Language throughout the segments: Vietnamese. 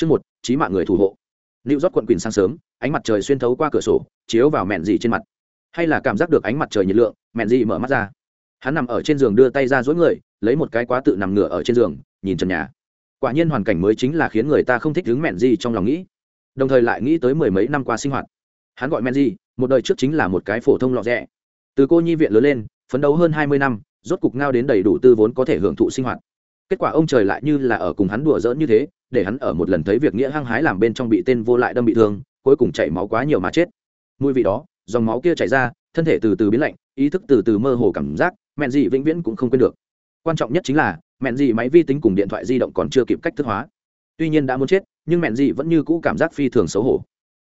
Chương một, trí mạng người thủ hộ. Lưu rót quận quỳnh sáng sớm, ánh mặt trời xuyên thấu qua cửa sổ, chiếu vào mẹn dị trên mặt. Hay là cảm giác được ánh mặt trời nhiệt lượng, mẹn dị mở mắt ra. Hắn nằm ở trên giường đưa tay ra duỗi người, lấy một cái quá tự nằm ngửa ở trên giường, nhìn trần nhà. Quả nhiên hoàn cảnh mới chính là khiến người ta không thích đứng mẹn dị trong lòng nghĩ. Đồng thời lại nghĩ tới mười mấy năm qua sinh hoạt. Hắn gọi mẹn dị, một đời trước chính là một cái phổ thông lọ rẻ. Từ cô nhi viện lớn lên, phấn đấu hơn hai mươi năm, rốt cục ngao đến đầy đủ tư vốn có thể hưởng thụ sinh hoạt kết quả ông trời lại như là ở cùng hắn đùa giỡn như thế, để hắn ở một lần thấy việc nghĩa hăng hái làm bên trong bị tên vô lại đâm bị thương, cuối cùng chảy máu quá nhiều mà chết. Mùi vị đó, dòng máu kia chảy ra, thân thể từ từ biến lạnh, ý thức từ từ mơ hồ cảm giác, mẹn gì vĩnh viễn cũng không quên được. Quan trọng nhất chính là, mẹn gì máy vi tính cùng điện thoại di động còn chưa kịp cách thức hóa. Tuy nhiên đã muốn chết, nhưng mẹn gì vẫn như cũ cảm giác phi thường xấu hổ.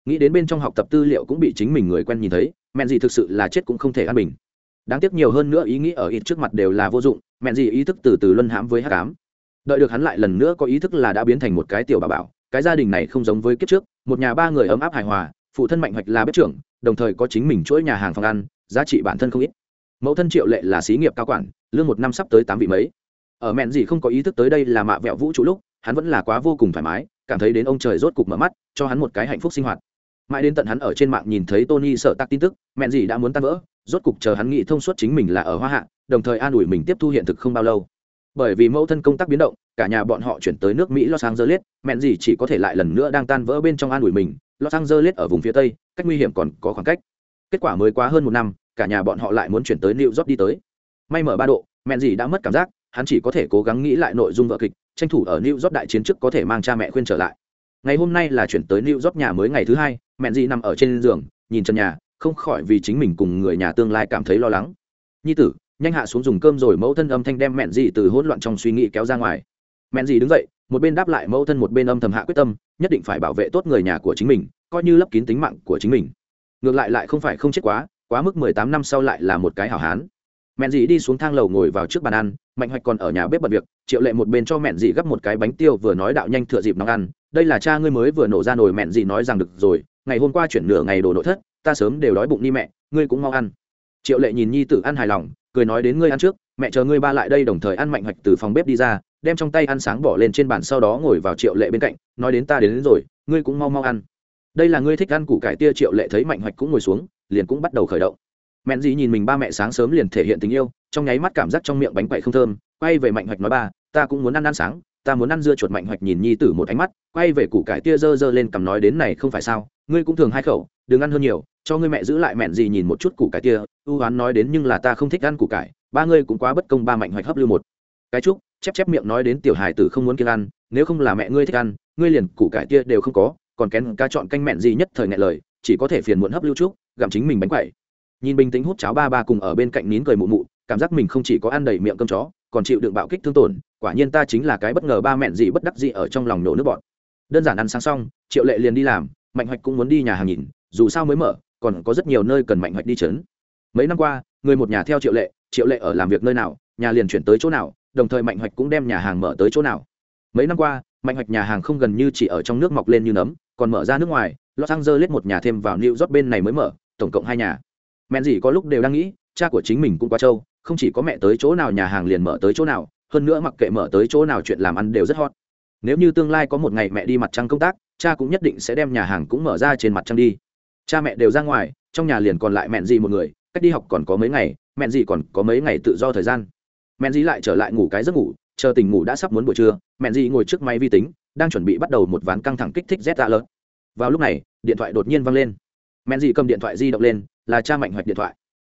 Nghĩ đến bên trong học tập tư liệu cũng bị chính mình người quen nhìn thấy, mẹn gì thực sự là chết cũng không thể an bình đáng tiếc nhiều hơn nữa ý nghĩ ở ít trước mặt đều là vô dụng, mẹn gì ý thức từ từ luân hãm với hát cám đợi được hắn lại lần nữa có ý thức là đã biến thành một cái tiểu bà bảo, cái gia đình này không giống với kiếp trước, một nhà ba người ấm áp hài hòa, phụ thân mạnh hoạch là bếp trưởng, đồng thời có chính mình chuỗi nhà hàng phòng ăn, giá trị bản thân không ít. Mẫu thân triệu lệ là xí nghiệp cao quản, lương một năm sắp tới tám vị mấy. Ở mẹn gì không có ý thức tới đây là mạ vẹo vũ trụ lúc, hắn vẫn là quá vô cùng thoải mái, cảm thấy đến ông trời rốt cục mở mắt, cho hắn một cái hạnh phúc sinh hoạt. Mãi đến tận hắn ở trên mạng nhìn thấy tony sợ tắc tin tức, mẹn gì đã muốn tan vỡ rốt cục chờ hắn nghĩ thông suốt chính mình là ở hoa hạ, đồng thời an ủi mình tiếp thu hiện thực không bao lâu. Bởi vì mẫu thân công tác biến động, cả nhà bọn họ chuyển tới nước mỹ los angeles, mẹn gì chỉ có thể lại lần nữa đang tan vỡ bên trong an ủi mình. Los angeles ở vùng phía tây, cách nguy hiểm còn có khoảng cách. Kết quả mới quá hơn một năm, cả nhà bọn họ lại muốn chuyển tới new york đi tới. May mở ba độ, mẹn gì đã mất cảm giác, hắn chỉ có thể cố gắng nghĩ lại nội dung vợ kịch, tranh thủ ở new york đại chiến trước có thể mang cha mẹ khuyên trở lại. Ngày hôm nay là chuyển tới new york nhà mới ngày thứ hai, mẹn gì nằm ở trên giường, nhìn trần nhà không khỏi vì chính mình cùng người nhà tương lai cảm thấy lo lắng. Nhi tử, nhanh hạ xuống dùng cơm rồi mẫu thân âm thanh đem mẹn dì từ hỗn loạn trong suy nghĩ kéo ra ngoài. Mẹn dì đứng dậy, một bên đáp lại mẫu thân một bên âm thầm hạ quyết tâm, nhất định phải bảo vệ tốt người nhà của chính mình, coi như lấp kín tính mạng của chính mình. Ngược lại lại không phải không chết quá quá mức mười tám năm sau lại là một cái hảo hán. Mẹn dì đi xuống thang lầu ngồi vào trước bàn ăn, mạnh hoạch còn ở nhà bếp bật việc, triệu lệ một bên cho mẹn dì gấp một cái bánh tiêu vừa nói đạo nhanh thừa dịp nóng ăn. Đây là cha ngươi mới vừa nổ ra nồi mẹn dì nói rằng được rồi, ngày hôm qua chuyển nửa ngày đồ nội thất ta sớm đều đói bụng đi mẹ ngươi cũng mau ăn. Triệu lệ nhìn nhi tử ăn hài lòng cười nói đến ngươi ăn trước mẹ chờ ngươi ba lại đây đồng thời ăn mạnh hoạch từ phòng bếp đi ra đem trong tay ăn sáng bỏ lên trên bàn sau đó ngồi vào triệu lệ bên cạnh nói đến ta đến, đến rồi ngươi cũng mau mau ăn. Đây là ngươi thích ăn củ cải tia triệu lệ thấy mạnh hoạch cũng ngồi xuống liền cũng bắt đầu khởi động. Mẹn dì nhìn mình ba mẹ sáng sớm liền thể hiện tình yêu trong nháy mắt cảm giác trong miệng bánh quậy không thơm quay về mạnh hoạch nói ba ta cũng muốn ăn ăn sáng ta muốn ăn dưa chuột mạnh hoạch nhìn nhi tử một ánh mắt quay về củ cải tia dơ dơ lên cầm nói đến này không phải sao ngươi cũng thường hai khẩu đừng ăn hơn nhiều, cho ngươi mẹ giữ lại mẹn gì nhìn một chút củ cải tia ưu hoán nói đến nhưng là ta không thích ăn củ cải, ba ngươi cũng quá bất công ba mạnh hoạch hấp lưu một. Cái chúc, chép chép miệng nói đến tiểu hài tử không muốn kiêng ăn, nếu không là mẹ ngươi thích ăn, ngươi liền củ cải tia đều không có, còn kén ca chọn canh mẹn gì nhất thời ngại lời, chỉ có thể phiền muộn hấp lưu trúc gặm chính mình bánh quậy. Nhìn bình tĩnh hút cháo ba ba cùng ở bên cạnh nín cười mụ mụ, cảm giác mình không chỉ có ăn đầy miệng cơm chó, còn chịu đựng bạo kích thương tổn, quả nhiên ta chính là cái bất ngờ ba mẹn gì bất đắc gì ở trong lòng nổ nước bọn đơn giản ăn sáng xong, triệu lệ liền đi làm, mạnh hoạch cũng muốn đi nhà hàng nhìn dù sao mới mở, còn có rất nhiều nơi cần mạnh hoạch đi chấn. Mấy năm qua, người một nhà theo triệu lệ triệu lệ ở làm việc nơi nào, nhà liền chuyển tới chỗ nào, đồng thời mạnh hoạch cũng đem nhà hàng mở tới chỗ nào. Mấy năm qua, mạnh hoạch nhà hàng không gần như chỉ ở trong nước mọc lên như nấm, còn mở ra nước ngoài, los angeles một nhà thêm vào new york bên này mới mở, tổng cộng hai nhà. Mẹn gì có lúc đều đang nghĩ, cha của chính mình cũng qua châu không chỉ có mẹ tới chỗ nào nhà hàng liền mở tới chỗ nào, hơn nữa mặc kệ mở tới chỗ nào chuyện làm ăn đều rất hot. Nếu như tương lai có một ngày mẹ đi mặt trăng công tác, cha cũng nhất định sẽ đem nhà hàng cũng mở ra trên mặt trăng đi cha mẹ đều ra ngoài, trong nhà liền còn lại mẹn gì một người, cách đi học còn có mấy ngày, mẹn gì còn có mấy ngày tự do thời gian. Mẹn gì lại trở lại ngủ cái giấc ngủ, chờ tỉnh ngủ đã sắp muốn buổi trưa, mẹn gì ngồi trước máy vi tính, đang chuẩn bị bắt đầu một ván căng thẳng kích thích z tạ lớn vào lúc này, điện thoại đột nhiên vang lên. Mẹn gì cầm điện thoại di động lên, là cha mạnh hoạch điện thoại.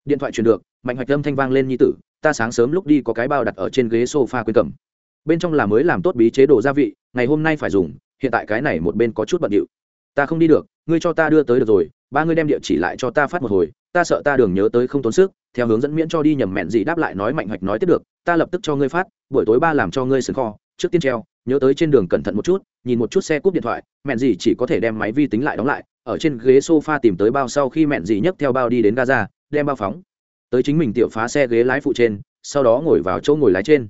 Điện thoại truyền được, mạnh hoạch âm thanh vang lên như tử, ta sáng sớm lúc đi có cái bao đặt ở trên ghế sofa quên cầm. Bên trong là mới làm tốt bí chế đồ gia vị, ngày hôm nay phải dùng, hiện tại cái này một bên có chút bận điệu. Ta không đi được, ngươi cho ta đưa tới được rồi ba ngươi đem địa chỉ lại cho ta phát một hồi, ta sợ ta đường nhớ tới không tốn sức, theo hướng dẫn miễn cho đi nhầm mẹn gì đáp lại nói mạnh hoạch nói tiếp được, ta lập tức cho ngươi phát, buổi tối ba làm cho ngươi sừng kho, trước tiên treo, nhớ tới trên đường cẩn thận một chút, nhìn một chút xe cúp điện thoại, mẹn gì chỉ có thể đem máy vi tính lại đóng lại, ở trên ghế sofa tìm tới bao sau khi mẹn gì nhấc theo bao đi đến gaza, đem bao phóng. Tới chính mình tiểu phá xe ghế lái phụ trên, sau đó ngồi vào chỗ ngồi lái trên.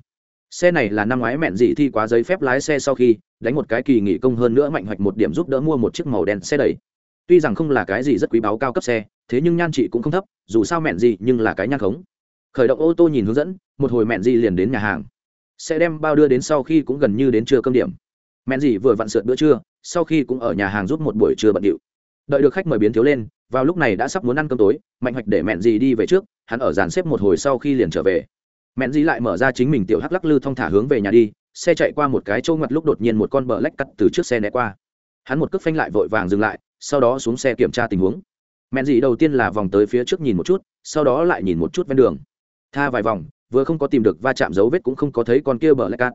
Xe này là năm ngoái mẹn dị thi quá giấy phép lái xe sau khi, đánh một cái kỳ nghỉ công hơn nữa mạnh hoạch một điểm giúp đỡ mua một chiếc màu đen xe đẩy tuy rằng không là cái gì rất quý báu cao cấp xe, thế nhưng nhan chị cũng không thấp, dù sao mẹn gì nhưng là cái nhan khống. Khởi động ô tô nhìn hướng dẫn, một hồi mẹn gì liền đến nhà hàng. Xe đem bao đưa đến sau khi cũng gần như đến trưa cơm điểm. Mẹn gì vừa vặn sượt bữa trưa, sau khi cũng ở nhà hàng giúp một buổi trưa bận điệu. Đợi được khách mời biến thiếu lên, vào lúc này đã sắp muốn ăn cơm tối, mạnh hoạch để mẹn gì đi về trước, hắn ở dàn xếp một hồi sau khi liền trở về. Mẹn gì lại mở ra chính mình tiểu hắc lắc lư thong thả hướng về nhà đi, xe chạy qua một cái trâu ngoặt lúc đột nhiên một con bờ lách cắt từ trước xe né qua hắn một cước phanh lại vội vàng dừng lại, sau đó xuống xe kiểm tra tình huống. Mẹn dị đầu tiên là vòng tới phía trước nhìn một chút, sau đó lại nhìn một chút ven đường. Tha vài vòng, vừa không có tìm được va chạm dấu vết cũng không có thấy con kia bờ lách cát.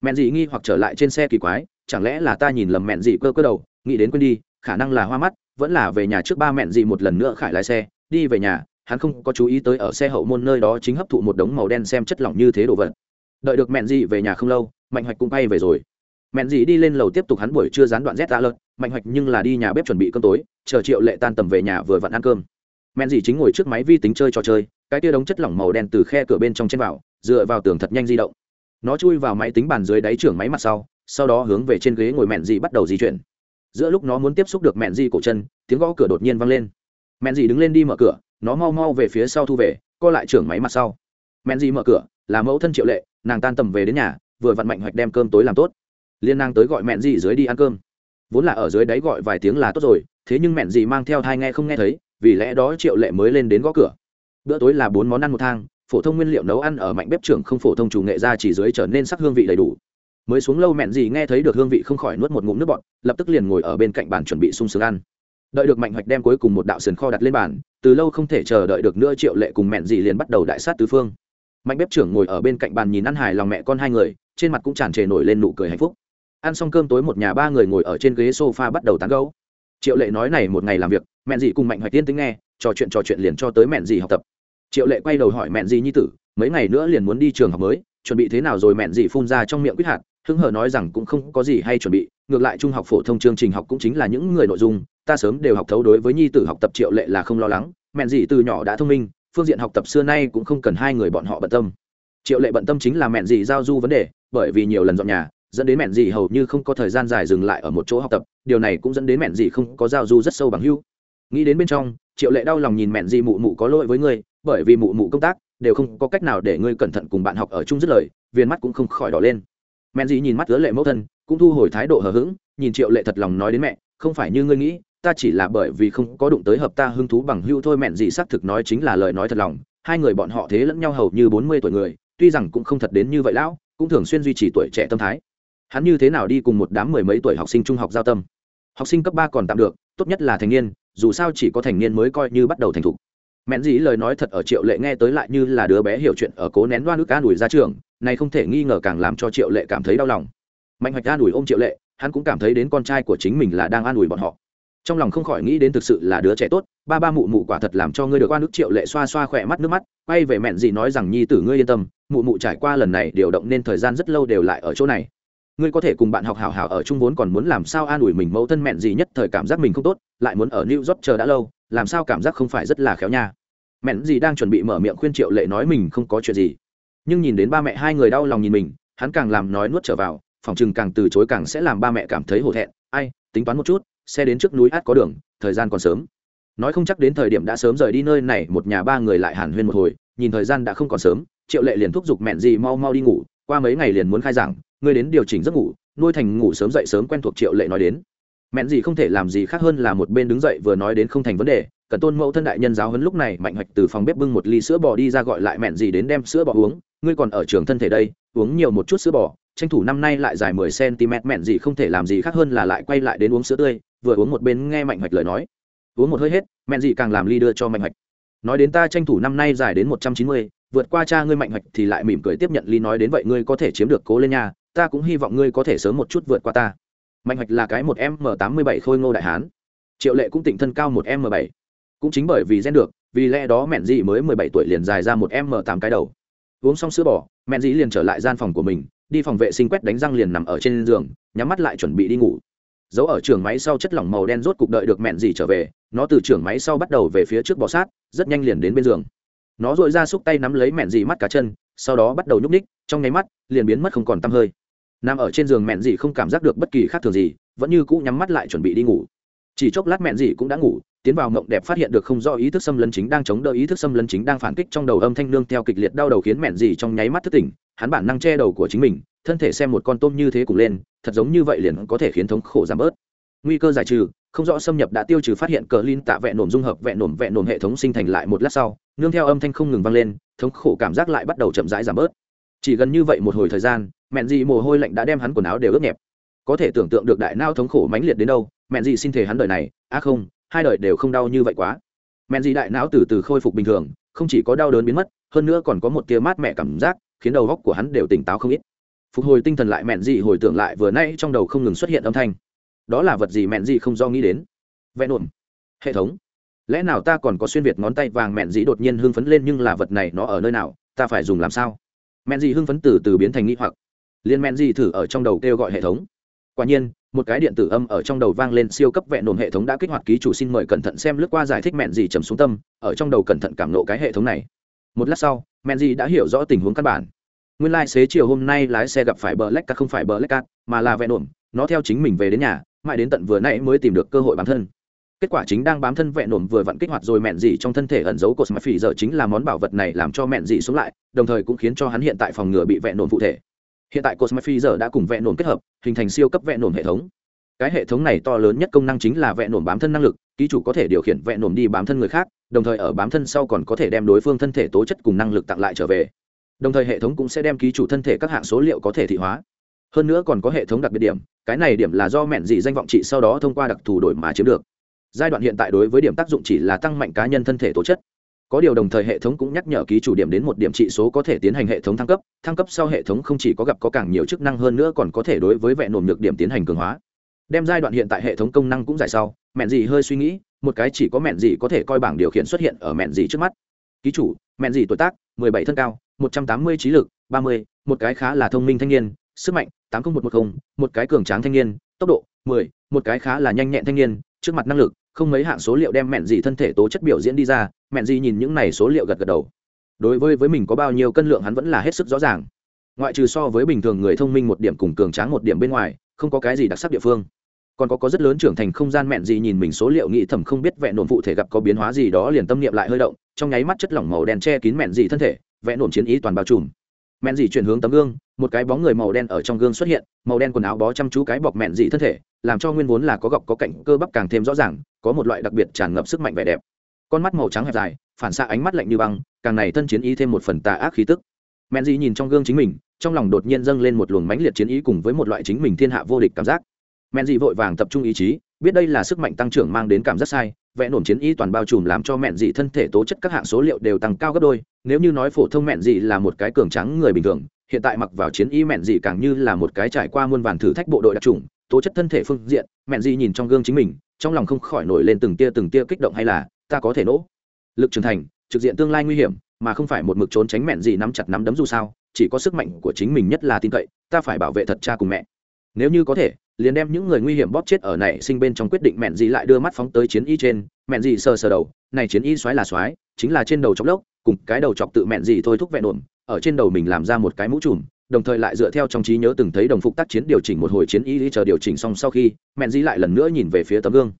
mẹn dị nghi hoặc trở lại trên xe kỳ quái, chẳng lẽ là ta nhìn lầm mẹn dị cơ cơ đầu, nghĩ đến quên đi, khả năng là hoa mắt, vẫn là về nhà trước ba mẹn dị một lần nữa khải lái xe, đi về nhà, hắn không có chú ý tới ở xe hậu môn nơi đó chính hấp thụ một đống màu đen xem chất lỏng như thế đồ vật. Đợi được mẹn dị về nhà không lâu, mạnh hoạch cũng bay về rồi mẹn gì đi lên lầu tiếp tục hắn buổi trưa gián đoạn rét ra lợt, mạnh hoạch nhưng là đi nhà bếp chuẩn bị cơm tối, chờ triệu lệ tan tầm về nhà vừa vặn ăn cơm. Mẹn gì chính ngồi trước máy vi tính chơi trò chơi, cái tia đống chất lỏng màu đen từ khe cửa bên trong trên vào, dựa vào tường thật nhanh di động. Nó chui vào máy tính bàn dưới đáy trưởng máy mặt sau sau đó hướng về trên ghế ngồi mẹn gì bắt đầu di chuyển. Giữa lúc nó muốn tiếp xúc được mẹn gì cổ chân, tiếng gõ cửa đột nhiên vang lên. Mẹn gì đứng lên đi mở cửa, nó mau mau về phía sau thu về, co lại trưởng máy mặt sau. Mẹn gì mở cửa, là mẫu thân triệu lệ, nàng tan tầm về đến nhà, vừa vặn mạnh hoạch đem cơm tối làm tốt liên nàng tới gọi mẹn gì dưới đi ăn cơm. Vốn là ở dưới đáy gọi vài tiếng là tốt rồi, thế nhưng mẹn gì mang theo thai nghe không nghe thấy, vì lẽ đó triệu lệ mới lên đến gõ cửa. Bữa tối là bốn món ăn một thang, phổ thông nguyên liệu nấu ăn ở mạnh bếp trưởng không phổ thông chủ nghệ ra chỉ dưới trở nên sắc hương vị đầy đủ. Mới xuống lâu mẹn gì nghe thấy được hương vị không khỏi nuốt một ngụm nước bọt, lập tức liền ngồi ở bên cạnh bàn chuẩn bị sung sướng ăn. Đợi được mạnh hoạch đem cuối cùng một đạo sườn kho đặt lên bàn, từ lâu không thể chờ đợi được nữa triệu lệ cùng mẹn gì liền bắt đầu đại sát tứ phương. Mạnh bếp trưởng ngồi ở bên cạnh bàn nhìn ăn hài lòng mẹ con hai người, trên mặt cũng tràn trề nổi lên nụ cười hạnh phúc ăn xong cơm tối một nhà ba người ngồi ở trên ghế sofa bắt đầu tán gấu triệu lệ nói này một ngày làm việc, mẹn dì cùng mạnh hoạch tiên tính nghe, trò chuyện trò chuyện liền cho tới mẹn dì học tập. Triệu lệ quay đầu hỏi mẹn dì nhi tử, mấy ngày nữa liền muốn đi trường học mới, chuẩn bị thế nào rồi? Mẹn dì phun ra trong miệng quyết hạt hưng hờ nói rằng cũng không có gì hay chuẩn bị, ngược lại trung học phổ thông chương trình học cũng chính là những người nội dung, ta sớm đều học thấu đối với nhi tử học tập triệu lệ là không lo lắng. Mẹn dì từ nhỏ đã thông minh, phương diện học tập xưa nay cũng không cần hai người bọn họ bận tâm. Triệu lệ bận tâm chính là mẹn dì giao du vấn đề, bởi vì nhiều lần dọn nhà dẫn đến mẹn gì hầu như không có thời gian dài dừng lại ở một chỗ học tập, điều này cũng dẫn đến mẹn gì không có giao du rất sâu bằng hưu nghĩ đến bên trong, triệu lệ đau lòng nhìn mẹn gì mụ mụ có lỗi với ngươi, bởi vì mụ mụ công tác đều không có cách nào để ngươi cẩn thận cùng bạn học ở chung dứt lời viên mắt cũng không khỏi đỏ lên. Mẹn gì nhìn mắt ứa lệ mẫu thân, cũng thu hồi thái độ hờ hững, nhìn triệu lệ thật lòng nói đến mẹ, không phải như ngươi nghĩ, ta chỉ là bởi vì không có đụng tới hợp ta hứng thú bằng hưu thôi. Mẹn gì xác thực nói chính là lời nói thật lòng, hai người bọn họ thế lẫn nhau hầu như bốn mươi tuổi người, tuy rằng cũng không thật đến như vậy lão, cũng thường xuyên duy trì tuổi trẻ tâm thái hắn như thế nào đi cùng một đám mười mấy tuổi học sinh trung học giao tâm? Học sinh cấp ba còn tạm được, tốt nhất là thành niên, dù sao chỉ có thành niên mới coi như bắt đầu thành thục. Mẹn dĩ lời nói thật ở triệu lệ nghe tới lại như là đứa bé hiểu chuyện ở cố nén loa nước ca đùi ra trường, này không thể nghi ngờ càng làm cho triệu lệ cảm thấy đau lòng. Mạnh hoạch an ủi ôm triệu lệ, hắn cũng cảm thấy đến con trai của chính mình là đang an ủi bọn họ. Trong lòng không khỏi nghĩ đến thực sự là đứa trẻ tốt, ba ba mụ mụ quả thật làm cho ngươi được oan ức triệu lệ xoa xoa khỏe mắt nước mắt, quay về mẹn gì nói rằng, nhi tử ngươi yên tâm, mụ mụ trải qua lần này điều động nên thời gian rất lâu đều lại ở chỗ này ngươi có thể cùng bạn học hảo hảo ở chung vốn còn muốn làm sao an ủi mình mẫu thân mẹn gì nhất thời cảm giác mình không tốt, lại muốn ở new york chờ đã lâu, làm sao cảm giác không phải rất là khéo nha. Mẹn gì đang chuẩn bị mở miệng khuyên triệu lệ nói mình không có chuyện gì. Nhưng nhìn đến ba mẹ hai người đau lòng nhìn mình, hắn càng làm nói nuốt trở vào, phòng chừng càng từ chối càng sẽ làm ba mẹ cảm thấy hổ thẹn. Ai, tính toán một chút, xe đến trước núi át có đường, thời gian còn sớm. Nói không chắc đến thời điểm đã sớm rời đi nơi này, một nhà ba người lại hàn huyên một hồi, nhìn thời gian đã không còn sớm, triệu lệ liền thúc giục mẹn gì mau mau đi ngủ, qua mấy ngày liền muốn khai giảng ngươi đến điều chỉnh giấc ngủ, nuôi thành ngủ sớm dậy sớm quen thuộc triệu lệ nói đến. Mẹn gì không thể làm gì khác hơn là một bên đứng dậy vừa nói đến không thành vấn đề, cần tôn mẫu thân đại nhân giáo hấn lúc này mạnh hoạch từ phòng bếp bưng một ly sữa bò đi ra gọi lại mẹn gì đến đem sữa bò uống, ngươi còn ở trường thân thể đây, uống nhiều một chút sữa bò, tranh thủ năm nay lại dài mười cm, mẹn gì không thể làm gì khác hơn là lại quay lại đến uống sữa tươi, vừa uống một bên nghe mạnh hoạch lời nói. Uống một hơi hết, mẹn gì càng làm ly đưa cho mạnh hoạch. Nói đến ta tranh thủ năm nay dài đến một trăm chín mươi, vượt qua cha ngươi mạnh hoạch thì lại mỉm cười tiếp nhận ly nói đến vậy ngươi có thể chiếm được cố lên nha ta cũng hy vọng ngươi có thể sớm một chút vượt qua ta. Mạnh hoạch là cái một m tám mươi bảy khôi ngô đại hán. Triệu lệ cũng tỉnh thân cao một m bảy. Cũng chính bởi vì gen được, vì lẽ đó mẹn dị mới mười bảy tuổi liền dài ra một m tám cái đầu. Uống xong sữa bò, mẹn dị liền trở lại gian phòng của mình, đi phòng vệ sinh quét đánh răng liền nằm ở trên giường, nhắm mắt lại chuẩn bị đi ngủ. Giấu ở trường máy sau chất lỏng màu đen rốt cục đợi được mẹn dị trở về, nó từ trường máy sau bắt đầu về phía trước bò sát, rất nhanh liền đến bên giường. Nó dội ra xúc tay nắm lấy mẹn dị mắt cá chân, sau đó bắt đầu nhúc ních trong nháy mắt, liền biến mất không còn t hơi nằm ở trên giường mẹn dị không cảm giác được bất kỳ khác thường gì, vẫn như cũ nhắm mắt lại chuẩn bị đi ngủ. Chỉ chốc lát mẹn dị cũng đã ngủ, tiến vào mộng đẹp phát hiện được không do ý thức xâm lấn chính đang chống đỡ ý thức xâm lấn chính đang phản kích trong đầu âm thanh nương theo kịch liệt đau đầu khiến mẹn dị trong nháy mắt thức tỉnh, hắn bản năng che đầu của chính mình, thân thể xem một con tôm như thế cùng lên, thật giống như vậy liền có thể khiến thống khổ giảm bớt. Nguy cơ giải trừ, không rõ xâm nhập đã tiêu trừ phát hiện cờ linh tạ vẹn nổm dung hợp vẹn nổm vẹn nổm hệ thống sinh thành lại một lát sau, nương theo âm thanh không ngừng vang lên, thống khổ cảm giác lại bắt đầu chậm rãi giảm bớt. Chỉ gần như vậy một hồi thời gian mẹn dị mồ hôi lạnh đã đem hắn quần áo đều ướt nhẹp. Có thể tưởng tượng được đại nao thống khổ mãnh liệt đến đâu, mẹn dị xin thể hắn đời này á không, hai đời đều không đau như vậy quá. Mẹn dị đại não từ từ khôi phục bình thường, không chỉ có đau đớn biến mất, hơn nữa còn có một tia mát mẻ cảm giác, khiến đầu góc của hắn đều tỉnh táo không ít. Phục hồi tinh thần lại mẹn dị hồi tưởng lại vừa nay trong đầu không ngừng xuất hiện âm thanh. Đó là vật gì mẹn dị không do nghĩ đến? Vẽ nổm hệ thống. Lẽ nào ta còn có xuyên việt ngón tay vàng mẹn dị đột nhiên hưng phấn lên nhưng là vật này nó ở nơi nào, ta phải dùng làm sao? Mẹn dị hưng phấn từ từ biến thành nghĩ hoặc liên Men dị thử ở trong đầu kêu gọi hệ thống. Quả nhiên, một cái điện tử âm ở trong đầu vang lên siêu cấp vẹn nổm hệ thống đã kích hoạt ký chủ xin mời cẩn thận xem lướt qua giải thích mẹn dị trầm xuống tâm, ở trong đầu cẩn thận cảm nộ cái hệ thống này. Một lát sau, mẹn dị đã hiểu rõ tình huống căn bản. Nguyên lai、like、xế chiều hôm nay lái xe gặp phải bờ lách cát không phải bờ lách cát, mà là vẹn nổm nó theo chính mình về đến nhà, mãi đến tận vừa nãy mới tìm được cơ hội bám thân. Kết quả chính đang bám thân vẹn nổm vừa vặn kích hoạt rồi mẹn dị trong thân thể ẩn giấu cột mà phỉ giờ chính là món bảo vật này làm cho mẹn dị xuống lại, đồng thời cũng khiến cho hắn hiện tại phòng ngừa bị vẹn nổm phụ thể hiện tại cột giờ đã cùng vẹn nổm kết hợp, hình thành siêu cấp vẹn nổm hệ thống. Cái hệ thống này to lớn nhất công năng chính là vẹn nổm bám thân năng lực, ký chủ có thể điều khiển vẹn nổm đi bám thân người khác, đồng thời ở bám thân sau còn có thể đem đối phương thân thể tố chất cùng năng lực tặng lại trở về. Đồng thời hệ thống cũng sẽ đem ký chủ thân thể các hạng số liệu có thể thị hóa. Hơn nữa còn có hệ thống đặc biệt điểm, cái này điểm là do mẹn dị danh vọng trị sau đó thông qua đặc thù đổi mà chiếm được. Giai đoạn hiện tại đối với điểm tác dụng chỉ là tăng mạnh cá nhân thân thể tố chất có điều đồng thời hệ thống cũng nhắc nhở ký chủ điểm đến một điểm trị số có thể tiến hành hệ thống thăng cấp thăng cấp sau hệ thống không chỉ có gặp có càng nhiều chức năng hơn nữa còn có thể đối với vẹn nổm nhược điểm tiến hành cường hóa. Đem giai đoạn hiện tại hệ thống công năng cũng giải sau, mẹn gì hơi suy nghĩ, một cái chỉ có mẹn gì có thể coi bảng điều khiển xuất hiện ở mẹn gì trước mắt. Ký chủ, mẹn gì tuổi tác, mười bảy thân cao, một trăm tám mươi trí lực, ba mươi, một cái khá là thông minh thanh niên, sức mạnh, tám một một cái cường tráng thanh niên, tốc độ, mười, một cái khá là nhanh nhẹn thanh niên, trước mặt năng lực không mấy hạng số liệu đem mẹn gì thân thể tố chất biểu diễn đi ra, mẹn gì nhìn những này số liệu gật gật đầu. Đối với với mình có bao nhiêu cân lượng hắn vẫn là hết sức rõ ràng. Ngoại trừ so với bình thường người thông minh một điểm cùng cường tráng một điểm bên ngoài, không có cái gì đặc sắc địa phương. Còn có có rất lớn trưởng thành không gian mẹn gì nhìn mình số liệu nghĩ thầm không biết vẹn nổn phụ thể gặp có biến hóa gì đó liền tâm niệm lại hơi động, trong nháy mắt chất lỏng màu đen che kín mẹn gì thân thể, vẽ nổn chiến ý toàn bao trùm. Mẹn gì chuyển hướng tấm gương, một cái bóng người màu đen ở trong gương xuất hiện, màu đen quần áo bó chăm chú cái bọc mẹn dị thân thể, làm cho nguyên vốn là có gọc có cạnh cơ bắp càng thêm rõ ràng có một loại đặc biệt tràn ngập sức mạnh vẻ đẹp. Con mắt màu trắng hẹp dài, phản xạ ánh mắt lạnh như băng, càng này thân chiến ý thêm một phần tà ác khí tức. Mẹn dị nhìn trong gương chính mình, trong lòng đột nhiên dâng lên một luồng mãnh liệt chiến ý cùng với một loại chính mình thiên hạ vô địch cảm giác. Mẹn dị vội vàng tập trung ý chí, biết đây là sức mạnh tăng trưởng mang đến cảm giác sai, vẽ nổm chiến y toàn bao trùm làm cho mẹn dị thân thể tố chất các hạng số liệu đều tăng cao gấp đôi, nếu như nói phổ thông mẹn dị là một cái cường trắng người bình thường, hiện tại mặc vào chiến y mẹn dị càng như là một cái trải qua muôn vàn thử thách bộ đội đặc trùng tố chất thân thể phương diện, mẹn dị nhìn trong gương chính mình trong lòng không khỏi nổi lên từng tia từng tia kích động hay là, ta có thể nỗ lực trưởng thành, trực diện tương lai nguy hiểm, mà không phải một mực trốn tránh mẹn gì nắm chặt nắm đấm dù sao, chỉ có sức mạnh của chính mình nhất là tin cậy, ta phải bảo vệ thật cha cùng mẹ. Nếu như có thể, liền đem những người nguy hiểm bóp chết ở này sinh bên trong quyết định mẹn gì lại đưa mắt phóng tới chiến y trên, mẹn gì sờ sờ đầu, này chiến y xoáy là xoáy chính là trên đầu chọc lốc, cùng cái đầu chọc tự mẹn gì thôi thúc vẹn ổn, ở trên đầu mình làm ra một cái mũ trùm đồng thời lại dựa theo trong trí nhớ từng thấy đồng phục tác chiến điều chỉnh một hồi chiến y chờ điều chỉnh xong sau khi, mẹn dĩ lại lần nữa nhìn về phía tấm gương.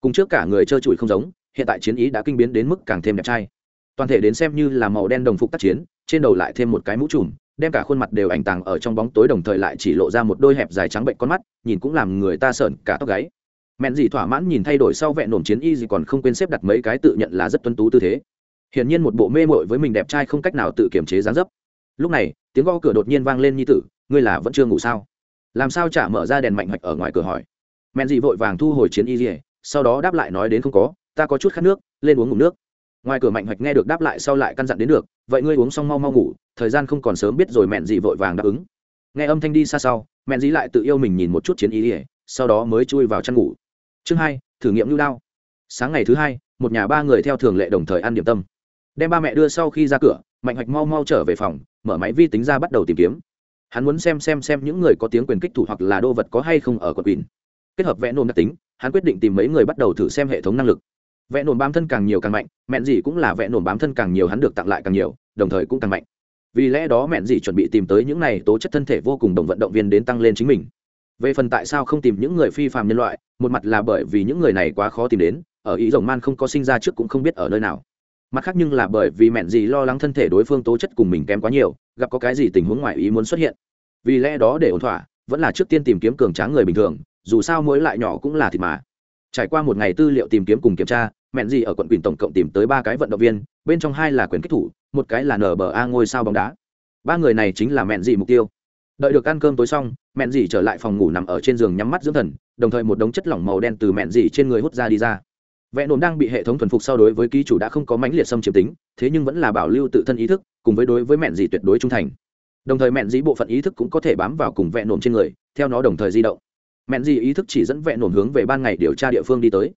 Cùng trước cả người trơ trụi không giống, hiện tại chiến ý đã kinh biến đến mức càng thêm đẹp trai. Toàn thể đến xem như là màu đen đồng phục tác chiến, trên đầu lại thêm một cái mũ trùm, đem cả khuôn mặt đều ảnh tàng ở trong bóng tối đồng thời lại chỉ lộ ra một đôi hẹp dài trắng bệnh con mắt, nhìn cũng làm người ta sợn cả tóc gáy. Mẹn dì thỏa mãn nhìn thay đổi sau vẹn nổm chiến y gì còn không quên xếp đặt mấy cái tự nhận là rất tuân tú tư thế. Hiển nhiên một bộ mê mội với mình đẹp trai không cách nào tự kiềm chế dáng dấp. Lúc này tiếng gõ cửa đột nhiên vang lên như tử, ngươi là vẫn chưa ngủ sao? Làm sao chả mở ra đèn mạnh hoạch ở ngoài cửa hỏi. Mẹn gì vội vàng thu hồi chiến y dỉa sau đó đáp lại nói đến không có, ta có chút khát nước, lên uống ngủ nước. Ngoài cửa mạnh hoạch nghe được đáp lại sau lại căn dặn đến được, vậy ngươi uống xong mau mau ngủ, thời gian không còn sớm biết rồi mẹn gì vội vàng đáp ứng. Nghe âm thanh đi xa sau, mẹn dị lại tự yêu mình nhìn một chút chiến ý ỉa sau đó mới chui vào chăn ngủ. Chương hai, thử nghiệm lưu đao. Sáng ngày thứ hai, một nhà ba người theo thường lệ đồng thời ăn điểm tâm. Đem ba mẹ đưa sau khi ra cửa mạnh hoạch mau mau trở về phòng, mở máy vi tính ra bắt đầu tìm kiếm. Hắn muốn xem xem xem những người có tiếng quyền kích thủ hoặc là đô vật có hay không ở quận quỳnh. Kết hợp vẽ nôn đặc tính, hắn quyết định tìm mấy người bắt đầu thử xem hệ thống năng lực. Vẽ nồn bám thân càng nhiều càng mạnh, mẹn gì cũng là vẽ nồn bám thân càng nhiều hắn được tặng lại càng nhiều, đồng thời cũng càng mạnh. Vì lẽ đó mẹn gì chuẩn bị tìm tới những này tố chất thân thể vô cùng đồng vận động viên đến tăng lên chính mình. Về phần tại sao không tìm những người phi phàm nhân loại, một mặt là bởi vì những người này quá khó tìm đến, ở ý rồng man không có sinh ra trước cũng không biết ở nơi nào mặt khác nhưng là bởi vì mẹn gì lo lắng thân thể đối phương tố chất cùng mình kém quá nhiều, gặp có cái gì tình huống ngoài ý muốn xuất hiện. Vì lẽ đó để ổn thỏa, vẫn là trước tiên tìm kiếm cường tráng người bình thường, dù sao mỗi lại nhỏ cũng là thịt mà. Trải qua một ngày tư liệu tìm kiếm cùng kiểm tra, mẹn gì ở quận quỳnh tổng cộng tìm tới ba cái vận động viên, bên trong hai là quyền kích thủ, một cái là nba ngôi sao bóng đá. Ba người này chính là mẹn gì mục tiêu. Đợi được ăn cơm tối xong, mẹn gì trở lại phòng ngủ nằm ở trên giường nhắm mắt dưỡng thần, đồng thời một đống chất lỏng màu đen từ mẹn gì trên người hút ra đi ra vẹn nổm đang bị hệ thống thuần phục sau đối với ký chủ đã không có mãnh liệt xâm chiếm tính thế nhưng vẫn là bảo lưu tự thân ý thức cùng với đối với mẹn dì tuyệt đối trung thành. Đồng thời mẹn dì bộ phận ý thức cũng có thể bám vào cùng vẹn nổm trên người theo nó đồng thời di động. Mẹn dì ý thức chỉ dẫn vẹn nổm hướng về ban ngày điều tra địa phương đi tới.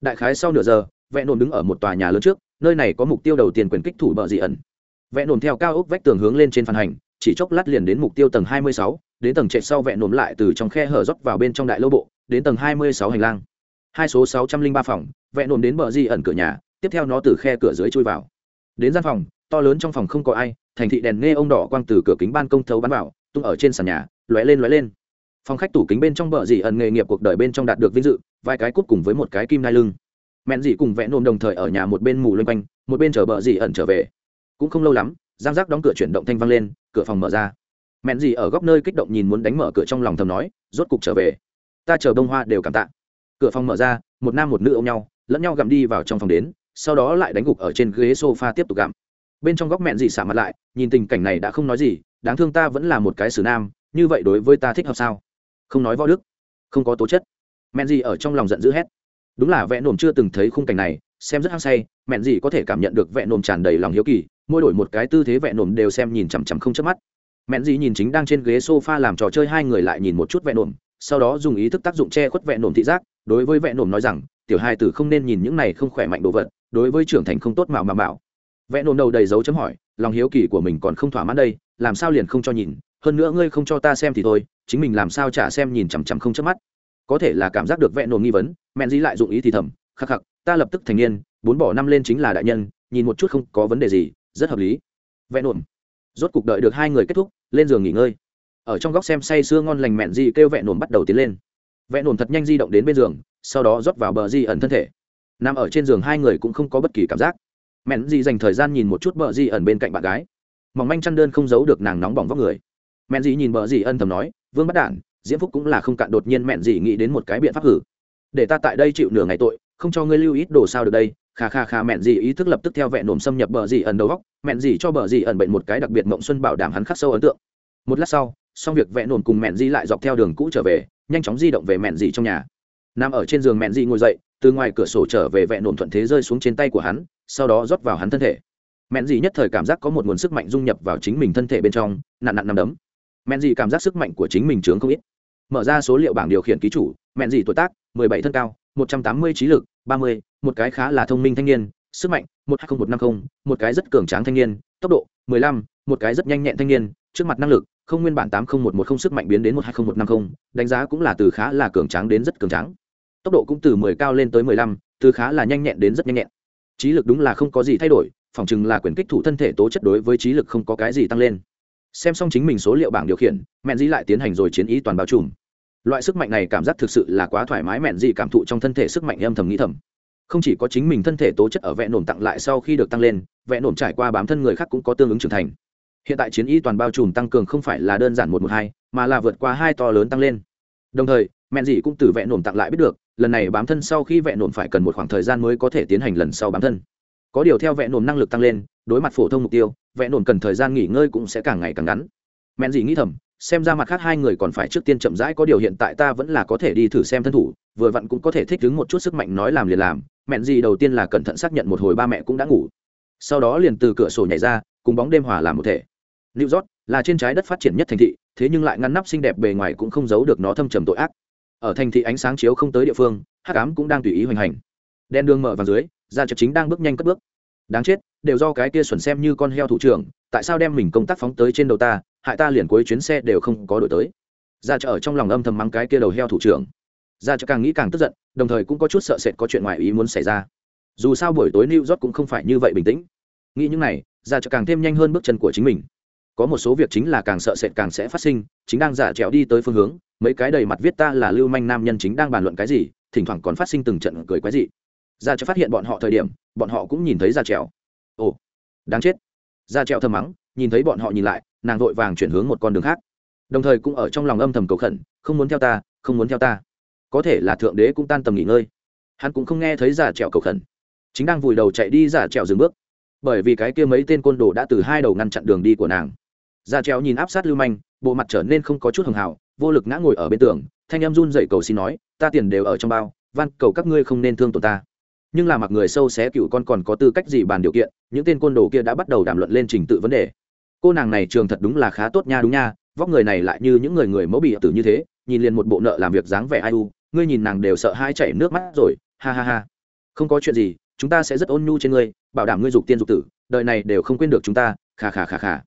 Đại khái sau nửa giờ vẹn nổm đứng ở một tòa nhà lớn trước nơi này có mục tiêu đầu tiên quyền kích thủ bờ dị ẩn. Vẹn nổm theo cao ốc vách tường hướng lên trên phản hành chỉ chốc lát liền đến mục tiêu tầng 26, đến tầng trệt sau vẹn nổm lại từ trong khe hở rót vào bên trong đại lô bộ đến tầng 26 hành lang hai số 603 phòng vẹn nồn đến bờ di ẩn cửa nhà, tiếp theo nó từ khe cửa dưới chui vào. Đến gian phòng, to lớn trong phòng không có ai, thành thị đèn nghe ông đỏ quang từ cửa kính ban công thấu bắn vào, tung ở trên sàn nhà, lóe lên lóe lên. Phòng khách tủ kính bên trong bờ dị ẩn nghề nghiệp cuộc đời bên trong đạt được vinh dự, vài cái cút cùng với một cái kim nai lưng. Mẹn dị cùng vẽ nôm đồng thời ở nhà một bên mù loanh quanh, một bên chờ bờ dị ẩn trở về. Cũng không lâu lắm, giang giác đóng cửa chuyển động thanh vang lên, cửa phòng mở ra. Mẹn dị ở góc nơi kích động nhìn muốn đánh mở cửa trong lòng thầm nói, rốt cục trở về. Ta chờ bông hoa đều cảm tạ cửa phòng mở ra, một nam một nữ ôm nhau, lẫn nhau gặm đi vào trong phòng đến, sau đó lại đánh gục ở trên ghế sofa tiếp tục gặm. Bên trong góc mẹn dị xả mặt lại, nhìn tình cảnh này đã không nói gì, đáng thương ta vẫn là một cái xử nam, như vậy đối với ta thích hợp sao? Không nói võ đức, không có tố chất. Mẹn dị ở trong lòng giận dữ hét. Đúng là vẽ nồm chưa từng thấy khung cảnh này, xem rất hăng say, mẹn dị có thể cảm nhận được vẽ nồm tràn đầy lòng hiếu kỳ, mỗi đổi một cái tư thế vẽ nồm đều xem nhìn chằm chằm không chớp mắt. Mẹn dị nhìn chính đang trên ghế sofa làm trò chơi, hai người lại nhìn một chút vẽ nồm sau đó dùng ý thức tác dụng che khuất vẹn nổm thị giác, đối với vẹn nổm nói rằng, tiểu hai tử không nên nhìn những này không khỏe mạnh đồ vật, đối với trưởng thành không tốt mạo mà mạo vẹn nổm đầu đầy dấu chấm hỏi, lòng hiếu kỳ của mình còn không thỏa mãn đây, làm sao liền không cho nhìn? Hơn nữa ngươi không cho ta xem thì thôi, chính mình làm sao trả xem nhìn chằm chằm không chớp mắt. Có thể là cảm giác được vẹn nổm nghi vấn mẹn dí lại dụng ý thì thầm, khắc khắc, ta lập tức thành niên, bốn bỏ năm lên chính là đại nhân, nhìn một chút không có vấn đề gì, rất hợp lý. Vẹn nổm, rốt cục đợi được hai người kết thúc, lên giường nghỉ ngơi ở trong góc xem say sưa ngon lành mẹn di kêu vẹn nổm bắt đầu tiến lên. Vẹn nổm thật nhanh di động đến bên giường, sau đó rót vào bờ di ẩn thân thể. Nằm ở trên giường hai người cũng không có bất kỳ cảm giác. Mẹn di dành thời gian nhìn một chút bờ di ẩn bên cạnh bạn gái. Mỏng manh chăn đơn không giấu được nàng nóng bỏng vóc người. Mẹn di nhìn bờ di ân thầm nói, vương bắt đản, diễm phúc cũng là không cạn đột nhiên mẹn di nghĩ đến một cái biện pháp hử. Để ta tại đây chịu nửa ngày tội, không cho ngươi lưu ít đồ sao được đây. Kha kha kha mẹn di ý thức lập tức theo vẹn nổm xâm nhập bờ di ẩn đầu góc. Mẹn di cho bờ di ẩn bệnh một cái đặc biệt mộng xuân bảo đảm hắn khắc sâu ấn tượng. Một lát sau xong việc vẽ nổn cùng mẹn Di lại dọc theo đường cũ trở về nhanh chóng di động về mẹn dị trong nhà. Nằm ở trên giường mẹn Di ngồi dậy từ ngoài cửa sổ trở về vẽ nổn thuận thế rơi xuống trên tay của hắn sau đó rót vào hắn thân thể. Mẹn di nhất thời cảm giác có một nguồn sức mạnh dung nhập vào chính mình thân thể bên trong nạn nặn nằm đấm. Mẹn di cảm giác sức mạnh của chính mình trướng không ít. Mở ra số liệu bảng điều khiển ký chủ mẹn di tuổi tác 17 thân cao 180 trí lực 30, một cái khá là thông minh thanh niên sức mạnh một trăm một cái rất cường tráng thanh niên tốc độ 15, một cái rất nhanh nhẹn thanh niên trước mặt năng lực không nguyên bản 80110 sức mạnh biến đến 120150, đánh giá cũng là từ khá là cường tráng đến rất cường tráng. Tốc độ cũng từ 10 cao lên tới 15, từ khá là nhanh nhẹn đến rất nhanh nhẹn. Trí lực đúng là không có gì thay đổi phỏng chừng là quyền kích thủ thân thể tố chất đối với trí lực không có cái gì tăng lên. Xem xong chính mình số liệu bảng điều khiển mẹn dĩ lại tiến hành rồi chiến ý toàn bao trùm. Loại sức mạnh này cảm giác thực sự là quá thoải mái mẹn dĩ cảm thụ trong thân thể sức mạnh âm thầm nghĩ thầm. Không chỉ có chính mình thân thể tố chất ở vẽ nổm tặng lại sau khi được tăng lên vẽ nổm trải qua bám thân người khác cũng có tương ứng trưởng thành hiện tại chiến y toàn bao trùm tăng cường không phải là đơn giản một một hai, mà là vượt qua hai to lớn tăng lên. Đồng thời mẹn dị cũng từ vẽ nổm tặng lại biết được, lần này bám thân sau khi vẽ nổm phải cần một khoảng thời gian mới có thể tiến hành lần sau bám thân. Có điều theo vẽ nổm năng lực tăng lên, đối mặt phổ thông mục tiêu vẽ nổm cần thời gian nghỉ ngơi cũng sẽ càng ngày càng ngắn. Mẹn dị nghĩ thầm, xem ra mặt khác hai người còn phải trước tiên chậm rãi, có điều hiện tại ta vẫn là có thể đi thử xem thân thủ, vừa vặn cũng có thể thích ứng một chút sức mạnh nói làm liền làm. Mẹn dị đầu tiên là cẩn thận xác nhận một hồi ba mẹ cũng đã ngủ. Sau đó liền từ cửa sổ nhảy ra, cùng bóng đêm hòa làm một thể new york là trên trái đất phát triển nhất thành thị, thế nhưng lại ngăn nắp xinh đẹp bề ngoài cũng không giấu được nó thâm trầm tội ác. Ở thành thị ánh sáng chiếu không tới địa phương, hắc ám cũng đang tùy ý hoành hành. Đen đường mở vào dưới, ra chợ chính đang bước nhanh cất bước. Đáng chết, đều do cái kia xuẩn xem như con heo thủ trưởng, tại sao đem mình công tác phóng tới trên đầu ta, hại ta liền cuối chuyến xe đều không có đổi tới. Ra chợ ở trong lòng âm thầm mắng cái kia đầu heo thủ trưởng. Ra chợ càng nghĩ càng tức giận, đồng thời cũng có chút sợ sệt có chuyện ngoài ý muốn xảy ra. Dù sao buổi tối new york cũng không phải như vậy bình tĩnh. Nghĩ những này, ra chợ càng thêm nhanh hơn bước chân của chính mình có một số việc chính là càng sợ sệt càng sẽ phát sinh, chính đang giả trèo đi tới phương hướng, mấy cái đầy mặt viết ta là lưu manh nam nhân chính đang bàn luận cái gì, thỉnh thoảng còn phát sinh từng trận cười quái dị. Ra cho phát hiện bọn họ thời điểm, bọn họ cũng nhìn thấy ra trèo. Ồ, đáng chết. Ra trèo thầm mắng, nhìn thấy bọn họ nhìn lại, nàng vội vàng chuyển hướng một con đường khác. Đồng thời cũng ở trong lòng âm thầm cầu khẩn, không muốn theo ta, không muốn theo ta. Có thể là thượng đế cũng tan tầm nghỉ ngơi. Hắn cũng không nghe thấy giả trèo cầu khẩn. Chính đang vùi đầu chạy đi giả trèo dừng bước. Bởi vì cái kia mấy tên côn đồ đã từ hai đầu ngăn chặn đường đi của nàng. Ra trèo nhìn áp sát lưu manh, bộ mặt trở nên không có chút hường hào, vô lực ngã ngồi ở bên tường, thanh em run dậy cầu xin nói, ta tiền đều ở trong bao, van, cầu các ngươi không nên thương tổn ta. Nhưng là mặc người sâu xé cựu con còn có tư cách gì bàn điều kiện, những tên côn đồ kia đã bắt đầu đàm luận lên trình tự vấn đề. Cô nàng này trường thật đúng là khá tốt nha, đúng nha, vóc người này lại như những người người mẫu bị tử như thế, nhìn liền một bộ nợ làm việc dáng vẻ ai u, ngươi nhìn nàng đều sợ hai chảy nước mắt rồi, ha ha ha. Không có chuyện gì, chúng ta sẽ rất ôn nhu trên ngươi, bảo đảm ngươi dục tiên dục tử, đời này đều không quên được chúng ta khà khà khà khà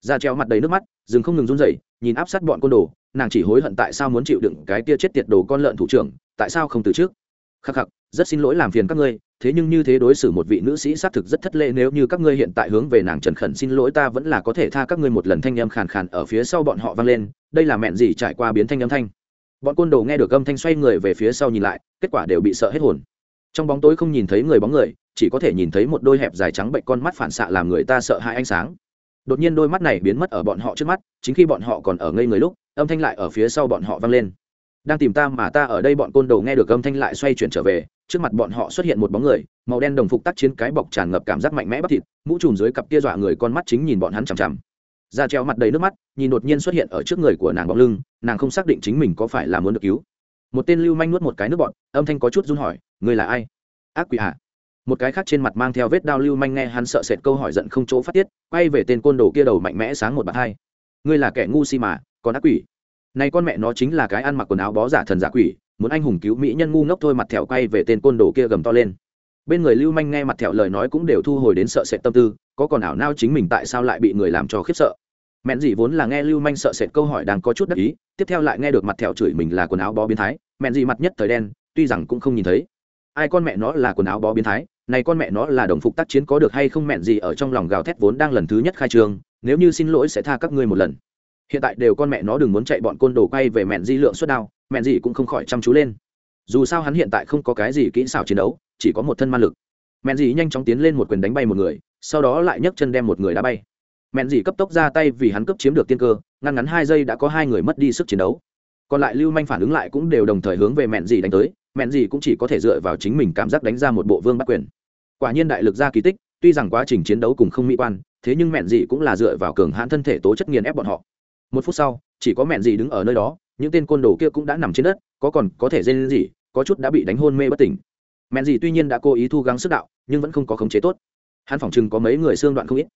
ra treo mặt đầy nước mắt dừng không ngừng run rẩy, nhìn áp sát bọn côn đồ, nàng chỉ hối hận tại sao muốn chịu đựng cái tia chết tiệt đồ con lợn thủ trưởng, tại sao không từ trước? Khắc khắc, rất xin lỗi làm phiền các ngươi, thế nhưng như thế đối xử một vị nữ sĩ xác thực rất thất lễ nếu như các ngươi hiện tại hướng về nàng trần khẩn xin lỗi ta vẫn là có thể tha các ngươi một lần thanh âm khàn khàn ở phía sau bọn họ vang lên, đây là mẹn gì trải qua biến thanh âm thanh. Bọn côn đồ nghe được âm thanh xoay người về phía sau nhìn lại, kết quả đều bị sợ hết hồn. Trong bóng tối không nhìn thấy người bóng người, chỉ có thể nhìn thấy một đôi hẹp dài trắng bệnh con mắt phản xạ làm người ta sợ hãi ánh sáng đột nhiên đôi mắt này biến mất ở bọn họ trước mắt, chính khi bọn họ còn ở ngây người lúc, âm thanh lại ở phía sau bọn họ vang lên. Đang tìm ta mà ta ở đây bọn côn đồ nghe được âm thanh lại xoay chuyển trở về, trước mặt bọn họ xuất hiện một bóng người, màu đen đồng phục tác chiến cái bọc tràn ngập cảm giác mạnh mẽ bắp thịt, mũ trùm dưới cặp kia dọa người con mắt chính nhìn bọn hắn chằm chằm. Da treo mặt đầy nước mắt, nhìn đột nhiên xuất hiện ở trước người của nàng bóng lưng, nàng không xác định chính mình có phải là muốn được cứu. Một tên lưu manh nuốt một cái nước bọn, âm thanh có chút run hỏi người là ai? Ác quỷ hạ một cái khác trên mặt mang theo vết đao lưu manh nghe hắn sợ sệt câu hỏi giận không chỗ phát tiết, quay về tên côn đồ kia đầu mạnh mẽ sáng một bạt hai. Ngươi là kẻ ngu si mà, còn ác quỷ. Này con mẹ nó chính là cái ăn mặc quần áo bó giả thần giả quỷ, muốn anh hùng cứu mỹ nhân ngu ngốc thôi mặt thẹo quay về tên côn đồ kia gầm to lên. Bên người lưu manh nghe mặt thẹo lời nói cũng đều thu hồi đến sợ sệt tâm tư, có còn ảo nao chính mình tại sao lại bị người làm cho khiếp sợ. Mẹn gì vốn là nghe lưu manh sợ sệt câu hỏi đang có chút đắc ý, tiếp theo lại nghe được mặt thẹo chửi mình là quần áo bó biến thái, mẹn gì mặt nhất thời đen, tuy rằng cũng không nhìn thấy. Ai con mẹ nó là quần áo bó biến thái? Này con mẹ nó là đồng phục tác chiến có được hay không mẹn gì ở trong lòng gào thét vốn đang lần thứ nhất khai trường nếu như xin lỗi sẽ tha các ngươi một lần. Hiện tại đều con mẹ nó đừng muốn chạy bọn côn đồ quay về mẹn di lượng suất đao, mẹn gì cũng không khỏi chăm chú lên. Dù sao hắn hiện tại không có cái gì kỹ xảo chiến đấu, chỉ có một thân ma lực. Mẹn gì nhanh chóng tiến lên một quyền đánh bay một người, sau đó lại nhấc chân đem một người đá bay. Mẹn gì cấp tốc ra tay vì hắn cấp chiếm được tiên cơ, ngăn ngắn hai giây đã có hai người mất đi sức chiến đấu còn lại lưu manh phản ứng lại cũng đều đồng thời hướng về mẹn gì đánh tới, mẹn gì cũng chỉ có thể dựa vào chính mình cảm giác đánh ra một bộ vương bắt quyền. Quả nhiên đại lực ra kỳ tích, tuy rằng quá trình chiến đấu cùng không mỹ quan, thế nhưng mẹn gì cũng là dựa vào cường hãn thân thể tố chất nghiền ép bọn họ. Một phút sau, chỉ có mẹn gì đứng ở nơi đó, những tên côn đồ kia cũng đã nằm trên đất, có còn có thể dên gì, có chút đã bị đánh hôn mê bất tỉnh. Mẹn gì tuy nhiên đã cố ý thu gắng sức đạo, nhưng vẫn không có khống chế tốt. Hắn phỏng chừng có mấy người xương đoạn không ít.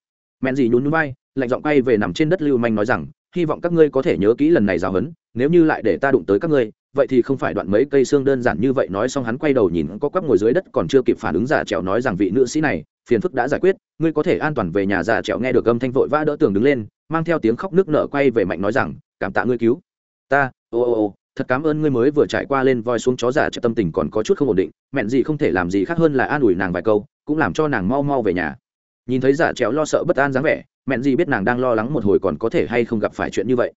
Mẹn gì nhún nhún vai, lạnh giọng quay về nằm trên đất lưu manh nói rằng hy vọng các ngươi có thể nhớ kỹ lần này giáo huấn, nếu như lại để ta đụng tới các ngươi, vậy thì không phải đoạn mấy cây xương đơn giản như vậy nói xong hắn quay đầu nhìn có quắp ngồi dưới đất còn chưa kịp phản ứng giả trèo nói rằng vị nữ sĩ này, phiền phức đã giải quyết, ngươi có thể an toàn về nhà giả trèo nghe được âm thanh vội vã đỡ tường đứng lên, mang theo tiếng khóc nước nở quay về mạnh nói rằng, cảm tạ ngươi cứu. Ta, ô ô ô, thật cảm ơn ngươi mới vừa trải qua lên voi xuống chó giả cho tâm tình còn có chút không ổn định, mẹn gì không thể làm gì khác hơn là an ủi nàng vài câu, cũng làm cho nàng mau mau về nhà. Nhìn thấy giả trèo lo sợ bất an dáng vẻ mẹn gì biết nàng đang lo lắng một hồi còn có thể hay không gặp phải chuyện như vậy.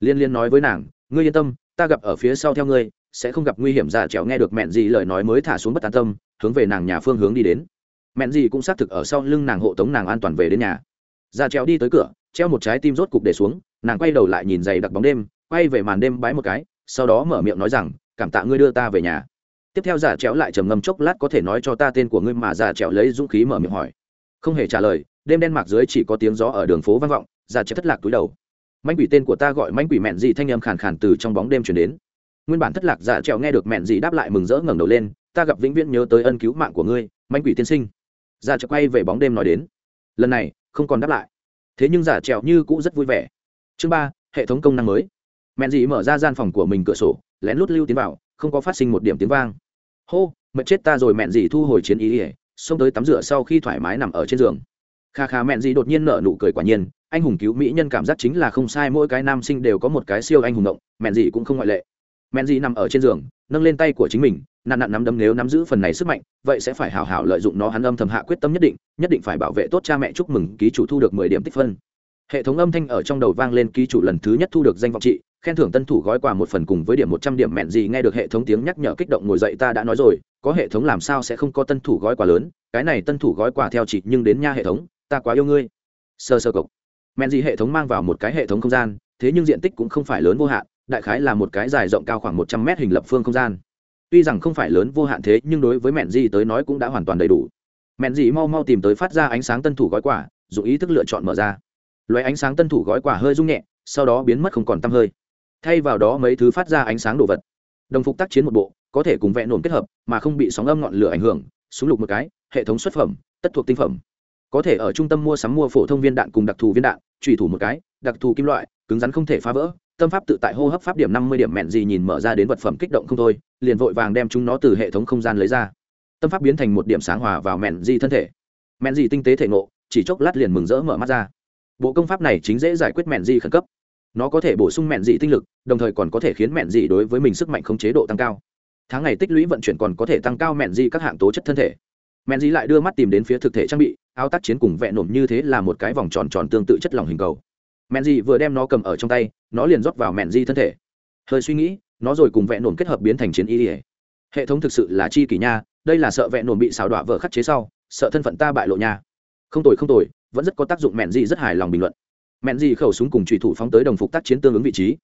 Liên liên nói với nàng, ngươi yên tâm, ta gặp ở phía sau theo ngươi, sẽ không gặp nguy hiểm giả trèo. Nghe được mẹn gì lời nói mới thả xuống bất an tâm, hướng về nàng nhà phương hướng đi đến. Mẹn gì cũng xác thực ở sau lưng nàng hộ tống nàng an toàn về đến nhà. Giả trèo đi tới cửa, treo một trái tim rốt cục để xuống, nàng quay đầu lại nhìn giày đặc bóng đêm, quay về màn đêm bái một cái, sau đó mở miệng nói rằng, cảm tạ ngươi đưa ta về nhà. Tiếp theo giả trèo lại trầm ngâm chốc lát có thể nói cho ta tên của ngươi mà giả trèo lấy dũng khí mở miệng hỏi. Không hề trả lời đêm đen mạc dưới chỉ có tiếng gió ở đường phố vang vọng giả trèo thất lạc túi đầu. Manh quỷ tên của ta gọi manh quỷ mẹn dị thanh âm khàn khàn từ trong bóng đêm chuyển đến. Nguyên bản thất lạc giả trèo nghe được mẹn dị đáp lại mừng rỡ ngẩng đầu lên, ta gặp vĩnh viễn nhớ tới ân cứu mạng của ngươi manh quỷ tiên sinh. Giả trèo quay về bóng đêm nói đến. Lần này, không còn đáp lại. Thế nhưng giả trèo như cũ rất vui vẻ. Chương ba, hệ thống công năng mới. Mẹn dị mở ra gian phòng của mình cửa sổ, lén lút lưu tiến vào, không có phát sinh một điểm tiếng vang. Hô, mệt chết ta rồi mẹn dị thu hồi chiến ý ỉa xông tới tắm rửa sau khi thoải mái nằm ở trên giường kha kha mẹn dị đột nhiên nở nụ cười quả nhiên, anh hùng cứu mỹ nhân cảm giác chính là không sai, mỗi cái nam sinh đều có một cái siêu anh hùng động mẹn dị cũng không ngoại lệ. Mẹn dị nằm ở trên giường, nâng lên tay của chính mình nạn nạn nắm đấm nếu nắm giữ phần này sức mạnh, vậy sẽ phải hảo hảo lợi dụng nó, hắn âm thầm hạ quyết tâm nhất định nhất định phải bảo vệ tốt cha mẹ chúc mừng, ký chủ thu được mười điểm tích phân. Hệ thống âm thanh ở trong đầu vang lên, ký chủ lần thứ nhất thu được danh vọng trị, khen thưởng tân thủ gói quà một phần cùng với điểm một trăm điểm mẹn gì nghe được hệ thống tiếng nhắc nhở kích động ngồi dậy, ta đã nói rồi, có hệ thống làm sao sẽ không có tân thủ gói quà lớn, cái này tân thủ gói quà theo chị nhưng đến nha hệ thống ta quá yêu ngươi. Sơ sơ cộc men gì hệ thống mang vào một cái hệ thống không gian, thế nhưng diện tích cũng không phải lớn vô hạn, đại khái là một cái dài rộng cao khoảng một trăm mét hình lập phương không gian. Tuy rằng không phải lớn vô hạn thế, nhưng đối với mẹn gì tới nói cũng đã hoàn toàn đầy đủ. Mẹn gì mau mau tìm tới phát ra ánh sáng tân thủ gói quả dùng ý thức lựa chọn mở ra. Loại ánh sáng tân thủ gói quả hơi rung nhẹ, sau đó biến mất không còn tăm hơi. Thay vào đó mấy thứ phát ra ánh sáng đồ vật. Đồng phục tác chiến một bộ, có thể cùng vẽ nổn kết hợp, mà không bị sóng âm ngọn lửa ảnh hưởng, súng lục một cái, hệ thống xuất phẩm, tất thuộc tinh phẩm có thể ở trung tâm mua sắm mua phổ thông viên đạn cùng đặc thù viên đạn trùy thủ một cái, đặc thù kim loại, cứng rắn không thể phá vỡ, tâm pháp tự tại hô hấp pháp điểm năm mươi điểm mẹn gì nhìn mở ra đến vật phẩm kích động không thôi, liền vội vàng đem chúng nó từ hệ thống không gian lấy ra. Tâm pháp biến thành một điểm sáng hòa vào mẹn di thân thể. Mẹn di tinh tế thể ngộ, chỉ chốc lát liền mừng rỡ mở mắt ra. Bộ công pháp này chính dễ giải quyết mẹn di khẩn cấp. Nó có thể bổ sung mẹn dị tinh lực, đồng thời còn có thể khiến mẹn dị đối với mình sức mạnh không chế độ tăng cao. Tháng ngày tích lũy vận chuyển còn có thể tăng cao mẹn dị các hạng tố chất thân thể. Mẹn dị lại đưa mắt tìm đến phía thực thể trang bị áo tác chiến cùng vẹn nổm như thế là một cái vòng tròn tròn tương tự chất lỏng hình cầu. Mẹn dị vừa đem nó cầm ở trong tay, nó liền rót vào mẹn dị thân thể. Hơi suy nghĩ, nó rồi cùng vẹn nổm kết hợp biến thành chiến y ỉa hệ thống thực sự là chi kỷ nha, đây là sợ vẹn nổm bị xào đọa vợ khắc chế sau, sợ thân phận ta bại lộ nha. Không tồi không tồi, vẫn rất có tác dụng mẹn dị rất hài lòng bình luận. Mẹn dị khẩu súng cùng trùy thủ phóng tới đồng phục tác chiến tương ứng vị trí.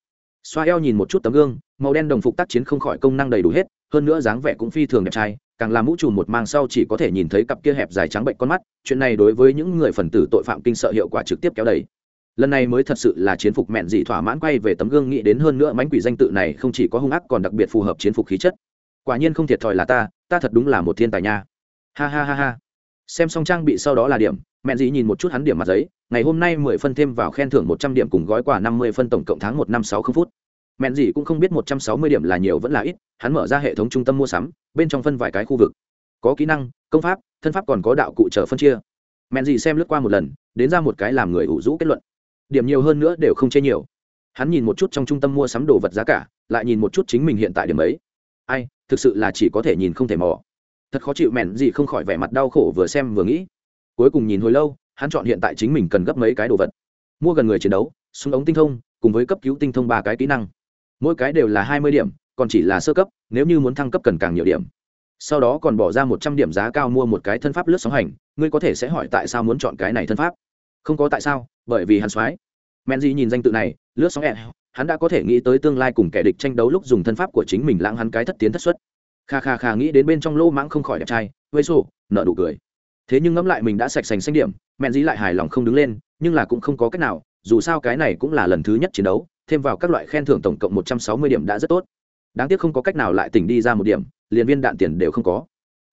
Xoa eo nhìn một chút tấm gương, màu đen đồng phục tác chiến không khỏi công năng đầy đủ hết, hơn nữa dáng vẻ cũng phi thường đẹp trai càng làm mũ trùm một mang sau chỉ có thể nhìn thấy cặp kia hẹp dài trắng bệnh con mắt, chuyện này đối với những người phần tử tội phạm kinh sợ hiệu quả trực tiếp kéo đầy. Lần này mới thật sự là chiến phục mẹn dị thỏa mãn quay về tấm gương nghĩ đến hơn nữa mánh quỷ danh tự này không chỉ có hung ác còn đặc biệt phù hợp chiến phục khí chất. Quả nhiên không thiệt thòi là ta ta thật đúng là một thiên tài nha. Ha ha ha ha. Xem xong trang bị sau đó là điểm, mẹn dị nhìn một chút hắn điểm mặt giấy, ngày hôm nay mười phân thêm vào khen thưởng một trăm điểm cùng gói quà năm mươi phân tổng cộng tháng một năm sáu không phút mẹn gì cũng không biết một trăm sáu mươi điểm là nhiều vẫn là ít, hắn mở ra hệ thống trung tâm mua sắm, bên trong phân vài cái khu vực. Có kỹ năng, công pháp, thân pháp còn có đạo cụ trở phân chia. Mẹn gì xem lướt qua một lần, đến ra một cái làm người ủ rũ kết luận. Điểm nhiều hơn nữa đều không chê nhiều. Hắn nhìn một chút trong trung tâm mua sắm đồ vật giá cả, lại nhìn một chút chính mình hiện tại điểm ấy. Ai, thực sự là chỉ có thể nhìn không thể mò. Thật khó chịu mẹn gì không khỏi vẻ mặt đau khổ vừa xem vừa nghĩ. Cuối cùng nhìn hồi lâu, hắn chọn hiện tại chính mình cần gấp mấy cái đồ vật. Mua gần người chiến đấu, súng ống tinh thông, cùng với cấp cứu tinh thông ba cái kỹ năng mỗi cái đều là hai mươi điểm còn chỉ là sơ cấp nếu như muốn thăng cấp cần càng nhiều điểm. Sau đó còn bỏ ra một trăm điểm giá cao mua một cái thân pháp lướt sóng hành ngươi có thể sẽ hỏi tại sao muốn chọn cái này thân pháp. Không có tại sao bởi vì hắn soái men di nhìn danh tự này lướt sóng hành, hắn đã có thể nghĩ tới tương lai cùng kẻ địch tranh đấu lúc dùng thân pháp của chính mình lãng hắn cái thất tiến thất xuất. Kha kha kha nghĩ đến bên trong lô mãng không khỏi đẹp trai vây sổ nợ đủ cười. Thế nhưng ngẫm lại mình đã sạch sành xanh điểm mẹn dĩ lại hài lòng không đứng lên nhưng là cũng không có cách nào dù sao cái này cũng là lần thứ nhất chiến đấu thêm vào các loại khen thưởng tổng cộng một trăm sáu mươi điểm đã rất tốt. Đáng tiếc không có cách nào lại tỉnh đi ra một điểm, liền viên đạn tiền đều không có.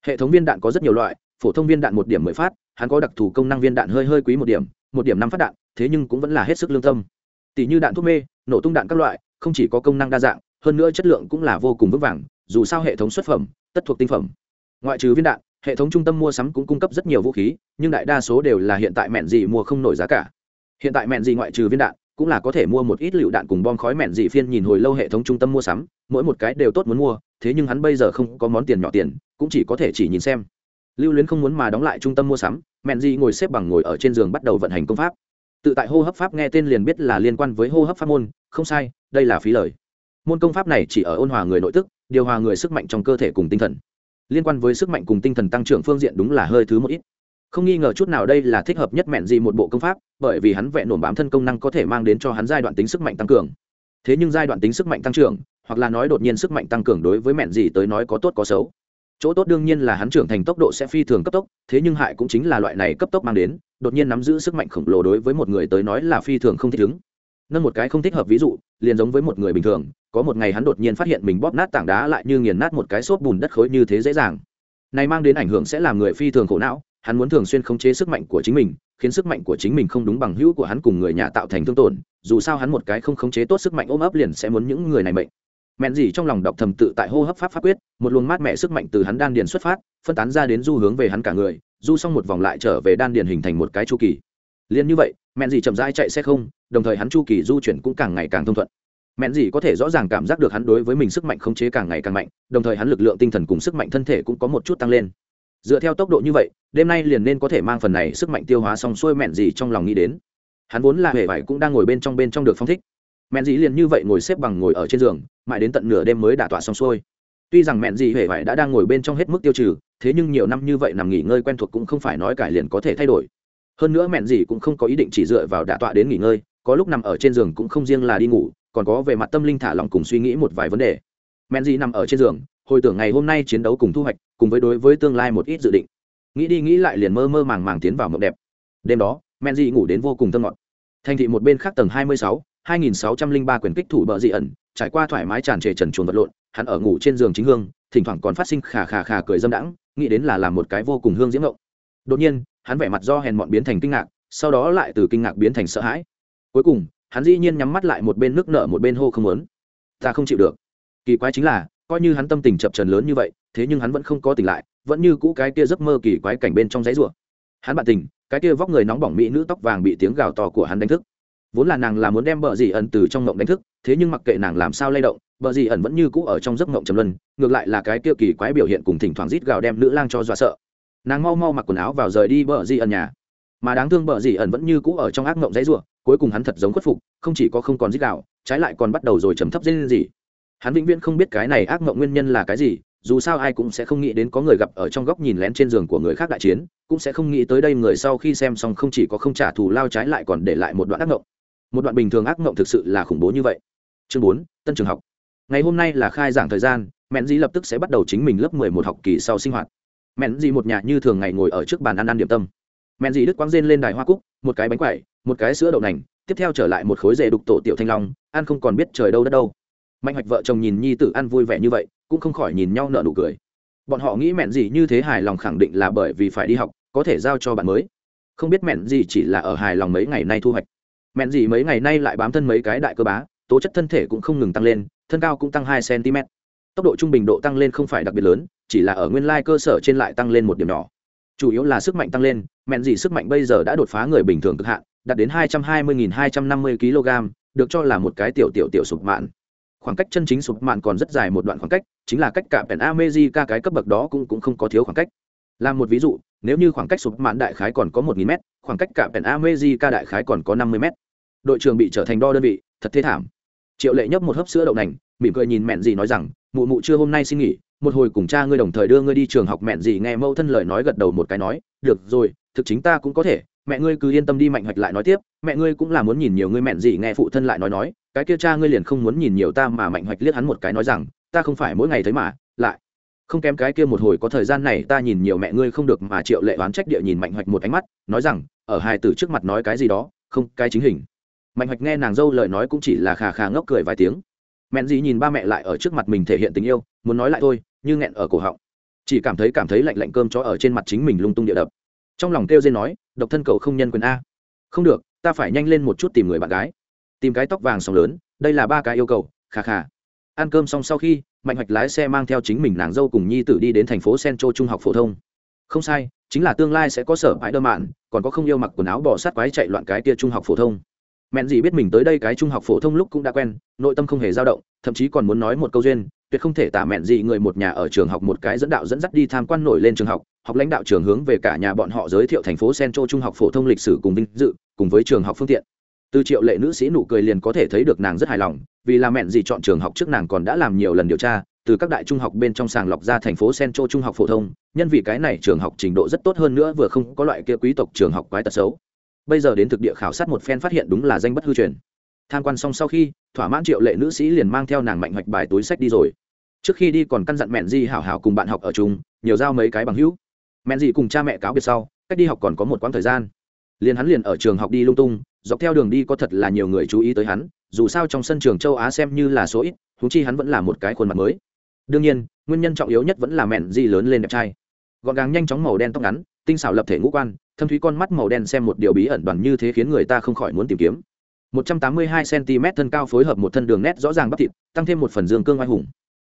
Hệ thống viên đạn có rất nhiều loại, phổ thông viên đạn một điểm mười phát, hắn có đặc thù công năng viên đạn hơi hơi quý một điểm một điểm năm phát đạn, thế nhưng cũng vẫn là hết sức lương tâm. Tỷ như đạn thuốc mê, nổ tung đạn các loại, không chỉ có công năng đa dạng, hơn nữa chất lượng cũng là vô cùng vững vàng, dù sao hệ thống xuất phẩm, tất thuộc tinh phẩm. Ngoại trừ viên đạn, hệ thống trung tâm mua sắm cũng cung cấp rất nhiều vũ khí, nhưng đại đa số đều là hiện tại mẹn gì mua không nổi giá cả. Hiện tại mẹn gì ngoại trừ viên đạn cũng là có thể mua một ít lựu đạn cùng bom khói mẹn dị phiên nhìn hồi lâu hệ thống trung tâm mua sắm, mỗi một cái đều tốt muốn mua, thế nhưng hắn bây giờ không có món tiền nhỏ tiền, cũng chỉ có thể chỉ nhìn xem. Lưu luyến không muốn mà đóng lại trung tâm mua sắm, mẹn dị ngồi xếp bằng ngồi ở trên giường bắt đầu vận hành công pháp. Tự tại hô hấp pháp nghe tên liền biết là liên quan với hô hấp pháp môn, không sai, đây là phí lời. Môn công pháp này chỉ ở ôn hòa người nội tức, điều hòa người sức mạnh trong cơ thể cùng tinh thần. Liên quan với sức mạnh cùng tinh thần tăng trưởng phương diện đúng là hơi thứ một ít không nghi ngờ chút nào đây là thích hợp nhất mẹn gì một bộ công pháp, bởi vì hắn vẹn nổm bám thân công năng có thể mang đến cho hắn giai đoạn tính sức mạnh tăng cường. Thế nhưng giai đoạn tính sức mạnh tăng trưởng, hoặc là nói đột nhiên sức mạnh tăng cường đối với mẹn gì tới nói có tốt có xấu. Chỗ tốt đương nhiên là hắn trưởng thành tốc độ sẽ phi thường cấp tốc, thế nhưng hại cũng chính là loại này cấp tốc mang đến, đột nhiên nắm giữ sức mạnh khổng lồ đối với một người tới nói là phi thường không thích ứng. Nâng một cái không thích hợp ví dụ, liền giống với một người bình thường, có một ngày hắn đột nhiên phát hiện mình bóp nát tảng đá lại như nghiền nát một cái xốp bùn đất khối như thế dễ dàng. Này mang đến ảnh hưởng sẽ làm người phi thường khổ não hắn muốn thường xuyên khống chế sức mạnh của chính mình, khiến sức mạnh của chính mình không đúng bằng hữu của hắn cùng người nhà tạo thành thương tổn, dù sao hắn một cái không khống chế tốt sức mạnh ôm ấp liền sẽ muốn những người này mệnh. Mẹn gì trong lòng đọc thầm tự tại hô hấp pháp pháp quyết, một luồng mát mẹ sức mạnh từ hắn đan điền xuất phát, phân tán ra đến du hướng về hắn cả người, du xong một vòng lại trở về đan điền hình thành một cái chu kỳ. Liền như vậy, mẹn gì chậm rãi chạy xe không, đồng thời hắn chu kỳ du chuyển cũng càng ngày càng thông thuận. Mẹn gì có thể rõ ràng cảm giác được hắn đối với mình sức mạnh khống chế càng ngày càng mạnh, đồng thời hắn lực lượng tinh thần cùng sức mạnh thân thể cũng có một chút tăng lên dựa theo tốc độ như vậy, đêm nay liền nên có thể mang phần này sức mạnh tiêu hóa xong xuôi mẹn gì trong lòng nghĩ đến. Hắn vốn là hệ vải cũng đang ngồi bên trong bên trong được phong thích. Mẹn gì liền như vậy ngồi xếp bằng ngồi ở trên giường, mãi đến tận nửa đêm mới đả tỏa xong xuôi. Tuy rằng mẹn gì hệ vải đã đang ngồi bên trong hết mức tiêu trừ, thế nhưng nhiều năm như vậy nằm nghỉ ngơi quen thuộc cũng không phải nói cải liền có thể thay đổi. Hơn nữa mẹn gì cũng không có ý định chỉ dựa vào đả tọa đến nghỉ ngơi, có lúc nằm ở trên giường cũng không riêng là đi ngủ, còn có về mặt tâm linh thả lòng cùng suy nghĩ một vài vấn đề. Mẹn gì nằm ở trên giường hồi tưởng ngày hôm nay chiến đấu cùng thu hoạch, cùng với đối với tương lai một ít dự định. Nghĩ đi nghĩ lại liền mơ mơ màng màng tiến vào mộng đẹp. Đêm đó men di ngủ đến vô cùng thơ ngọt. Thành thị một bên khác tầng hai mươi sáu, hai nghìn sáu trăm linh ba quyền kích thủ bờ dị ẩn, trải qua thoải mái tràn trề trần chuồng vật lộn, hắn ở ngủ trên giường chính hương, thỉnh thoảng còn phát sinh khà khà khà cười dâm đãng, nghĩ đến là làm một cái vô cùng hương diễm ngộng. Đột nhiên, hắn vẻ mặt do hèn mọn biến thành kinh ngạc, sau đó lại từ kinh ngạc biến thành sợ hãi. Cuối cùng, hắn dĩ nhiên nhắm mắt lại một bên nước nợ một bên hô không muốn. Ta không chịu được. Kỳ quái chính là coi như hắn tâm tình chập trần lớn như vậy, thế nhưng hắn vẫn không có tỉnh lại, vẫn như cũ cái kia giấc mơ kỳ quái cảnh bên trong giấy rùa hắn bạn tình, cái kia vóc người nóng bỏng mỹ nữ tóc vàng bị tiếng gào to của hắn đánh thức. Vốn là nàng là muốn đem bờ dì ẩn từ trong ngộng đánh thức, thế nhưng mặc kệ nàng làm sao lay động, bờ dì ẩn vẫn như cũ ở trong giấc ngộng trầm luân, ngược lại là cái kia kỳ quái biểu hiện cùng thỉnh thoảng rít gào đem nữ lang cho dọa sợ. Nàng mau mau mặc quần áo vào rời đi bờ dì ẩn nhà. Mà đáng thương bờ dì ẩn vẫn như cũ ở trong ác ngộng giấy rủa, cuối cùng hắn thật giống khuất phục, không chỉ có không còn rít gào, trái lại còn bắt đầu rồi trầm thấp dên gì hắn vĩnh viễn không biết cái này ác mộng nguyên nhân là cái gì, dù sao ai cũng sẽ không nghĩ đến có người gặp ở trong góc nhìn lén trên giường của người khác đại chiến, cũng sẽ không nghĩ tới đây người sau khi xem xong không chỉ có không trả thù lao trái lại còn để lại một đoạn ác mộng. Một đoạn bình thường ác mộng thực sự là khủng bố như vậy. Chương bốn, tân trường học. Ngày hôm nay là khai giảng thời gian, mẹn di lập tức sẽ bắt đầu chính mình lớp mười một học kỳ sau sinh hoạt. Mẹn di một nhà như thường ngày ngồi ở trước bàn ăn ăn điểm tâm. Mẹn di đức quang rên lên đài hoa cúc, một cái bánh quẩy, một cái sữa đậu nành, tiếp theo trở lại một khối dề đục tổ tiểu thanh long, ăn không còn biết trời đâu đất đâu mạnh hoạch vợ chồng nhìn nhi tử ăn vui vẻ như vậy, cũng không khỏi nhìn nhau nợ nụ cười. Bọn họ nghĩ mẹn gì như thế hài lòng khẳng định là bởi vì phải đi học, có thể giao cho bạn mới. Không biết mẹn gì chỉ là ở hài lòng mấy ngày nay thu hoạch. Mẹn gì mấy ngày nay lại bám thân mấy cái đại cơ bá, tố chất thân thể cũng không ngừng tăng lên, thân cao cũng tăng hai cm tốc độ trung bình độ tăng lên không phải đặc biệt lớn, chỉ là ở nguyên lai cơ sở trên lại tăng lên một điểm nhỏ. Chủ yếu là sức mạnh tăng lên, mẹn gì sức mạnh bây giờ đã đột phá người bình thường cực hạn, đạt đến hai trăm hai mươi hai trăm năm mươi kg được cho là một cái tiểu tiểu tiểu sụp mạn khoảng cách chân chính sụp mạn còn rất dài một đoạn khoảng cách, chính là cách cả pèn amejica cái cấp bậc đó cũng cũng không có thiếu khoảng cách. Làm một ví dụ, nếu như khoảng cách sụp mạn đại khái còn có một nghìn m khoảng cách cả pèn amejica đại khái còn có năm mươi m đội trưởng bị trở thành đo đơn vị, thật thế thảm. Triệu lệ nhấp một hớp sữa đậu nành, mỉm cười nhìn mẹn gì nói rằng, mụ mụ chưa hôm nay xin nghỉ, một hồi cùng cha ngươi đồng thời đưa ngươi đi trường học. Mẹn gì nghe mâu thân lời nói gật đầu một cái nói, được rồi, thực chính ta cũng có thể mẹ ngươi cứ yên tâm đi mạnh hoạch lại nói tiếp, mẹ ngươi cũng là muốn nhìn nhiều ngươi mẹn gì, nghe phụ thân lại nói nói, cái kia cha ngươi liền không muốn nhìn nhiều ta mà mạnh hoạch liếc hắn một cái nói rằng, ta không phải mỗi ngày thấy mà, lại. Không kém cái kia một hồi có thời gian này ta nhìn nhiều mẹ ngươi không được mà triệu lệ oán trách địa nhìn mạnh hoạch một ánh mắt, nói rằng, ở hai tử trước mặt nói cái gì đó, không, cái chính hình. Mạnh hoạch nghe nàng dâu lời nói cũng chỉ là khà khà ngốc cười vài tiếng. Mẹn gì nhìn ba mẹ lại ở trước mặt mình thể hiện tình yêu, muốn nói lại thôi nhưng nghẹn ở cổ họng. Chỉ cảm thấy cảm thấy lạnh lạnh cơm chó ở trên mặt chính mình lung tung địa đập trong lòng kêu dên nói, độc thân cầu không nhân quyền a. Không được, ta phải nhanh lên một chút tìm người bạn gái. Tìm cái tóc vàng sóng lớn, đây là ba cái yêu cầu khà khà ăn cơm xong sau khi, mạnh hoạch lái xe mang theo chính mình nàng dâu cùng nhi tử đi đến thành phố centro trung học phổ thông. Không sai, chính là tương lai sẽ có sở bãi đơ mạn còn có không yêu mặc quần áo bỏ sát quái chạy loạn cái kia trung học phổ thông. Mẹn gì biết mình tới đây cái trung học phổ thông lúc cũng đã quen, nội tâm không hề dao động, thậm chí còn muốn nói một câu duyên tuyệt không thể tả mẹn gì người một nhà ở trường học một cái dẫn đạo dẫn dắt đi tham quan nổi lên trường học học lãnh đạo trường hướng về cả nhà bọn họ giới thiệu thành phố centro trung học phổ thông lịch sử cùng vinh dự, cùng với trường học phương tiện. Từ triệu lệ nữ sĩ nụ cười liền có thể thấy được nàng rất hài lòng, vì là mẹn gì chọn trường học trước nàng còn đã làm nhiều lần điều tra, từ các đại trung học bên trong sàng lọc ra thành phố centro trung học phổ thông, nhân vì cái này trường học trình độ rất tốt hơn nữa vừa không có loại kia quý tộc trường học quái tật xấu. Bây giờ đến thực địa khảo sát một phen phát hiện đúng là danh bất hư truyền. Tham quan xong sau khi, thỏa mãn triệu lệ nữ sĩ liền mang theo nàng mạnh hoạch bài túi sách đi rồi trước khi đi còn căn dặn mẹn di hảo hảo cùng bạn học ở chung, nhiều giao mấy cái bằng hữu. Mẹn di cùng cha mẹ cáo biệt sau, cách đi học còn có một quãng thời gian. Liền hắn liền ở trường học đi lung tung, dọc theo đường đi có thật là nhiều người chú ý tới hắn, dù sao trong sân trường châu á xem như là số ít thú chi hắn vẫn là một cái khuôn mặt mới. Đương nhiên, nguyên nhân trọng yếu nhất vẫn là mẹn di lớn lên đẹp trai. Gọn gàng nhanh chóng màu đen tóc ngắn, tinh xảo lập thể ngũ quan, thâm thúy con mắt màu đen xem một điều bí ẩn đoàn như thế khiến người ta không khỏi muốn tìm kiếm. 182 cm thân cao phối hợp một thân đường nét rõ ràng bắp thịt, tăng thêm một phần dương cương oai hùng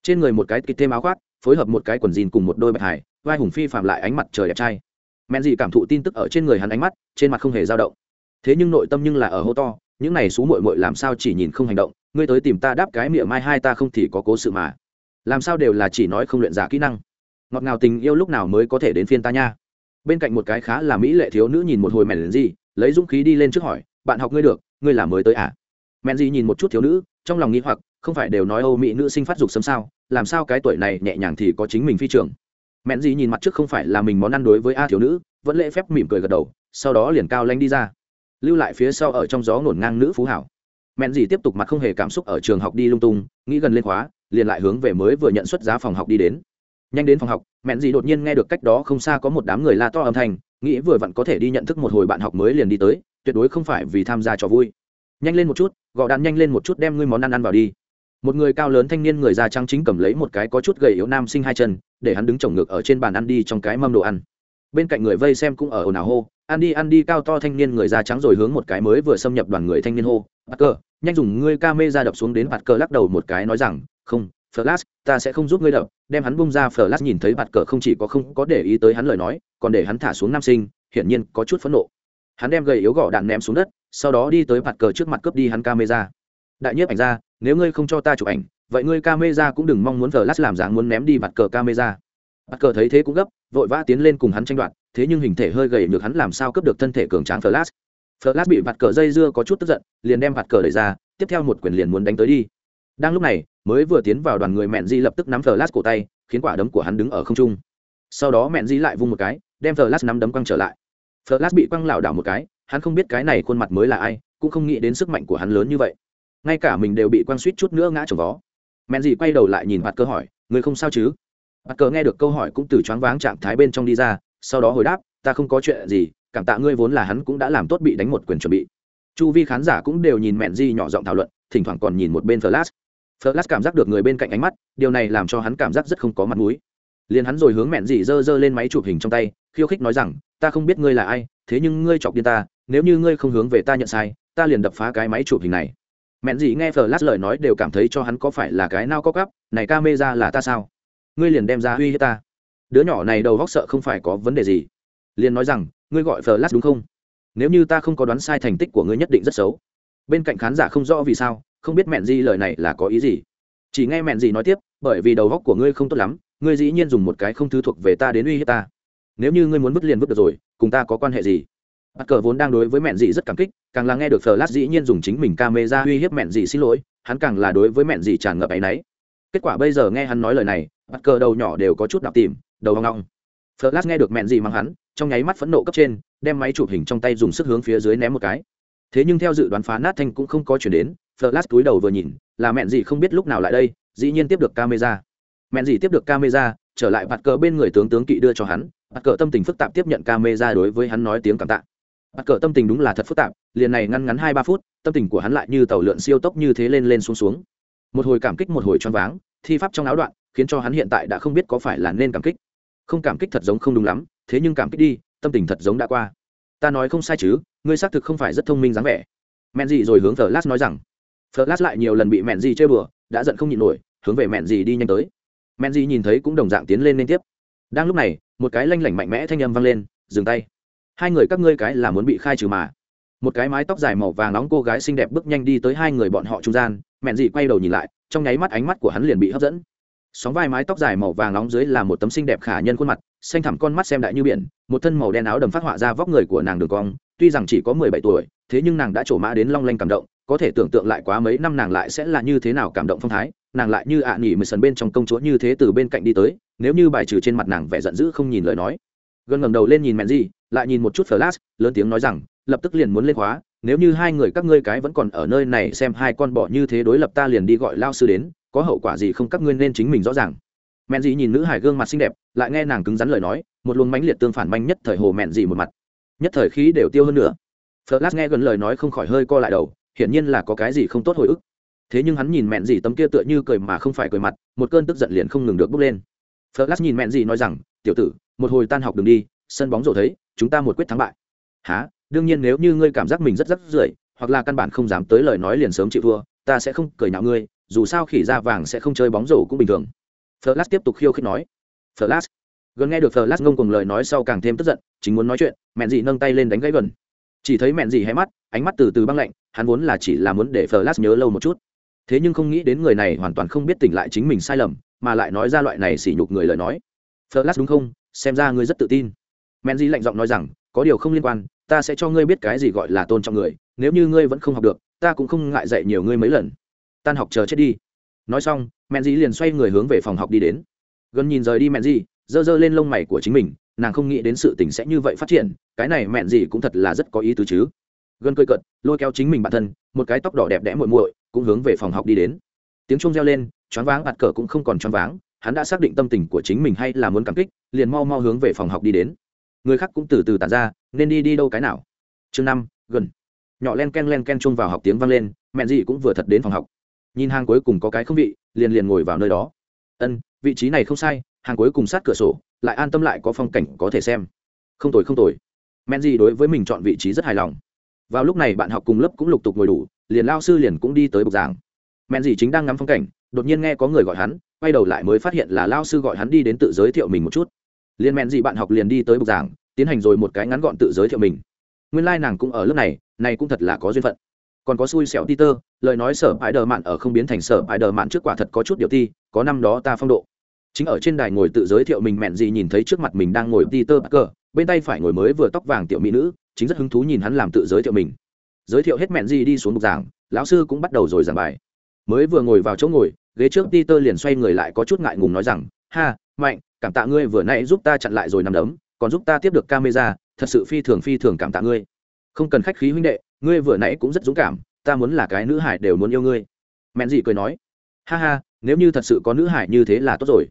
trên người một cái kịch thêm áo khoác, phối hợp một cái quần jean cùng một đôi bạch hải vai hùng phi phạm lại ánh mặt trời đẹp trai. Mẹn dị cảm thụ tin tức ở trên người hắn ánh mắt, trên mặt không hề dao động. Thế nhưng nội tâm nhưng là ở hô to, những này xú muội muội làm sao chỉ nhìn không hành động, ngươi tới tìm ta đáp cái miệng mai hai ta không thì có cố sự mà. Làm sao đều là chỉ nói không luyện giả kỹ năng. Ngọt ngào tình yêu lúc nào mới có thể đến phiên ta nha. Bên cạnh một cái khá là mỹ lệ thiếu nữ nhìn một hồi mèn gì lấy dũng khí đi lên trước hỏi, bạn học ngươi được, ngươi là mới tới à? Mèn gì nhìn một chút thiếu nữ, trong lòng nghĩ hoặc không phải đều nói âu mỹ nữ sinh phát dục sớm sao, làm sao cái tuổi này nhẹ nhàng thì có chính mình phi trường? Mẹn gì nhìn mặt trước không phải là mình món ăn đối với a thiếu nữ, vẫn lễ phép mỉm cười gật đầu, sau đó liền cao lanh đi ra. Lưu lại phía sau ở trong gió ngổn ngang nữ phú hảo. Mẹn gì tiếp tục mặt không hề cảm xúc ở trường học đi lung tung, nghĩ gần lên khóa, liền lại hướng về mới vừa nhận xuất giá phòng học đi đến. Nhanh đến phòng học, mẹn gì đột nhiên nghe được cách đó không xa có một đám người la to âm thanh, nghĩ vừa vặn có thể đi nhận thức một hồi bạn học mới liền đi tới, tuyệt đối không phải vì tham gia trò vui. Nhanh lên một chút gõ đạn nhanh lên một chút đem ngươi món ăn ăn vào đi một người cao lớn thanh niên người da trắng chính cầm lấy một cái có chút gầy yếu nam sinh hai chân, để hắn đứng chồng ngược ở trên bàn ăn đi trong cái mâm đồ ăn. Bên cạnh người vây xem cũng ở ồn ào hô, ăn đi ăn đi, cao to thanh niên người da trắng rồi hướng một cái mới vừa xâm nhập đoàn người thanh niên hô bắt cờ nhanh dùng ngươi ca mê ra đập xuống đến bạt cờ lắc đầu một cái nói rằng, không, flash, ta sẽ không giúp ngươi đập. Đem hắn bung ra, flash nhìn thấy bạt cờ không chỉ có không có để ý tới hắn lời nói, còn để hắn thả xuống nam sinh, hiển nhiên có chút phẫn nộ. Hắn đem gầy yếu gõ đạn ném xuống đất, sau đó đi tới bạt cờ trước mặt cướp đi hắn camera đại nhiếp ảnh ra nếu ngươi không cho ta chụp ảnh, vậy ngươi camera cũng đừng mong muốn flash làm dáng muốn ném đi mặt cờ camera. Mặt cờ thấy thế cũng gấp, vội vã tiến lên cùng hắn tranh đoạt, thế nhưng hình thể hơi gầy được hắn làm sao cướp được thân thể cường tráng flash. Flash bị mặt cờ dây dưa có chút tức giận, liền đem mặt cờ đẩy ra, tiếp theo một quyền liền muốn đánh tới đi. Đang lúc này, mới vừa tiến vào đoàn người mẹn di lập tức nắm flash cổ tay, khiến quả đấm của hắn đứng ở không trung. Sau đó mẹn di lại vung một cái, đem flash nắm đấm quăng trở lại. Flash bị quăng lảo đảo một cái, hắn không biết cái này khuôn mặt mới là ai, cũng không nghĩ đến sức mạnh của hắn lớn như vậy ngay cả mình đều bị quăng suýt chút nữa ngã trồng vó. Mẹn di quay đầu lại nhìn mặt cơ hỏi người không sao chứ? Mặt cờ nghe được câu hỏi cũng từ choáng váng trạng thái bên trong đi ra, sau đó hồi đáp, ta không có chuyện gì, cảm tạ ngươi vốn là hắn cũng đã làm tốt bị đánh một quyền chuẩn bị. Chu vi khán giả cũng đều nhìn mẹn di nhỏ giọng thảo luận, thỉnh thoảng còn nhìn một bên flash. Flash cảm giác được người bên cạnh ánh mắt, điều này làm cho hắn cảm giác rất không có mặt mũi. Liền hắn rồi hướng mẹn di giơ giơ lên máy chụp hình trong tay, khiêu khích nói rằng, ta không biết ngươi là ai, thế nhưng ngươi chọc điên ta, nếu như ngươi không hướng về ta nhận sai, ta liền đập phá cái máy chụp hình này mẹn gì nghe flash lời nói đều cảm thấy cho hắn có phải là cái nao có cắp này ca mê ra là ta sao? Ngươi liền đem ra uy hiếp ta. Đứa nhỏ này đầu góc sợ không phải có vấn đề gì. Liền nói rằng, ngươi gọi flash đúng không? Nếu như ta không có đoán sai thành tích của ngươi nhất định rất xấu. Bên cạnh khán giả không rõ vì sao, không biết mẹn gì lời này là có ý gì. Chỉ nghe mẹn gì nói tiếp, bởi vì đầu góc của ngươi không tốt lắm, ngươi dĩ nhiên dùng một cái không thứ thuộc về ta đến uy hiếp ta. Nếu như ngươi muốn vứt liền vứt được rồi, cùng ta có quan hệ gì? Bắt cờ vốn đang đối với mẹn dị rất cảm kích, càng là nghe được flash dĩ nhiên dùng chính mình ca mê ra uy hiếp mẹn dị xin lỗi, hắn càng là đối với mẹn dị tràn ngập áy náy. Kết quả bây giờ nghe hắn nói lời này, bắt cờ đầu nhỏ đều có chút đạp tìm, đầu hoang Phở Lát nghe được mẹn dị mang hắn, trong nháy mắt phẫn nộ cấp trên, đem máy chụp hình trong tay dùng sức hướng phía dưới ném một cái. Thế nhưng theo dự đoán phá nát thanh cũng không có chuyển đến, flash túi đầu vừa nhìn, là mẹn dị không biết lúc nào lại đây, dĩ nhiên tiếp được camera. Mẹn dị tiếp được camera, trở lại bạt cờ bên người tướng tướng kỵ đưa cho hắn bạt cờ tâm tình phức tạp tiếp nhận camera đối với hắn nói tiếng cảm tạ bắt cờ tâm tình đúng là thật phức tạp, liền này ngăn ngắn hai ba phút, tâm tình của hắn lại như tàu lượn siêu tốc như thế lên lên xuống xuống. Một hồi cảm kích một hồi choáng váng, thi pháp trong áo đoạn, khiến cho hắn hiện tại đã không biết có phải là nên cảm kích. Không cảm kích thật giống không đúng lắm, thế nhưng cảm kích đi, tâm tình thật giống đã qua. Ta nói không sai chứ, ngươi xác thực không phải rất thông minh dáng vẻ. Mẹn gì rồi hướng flash nói rằng. Flash lại nhiều lần bị mẹn gì chơi bừa, đã giận không nhịn nổi, hướng về mẹn gì đi nhanh tới. Mẹn gì nhìn thấy cũng đồng dạng tiến lên liên tiếp. Đang lúc này, một cái lanh lảnh mạnh mẽ thanh âm vang lên, dừng tay hai người các ngươi cái là muốn bị khai trừ mà. Một cái mái tóc dài màu vàng nóng cô gái xinh đẹp bước nhanh đi tới hai người bọn họ trung gian, mẹn dị quay đầu nhìn lại, trong nháy mắt ánh mắt của hắn liền bị hấp dẫn. Sóng vai mái tóc dài màu vàng nóng dưới là một tấm xinh đẹp khả nhân khuôn mặt, xanh thẳm con mắt xem đại như biển, một thân màu đen áo đầm phát họa ra vóc người của nàng đường cong, tuy rằng chỉ có mười bảy tuổi, thế nhưng nàng đã trổ mã đến long lanh cảm động, có thể tưởng tượng lại quá mấy năm nàng lại sẽ là như thế nào cảm động phong thái, nàng lại như ạ à nghỉ mười sần bên trong công chúa như thế từ bên cạnh đi tới, nếu như bài trừ trên mặt nàng vẻ giận dữ không nhìn lời nói. Gần ngầm đầu lên nhìn mẹn gì lại nhìn một chút flash, lớn tiếng nói rằng, lập tức liền muốn lên khóa, nếu như hai người các ngươi cái vẫn còn ở nơi này xem hai con bọ như thế đối lập ta liền đi gọi lao sư đến, có hậu quả gì không các ngươi nên chính mình rõ ràng. Mẹn dị nhìn nữ hải gương mặt xinh đẹp, lại nghe nàng cứng rắn lời nói, một luồng mãnh liệt tương phản manh nhất thời hồ mẹn dị một mặt. Nhất thời khí đều tiêu hơn nữa. Flash nghe gần lời nói không khỏi hơi co lại đầu, hiển nhiên là có cái gì không tốt hồi ức. Thế nhưng hắn nhìn mẹn dị tấm kia tựa như cười mà không phải cười mặt, một cơn tức giận liền không ngừng được bốc lên. Flash nhìn mẹn dị nói rằng, tiểu tử, một hồi tan học đừng đi, sân bóng rổ thấy chúng ta một quyết thắng bại. Há đương nhiên nếu như ngươi cảm giác mình rất rất rưởi, hoặc là căn bản không dám tới lời nói liền sớm chịu thua, ta sẽ không cười nhạo ngươi, dù sao khỉ da vàng sẽ không chơi bóng rổ cũng bình thường. Flash tiếp tục khiêu khích nói. Flash. Gần nghe được flash ngông cùng lời nói sau càng thêm tức giận, chính muốn nói chuyện, mẹn dị nâng tay lên đánh gãy gần. Chỉ thấy mẹn dị hé mắt, ánh mắt từ từ băng lạnh, hắn vốn là chỉ là muốn để flash nhớ lâu một chút. Thế nhưng không nghĩ đến người này hoàn toàn không biết tỉnh lại chính mình sai lầm, mà lại nói ra loại này sỉ nhục người lời nói. Flash đúng không? Xem ra ngươi rất tự tin men di lạnh giọng nói rằng, có điều không liên quan, ta sẽ cho ngươi biết cái gì gọi là tôn trọng người, nếu như ngươi vẫn không học được, ta cũng không ngại dạy nhiều ngươi mấy lần. Tan học chờ chết đi. Nói xong men di liền xoay người hướng về phòng học đi đến. Gần nhìn rời đi men di giơ giơ lên lông mày của chính mình, nàng không nghĩ đến sự tình sẽ như vậy phát triển, cái này mẹn gì cũng thật là rất có ý tứ chứ. Gần cười cận lôi kéo chính mình bản thân, một cái tóc đỏ đẹp đẽ muội muội, cũng hướng về phòng học đi đến. Tiếng chuông reo lên, choáng váng bạt cờ cũng không còn choáng váng, hắn đã xác định tâm tình của chính mình hay là muốn cảm kích, liền mau mau hướng về phòng học đi đến người khác cũng từ từ tàn ra, nên đi đi đâu cái nào. Chương năm, gần. Nhỏ len ken len ken chung vào học tiếng vang lên, mẹ gì cũng vừa thật đến phòng học. Nhìn hàng cuối cùng có cái không vị, liền liền ngồi vào nơi đó. Ân, vị trí này không sai, hàng cuối cùng sát cửa sổ, lại an tâm lại có phong cảnh có thể xem. Không tồi không tồi. Men gì đối với mình chọn vị trí rất hài lòng. Vào lúc này bạn học cùng lớp cũng lục tục ngồi đủ, liền lao sư liền cũng đi tới bục giảng. Men gì chính đang ngắm phong cảnh, đột nhiên nghe có người gọi hắn, quay đầu lại mới phát hiện là lao sư gọi hắn đi đến tự giới thiệu mình một chút liên mẹn gì bạn học liền đi tới bục giảng, tiến hành rồi một cái ngắn gọn tự giới thiệu mình. Nguyên lai、like、nàng cũng ở lớp này này cũng thật là có duyên phận. Còn có xui xẻo ti tơ lời nói sở ái đờ mạn ở không biến thành sở ái đờ mạn trước quả thật có chút điều ti, có năm đó ta phong độ. Chính ở trên đài ngồi tự giới thiệu mình mẹn gì nhìn thấy trước mặt mình đang ngồi ti tơ cờ bên tay phải ngồi mới vừa tóc vàng tiểu mỹ nữ, chính rất hứng thú nhìn hắn làm tự giới thiệu mình. Giới thiệu hết mẹn gì đi xuống bục giảng, lão sư cũng bắt đầu rồi giảng bài. Mới vừa ngồi vào chỗ ngồi, ghế trước ti tơ liền xoay người lại có chút ngại ngùng nói rằng, ha, mạnh cảm tạ ngươi vừa nãy giúp ta chặn lại rồi nằm đấm, còn giúp ta tiếp được camera, thật sự phi thường phi thường cảm tạ ngươi. Không cần khách khí huynh đệ, ngươi vừa nãy cũng rất dũng cảm, ta muốn là cái nữ hải đều muốn yêu ngươi. Mẹn Dị cười nói. Ha ha, nếu như thật sự có nữ hải như thế là tốt rồi.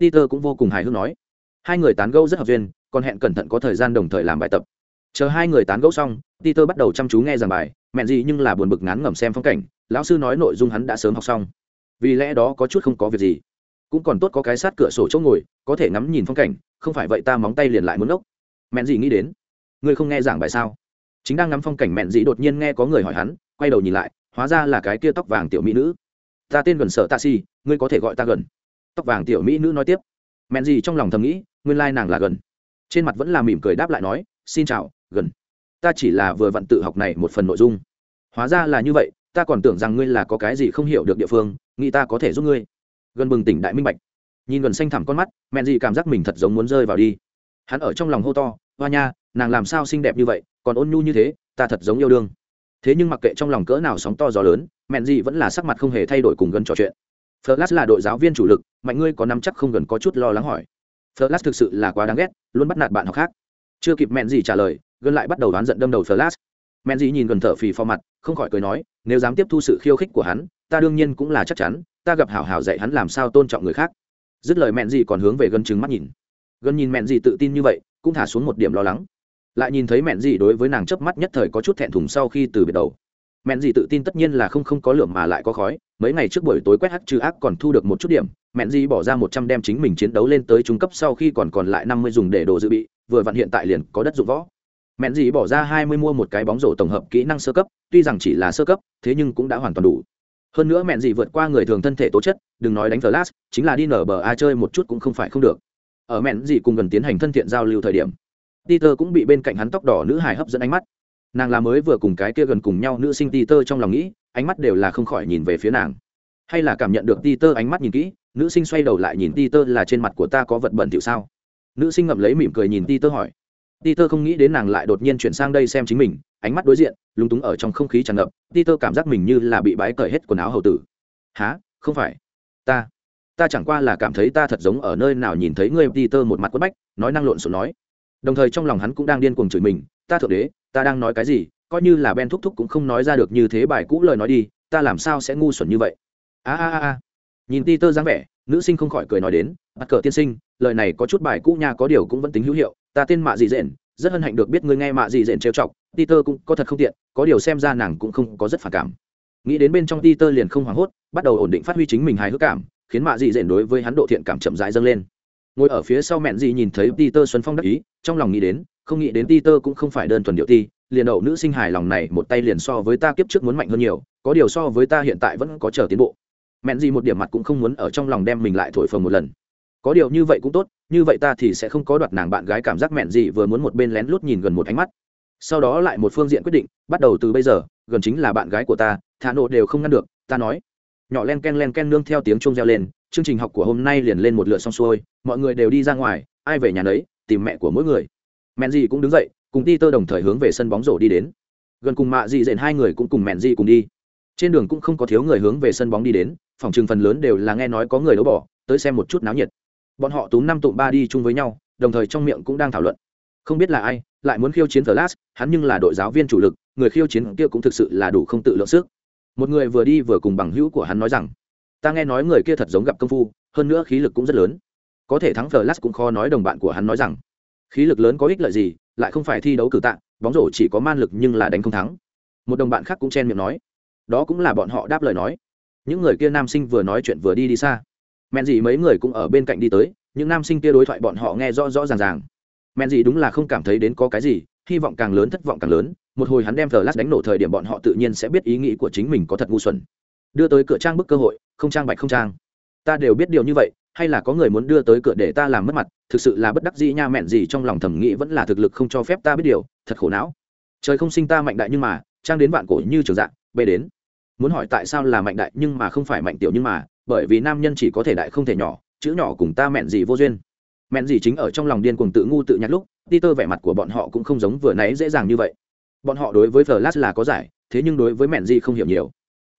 Peter cũng vô cùng hài hước nói. Hai người tán gẫu rất hợp duyên, còn hẹn cẩn thận có thời gian đồng thời làm bài tập. Chờ hai người tán gẫu xong, peter bắt đầu chăm chú nghe giảng bài. Mẹn Dị nhưng là buồn bực ngán ngẩm xem phong cảnh, lão sư nói nội dung hắn đã sớm học xong. Vì lẽ đó có chút không có việc gì cũng còn tốt có cái sát cửa sổ chỗ ngồi, có thể ngắm nhìn phong cảnh, không phải vậy ta móng tay liền lại muốn ốc. Mẹn gì nghĩ đến, ngươi không nghe giảng bài sao? Chính đang ngắm phong cảnh mẹn dị đột nhiên nghe có người hỏi hắn, quay đầu nhìn lại, hóa ra là cái kia tóc vàng tiểu mỹ nữ. Ta tên gần sợ ta si ngươi có thể gọi ta gần. Tóc vàng tiểu mỹ nữ nói tiếp. Mẹn gì trong lòng thầm nghĩ, nguyên lai nàng là gần. Trên mặt vẫn là mỉm cười đáp lại nói, xin chào, gần. Ta chỉ là vừa vặn tự học này một phần nội dung. Hóa ra là như vậy, ta còn tưởng rằng ngươi là có cái gì không hiểu được địa phương, nghĩ ta có thể giúp ngươi gần bừng tỉnh đại minh bạch. Nhìn gần xanh thẳm con mắt, mẹn dị cảm giác mình thật giống muốn rơi vào đi. Hắn ở trong lòng hô to, hoa nha, nàng làm sao xinh đẹp như vậy, còn ôn nhu như thế, ta thật giống yêu đương. Thế nhưng mặc kệ trong lòng cỡ nào sóng to gió lớn, mẹn dị vẫn là sắc mặt không hề thay đổi cùng gần trò chuyện. Flash là đội giáo viên chủ lực, mạnh ngươi có nắm chắc không gần có chút lo lắng hỏi. Flash thực sự là quá đáng ghét, luôn bắt nạt bạn học khác. Chưa kịp mẹn dị trả lời, gần lại bắt đầu đoán giận đâm đầu flash. Mẹn dị nhìn gần thở phì phò mặt, không khỏi cười nói, nếu dám tiếp thu sự khiêu khích của hắn, ta đương nhiên cũng là chắc chắn ta gặp hảo hảo dạy hắn làm sao tôn trọng người khác. Dứt lời mẹn gì còn hướng về gần chừng mắt nhìn. Gần nhìn mẹn gì tự tin như vậy, cũng thả xuống một điểm lo lắng. Lại nhìn thấy mẹn gì đối với nàng chớp mắt nhất thời có chút thẹn thùng sau khi từ biệt đầu. Mẹn gì tự tin tất nhiên là không không có lượm mà lại có khói. Mấy ngày trước buổi tối quét hắc trừ ác còn thu được một chút điểm, mẹn gì bỏ ra một trăm đem chính mình chiến đấu lên tới trung cấp sau khi còn còn lại năm mươi dùng để đồ dự bị, vừa vặn hiện tại liền có đất dụng võ. Mẹn gì bỏ ra hai mươi mua một cái bóng rổ tổng hợp kỹ năng sơ cấp, tuy rằng chỉ là sơ cấp, thế nhưng cũng đã hoàn toàn đủ hơn nữa mẹn gì vượt qua người thường thân thể tố chất đừng nói đánh flash chính là đi nở bờ a chơi một chút cũng không phải không được ở mẹn gì cùng gần tiến hành thân thiện giao lưu thời điểm Peter cũng bị bên cạnh hắn tóc đỏ nữ hài hấp dẫn ánh mắt. Nàng là mới vừa cùng cái kia gần cùng nhau nữ sinh Peter trong lòng nghĩ, ánh mắt đều là không khỏi nhìn về phía nàng. Hay là cảm nhận được Peter ánh mắt nhìn kỹ, nữ sinh xoay đầu lại nhìn Peter là trên mặt của ta có vật bẩn thiệu sao? Nữ sinh ngậm lấy mỉm cười nhìn Peter hỏi. Peter không nghĩ đến nàng lại đột nhiên chuyển sang đây xem chính mình, ánh mắt đối diện, lúng túng ở trong không khí tràn ngập, Peter cảm giác mình như là bị bái cởi hết quần áo hầu tử. "Hả? Không phải. Ta, ta chẳng qua là cảm thấy ta thật giống ở nơi nào nhìn thấy ngươi." Peter một mặt quất bách, nói năng lộn xộn nói đồng thời trong lòng hắn cũng đang điên cuồng chửi mình ta thượng đế ta đang nói cái gì coi như là ben thúc thúc cũng không nói ra được như thế bài cũ lời nói đi ta làm sao sẽ ngu xuẩn như vậy a a a nhìn peter dáng vẻ nữ sinh không khỏi cười nói đến bắt cờ tiên sinh lời này có chút bài cũ nha có điều cũng vẫn tính hữu hiệu ta tên mạ dị dện rất hân hạnh được biết ngươi nghe mạ dị dện trêu chọc Peter tơ cũng có thật không tiện, có điều xem ra nàng cũng không có rất phản cảm. Nghĩ đến bên trong Peter tơ liền không hoảng hốt, bắt đầu ổn định phát huy chính mình hài hước cảm, khiến mạ dị dện đối với hắn độ thiện cảm chậm rãi dâng lên. Ngồi ở phía sau mẹn Dị nhìn thấy peter xuân phong đắc ý, trong lòng nghĩ đến, không nghĩ đến peter cũng không phải đơn thuần điệu ti, liền đậu nữ sinh hài lòng này một tay liền so với ta kiếp trước muốn mạnh hơn nhiều, có điều so với ta hiện tại vẫn có chờ tiến bộ. Mẹn Dị một điểm mặt cũng không muốn ở trong lòng đem mình lại thổi phồng một lần. Có điều như vậy cũng tốt, như vậy ta thì sẽ không có đoạt nàng bạn gái cảm giác mẹn gì vừa muốn một bên lén lút nhìn gần một ánh mắt sau đó lại một phương diện quyết định, bắt đầu từ bây giờ, gần chính là bạn gái của ta, thả nộ đều không ngăn được, ta nói. Nhỏ len ken len ken nương theo tiếng chuông reo lên, chương trình học của hôm nay liền lên một lượt xong xuôi, mọi người đều đi ra ngoài, ai về nhà nấy, tìm mẹ của mỗi người. Mẹn gì cũng đứng dậy, cùng đi tơ đồng thời hướng về sân bóng rổ đi đến. Gần cùng mạ dị dện hai người cũng cùng mẹn gì cùng đi. Trên đường cũng không có thiếu người hướng về sân bóng đi đến, phòng trường phần lớn đều là nghe nói có người đấu bỏ, tới xem một chút náo nhiệt. Bọn họ túm năm tụm ba đi chung với nhau, đồng thời trong miệng cũng đang thảo luận. Không biết là ai lại muốn khiêu chiến Flash, hắn nhưng là đội giáo viên chủ lực, người khiêu chiến kia cũng thực sự là đủ không tự lượng sức. Một người vừa đi vừa cùng bằng hữu của hắn nói rằng, ta nghe nói người kia thật giống gặp công phu hơn nữa khí lực cũng rất lớn. Có thể thắng flash cũng khó nói đồng bạn của hắn nói rằng khí lực lớn có ích lợi gì lại không phải thi đấu cử tạ bóng rổ chỉ có man lực nhưng là đánh không thắng. Một đồng bạn khác cũng chen miệng nói đó cũng là bọn họ đáp lời nói. Những người kia nam sinh vừa nói chuyện vừa đi đi xa. Men gì mấy người cũng ở bên cạnh đi tới những nam sinh kia đối thoại bọn họ nghe rõ rõ ràng ràng men gì đúng là không cảm thấy đến có cái gì, hy vọng càng lớn thất vọng càng lớn. Một hồi hắn đem flash đánh nổ thời điểm bọn họ tự nhiên sẽ biết ý nghĩ của chính mình có thật ngu xuẩn. Đưa tới cửa trang bức cơ hội, không trang bạch không trang. Ta đều biết điều như vậy, hay là có người muốn đưa tới cửa để ta làm mất mặt, thực sự là bất đắc dĩ nha mẹn gì trong lòng thầm nghĩ vẫn là thực lực không cho phép ta biết điều, thật khổ não. Trời không sinh ta mạnh đại nhưng mà, trang đến vạn cổ như trường dạng bê đến. Muốn hỏi tại sao là mạnh đại nhưng mà không phải mạnh tiểu nhưng mà, bởi vì nam nhân chỉ có thể đại không thể nhỏ, chữ nhỏ cùng ta mẹn gì vô duyên mẹn gì chính ở trong lòng điên cuồng tự ngu tự nhặt lúc ti tơ vẻ mặt của bọn họ cũng không giống vừa nãy dễ dàng như vậy. Bọn họ đối với flash là có giải, thế nhưng đối với mẹn gì không hiểu nhiều.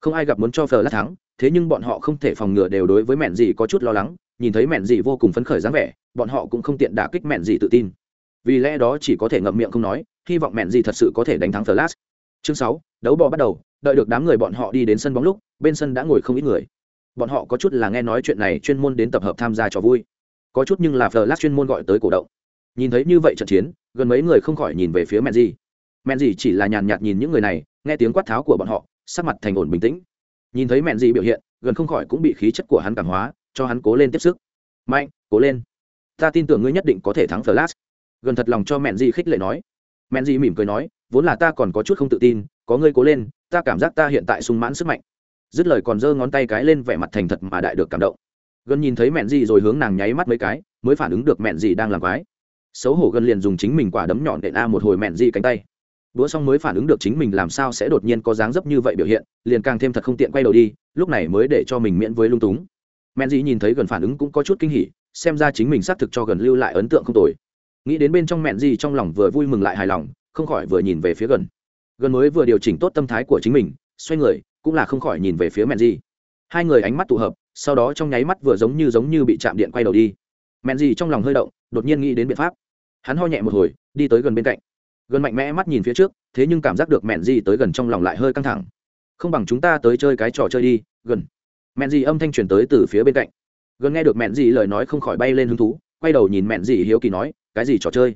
Không ai gặp muốn cho flash thắng, thế nhưng bọn họ không thể phòng ngừa đều đối với mẹn gì có chút lo lắng, nhìn thấy mẹn gì vô cùng phấn khởi dáng vẻ, bọn họ cũng không tiện đả kích mẹn gì tự tin. Vì lẽ đó chỉ có thể ngậm miệng không nói, hy vọng mẹn gì thật sự có thể đánh thắng flash. Chương sáu, đấu bò bắt đầu, đợi được đám người bọn họ đi đến sân bóng lúc, bên sân đã ngồi không ít người. Bọn họ có chút là nghe nói chuyện này chuyên môn đến tập hợp tham gia trò vui có chút nhưng là flash chuyên môn gọi tới cổ động. Nhìn thấy như vậy trận chiến, gần mấy người không khỏi nhìn về phía Menji gì gì chỉ là nhàn nhạt nhìn những người này, nghe tiếng quát tháo của bọn họ, sắc mặt thành ổn bình tĩnh. Nhìn thấy Menji gì biểu hiện, gần không khỏi cũng bị khí chất của hắn cảm hóa, cho hắn cố lên tiếp sức. Mạnh, cố lên. Ta tin tưởng ngươi nhất định có thể thắng flash. Gần thật lòng cho Menji gì khích lệ nói. Menji gì mỉm cười nói, vốn là ta còn có chút không tự tin, có ngươi cố lên, ta cảm giác ta hiện tại sung mãn sức mạnh. Dứt lời còn giơ ngón tay cái lên vẻ mặt thành thật mà đại được cảm động gần nhìn thấy mẹn gì rồi hướng nàng nháy mắt mấy cái, mới phản ứng được mẹn gì đang làm quái. Xấu hổ gần liền dùng chính mình quả đấm nhọn đệm a một hồi mẹn gì cánh tay. Bữa xong mới phản ứng được chính mình làm sao sẽ đột nhiên có dáng dấp như vậy biểu hiện, liền càng thêm thật không tiện quay đầu đi, lúc này mới để cho mình miễn với lung túng. Mẹn gì nhìn thấy gần phản ứng cũng có chút kinh hỉ, xem ra chính mình xác thực cho gần lưu lại ấn tượng không tồi. Nghĩ đến bên trong mẹn gì trong lòng vừa vui mừng lại hài lòng, không khỏi vừa nhìn về phía gần. Gần mới vừa điều chỉnh tốt tâm thái của chính mình, xoay người, cũng là không khỏi nhìn về phía mẹn gì. Hai người ánh mắt tụ hợp sau đó trong nháy mắt vừa giống như giống như bị chạm điện quay đầu đi. Mẹn gì trong lòng hơi động, đột nhiên nghĩ đến biện pháp. Hắn ho nhẹ một hồi, đi tới gần bên cạnh. Gần mạnh mẽ mắt nhìn phía trước, thế nhưng cảm giác được mẹn gì tới gần trong lòng lại hơi căng thẳng. Không bằng chúng ta tới chơi cái trò chơi đi, gần. Mẹn gì âm thanh truyền tới từ phía bên cạnh. Gần nghe được mẹn gì lời nói không khỏi bay lên hứng thú, quay đầu nhìn mẹn gì hiếu kỳ nói, cái gì trò chơi?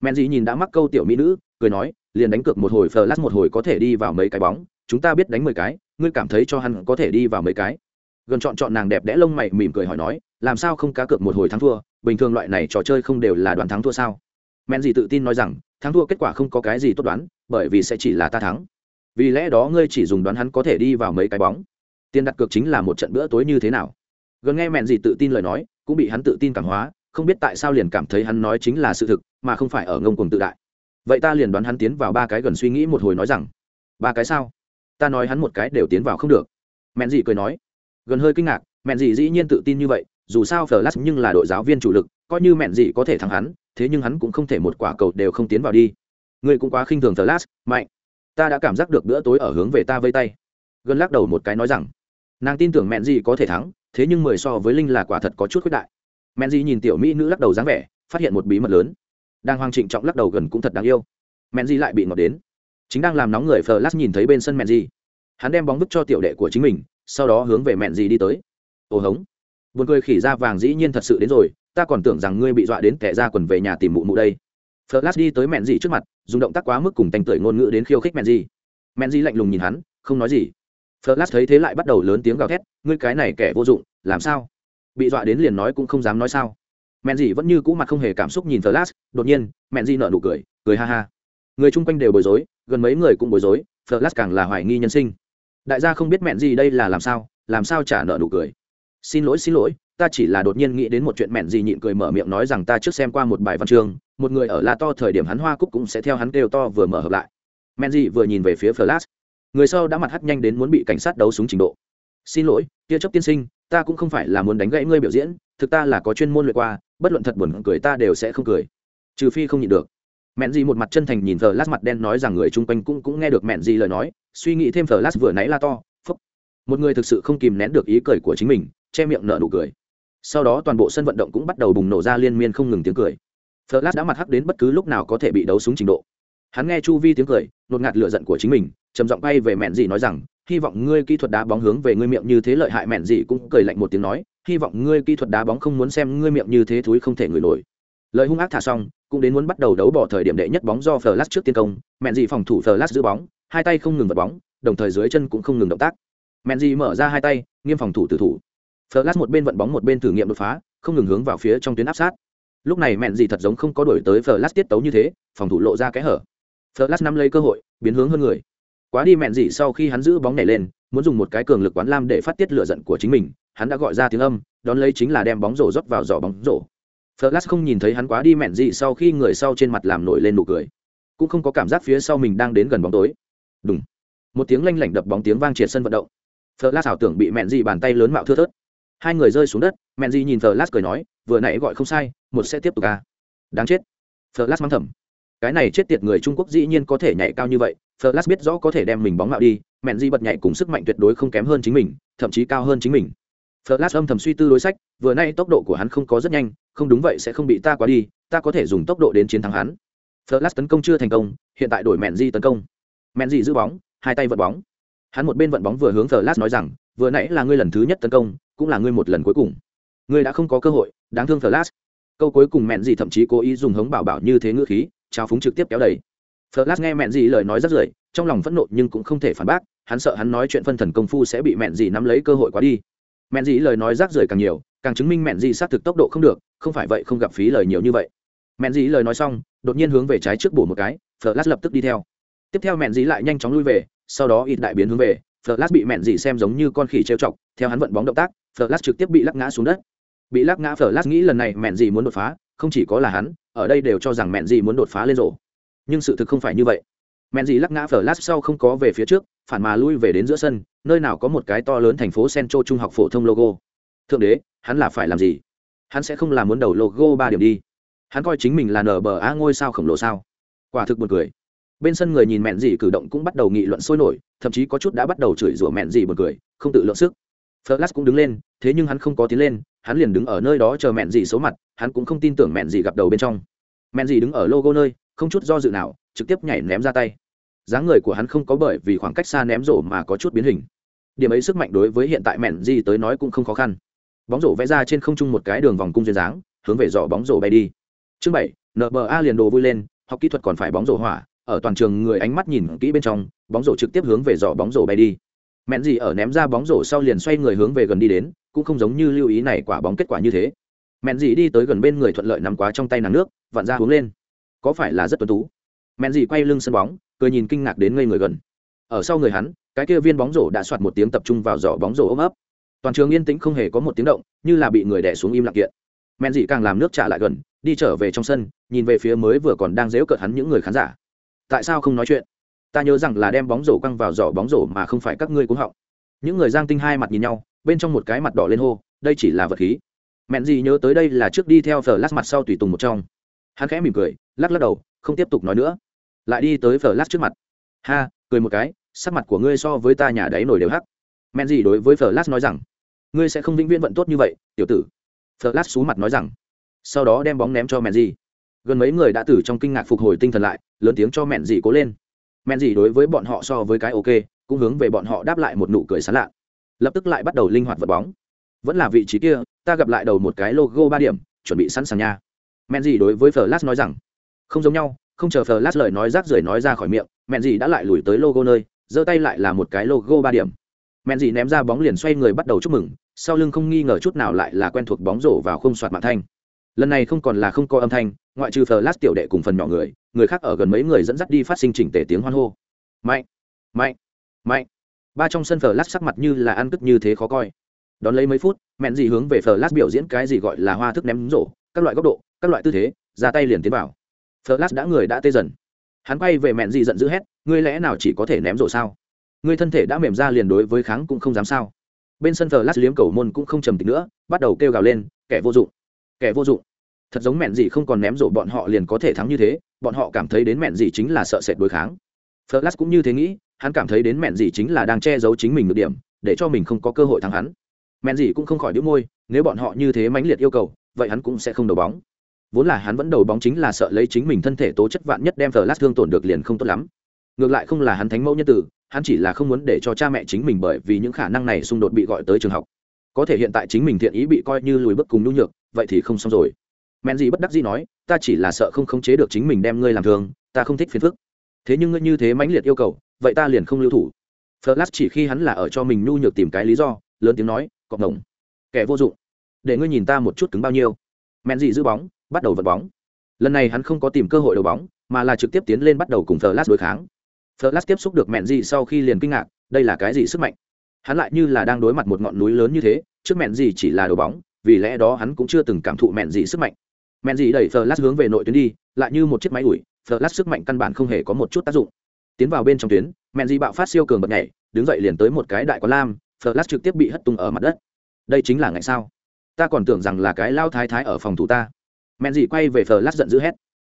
Mẹn gì nhìn đã mắc câu tiểu mỹ nữ, cười nói, liền đánh cược một hồi, flash một hồi có thể đi vào mấy cái bóng, chúng ta biết đánh mười cái, ngươi cảm thấy cho hắn có thể đi vào mấy cái? Gần chọn chọn nàng đẹp đẽ lông mày mỉm cười hỏi nói, làm sao không cá cược một hồi thắng thua? Bình thường loại này trò chơi không đều là đoán thắng thua sao? Men gì tự tin nói rằng, thắng thua kết quả không có cái gì tốt đoán, bởi vì sẽ chỉ là ta thắng. Vì lẽ đó ngươi chỉ dùng đoán hắn có thể đi vào mấy cái bóng. Tiền đặt cược chính là một trận bữa tối như thế nào? Gần nghe mẹn gì tự tin lời nói, cũng bị hắn tự tin cảm hóa, không biết tại sao liền cảm thấy hắn nói chính là sự thực, mà không phải ở ngông cuồng tự đại. Vậy ta liền đoán hắn tiến vào ba cái gần suy nghĩ một hồi nói rằng, ba cái sao? Ta nói hắn một cái đều tiến vào không được. Mẹn gì cười nói gần hơi kinh ngạc mẹn gì dĩ nhiên tự tin như vậy dù sao Flash nhưng là đội giáo viên chủ lực, coi như mẹn gì có thể thắng hắn, thế nhưng hắn cũng không thể một quả cầu đều không tiến vào đi. Ngươi cũng quá khinh thường Flash, mạnh. Ta đã cảm giác được bữa tối ở hướng về ta vây tay. Gần lắc đầu một cái nói rằng, nàng tin tưởng mẹn gì có thể thắng, thế nhưng mười so với linh là quả thật có chút khuyết đại. Mẹn gì nhìn tiểu mỹ nữ lắc đầu dáng vẻ, phát hiện một bí mật lớn. Đang hoang trịnh trọng lắc đầu gần cũng thật đáng yêu. Mẹn gì lại bị ngọt đến. Chính đang làm nóng người Flash nhìn thấy bên sân mẹn gì. Hắn đem bóng vứt cho tiểu đệ của chính mình, sau đó hướng về mẹn gì đi tới. Ồ hống Buồn cười khỉ da vàng dĩ nhiên thật sự đến rồi, ta còn tưởng rằng ngươi bị dọa đến kẻ ra quần về nhà tìm mụ mụ đây. Flash đi tới mẹn gì trước mặt, dùng động tác quá mức cùng tanh tưởi ngôn ngữ đến khiêu khích mẹn gì. Mẹn gì lạnh lùng nhìn hắn, không nói gì. Flash thấy thế lại bắt đầu lớn tiếng gào thét, ngươi cái này kẻ vô dụng, làm sao? Bị dọa đến liền nói cũng không dám nói sao. Mẹn gì vẫn như cũ mặt không hề cảm xúc nhìn Flash, đột nhiên, mẹn gì nở nụ cười, cười ha ha. Người chung quanh đều bối rối, gần mấy người cũng bối rối, Flash càng là hoài nghi nhân sinh. Đại gia không biết mẹn gì đây là làm sao, làm sao trả nợ nụ cười. Xin lỗi xin lỗi, ta chỉ là đột nhiên nghĩ đến một chuyện mẹn gì nhịn cười mở miệng nói rằng ta trước xem qua một bài văn chương một người ở la to thời điểm hắn hoa cúc cũng sẽ theo hắn kêu to vừa mở hợp lại. Mẹn gì vừa nhìn về phía flash. Người sau đã mặt hắt nhanh đến muốn bị cảnh sát đấu súng trình độ. Xin lỗi tia chấp tiên sinh ta cũng không phải là muốn đánh gãy ngươi biểu diễn thực ta là có chuyên môn luyện qua bất luận thật buồn cười ta đều sẽ không cười. Trừ phi không nhịn được. Mẹn gì một mặt chân thành nhìn flash mặt đen nói rằng người chung quanh cũng cũng nghe được mẹn gì lời nói suy nghĩ thêm flash vừa nãy la to phấp một người thực sự không kìm nén được ý cười của chính mình che miệng nở nụ cười. Sau đó toàn bộ sân vận động cũng bắt đầu bùng nổ ra liên miên không ngừng tiếng cười. Flash đã mặt hắc đến bất cứ lúc nào có thể bị đấu súng trình độ. Hắn nghe chu vi tiếng cười nột ngạt lửa giận của chính mình trầm giọng bay về mẹn gì nói rằng hy vọng ngươi kỹ thuật đá bóng hướng về ngươi miệng như thế lợi hại. Mẹn gì cũng cười lạnh một tiếng nói hy vọng ngươi kỹ thuật đá bóng không muốn xem ngươi miệng như thế thúi không thể ngửi nổi. Lời hung ác thả xong cũng đến muốn bắt đầu đấu bỏ thời điểm đệ nhất bóng do Flash trước tiên công, mẹn gì phòng thủ Flash giữ bóng, hai tay không ngừng vật bóng, đồng thời dưới chân cũng không ngừng động tác. Mẹn gì mở ra hai tay, nghiêm phòng thủ tử thủ. Flash một bên vận bóng một bên thử nghiệm đột phá, không ngừng hướng vào phía trong tuyến áp sát. Lúc này mẹn gì thật giống không có đuổi tới Flash tiết tấu như thế, phòng thủ lộ ra cái hở. Flash nắm lấy cơ hội, biến hướng hơn người. Quá đi mẹn gì sau khi hắn giữ bóng nhảy lên, muốn dùng một cái cường lực quán lam để phát tiết lửa giận của chính mình, hắn đã gọi ra tiếng âm, đón lấy chính là đem bóng rổ rót vào giỏ bóng rổ. Flash không nhìn thấy hắn quá đi mẹn gì sau khi người sau trên mặt làm nổi lên nụ cười, cũng không có cảm giác phía sau mình đang đến gần bóng tối. Đùng. Một tiếng lanh lảnh đập bóng tiếng vang triệt sân vận động. Flash ảo tưởng bị mẹn dị bàn tay lớn mạo thưa thớt. Hai người rơi xuống đất, mẹn dị nhìn Flash cười nói, vừa nãy gọi không sai, một sẽ tiếp tục à. Đáng chết. Flash mắng thầm. Cái này chết tiệt người Trung Quốc dĩ nhiên có thể nhảy cao như vậy, Flash biết rõ có thể đem mình bóng mạo đi, mẹn Di bật nhảy cùng sức mạnh tuyệt đối không kém hơn chính mình, thậm chí cao hơn chính mình. Flash âm thầm suy tư đối sách, vừa nay tốc độ của hắn không có rất nhanh, không đúng vậy sẽ không bị ta quá đi, ta có thể dùng tốc độ đến chiến thắng hắn. Flash tấn công chưa thành công, hiện tại đổi mẹn Di tấn công. Mẹn gì giữ bóng, hai tay vận bóng. Hắn một bên vận bóng vừa hướng Flash nói rằng, vừa nãy là ngươi lần thứ nhất tấn công, cũng là ngươi một lần cuối cùng. Ngươi đã không có cơ hội, đáng thương Flash. Câu cuối cùng mẹn gì thậm chí cố ý dùng hống bảo bảo như thế ngữ khí, trao phúng trực tiếp kéo đẩy. Flash nghe mẹn gì lời nói rất rời, trong lòng phẫn nộ nhưng cũng không thể phản bác, hắn sợ hắn nói chuyện phân thần công phu sẽ bị mẹn gì nắm lấy cơ hội quá đi mẹn dị lời nói rác rưởi càng nhiều càng chứng minh mẹn dị xác thực tốc độ không được không phải vậy không gặp phí lời nhiều như vậy mẹn dị lời nói xong đột nhiên hướng về trái trước bổ một cái flash lập tức đi theo tiếp theo mẹn dì lại nhanh chóng lui về, sau đó ít đại biến hướng về, flash bị mẹn dì xem giống như con khỉ trêu chọc, theo hắn vận bóng động tác, flash trực tiếp bị lắc ngã xuống đất. Bị lắc ngã, flash nghĩ lần này mẹn dì muốn đột phá, không chỉ có là hắn, ở đây đều cho rằng mẹn dì muốn đột phá lên rổ. Nhưng sự thực không phải như vậy. Mẹn dì lắc ngã, flash sau không có về phía trước, phản mà lui về đến giữa sân, nơi nào có một cái to lớn thành phố centro trung học phổ thông logo. Thượng đế, hắn là phải làm gì? Hắn sẽ không làm muốn đầu logo ba điểm đi. Hắn coi chính mình là nở bờ ngôi sao khổng lồ sao? Quả thực buồn cười bên sân người nhìn mẹn gì cử động cũng bắt đầu nghị luận sôi nổi, thậm chí có chút đã bắt đầu chửi rủa mẹn gì một cười, không tự lượng sức. Flas cũng đứng lên, thế nhưng hắn không có tiến lên, hắn liền đứng ở nơi đó chờ mẹn gì xấu mặt, hắn cũng không tin tưởng mẹn gì gặp đầu bên trong. Mẹn gì đứng ở logo nơi, không chút do dự nào, trực tiếp nhảy ném ra tay. Dáng người của hắn không có bởi vì khoảng cách xa ném rổ mà có chút biến hình. Điểm ấy sức mạnh đối với hiện tại mẹn gì tới nói cũng không khó khăn. Bóng rổ vẽ ra trên không trung một cái đường vòng cung duyên dáng, hướng về dọ bóng rổ bay đi. Chương bảy nba liền đồ vui lên, học kỹ thuật còn phải bóng rổ hỏa ở toàn trường người ánh mắt nhìn kỹ bên trong, bóng rổ trực tiếp hướng về giỏ bóng rổ bay đi. Mẹn gì ở ném ra bóng rổ sau liền xoay người hướng về gần đi đến, cũng không giống như lưu ý này quả bóng kết quả như thế. Mẹn gì đi tới gần bên người thuận lợi nắm quá trong tay nắng nước, vặn ra hướng lên. Có phải là rất tuấn tú? Mẹn gì quay lưng sân bóng, cười nhìn kinh ngạc đến ngây người gần. Ở sau người hắn, cái kia viên bóng rổ đã soạt một tiếng tập trung vào giỏ bóng rổ ôm ấp. Toàn trường yên tĩnh không hề có một tiếng động, như là bị người đẻ xuống im lặng kiện. Men dị càng làm nước trả lại gần, đi trở về trong sân, nhìn về phía mới vừa còn đang dếu cợt hắn những người khán giả tại sao không nói chuyện? Ta nhớ rằng là đem bóng rổ căng vào giỏ bóng rổ mà không phải các ngươi cúng họng. Những người giang tinh hai mặt nhìn nhau, bên trong một cái mặt đỏ lên hô, đây chỉ là vật khí. Mẹn gì nhớ tới đây là trước đi theo phở lát mặt sau tùy tùng một trong. Hắn khẽ mỉm cười, lắc lắc đầu, không tiếp tục nói nữa. Lại đi tới phở lát trước mặt. Ha, cười một cái, sắc mặt của ngươi so với ta nhà đáy nổi đều hắc. Mẹn gì đối với flash nói rằng, ngươi sẽ không vĩnh viễn vận tốt như vậy, tiểu tử. Flash xú mặt nói rằng, sau đó đem bóng ném cho mẹn gì gần mấy người đã tử trong kinh ngạc phục hồi tinh thần lại lớn tiếng cho mẹn gì cố lên mẹn gì đối với bọn họ so với cái ok cũng hướng về bọn họ đáp lại một nụ cười sán lạ lập tức lại bắt đầu linh hoạt vật bóng vẫn là vị trí kia ta gặp lại đầu một cái logo ba điểm chuẩn bị sẵn sàng nha mẹn gì đối với flash nói rằng không giống nhau không chờ Flash lời nói rác rưởi nói ra khỏi miệng, mẹn gì đã lại lùi tới logo nơi, giơ tay lại là một cái logo ba điểm. Mẹn gì ném ra bóng liền xoay người bắt đầu chúc mừng, sau lưng không nghi ngờ chút nào lại là quen thuộc bóng rổ vào không soạt mạng thanh. Lần này không còn là không có âm thanh, ngoại trừ Flash tiểu đệ cùng phần nhỏ người, người khác ở gần mấy người dẫn dắt đi phát sinh chỉnh tề tiếng hoan hô. Mạnh, mạnh, mạnh. Ba trong sân Flash sắc mặt như là ăn cất như thế khó coi. Đón lấy mấy phút, mẹn gì hướng về Flash biểu diễn cái gì gọi là hoa thức ném rổ, các loại góc độ, các loại tư thế, ra tay liền tiến vào Flash đã người đã tê dần. Hắn quay về mẹn gì giận dữ hét, ngươi lẽ nào chỉ có thể ném rổ sao? Ngươi thân thể đã mềm ra liền đối với kháng cũng không dám sao? Bên sân Flash liếm cầu môn cũng không trầm tĩnh nữa, bắt đầu kêu gào lên, kẻ vô dụng, kẻ vô dụng. Thật giống mẹn gì không còn ném rổ bọn họ liền có thể thắng như thế, bọn họ cảm thấy đến mẹn gì chính là sợ sệt đối kháng. Flash cũng như thế nghĩ, hắn cảm thấy đến mẹn gì chính là đang che giấu chính mình được điểm, để cho mình không có cơ hội thắng hắn. Mẹn gì cũng không khỏi đĩu môi, nếu bọn họ như thế mãnh liệt yêu cầu, vậy hắn cũng sẽ không đầu bóng vốn là hắn vẫn đầu bóng chính là sợ lấy chính mình thân thể tố chất vạn nhất đem lát thương tổn được liền không tốt lắm ngược lại không là hắn thánh mẫu nhân tử hắn chỉ là không muốn để cho cha mẹ chính mình bởi vì những khả năng này xung đột bị gọi tới trường học có thể hiện tại chính mình thiện ý bị coi như lùi bước cùng nhu nhược vậy thì không xong rồi. Men gì bất đắc dĩ nói, ta chỉ là sợ không khống chế được chính mình đem ngươi làm thường, ta không thích phiền phức. Thế nhưng ngươi như thế mãnh liệt yêu cầu, vậy ta liền không lưu thủ. Flash chỉ khi hắn là ở cho mình nhu nhược tìm cái lý do, lớn tiếng nói cọc ngổng kẻ vô dụng. Để ngươi nhìn ta một chút cứng bao nhiêu. Men gì giữ bóng, bắt đầu vật bóng. Lần này hắn không có tìm cơ hội đầu bóng, mà là trực tiếp tiến lên bắt đầu cùng flash đối kháng. Flash tiếp xúc được mẹn gì sau khi liền kinh ngạc, đây là cái gì sức mạnh? Hắn lại như là đang đối mặt một ngọn núi lớn như thế, trước mẹn gì chỉ là đầu bóng vì lẽ đó hắn cũng chưa từng cảm thụ mẹn gì sức mạnh. Mẹn gì đẩy flash hướng về nội tuyến đi, lại như một chiếc máy ủi, flash sức mạnh căn bản không hề có một chút tác dụng. Tiến vào bên trong tuyến, mẹn gì bạo phát siêu cường bật nhảy, đứng dậy liền tới một cái đại quán lam, flash trực tiếp bị hất tung ở mặt đất. Đây chính là ngày sao ta còn tưởng rằng là cái lao thái thái ở phòng thủ ta. Mẹn gì quay về flash giận dữ hét.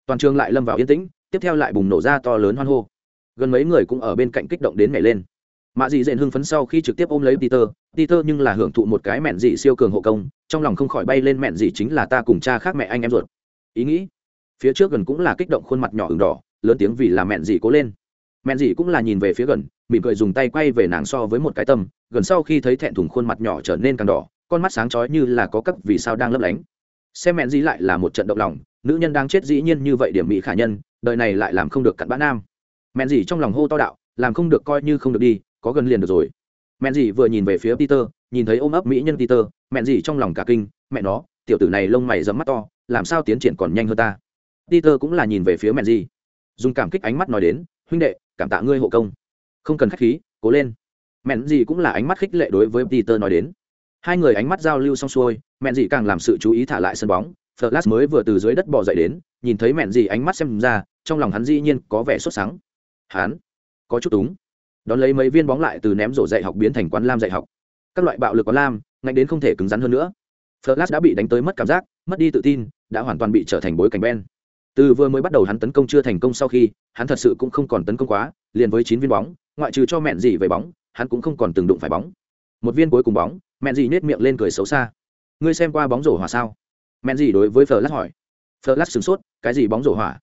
Toàn trường lại lâm vào yên tĩnh, tiếp theo lại bùng nổ ra to lớn hoan hô. Gần mấy người cũng ở bên cạnh kích động đến nhảy lên mạ dị dện hưng phấn sau khi trực tiếp ôm lấy peter peter nhưng là hưởng thụ một cái mẹn dị siêu cường hộ công, trong lòng không khỏi bay lên mẹn dị chính là ta cùng cha khác mẹ anh em ruột. Ý nghĩ? Phía trước gần cũng là kích động khuôn mặt nhỏ ửng đỏ, lớn tiếng vì là mẹn dị cố lên. Mẹn dị cũng là nhìn về phía gần, mỉm cười dùng tay quay về nàng so với một cái tâm, gần sau khi thấy thẹn thùng khuôn mặt nhỏ trở nên càng đỏ, con mắt sáng chói như là có cấp vì sao đang lấp lánh. Xem mẹn dị lại là một trận động lòng, nữ nhân đang chết dĩ nhiên như vậy điểm mỹ khả nhân, đời này lại làm không được cặn bã nam. Mẹn dị trong lòng hô to đạo, làm không được coi như không được đi có gần liền được rồi. Mẹn dị vừa nhìn về phía peter nhìn thấy ôm ấp mỹ nhân peter mẹn dị trong lòng cả kinh mẹ nó tiểu tử này lông mày dẫm mắt to làm sao tiến triển còn nhanh hơn ta? Peter cũng là nhìn về phía mẹn dị dùng cảm kích ánh mắt nói đến huynh đệ cảm tạ ngươi hộ công. Không cần khách khí cố lên. Mẹn dị cũng là ánh mắt khích lệ đối với peter nói đến. Hai người ánh mắt giao lưu xong xuôi mẹn dị càng làm sự chú ý thả lại sân bóng. Flash mới vừa từ dưới đất bò dậy đến, nhìn thấy mẹn dị ánh mắt xem ra, trong lòng hắn dĩ nhiên có vẻ sốt sắng. Hắn có chút túng đón lấy mấy viên bóng lại từ ném rổ dạy học biến thành quán lam dạy học. Các loại bạo lực quán lam, ngạnh đến không thể cứng rắn hơn nữa. Flash đã bị đánh tới mất cảm giác, mất đi tự tin, đã hoàn toàn bị trở thành bối cảnh ben. Từ vừa mới bắt đầu hắn tấn công chưa thành công sau khi, hắn thật sự cũng không còn tấn công quá, liền với chín viên bóng, ngoại trừ cho mẹn gì về bóng, hắn cũng không còn từng đụng phải bóng. Một viên cuối cùng bóng, mẹn gì nết miệng lên cười xấu xa. Ngươi xem qua bóng rổ hỏa sao? Mẹn gì đối với flash hỏi. Flash sửng sốt, cái gì bóng rổ hỏa?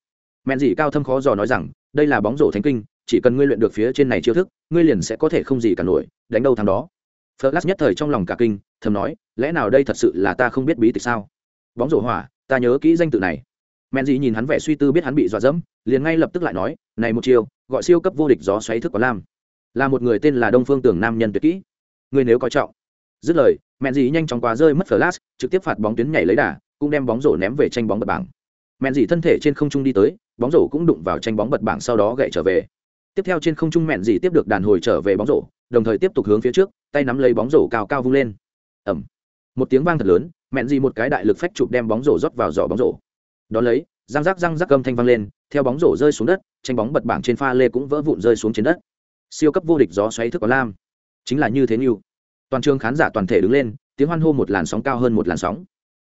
Mẹn gì cao thâm khó dò nói rằng, đây là bóng rổ thánh kinh chỉ cần ngươi luyện được phía trên này chiêu thức, ngươi liền sẽ có thể không gì cả nổi, đánh đâu thằng đó. Flash nhất thời trong lòng cả kinh, thầm nói, lẽ nào đây thật sự là ta không biết bí tịch sao? Bóng rổ hỏa, ta nhớ kỹ danh tự này. Men dì nhìn hắn vẻ suy tư biết hắn bị dọa dẫm, liền ngay lập tức lại nói, này một chiêu, gọi siêu cấp vô địch gió xoáy thức có lam. Là một người tên là đông phương tưởng nam nhân tuyệt kỹ. Người nếu coi trọng. Dứt lời men dì nhanh chóng quá rơi mất flash, trực tiếp phạt bóng tuyến nhảy lấy đà, cũng đem bóng rổ ném về tranh bóng bật bảng. Men dì thân thể trên không trung đi tới, bóng rổ cũng đụng vào tranh bóng bật bảng sau đó gậy trở về tiếp theo trên không trung mẹn dì tiếp được đàn hồi trở về bóng rổ, đồng thời tiếp tục hướng phía trước, tay nắm lấy bóng rổ cao cao vung lên. Ẩm một tiếng vang thật lớn, mẹn dì một cái đại lực phách chụp đem bóng rổ rót vào giỏ bóng rổ. Đón lấy, răng rác răng rác gâm thanh vang lên, theo bóng rổ rơi xuống đất, tranh bóng bật bảng trên pha lê cũng vỡ vụn rơi xuống trên đất. Siêu cấp vô địch gió xoáy thức có lam. Chính là như thế như toàn trường khán giả toàn thể đứng lên, tiếng hoan hô một làn sóng cao hơn một làn sóng.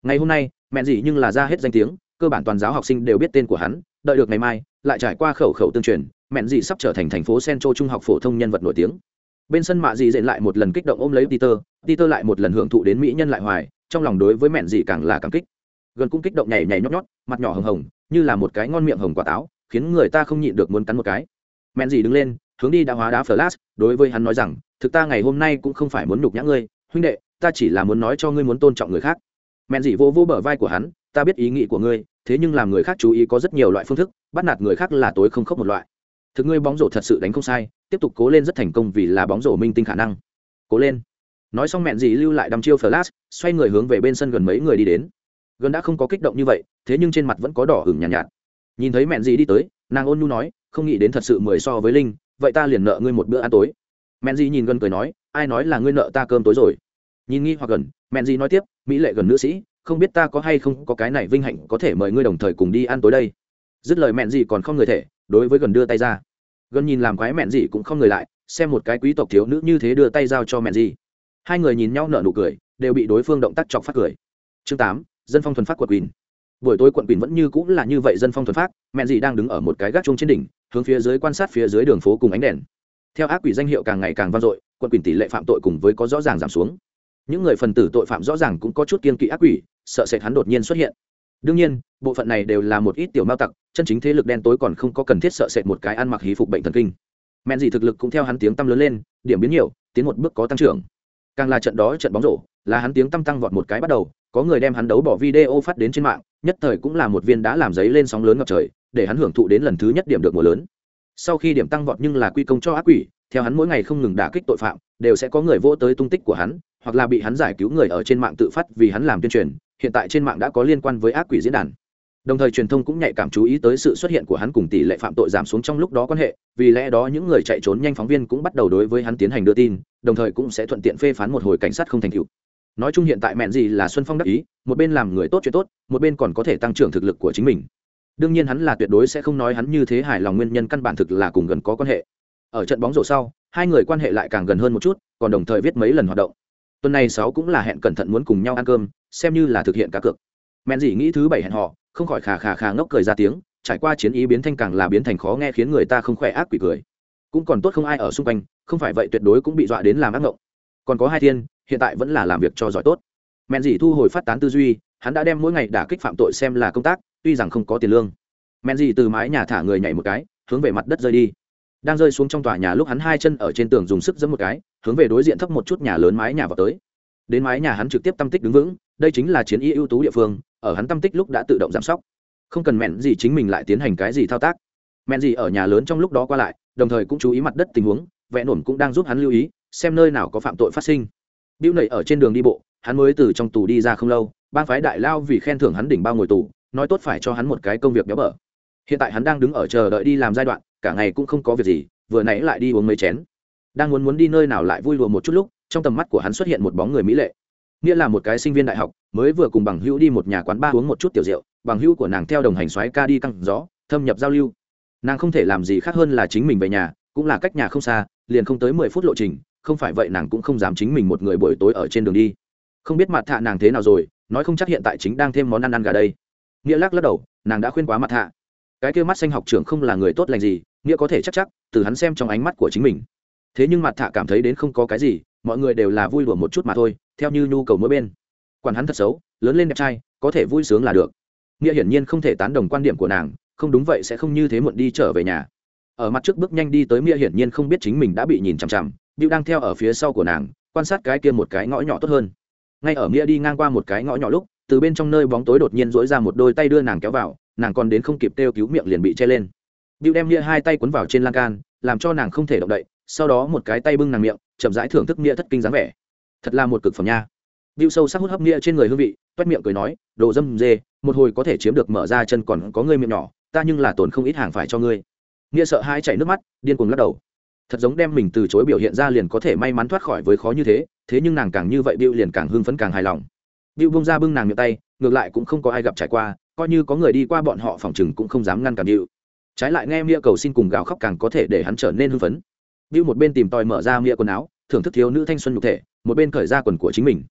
Ngày hôm nay, mẹn dì nhưng là ra hết danh tiếng, cơ bản toàn giáo học sinh đều biết tên của hắn, đợi được ngày mai, lại trải qua khẩu khẩu tương truyền mẹn dị sắp trở thành thành phố centro trung học phổ thông nhân vật nổi tiếng. Bên sân mạ dị dện lại một lần kích động ôm lấy peter peter lại một lần hưởng thụ đến mỹ nhân lại hoài, trong lòng đối với mẹn dị càng là cảm kích. Gần cũng kích động nhảy nhảy nhót nhót, mặt nhỏ hồng hồng, như là một cái ngon miệng hồng quả táo, khiến người ta không nhịn được muốn cắn một cái. Mẹn dị đứng lên, hướng đi đã hóa đá flash, đối với hắn nói rằng, thực ta ngày hôm nay cũng không phải muốn nhục nhã ngươi, huynh đệ, ta chỉ là muốn nói cho ngươi muốn tôn trọng người khác. Mẹn dị vô vô bờ vai của hắn, ta biết ý nghĩ của ngươi, thế nhưng làm người khác chú ý có rất nhiều loại phương thức, bắt nạt người khác là tối không khốc một loại thực ngươi bóng rổ thật sự đánh không sai tiếp tục cố lên rất thành công vì là bóng rổ minh tinh khả năng. Cố lên. Nói xong mẹn gì lưu lại đăm chiêu flash xoay người hướng về bên sân gần mấy người đi đến. Gần đã không có kích động như vậy thế nhưng trên mặt vẫn có đỏ hửng nhàn nhạt, nhạt. Nhìn thấy mẹn gì đi tới nàng ôn nhu nói không nghĩ đến thật sự mười so với linh vậy ta liền nợ ngươi một bữa ăn tối. Mẹn gì nhìn gần cười nói ai nói là ngươi nợ ta cơm tối rồi? Nhìn nghi hoặc gần mẹn gì nói tiếp mỹ lệ gần nữ sĩ không biết ta có hay không có cái này vinh hạnh có thể mời ngươi đồng thời cùng đi ăn tối đây? Dứt lời mẹn gì còn không người thể đối với gần đưa tay ra gần nhìn làm quái mẹn gì cũng không người lại, xem một cái quý tộc thiếu nữ như thế đưa tay giao cho mẹn gì. Hai người nhìn nhau nở nụ cười, đều bị đối phương động tác chọc phát cười. Chương tám, dân phong thuần phát quận quỳnh. Buổi tối quận quỳnh vẫn như cũng là như vậy dân phong thuần phát, mẹn gì đang đứng ở một cái gác chung trên đỉnh, hướng phía dưới quan sát phía dưới đường phố cùng ánh đèn. Theo ác quỷ danh hiệu càng ngày càng vang dội quận quỳnh tỷ lệ phạm tội cùng với có rõ ràng giảm xuống. Những người phần tử tội phạm rõ ràng cũng có chút kiên kỵ ác quỷ, sợ sệt hắn đột nhiên xuất hiện đương nhiên, bộ phận này đều là một ít tiểu mao tặc, chân chính thế lực đen tối còn không có cần thiết sợ sệt một cái ăn mặc hí phục bệnh thần kinh. Men gì thực lực cũng theo hắn tiếng tăm lớn lên, điểm biến nhiều, tiến một bước có tăng trưởng. Càng là trận đó trận bóng rổ, là hắn tiếng tăm tăng vọt một cái bắt đầu, có người đem hắn đấu bỏ video phát đến trên mạng, nhất thời cũng là một viên đã làm giấy lên sóng lớn ngập trời, để hắn hưởng thụ đến lần thứ nhất điểm được mùa lớn. Sau khi điểm tăng vọt nhưng là quy công cho ác quỷ, theo hắn mỗi ngày không ngừng đả kích tội phạm, đều sẽ có người vô tới tung tích của hắn, hoặc là bị hắn giải cứu người ở trên mạng tự phát vì hắn làm tuyên truyền hiện tại trên mạng đã có liên quan với ác quỷ diễn đàn. Đồng thời truyền thông cũng nhạy cảm chú ý tới sự xuất hiện của hắn cùng tỷ lệ phạm tội giảm xuống trong lúc đó quan hệ, vì lẽ đó những người chạy trốn nhanh phóng viên cũng bắt đầu đối với hắn tiến hành đưa tin, đồng thời cũng sẽ thuận tiện phê phán một hồi cảnh sát không thành tựu. Nói chung hiện tại mẹn gì là xuân phong đắc ý, một bên làm người tốt chuyện tốt, một bên còn có thể tăng trưởng thực lực của chính mình. Đương nhiên hắn là tuyệt đối sẽ không nói hắn như thế hài lòng nguyên nhân căn bản thực là cùng gần có quan hệ. Ở trận bóng rổ sau, hai người quan hệ lại càng gần hơn một chút, còn đồng thời viết mấy lần hoạt động tuần này sáu cũng là hẹn cẩn thận muốn cùng nhau ăn cơm, xem như là thực hiện cá cược. Mẹn gì nghĩ thứ bảy hẹn họ không khỏi khà khà khà ngốc cười ra tiếng, trải qua chiến ý biến thanh càng là biến thành khó nghe khiến người ta không khỏe ác quỷ cười. Cũng còn tốt không ai ở xung quanh, không phải vậy tuyệt đối cũng bị dọa đến làm ác ngộng. Còn có hai thiên, hiện tại vẫn là làm việc cho giỏi tốt. Mẹn dì thu hồi phát tán tư duy, hắn đã đem mỗi ngày đả kích phạm tội xem là công tác, tuy rằng không có tiền lương. Mẹn dì từ mái nhà thả người nhảy một cái, hướng về mặt đất rơi đi đang rơi xuống trong tòa nhà lúc hắn hai chân ở trên tường dùng sức giẫm một cái hướng về đối diện thấp một chút nhà lớn mái nhà vào tới. Đến mái nhà hắn trực tiếp tâm tích đứng vững đây chính là chiến y ưu tú địa phương ở hắn tâm tích lúc đã tự động giảm sóc. Không cần mẹn gì chính mình lại tiến hành cái gì thao tác. Mẹn gì ở nhà lớn trong lúc đó qua lại đồng thời cũng chú ý mặt đất tình huống vẽ nổn cũng đang giúp hắn lưu ý xem nơi nào có phạm tội phát sinh. Biểu nầy ở trên đường đi bộ, hắn mới từ trong tù đi ra không lâu, ban phái đại lao vì khen thưởng hắn đỉnh bao ngồi tù, nói tốt phải cho hắn một cái công việc béo bở. Hiện tại hắn đang đứng ở chờ đợi đi làm giai đoạn, cả ngày cũng không có việc gì, vừa nãy lại đi uống mấy chén. Đang muốn muốn đi nơi nào lại vui lùa một chút lúc, trong tầm mắt của hắn xuất hiện một bóng người mỹ lệ. Nghĩa là một cái sinh viên đại học, mới vừa cùng bằng hữu đi một nhà quán ba uống một chút tiểu rượu, bằng hữu của nàng theo đồng hành xoáy ca đi căng gió, thâm nhập giao lưu. Nàng không thể làm gì khác hơn là chính mình về nhà, cũng là cách nhà không xa, liền không tới mười phút lộ trình, không phải vậy nàng cũng không dám chính mình một người buổi tối ở trên đường đi không biết mặt thạ nàng thế nào rồi nói không chắc hiện tại chính đang thêm món ăn ăn gà đây nghĩa lắc lắc đầu nàng đã khuyên quá mặt thạ cái kia mắt xanh học trưởng không là người tốt lành gì nghĩa có thể chắc chắc từ hắn xem trong ánh mắt của chính mình. Thế nhưng mặt thạ cảm thấy đến không có cái gì mọi người đều là vui đùa một chút mà thôi theo như nhu cầu mỗi bên. Quản hắn thật xấu lớn lên đẹp trai có thể vui sướng là được. Nghĩa hiển nhiên không thể tán đồng quan điểm của nàng không đúng vậy sẽ không như thế muộn đi trở về nhà. Ở mặt trước bước nhanh đi tới nghĩa hiển nhiên không biết chính mình đã bị nhìn chằm chằm bịu đang theo ở phía sau của nàng, quan sát cái kia một cái ngõ nhỏ tốt hơn. Ngay ở nghĩa đi ngang qua một cái ngõ nhỏ lúc, từ bên trong nơi bóng tối đột nhiên dỗi ra một đôi tay đưa nàng kéo vào, nàng còn đến không kịp kêu cứu miệng liền bị che lên. Bill đem nia hai tay quấn vào trên lan can, làm cho nàng không thể động đậy, sau đó một cái tay bưng nàng miệng, chậm rãi thưởng thức nia thất kinh dáng vẻ. Thật là một cực phẩm nha. Bill sâu sắc hút hấp nia trên người hương vị, toét miệng cười nói, đồ dâm dê, một hồi có thể chiếm được mở ra chân còn có ngươi miệng nhỏ, ta nhưng là tổn không ít hàng phải cho ngươi. nghĩa sợ hãi chảy nước mắt, điên cuồng lắc đầu thật giống đem mình từ chối biểu hiện ra liền có thể may mắn thoát khỏi với khó như thế thế nhưng nàng càng như vậy bịu liền càng hưng phấn càng hài lòng bịu bông ra bưng nàng miệng tay ngược lại cũng không có ai gặp trải qua coi như có người đi qua bọn họ phòng chừng cũng không dám ngăn cản Bill trái lại nghe mia cầu xin cùng gào khóc càng có thể để hắn trở nên hưng phấn. Bill một bên tìm tòi mở ra mia quần áo, thưởng thức thiếu nữ thanh xuân nhục thể, một bên khởi ra quần của chính mình.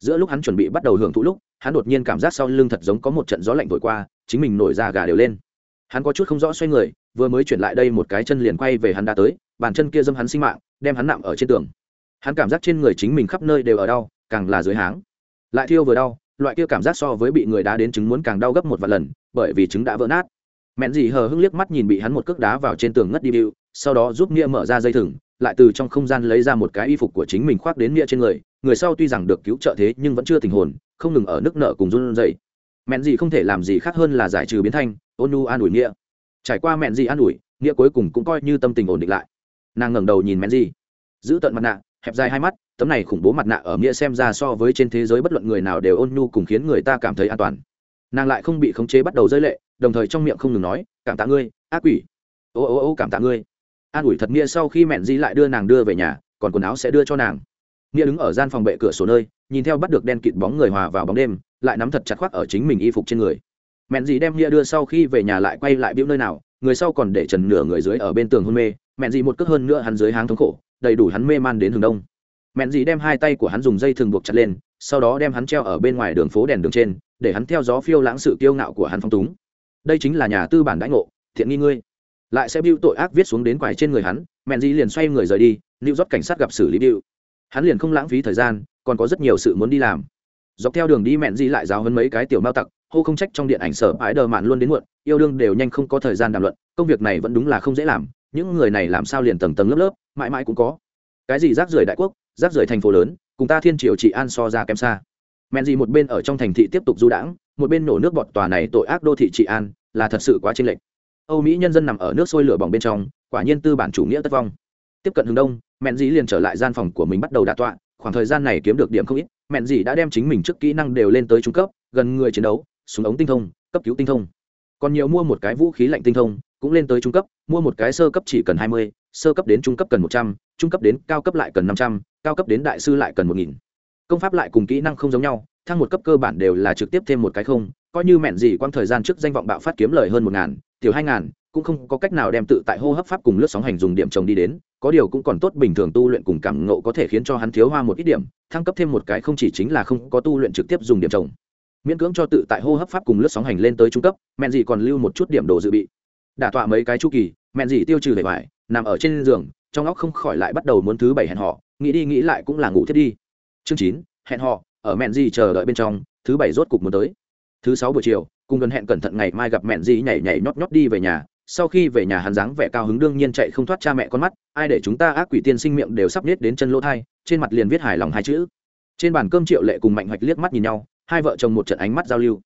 Giữa lúc hắn chuẩn bị bắt đầu hưởng thụ lúc, hắn đột nhiên cảm giác sau lưng thật giống có một trận gió lạnh thổi qua, chính mình nổi da gà đều lên. Hắn có chút không rõ xoay người, vừa mới chuyển lại đây một cái chân liền quay về hắn đã tới, bàn chân kia dâm hắn sinh mạng, đem hắn nặng ở trên tường. Hắn cảm giác trên người chính mình khắp nơi đều ở đau, càng là dưới háng. Lại thiêu vừa đau loại kia cảm giác so với bị người đá đến trứng muốn càng đau gấp một vài lần, bởi vì trứng đã vỡ nát. Mẹn dì hờ hưng liếc mắt nhìn bị hắn một cước đá vào trên tường ngất đi bịu, sau đó giúp nghĩa mở ra dây thừng, lại từ trong không gian lấy ra một cái y phục của chính mình khoác đến nghĩa trên người. Người sau tuy rằng được cứu trợ thế nhưng vẫn chưa tình hồn, không ngừng ở nước nợ cùng run dậy mẹn dì không thể làm gì khác hơn là giải trừ biến thanh, ôn nu an ủi nghĩa. Trải qua mẹn dì an ủi, nghĩa cuối cùng cũng coi như tâm tình ổn định lại. Nàng ngẩng đầu nhìn mẹn dì giữ tận mặt nạ hẹp dài hai mắt, tấm này khủng bố mặt nạ ở nghĩa xem ra so với trên thế giới bất luận người nào đều ôn nhu cùng khiến người ta cảm thấy an toàn. Nàng lại không bị khống chế bắt đầu rơi lệ, đồng thời trong miệng không ngừng nói, cảm tạ ngươi, ác quỷ. Ô ô ô, cảm tạ ngươi. An ủi thật nghĩa sau khi mẹn di lại đưa nàng đưa về nhà, còn quần áo sẽ đưa cho nàng. Nghĩa đứng ở gian phòng bệ cửa sổ nơi, nhìn theo bắt được đen kịt bóng người hòa vào bóng đêm, lại nắm thật chặt khoác ở chính mình y phục trên người. Mẹn di đem nghĩa đưa sau khi về nhà lại quay lại biểu nơi nào người sau còn để trần nửa người dưới ở bên tường hôn mê, mẹn dị một cước hơn nữa hắn dưới háng thống khổ, đầy đủ hắn mê man đến hướng đông. Mẹn dị đem hai tay của hắn dùng dây thường buộc chặt lên, sau đó đem hắn treo ở bên ngoài đường phố đèn đường trên, để hắn theo gió phiêu lãng sự kiêu ngạo của hắn phong túng. Đây chính là nhà tư bản đãi ngộ, thiện nghi ngươi. Lại sẽ bưu tội ác viết xuống đến quải trên người hắn, mẹn dị liền xoay người rời đi lưu rót cảnh sát gặp xử lý bưu. Hắn liền không lãng phí thời gian, còn có rất nhiều sự muốn đi làm. Dọc theo đường đi mẹn dị lại giáo hơn mấy cái tiểu mao tặc hô không trách trong điện ảnh sở ái đờ mạn luôn đến muộn, yêu đương đều nhanh không có thời gian đàm luận, công việc này vẫn đúng là không dễ làm, những người này làm sao liền tầng tầng lớp lớp, mãi mãi cũng có. Cái gì rác rưởi đại quốc, rác rưởi thành phố lớn, cùng ta thiên triều trị an so ra kém xa. Men gì một bên ở trong thành thị tiếp tục du đãng, một bên nổ nước bọt tòa này tội ác đô thị trị an, là thật sự quá chênh lệch. Âu mỹ nhân dân nằm ở nước sôi lửa bỏng bên trong, quả nhiên tư bản chủ nghĩa tất vong. Tiếp cận hướng đông, mẹn dĩ liền trở lại gian phòng của mình bắt đầu đạ tọa, khoảng thời gian này kiếm được điểm không ít, mẹn dĩ đã đem chính mình trước kỹ năng đều lên tới trung cấp, gần người chiến đấu súng ống tinh thông, cấp cứu tinh thông. Còn nhiều mua một cái vũ khí lạnh tinh thông, cũng lên tới trung cấp, mua một cái sơ cấp chỉ cần hai mươi, sơ cấp đến trung cấp cần một trăm, trung cấp đến cao cấp lại cần năm trăm, cao cấp đến đại sư lại cần một nghìn. Công pháp lại cùng kỹ năng không giống nhau, thăng một cấp cơ bản đều là trực tiếp thêm một cái không, coi như mẹn gì quang thời gian trước danh vọng bạo phát kiếm lời hơn một ngàn, tiểu hai ngàn, cũng không có cách nào đem tự tại hô hấp pháp cùng lướt sóng hành dùng điểm trồng đi đến, có điều cũng còn tốt bình thường tu luyện cùng cảm ngộ có thể khiến cho hắn thiếu hoa một ít điểm, thăng cấp thêm một cái không chỉ chính là không có tu luyện trực tiếp dùng điểm trồng miễn cưỡng cho tự tại hô hấp pháp cùng lướt sóng hành lên tới trung cấp, mẹn gì còn lưu một chút điểm đồ dự bị. Đả tọa mấy cái chu kỳ, mẹn gì tiêu trừ vẻ vải, nằm ở trên giường, trong óc không khỏi lại bắt đầu muốn thứ bảy hẹn họ nghĩ đi nghĩ lại cũng là ngủ thiết đi. Chương chín, hẹn họ ở mẹn gì chờ đợi bên trong, thứ bảy rốt cục muốn tới. Thứ sáu buổi chiều, cùng gần hẹn cẩn thận ngày mai gặp mẹn gì nhảy nhảy nhót nhót đi về nhà, sau khi về nhà hắn dáng vẻ cao hứng đương nhiên chạy không thoát cha mẹ con mắt, ai để chúng ta ác quỷ tiên sinh miệng đều sắp nết đến chân lỗ thai, trên mặt liền viết hài lòng hai chữ. Trên bàn cơm triệu lệ cùng mạnh hoạch liếc mắt nhìn nhau hai vợ chồng một trận ánh mắt giao lưu.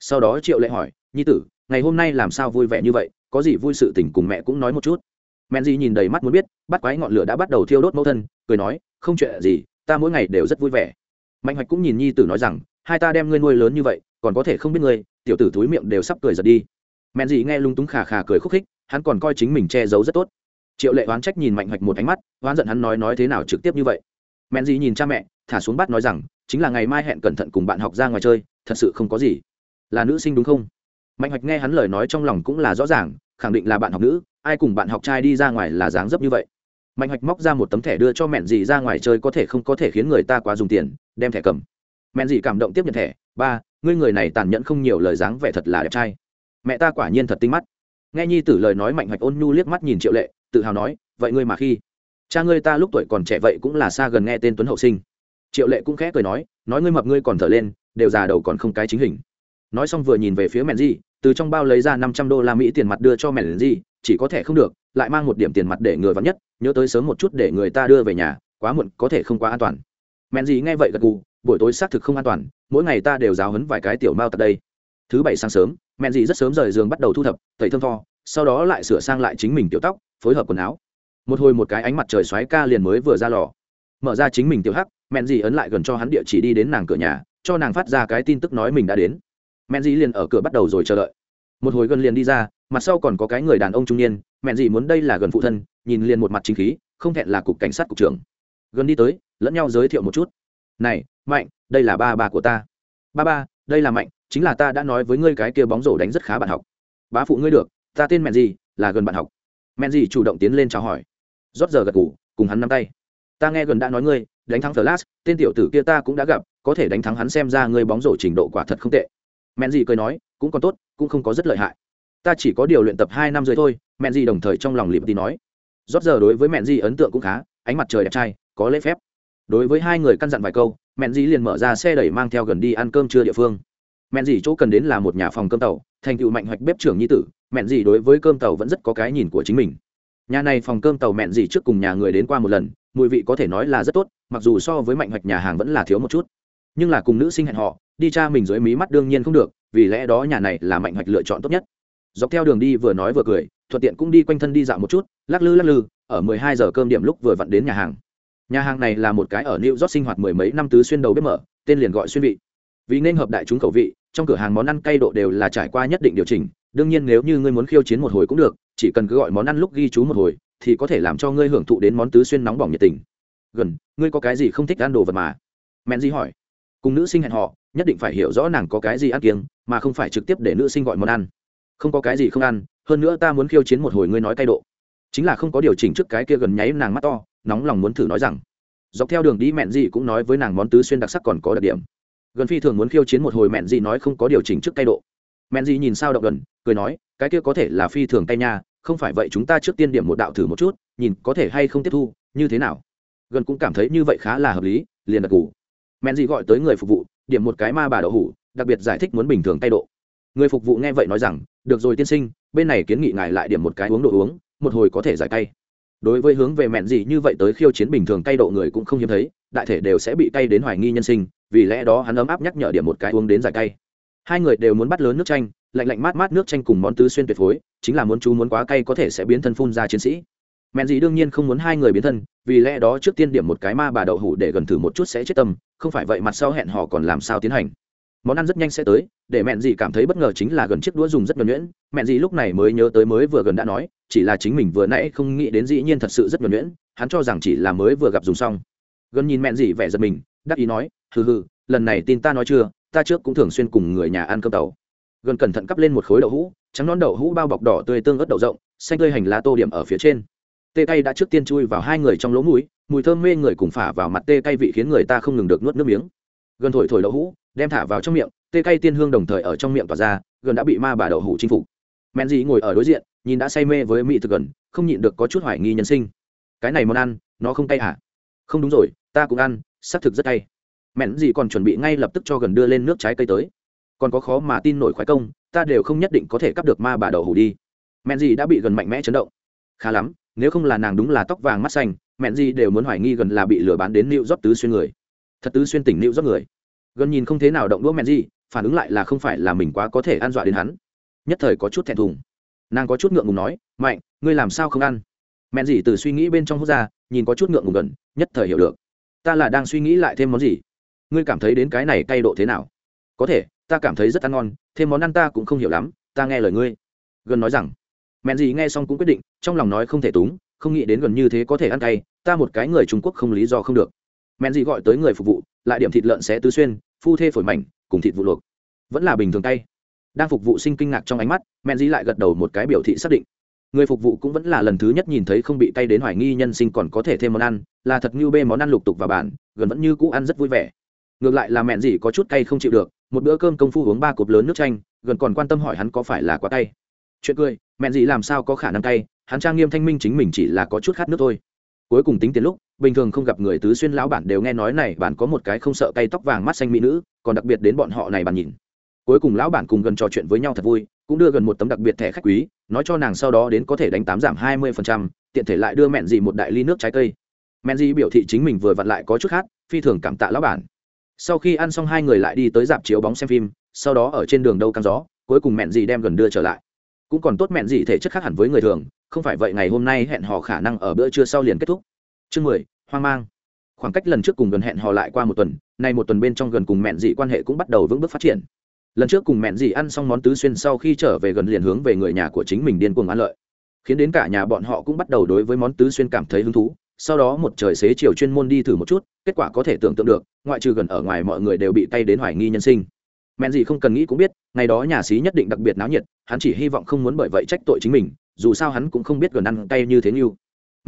Sau đó triệu lệ hỏi, nhi tử, ngày hôm nay làm sao vui vẻ như vậy? Có gì vui sự tình cùng mẹ cũng nói một chút. Men di nhìn đầy mắt muốn biết, bắt quái ngọn lửa đã bắt đầu thiêu đốt mẫu thân, cười nói, không chuyện gì, ta mỗi ngày đều rất vui vẻ. Mạnh hoạch cũng nhìn nhi tử nói rằng, hai ta đem ngươi nuôi lớn như vậy, còn có thể không biết ngươi, tiểu tử thúi miệng đều sắp cười giật đi. Men di nghe lung túng khà khà cười khúc khích, hắn còn coi chính mình che giấu rất tốt. Triệu lệ oán trách nhìn mạnh hoạch một ánh mắt, oán giận hắn nói nói thế nào trực tiếp như vậy? Men di nhìn cha mẹ, thả xuống bắt nói rằng chính là ngày mai hẹn cẩn thận cùng bạn học ra ngoài chơi, thật sự không có gì. Là nữ sinh đúng không? Mạnh hoạch nghe hắn lời nói trong lòng cũng là rõ ràng, khẳng định là bạn học nữ, ai cùng bạn học trai đi ra ngoài là dáng dấp như vậy. Mạnh hoạch móc ra một tấm thẻ đưa cho mẹn dì ra ngoài chơi có thể không có thể khiến người ta quá dùng tiền, đem thẻ cầm. Mẹn dì cảm động tiếp nhận thẻ, ba, ngươi người này tàn nhẫn không nhiều, lời dáng vẻ thật là đẹp trai. Mẹ ta quả nhiên thật tinh mắt. Nghe nhi tử lời nói, mạnh hoạch ôn nhu liếc mắt nhìn triệu lệ, tự hào nói, vậy ngươi mà khi, cha ngươi ta lúc tuổi còn trẻ vậy cũng là xa gần nghe tên tuấn hậu sinh triệu lệ cũng khẽ cười nói nói ngươi mập ngươi còn thở lên, đều già đầu còn không cái chính hình. Nói xong vừa nhìn về phía mẹn di, từ trong bao lấy ra năm trăm đô la mỹ tiền mặt đưa cho mẹn di, chỉ có thể không được, lại mang một điểm tiền mặt để người vắn nhất, nhớ tới sớm một chút để người ta đưa về nhà, quá muộn, có thể không quá an toàn. Mẹn di nghe vậy gật gù, buổi tối xác thực không an toàn, mỗi ngày ta đều giáo hấn vài cái tiểu mao tật đây. Thứ bảy sáng sớm mẹn di rất sớm rời giường bắt đầu thu thập, tẩy thơm tho, sau đó lại sửa sang lại chính mình tiểu tóc, phối hợp quần áo. Một hồi một cái ánh mặt trời xoáy ca liền mới vừa ra lò. Mở ra chính mình tiểu hắc mẹn gì ấn lại gần cho hắn địa chỉ đi đến nàng cửa nhà, cho nàng phát ra cái tin tức nói mình đã đến. Mẹn gì liền ở cửa bắt đầu rồi chờ đợi. Một hồi gần liền đi ra, mặt sau còn có cái người đàn ông trung niên, mẹn gì muốn đây là gần phụ thân, nhìn liền một mặt chính khí, không thẹn là cục cảnh sát cục trưởng. Gần đi tới, lẫn nhau giới thiệu một chút. Này, mạnh, đây là ba ba của ta. Ba ba, đây là mạnh, chính là ta đã nói với ngươi cái kia bóng rổ đánh rất khá bạn học. Bá phụ ngươi được, ta tên mẹn gì là gần bạn học. Mẹn gì chủ động tiến lên chào hỏi. Rót giờ gật ngủ cùng hắn nắm tay. Ta nghe gần đã nói ngươi đánh thắng Flash, tên tiểu tử kia ta cũng đã gặp, có thể đánh thắng hắn xem ra ngươi bóng rổ trình độ quả thật không tệ. Mện gì cười nói, cũng còn tốt, cũng không có rất lợi hại. Ta chỉ có điều luyện tập hai năm rồi thôi, Mện gì đồng thời trong lòng liệp đi nói. Rốt giờ đối với Mện gì ấn tượng cũng khá, ánh mặt trời đẹp trai, có lễ phép. Đối với hai người căn dặn vài câu, Mện gì liền mở ra xe đẩy mang theo gần đi ăn cơm trưa địa phương. Mện gì chỗ cần đến là một nhà phòng cơm tàu, thành tựu mạnh hoạch bếp trưởng nhi tử, Mện gì đối với cơm tàu vẫn rất có cái nhìn của chính mình. Nhà này phòng cơm tàu Mện gì trước cùng nhà người đến qua một lần, mùi vị có thể nói là rất tốt, mặc dù so với mạnh hoạch nhà hàng vẫn là thiếu một chút. Nhưng là cùng nữ sinh hẹn họ đi cha mình dưới mí mắt đương nhiên không được, vì lẽ đó nhà này là mạnh hoạch lựa chọn tốt nhất. Dọc theo đường đi vừa nói vừa cười, thuận tiện cũng đi quanh thân đi dạo một chút, lắc lư lắc lư, ở mười hai giờ cơm điểm lúc vừa vặn đến nhà hàng. Nhà hàng này là một cái ở new york sinh hoạt mười mấy năm tứ xuyên đầu bếp mở, tên liền gọi xuyên vị. Vì nên hợp đại chúng khẩu vị, trong cửa hàng món ăn cay độ đều là trải qua nhất định điều chỉnh, đương nhiên nếu như ngươi muốn khiêu chiến một hồi cũng được, chỉ cần cứ gọi món ăn lúc ghi chú một hồi thì có thể làm cho ngươi hưởng thụ đến món tứ xuyên nóng bỏng nhiệt tình. Gần, ngươi có cái gì không thích ăn đồ vật mà? Men di hỏi. Cùng nữ sinh hẹn họ nhất định phải hiểu rõ nàng có cái gì ăn kiêng, mà không phải trực tiếp để nữ sinh gọi món ăn. Không có cái gì không ăn, hơn nữa ta muốn khiêu chiến một hồi ngươi nói cay độ. Chính là không có điều chỉnh trước cái kia gần nháy nàng mắt to, nóng lòng muốn thử nói rằng. Dọc theo đường đi mẹn Di cũng nói với nàng món tứ xuyên đặc sắc còn có đặc điểm. Gần phi thường muốn khiêu chiến một hồi mẹn Di nói không có điều chỉnh trước cay độ. Mẹn Di nhìn sao động gần, cười nói, cái kia có thể là phi thường tay nha không phải vậy chúng ta trước tiên điểm một đạo thử một chút, nhìn có thể hay không tiếp thu, như thế nào? Gần cũng cảm thấy như vậy khá là hợp lý, liền đặt cù men gì gọi tới người phục vụ, điểm một cái ma bà đậu hủ, đặc biệt giải thích muốn bình thường tay độ. Người phục vụ nghe vậy nói rằng, được rồi tiên sinh, bên này kiến nghị ngài lại điểm một cái uống đồ uống, một hồi có thể giải cay đối với hướng về mẹn gì như vậy tới khiêu chiến bình thường cay độ người cũng không hiếm thấy, đại thể đều sẽ bị cay đến hoài nghi nhân sinh, vì lẽ đó hắn ấm áp nhắc nhở điểm một cái uống đến giải cay hai người đều muốn bắt lớn nước chanh lạnh lạnh mát mát nước chanh cùng món tứ xuyên tuyệt phối, chính là muốn chú muốn quá cay có thể sẽ biến thân phun ra chiến sĩ. Mẹn gì đương nhiên không muốn hai người biến thân, vì lẽ đó trước tiên điểm một cái ma bà đậu hủ để gần thử một chút sẽ chết tâm, không phải vậy mặt sau hẹn họ còn làm sao tiến hành. Món ăn rất nhanh sẽ tới, để mẹn gì cảm thấy bất ngờ chính là gần chiếc đũa dùng rất nhuẩn nhuyễn. Mẹn gì lúc này mới nhớ tới mới vừa gần đã nói, chỉ là chính mình vừa nãy không nghĩ đến dĩ nhiên thật sự rất nhuẩn nhuyễn, hắn cho rằng chỉ là mới vừa gặp dùng xong. Gần nhìn mẹn gì vẻ giật mình, đắc ý nói, hừ hừ, lần này tin ta nói chưa, ta trước cũng thường xuyên cùng người nhà ăn cơm tàu gần cẩn thận cắp lên một khối đậu hũ, trắng nón đậu hũ bao bọc đỏ tươi tương ớt đậu rộng, xanh tươi hành lá tô điểm ở phía trên. Tê cay đã trước tiên chui vào hai người trong lỗ mũi, mùi thơm mê người cùng phả vào mặt tê cay vị khiến người ta không ngừng được nuốt nước miếng. Gần thổi thổi đậu hũ, đem thả vào trong miệng, tê cay tiên hương đồng thời ở trong miệng tỏa ra, gần đã bị ma bà đậu hũ chinh phục. Men dì ngồi ở đối diện, nhìn đã say mê với mỹ thực gần, không nhịn được có chút hoài nghi nhân sinh. Cái này món ăn, nó không cay hả? Không đúng rồi, ta cũng ăn, xác thực rất cay. Mẹn gì còn chuẩn bị ngay lập tức cho gần đưa lên nước trái cây tới còn có khó mà tin nổi khoái công, ta đều không nhất định có thể cắp được ma bà đậu hủ đi. Mẹn gì đã bị gần mạnh mẽ chấn động. Khá lắm, nếu không là nàng đúng là tóc vàng mắt xanh, mẹn gì đều muốn hoài nghi gần là bị lừa bán đến nịu rót tứ xuyên người. Thật tứ xuyên tỉnh nịu rót người. Gần nhìn không thế nào động đũa mẹn gì phản ứng lại là không phải là mình quá có thể ăn dọa đến hắn. Nhất thời có chút thẹn thùng. Nàng có chút ngượng ngùng nói, mạnh, ngươi làm sao không ăn? Mẹn gì từ suy nghĩ bên trong hút ra, nhìn có chút ngượng ngùng gần, nhất thời hiểu được. Ta là đang suy nghĩ lại thêm món gì? Ngươi cảm thấy đến cái này cay độ thế nào? Có thể ta cảm thấy rất ăn ngon, thêm món ăn ta cũng không hiểu lắm, ta nghe lời ngươi. Gần nói rằng. Mẹn gì nghe xong cũng quyết định, trong lòng nói không thể túng, không nghĩ đến gần như thế có thể ăn cay, ta một cái người trung quốc không lý do không được. Mẹn gì gọi tới người phục vụ, lại điểm thịt lợn xé tứ xuyên, phu thê phổi mảnh, cùng thịt vụ luộc. Vẫn là bình thường cay. Đang phục vụ sinh kinh ngạc trong ánh mắt, mẹn gì lại gật đầu một cái biểu thị xác định. Người phục vụ cũng vẫn là lần thứ nhất nhìn thấy không bị cay đến hoài nghi nhân sinh còn có thể thêm món ăn, là thật như bê món ăn lục tục vào bản gần vẫn như cũ ăn rất vui vẻ. Ngược lại là mẹn gì có chút cay không chịu được một bữa cơm công phu uống ba cột lớn nước chanh gần còn quan tâm hỏi hắn có phải là quá cay. Chuyện cười mẹn gì làm sao có khả năng cay hắn trang nghiêm thanh minh chính mình chỉ là có chút khát nước thôi. Cuối cùng tính tiền lúc bình thường không gặp người tứ xuyên lão bản đều nghe nói này bản có một cái không sợ cay tóc vàng mắt xanh mỹ nữ còn đặc biệt đến bọn họ này bạn nhìn. Cuối cùng lão bản cùng gần trò chuyện với nhau thật vui cũng đưa gần một tấm đặc biệt thẻ khách quý nói cho nàng sau đó đến có thể đánh tám giảm hai mươi phần trăm, tiện thể lại đưa mẹn gì một đại ly nước trái cây. Mẹn gì biểu thị chính mình vừa vặn lại có chút khác phi thường cảm tạ lão bản sau khi ăn xong hai người lại đi tới dạp chiếu bóng xem phim, sau đó ở trên đường đâu căng gió, cuối cùng mẹn dì đem gần đưa trở lại. Cũng còn tốt mẹn dì thể chất khác hẳn với người thường, không phải vậy ngày hôm nay hẹn hò khả năng ở bữa trưa sau liền kết thúc. Chương mười, hoang mang. Khoảng cách lần trước cùng gần hẹn hò lại qua một tuần, nay một tuần bên trong gần cùng mẹn dì quan hệ cũng bắt đầu vững bước phát triển. Lần trước cùng mẹn dì ăn xong món tứ xuyên sau khi trở về gần liền hướng về người nhà của chính mình điên cuồng ăn lợi. Khiến đến cả nhà bọn họ cũng bắt đầu đối với món tứ xuyên cảm thấy hứng thú sau đó một trời xế chiều chuyên môn đi thử một chút, kết quả có thể tưởng tượng được, ngoại trừ gần ở ngoài mọi người đều bị tay đến hoài nghi nhân sinh. Men gì không cần nghĩ cũng biết, ngày đó nhà xí nhất định đặc biệt náo nhiệt, hắn chỉ hy vọng không muốn bởi vậy trách tội chính mình, dù sao hắn cũng không biết gần ăn tay như thế như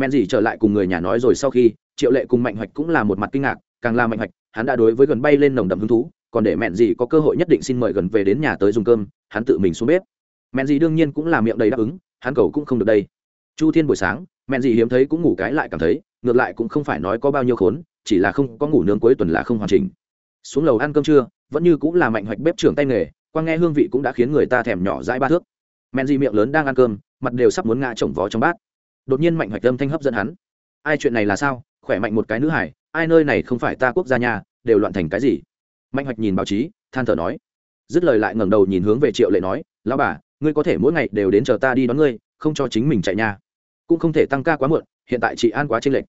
men gì trở lại cùng người nhà nói rồi sau khi, triệu lệ cùng mạnh hoạch cũng là một mặt kinh ngạc, càng là mạnh hoạch, hắn đã đối với gần bay lên nồng đậm hứng thú, còn để mẹn gì có cơ hội nhất định xin mời gần về đến nhà tới dùng cơm, hắn tự mình xuống bếp. Mẹn gì đương nhiên cũng là miệng đầy đáp ứng, hắn cầu cũng không được đây. Chu thiên buổi sáng mẹn gì hiếm thấy cũng ngủ cái lại cảm thấy, ngược lại cũng không phải nói có bao nhiêu khốn, chỉ là không có ngủ nướng cuối tuần là không hoàn chỉnh. Xuống lầu ăn cơm trưa, vẫn như cũng là mạnh hoạch bếp trưởng tay nghề, qua nghe hương vị cũng đã khiến người ta thèm nhỏ dãi ba thước. Mẹn gì miệng lớn đang ăn cơm, mặt đều sắp muốn ngã chồng vó trong bát. Đột nhiên mạnh hoạch âm thanh hấp dẫn hắn. Ai chuyện này là sao? Khỏe mạnh một cái nữ hải, ai nơi này không phải ta quốc gia nhà đều loạn thành cái gì? Mạnh hoạch nhìn báo chí, than thở nói. Dứt lời lại ngẩng đầu nhìn hướng về triệu lệ nói, lão bà, ngươi có thể mỗi ngày đều đến chờ ta đi đón ngươi, không cho chính mình chạy nhà cũng không thể tăng ca quá muộn, hiện tại chị an quá chênh lệch.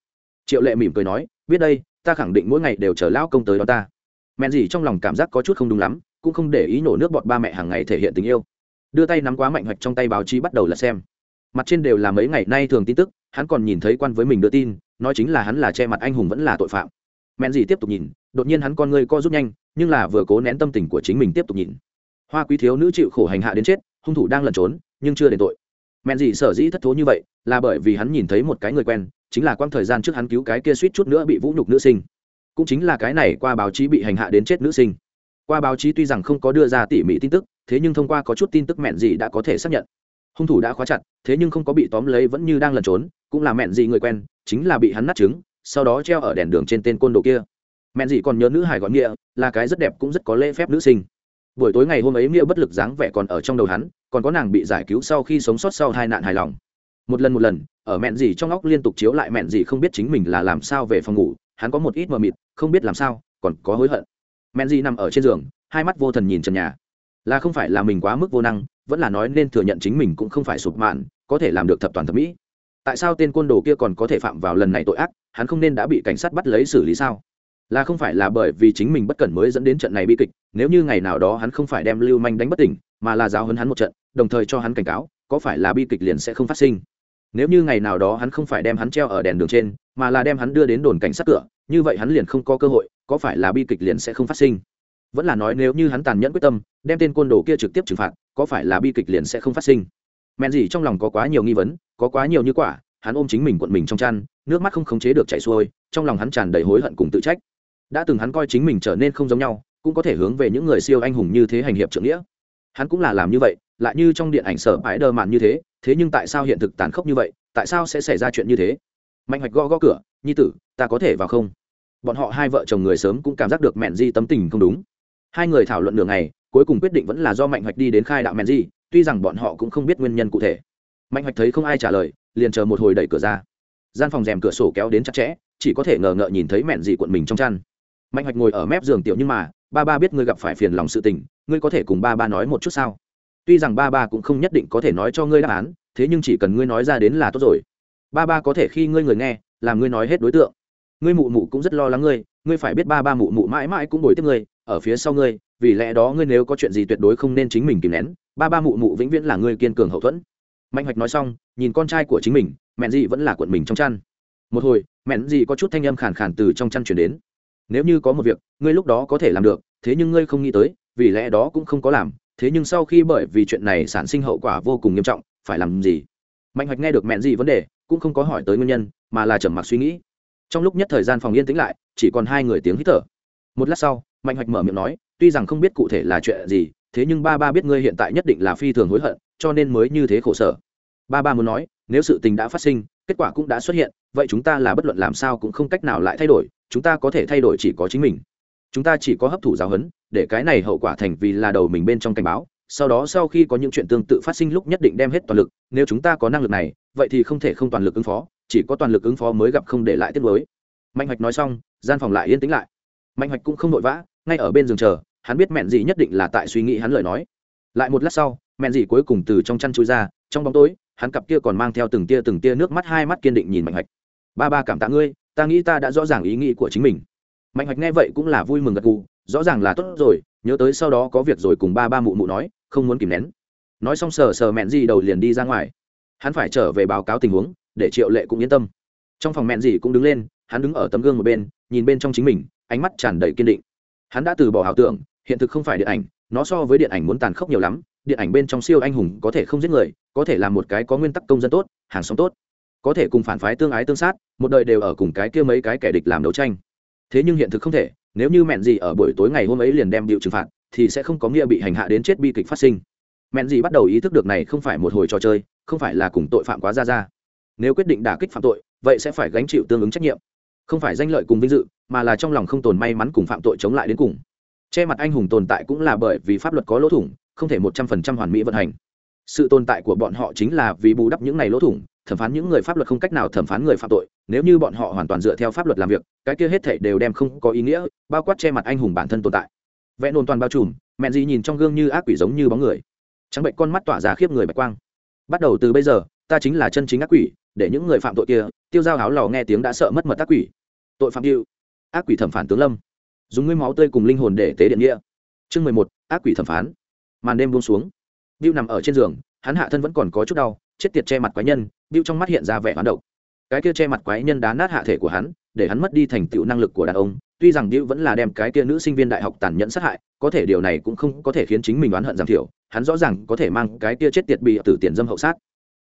Triệu lệ mỉm cười nói, biết đây, ta khẳng định mỗi ngày đều chờ lão công tới đó ta. Mẹn gì trong lòng cảm giác có chút không đúng lắm, cũng không để ý nổ nước bọt ba mẹ hàng ngày thể hiện tình yêu. Đưa tay nắm quá mạnh hoạch trong tay báo chí bắt đầu là xem. Mặt trên đều là mấy ngày nay thường tin tức, hắn còn nhìn thấy quan với mình đưa tin, nói chính là hắn là che mặt anh hùng vẫn là tội phạm. Mẹn gì tiếp tục nhìn, đột nhiên hắn con ngươi co rút nhanh, nhưng là vừa cố nén tâm tình của chính mình tiếp tục nhìn. Hoa quý thiếu nữ chịu khổ hành hạ đến chết, hung thủ đang lẩn trốn, nhưng chưa đền tội mẹn gì sở dĩ thất thố như vậy, là bởi vì hắn nhìn thấy một cái người quen, chính là quang thời gian trước hắn cứu cái kia suýt chút nữa bị vũ nhục nữ sinh. Cũng chính là cái này qua báo chí bị hành hạ đến chết nữ sinh. Qua báo chí tuy rằng không có đưa ra tỉ mỉ tin tức, thế nhưng thông qua có chút tin tức mẹn gì đã có thể xác nhận. Hung thủ đã khóa chặt, thế nhưng không có bị tóm lấy vẫn như đang lẩn trốn, cũng là mẹn gì người quen, chính là bị hắn nát trứng, sau đó treo ở đèn đường trên tên côn đồ kia. Mẹn gì còn nhớ nữ hải gọi nghĩa, là cái rất đẹp cũng rất có lễ phép nữ sinh buổi tối ngày hôm ấy nghĩa bất lực dáng vẻ còn ở trong đầu hắn, còn có nàng bị giải cứu sau khi sống sót sau hai nạn hài lòng. Một lần một lần, ở mẹn gì trong óc liên tục chiếu lại mẹn gì không biết chính mình là làm sao về phòng ngủ, hắn có một ít mờ mịt, không biết làm sao, còn có hối hận. Mẹn gì nằm ở trên giường, hai mắt vô thần nhìn trần nhà. Là không phải là mình quá mức vô năng, vẫn là nói nên thừa nhận chính mình cũng không phải sụp mạn, có thể làm được thập toàn thẩm mỹ. Tại sao tên côn đồ kia còn có thể phạm vào lần này tội ác, hắn không nên đã bị cảnh sát bắt lấy xử lý sao? Là không phải là bởi vì chính mình bất cẩn mới dẫn đến trận này bi kịch, nếu như ngày nào đó hắn không phải đem lưu manh đánh bất tỉnh, mà là giáo hấn hắn một trận, đồng thời cho hắn cảnh cáo, có phải là bi kịch liền sẽ không phát sinh. Nếu như ngày nào đó hắn không phải đem hắn treo ở đèn đường trên, mà là đem hắn đưa đến đồn cảnh sát cửa, như vậy hắn liền không có cơ hội, có phải là bi kịch liền sẽ không phát sinh? Vẫn là nói nếu như hắn tàn nhẫn quyết tâm, đem tên côn đồ kia trực tiếp trừng phạt, có phải là bi kịch liền sẽ không phát sinh? Men gì trong lòng có quá nhiều nghi vấn, có quá nhiều như quả, hắn ôm chính mình cuộn mình trong chăn, nước mắt không khống chế được chảy xuôi, trong lòng hắn tràn đầy hối hận cùng tự trách đã từng hắn coi chính mình trở nên không giống nhau, cũng có thể hướng về những người siêu anh hùng như thế hành hiệp trưởng nghĩa. Hắn cũng là làm như vậy, lại như trong điện ảnh sở bãi đơ mạn như thế thế nhưng tại sao hiện thực tàn khốc như vậy, tại sao sẽ xảy ra chuyện như thế? Mạnh hoạch gõ gõ cửa, nhi tử, ta có thể vào không? Bọn họ hai vợ chồng người sớm cũng cảm giác được mẹn di tâm tình không đúng. Hai người thảo luận đường này cuối cùng quyết định vẫn là do mạnh hoạch đi đến khai đạo mẹn di, tuy rằng bọn họ cũng không biết nguyên nhân cụ thể. Mạnh hoạch thấy không ai trả lời, liền chờ một hồi đẩy cửa ra. Gian phòng rèm cửa sổ kéo đến chặt chẽ, chỉ có thể ngờ ngợ nhìn thấy mẹn di cuộn mình trong chăn mạnh hoạch ngồi ở mép giường tiểu nhưng mà, ba ba biết ngươi gặp phải phiền lòng sự tình, ngươi có thể cùng ba ba nói một chút sao? Tuy rằng ba ba cũng không nhất định có thể nói cho ngươi đáp án, thế nhưng chỉ cần ngươi nói ra đến là tốt rồi. Ba ba có thể khi ngươi người nghe, làm ngươi nói hết đối tượng. Ngươi mụ mụ cũng rất lo lắng ngươi ngươi phải biết ba ba mụ mụ mãi mãi cũng bồi tiếp ngươi, ở phía sau ngươi, vì lẽ đó ngươi nếu có chuyện gì tuyệt đối không nên chính mình kìm nén, ba ba mụ mụ vĩnh viễn là ngươi kiên cường hậu thuẫn. Mạnh hoạch nói xong, nhìn con trai của chính mình, mẹn dị vẫn là cuộn mình trong chăn. Một hồi, mẹn dị có chút thanh âm khàn khàn từ trong chăn chuyển đến nếu như có một việc, ngươi lúc đó có thể làm được, thế nhưng ngươi không nghĩ tới, vì lẽ đó cũng không có làm, thế nhưng sau khi bởi vì chuyện này sản sinh hậu quả vô cùng nghiêm trọng, phải làm gì? Mạnh hoạch nghe được mẹn gì vấn đề, cũng không có hỏi tới nguyên nhân, mà là trầm mặc suy nghĩ. Trong lúc nhất thời gian phòng yên tĩnh lại, chỉ còn hai người tiếng hít thở. Một lát sau, mạnh hoạch mở miệng nói, tuy rằng không biết cụ thể là chuyện gì, thế nhưng ba ba biết ngươi hiện tại nhất định là phi thường hối hận, cho nên mới như thế khổ sở. Ba ba muốn nói, nếu sự tình đã phát sinh kết quả cũng đã xuất hiện, vậy chúng ta là bất luận làm sao cũng không cách nào lại thay đổi, chúng ta có thể thay đổi chỉ có chính mình. Chúng ta chỉ có hấp thụ giáo huấn, để cái này hậu quả thành vì là đầu mình bên trong cảnh báo, sau đó sau khi có những chuyện tương tự phát sinh lúc nhất định đem hết toàn lực, nếu chúng ta có năng lực này, vậy thì không thể không toàn lực ứng phó, chỉ có toàn lực ứng phó mới gặp không để lại tiết mới mạnh hoạch nói xong, gian phòng lại yên tĩnh lại. Mạnh hoạch cũng không vội vã, ngay ở bên giường chờ, hắn biết mẹn gì nhất định là tại suy nghĩ hắn lời nói. Lại một lát sau, mẹn gì cuối cùng từ trong chăn chui ra, trong bóng tối hắn cặp kia còn mang theo từng tia từng tia nước mắt hai mắt kiên định nhìn mạnh hoạch ba ba cảm tạ ngươi, ta nghĩ ta đã rõ ràng ý nghĩ của chính mình. Mạnh hoạch nghe vậy cũng là vui mừng gật gù, rõ ràng là tốt rồi, nhớ tới sau đó có việc rồi cùng ba ba mụ mụ nói, không muốn kìm nén. Nói xong sờ sờ mẹn gì đầu liền đi ra ngoài. Hắn phải trở về báo cáo tình huống, để triệu lệ cũng yên tâm. Trong phòng mẹn gì cũng đứng lên, hắn đứng ở tấm gương một bên, nhìn bên trong chính mình, ánh mắt tràn đầy kiên định. Hắn đã từ bỏ ảo tưởng, hiện thực không phải điện ảnh, nó so với điện ảnh muốn tàn khốc nhiều lắm điện ảnh bên trong siêu anh hùng có thể không giết người, có thể là một cái có nguyên tắc công dân tốt, hàng xóm tốt, có thể cùng phản phái tương ái tương sát, một đời đều ở cùng cái kia mấy cái kẻ địch làm đấu tranh. Thế nhưng hiện thực không thể, nếu như mẹn gì ở buổi tối ngày hôm ấy liền đem điệu trừng phạt, thì sẽ không có nghĩa bị hành hạ đến chết bi kịch phát sinh. Mẹn gì bắt đầu ý thức được này không phải một hồi trò chơi, không phải là cùng tội phạm quá ra ra. Nếu quyết định đả kích phạm tội, vậy sẽ phải gánh chịu tương ứng trách nhiệm. Không phải danh lợi cùng vinh dự, mà là trong lòng không tồn may mắn cùng phạm tội chống lại đến cùng. Che mặt anh hùng tồn tại cũng là bởi vì pháp luật có lỗ thủng không thể một trăm phần trăm hoàn mỹ vận hành. Sự tồn tại của bọn họ chính là vì bù đắp những này lỗ thủng, thẩm phán những người pháp luật không cách nào thẩm phán người phạm tội, nếu như bọn họ hoàn toàn dựa theo pháp luật làm việc, cái kia hết thảy đều đem không có ý nghĩa, bao quát che mặt anh hùng bản thân tồn tại. Vẽ nôn toàn bao trùm, mẹn gì nhìn trong gương như ác quỷ giống như bóng người. Trắng bệnh con mắt tỏa ra khiếp người bạch quang. Bắt đầu từ bây giờ, ta chính là chân chính ác quỷ, để những người phạm tội kia, tiêu dao áo lò nghe tiếng đã sợ mất mật ác quỷ. Tội phạm yêu ác quỷ thẩm phán tướng lâm. Dùng ngươi máu tươi cùng linh hồn để tế điện nghĩa. Chương mười một, ác quỷ thẩm phán màn đêm buông xuống. Bill nằm ở trên giường hắn hạ thân vẫn còn có chút đau chết tiệt che mặt quái nhân bill trong mắt hiện ra vẻ hoán độc. Cái kia che mặt quái nhân đá nát hạ thể của hắn để hắn mất đi thành tựu năng lực của đàn ông. Tuy rằng bill vẫn là đem cái kia nữ sinh viên đại học tàn nhẫn sát hại có thể điều này cũng không có thể khiến chính mình oán hận giảm thiểu hắn rõ ràng có thể mang cái kia chết tiệt bị tử tiền dâm hậu sát.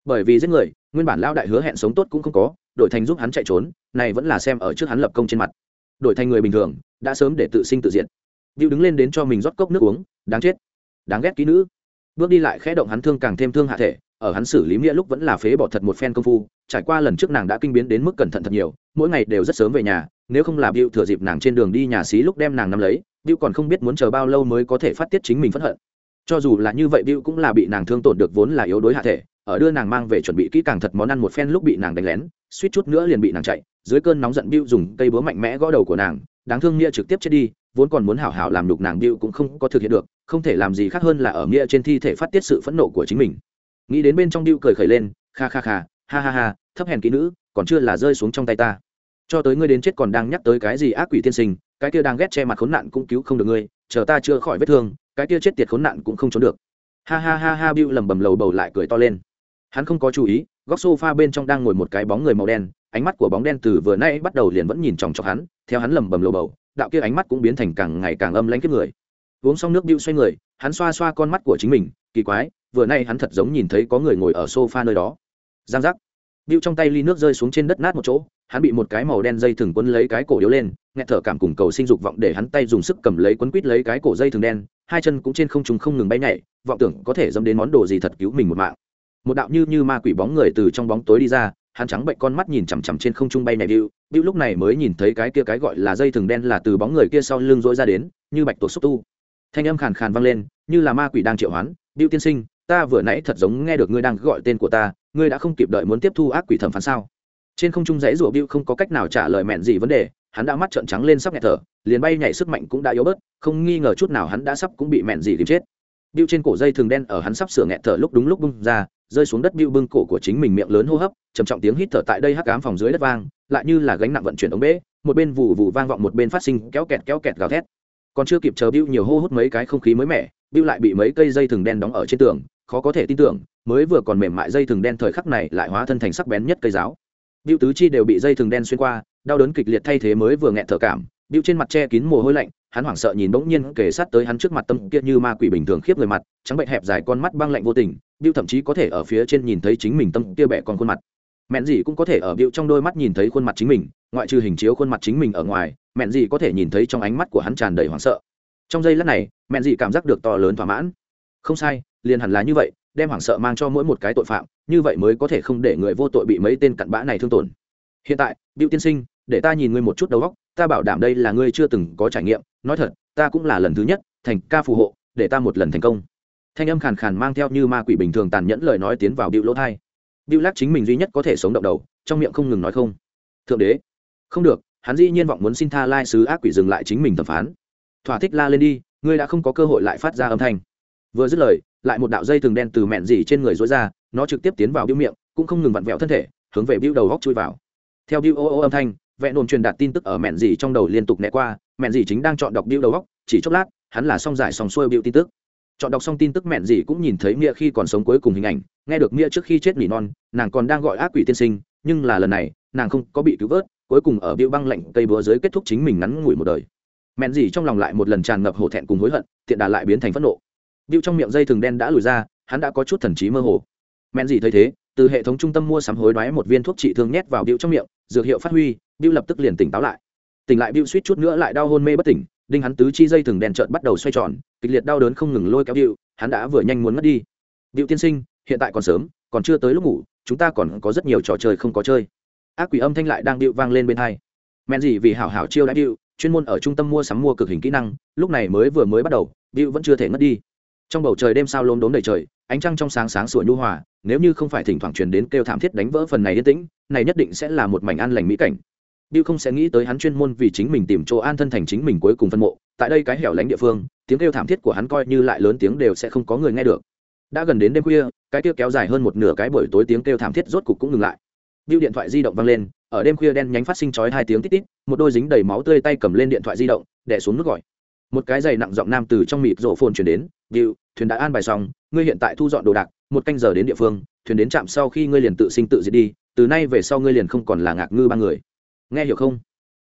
Bởi vì giết người nguyên bản lao đại hứa hẹn sống tốt cũng không có đổi thành giúp hắn chạy trốn này vẫn là xem ở trước hắn lập công trên mặt. Đổi thành người bình thường đã sớm để tự sinh tự diệt. Diệu đứng lên đến cho mình rót cốc nước uống, đáng chết, đáng ghét kỹ nữ. Bước đi lại khẽ động hắn thương càng thêm thương hạ thể, ở hắn xử lý nghĩa lúc vẫn là phế bỏ thật một phen công phu, trải qua lần trước nàng đã kinh biến đến mức cẩn thận thật nhiều, mỗi ngày đều rất sớm về nhà, nếu không là Diệu thừa dịp nàng trên đường đi nhà xí lúc đem nàng nắm lấy, Diệu còn không biết muốn chờ bao lâu mới có thể phát tiết chính mình phẫn hận. Cho dù là như vậy Diệu cũng là bị nàng thương tổn được vốn là yếu đuối hạ thể, ở đưa nàng mang về chuẩn bị kỹ càng thật món ăn một phen lúc bị nàng đánh lén suýt chút nữa liền bị nàng chạy dưới cơn nóng giận bill dùng cây búa mạnh mẽ gõ đầu của nàng đáng thương nghĩa trực tiếp chết đi vốn còn muốn hảo hảo làm đục nàng bill cũng không có thực hiện được không thể làm gì khác hơn là ở nghĩa trên thi thể phát tiết sự phẫn nộ của chính mình. Nghĩ đến bên trong điệu cười khẩy lên, kha kha kha, ha ha ha, thấp hèn kỹ nữ, còn chưa là rơi xuống trong tay ta. Cho tới ngươi đến chết còn đang nhắc tới cái gì ác quỷ tiên sinh, cái kia đang ghét che mặt khốn nạn cũng cứu không được ngươi, chờ ta chưa khỏi vết thương, cái kia chết tiệt khốn nạn cũng không trốn được. Ha ha ha ha, bưu lầm bầm lầu bầu lại cười to lên. Hắn không có chú ý, góc sofa bên trong đang ngồi một cái bóng người màu đen, ánh mắt của bóng đen từ vừa nay bắt đầu liền vẫn nhìn chòng chọc hắn, theo hắn lầm bầm lầu bầu, đạo kia ánh mắt cũng biến thành càng ngày càng âm lãnh kiếp người uống xong nước điệu xoay người, hắn xoa xoa con mắt của chính mình, kỳ quái, vừa nay hắn thật giống nhìn thấy có người ngồi ở sofa nơi đó. Giang giác. Điệu trong tay ly nước rơi xuống trên đất nát một chỗ, hắn bị một cái màu đen dây thừng quấn lấy cái cổ điếu lên nghe thở cảm cùng cầu sinh dục vọng để hắn tay dùng sức cầm lấy quấn quít lấy cái cổ dây thừng đen, hai chân cũng trên không trung không ngừng bay nhảy, vọng tưởng có thể dâm đến món đồ gì thật cứu mình một mạng. Một đạo như như ma quỷ bóng người từ trong bóng tối đi ra, hắn trắng bệnh con mắt nhìn chằm chằm trên không trung bay nhảy điệu điệu lúc này mới nhìn thấy cái kia cái gọi là dây thừng đen là từ bóng người kia sau lưng dỗi ra đến, như bạch tuộc xúc tu thanh âm khàn khàn vang lên, như là ma quỷ đang triệu hoán bịu tiên sinh, ta vừa nãy thật giống nghe được ngươi đang gọi tên của ta, ngươi đã không kịp đợi muốn tiếp thu ác quỷ thẩm phán sao? Trên không trung dãy rủa bịu không có cách nào trả lời mẹn gì vấn đề, hắn đã mắt trợn trắng lên sắp nghẹt thở, liền bay nhảy sức mạnh cũng đã yếu bớt, không nghi ngờ chút nào hắn đã sắp cũng bị mẹn gì tìm chết. Bịu trên cổ dây thường đen ở hắn sắp sửa nghẹt thở lúc đúng lúc bung ra, rơi xuống đất bịu bưng cổ của chính mình miệng lớn hô hấp, trầm trọng tiếng hít thở tại đây hắc ám phòng dưới đất vang, lại như là gánh nặng vận chuyển ống bể một bên vụ vụ vang vọng một bên phát sinh kéo kẹt kéo kẹt gào thét còn chưa kịp chờ bưu nhiều hô hút mấy cái không khí mới mẻ, bưu lại bị mấy cây dây thừng đen đóng ở trên tường, khó có thể tin tưởng, mới vừa còn mềm mại dây thừng đen thời khắc này lại hóa thân thành sắc bén nhất cây giáo bưu tứ chi đều bị dây thừng đen xuyên qua, đau đớn kịch liệt thay thế mới vừa nghẹn thở cảm, bưu trên mặt che kín mồ hôi lạnh, hắn hoảng sợ nhìn bỗng nhiên kề sát tới hắn trước mặt tâm kia như ma quỷ bình thường khiếp người mặt, trắng bệnh hẹp dài con mắt băng lạnh vô tình, bưu thậm chí có thể ở phía trên nhìn thấy chính mình tâm kia bẻ con khuôn mặt. Mẹn gì cũng có thể ở Bill trong đôi mắt nhìn thấy khuôn mặt chính mình, ngoại trừ hình chiếu khuôn mặt chính mình ở ngoài, mẹn gì có thể nhìn thấy trong ánh mắt của hắn tràn đầy hoảng sợ. Trong giây lát này, mẹn gì cảm giác được to lớn thỏa mãn. Không sai, liền hẳn là như vậy, đem hoảng sợ mang cho mỗi một cái tội phạm, như vậy mới có thể không để người vô tội bị mấy tên cặn bã này thương tổn. Hiện tại, Bill tiên sinh, để ta nhìn ngươi một chút đầu óc, ta bảo đảm đây là ngươi chưa từng có trải nghiệm, nói thật, ta cũng là lần thứ nhất, thành ca phù hộ, để ta một lần thành công thanh âm khàn khàn mang theo như ma quỷ bình thường tàn nhẫn lời nói tiến vào bịu lỗ thai bịu lắc chính mình duy nhất có thể sống động đầu, trong miệng không ngừng nói không. Thượng đế. Không được, hắn dĩ nhiên vọng muốn xin tha lai sứ ác quỷ dừng lại chính mình thẩm phán. Thỏa thích la lên đi, ngươi đã không có cơ hội lại phát ra âm thanh. Vừa dứt lời, lại một đạo dây thường đen từ mẹn dỉ trên người rối ra, nó trực tiếp tiến vào biêu miệng, cũng không ngừng vặn vẹo thân thể, hướng về biêu đầu góc chui vào. Theo biêu ô ô âm thanh, vẹn đồn truyền đạt tin tức ở mẹn dỉ trong đầu liên tục né qua, mẹn dỉ chính đang chọn đọc biêu đầu góc, chỉ chốc lát, hắn là xong giải xong xuôi biêu tin tức chọn đọc xong tin tức mẹn gì cũng nhìn thấy nghĩa khi còn sống cuối cùng hình ảnh. Nghe được nghĩa trước khi chết nỉ non, nàng còn đang gọi ác quỷ tiên sinh, nhưng là lần này, nàng không có bị cứu vớt, cuối cùng ở biêu băng lạnh cây búa dưới kết thúc chính mình ngắn ngủi một đời. Mẹn gì trong lòng lại một lần tràn ngập hổ thẹn cùng hối hận, tiện đà lại biến thành phẫn nộ. Biêu trong miệng dây thừng đen đã lùi ra, hắn đã có chút thần trí mơ hồ. Mẹn gì thấy thế, từ hệ thống trung tâm mua sắm hối đoái một viên thuốc trị thương nhét vào biêu trong miệng, dược hiệu phát huy biêu lập tức liền tỉnh táo lại. Tỉnh lại biêu suýt chút nữa lại đau hôn mê bất tỉnh đinh hắn tứ chi dây thừng đèn trợn bắt đầu xoay tròn, kịch liệt đau đớn không ngừng lôi kéo điệu, hắn đã vừa nhanh muốn mất đi. Điệu tiên sinh, hiện tại còn sớm, còn chưa tới lúc ngủ, chúng ta còn có rất nhiều trò chơi không có chơi. Ác quỷ âm thanh lại đang điệu vang lên bên hai. Men gì vì hảo hảo chiêu đã điệu, chuyên môn ở trung tâm mua sắm mua cực hình kỹ năng, lúc này mới vừa mới bắt đầu, điệu vẫn chưa thể ngất đi. Trong bầu trời đêm sao lốm đốm đầy trời, ánh trăng trong sáng sáng sủa nhu hòa, nếu như không phải thỉnh thoảng truyền đến kêu thảm thiết đánh vỡ phần này yên tĩnh, này nhất định sẽ là một mảnh an lành mỹ cảnh. Bill không sẽ nghĩ tới hắn chuyên môn vì chính mình tìm chỗ an thân thành chính mình cuối cùng phân mộ, tại đây cái hẻo lánh địa phương, tiếng kêu thảm thiết của hắn coi như lại lớn tiếng đều sẽ không có người nghe được. Đã gần đến đêm khuya, cái kia kéo dài hơn một nửa cái buổi tối tiếng kêu thảm thiết rốt cục cũng ngừng lại. Bill điện thoại di động vang lên, ở đêm khuya đen nhánh phát sinh chói hai tiếng tít tít, một đôi dính đầy máu tươi tay cầm lên điện thoại di động, đè xuống nút gọi. Một cái giày nặng giọng nam từ trong mịt rộ phồn truyền đến, "Bill, thuyền đã an bài xong, ngươi hiện tại thu dọn đồ đạc, một canh giờ đến địa phương, thuyền đến trạm sau khi ngươi liền tự sinh tự diệt đi, từ nay về sau ngươi liền không còn là ngạc ngư ba người." Nghe hiểu không?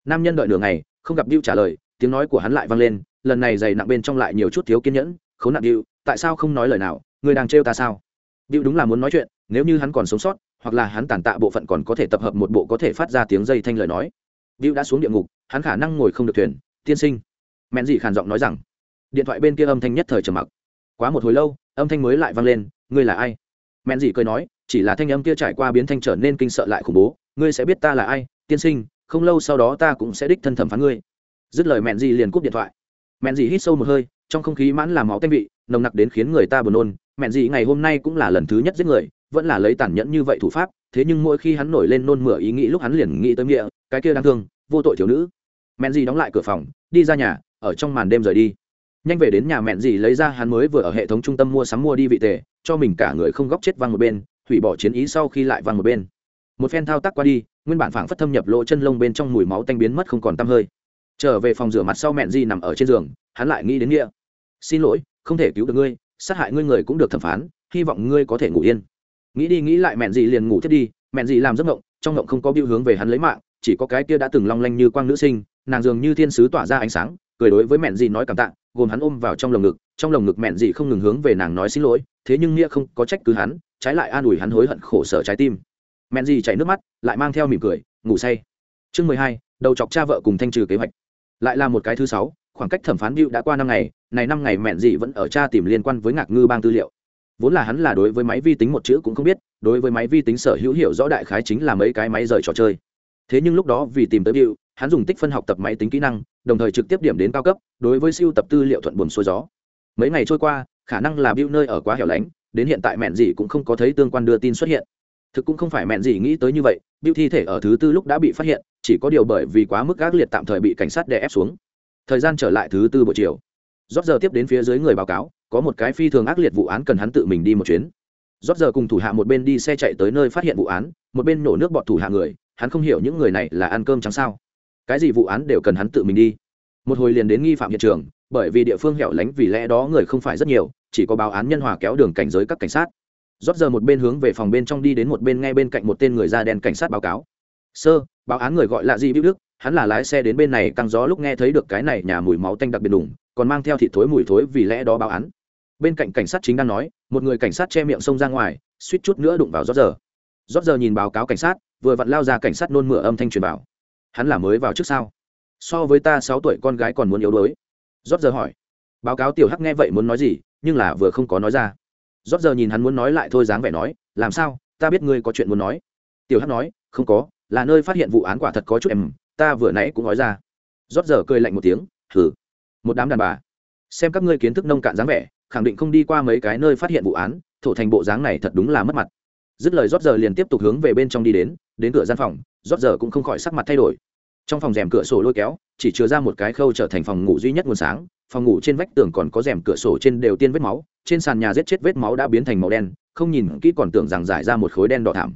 Nam nhân đợi nửa ngày, không gặp điệu trả lời, tiếng nói của hắn lại vang lên, lần này dày nặng bên trong lại nhiều chút thiếu kiên nhẫn, khốn nạn điệu tại sao không nói lời nào, người đang trêu ta sao? Điệu đúng là muốn nói chuyện, nếu như hắn còn sống sót, hoặc là hắn tàn tạ bộ phận còn có thể tập hợp một bộ có thể phát ra tiếng dây thanh lời nói. Điệu đã xuống địa ngục, hắn khả năng ngồi không được thuyền, tiên sinh. Mẹn dị khàn giọng nói rằng, điện thoại bên kia âm thanh nhất thời trầm mặc. Quá một hồi lâu, âm thanh mới lại vang lên, ngươi là ai? Mẹn dị cười nói, chỉ là thanh âm kia trải qua biến thanh trở nên kinh sợ lại khủng bố, ngươi sẽ biết ta là ai, tiên sinh không lâu sau đó ta cũng sẽ đích thân thẩm phán ngươi. Dứt lời mẹn dì liền cúp điện thoại. Mẹn dì hít sâu một hơi, trong không khí mãn làm máu tanh vị, nồng nặc đến khiến người ta buồn nôn. Mẹn dì ngày hôm nay cũng là lần thứ nhất giết người, vẫn là lấy tàn nhẫn như vậy thủ pháp, thế nhưng mỗi khi hắn nổi lên nôn mửa ý nghĩ lúc hắn liền nghĩ tới nghĩa, cái kia đáng thương, vô tội thiếu nữ. Mẹn dì đóng lại cửa phòng, đi ra nhà, ở trong màn đêm rời đi. Nhanh về đến nhà mẹn dì lấy ra hắn mới vừa ở hệ thống trung tâm mua sắm mua đi vị tề, cho mình cả người không góc chết văng một bên, hủy bỏ chiến ý sau khi lại văng một bên. Một phen thao tác qua đi nguyên bản phảng phất thâm nhập lỗ chân lông bên trong mùi máu tanh biến mất không còn tăm hơi. Trở về phòng rửa mặt sau mẹn Di nằm ở trên giường, hắn lại nghĩ đến nghĩa. Xin lỗi, không thể cứu được ngươi, sát hại ngươi người cũng được thẩm phán, hy vọng ngươi có thể ngủ yên. Nghĩ đi nghĩ lại mẹn Di liền ngủ thiết đi, mẹn Di làm giấc ngộng trong ngộng không có biêu hướng về hắn lấy mạng, chỉ có cái kia đã từng long lanh như quang nữ sinh, nàng dường như thiên sứ tỏa ra ánh sáng, cười đối với mẹn Di nói cảm tạ, gồm hắn ôm vào trong lồng ngực, trong lồng ngực mẹn Di không ngừng hướng về nàng nói xin lỗi, thế nhưng nghĩa không có trách cứ hắn, trái lại an ủi hắn hối hận khổ sở trái tim mẹn gì chảy nước mắt lại mang theo mỉm cười ngủ say chương mười hai đầu chọc cha vợ cùng thanh trừ kế hoạch lại là một cái thứ sáu khoảng cách thẩm phán Bill đã qua năm ngày, này năm ngày mẹn gì vẫn ở tra tìm liên quan với ngạc ngư bang tư liệu. Vốn là hắn là đối với máy vi tính một chữ cũng không biết, đối với máy vi tính sở hữu hiểu rõ đại khái chính là mấy cái máy rời trò chơi. Thế nhưng lúc đó vì tìm tới Bill, hắn dùng tích phân học tập máy tính kỹ năng, đồng thời trực tiếp điểm đến cao cấp, đối với siêu tập tư liệu thuận buồm xuôi gió. Mấy ngày trôi qua, khả năng là Bill nơi ở quá hẻo lánh, đến hiện tại mẹn gì cũng không có thấy tương quan đưa tin xuất hiện. Thực cũng không phải mẹn gì nghĩ tới như vậy, Bill thi thể ở thứ tư lúc đã bị phát hiện, chỉ có điều bởi vì quá mức ác liệt tạm thời bị cảnh sát đè ép xuống. Thời gian trở lại thứ tư buổi chiều. Rót giờ tiếp đến phía dưới người báo cáo có một cái phi thường ác liệt vụ án cần hắn tự mình đi một chuyến. Rót giờ cùng thủ hạ một bên đi xe chạy tới nơi phát hiện vụ án một bên nổ nước bọt thủ hạ người hắn không hiểu những người này là ăn cơm trắng sao. Cái gì vụ án đều cần hắn tự mình đi. Một hồi liền đến nghi phạm hiện trường bởi vì địa phương hẻo lánh vì lẽ đó người không phải rất nhiều chỉ có báo án nhân hòa kéo đường cảnh giới các cảnh sát rót giờ một bên hướng về phòng bên trong đi đến một bên ngay bên cạnh một tên người da đen cảnh sát báo cáo. Sơ báo án người gọi là di bữu đức, hắn là lái xe đến bên này căng gió lúc nghe thấy được cái này nhà mùi máu tanh đặc biệt đủng còn mang theo thịt thối mùi thối vì lẽ đó báo án. Bên cạnh cảnh sát chính đang nói, một người cảnh sát che miệng xông ra ngoài, suýt chút nữa đụng vào rót giờ. Rót giờ nhìn báo cáo cảnh sát, vừa vặn lao ra cảnh sát nôn mửa âm thanh truyền vào hắn là mới vào trước sao? So với ta sáu tuổi con gái còn muốn yếu đuối. Rót giờ hỏi. Báo cáo tiểu hắc nghe vậy muốn nói gì, nhưng là vừa không có nói ra rót giờ nhìn hắn muốn nói lại thôi dáng vẻ nói, làm sao? Ta biết ngươi có chuyện muốn nói. Tiểu hắc nói, không có, là nơi phát hiện vụ án quả thật có chút em, ta vừa nãy cũng nói ra. Rót giờ cười lạnh một tiếng thử một đám đàn bà. Xem các ngươi kiến thức nông cạn dáng vẻ, khẳng định không đi qua mấy cái nơi phát hiện vụ án, thổ thành bộ dáng này thật đúng là mất mặt. Dứt lời rót giờ liền tiếp tục hướng về bên trong đi đến đến cửa gian phòng, rót giờ cũng không khỏi sắc mặt thay đổi. Trong phòng rèm cửa sổ lôi kéo, chỉ chứa ra một cái khâu trở thành phòng ngủ duy nhất nguồn sáng phòng ngủ trên vách tường còn có rèm cửa sổ trên đều tiên vết máu, trên sàn nhà giết chết vết máu đã biến thành màu đen, không nhìn kỹ còn tưởng rằng giải ra một khối đen đỏ thảm.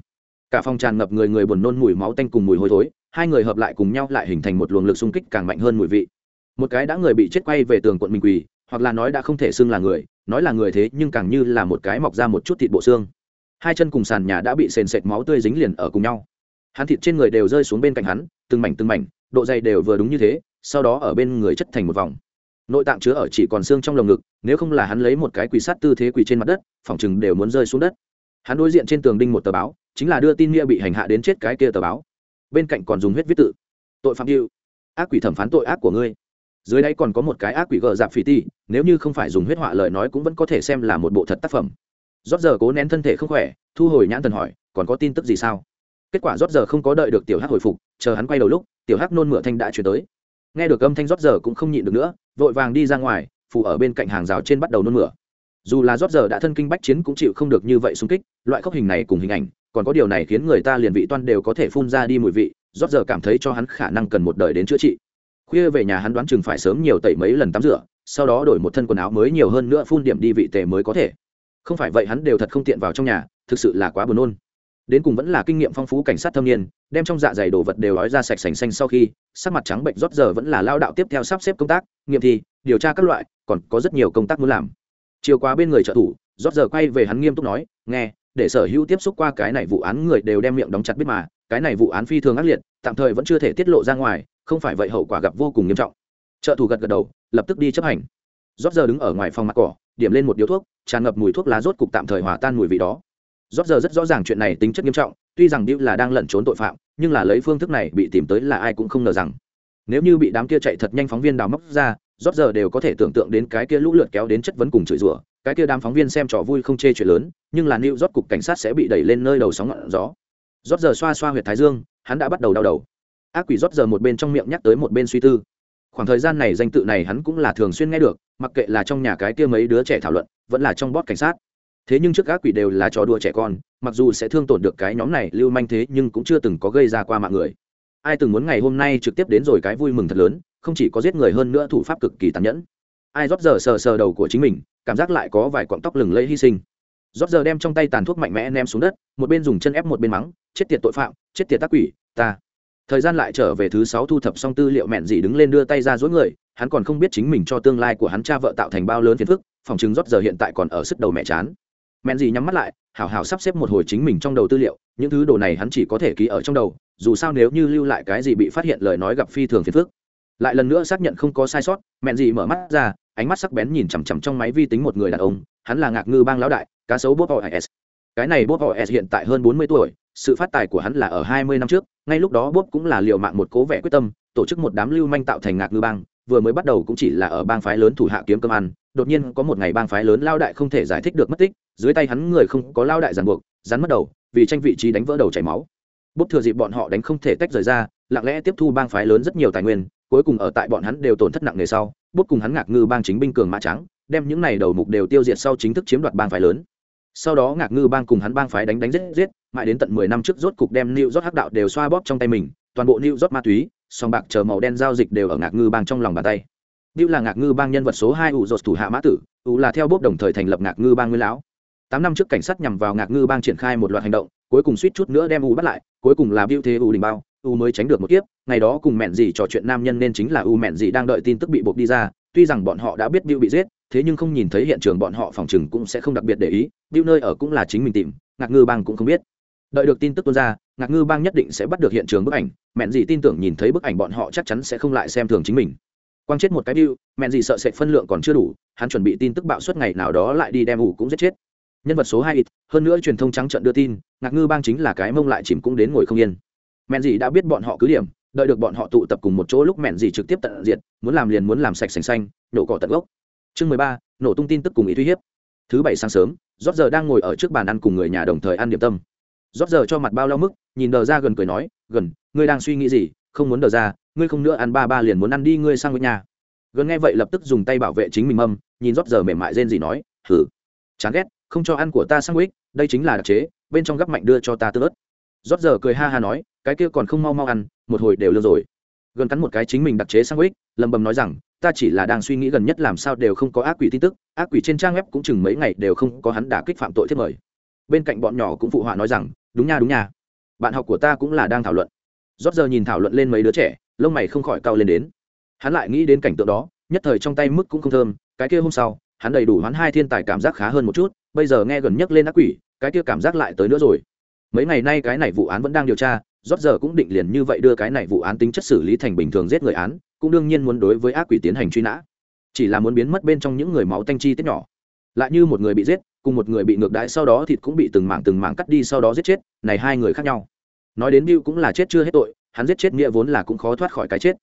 Cả phòng tràn ngập người người buồn nôn mùi máu tanh cùng mùi hôi thối, hai người hợp lại cùng nhau lại hình thành một luồng lực xung kích càng mạnh hơn mùi vị. Một cái đã người bị chết quay về tường quận mình quỳ, hoặc là nói đã không thể xưng là người, nói là người thế nhưng càng như là một cái mọc ra một chút thịt bộ xương. Hai chân cùng sàn nhà đã bị sền sệt máu tươi dính liền ở cùng nhau. Hắn thịt trên người đều rơi xuống bên cạnh hắn, từng mảnh từng mảnh, độ dày đều vừa đúng như thế, sau đó ở bên người chất thành một vòng nội tạng chứa ở chỉ còn xương trong lồng ngực, nếu không là hắn lấy một cái quỳ sát tư thế quỳ trên mặt đất, phòng chừng đều muốn rơi xuống đất. Hắn đối diện trên tường đinh một tờ báo, chính là đưa tin nghĩa bị hành hạ đến chết cái kia tờ báo. Bên cạnh còn dùng huyết viết tự. Tội phạm yêu ác quỷ thẩm phán tội ác của ngươi. Dưới đây còn có một cái ác quỷ gờ dạp phỉ ti nếu như không phải dùng huyết họa lời nói cũng vẫn có thể xem là một bộ thật tác phẩm. Rót giờ cố nén thân thể không khỏe, thu hồi nhãn thần hỏi, còn có tin tức gì sao? Kết quả rót giờ không có đợi được tiểu hắc hồi phục, chờ hắn quay đầu lúc, tiểu hắc nôn mửa thanh đã chuyển tới nghe được âm thanh rót giờ cũng không nhịn được nữa, vội vàng đi ra ngoài phụ ở bên cạnh hàng rào trên bắt đầu nôn mửa. Dù là rót giờ đã thân kinh bách chiến cũng chịu không được như vậy xung kích, loại khóc hình này cùng hình ảnh, còn có điều này khiến người ta liền vị toan đều có thể phun ra đi mùi vị, rót giờ cảm thấy cho hắn khả năng cần một đời đến chữa trị. Khuya về nhà hắn đoán chừng phải sớm nhiều tẩy mấy lần tắm rửa, sau đó đổi một thân quần áo mới nhiều hơn nữa phun điểm đi vị tề mới có thể. Không phải vậy hắn đều thật không tiện vào trong nhà, thực sự là quá buồn nôn đến cùng vẫn là kinh nghiệm phong phú cảnh sát thâm niên, đem trong dạ dày đồ vật đều nói ra sạch sành xanh sau khi, sắc mặt trắng bệnh rót giờ vẫn là lao đạo tiếp theo sắp xếp công tác, nghiệm thi, điều tra các loại, còn có rất nhiều công tác muốn làm. Chiều qua bên người trợ thủ rót giờ quay về hắn nghiêm túc nói, nghe, để sở hữu tiếp xúc qua cái này vụ án người đều đem miệng đóng chặt biết mà, cái này vụ án phi thường ác liệt, tạm thời vẫn chưa thể tiết lộ ra ngoài, không phải vậy hậu quả gặp vô cùng nghiêm trọng. Trợ thủ gật gật đầu, lập tức đi chấp hành. Rót giờ đứng ở ngoài phòng mặt cỏ, điểm lên một điếu thuốc, tràn ngập mùi thuốc lá rốt cục tạm thời hòa tan mùi vị đó rót giờ rất rõ ràng chuyện này tính chất nghiêm trọng, tuy rằng điệu là đang lẩn trốn tội phạm, nhưng là lấy phương thức này bị tìm tới là ai cũng không ngờ rằng. Nếu như bị đám kia chạy thật nhanh phóng viên đào móc ra rót giờ đều có thể tưởng tượng đến cái kia lũ lượt kéo đến chất vấn cùng chửi rủa, cái kia đám phóng viên xem trò vui không chê chuyện lớn, nhưng là new rót cục cảnh sát sẽ bị đẩy lên nơi đầu sóng ngọn gió. Rót giờ xoa xoa huyệt thái dương, hắn đã bắt đầu đau đầu. Ác quỷ rót giờ một bên trong miệng nhắc tới một bên suy tư. Khoảng thời gian này danh tự này hắn cũng là thường xuyên nghe được, mặc kệ là trong nhà cái kia mấy đứa trẻ thảo luận, vẫn là trong bót cảnh sát thế nhưng trước ác quỷ đều là trò đùa trẻ con, mặc dù sẽ thương tổn được cái nhóm này lưu manh thế nhưng cũng chưa từng có gây ra qua mạng người. Ai từng muốn ngày hôm nay trực tiếp đến rồi cái vui mừng thật lớn, không chỉ có giết người hơn nữa thủ pháp cực kỳ tàn nhẫn. Ai rót giờ sờ sờ đầu của chính mình, cảm giác lại có vài quặng tóc lừng lẫy hy sinh. Rót giờ đem trong tay tàn thuốc mạnh mẽ ném xuống đất, một bên dùng chân ép một bên mắng, chết tiệt tội phạm, chết tiệt tác quỷ, ta. Thời gian lại trở về thứ sáu thu thập xong tư liệu mẹn gì đứng lên đưa tay ra dối người, hắn còn không biết chính mình cho tương lai của hắn cha vợ tạo thành bao lớn phiền phức, phòng chứng rót giờ hiện tại còn ở sức đầu mẹ chán. Men gì nhắm mắt lại, hảo hảo sắp xếp một hồi chính mình trong đầu tư liệu, những thứ đồ này hắn chỉ có thể ký ở trong đầu, dù sao nếu như lưu lại cái gì bị phát hiện lời nói gặp phi thường phiền phức. Lại lần nữa xác nhận không có sai sót, mẹn gì mở mắt ra, ánh mắt sắc bén nhìn chằm chằm trong máy vi tính một người đàn ông, hắn là ngạc ngư bang lão đại, cá sấu bob os cái này bob os hiện tại hơn bốn mươi tuổi, sự phát tài của hắn là ở hai mươi năm trước, ngay lúc đó bob cũng là liều mạng một cố vẻ quyết tâm, tổ chức một đám lưu manh tạo thành ngạc ngư bang vừa mới bắt đầu cũng chỉ là ở bang phái lớn thủ hạ kiếm cơm ăn, đột nhiên có một ngày bang phái lớn lao đại không thể giải thích được mất tích, dưới tay hắn người không có lao đại giàn buộc, rắn mất đầu, vì tranh vị trí đánh vỡ đầu chảy máu. Bút thừa dịp bọn họ đánh không thể tách rời ra, lặng lẽ tiếp thu bang phái lớn rất nhiều tài nguyên, cuối cùng ở tại bọn hắn đều tổn thất nặng nề sau, bút cùng hắn ngạc ngư bang chính binh cường mã trắng, đem những này đầu mục đều tiêu diệt sau chính thức chiếm đoạt bang phái lớn. Sau đó ngạc ngư bang cùng hắn bang phái đánh đánh giết giết, mãi đến tận mười năm trước rốt cục đem lưu rót hắc đạo đều xoa bóp trong tay mình, toàn bộ lưu rót ma túy song bạc chờ màu đen giao dịch đều ở ngạc ngư bang trong lòng bàn tay Bill là ngạc ngư bang nhân vật số hai ủ rột thủ hạ mã tử, ủ là theo bốp đồng thời thành lập ngạc ngư bang nguyên lão. Tám năm trước cảnh sát nhằm vào ngạc ngư bang triển khai một loạt hành động, cuối cùng suýt chút nữa đem ủ bắt lại, cuối cùng là Bill thế ủ đình bao, ủ mới tránh được một kiếp, ngày đó cùng mẹn gì trò chuyện nam nhân nên chính là ủ mẹn gì đang đợi tin tức bị buộc đi ra, tuy rằng bọn họ đã biết Bill bị giết, thế nhưng không nhìn thấy hiện trường bọn họ phòng chừng cũng sẽ không đặc biệt để ý, Bill nơi ở cũng là chính mình tìm, ngạc ngư bang cũng không biết. Đợi được tin tức tuôn ra, ngạc ngư bang nhất định sẽ bắt được hiện trường bức ảnh, mẹn gì tin tưởng nhìn thấy bức ảnh bọn họ chắc chắn sẽ không lại xem thường chính mình. Quang chết một cái bill mẹn gì sợ sệt phân lượng còn chưa đủ hắn chuẩn bị tin tức bạo suất ngày nào đó lại đi đem ủ cũng giết chết. Nhân vật số hai ít hơn nữa truyền thông trắng trận đưa tin ngạc ngư bang chính là cái mông lại chìm cũng đến ngồi không yên. Mẹn gì đã biết bọn họ cứ điểm đợi được bọn họ tụ tập cùng một chỗ lúc mẹn gì trực tiếp tận diệt muốn làm liền muốn làm sạch sành xanh nổ cỏ tận gốc. Chương mười ba nổ tung tin tức cùng ý uy hiếp. Thứ bảy sáng sớm rót giờ đang ngồi ở trước bàn ăn cùng người nhà đồng thời ăn điểm tâm rót giờ cho mặt bao lau mức, nhìn đờ ra gần cười nói, gần, ngươi đang suy nghĩ gì? Không muốn đờ ra, ngươi không nữa ăn ba ba liền muốn ăn đi, ngươi sang với nhà. Gần nghe vậy lập tức dùng tay bảo vệ chính mình mâm, nhìn rót giờ mềm mại rên gì nói thử chán ghét, không cho ăn của ta sang quýt đây chính là đặc chế, bên trong gấp mạnh đưa cho ta tương ớt. Rót giờ cười ha ha nói, cái kia còn không mau mau ăn, một hồi đều lương rồi. Gần cắn một cái chính mình đặc chế sang quýt lầm bầm nói rằng, ta chỉ là đang suy nghĩ gần nhất làm sao đều không có ác quỷ tin tức, ác quỷ trên trang web cũng chừng mấy ngày đều không có hắn đả kích phạm tội thiết mời bên cạnh bọn nhỏ cũng phụ họa nói rằng, đúng nha đúng nha. Bạn học của ta cũng là đang thảo luận. Rót giờ nhìn thảo luận lên mấy đứa trẻ, lông mày không khỏi cao lên đến. Hắn lại nghĩ đến cảnh tượng đó, nhất thời trong tay mức cũng không thơm, cái kia hôm sau, hắn đầy đủ hoán hai thiên tài cảm giác khá hơn một chút, bây giờ nghe gần nhất lên ác quỷ, cái kia cảm giác lại tới nữa rồi. Mấy ngày nay cái này vụ án vẫn đang điều tra, rót giờ cũng định liền như vậy đưa cái này vụ án tính chất xử lý thành bình thường giết người án, cũng đương nhiên muốn đối với ác quỷ tiến hành truy nã. Chỉ là muốn biến mất bên trong những người máu tanh chi tiết nhỏ. Lại như một người bị giết cùng một người bị ngược đãi sau đó thịt cũng bị từng mảng từng mảng cắt đi sau đó giết chết, này hai người khác nhau. Nói đến bill cũng là chết chưa hết tội, hắn giết chết nghĩa vốn là cũng khó thoát khỏi cái chết.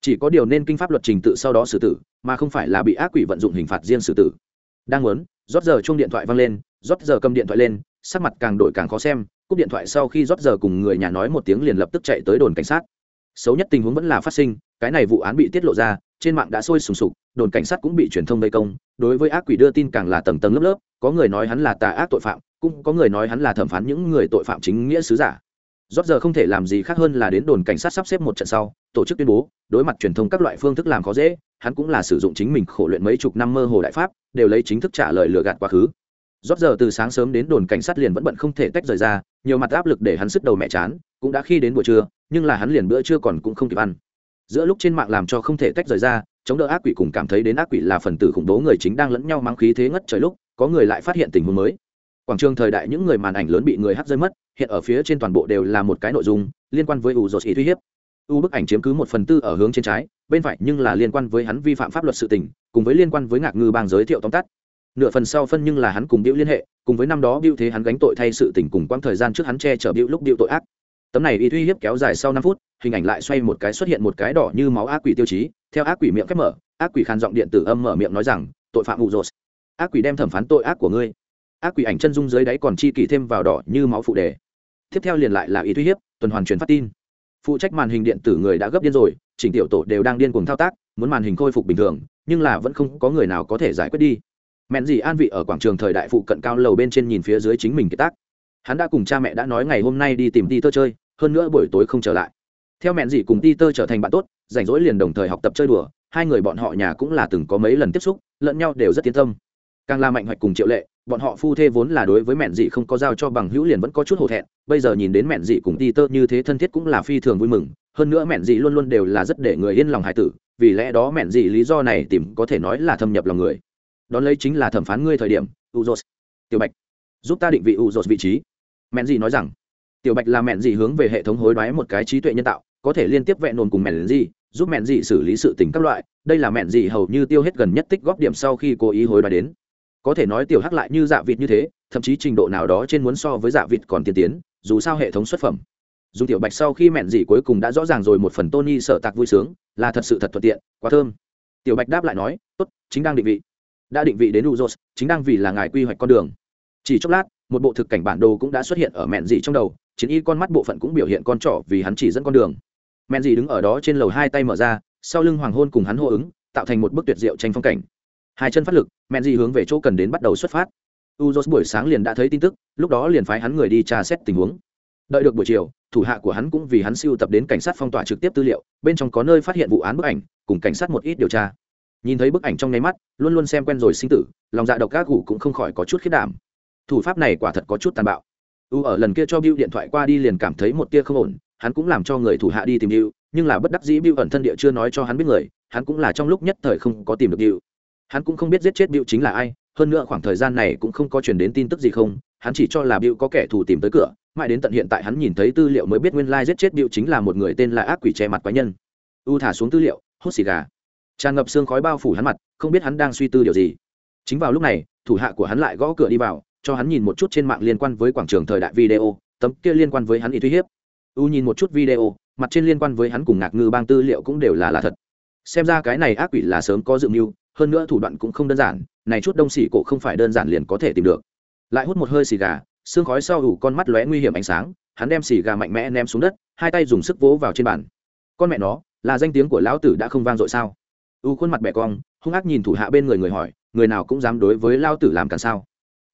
Chỉ có điều nên kinh pháp luật trình tự sau đó xử tử, mà không phải là bị ác quỷ vận dụng hình phạt riêng xử tử. Đang muốn, rót giờ chung điện thoại văng lên, rót giờ cầm điện thoại lên, sắc mặt càng đổi càng khó xem, cúp điện thoại sau khi rót giờ cùng người nhà nói một tiếng liền lập tức chạy tới đồn cảnh sát xấu nhất tình huống vẫn là phát sinh, cái này vụ án bị tiết lộ ra, trên mạng đã sôi sùng sục, đồn cảnh sát cũng bị truyền thông vây công, đối với ác quỷ đưa tin càng là tầng tầng lớp lớp, có người nói hắn là tà ác tội phạm, cũng có người nói hắn là thẩm phán những người tội phạm chính nghĩa sứ giả. Rót giờ không thể làm gì khác hơn là đến đồn cảnh sát sắp xếp một trận sau, tổ chức tuyên bố, đối mặt truyền thông các loại phương thức làm khó dễ, hắn cũng là sử dụng chính mình khổ luyện mấy chục năm mơ hồ đại pháp, đều lấy chính thức trả lời lừa gạt quá khứ. Rót giờ từ sáng sớm đến đồn cảnh sát liền vẫn bận không thể tách rời ra, nhiều mặt áp lực để hắn sức đầu mẹ chán, cũng đã khi đến buổi trưa nhưng là hắn liền bữa trưa còn cũng không kịp ăn. Giữa lúc trên mạng làm cho không thể tách rời ra, chống đỡ ác quỷ cùng cảm thấy đến ác quỷ là phần tử khủng bố người chính đang lẫn nhau mang khí thế ngất trời lúc, có người lại phát hiện tình huống mới. Quảng trường thời đại những người màn ảnh lớn bị người hắt rơi mất, hiện ở phía trên toàn bộ đều là một cái nội dung, liên quan với u dột ý uy hiếp. U bức ảnh chiếm cứ một phần tư ở hướng trên trái, bên phải nhưng là liên quan với hắn vi phạm pháp luật sự tình, cùng với liên quan với ngạc ngư bang giới thiệu tóm tắt. Nửa phần sau phân nhưng là hắn cùng biểu liên hệ, cùng với năm đó biểu thế hắn gánh tội thay sự tình cùng quãng thời gian trước hắn che chở biểu lúc biểu tội ác tấm này y uy hiếp kéo dài sau năm phút, hình ảnh lại xoay một cái xuất hiện một cái đỏ như máu ác quỷ tiêu chí, theo ác quỷ miệng khép mở, ác quỷ khàn giọng điện tử âm mở miệng nói rằng, tội phạm u dột ác quỷ đem thẩm phán tội ác của ngươi. Ác quỷ ảnh chân dung dưới đáy còn chi kỳ thêm vào đỏ như máu phụ đề. Tiếp theo liền lại là ý uy hiếp, tuần hoàn truyền phát tin. Phụ trách màn hình điện tử người đã gấp điên rồi, chỉnh tiểu tổ đều đang điên cuồng thao tác, muốn màn hình khôi phục bình thường, nhưng là vẫn không có người nào có thể giải quyết đi. Mẹn gì an vị ở quảng trường thời đại phụ cận cao lầu bên trên nhìn phía dưới chính mình kiệt tác hắn đã cùng cha mẹ đã nói ngày hôm nay đi tìm ti tơ chơi, hơn nữa buổi tối không trở lại. Theo mẹn Dị cùng ti tơ trở thành bạn tốt, rảnh rỗi liền đồng thời học tập chơi đùa, hai người bọn họ nhà cũng là từng có mấy lần tiếp xúc, lẫn nhau đều rất tiến tâm. Càng la mạnh hoạch cùng triệu lệ, bọn họ phu thê vốn là đối với mẹn dị không có giao cho bằng hữu liền vẫn có chút hổ thẹn, bây giờ nhìn đến mẹn dị cùng ti tơ như thế thân thiết cũng là phi thường vui mừng, hơn nữa mẹn dị luôn luôn đều là rất để người yên lòng hải tử, vì lẽ đó mẹn dị lý do này tìm có thể nói là thâm nhập lòng người. Đón lấy chính là thẩm phán ngươi thời điểm, uzos. Tiểu bạch, giúp ta định vị U uzos vị trí mẹn gì nói rằng tiểu bạch là mẹn gì hướng về hệ thống hối đoái một cái trí tuệ nhân tạo có thể liên tiếp vẹn nồn cùng mẹn gì, giúp mẹn gì xử lý sự tình các loại đây là mẹn gì hầu như tiêu hết gần nhất tích góp điểm sau khi cố ý hối đoái đến. Có thể nói tiểu hắc lại như dạ vịt như thế thậm chí trình độ nào đó trên muốn so với dạ vịt còn tiên tiến dù sao hệ thống xuất phẩm. Dù tiểu bạch sau khi mẹn gì cuối cùng đã rõ ràng rồi một phần tony sợ tạc vui sướng là thật sự thật thuận tiện quá thơm. Tiểu bạch đáp lại nói tốt chính đang định vị. Đã định vị đến uzos chính đang vì là ngài quy hoạch con đường. Chỉ chốc lát một bộ thực cảnh bản đồ cũng đã xuất hiện ở mẹn dị trong đầu, chiến y con mắt bộ phận cũng biểu hiện con trỏ vì hắn chỉ dẫn con đường. Mẹn dị đứng ở đó trên lầu hai tay mở ra, sau lưng hoàng hôn cùng hắn hô ứng, tạo thành một bức tuyệt diệu tranh phong cảnh. Hai chân phát lực, mẹn dị hướng về chỗ cần đến bắt đầu xuất phát. Uzos buổi sáng liền đã thấy tin tức, lúc đó liền phái hắn người đi tra xét tình huống. Đợi được buổi chiều, thủ hạ của hắn cũng vì hắn siêu tập đến cảnh sát phong tỏa trực tiếp tư liệu, bên trong có nơi phát hiện vụ án bức ảnh, cùng cảnh sát một ít điều tra. Nhìn thấy bức ảnh trong nháy mắt, luôn luôn xem quen rồi sinh tử, lòng dạ độc các cụ cũng không khỏi có chút khiết đảm thủ pháp này quả thật có chút tàn bạo. U ở lần kia cho bill điện thoại qua đi liền cảm thấy một tia không ổn, hắn cũng làm cho người thủ hạ đi tìm bill nhưng là bất đắc dĩ bill ẩn thân địa chưa nói cho hắn biết người, hắn cũng là trong lúc nhất thời không có tìm được bill hắn cũng không biết giết chết Bill chính là ai, hơn nữa khoảng thời gian này cũng không có truyền đến tin tức gì không, hắn chỉ cho là Bill có kẻ thù tìm tới cửa, mãi đến tận hiện tại hắn nhìn thấy tư liệu mới biết nguyên lai giết chết Bill chính là một người tên là ác quỷ che mặt quái nhân. U thả xuống tư liệu, hút xì gà. Tràn ngập xương khói bao phủ hắn mặt, không biết hắn đang suy tư điều gì. Chính vào lúc này, thủ hạ của hắn lại gõ cửa đi vào cho hắn nhìn một chút trên mạng liên quan với quảng trường thời đại video, tấm kia liên quan với hắn ý uy hiếp. U nhìn một chút video, mặt trên liên quan với hắn cùng ngạc ngư bang tư liệu cũng đều là là thật. Xem ra cái này ác quỷ là sớm có dự mưu, hơn nữa thủ đoạn cũng không đơn giản, này chút đông xỉ cổ không phải đơn giản liền có thể tìm được. Lại hút một hơi xì gà, xương khói sau ủ con mắt lóe nguy hiểm ánh sáng, hắn đem xì gà mạnh mẽ ném xuống đất, hai tay dùng sức vỗ vào trên bàn. Con mẹ nó, là danh tiếng của lão tử đã không vang dội sao? U khuôn mặt bẻ cong, hung ác nhìn thủ hạ bên người người hỏi, người nào cũng dám đối với lao tử làm cản sao?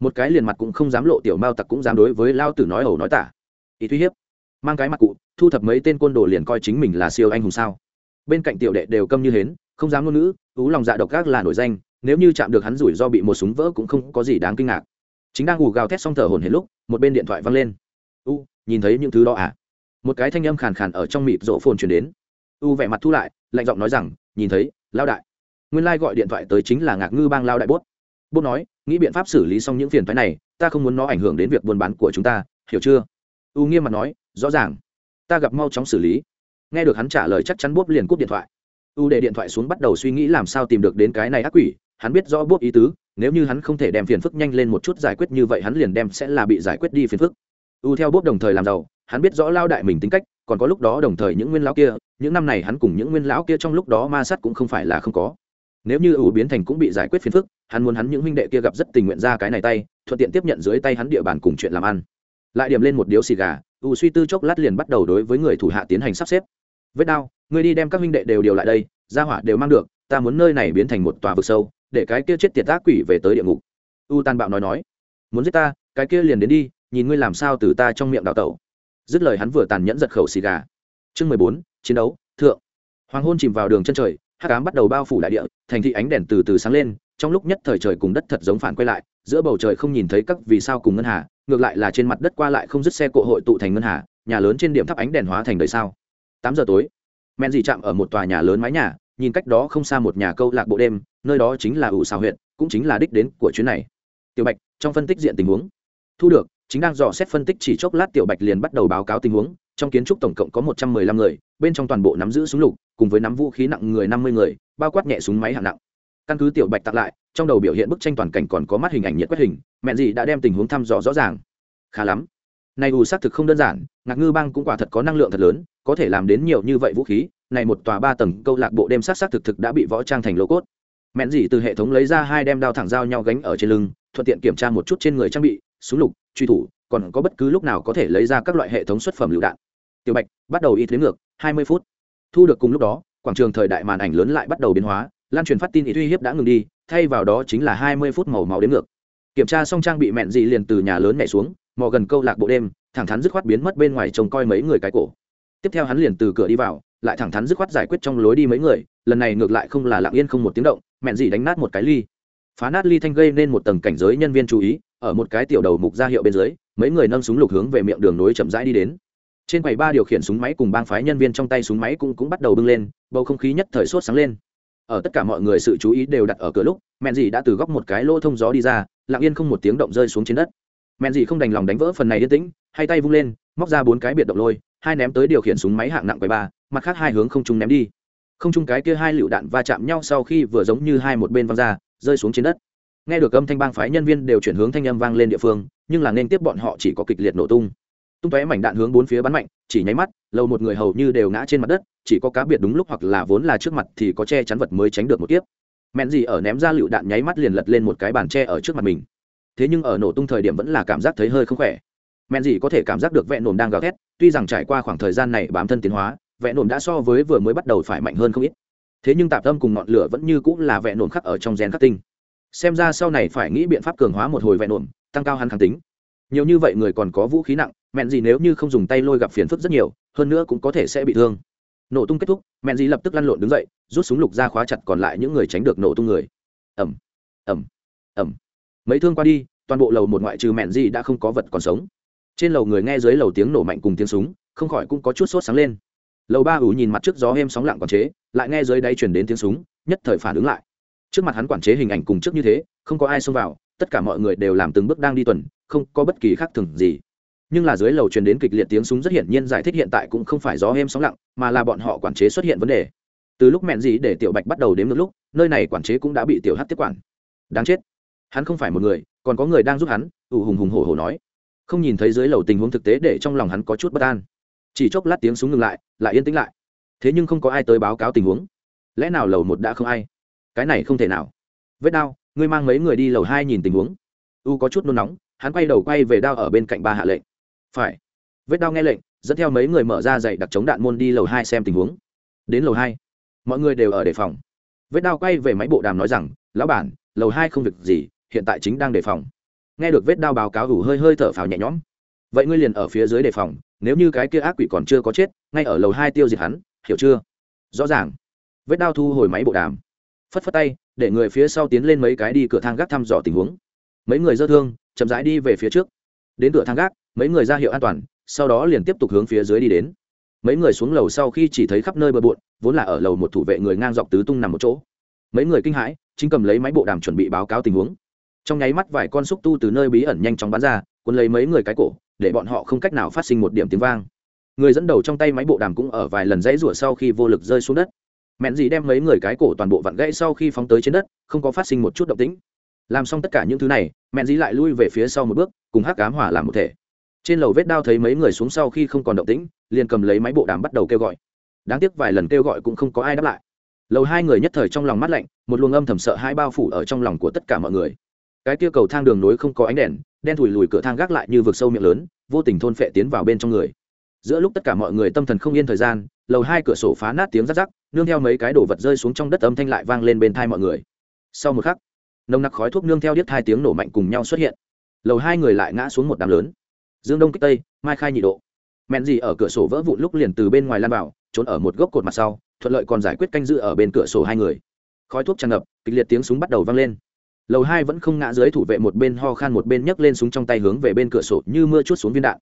Một cái liền mặt cũng không dám lộ tiểu mao tặc cũng dám đối với lao tử nói ẩu nói tả. Ý uy hiếp, mang cái mặt cụ, thu thập mấy tên côn đồ liền coi chính mình là siêu anh hùng sao. Bên cạnh tiểu đệ đều câm như hến, không dám ngôn ngữ, ú lòng dạ độc gác là nổi danh, nếu như chạm được hắn rủi do bị một súng vỡ cũng không có gì đáng kinh ngạc. Chính đang ngủ gào thét xong thở hồn hết lúc, một bên điện thoại văng lên. U nhìn thấy những thứ đó à? Một cái thanh âm khàn khàn ở trong mịp rộ phồn chuyển đến. U vẻ mặt thu lại, lạnh giọng nói rằng, nhìn thấy, lao đại. Nguyên lai、like、gọi điện thoại tới chính là ngạc ngư bang lao đại bốt. Bốt nói nghĩ biện pháp xử lý xong những phiền thoái này, ta không muốn nó ảnh hưởng đến việc buôn bán của chúng ta, hiểu chưa? U nghiêm mặt nói, rõ ràng. Ta gặp mau chóng xử lý. Nghe được hắn trả lời chắc chắn bốp liền cúp điện thoại. U để điện thoại xuống bắt đầu suy nghĩ làm sao tìm được đến cái này ác quỷ, hắn biết rõ bốp ý tứ, nếu như hắn không thể đem phiền phức nhanh lên một chút giải quyết như vậy hắn liền đem sẽ là bị giải quyết đi phiền phức. U theo bốp đồng thời làm giàu, hắn biết rõ lao đại mình tính cách, còn có lúc đó đồng thời những nguyên lão kia, những năm này hắn cùng những nguyên lão kia trong lúc đó ma sát cũng không phải là không có. Nếu như ủ biến thành cũng bị giải quyết phiền phức hắn muốn hắn những huynh đệ kia gặp rất tình nguyện ra cái này tay, thuận tiện tiếp nhận dưới tay hắn địa bàn cùng chuyện làm ăn. Lại điểm lên một điếu xì gà ủ suy tư chốc lát liền bắt đầu đối với người thủ hạ tiến hành sắp xếp. Vết đao ngươi đi đem các huynh đệ đều điều lại đây, gia hỏa đều mang được, ta muốn nơi này biến thành một tòa vực sâu, để cái kia chết tiệt ác quỷ về tới địa ngục. U tàn bạo nói nói, muốn giết ta, cái kia liền đến đi, nhìn ngươi làm sao từ ta trong miệng đào tẩu. Dứt lời hắn vừa tàn nhẫn giật khẩu xì gà. Chương mười bốn, chiến đấu, thượng. Hoàng hôn chìm vào đường chân trời, hắc ám bắt đầu bao phủ đại địa, thành thị ánh đèn từ từ sáng lên trong lúc nhất thời trời cùng đất thật giống phản quay lại, giữa bầu trời không nhìn thấy các vì sao cùng ngân hà, ngược lại là trên mặt đất qua lại không dứt xe cộ hội tụ thành ngân hà, nhà lớn trên điểm thắp ánh đèn hóa thành đời sao. Tám giờ tối men dì chạm ở một tòa nhà lớn mái nhà, nhìn cách đó không xa một nhà câu lạc bộ đêm, nơi đó chính là ủ xào huyện, cũng chính là đích đến của chuyến này. Tiểu bạch, trong phân tích diện tình huống. Thu được, chính đang dò xét phân tích chỉ chốc lát tiểu bạch liền bắt đầu báo cáo tình huống, trong kiến trúc tổng cộng có một trăm mười lăm người, bên trong toàn bộ nắm giữ súng lục, cùng với nắm vũ khí nặng người năm mươi người, bao quát nhẹ súng máy hạng nặng căn cứ tiểu bạch tặng lại, trong đầu biểu hiện bức tranh toàn cảnh còn có mắt hình ảnh nhiệt quét hình, mẹ gì đã đem tình huống thăm dò rõ ràng. Khá lắm. Này ù xác thực không đơn giản, ngạc ngư bang cũng quả thật có năng lượng thật lớn, có thể làm đến nhiều như vậy vũ khí, này một tòa ba tầng câu lạc bộ đêm sát sát thực thực đã bị võ trang thành lô cốt. Mẹn gì từ hệ thống lấy ra hai đem đao thẳng dao nhau gánh ở trên lưng, thuận tiện kiểm tra một chút trên người trang bị, súng lục, truy thủ, còn có bất cứ lúc nào có thể lấy ra các loại hệ thống xuất phẩm lựu đạn. Tiểu bạch, bắt đầu y thế ngược, hai mươi phút. Thu được cùng lúc đó, quảng trường thời đại màn ảnh lớn lại bắt đầu biến hóa lan truyền phát tin ý uy hiếp đã ngừng đi, thay vào đó chính là hai mươi phút màu máu đến ngược. Kiểm tra xong trang bị mẹn dị liền từ nhà lớn nhảy xuống, mò gần câu lạc bộ đêm, thẳng thắn dứt khoát biến mất bên ngoài trông coi mấy người cái cổ. Tiếp theo hắn liền từ cửa đi vào, lại thẳng thắn dứt khoát giải quyết trong lối đi mấy người, lần này ngược lại không là lặng yên không một tiếng động, mẹn dị đánh nát một cái ly. Phá nát ly thanh gây nên một tầng cảnh giới nhân viên chú ý, ở một cái tiểu đầu mục ra hiệu bên dưới, mấy người nâng súng lục hướng về miệng đường nối chậm rãi đi đến. Trên quầy ba điều khiển súng máy cùng bang phái nhân viên trong tay súng máy cũng cũng bắt đầu bưng lên, bầu không khí nhất thời sốt sáng lên ở tất cả mọi người sự chú ý đều đặt ở cửa lúc, mẹn dì đã từ góc một cái lỗ thông gió đi ra, lặng yên không một tiếng động rơi xuống trên đất. Mẹn dì không đành lòng đánh vỡ phần này yên tĩnh, hai tay vung lên, móc ra bốn cái biệt động lôi, hai ném tới điều khiển súng máy hạng nặng quầy ba, mặt khác hai hướng không trung ném đi. Không trung cái kia hai lựu đạn va chạm nhau sau khi vừa giống như hai một bên văng ra, rơi xuống trên đất. Nghe được âm thanh bang phái nhân viên đều chuyển hướng thanh âm vang lên địa phương, nhưng là nên tiếp bọn họ chỉ có kịch liệt nổ tung tung tóe mảnh đạn hướng bốn phía bắn mạnh, chỉ nháy mắt, lâu một người hầu như đều ngã trên mặt đất, chỉ có cá biệt đúng lúc hoặc là vốn là trước mặt thì có che chắn vật mới tránh được một kiếp. Mẹn gì ở ném ra lựu đạn nháy mắt liền lật lên một cái bàn tre ở trước mặt mình. Thế nhưng ở nổ tung thời điểm vẫn là cảm giác thấy hơi không khỏe. Mẹn gì có thể cảm giác được vẹn nổm đang gào thét, tuy rằng trải qua khoảng thời gian này bám thân tiến hóa, vẹn nổm đã so với vừa mới bắt đầu phải mạnh hơn không ít. Thế nhưng tạp tâm cùng ngọn lửa vẫn như cũng là vẹn nổm khắc ở trong gen khắc tinh. Xem ra sau này phải nghĩ biện pháp cường hóa một hồi vẹn nổm, tăng cao hắn kháng tính nhiều như vậy người còn có vũ khí nặng, mẹn gì nếu như không dùng tay lôi gặp phiền phức rất nhiều, hơn nữa cũng có thể sẽ bị thương. Nổ tung kết thúc, mẹn gì lập tức lăn lộn đứng dậy, rút súng lục ra khóa chặt còn lại những người tránh được nổ tung người. Ẩm ẩm ẩm mấy thương qua đi, toàn bộ lầu một ngoại trừ mẹn gì đã không có vật còn sống. Trên lầu người nghe dưới lầu tiếng nổ mạnh cùng tiếng súng, không khỏi cũng có chút sốt sáng lên. Lầu ba ủ nhìn mặt trước gió êm sóng lặng còn chế, lại nghe dưới đáy chuyển đến tiếng súng, nhất thời phản ứng lại trước mặt hắn quản chế hình ảnh cùng trước như thế, không có ai xông vào, tất cả mọi người đều làm từng bước đang đi tuần, không có bất kỳ khác thường gì. Nhưng là dưới lầu truyền đến kịch liệt tiếng súng rất hiển nhiên giải thích hiện tại cũng không phải gió êm sóng lặng, mà là bọn họ quản chế xuất hiện vấn đề. Từ lúc mẹn gì để tiểu bạch bắt đầu đến một lúc, nơi này quản chế cũng đã bị tiểu hát tiếp quản. Đáng chết. Hắn không phải một người, còn có người đang giúp hắn, ủ hùng hùng hổ hổ nói. Không nhìn thấy dưới lầu tình huống thực tế để trong lòng hắn có chút bất an. Chỉ chốc lát tiếng súng ngừng lại lại yên tĩnh lại. Thế nhưng không có ai tới báo cáo tình huống. Lẽ nào lầu một đã không ai? Cái này không thể nào. Vết đau, ngươi mang mấy người đi lầu hai nhìn tình huống. U có chút nôn nóng, hắn quay đầu quay về đao ở bên cạnh ba hạ lệnh. Phải. Vết đao nghe lệnh, dẫn theo mấy người mở ra dậy đặt chống đạn môn đi lầu hai xem tình huống. Đến lầu hai, mọi người đều ở đề phòng. Vết đao quay về máy bộ đàm nói rằng, lão bản, lầu hai không việc gì, hiện tại chính đang đề phòng. Nghe được vết đao báo cáo ủ hơi hơi thở phào nhẹ nhõm. Vậy ngươi liền ở phía dưới đề phòng, nếu như cái kia ác quỷ còn chưa có chết, ngay ở lầu hai tiêu diệt hắn, hiểu chưa? Rõ ràng. Vết đao thu hồi máy bộ đàm phất phất tay, để người phía sau tiến lên mấy cái đi cửa thang gác thăm dò tình huống. Mấy người dơ thương, chậm rãi đi về phía trước. Đến cửa thang gác, mấy người ra hiệu an toàn, sau đó liền tiếp tục hướng phía dưới đi đến. Mấy người xuống lầu sau khi chỉ thấy khắp nơi bờ bộn, vốn là ở lầu một thủ vệ người ngang dọc tứ tung nằm một chỗ. Mấy người kinh hãi, chính cầm lấy máy bộ đàm chuẩn bị báo cáo tình huống. Trong nháy mắt vài con xúc tu từ nơi bí ẩn nhanh chóng bắn ra, cuốn lấy mấy người cái cổ, để bọn họ không cách nào phát sinh một điểm tiếng vang. Người dẫn đầu trong tay máy bộ đàm cũng ở vài lần dãy rủa sau khi vô lực rơi xuống đất mẹn gì đem mấy người cái cổ toàn bộ vặn gãy sau khi phóng tới trên đất, không có phát sinh một chút động tĩnh. Làm xong tất cả những thứ này, mẹn dí lại lui về phía sau một bước, cùng hắc cám hỏa làm một thể. Trên lầu vết đao thấy mấy người xuống sau khi không còn động tĩnh, liền cầm lấy máy bộ đàm bắt đầu kêu gọi. Đáng tiếc vài lần kêu gọi cũng không có ai đáp lại. Lầu hai người nhất thời trong lòng mắt lạnh, một luồng âm thầm sợ hai bao phủ ở trong lòng của tất cả mọi người. Cái kia cầu thang đường nối không có ánh đèn, đen thùi lùi cửa thang gác lại như vực sâu miệng lớn, vô tình thôn phệ tiến vào bên trong người giữa lúc tất cả mọi người tâm thần không yên thời gian, lầu hai cửa sổ phá nát tiếng rắc rắc, nương theo mấy cái đồ vật rơi xuống trong đất âm thanh lại vang lên bên thai mọi người. Sau một khắc, nồng nặc khói thuốc nương theo điếc hai tiếng nổ mạnh cùng nhau xuất hiện. Lầu hai người lại ngã xuống một đám lớn. Dương đông kích tây, mai khai nhị độ. Mẹn gì ở cửa sổ vỡ vụn lúc liền từ bên ngoài lan vào, trốn ở một gốc cột mặt sau, thuận lợi còn giải quyết canh giữ ở bên cửa sổ hai người. Khói thuốc tràn ngập, kịch liệt tiếng súng bắt đầu vang lên. Lầu hai vẫn không ngã dưới thủ vệ một bên ho khan một bên nhấc lên súng trong tay hướng về bên cửa sổ như mưa chút xuống viên đạn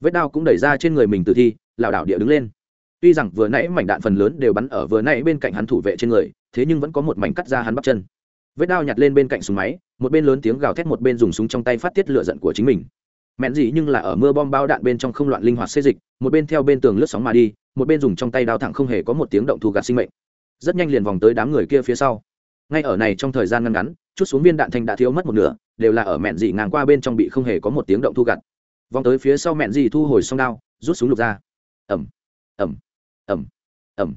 vết đao cũng đẩy ra trên người mình từ thi, lảo đảo địa đứng lên. Tuy rằng vừa nãy mảnh đạn phần lớn đều bắn ở vừa nãy bên cạnh hắn thủ vệ trên người, thế nhưng vẫn có một mảnh cắt ra hắn bắp chân. Vết đao nhặt lên bên cạnh súng máy, một bên lớn tiếng gào thét, một bên dùng súng trong tay phát tiết lựa giận của chính mình. Mẹn gì nhưng là ở mưa bom bao đạn bên trong không loạn linh hoạt xê dịch, một bên theo bên tường lướt sóng mà đi, một bên dùng trong tay đao thẳng không hề có một tiếng động thu gạt sinh mệnh. Rất nhanh liền vòng tới đám người kia phía sau. Ngay ở này trong thời gian ngăn ngắn, chút xuống viên đạn thanh đã thiếu mất một nửa, đều là ở mẹn dị ngang qua bên trong bị không hề có một tiếng động thu gặt vòng tới phía sau mẹn dị thu hồi song đao, rút súng lục ra. Ẩm ẩm ẩm ẩm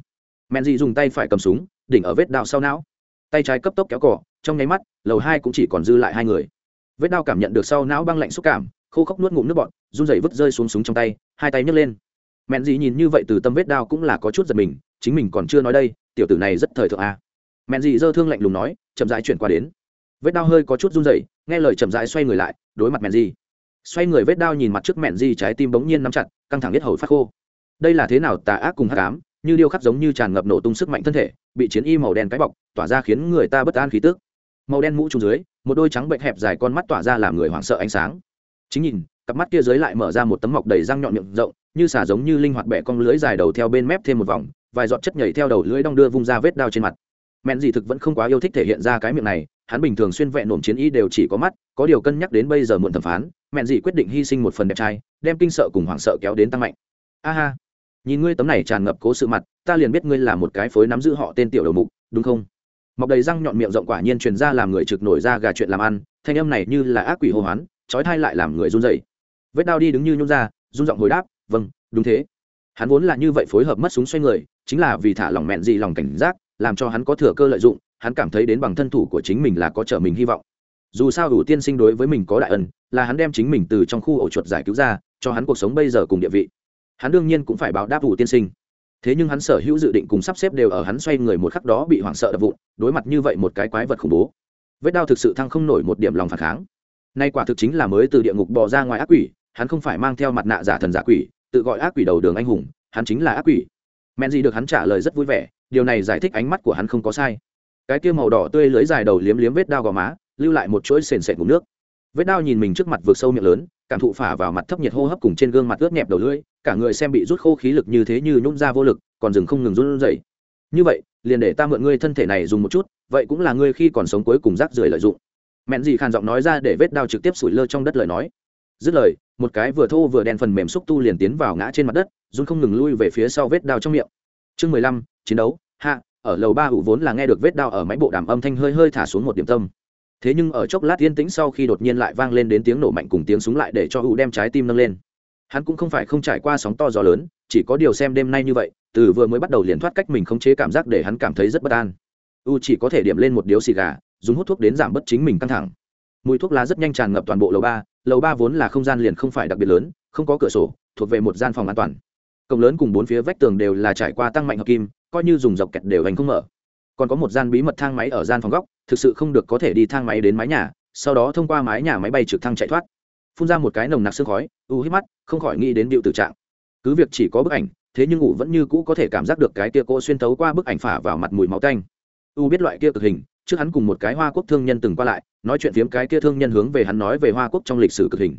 mẹn dị dùng tay phải cầm súng, đỉnh ở vết đao sau não. Tay trái cấp tốc kéo cỏ trong nháy mắt, lầu hai cũng chỉ còn dư lại hai người. Vết đao cảm nhận được sau não băng lạnh xúc cảm, khô khốc nuốt ngụm nước bọt, run rẩy vứt rơi xuống súng trong tay, hai tay nhấc lên. Mẹn dì nhìn như vậy từ tâm vết đao cũng là có chút giật mình, chính mình còn chưa nói đây, tiểu tử này rất thời thượng a. Mẹn dị dơ thương lạnh lùng nói, chậm rãi chuyển qua đến. Vết đao hơi có chút run rẩy, nghe lời chậm rãi xoay người lại, đối mặt mẹn dị xoay người vết đao nhìn mặt trước mẹn Di trái tim bỗng nhiên nắm chặt, căng thẳng nhất hầu phát khô. Đây là thế nào, tà ác cùng hát cám như điêu khắc giống như tràn ngập nổ tung sức mạnh thân thể, bị chiến y màu đen cái bọc, tỏa ra khiến người ta bất an khí tức. Màu đen mũ trùng dưới, một đôi trắng bệnh hẹp dài con mắt tỏa ra làm người hoảng sợ ánh sáng. Chính nhìn, cặp mắt kia dưới lại mở ra một tấm mọc đầy răng nhọn miệng rộng, như xả giống như linh hoạt bẻ cong lưới dài đầu theo bên mép thêm một vòng, vài giọt chất nhảy theo đầu lưỡi đong đưa vung ra vết đao trên mặt. Mẹn gì thực vẫn không quá yêu thích thể hiện ra cái miệng này, hắn bình thường xuyên vẹn nổm chiến y đều chỉ có mắt có điều cân nhắc đến bây giờ muộn thẩm phán, mẹn dị quyết định hy sinh một phần đẹp trai, đem kinh sợ cùng hoảng sợ kéo đến tăng mạnh. A ha. Nhìn ngươi tấm này tràn ngập cố sự mặt, ta liền biết ngươi là một cái phối nắm giữ họ tên tiểu đầu mục, đúng không? Mọc đầy răng nhọn miệng rộng quả nhiên truyền ra làm người trực nổi ra gà chuyện làm ăn, thanh âm này như là ác quỷ hô hoán, trói thai lại làm người run dậy vết đao đi đứng như nhún ra run giọng hồi đáp vâng đúng thế. Hắn vốn là như vậy phối hợp mất súng xoay người, chính là vì thả lòng mẹn gì lòng cảnh giác, làm cho hắn có thừa cơ lợi dụng, hắn cảm thấy đến bằng thân thủ của chính mình là có trở mình hy vọng dù sao đủ tiên sinh đối với mình có đại ân, là hắn đem chính mình từ trong khu ổ chuột giải cứu ra, cho hắn cuộc sống bây giờ cùng địa vị. Hắn đương nhiên cũng phải báo đáp đủ tiên sinh. Thế nhưng hắn sở hữu dự định cùng sắp xếp đều ở hắn xoay người một khắc đó bị hoảng sợ đập vụn, đối mặt như vậy một cái quái vật khủng bố. Vết đao thực sự thăng không nổi một điểm lòng phản kháng. Nay quả thực chính là mới từ địa ngục bò ra ngoài ác quỷ, hắn không phải mang theo mặt nạ giả thần giả quỷ, tự gọi ác quỷ đầu đường anh hùng, hắn chính là ác quỷ. Men gì được hắn trả lời rất vui vẻ, điều này giải thích ánh mắt của hắn không có sai. Cái kia màu đỏ tươi lưới dài đầu liếm liếm vết đao gò má lưu lại một chuỗi sền sệt ngủ nước. Vết đao nhìn mình trước mặt vượt sâu miệng lớn, cảm thụ phả vào mặt thấp nhiệt hô hấp cùng trên gương mặt ướt nhẹp đầu lưỡi, cả người xem bị rút khô khí lực như thế như nhún ra vô lực, còn dừng không ngừng run rẩy. Như vậy, liền để ta mượn ngươi thân thể này dùng một chút, vậy cũng là ngươi khi còn sống cuối cùng rác rưởi lợi dụng. Mẹn gì khàn giọng nói ra để vết đao trực tiếp sủi lơ trong đất lời nói. Dứt lời, một cái vừa thô vừa đen phần mềm xúc tu liền tiến vào ngã trên mặt đất, run không ngừng lui về phía sau vết đao trong miệng. Chương mười lăm, chiến đấu, hạ, ở lầu ba hủ vốn là nghe được vết đao ở máy bộ đàm âm thanh hơi hơi thả xuống một điểm tâm thế nhưng ở chốc lát yên tĩnh sau khi đột nhiên lại vang lên đến tiếng nổ mạnh cùng tiếng súng lại để cho hữu đem trái tim nâng lên. Hắn cũng không phải không trải qua sóng to gió lớn, chỉ có điều xem đêm nay như vậy, từ vừa mới bắt đầu liền thoát cách mình không chế cảm giác để hắn cảm thấy rất bất an. U chỉ có thể điểm lên một điếu xì gà, dùng hút thuốc đến giảm bớt chính mình căng thẳng. Mùi thuốc lá rất nhanh tràn ngập toàn bộ lầu ba lầu ba vốn là không gian liền không phải đặc biệt lớn, không có cửa sổ, thuộc về một gian phòng an toàn. Cổng lớn cùng bốn phía vách tường đều là trải qua tăng mạnh hợp kim, coi như dùng dọc kẹt đều hành không mở còn có một gian bí mật thang máy ở gian phòng góc, thực sự không được có thể đi thang máy đến mái nhà, sau đó thông qua mái nhà máy bay trực thăng chạy thoát. Phun ra một cái nồng nặc sương khói, u hít mắt, không khỏi nghĩ đến điệu tử trạng. Cứ việc chỉ có bức ảnh, thế nhưng ngủ vẫn như cũ có thể cảm giác được cái kia cô xuyên thấu qua bức ảnh phả vào mặt mùi máu tanh. U biết loại kia cực hình, trước hắn cùng một cái hoa quốc thương nhân từng qua lại, nói chuyện phiếm cái kia thương nhân hướng về hắn nói về hoa quốc trong lịch sử cực hình.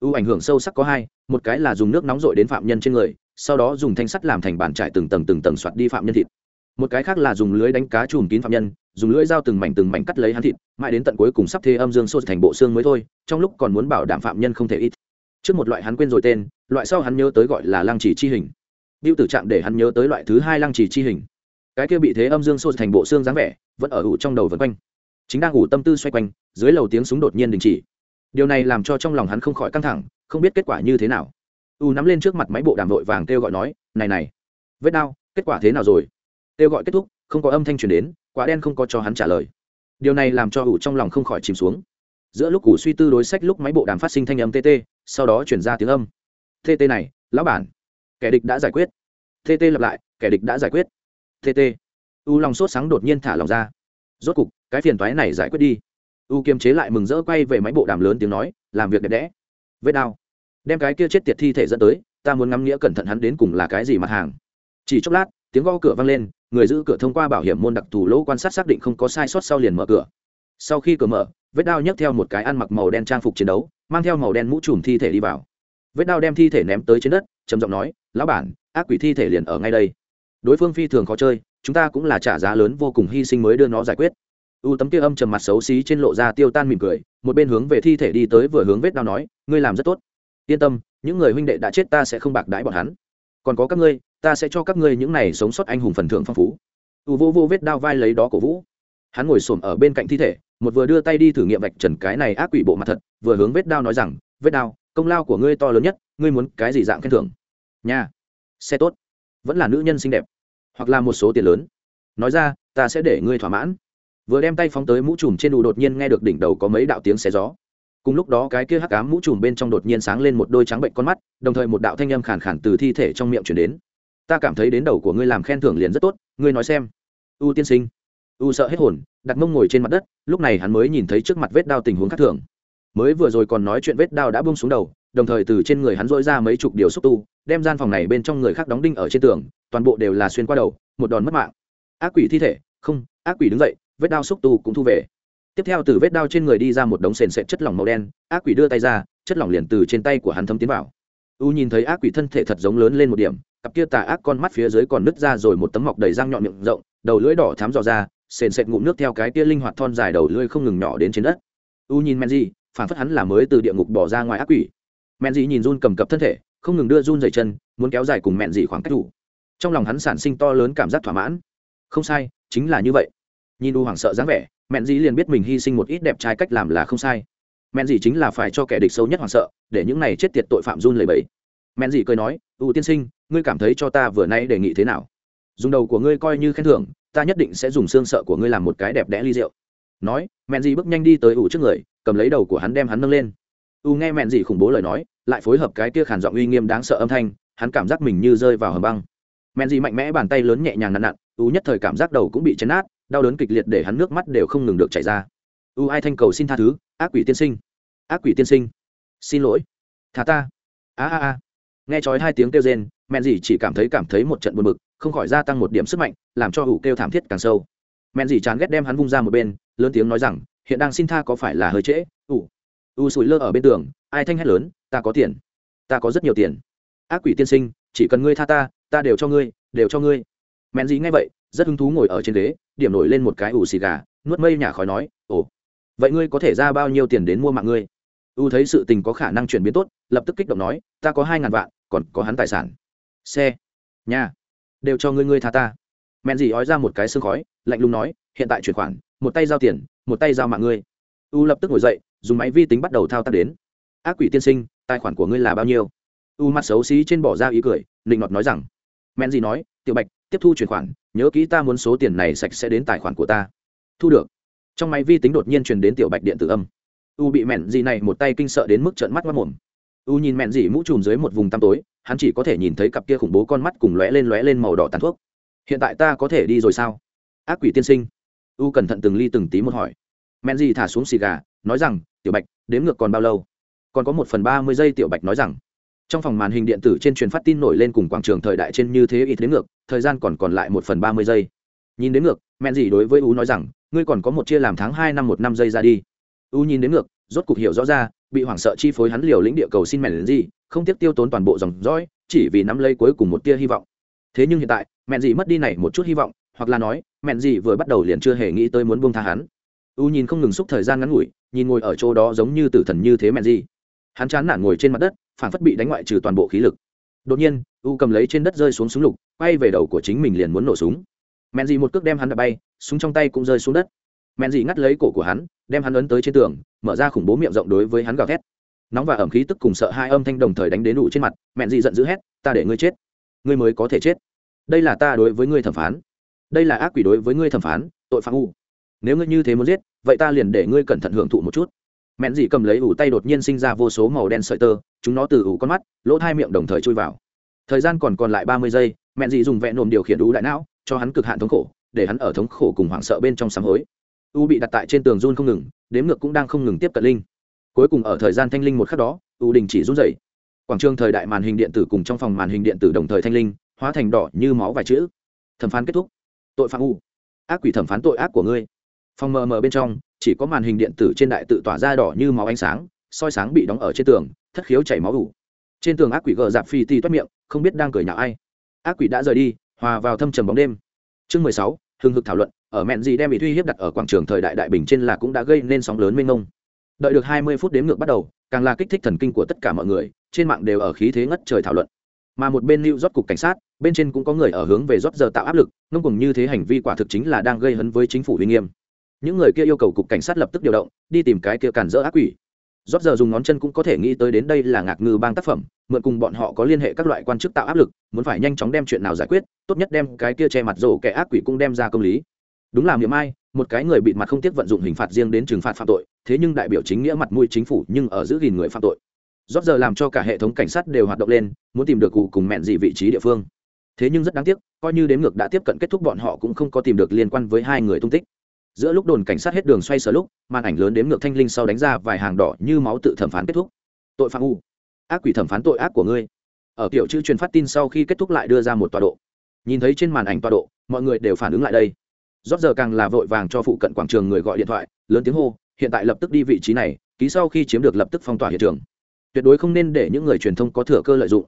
U ảnh hưởng sâu sắc có hai, một cái là dùng nước nóng rội đến phạm nhân trên người, sau đó dùng thanh sắt làm thành bàn trải từng tầng từng tầng soạt đi phạm nhân thịt một cái khác là dùng lưới đánh cá chùm kín phạm nhân, dùng lưỡi dao từng mảnh từng mảnh cắt lấy hắn thịt, mãi đến tận cuối cùng sắp thê âm dương sô thành bộ xương mới thôi, trong lúc còn muốn bảo đảm phạm nhân không thể ít. Trước một loại hắn quên rồi tên, loại sau hắn nhớ tới gọi là lăng trì chi hình. Biêu tử trạng để hắn nhớ tới loại thứ hai lăng trì chi hình. Cái kia bị thế âm dương sô thành bộ xương dáng vẻ, vẫn ở ủ trong đầu vân quanh. Chính đang ủ tâm tư xoay quanh, dưới lầu tiếng súng đột nhiên đình chỉ. Điều này làm cho trong lòng hắn không khỏi căng thẳng, không biết kết quả như thế nào. U nắm lên trước mặt máy bộ đàm vội vàng kêu gọi nói, này này, vết đau kết quả thế nào rồi? Kêu gọi kết thúc, không có âm thanh truyền đến, quả đen không có cho hắn trả lời. Điều này làm cho ủ trong lòng không khỏi chìm xuống. Giữa lúc ủ suy tư đối sách lúc máy bộ đàm phát sinh thanh âm tt sau đó chuyển ra tiếng âm. Tt này, lão bản. Kẻ địch đã giải quyết. Tt lặp lại, kẻ địch đã giải quyết. Tt u lòng sốt sáng đột nhiên thả lòng ra. Rốt cục, cái phiền toái này giải quyết đi. U kiềm chế lại mừng rỡ quay về máy bộ đàm lớn tiếng nói, làm việc đẹp đẽ. Vết đau. Đem cái kia chết tiệt thi thể dẫn tới, ta muốn ngắm nghĩa cẩn thận hắn đến cùng là cái gì mặt hàng. Chỉ chốc lát tiếng gõ cửa vang lên, người giữ cửa thông qua bảo hiểm môn đặc thù lỗ quan sát xác định không có sai sót sau liền mở cửa. Sau khi cửa mở, vết đao nhấc theo một cái ăn mặc màu đen trang phục chiến đấu, mang theo màu đen mũ trùm thi thể đi vào. Vết đao đem thi thể ném tới trên đất, trầm giọng nói, lão bản, ác quỷ thi thể liền ở ngay đây. Đối phương phi thường khó chơi, chúng ta cũng là trả giá lớn vô cùng hy sinh mới đưa nó giải quyết. U tấm kia âm trầm mặt xấu xí trên lộ ra tiêu tan mỉm cười, một bên hướng về thi thể đi tới vừa hướng vết đao nói, ngươi làm rất tốt. Yên tâm, những người huynh đệ đã chết ta sẽ không bạc đãi bọn hắn. Còn có các ngươi ta sẽ cho các ngươi những này sống sót anh hùng phần thưởng phong phú. U vô vô vết đao vai lấy đó cổ vũ. Hắn ngồi xổm ở bên cạnh thi thể, một vừa đưa tay đi thử nghiệm vạch trần cái này ác quỷ bộ mặt thật, vừa hướng vết đao nói rằng, vết đao, công lao của ngươi to lớn nhất, ngươi muốn cái gì dạng khen thưởng? Nha, xe tốt, vẫn là nữ nhân xinh đẹp, hoặc là một số tiền lớn. Nói ra, ta sẽ để ngươi thỏa mãn. Vừa đem tay phóng tới mũ trùm trên đủ đột nhiên nghe được đỉnh đầu có mấy đạo tiếng xé gió. Cùng lúc đó cái kia hắc ám mũ trùm bên trong đột nhiên sáng lên một đôi trắng bệnh con mắt, đồng thời một đạo thanh âm khàn khàn từ thi thể trong miệng chuyển đến ta cảm thấy đến đầu của ngươi làm khen thưởng liền rất tốt, ngươi nói xem. U tiên sinh. U sợ hết hồn, đặt mông ngồi trên mặt đất, lúc này hắn mới nhìn thấy trước mặt vết đao tình huống khác thường. Mới vừa rồi còn nói chuyện vết đao đã bung xuống đầu, đồng thời từ trên người hắn dỗi ra mấy chục điều xúc tu, đem gian phòng này bên trong người khác đóng đinh ở trên tường, toàn bộ đều là xuyên qua đầu, một đòn mất mạng. Ác quỷ thi thể, không, ác quỷ đứng dậy, vết đao xúc tu cũng thu về. Tiếp theo từ vết đao trên người đi ra một đống sền sệt chất lỏng màu đen, ác quỷ đưa tay ra, chất lỏng liền từ trên tay của hắn thấm tiến vào. U nhìn thấy ác quỷ thân thể thật giống lớn lên một điểm cặp kia tà ác con mắt phía dưới còn nứt ra rồi một tấm mọc đầy răng nhọn miệng rộng, đầu lưỡi đỏ thám dò ra, sền sệt ngụm nước theo cái kia linh hoạt thon dài đầu lưỡi không ngừng nhỏ đến trên đất. U nhìn men di phản phất hắn là mới từ địa ngục bỏ ra ngoài ác quỷ. Men di nhìn run cầm cập thân thể, không ngừng đưa run dày chân, muốn kéo dài cùng mẹn dị khoảng cách đủ. Trong lòng hắn sản sinh to lớn cảm giác thỏa mãn. Không sai, chính là như vậy. Nhìn u hoảng sợ dáng vẻ mẹn dị liền biết mình hy sinh một ít đẹp trai cách làm là không sai. Mẹn dị chính là phải cho kẻ địch xấu nhất hoảng sợ, để những này chết tiệt tội phạm run lầy bẫy mẹn dị cười nói, u tiên sinh ngươi cảm thấy cho ta vừa nay đề nghị thế nào? Dùng đầu của ngươi coi như khen thưởng, ta nhất định sẽ dùng xương sợ của ngươi làm một cái đẹp đẽ ly rượu. Nói mẹn dì bước nhanh đi tới ủ trước người, cầm lấy đầu của hắn đem hắn nâng lên. U nghe mẹn dì khủng bố lời nói, lại phối hợp cái kia khản giọng uy nghiêm đáng sợ âm thanh, hắn cảm giác mình như rơi vào hầm băng. Mẹn dì mạnh mẽ bàn tay lớn nhẹ nhàng nặn nặn, u nhất thời cảm giác đầu cũng bị chấn át, đau đớn kịch liệt để hắn nước mắt đều không ngừng được chảy ra. U ai thanh cầu xin tha thứ, ác quỷ tiên sinh, ác quỷ tiên sinh, xin lỗi thả ta. A a a. Nghe chói hai tiếng kêu rên mẹn gì chỉ cảm thấy cảm thấy một trận buồn bực, không khỏi gia tăng một điểm sức mạnh, làm cho ủ kêu thảm thiết càng sâu. Mẹn gì chán ghét đem hắn vung ra một bên, lớn tiếng nói rằng, hiện đang xin tha có phải là hơi trễ? Ủ. U sủi lơ ở bên tường, ai thanh hét lớn, ta có tiền, ta có rất nhiều tiền. Ác quỷ tiên sinh, chỉ cần ngươi tha ta ta đều cho ngươi, đều cho ngươi. Mẹn gì nghe vậy, rất hứng thú ngồi ở trên ghế, điểm nổi lên một cái ủ xì gà, nuốt mây nhả khói nói, ồ, vậy ngươi có thể ra bao nhiêu tiền đến mua mạng ngươi? U thấy sự tình có khả năng chuyển biến tốt, lập tức kích động nói, ta có hai ngàn vạn, còn có hắn tài sản xe. Nhà. Đều cho ngươi ngươi tha ta. Mẹn dì ói ra một cái xương khói, lạnh lùng nói, hiện tại chuyển khoản, một tay giao tiền, một tay giao mạng ngươi. U lập tức ngồi dậy, dùng máy vi tính bắt đầu thao tác đến. Ác quỷ tiên sinh, tài khoản của ngươi là bao nhiêu? U mặt xấu xí trên bỏ ra ý cười định ngọt nói rằng, mẹn dì nói, tiểu bạch, tiếp thu chuyển khoản, nhớ kỹ ta muốn số tiền này sạch sẽ đến tài khoản của ta. Thu được. Trong máy vi tính đột nhiên truyền đến tiểu bạch điện tử âm. U bị mẹn dì này một tay kinh sợ đến mức trợn mắt mất mồm u nhìn mẹn dì mũ trùm dưới một vùng tăm tối, hắn chỉ có thể nhìn thấy cặp kia khủng bố con mắt cùng lóe lên lóe lên màu đỏ tàn thuốc. Hiện tại ta có thể đi rồi sao? Ác quỷ tiên sinh. U cẩn thận từng ly từng tí một hỏi. Men di thả xuống xì gà, nói rằng, tiểu bạch, đếm ngược còn bao lâu? Còn có một phần ba mươi giây, tiểu bạch nói rằng, trong phòng màn hình điện tử trên truyền phát tin nổi lên cùng quảng trường thời đại trên như thế ít đến ngược, thời gian còn còn lại một phần ba mươi giây. Nhìn đến ngược men gì đối với u nói rằng, ngươi còn có một chia làm tháng hai năm một năm giây ra đi. U nhìn đến ngược, rốt cục hiểu rõ ra bị hoảng sợ chi phối hắn liều lĩnh địa cầu xin mẹ đến gì không tiếc tiêu tốn toàn bộ dòng dõi, chỉ vì nắm lấy cuối cùng một tia hy vọng. Thế nhưng hiện tại mẹn gì mất đi này một chút hy vọng, hoặc là nói mẹn gì vừa bắt đầu liền chưa hề nghĩ tới muốn buông tha hắn. U nhìn không ngừng xúc thời gian ngắn ngủi, nhìn ngồi ở chỗ đó giống như tử thần như thế mẹn gì hắn chán nản ngồi trên mặt đất phản phất bị đánh ngoại trừ toàn bộ khí lực. Đột nhiên, u cầm lấy trên đất rơi xuống súng lục, quay về đầu của chính mình liền muốn nổ súng. Mẹn gì một cước đem hắn đập bay, súng trong tay cũng rơi xuống đất mẹn dị ngắt lấy cổ của hắn, đem hắn ấn tới trên tường, mở ra khủng bố miệng rộng đối với hắn gào thét. Nóng và ẩm khí tức cùng sợ hai âm thanh đồng thời đánh đến đủ trên mặt, mẹn dị giận dữ hét, ta để ngươi chết. Ngươi mới có thể chết. Đây là ta đối với ngươi thẩm phán. Đây là ác quỷ đối với ngươi thẩm phán, tội phạm u. Nếu ngươi như thế muốn giết, vậy ta liền để ngươi cẩn thận hưởng thụ một chút. Mẹn dị cầm lấy ủ tay đột nhiên sinh ra vô số màu đen sợi tơ, chúng nó từ ủ con mắt, lỗ hai miệng đồng thời chui vào. Thời gian còn còn lại ba mươi giây, mẹn dị dùng vẹn nồm điều khiển đủ đại não, cho hắn cực hạn thống khổ, để hắn ở thống khổ cùng hoảng sợ bên trong sám hối u bị đặt tại trên tường run không ngừng, đếm ngược cũng đang không ngừng tiếp cận linh. Cuối cùng ở thời gian thanh linh một khắc đó, u đình chỉ run dậy quảng trường thời đại màn hình điện tử cùng trong phòng màn hình điện tử đồng thời thanh linh, hóa thành đỏ như máu vài chữ. Thẩm phán kết thúc. Tội phạm u. Ác quỷ thẩm phán tội ác của ngươi. Phòng mờ mờ bên trong, chỉ có màn hình điện tử trên đại tự tỏa ra đỏ như máu ánh sáng, soi sáng bị đóng ở trên tường, thất khiếu chảy máu ủ. Trên tường ác quỷ gờ dạp phi ti toát miệng, không biết đang cười nhạo ai. Ác quỷ đã rời đi, hòa vào thâm trầm bóng đêm. Chương mười sáu hưng hực thảo luận ở mẹn gì đem bị uy hiếp đặt ở quảng trường thời đại đại bình trên là cũng đã gây nên sóng lớn mênh mông. Đợi được hai mươi phút đếm ngược bắt đầu, càng là kích thích thần kinh của tất cả mọi người, trên mạng đều ở khí thế ngất trời thảo luận. Mà một bên lưu rót cục cảnh sát, bên trên cũng có người ở hướng về rót giờ tạo áp lực, ngông cùng như thế hành vi quả thực chính là đang gây hấn với chính phủ uy nghiêm. Những người kia yêu cầu cục cảnh sát lập tức điều động, đi tìm cái kia cản rỡ ác quỷ. Rót giờ dùng ngón chân cũng có thể nghĩ tới đến đây là ngạc ngư bang tác phẩm, mượn cùng bọn họ có liên hệ các loại quan chức tạo áp lực, muốn phải nhanh chóng đem chuyện nào giải quyết, tốt nhất đem cái kia che mặt rổ kẻ ác quỷ cũng đem ra công lý đúng là miệng ai, một cái người bị mặt không tiếc vận dụng hình phạt riêng đến trừng phạt phạm tội, thế nhưng đại biểu chính nghĩa mặt mũi chính phủ nhưng ở giữ gìn người phạm tội. Rót giờ làm cho cả hệ thống cảnh sát đều hoạt động lên, muốn tìm được cụ cùng mẹn gì vị trí địa phương. Thế nhưng rất đáng tiếc, coi như đến ngược đã tiếp cận kết thúc bọn họ cũng không có tìm được liên quan với hai người tung tích. Giữa lúc đồn cảnh sát hết đường xoay sở lúc, màn ảnh lớn đếm ngược thanh linh sau đánh ra vài hàng đỏ như máu tự thẩm phán kết thúc. Tội phạm u. Ác quỷ thẩm phán tội ác của ngươi. Ở kiểu chữ truyền phát tin sau khi kết thúc lại đưa ra một tọa độ. Nhìn thấy trên màn ảnh tọa độ, mọi người đều phản ứng lại đây rót giờ càng là vội vàng cho phụ cận quảng trường người gọi điện thoại, lớn tiếng hô, hiện tại lập tức đi vị trí này, ký sau khi chiếm được lập tức phong tỏa hiện trường. Tuyệt đối không nên để những người truyền thông có thừa cơ lợi dụng.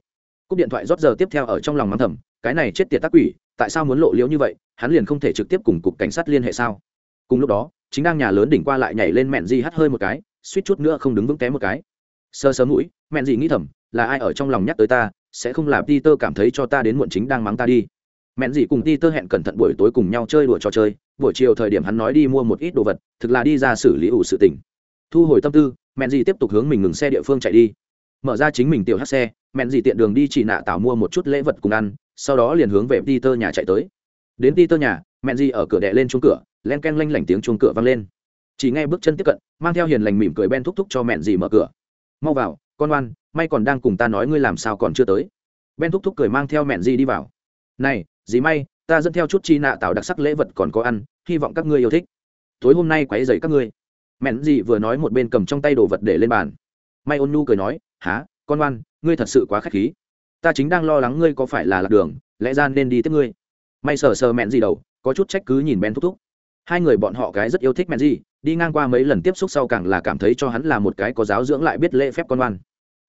Cúp điện thoại rót giờ tiếp theo ở trong lòng mắng thầm, cái này chết tiệt tác quỷ, tại sao muốn lộ liễu như vậy, hắn liền không thể trực tiếp cùng cục cảnh sát liên hệ sao? Cùng lúc đó, chính đang nhà lớn đỉnh qua lại nhảy lên mẹn di hắt hơi một cái, suýt chút nữa không đứng vững té một cái. Sơ sớm mũi, mẹn gì nghĩ thầm, là ai ở trong lòng nhắc tới ta, sẽ không làm Peter cảm thấy cho ta đến muộn chính đang mắng ta đi mẹn gì cùng Ti Tơ hẹn cẩn thận buổi tối cùng nhau chơi đùa trò chơi. Buổi chiều thời điểm hắn nói đi mua một ít đồ vật, thực là đi ra xử lý ủ sự tình. Thu hồi tâm tư, mẹn gì tiếp tục hướng mình ngừng xe địa phương chạy đi. Mở ra chính mình tiểu hát xe, mẹn gì tiện đường đi chỉ nạ tạo mua một chút lễ vật cùng ăn, sau đó liền hướng về Ti Tơ nhà chạy tới. Đến Ti Tơ nhà, mẹn gì ở cửa đệ lên chuông cửa len ken lanh lảnh tiếng chuông cửa vang lên. Chỉ nghe bước chân tiếp cận, mang theo hiền lành mỉm cười ben thúc thúc cho mẹn gì mở cửa. Mau vào, con oan, may còn đang cùng ta nói ngươi làm sao còn chưa tới. Ben thúc thúc cười mang theo mẹn gì đi vào này, dì may, ta dẫn theo chút chi nạ tạo đặc sắc lễ vật còn có ăn, hy vọng các ngươi yêu thích. Tối hôm nay quấy dày các ngươi. Mẹn gì vừa nói một bên cầm trong tay đồ vật để lên bàn. May ôn nhu cười nói há con oan, ngươi thật sự quá k h á c h khí. Ta chính đang lo lắng ngươi có phải là lạc đường, lẽ ra nên đi tiếp ngươi. May sờ sờ mẹn gì đầu, có chút trách cứ nhìn ben thúc thúc. Hai người bọn họ cái rất yêu thích mẹn gì đi ngang qua mấy lần tiếp xúc sau càng là cảm thấy cho hắn là một cái có giáo dưỡng lại biết lễ phép con oan.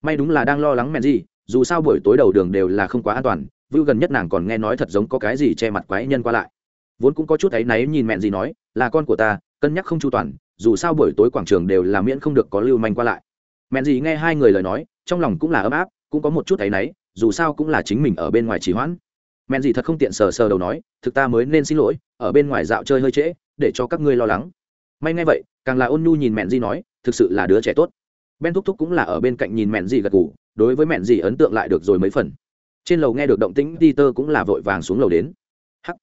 May đúng là đang lo lắng mẹn gì dù sao buổi tối đầu đường đều là không quá an toàn vưu gần nhất nàng còn nghe nói thật giống có cái gì che mặt quái nhân qua lại. Vốn cũng có chút áy náy nhìn mẹn gì nói, là con của ta, cân nhắc không chu toàn, dù sao buổi tối quảng trường đều là miễn không được có lưu manh qua lại. Mẹn gì nghe hai người lời nói, trong lòng cũng là ấm áp, cũng có một chút áy náy, dù sao cũng là chính mình ở bên ngoài trì hoãn. Mẹn gì thật không tiện sờ sờ đầu nói, thực ta mới nên xin lỗi, ở bên ngoài dạo chơi hơi trễ, để cho các ngươi lo lắng. May nghe vậy, càng là ôn nhu nhìn mẹn gì nói, thực sự là đứa trẻ tốt. Ben thúc thúc cũng là ở bên cạnh nhìn mẹn gì gật ngủ đối với mẹn gì ấn tượng lại được rồi mấy phần trên lầu nghe được động tĩnh, peter cũng là vội vàng xuống lầu đến. Hắc!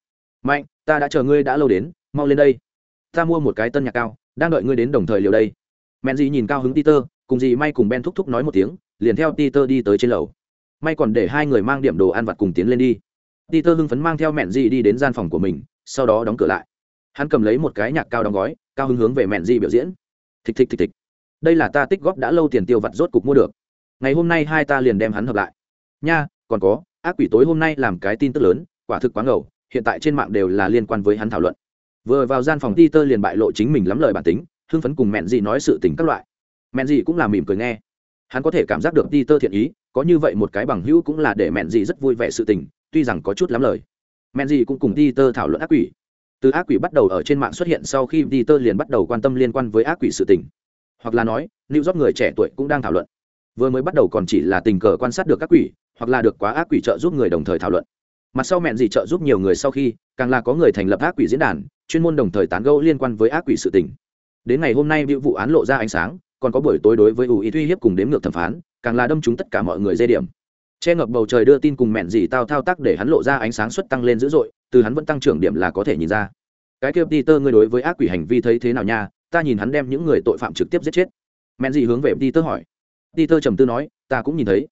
Mạnh, ta đã chờ ngươi đã lâu đến, mau lên đây. Ta mua một cái tân nhạc cao, đang đợi ngươi đến đồng thời liều đây. Mẹn dì nhìn cao hứng peter, cùng gì may cùng ben thúc thúc nói một tiếng, liền theo peter đi tới trên lầu. May còn để hai người mang điểm đồ ăn vặt cùng tiến lên đi. Peter hưng phấn mang theo mẹn dì đi đến gian phòng của mình, sau đó đóng cửa lại. Hắn cầm lấy một cái nhạc cao đóng gói, cao hứng hướng về mẹn dì biểu diễn. Thịch thịch thịch thịch. Đây là ta tích góp đã lâu tiền tiêu vặt rốt cục mua được. Ngày hôm nay hai ta liền đem hắn hợp lại. Nha còn có, ác quỷ tối hôm nay làm cái tin tức lớn, quả thực quá ngầu, hiện tại trên mạng đều là liên quan với hắn thảo luận. Vừa vào gian phòng peter liền bại lộ chính mình lắm lời bản tính, hưng phấn cùng mẹn dị nói sự tình các loại. Mẹn dị cũng là mỉm cười nghe. Hắn có thể cảm giác được peter thiện ý, có như vậy một cái bằng hữu cũng là để mẹn dị rất vui vẻ sự tình, tuy rằng có chút lắm lời. Mẹn dị cũng cùng peter thảo luận ác quỷ. Từ ác quỷ bắt đầu ở trên mạng xuất hiện sau khi peter liền bắt đầu quan tâm liên quan với ác quỷ sự tình. Hoặc là nói lưu rót người trẻ tuổi cũng đang thảo luận. Vừa mới bắt đầu còn chỉ là tình cờ quan sát được các quỷ hoặc là được quá ác quỷ trợ giúp người đồng thời thảo luận. Mặt sau mẹn gì trợ giúp nhiều người sau khi, càng là có người thành lập ác quỷ diễn đàn, chuyên môn đồng thời tán gẫu liên quan với ác quỷ sự tình. Đến ngày hôm nay bị vụ án lộ ra ánh sáng, còn có buổi tối đối với ủ ý uy hiếp cùng đếm ngược thẩm phán, càng là đâm trúng tất cả mọi người dây điểm. Che ngập bầu trời đưa tin cùng mẹn gì tao thao tác để hắn lộ ra ánh sáng suất tăng lên dữ dội, từ hắn vẫn tăng trưởng điểm là có thể nhìn ra. Cái kêu peter, ngươi đối với ác quỷ hành vi thấy thế nào nha? Ta nhìn hắn đem những người tội phạm trực tiếp giết chết. Mẹn gì hướng về peter hỏi. Peter trầm tư nói, ta cũng nhìn thấy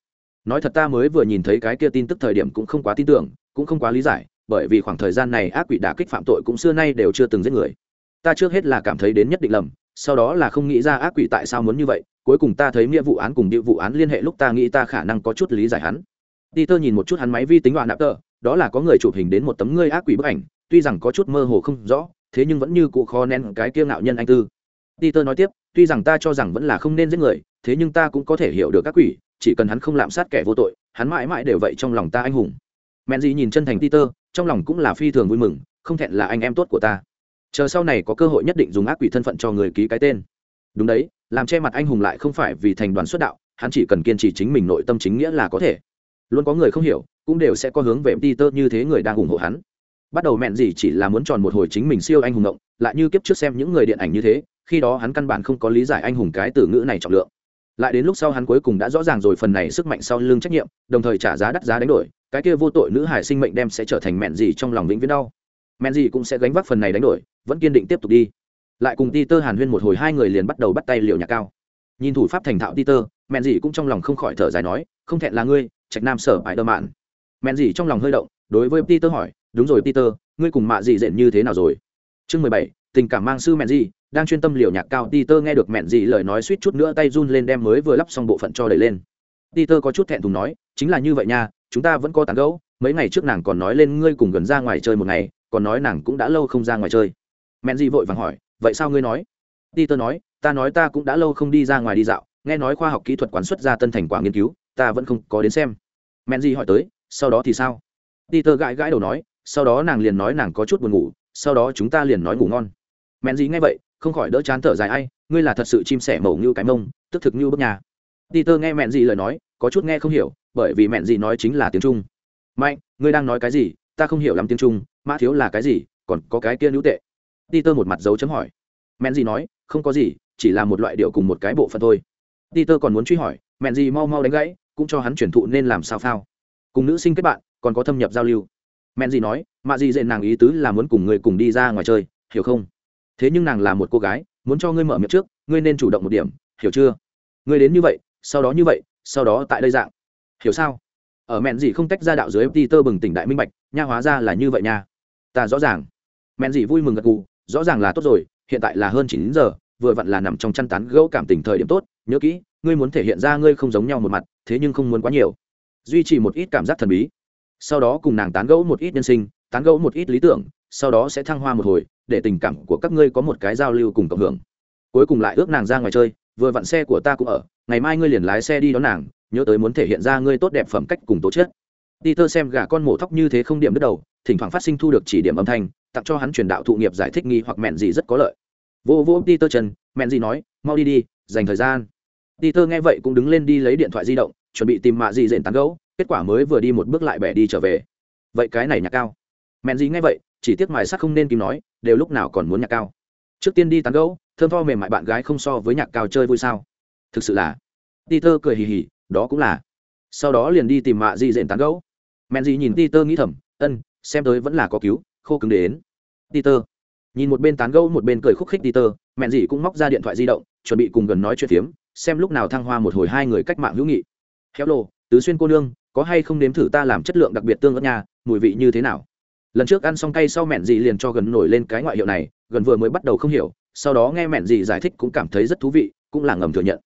nói thật ta mới vừa nhìn thấy cái kia tin tức thời điểm cũng không quá tin tưởng, cũng không quá lý giải, bởi vì khoảng thời gian này ác quỷ đả kích phạm tội cũng xưa nay đều chưa từng giết người. Ta trước hết là cảm thấy đến nhất định lầm, sau đó là không nghĩ ra ác quỷ tại sao muốn như vậy, cuối cùng ta thấy nghĩa vụ án cùng địa vụ án liên hệ lúc ta nghĩ ta khả năng có chút lý giải hắn. Peter nhìn một chút hắn máy vi tính đoạn nạp tờ, đó là có người chụp hình đến một tấm ngươi ác quỷ bức ảnh, tuy rằng có chút mơ hồ không rõ, thế nhưng vẫn như cụ khó nén cái kiêu ngạo nhân anh tư. Peter nói tiếp, tuy rằng ta cho rằng vẫn là không nên giết người, thế nhưng ta cũng có thể hiểu được các quỷ chỉ cần hắn không lạm sát kẻ vô tội, hắn mãi mãi đều vậy trong lòng ta anh hùng. Mẹn gì nhìn chân thành peter, trong lòng cũng là phi thường vui mừng, không thẹn là anh em tốt của ta. Chờ sau này có cơ hội nhất định dùng ác quỷ thân phận cho người ký cái tên. Đúng đấy, làm che mặt anh hùng lại không phải vì thành đoàn xuất đạo, hắn chỉ cần kiên trì chính mình nội tâm chính nghĩa là có thể. Luôn có người không hiểu, cũng đều sẽ có hướng về peter như thế người đang ủng hộ hắn. Bắt đầu mẹn gì chỉ là muốn tròn một hồi chính mình siêu anh hùng ngộng, lại như kiếp trước xem những người điện ảnh như thế, khi đó hắn căn bản không có lý giải anh hùng cái từ ngữ này trọng lượng lại đến lúc sau hắn cuối cùng đã rõ ràng rồi phần này sức mạnh sau lưng trách nhiệm đồng thời trả giá đắt giá đánh đổi cái kia vô tội nữ hải sinh mệnh đem sẽ trở thành mẹn gì trong lòng vĩnh viễn đau mẹn gì cũng sẽ gánh vác phần này đánh đổi vẫn kiên định tiếp tục đi lại cùng Peter Hàn Huyên một hồi hai người liền bắt đầu bắt tay liệu nhạc cao. Nhìn thủ pháp thành thạo Peter, mẹn gì cũng trong lòng không khỏi thở dài nói, không thẹn là ngươi, Trạch Nam sở ải đơ mạn. Mẹn gì trong lòng hơi động, đối với peter hỏi đúng rồi peter ngươi cùng mạ dị dện như thế nào rồi chương mười bảy, tình cảm mang sư mẹn gì, đang chuyên tâm liều nhạc cao, peter nghe được mẹn gì lời nói suýt chút nữa tay run lên đem mới vừa lắp xong bộ phận cho đẩy lên. Peter có chút thẹn thùng nói, chính là như vậy nha, chúng ta vẫn có tán gẫu, mấy ngày trước nàng còn nói lên ngươi cùng gần ra ngoài chơi một ngày, còn nói nàng cũng đã lâu không ra ngoài chơi. Mẹn gì vội vàng hỏi, vậy sao ngươi nói? Peter nói, ta nói ta cũng đã lâu không đi ra ngoài đi dạo, nghe nói khoa học kỹ thuật quán xuất ra tân thành quả nghiên cứu, ta vẫn không có đến xem. Mẹn gì hỏi tới, sau đó thì sao? Peter gãi gãi đầu nói, sau đó nàng liền nói nàng có chút buồn ngủ sau đó chúng ta liền nói ngủ ngon. Mẹn gì ngay vậy, không khỏi đỡ chán thở dài, ai, ngươi là thật sự chim sẻ mổ như cái mông, tức thực như bước nhà. Peter nghe mẹn gì lời nói, có chút nghe không hiểu, bởi vì mẹn gì nói chính là tiếng trung. Mạnh, ngươi đang nói cái gì? Ta không hiểu lắm tiếng trung, mã thiếu là cái gì, còn có cái kia nữ tệ. Peter một mặt dấu chấm hỏi. Mẹn gì nói, không có gì, chỉ là một loại điệu cùng một cái bộ phận thôi. Peter còn muốn truy hỏi, mẹn gì mau mau đánh gãy, cũng cho hắn chuyển thụ nên làm sao phao. Cùng nữ sinh kết bạn, còn có thâm nhập giao lưu mẹn gì nói mạ gì dện nàng ý tứ là muốn cùng người cùng đi ra ngoài chơi, hiểu không? Thế nhưng nàng là một cô gái, muốn cho ngươi mở miệng trước, ngươi nên chủ động một điểm, hiểu chưa? Ngươi đến như vậy, sau đó như vậy, sau đó tại đây dạng. Hiểu sao? Ở mẹn gì không tách ra đạo dưới peter bừng tỉnh đại minh bạch, nha hóa ra là như vậy nha. Ta rõ ràng. Mẹn gì vui mừng gật gù, rõ ràng là tốt rồi, hiện tại là hơn chín giờ, vừa vặn là nằm trong chăn tán gẫu cảm tình thời điểm tốt, nhớ kỹ, ngươi muốn thể hiện ra ngươi không giống nhau một mặt, thế nhưng không muốn quá nhiều. Duy trì một ít cảm giác thần bí sau đó cùng nàng tán gẫu một ít nhân sinh tán gẫu một ít lý tưởng sau đó sẽ thăng hoa một hồi để tình cảm của các ngươi có một cái giao lưu cùng cộng hưởng cuối cùng lại ước nàng ra ngoài chơi vừa vặn xe của ta cũng ở ngày mai ngươi liền lái xe đi đón nàng nhớ tới muốn thể hiện ra ngươi tốt đẹp phẩm cách cùng tố chất Peter xem gà con mổ thóc như thế không điểm đứt đầu, thỉnh thoảng phát sinh thu được chỉ điểm âm thanh, tặng cho hắn truyền đạo thụ nghiệp giải thích nghi hoặc mẹn gì rất có lợi. Vô vô Peter chân, mẹn gì nói, mau đi đi, dành thời gian. Peter nghe vậy cũng đứng lên đi lấy điện thoại di động, chuẩn bị tìm mạ gì rện tán gẫu, kết quả mới vừa đi một bước lại bẻ đi trở về. Vậy cái này nhạc cao. Mẹn gì nghe vậy, chỉ tiếc mài sắc không nên kìm nói, đều lúc nào còn muốn nhạc cao. Trước tiên đi tán gẫu, thơm tho mềm mại bạn gái không so với nhạc cao chơi vui sao? Thực sự là. Peter cười hì hì, đó cũng là. Sau đó liền đi tìm mạ dị dện tán gẫu mẹn gì nhìn peter nghĩ thầm ân xem tới vẫn là có cứu khô cứng đến peter nhìn một bên tán gẫu một bên cười khúc khích peter mẹn gì cũng móc ra điện thoại di động chuẩn bị cùng gần nói chuyện phiếm xem lúc nào thăng hoa một hồi hai người cách mạng hữu nghị hello lô tứ xuyên cô nương có hay không nếm thử ta làm chất lượng đặc biệt tương ớt nha, mùi vị như thế nào? Lần trước ăn xong cay sau mẹn gì liền cho gần nổi lên cái ngoại hiệu này gần vừa mới bắt đầu không hiểu sau đó nghe mẹn gì giải thích cũng cảm thấy rất thú vị cũng là ngầm thừa nhận.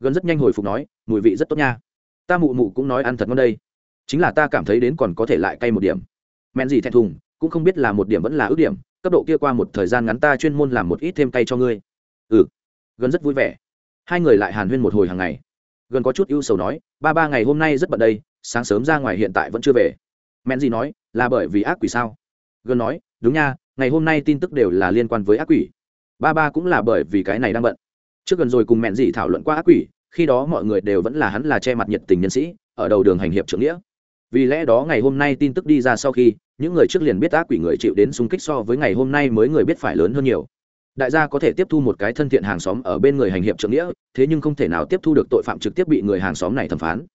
Gần rất nhanh hồi phục nói mùi vị rất tốt nha. Ta mụ mụ cũng nói ăn thật ngon đây. Chính là ta cảm thấy đến còn có thể lại cay một điểm. Mẹn gì thẹn thùng cũng không biết là một điểm vẫn là ước điểm cấp độ kia qua một thời gian ngắn ta chuyên môn làm một ít thêm cay cho ngươi. Ừ. Gần rất vui vẻ. Hai người lại hàn huyên một hồi hàng ngày. Gần có chút ưu sầu nói ba ba ngày hôm nay rất bận đây sáng sớm ra ngoài hiện tại vẫn chưa về. Men gì nói, là bởi vì ác quỷ sao? Gần nói, đúng nha, ngày hôm nay tin tức đều là liên quan với ác quỷ. Ba ba cũng là bởi vì cái này đang bận. Trước gần rồi cùng mẹn Dì thảo luận qua ác quỷ, khi đó mọi người đều vẫn là hắn là che mặt nhiệt tình nhân sĩ, ở đầu đường hành hiệp trưởng nghĩa. Vì lẽ đó ngày hôm nay tin tức đi ra sau khi, những người trước liền biết ác quỷ người chịu đến xung kích so với ngày hôm nay mới người biết phải lớn hơn nhiều. Đại gia có thể tiếp thu một cái thân thiện hàng xóm ở bên người hành hiệp trưởng nghĩa, thế nhưng không thể nào tiếp thu được tội phạm trực tiếp bị người hàng xóm này thẩm phán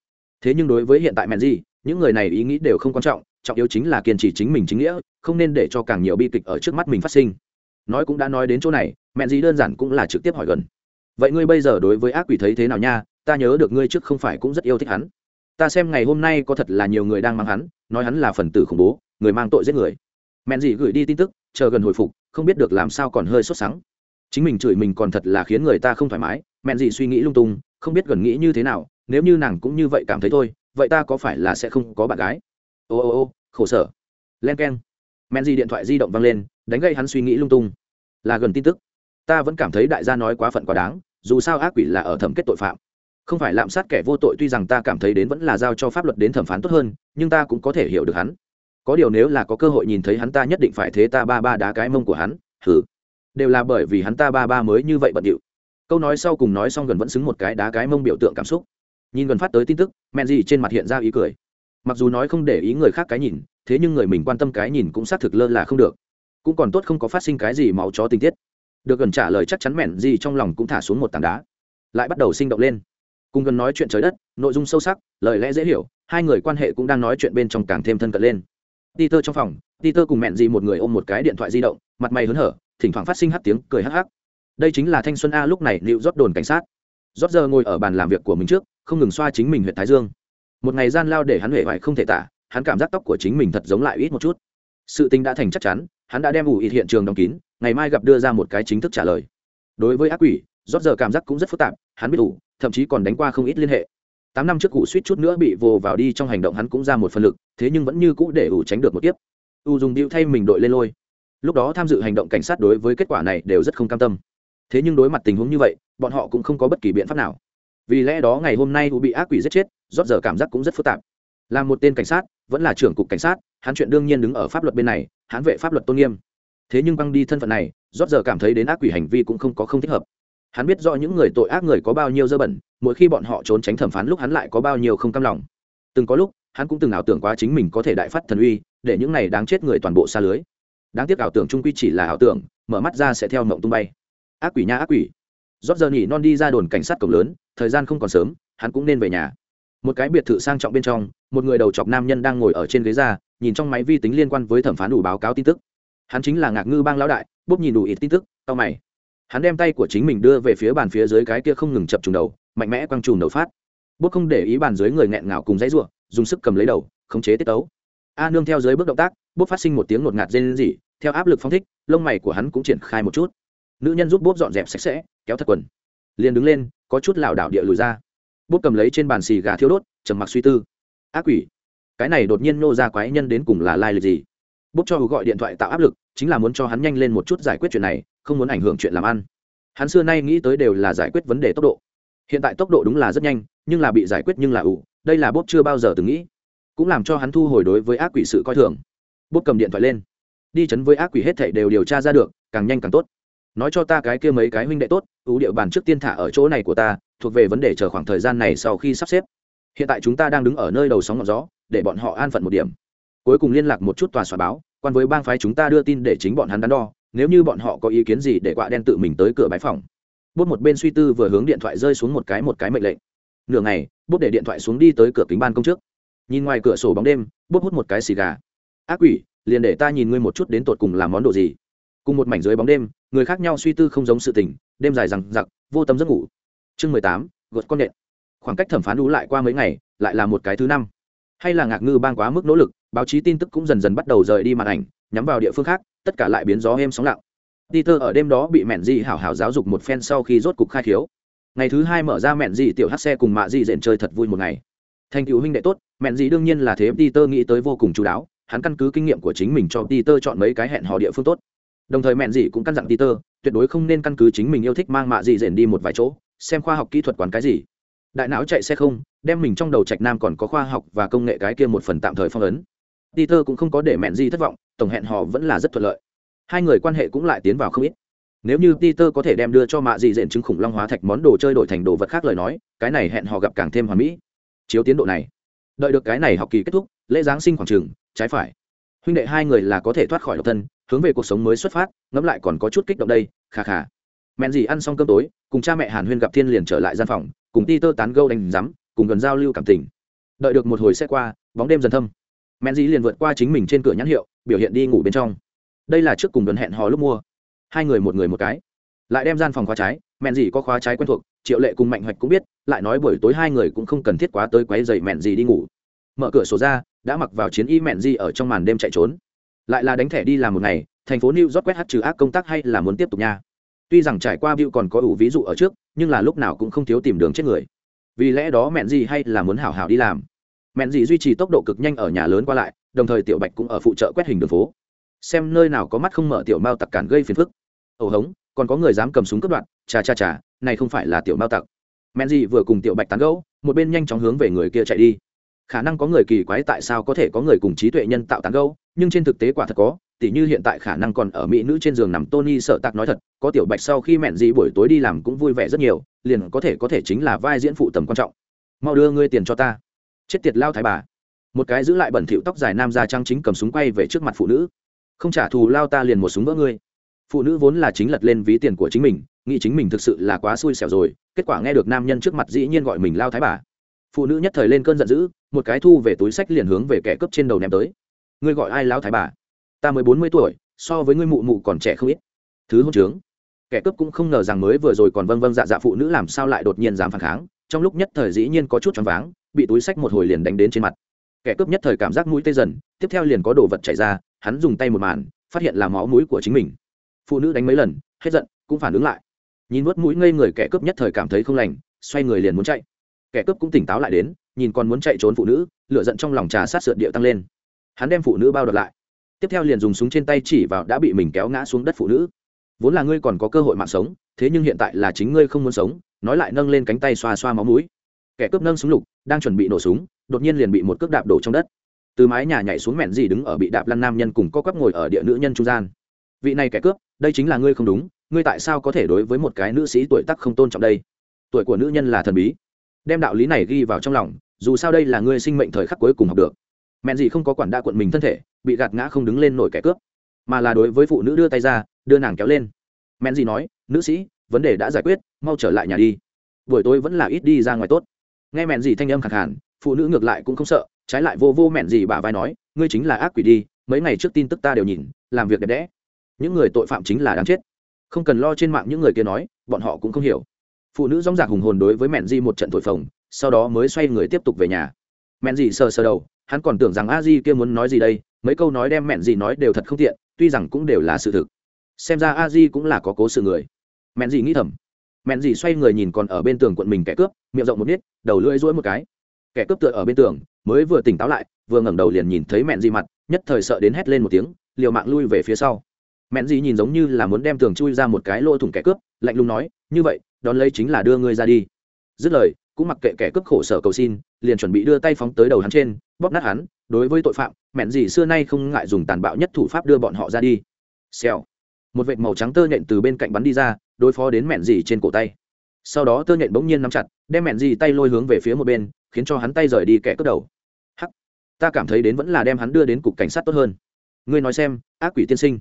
thế nhưng đối với hiện tại mẹn gì những người này ý nghĩ đều không quan trọng trọng yếu chính là kiên trì chính mình chính nghĩa, không nên để cho càng nhiều bi kịch ở trước mắt mình phát sinh. Nói cũng đã nói đến chỗ này mẹn gì đơn giản cũng là trực tiếp hỏi gần. Vậy ngươi bây giờ đối với ác quỷ thấy thế nào nha? Ta nhớ được ngươi trước không phải cũng rất yêu thích hắn. Ta xem ngày hôm nay có thật là nhiều người đang mang hắn, nói hắn là phần tử khủng bố, người mang tội giết người. Mẹn gì gửi đi tin tức, chờ gần hồi phục, không biết được làm sao còn hơi sốt sắng. Chính mình chửi mình còn thật là khiến người ta không thoải mái mẹn gì suy nghĩ lung tung, không biết gần nghĩ như thế nào nếu như nàng cũng như vậy cảm thấy thôi, vậy ta có phải là sẽ không có bạn gái? Ô ô ô, khổ sở. Len k e n men di điện thoại di động văng lên, đánh gây hắn suy nghĩ lung tung. Là gần tin tức. Ta vẫn cảm thấy đại gia nói quá phận quá đáng, dù sao ác quỷ là ở thẩm kết tội phạm. Không phải lạm sát kẻ vô tội tuy rằng ta cảm thấy đến vẫn là giao cho pháp luật đến thẩm phán tốt hơn, nhưng ta cũng có thể hiểu được hắn. Có điều nếu là có cơ hội nhìn thấy hắn ta nhất định phải thế ta ba ba đá cái mông của hắn thử đều là bởi vì hắn ta ba ba mới như vậy bận điệu. Câu nói sau cùng nói xong gần vẫn xứng một cái đá cái mông biểu tượng cảm xúc nhìn gần phát tới tin tức, mẹ gì trên mặt hiện ra ý cười. Mặc dù nói không để ý người khác cái nhìn, thế nhưng người mình quan tâm cái nhìn cũng xác thực lơ là không được. Cũng còn tốt không có phát sinh cái gì máu chó tình tiết. Được gần trả lời chắc chắn mẹn gì trong lòng cũng thả xuống một tảng đá. Lại bắt đầu sinh động lên. Cùng gần nói chuyện trời đất, nội dung sâu sắc, lời lẽ dễ hiểu, hai người quan hệ cũng đang nói chuyện bên trong càng thêm thân cận lên. Peter trong phòng, peter cùng mẹn gì một người ôm một cái điện thoại di động, mặt mày hớn hở, thỉnh thoảng phát sinh hắt tiếng cười hắc hắc. Đây chính là thanh xuân a lúc này liệu rót đồn cảnh sát. Rót giờ ngồi ở bàn làm việc của mình trước không ngừng xoa chính mình huyện thái dương. Một ngày gian lao để hắn huệ vải không thể tả, hắn cảm giác tóc của chính mình thật giống lại ít một chút. Sự tình đã thành chắc chắn, hắn đã đem ủ ít hiện trường đóng kín, ngày mai gặp đưa ra một cái chính thức trả lời. Đối với ác quỷ, rót giờ cảm giác cũng rất phức tạp, hắn biết ủ, thậm chí còn đánh qua không ít liên hệ. Tám năm trước cụ suýt chút nữa bị vồ vào đi trong hành động hắn cũng ra một phần lực, thế nhưng vẫn như cũ để ủ tránh được một tiếp u dùng điệu thay mình đội lên lôi. Lúc đó tham dự hành động cảnh sát đối với kết quả này đều rất không cam tâm. Thế nhưng đối mặt tình huống như vậy, bọn họ cũng không có bất kỳ biện pháp nào vì lẽ đó ngày hôm nay u bị ác quỷ giết chết, rót giờ cảm giác cũng rất phức tạp. Là một tên cảnh sát, vẫn là trưởng cục cảnh sát, hắn chuyện đương nhiên đứng ở pháp luật bên này, hắn vệ pháp luật tôn nghiêm. Thế nhưng băng đi thân phận này, rót giờ cảm thấy đến ác quỷ hành vi cũng không có không thích hợp. Hắn biết rõ những người tội ác người có bao nhiêu dơ bẩn, mỗi khi bọn họ trốn tránh thẩm phán lúc hắn lại có bao nhiêu không cam lòng. Từng có lúc, hắn cũng từng ảo tưởng quá chính mình có thể đại phát thần uy, để những này đáng chết người toàn bộ xa lưới. Đáng tiếc ảo tưởng trung quy chỉ là ảo tưởng, mở mắt ra sẽ theo mộng tung bay. Ác quỷ nha ác quỷ. Rót giờ nhỉ non đi ra đồn cảnh sát cổng lớn thời gian không còn sớm, hắn cũng nên về nhà. Một cái biệt thự sang trọng bên trong, một người đầu chọc nam nhân đang ngồi ở trên ghế ra, nhìn trong máy vi tính liên quan với thẩm phán đủ báo cáo tin tức. Hắn chính là ngạc ngư bang lão đại bốp nhìn đủ ít tin tức tao mày. Hắn đem tay của chính mình đưa về phía bàn phía dưới cái kia không ngừng chập trùng đầu, mạnh mẽ quăng trùm đầu phát. Bốp không để ý bàn dưới người nghẹn ngào cùng dãy ruộng dùng sức cầm lấy đầu, khống chế tiết tấu. A nương theo dưới bước động tác bốp phát sinh một tiếng ngột ngạt rên rỉ, theo áp lực phong thích, lông mày của hắn cũng triển khai một chút. Nữ nhân giúp bốp dọn dẹp sạch sẽ, kéo thật quần. Liền đứng lên có chút lảo đảo địa lùi ra. Bút cầm lấy trên bàn xì gà thiêu đốt, trầm mặc suy tư. Ác quỷ, cái này đột nhiên nô ra quái nhân đến cùng là lai lịch gì? Bút cho hữu gọi điện thoại tạo áp lực, chính là muốn cho hắn nhanh lên một chút giải quyết chuyện này, không muốn ảnh hưởng chuyện làm ăn. Hắn xưa nay nghĩ tới đều là giải quyết vấn đề tốc độ. Hiện tại tốc độ đúng là rất nhanh, nhưng là bị giải quyết nhưng là ủ, đây là bốp chưa bao giờ từng nghĩ. Cũng làm cho hắn thu hồi đối với ác quỷ sự coi thường. Bốp cầm điện thoại lên. Đi chấn với ác quỷ hết thảy đều điều tra ra được, càng nhanh càng tốt nói cho ta cái kia mấy cái huynh đệ tốt, ưu địa bàn trước tiên thả ở chỗ này của ta, thuộc về vấn đề chờ khoảng thời gian này sau khi sắp xếp. Hiện tại chúng ta đang đứng ở nơi đầu sóng ngọn gió, để bọn họ an phận một điểm. Cuối cùng liên lạc một chút tòa soạn báo, quan với bang phái chúng ta đưa tin để chính bọn hắn đắn đo, nếu như bọn họ có ý kiến gì để quạ đen tự mình tới cửa bãi phòng. Bút một bên suy tư vừa hướng điện thoại rơi xuống một cái một cái mệnh lệnh. Nửa ngày, bút để điện thoại xuống đi tới cửa kính ban công trước. Nhìn ngoài cửa sổ bóng đêm, bút hút một cái xì gà. Ác quỷ, liền để ta nhìn ngươi một chút đến tột cùng làm món đồ gì cùng một mảnh dưới bóng đêm, người khác nhau suy tư không giống sự tình, đêm dài rằng giặc vô tâm giấc ngủ. Chương mười tám, gợt con nện. Khoảng cách thẩm phán đủ lại qua mấy ngày, lại là một cái thứ năm. Hay là ngạc ngư bang quá mức nỗ lực, báo chí tin tức cũng dần dần bắt đầu rời đi màn ảnh, nhắm vào địa phương khác, tất cả lại biến gió êm sóng lặng. Peter ở đêm đó bị mẹn dị hảo hảo giáo dục một phen sau khi rốt cục khai khiếu. Ngày thứ hai mở ra mẹn dị tiểu hát xe cùng mạ dị dện chơi thật vui một ngày. Thành cựu huynh đệ tốt mẹn dị đương nhiên là thế peter nghĩ tới vô cùng chú đáo, hắn căn cứ kinh nghiệm của chính mình cho peter chọn mấy cái hẹn hò địa phương tốt đồng thời mẹn dị cũng căn dặn peter, tuyệt đối không nên căn cứ chính mình yêu thích mang mạ dị dện đi một vài chỗ, xem khoa học kỹ thuật quán cái gì. Đại não chạy xe không, đem mình trong đầu trạch nam còn có khoa học và công nghệ cái kia một phần tạm thời phong ấn. Peter cũng không có để mẹn dị thất vọng, tổng hẹn họ vẫn là rất thuận lợi. Hai người quan hệ cũng lại tiến vào không ít. Nếu như peter có thể đem đưa cho mạ dị dện chứng khủng long hóa thạch món đồ chơi đổi thành đồ vật khác lời nói, cái này hẹn họ gặp càng thêm hoàn mỹ. Chiếu tiến độ này. Đợi được cái này học kỳ kết thúc, lễ giáng sinh khoảng trường, trái phải. Huynh đệ hai người là có thể thoát khỏi độc thân hướng về cuộc sống mới xuất phát, ngẫm lại còn có chút kích động đây khà khà mẹn gì ăn xong cơm tối, cùng cha mẹ hàn huyên gặp thiên liền trở lại gian phòng, cùng ti tơ tán gâu đánh rắm cùng gần giao lưu cảm tình. Đợi được một hồi xe qua, bóng đêm dần thâm. Mẹn gì liền vượt qua chính mình trên cửa nhãn hiệu, biểu hiện đi ngủ bên trong. Đây là trước cùng gần hẹn hò lúc mua. Hai người một người một cái. Lại đem gian phòng khóa trái, mẹn gì có khóa trái quen thuộc, triệu lệ cùng mạnh hoạch cũng biết, lại nói buổi tối hai người cũng không cần thiết quá tới quấy dậy mẹn gì đi ngủ. Mở cửa sổ ra, đã mặc vào chiến y mẹn gì ở trong màn đêm chạy trốn lại là đánh thẻ đi làm một ngày, thành phố new york quét hát trừ ác công tác hay là muốn tiếp tục nha? Tuy rằng trải qua view còn có ủ ví dụ ở trước, nhưng là lúc nào cũng không thiếu tìm đường chết người. Vì lẽ đó mẹn gì hay là muốn hảo hảo đi làm? Mẹn gì duy trì tốc độ cực nhanh ở nhà lớn qua lại, đồng thời tiểu bạch cũng ở phụ trợ quét hình đường phố. Xem nơi nào có mắt không mở tiểu mao tặc cản gây phiền phức. Ẩu hống, còn có người dám cầm súng cướp đoạn chà chà chà, này không phải là tiểu mao tặc. Mẹn gì vừa cùng tiểu bạch tán gẫu, một bên nhanh chóng hướng về người kia chạy đi khả năng có người kỳ quái tại sao có thể có người cùng trí tuệ nhân tạo tán gẫu, nhưng trên thực tế quả thật có, tỉ như hiện tại khả năng còn ở mỹ nữ trên giường nằm tony sợ tạc nói thật, có tiểu bạch sau khi mẹn gì buổi tối đi làm cũng vui vẻ rất nhiều, liền có thể có thể chính là vai diễn phụ tầm quan trọng. Mau đưa ngươi tiền cho ta. Chết tiệt lao thái bà. Một cái giữ lại bẩn thỉu tóc dài nam da trang chính cầm súng quay về trước mặt phụ nữ. Không trả thù lao ta liền một súng vỡ ngươi. Phụ nữ vốn là chính lật lên ví tiền của chính mình, nghĩ chính mình thực sự là quá xui xẻo rồi, kết quả nghe được nam nhân trước mặt dĩ nhiên gọi mình lao thái bà phụ nữ nhất thời lên cơn giận dữ, một cái thu về túi sách liền hướng về kẻ cướp trên đầu ném tới. Ngươi gọi ai lão thái bà? Ta mới bốn mươi tuổi, so với ngươi mụ mụ còn trẻ không ít. Thứ hôn trướng. Kẻ cướp cũng không ngờ rằng mới vừa rồi còn vâng vâng dạ dạ phụ nữ làm sao lại đột nhiên dám phản kháng, trong lúc nhất thời dĩ nhiên có chút choáng váng, bị túi sách một hồi liền đánh đến trên mặt. Kẻ cướp nhất thời cảm giác mũi tê dần, tiếp theo liền có đồ vật chảy ra, hắn dùng tay một màn, phát hiện là máu mũi của chính mình. Phụ nữ đánh mấy lần, hết giận, cũng phản ứng lại. Nhìn nuốt mũi ngây người kẻ cướp nhất thời cảm thấy không lành, xoay người liền muốn chạy kẻ cướp cũng tỉnh táo lại đến, nhìn còn muốn chạy trốn phụ nữ lựa giận trong lòng trà sát sượt địa tăng lên. Hắn đem phụ nữ bao đợt lại. Tiếp theo liền dùng súng trên tay chỉ vào đã bị mình kéo ngã xuống đất phụ nữ. Vốn là ngươi còn có cơ hội mạng sống, thế nhưng hiện tại là chính ngươi không muốn sống, nói lại nâng lên cánh tay xoa xoa máu mũi. Kẻ cướp nâng súng lục, đang chuẩn bị nổ súng, đột nhiên liền bị một cước đạp đổ trong đất. Từ mái nhà nhảy xuống mẹn gì đứng ở bị đạp lăn nam nhân cùng co quắp ngồi ở địa nữ nhân trung gian. Vị này kẻ cướp, đây chính là ngươi không đúng, ngươi tại sao có thể đối với một cái nữ sĩ tuổi tác không tôn trọng đây? Tuổi của nữ nhân là thần bí đem đạo lý này ghi vào trong lòng, dù sao đây là ngươi sinh mệnh thời khắc cuối cùng học được. Mẹn gì không có quản đa quận mình thân thể, bị gạt ngã không đứng lên nổi kẻ cướp, mà là đối với phụ nữ đưa tay ra, đưa nàng kéo lên. Mẹn gì nói, nữ sĩ, vấn đề đã giải quyết, mau trở lại nhà đi. Buổi tối vẫn là ít đi ra ngoài tốt. Nghe mẹn gì thanh âm khẳng hẳn phụ nữ ngược lại cũng không sợ, trái lại vô vô mẹn gì bà vai nói, ngươi chính là ác quỷ đi, mấy ngày trước tin tức ta đều nhìn, làm việc đẹp đẽ. Những người tội phạm chính là đáng chết. Không cần lo trên mạng những người kia nói, bọn họ cũng không hiểu phụ nữ dóng dạc hùng hồn đối với mẹn di một trận thổi phồng, sau đó mới xoay người tiếp tục về nhà. Mẹn di sờ sờ đầu, hắn còn tưởng rằng a di kia muốn nói gì đây, mấy câu nói đem mẹn di nói đều thật không tiện, tuy rằng cũng đều là sự thực. Xem ra a di cũng là có cố sự người. Mẹn di nghĩ thầm. Mẹn di xoay người nhìn còn ở bên tường quận mình kẻ cướp, miệng rộng một nít, đầu lưỡi rỗi một cái. Kẻ cướp tựa ở bên tường, mới vừa tỉnh táo lại, vừa ngẩng đầu liền nhìn thấy mẹn di mặt, nhất thời sợ đến hét lên một tiếng, liều mạng lui về phía sau. Mẹn di nhìn giống như là muốn đem tường chui ra một cái lỗ thủng kẻ cướp, lạnh lùng nói, như vậy đón lấy chính là đưa ngươi ra đi. Dứt lời, cũng mặc kệ kẻ cướp khổ sở cầu xin, liền chuẩn bị đưa tay phóng tới đầu hắn trên, bóp nát hắn, đối với tội phạm, mẹn gì xưa nay không ngại dùng tàn bạo nhất thủ pháp đưa bọn họ ra đi. Xèo. Một vệt màu trắng tơ nhện từ bên cạnh bắn đi ra, đối phó đến mẹn gì trên cổ tay. Sau đó tơ nhện bỗng nhiên nắm chặt, đem mẹn gì tay lôi hướng về phía một bên, khiến cho hắn tay rời đi kẻ cướp đầu. Hắc. Ta cảm thấy đến vẫn là đem hắn đưa đến cục cảnh sát tốt hơn. Ngươi nói xem, ác quỷ tiên sinh.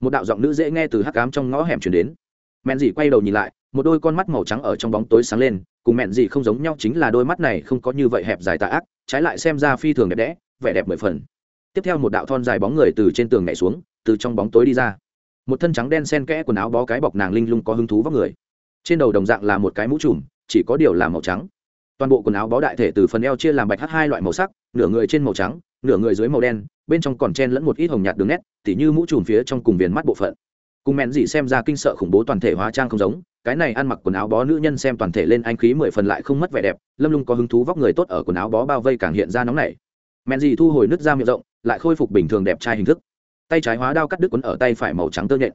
Một đạo giọng nữ dễ nghe từ hắc cám trong ngõ hẻm chuyển đến mẹn dì quay đầu nhìn lại, một đôi con mắt màu trắng ở trong bóng tối sáng lên, cùng mẹn dì không giống nhau chính là đôi mắt này không có như vậy hẹp dài tà ác, trái lại xem ra phi thường đẹp đẽ, vẻ đẹp mười phần. Tiếp theo một đạo thon dài bóng người từ trên tường nhảy xuống, từ trong bóng tối đi ra. Một thân trắng đen sen kẽ quần áo bó cái bọc nàng linh lung có hứng thú vóc người. Trên đầu đồng dạng là một cái mũ trùm, chỉ có điều là màu trắng. Toàn bộ quần áo bó đại thể từ phần eo chia làm bạch h hai loại màu sắc, nửa người trên màu trắng, nửa người dưới màu đen, bên trong còn chen lẫn một ít hồng nhạt đường nét, tỉ như mũ trùm phía trong cùng viền mắt bộ phận cùng mẹn dị xem ra kinh sợ khủng bố toàn thể hóa trang không giống, cái này ăn mặc quần áo bó nữ nhân xem toàn thể lên anh khí mười phần lại không mất vẻ đẹp, lâm lung có hứng thú vóc người tốt ở quần áo bó bao vây càng hiện ra nóng nảy. Mẹn dị thu hồi nước ra miệng rộng, lại khôi phục bình thường đẹp trai hình thức. Tay trái hóa đao cắt đứt quấn ở tay phải màu trắng tơ nhện.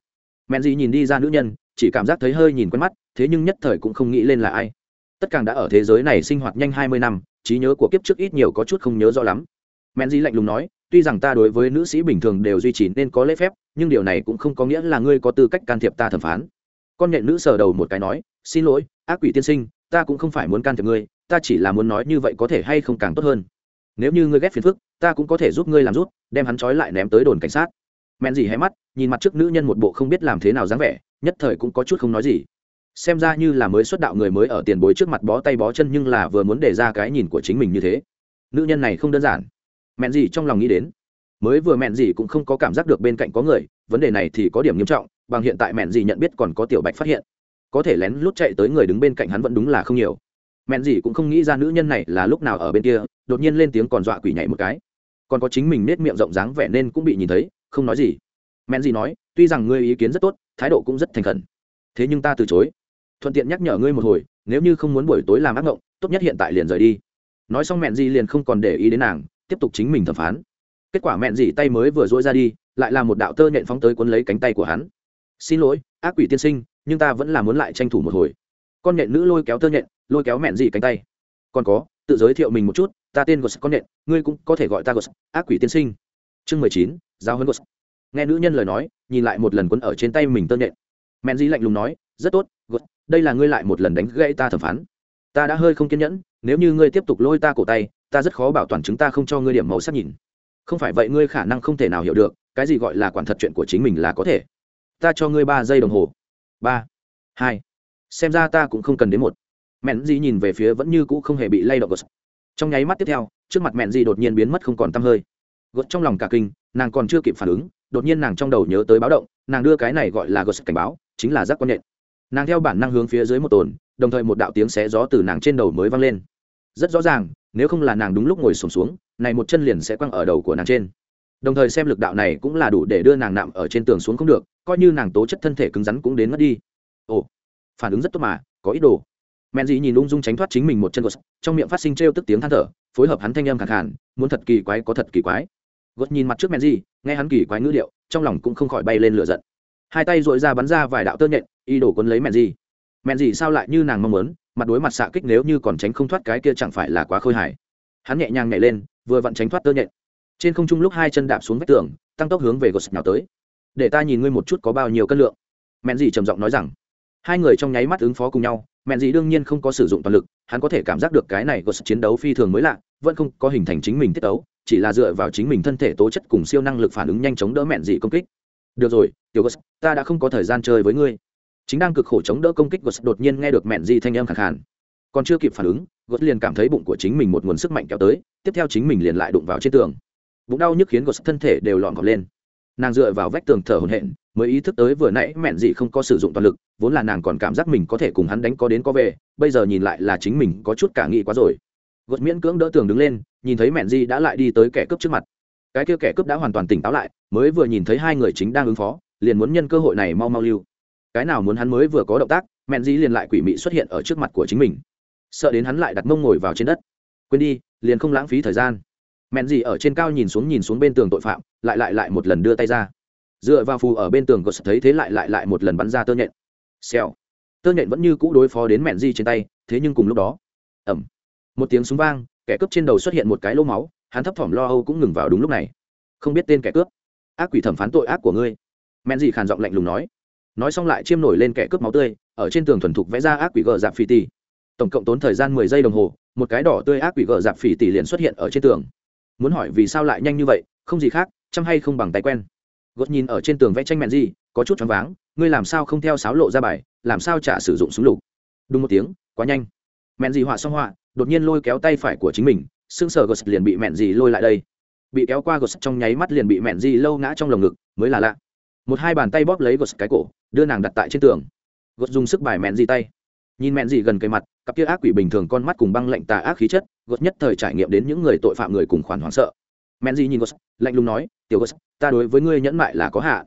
Mẹn dị nhìn đi ra nữ nhân, chỉ cảm giác thấy hơi nhìn quen mắt, thế nhưng nhất thời cũng không nghĩ lên là ai. Tất cả đã ở thế giới này sinh hoạt nhanh hai mươi năm, trí nhớ của kiếp trước ít nhiều có chút không nhớ rõ lắm. Mẹn dị lạnh lùng nói tuy rằng ta đối với nữ sĩ bình thường đều duy trì nên có lễ phép, nhưng điều này cũng không có nghĩa là ngươi có tư cách can thiệp ta thẩm phán. Con nhện nữ sờ đầu một cái nói, xin lỗi, ác quỷ tiên sinh, ta cũng không phải muốn can thiệp ngươi, ta chỉ là muốn nói như vậy có thể hay không càng tốt hơn. Nếu như ngươi ghét phiền phức, ta cũng có thể giúp ngươi làm rút, đem hắn trói lại ném tới đồn cảnh sát. Men gì hay mắt, nhìn mặt trước nữ nhân một bộ không biết làm thế nào dáng vẻ, nhất thời cũng có chút không nói gì. Xem ra như là mới xuất đạo người mới ở tiền bối trước mặt bó tay bó chân nhưng là vừa muốn để ra cái nhìn của chính mình như thế. Nữ nhân này không đơn giản mẹn gì trong lòng nghĩ đến. Mới vừa mẹn gì cũng không có cảm giác được bên cạnh có người, vấn đề này thì có điểm nghiêm trọng, bằng hiện tại mẹn gì nhận biết còn có tiểu bạch phát hiện. Có thể lén lút chạy tới người đứng bên cạnh hắn vẫn đúng là không nhiều. Mẹn gì cũng không nghĩ ra nữ nhân này là lúc nào ở bên kia, đột nhiên lên tiếng còn dọa quỷ nhảy một cái. Còn có chính mình nết miệng rộng dáng vẻ nên cũng bị nhìn thấy, không nói gì. Mẹn gì nói, tuy rằng ngươi ý kiến rất tốt, thái độ cũng rất thành khẩn. Thế nhưng ta từ chối. Thuận tiện nhắc nhở ngươi một hồi, nếu như không muốn buổi tối làm ác ngộng, tốt nhất hiện tại liền rời đi. Nói xong mẹn gì liền không còn để ý đến nàng tiếp tục chính mình thẩm phán. Kết quả mẹn gì tay mới vừa dỗi ra đi, lại là một đạo tơ nhện phóng tới cuốn lấy cánh tay của hắn. Xin lỗi, ác quỷ tiên sinh, nhưng ta vẫn là muốn lại tranh thủ một hồi. Con nhện nữ lôi kéo tơ nhện, lôi kéo mẹn gì cánh tay. Còn có, tự giới thiệu mình một chút, ta tên gos, con nhện, ngươi cũng có thể gọi ta gos, ác quỷ tiên sinh. Chương mười chín, giao hơn gos. Nghe nữ nhân lời nói, nhìn lại một lần quấn ở trên tay mình tơ nhện. Mẹn gì lạnh lùng nói, rất tốt, gos, đây là ngươi lại một lần đánh gãy ta thẩm phán. Ta đã hơi không kiên nhẫn, nếu như ngươi tiếp tục lôi ta cổ tay ta rất khó bảo toàn chúng ta không cho ngươi điểm màu sắc nhìn. Không phải vậy ngươi khả năng không thể nào hiểu được, cái gì gọi là quản thật chuyện của chính mình là có thể. Ta cho ngươi ba giây đồng hồ. Ba, hai. Xem ra ta cũng không cần đến một. Mẹn gì nhìn về phía vẫn như cũ không hề bị lay động trong nháy mắt tiếp theo, trước mặt mẹn gì đột nhiên biến mất không còn t hơi. Gột trong lòng cả kinh, nàng còn chưa kịp phản ứng, đột nhiên nàng trong đầu nhớ tới báo động, nàng đưa cái này gọi là gột cảnh báo, chính là giác quan nhện nàng theo bản năng hướng phía dưới một tồn, đồng thời một đạo tiếng xé gió từ nàng trên đầu mới vang lên. Rất rõ ràng nếu không là nàng đúng lúc ngồi sổm xuống, xuống này một chân liền sẽ quăng ở đầu của nàng trên. Đồng thời xem lực đạo này cũng là đủ để đưa nàng nạm ở trên tường xuống không được coi như nàng tố chất thân thể cứng rắn cũng đến mất đi. Ồ phản ứng rất tốt mà có ý đồ. Men dì nhìn ung dung tránh thoát chính mình một chân gos trong miệng phát sinh trêu tức tiếng than thở phối hợp hắn thanh âm khẳng khàn muốn thật kỳ quái có thật kỳ quái. Gos nhìn mặt trước men dì nghe hắn kỳ quái ngữ điệu trong lòng cũng không khỏi bay lên lửa giận. Hai tay dội ra bắn ra vài đạo tơ nhện y đổ quân lấy men dì mẹn gì sao lại như nàng mong muốn, mặt đối mặt xạ kích nếu như còn tránh không thoát cái kia chẳng phải là quá khôi hài. Hắn nhẹ nhàng nhảy lên, vừa vặn tránh thoát tơ nhện. Trên không trung lúc hai chân đạp xuống vách tường, tăng tốc hướng về gột nhào tới. Để ta nhìn ngươi một chút có bao nhiêu cân lượng. Mẹn gì trầm giọng nói rằng, hai người trong nháy mắt ứng phó cùng nhau, mẹn gì đương nhiên không có sử dụng toàn lực, hắn có thể cảm giác được cái này gột chiến đấu phi thường mới lạ, vẫn không có hình thành chính mình tiết đấu chỉ là dựa vào chính mình thân thể tố chất cùng siêu năng lực phản ứng nhanh chóng đỡ mẹn gì công kích. Được rồi, tiểu gos ta đã không có thời gian chơi với ngươi chính đang cực khổ chống đỡ công kích gos đột nhiên nghe được mẹn Di thanh âm khẳng khàn. Còn chưa kịp phản ứng gos liền cảm thấy bụng của chính mình một nguồn sức mạnh kéo tới, tiếp theo chính mình liền lại đụng vào trên tường. Bụng đau nhức khiến gos thân thể đều lọn gọt lên. Nàng dựa vào vách tường thở hổn hển, mới ý thức tới vừa nãy mẹn dị không có sử dụng toàn lực, vốn là nàng còn cảm giác mình có thể cùng hắn đánh có đến có về, bây giờ nhìn lại là chính mình có chút cả nghị quá rồi. Gột miễn cưỡng đỡ tường đứng lên, nhìn thấy mẹn dị đã lại đi tới kẻ cướp trước mặt. Cái kia kẻ cướp đã hoàn toàn tỉnh táo lại, mới vừa nhìn thấy hai người chính đang ứng phó, liền muốn nhân cơ hội này mau mau lưu cái nào muốn hắn mới vừa có động tác, mẹn dĩ liền lại quỷ mị xuất hiện ở trước mặt của chính mình. Sợ đến hắn lại đặt mông ngồi vào trên đất. Quên đi, liền không lãng phí thời gian. Mẹn dĩ ở trên cao nhìn xuống nhìn xuống bên tường tội phạm, lại lại lại một lần đưa tay ra. Dựa vào phù ở bên tường gos thấy thế lại lại lại một lần bắn ra tơ nhện. Xèo. Tơ nhện vẫn như cũ đối phó đến mẹn dĩ trên tay, thế nhưng cùng lúc đó ẩm một tiếng súng vang, kẻ cướp trên đầu xuất hiện một cái lô máu, hắn thấp thỏm lo âu cũng ngừng vào đúng lúc này. Không biết tên kẻ cướp. Ác quỷ thẩm phán tội ác của ngươi. Mẹn dĩ khàn giọng lạnh lùng nói nói xong lại chiêm nổi lên kẻ cướp máu tươi, ở trên tường thuần thục vẽ ra ác quỷ gờ dạp phỉ tỷ tổng cộng tốn thời gian mười giây đồng hồ, một cái đỏ tươi ác quỷ gờ dạp phỉ tỷ liền xuất hiện ở trên tường. Muốn hỏi vì sao lại nhanh như vậy, không gì khác, chăm hay không bằng tay quen. Gót nhìn ở trên tường vẽ tranh mẹn gì, có chút choáng váng, ngươi làm sao không theo sáo lộ ra bài, làm sao trả sử dụng súng lục. Đúng một tiếng, quá nhanh. Mẹn gì họa xong họa, đột nhiên lôi kéo tay phải của chính mình xương sờ gos liền bị mẹn gì lôi lại đây. Bị kéo qua gos trong nháy mắt liền bị mẹn gì lâu ngã trong lồng ngực, mới là lạ. Một hai bàn tay bóp lấy gos cái cổ đưa nàng đặt tại trên tường. Gos dùng sức bài mẹn gì tay. Nhìn mẹn gì gần cây mặt, cặp kia ác quỷ bình thường con mắt cùng băng lạnh tà ác khí chất gos nhất thời trải nghiệm đến những người tội phạm người cùng khoản hoảng sợ. Mẹn di nhìn gos lạnh lùng nói, tiểu gos ta đối với ngươi nhẫn mại là có hạ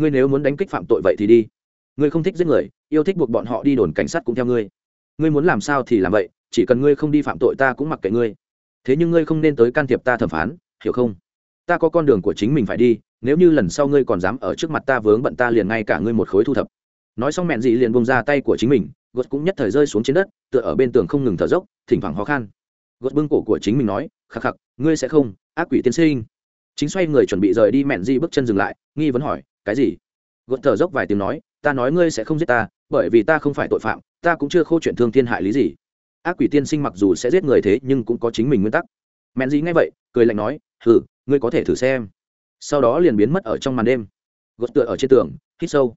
ngươi nếu muốn đánh kích phạm tội vậy thì đi. Ngươi không thích giết người, yêu thích buộc bọn họ đi đồn cảnh sát cũng theo ngươi. Ngươi muốn làm sao thì làm vậy, chỉ cần ngươi không đi phạm tội ta cũng mặc kệ ngươi. Thế nhưng ngươi không nên tới can thiệp ta thẩm phán, hiểu không? Ta có con đường của chính mình phải đi, nếu như lần sau ngươi còn dám ở trước mặt ta vướng bận ta liền ngay cả ngươi một khối thu thập. Nói xong mẹn dị liền bông ra tay của chính mình, gột cũng nhất thời rơi xuống trên đất, tựa ở bên tường không ngừng thở dốc, thỉnh thoảng khó khăn gột bưng cổ của chính mình nói, khắc khắc, ngươi sẽ không, ác quỷ tiên sinh. Chính xoay người chuẩn bị rời đi, mẹn Dị bước chân dừng lại, nghi vấn hỏi, cái gì? Gột thở dốc vài tiếng nói, ta nói ngươi sẽ không giết ta, bởi vì ta không phải tội phạm, ta cũng chưa khô chuyện thương thiên hại lý gì. Ác quỷ tiên sinh mặc dù sẽ giết người thế nhưng cũng có chính mình nguyên tắc. Mẹn Dị nghe vậy, cười lạnh nói, hừ ngươi có thể thử xem. Sau đó liền biến mất ở trong màn đêm. Gột tựa ở trên tường, hít sâu.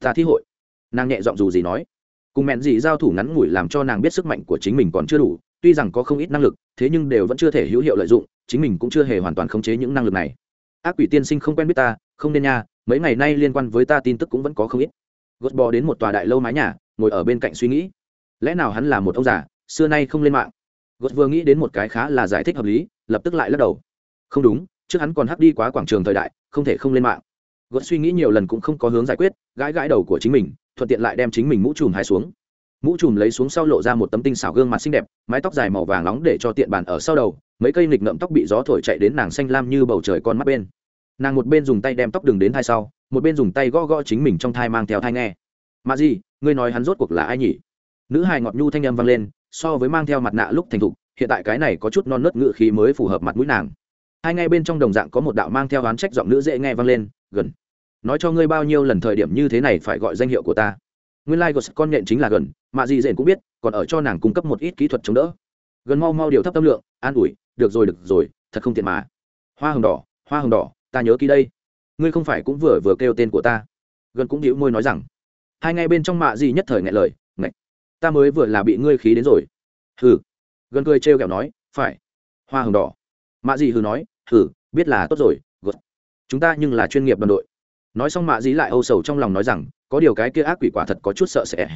Ta thi hội. Nàng nhẹ giọng dù gì nói. Cùng mẹn gì giao thủ ngắn ngủi làm cho nàng biết sức mạnh của chính mình còn chưa đủ, tuy rằng có không ít năng lực, thế nhưng đều vẫn chưa thể hữu hiệu lợi dụng, chính mình cũng chưa hề hoàn toàn khống chế những năng lực này. Ác quỷ tiên sinh không quen biết ta, không nên nha, mấy ngày nay liên quan với ta tin tức cũng vẫn có không ít. Gót bò đến một tòa đại lâu mái nhà, ngồi ở bên cạnh suy nghĩ. Lẽ nào hắn là một ông già, xưa nay không lên mạng? Gót vừa nghĩ đến một cái khá là giải thích hợp lý, lập tức lại lắc đầu không đúng, trước hắn còn hắc đi quá quảng trường thời đại, không thể không lên mạng. Gót suy nghĩ nhiều lần cũng không có hướng giải quyết, gãi gãi đầu của chính mình, thuận tiện lại đem chính mình mũ trùm hai xuống. Mũ trùm lấy xuống sau lộ ra một tấm tinh xảo gương mặt xinh đẹp, mái tóc dài màu vàng nóng để cho tiện bàn ở sau đầu, mấy cây nghịch ngậm tóc bị gió thổi chạy đến nàng xanh lam như bầu trời con mắt bên. Nàng một bên dùng tay đem tóc đường đến thai sau, một bên dùng tay gõ gõ chính mình trong thai mang theo thai nghe. Mà gì ngươi nói hắn rốt cuộc là ai nhỉ? Nữ hài ngọt nhu thanh âm vang lên, so với mang theo mặt nạ lúc thành thục, hiện tại cái này có chút non nớt ngự khí mới phù hợp mặt mũi nàng hai ngay bên trong đồng dạng có một đạo mang theo oán trách giọng nữ dễ nghe vang lên, gần, nói cho ngươi bao nhiêu lần thời điểm như thế này phải gọi danh hiệu của ta. Nguyên lai、like、gos con nhện chính là gần, mà dì dện cũng biết, còn ở cho nàng cung cấp một ít kỹ thuật chống đỡ. Gần mau mau điều thấp tâm lượng, an ủi, được rồi được rồi, thật không tiện mà. Hoa hồng đỏ, hoa hồng đỏ, ta nhớ ký đây. Ngươi không phải cũng vừa vừa kêu tên của ta. Gần cũng đĩu môi nói rằng. Hai ngay bên trong mạ dì nhất thời ngại lời, ngạch, ta mới vừa là bị ngươi khí đến rồi. Hừ. Gần cười trêu ghẹo nói, phải, hoa hồng đỏ mạ gì hừ nói, hừ, biết là tốt rồi gật chúng ta nhưng là chuyên nghiệp đoàn đội. Nói xong mạ dí lại âu sầu trong lòng nói rằng, có điều cái kia ác quỷ quả thật có chút sợ sẽ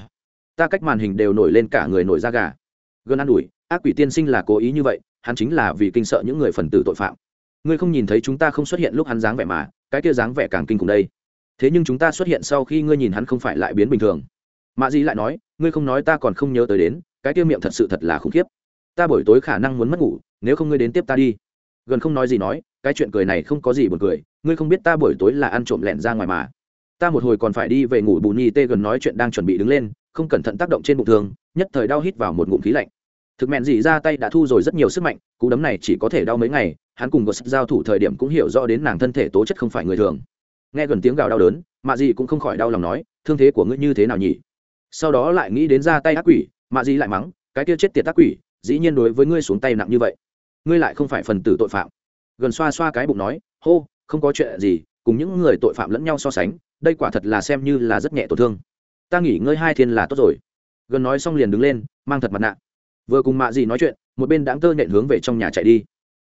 ta cách màn hình đều nổi lên cả người nổi da gà. Gần ă n ủi, ác quỷ tiên sinh là cố ý như vậy, hắn chính là vì kinh sợ những người phần tử tội phạm. Ngươi không nhìn thấy chúng ta không xuất hiện lúc hắn dáng vẻ mà, cái kia dáng vẻ càng kinh khủng đây. Thế nhưng chúng ta xuất hiện sau khi ngươi nhìn hắn không phải lại biến bình thường. Mạ di lại nói, ngươi không nói ta còn không nhớ tới đến, cái kia miệng thật sự thật là khủng khiếp. Ta buổi tối khả năng muốn mất ngủ, nếu không ngươi đến tiếp ta đi gần không nói gì nói, cái chuyện cười này không có gì buồn cười, ngươi không biết ta buổi tối là ăn trộm lẹn ra ngoài mà. Ta một hồi còn phải đi về ngủ bù nhi tê gần nói chuyện đang chuẩn bị đứng lên, không cẩn thận tác động trên bụng thường nhất thời đau hít vào một ngụm khí lạnh. Thực mẹn dị ra tay đã thu rồi rất nhiều sức mạnh, cú đấm này chỉ có thể đau mấy ngày, hắn cùng có sức giao thủ thời điểm cũng hiểu rõ đến nàng thân thể tố chất không phải người thường. Nghe gần tiếng gào đau đớn, mạ dị cũng không khỏi đau lòng nói, thương thế của ngươi như thế nào nhỉ? Sau đó lại nghĩ đến ra tay ác quỷ, mạ dị lại mắng, cái kia chết tiệt ác quỷ, dĩ nhiên đối với ngươi xuống tay nặng như vậy ngươi lại không phải phần tử tội phạm. Gần xoa xoa cái bụng nói, hô, không có chuyện gì, cùng những người tội phạm lẫn nhau so sánh, đây quả thật là xem như là rất nhẹ tổn thương. Ta nghỉ ngơi hai thiên là tốt rồi. Gần nói xong liền đứng lên, mang thật mặt nạ. Vừa cùng mạ gì nói chuyện, một bên đáng tơ nện hướng về trong nhà chạy đi.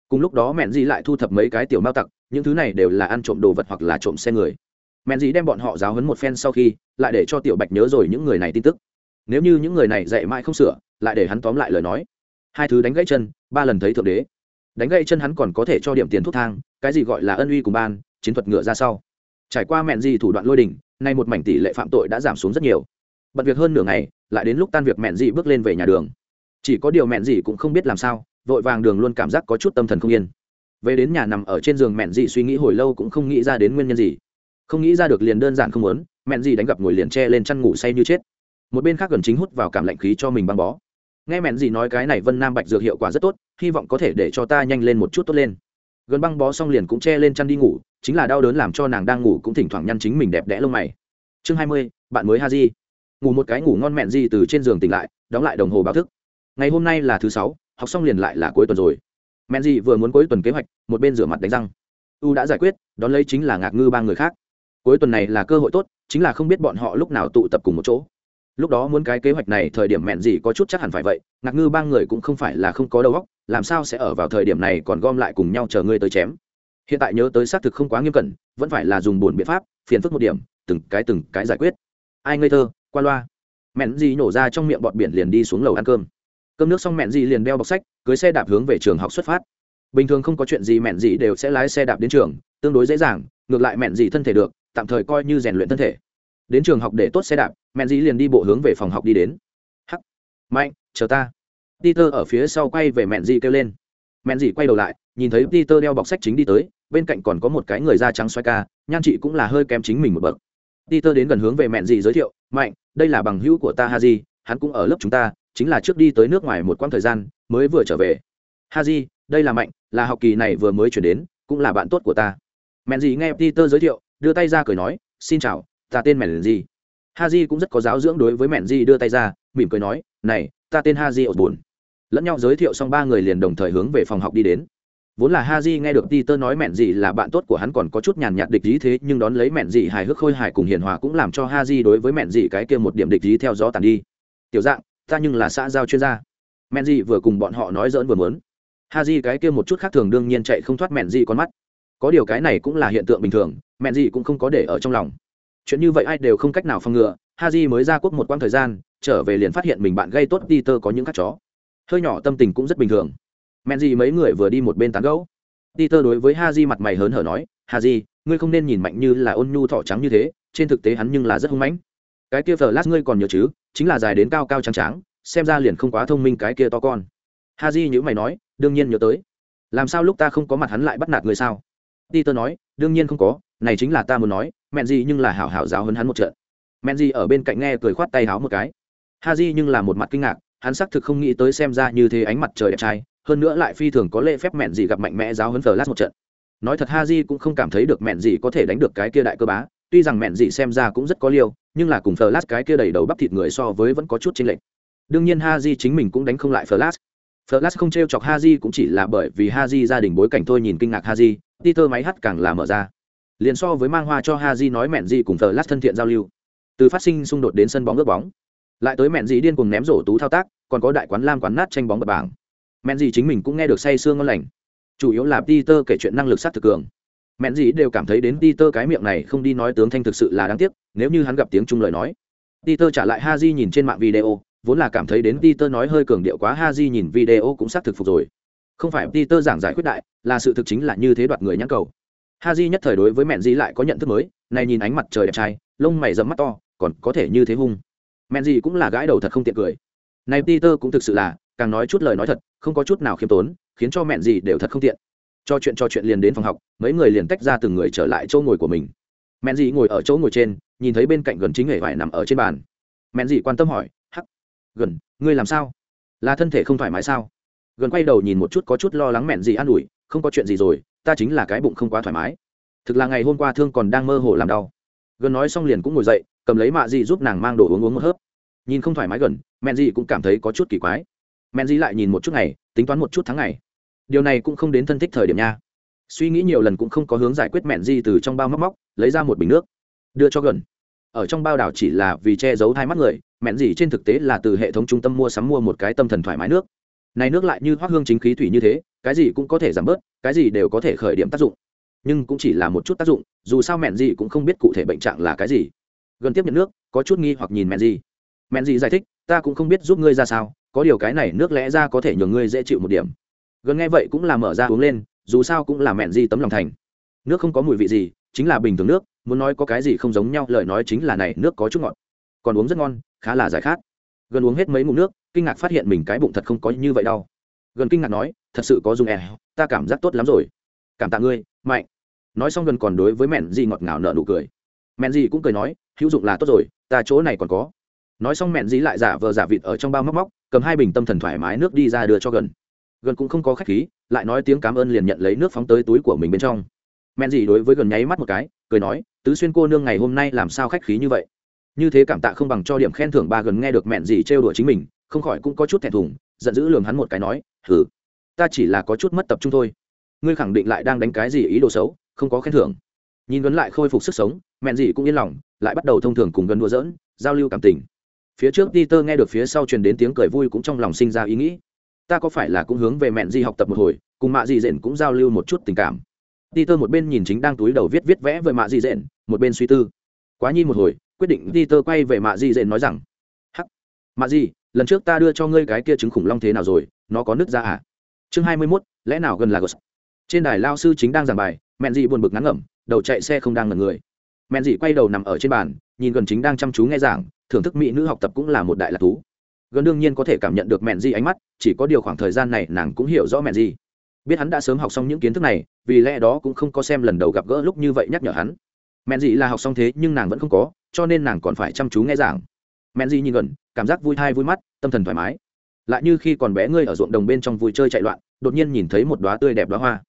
Cùng lúc đó mẹn dì lại thu thập mấy cái tiểu mao tặc, những thứ này đều là ăn trộm đồ vật hoặc là trộm xe người. Mẹn dì đem bọn họ giáo hấn một phen sau khi, lại để cho tiểu bạch nhớ rồi những người này tin tức. Nếu như những người này dạy mãi không sửa, lại để hắn tóm lại lời nói hai thứ đánh gãy chân, ba lần thấy thượng đế. Đánh gãy chân hắn còn có thể cho điểm tiền thuốc thang, cái gì gọi là ân uy cùng ban, chiến thuật ngựa ra sau. Trải qua mẹn gì thủ đoạn lôi đình, nay một mảnh tỷ lệ phạm tội đã giảm xuống rất nhiều. Bận việc hơn nửa ngày, lại đến lúc tan việc mẹn gì bước lên về nhà đường. Chỉ có điều mẹn gì cũng không biết làm sao, vội vàng đường luôn cảm giác có chút tâm thần không yên. Về đến nhà nằm ở trên giường mẹn gì suy nghĩ hồi lâu cũng không nghĩ ra đến nguyên nhân gì. Không nghĩ ra được liền đơn giản không muốn, mẹn gì đánh gặp ngồi liền che lên chăn ngủ say như chết. Một bên khác gần chính hút vào cảm lạnh khí cho mình băng bó nghe mẹn gì nói cái này vân nam bạch dược hiệu quả rất tốt, hy vọng có thể để cho ta nhanh lên một chút tốt lên. Gần băng bó xong liền cũng che lên chăn đi ngủ, chính là đau đớn làm cho nàng đang ngủ cũng thỉnh thoảng nhăn chính mình đẹp đẽ lông mày. Chương hai mươi, bạn mới ha di ngủ một cái ngủ ngon mẹn di từ trên giường tỉnh lại, đóng lại đồng hồ báo thức. Ngày hôm nay là thứ sáu, học xong liền lại là cuối tuần rồi. Mẹn di vừa muốn cuối tuần kế hoạch, một bên rửa mặt đánh răng. U đã giải quyết, đón lấy chính là ngạc ngư ba người khác. Cuối tuần này là cơ hội tốt, chính là không biết bọn họ lúc nào tụ tập cùng một chỗ lúc đó muốn cái kế hoạch này thời điểm mẹn gì có chút chắc hẳn phải vậy, ngạc ngư ba người cũng không phải là không có đầu óc, làm sao sẽ ở vào thời điểm này còn gom lại cùng nhau chờ ngươi tới chém. Hiện tại nhớ tới xác thực không quá nghiêm cẩn, vẫn phải là dùng buồn biện pháp, phiền phức một điểm, từng cái từng cái giải quyết. Ai ngây thơ, qua loa. Mẹn gì nổ ra trong miệng bọt biển liền đi xuống lầu ăn cơm. Cơm nước xong mẹn gì liền đeo bọc sách, cưới xe đạp hướng về trường học xuất phát. Bình thường không có chuyện gì mẹn gì đều sẽ lái xe đạp đến trường, tương đối dễ dàng, ngược lại mẹn gì thân thể được, tạm thời coi như rèn luyện thân thể đến trường học để tốt xe đạp mẹn dĩ liền đi bộ hướng về phòng học đi đến. Hắc. Mạnh, chờ ta. Peter ở phía sau quay về mẹn dĩ kêu lên. Mẹn dĩ quay đầu lại, nhìn thấy peter đeo bọc sách chính đi tới, bên cạnh còn có một cái người da trắng xoay ca, nhan chị cũng là hơi kém chính mình một bậc. Peter đến gần hướng về mẹn dĩ giới thiệu, mạnh, đây là bằng hữu của ta haji, hắn cũng ở lớp chúng ta, chính là trước đi tới nước ngoài một quãng thời gian, mới vừa trở về. Haji, đây là mạnh, là học kỳ này vừa mới chuyển đến, cũng là bạn tốt của ta. Mẹn dĩ nghe peter giới thiệu, đưa tay ra cười nói, xin chào ta tên mẹn gì? Ha di cũng rất có giáo dưỡng đối với mẹn gì đưa tay ra, mỉm cười nói, này, ta tên ha di ột bùn. lẫn nhau giới thiệu xong ba người liền đồng thời hướng về phòng học đi đến. Vốn là ha di nghe được peter nói mẹn gì là bạn tốt của hắn còn có chút nhàn nhạt địch ý thế, nhưng đón lấy mẹn gì hài hước khôi hài cùng hiền hòa cũng làm cho ha di đối với mẹn gì cái kia một điểm địch ý theo gió tàn đi. Tiểu dạng, ta nhưng là xã giao chuyên gia. Mẹn gì vừa cùng bọn họ nói dỡn vừa mớn di cái kia một chút khác thường đương nhiên chạy không thoát mẹn gì con mắt. Có điều cái này cũng là hiện tượng bình thường mẹn gì cũng không có để ở trong lòng chuyện như vậy ai đều không cách nào phòng ngừa haji mới ra quốc một quãng thời gian trở về liền phát hiện mình bạn gây tốt peter có những các chó. Hơi nhỏ tâm tình cũng rất bình thường. Men gì mấy người vừa đi một bên tán gẫu. Peter đối với Haji mặt mày hớn hở nói Haji, ngươi không nên nhìn mạnh như là ôn nhu thỏ trắng như thế trên thực tế hắn nhưng là rất hung mãnh. Cái kia phờ lát ngươi còn nhớ chứ chính là dài đến cao cao trắng trắng xem ra liền không quá thông minh cái kia to con. Haji nhữ mày nói đương nhiên nhớ tới. Làm sao lúc ta không có mặt hắn lại bắt nạt người sao? Peter nói đương nhiên không có này chính là ta muốn nói, mẹn gì nhưng là hảo hảo giáo hơn hắn một trận. Mẹn gì ở bên cạnh nghe cười khoát tay háo một cái. Ha di nhưng là một mặt kinh ngạc, hắn xác thực không nghĩ tới xem ra như thế ánh mặt trời đẹp trai, hơn nữa lại phi thường có lễ phép mẹn gì gặp mạnh mẽ giáo hấn lát một trận. Nói thật ha di cũng không cảm thấy được mẹn gì có thể đánh được cái kia đại cơ bá, tuy rằng mẹn gì xem ra cũng rất có liêu, nhưng là cùng lát cái kia đầy đầu bắp thịt người so với vẫn có chút chênh lệch. Đương nhiên ha di chính mình cũng đánh không lại flash. Lát không t r e o chọc ha di cũng chỉ là bởi vì ha di gia đình bối cảnh thôi nhìn kinh ngạc ha di, peter máy hát càng là mở ra liền so với mang hoa cho ha di nói mẹn di cùng flash thân thiện giao lưu. Từ phát sinh xung đột đến sân bóng ướp bóng. Lại tới mẹn di điên cùng ném rổ tú thao tác, còn có đại quán lam quán nát tranh bóng bật bảng. Mẹn gì chính mình cũng nghe được say sương ngon lành. Chủ yếu là peter kể chuyện năng lực sát thực cường. Mẹn gì đều cảm thấy đến peter cái miệng này không đi nói tướng thanh thực sự là đáng tiếc, nếu như hắn gặp tiếng trung lời nói. Peter trả lại ha di nhìn trên mạng video, vốn là cảm thấy đến peter nói hơi cường điệu quá ha di nhìn video cũng xác thực phục rồi. Không phải peter giảng giải quyết đại, là sự thực chính là như thế đoạt người nhãn cầu ha di nhất thời đối với mẹn di lại có nhận thức mới, này nhìn ánh mặt trời đẹp trai, lông mày dẫm mắt to, còn có thể như thế hung. Mẹn di cũng là gãi đầu thật không tiện cười. Này peter cũng thực sự là, càng nói chút lời nói thật, không có chút nào khiêm tốn, khiến cho mẹn gì đều thật không tiện. Cho chuyện cho chuyện liền đến phòng học, mấy người liền tách ra từng người trở lại chỗ ngồi của mình. Mẹn gì ngồi ở chỗ ngồi trên, nhìn thấy bên cạnh gần chính người vải nằm ở trên bàn. Mẹn gì quan tâm hỏi, hắc, gần, ngươi làm sao? Là thân thể không thoải mái sao? Gần quay đầu nhìn một chút có chút lo lắng mẹn gì an ủi, không có chuyện gì rồi, ta chính là cái bụng không quá thoải mái. Thực là ngày hôm qua thương còn đang mơ hồ làm đau. Gần nói xong liền cũng ngồi dậy, cầm lấy mạ gì giúp nàng mang đồ uống uống một hớp. Nhìn không thoải mái gần, mẹn gì cũng cảm thấy có chút kỳ quái. Mẹn gì lại nhìn một chút ngày, tính toán một chút tháng ngày. Điều này cũng không đến thân thích thời điểm nha. Suy nghĩ nhiều lần cũng không có hướng giải quyết mẹn gì từ trong bao móc móc, lấy ra một bình nước, đưa cho gần. Ở trong bao đảo chỉ là vì che giấu hai mắt người, mẹn gì trên thực tế là từ hệ thống trung tâm mua sắm mua một cái tâm thần thoải mái nước này nước lại như hoác hương chính khí thủy như thế, cái gì cũng có thể giảm bớt, cái gì đều có thể khởi điểm tác dụng. Nhưng cũng chỉ là một chút tác dụng, dù sao mẹn gì cũng không biết cụ thể bệnh trạng là cái gì. Gần tiếp nhận nước, có chút nghi hoặc nhìn mẹn gì. Mẹn gì giải thích, ta cũng không biết giúp ngươi ra sao, có điều cái này nước lẽ ra có thể nhường ngươi dễ chịu một điểm. Gần nghe vậy cũng là mở ra uống lên, dù sao cũng là mẹn gì tấm lòng thành. Nước không có mùi vị gì, chính là bình thường nước, muốn nói có cái gì không giống nhau, lời nói chính là này, nước có chút ngọt. Còn uống rất ngon, khá là giải khát gần uống hết mấy ngụm nước, kinh ngạc phát hiện mình cái bụng thật không có như vậy đâu gần kinh ngạc nói, thật sự có dùng e ta cảm giác tốt lắm rồi. Cảm tạ ngươi, mạnh. Nói xong gần còn đối với mẹn gì ngọt ngào nợ nụ cười. Mẹn gì cũng cười nói, hữu dụng là tốt rồi, ta chỗ này còn có. Nói xong mẹn gì lại giả vờ giả vịt ở trong bao móc móc, cầm hai bình tâm thần thoải mái nước đi ra đưa cho gần. Gần cũng không có khách khí, lại nói tiếng cảm ơn liền nhận lấy nước phóng tới túi của mình bên trong. Men gì đối với gần nháy mắt một cái, cười nói, tứ xuyên cô nương ngày hôm nay làm sao khách khí như vậy? Như thế cảm tạ không bằng cho điểm khen thưởng ba gần nghe được mẹn gì trêu đùa chính mình, không khỏi cũng có chút thẹn thùng, giận dữ lường hắn một cái nói hử ta chỉ là có chút mất tập trung thôi. Ngươi khẳng định lại đang đánh cái gì ý đồ xấu, không có khen thưởng. Nhìn gần lại khôi phục sức sống, mẹn gì cũng yên lòng, lại bắt đầu thông thường cùng gần đùa giỡn, giao lưu cảm tình. Phía trước Peter nghe được phía sau truyền đến tiếng cười vui cũng trong lòng sinh ra ý nghĩ. Ta có phải là cũng hướng về mẹn gì học tập một hồi, cùng mạ gì dện cũng giao lưu một chút tình cảm? Peter một bên nhìn chính đang túi đầu viết viết vẽ với mạ gì dện, một bên suy tư. Quá nhi một hồi quyết định Peter quay về mạ Di dện nói rằng hắc mạ Di, lần trước ta đưa cho ngươi cái kia trứng khủng long thế nào rồi? Nó có nứt ra à? Chương hai mươi 21, lẽ nào gần là gos trên đài lao sư chính đang giảng bài mẹn dị buồn bực ngắn ngẩm đầu chạy xe không đang ngẩn người. Mẹn dị quay đầu nằm ở trên bàn nhìn gần chính đang chăm chú nghe giảng thưởng thức mỹ nữ học tập cũng là một đại lạc thú. Gần đương nhiên có thể cảm nhận được mẹn di ánh mắt chỉ có điều khoảng thời gian này nàng cũng hiểu rõ mẹn di biết hắn đã sớm học xong những kiến thức này vì lẽ đó cũng không có xem lần đầu gặp gỡ lúc như vậy nhắc nhở hắn mẹn di là học xong thế nhưng nàng vẫn không có, cho nên nàng còn phải chăm chú nghe giảng. Mẹn di nhìn gần, cảm giác vui thai vui mắt, tâm thần thoải mái. Lại như khi còn bé ngươi ở ruộng đồng bên trong vui chơi chạy loạn, đột nhiên nhìn thấy một đoá tươi đẹp đoá hoa.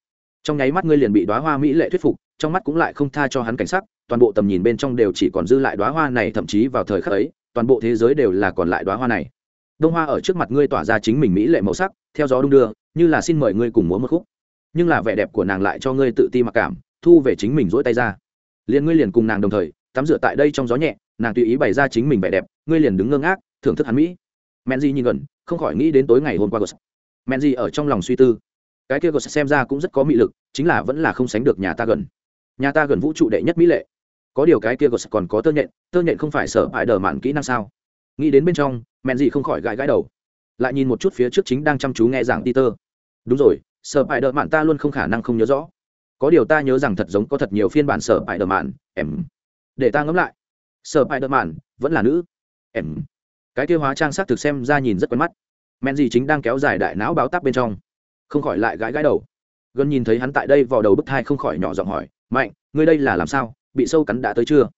Trong nháy mắt ngươi liền bị đoá hoa mỹ lệ thuyết phục, trong mắt cũng lại không tha cho hắn cảnh sắc, toàn bộ tầm nhìn bên trong đều chỉ còn dư lại đoá hoa này, thậm chí vào thời khắc ấy, toàn bộ thế giới đều là còn lại đoá hoa này. Đông hoa ở trước mặt ngươi tỏa ra chính mình mỹ lệ màu sắc, theo gió đung đưa, như là xin mời ngươi cùng múa một khúc. Nhưng là vẻ đẹp của nàng lại cho ngươi tự ti mặc cảm, thu về chính mình rỗi tay ra liền ngươi liền cùng nàng đồng thời, tắm rửa tại đây trong gió nhẹ, nàng tùy ý bày ra chính mình vẻ đẹp, ngươi liền đứng ngơ ngác, thưởng thức hắn mỹ. Men di nhìn gần, không khỏi nghĩ đến tối ngày hôm qua gos men di ở trong lòng suy tư. Cái kia gos xem ra cũng rất có mị lực, chính là vẫn là không sánh được nhà ta gần. Nhà ta gần vũ trụ đệ nhất mỹ lệ. Có điều cái kia gos còn có tơ nhện tơ nhện không phải sợ hại đờ mạn kỹ năng sao? Nghĩ đến bên trong men di không khỏi gãi gãi đầu. Lại nhìn một chút phía trước chính đang chăm chú nghe giảng peter. Đúng rồi sợ hại đờ mạn ta luôn không khả năng không nhớ rõ có điều ta nhớ rằng thật giống có thật nhiều phiên bản sở bại đờ mạn em. Để ta ngẫm lại. Sở bại đờ mạn vẫn là nữ, em. Cái kia hóa trang sắc thực xem ra nhìn rất quen mắt. Men gì chính đang kéo dài đại não báo táp bên trong. Không khỏi lại gãi gãi đầu. Gần nhìn thấy hắn tại đây vào đầu bức thai không khỏi nhỏ giọng hỏi, mạnh, ngươi đây là làm sao? Bị sâu cắn đã tới chưa?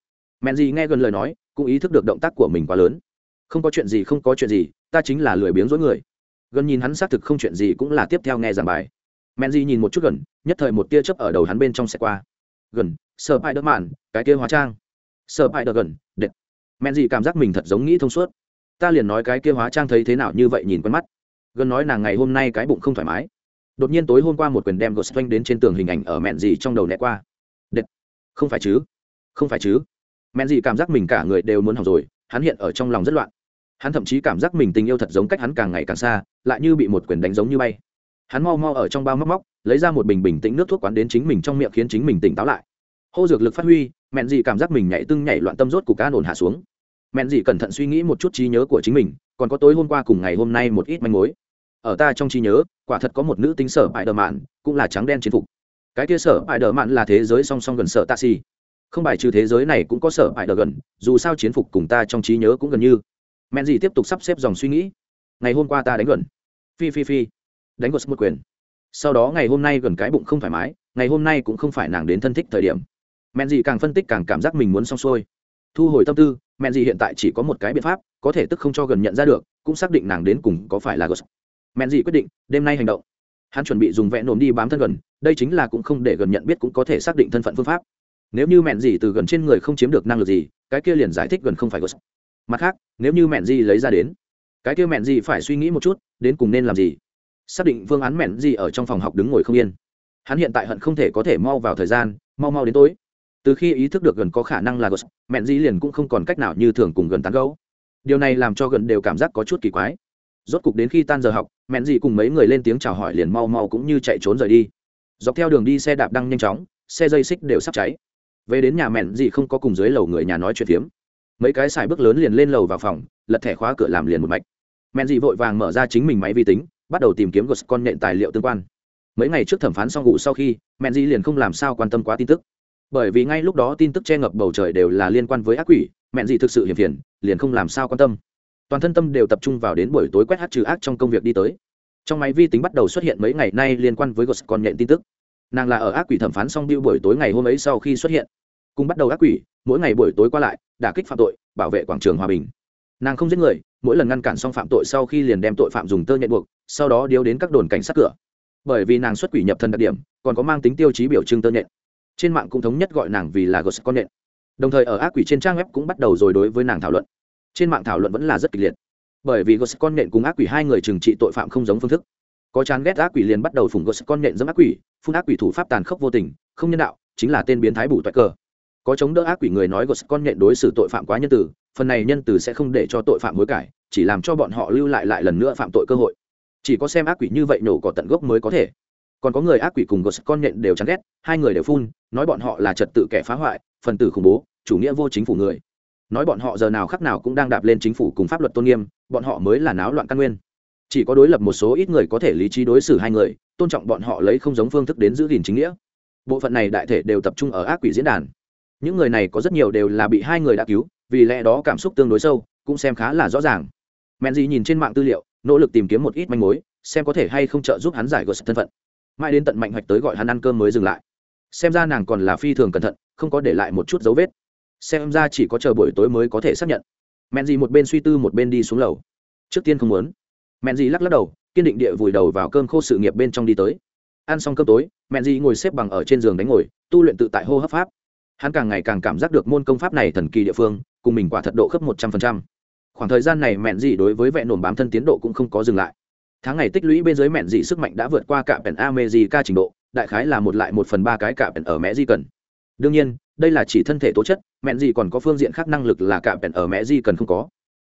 Men gì nghe gần lời nói, cũng ý thức được động tác của mình quá lớn. Không có chuyện gì, không có chuyện gì, ta chính là lười biếng dối người. Gần nhìn hắn xác thực không chuyện gì cũng là tiếp theo nghe giảng bài men nhìn một chút gần, nhất thời một tia chớp ở đầu hắn bên trong xe qua. Gần sợ ai đỡ mạn cái kia hóa trang. Sợ ai đỡ gần đệt men cảm giác mình thật giống nghĩ thông suốt. Ta liền nói cái kia hóa trang thấy thế nào như vậy nhìn quen mắt. Gần nói nàng ngày hôm nay cái bụng không thoải mái. Đột nhiên tối hôm qua một quyền đem gột xoanh đến trên tường hình ảnh ở mẹn gì trong đầu nẹ qua. Đệt không phải chứ? Không phải chứ? Mẹn gì cảm giác mình cả người đều muốn hỏng rồi, hắn hiện ở trong lòng rất loạn. Hắn thậm chí cảm giác mình tình yêu thật giống cách hắn càng ngày càng xa, lại như bị một quyền đánh giống như bay hắn mau mau ở trong bao móc móc, lấy ra một bình bình tĩnh nước thuốc quán đến chính mình trong miệng khiến chính mình tỉnh táo lại. Hô dược lực phát huy, mẹn Dị cảm giác mình nhảy tưng nhảy loạn tâm rốt của cá nổn hạ xuống. Mẹn Dị cẩn thận suy nghĩ một chút trí nhớ của chính mình, còn có tối hôm qua cùng ngày hôm nay một ít manh mối. Ở ta trong trí nhớ, quả thật có một nữ tính sở bại đờ mạn, cũng là trắng đen chiến phục. Cái kia sở bại đờ mạn là thế giới song song gần sở taxi không bài trừ thế giới này cũng có sở bại đờ gần, dù sao chiến phục cùng ta trong trí nhớ cũng gần như. Mẹn dị tiếp tục sắp xếp dòng suy nghĩ. Ngày hôm qua ta đánh gần. Phi phi phi đánh gột một quyền. Sau đó ngày hôm nay gần cái bụng không thoải mái, ngày hôm nay cũng không phải nàng đến thân thích thời điểm. Men gì càng phân tích càng cảm giác mình muốn xong xuôi. Thu hồi tâm tư men gì hiện tại chỉ có một cái biện pháp, có thể tức không cho gần nhận ra được, cũng xác định nàng đến cùng có phải là gột. Men gì quyết định, đêm nay hành động. Hắn chuẩn bị dùng vẽ nổm đi bám thân gần, đây chính là cũng không để gần nhận biết cũng có thể xác định thân phận phương pháp. Nếu như mẹn gì từ gần trên người không chiếm được năng lực gì, cái kia liền giải thích gần không phải gos mặt khác, nếu như mẹn gì lấy ra đến, cái kia mẹn gì phải suy nghĩ một chút, đến cùng nên làm gì? Xác định phương án mẹn gì ở trong phòng học đứng ngồi không yên. Hắn hiện tại hận không thể có thể mau vào thời gian, mau mau đến tối. Từ khi ý thức được gần có khả năng là gos mẹn gì liền cũng không còn cách nào như thường cùng gần tán gấu điều này làm cho gần đều cảm giác có chút kỳ quái. Rốt cục đến khi tan giờ học, mẹn gì cùng mấy người lên tiếng chào hỏi liền mau mau cũng như chạy trốn rời đi. Dọc theo đường đi xe đạp đăng nhanh chóng, xe dây xích đều sắp cháy. Về đến nhà mẹn gì không có cùng dưới lầu người nhà nói chuyện phiếm. Mấy cái xài bước lớn liền lên lầu vào phòng, lật thẻ khóa cửa làm liền một mạch. Mẹn dị vội vàng mở ra chính mình máy vi tính bắt đầu tìm kiếm gos con nện tài liệu tương quan. Mấy ngày trước thẩm phán xong ngủ sau khi, mẹn dị liền không làm sao quan tâm quá tin tức. Bởi vì ngay lúc đó tin tức che ngập bầu trời đều là liên quan với ác quỷ, mẹn dị thực sự hiểm phiền liền không làm sao quan tâm. Toàn thân tâm đều tập trung vào đến buổi tối quét hát trừ ác trong công việc đi tới. Trong máy vi tính bắt đầu xuất hiện mấy ngày nay liên quan với gos con nhện tin tức. Nàng là ở ác quỷ thẩm phán xong biêu buổi tối ngày hôm ấy sau khi xuất hiện. Cùng bắt đầu ác quỷ, mỗi ngày buổi tối qua lại, đả kích phạm tội, bảo vệ quảng trường hòa bình. Nàng không giết người mỗi lần ngăn cản xong phạm tội sau khi liền đem tội phạm dùng tơ nhện buộc, sau đó điếu đến các đồn cảnh sát cửa. Bởi vì nàng xuất quỷ nhập thân đặc điểm, còn có mang tính tiêu chí biểu trưng tơ nhện. Trên mạng cũng thống nhất gọi nàng vì là gos con nhện. Đồng thời ở ác quỷ trên trang web cũng bắt đầu rồi đối với nàng thảo luận. Trên mạng thảo luận vẫn là rất kịch liệt. Bởi vì gos con nhện cùng ác quỷ hai người trừng trị tội phạm không giống phương thức. Có chán ghét ác quỷ liền bắt đầu phủng gos con nhện dẫm ác quỷ, phun ác quỷ thủ pháp tàn khốc vô tình, không nhân đạo, chính là tên biến thái bù toại cờ. Có chống đỡ ác quỷ người nói gos con nhện đối xử tội phạm quá nhân từ phần này nhân từ sẽ không để cho tội phạm hối cải, chỉ làm cho bọn họ lưu lại lại lần nữa phạm tội cơ hội. Chỉ có xem ác quỷ như vậy nổ cỏ tận gốc mới có thể. Còn có người ác quỷ cùng gos con nhện đều chán ghét, hai người đều phun, nói bọn họ là trật tự kẻ phá hoại, phần tử khủng bố, chủ nghĩa vô chính phủ người. Nói bọn họ giờ nào khắc nào cũng đang đạp lên chính phủ cùng pháp luật tôn nghiêm, bọn họ mới là náo loạn căn nguyên. Chỉ có đối lập một số ít người có thể lý trí đối xử hai người, tôn trọng bọn họ lấy không giống phương thức đến giữ gìn chính nghĩa. Bộ phận này đại thể đều tập trung ở ác quỷ diễn đàn những người này có rất nhiều đều là bị hai người đã cứu, vì lẽ đó cảm xúc tương đối sâu, cũng xem khá là rõ ràng. Men gì nhìn trên mạng tư liệu, nỗ lực tìm kiếm một ít manh mối, xem có thể hay không trợ giúp hắn giải gợt thân phận. Mãi đến tận mạnh hoạch tới gọi hắn ăn cơm mới dừng lại. Xem ra nàng còn là phi thường cẩn thận, không có để lại một chút dấu vết. Xem ra chỉ có chờ buổi tối mới có thể xác nhận. Men gì một bên suy tư một bên đi xuống lầu. Trước tiên không muốn. Men gì lắc lắc đầu, kiên định địa vùi đầu vào cơm khô sự nghiệp bên trong đi tới. Ăn xong cơm tối men gì ngồi xếp bằng ở trên giường đánh ngồi, tu luyện tự tại hô hấp pháp hắn càng ngày càng cảm giác được môn công pháp này thần kỳ địa phương, cùng mình quả thật độ khớp một trăm phần trăm. Khoảng thời gian này mẹn dị đối với vẹn nổm bám thân tiến độ cũng không có dừng lại. Tháng ngày tích lũy bên dưới mẹn dị sức mạnh đã vượt qua cả pèn a mê dị ca trình độ, đại khái là một lại một phần ba cái cả pèn ở mẹ di cần. Đương nhiên, đây là chỉ thân thể tố chất, mẹn dị còn có phương diện khác năng lực là cả pèn ở mẹ di cần không có.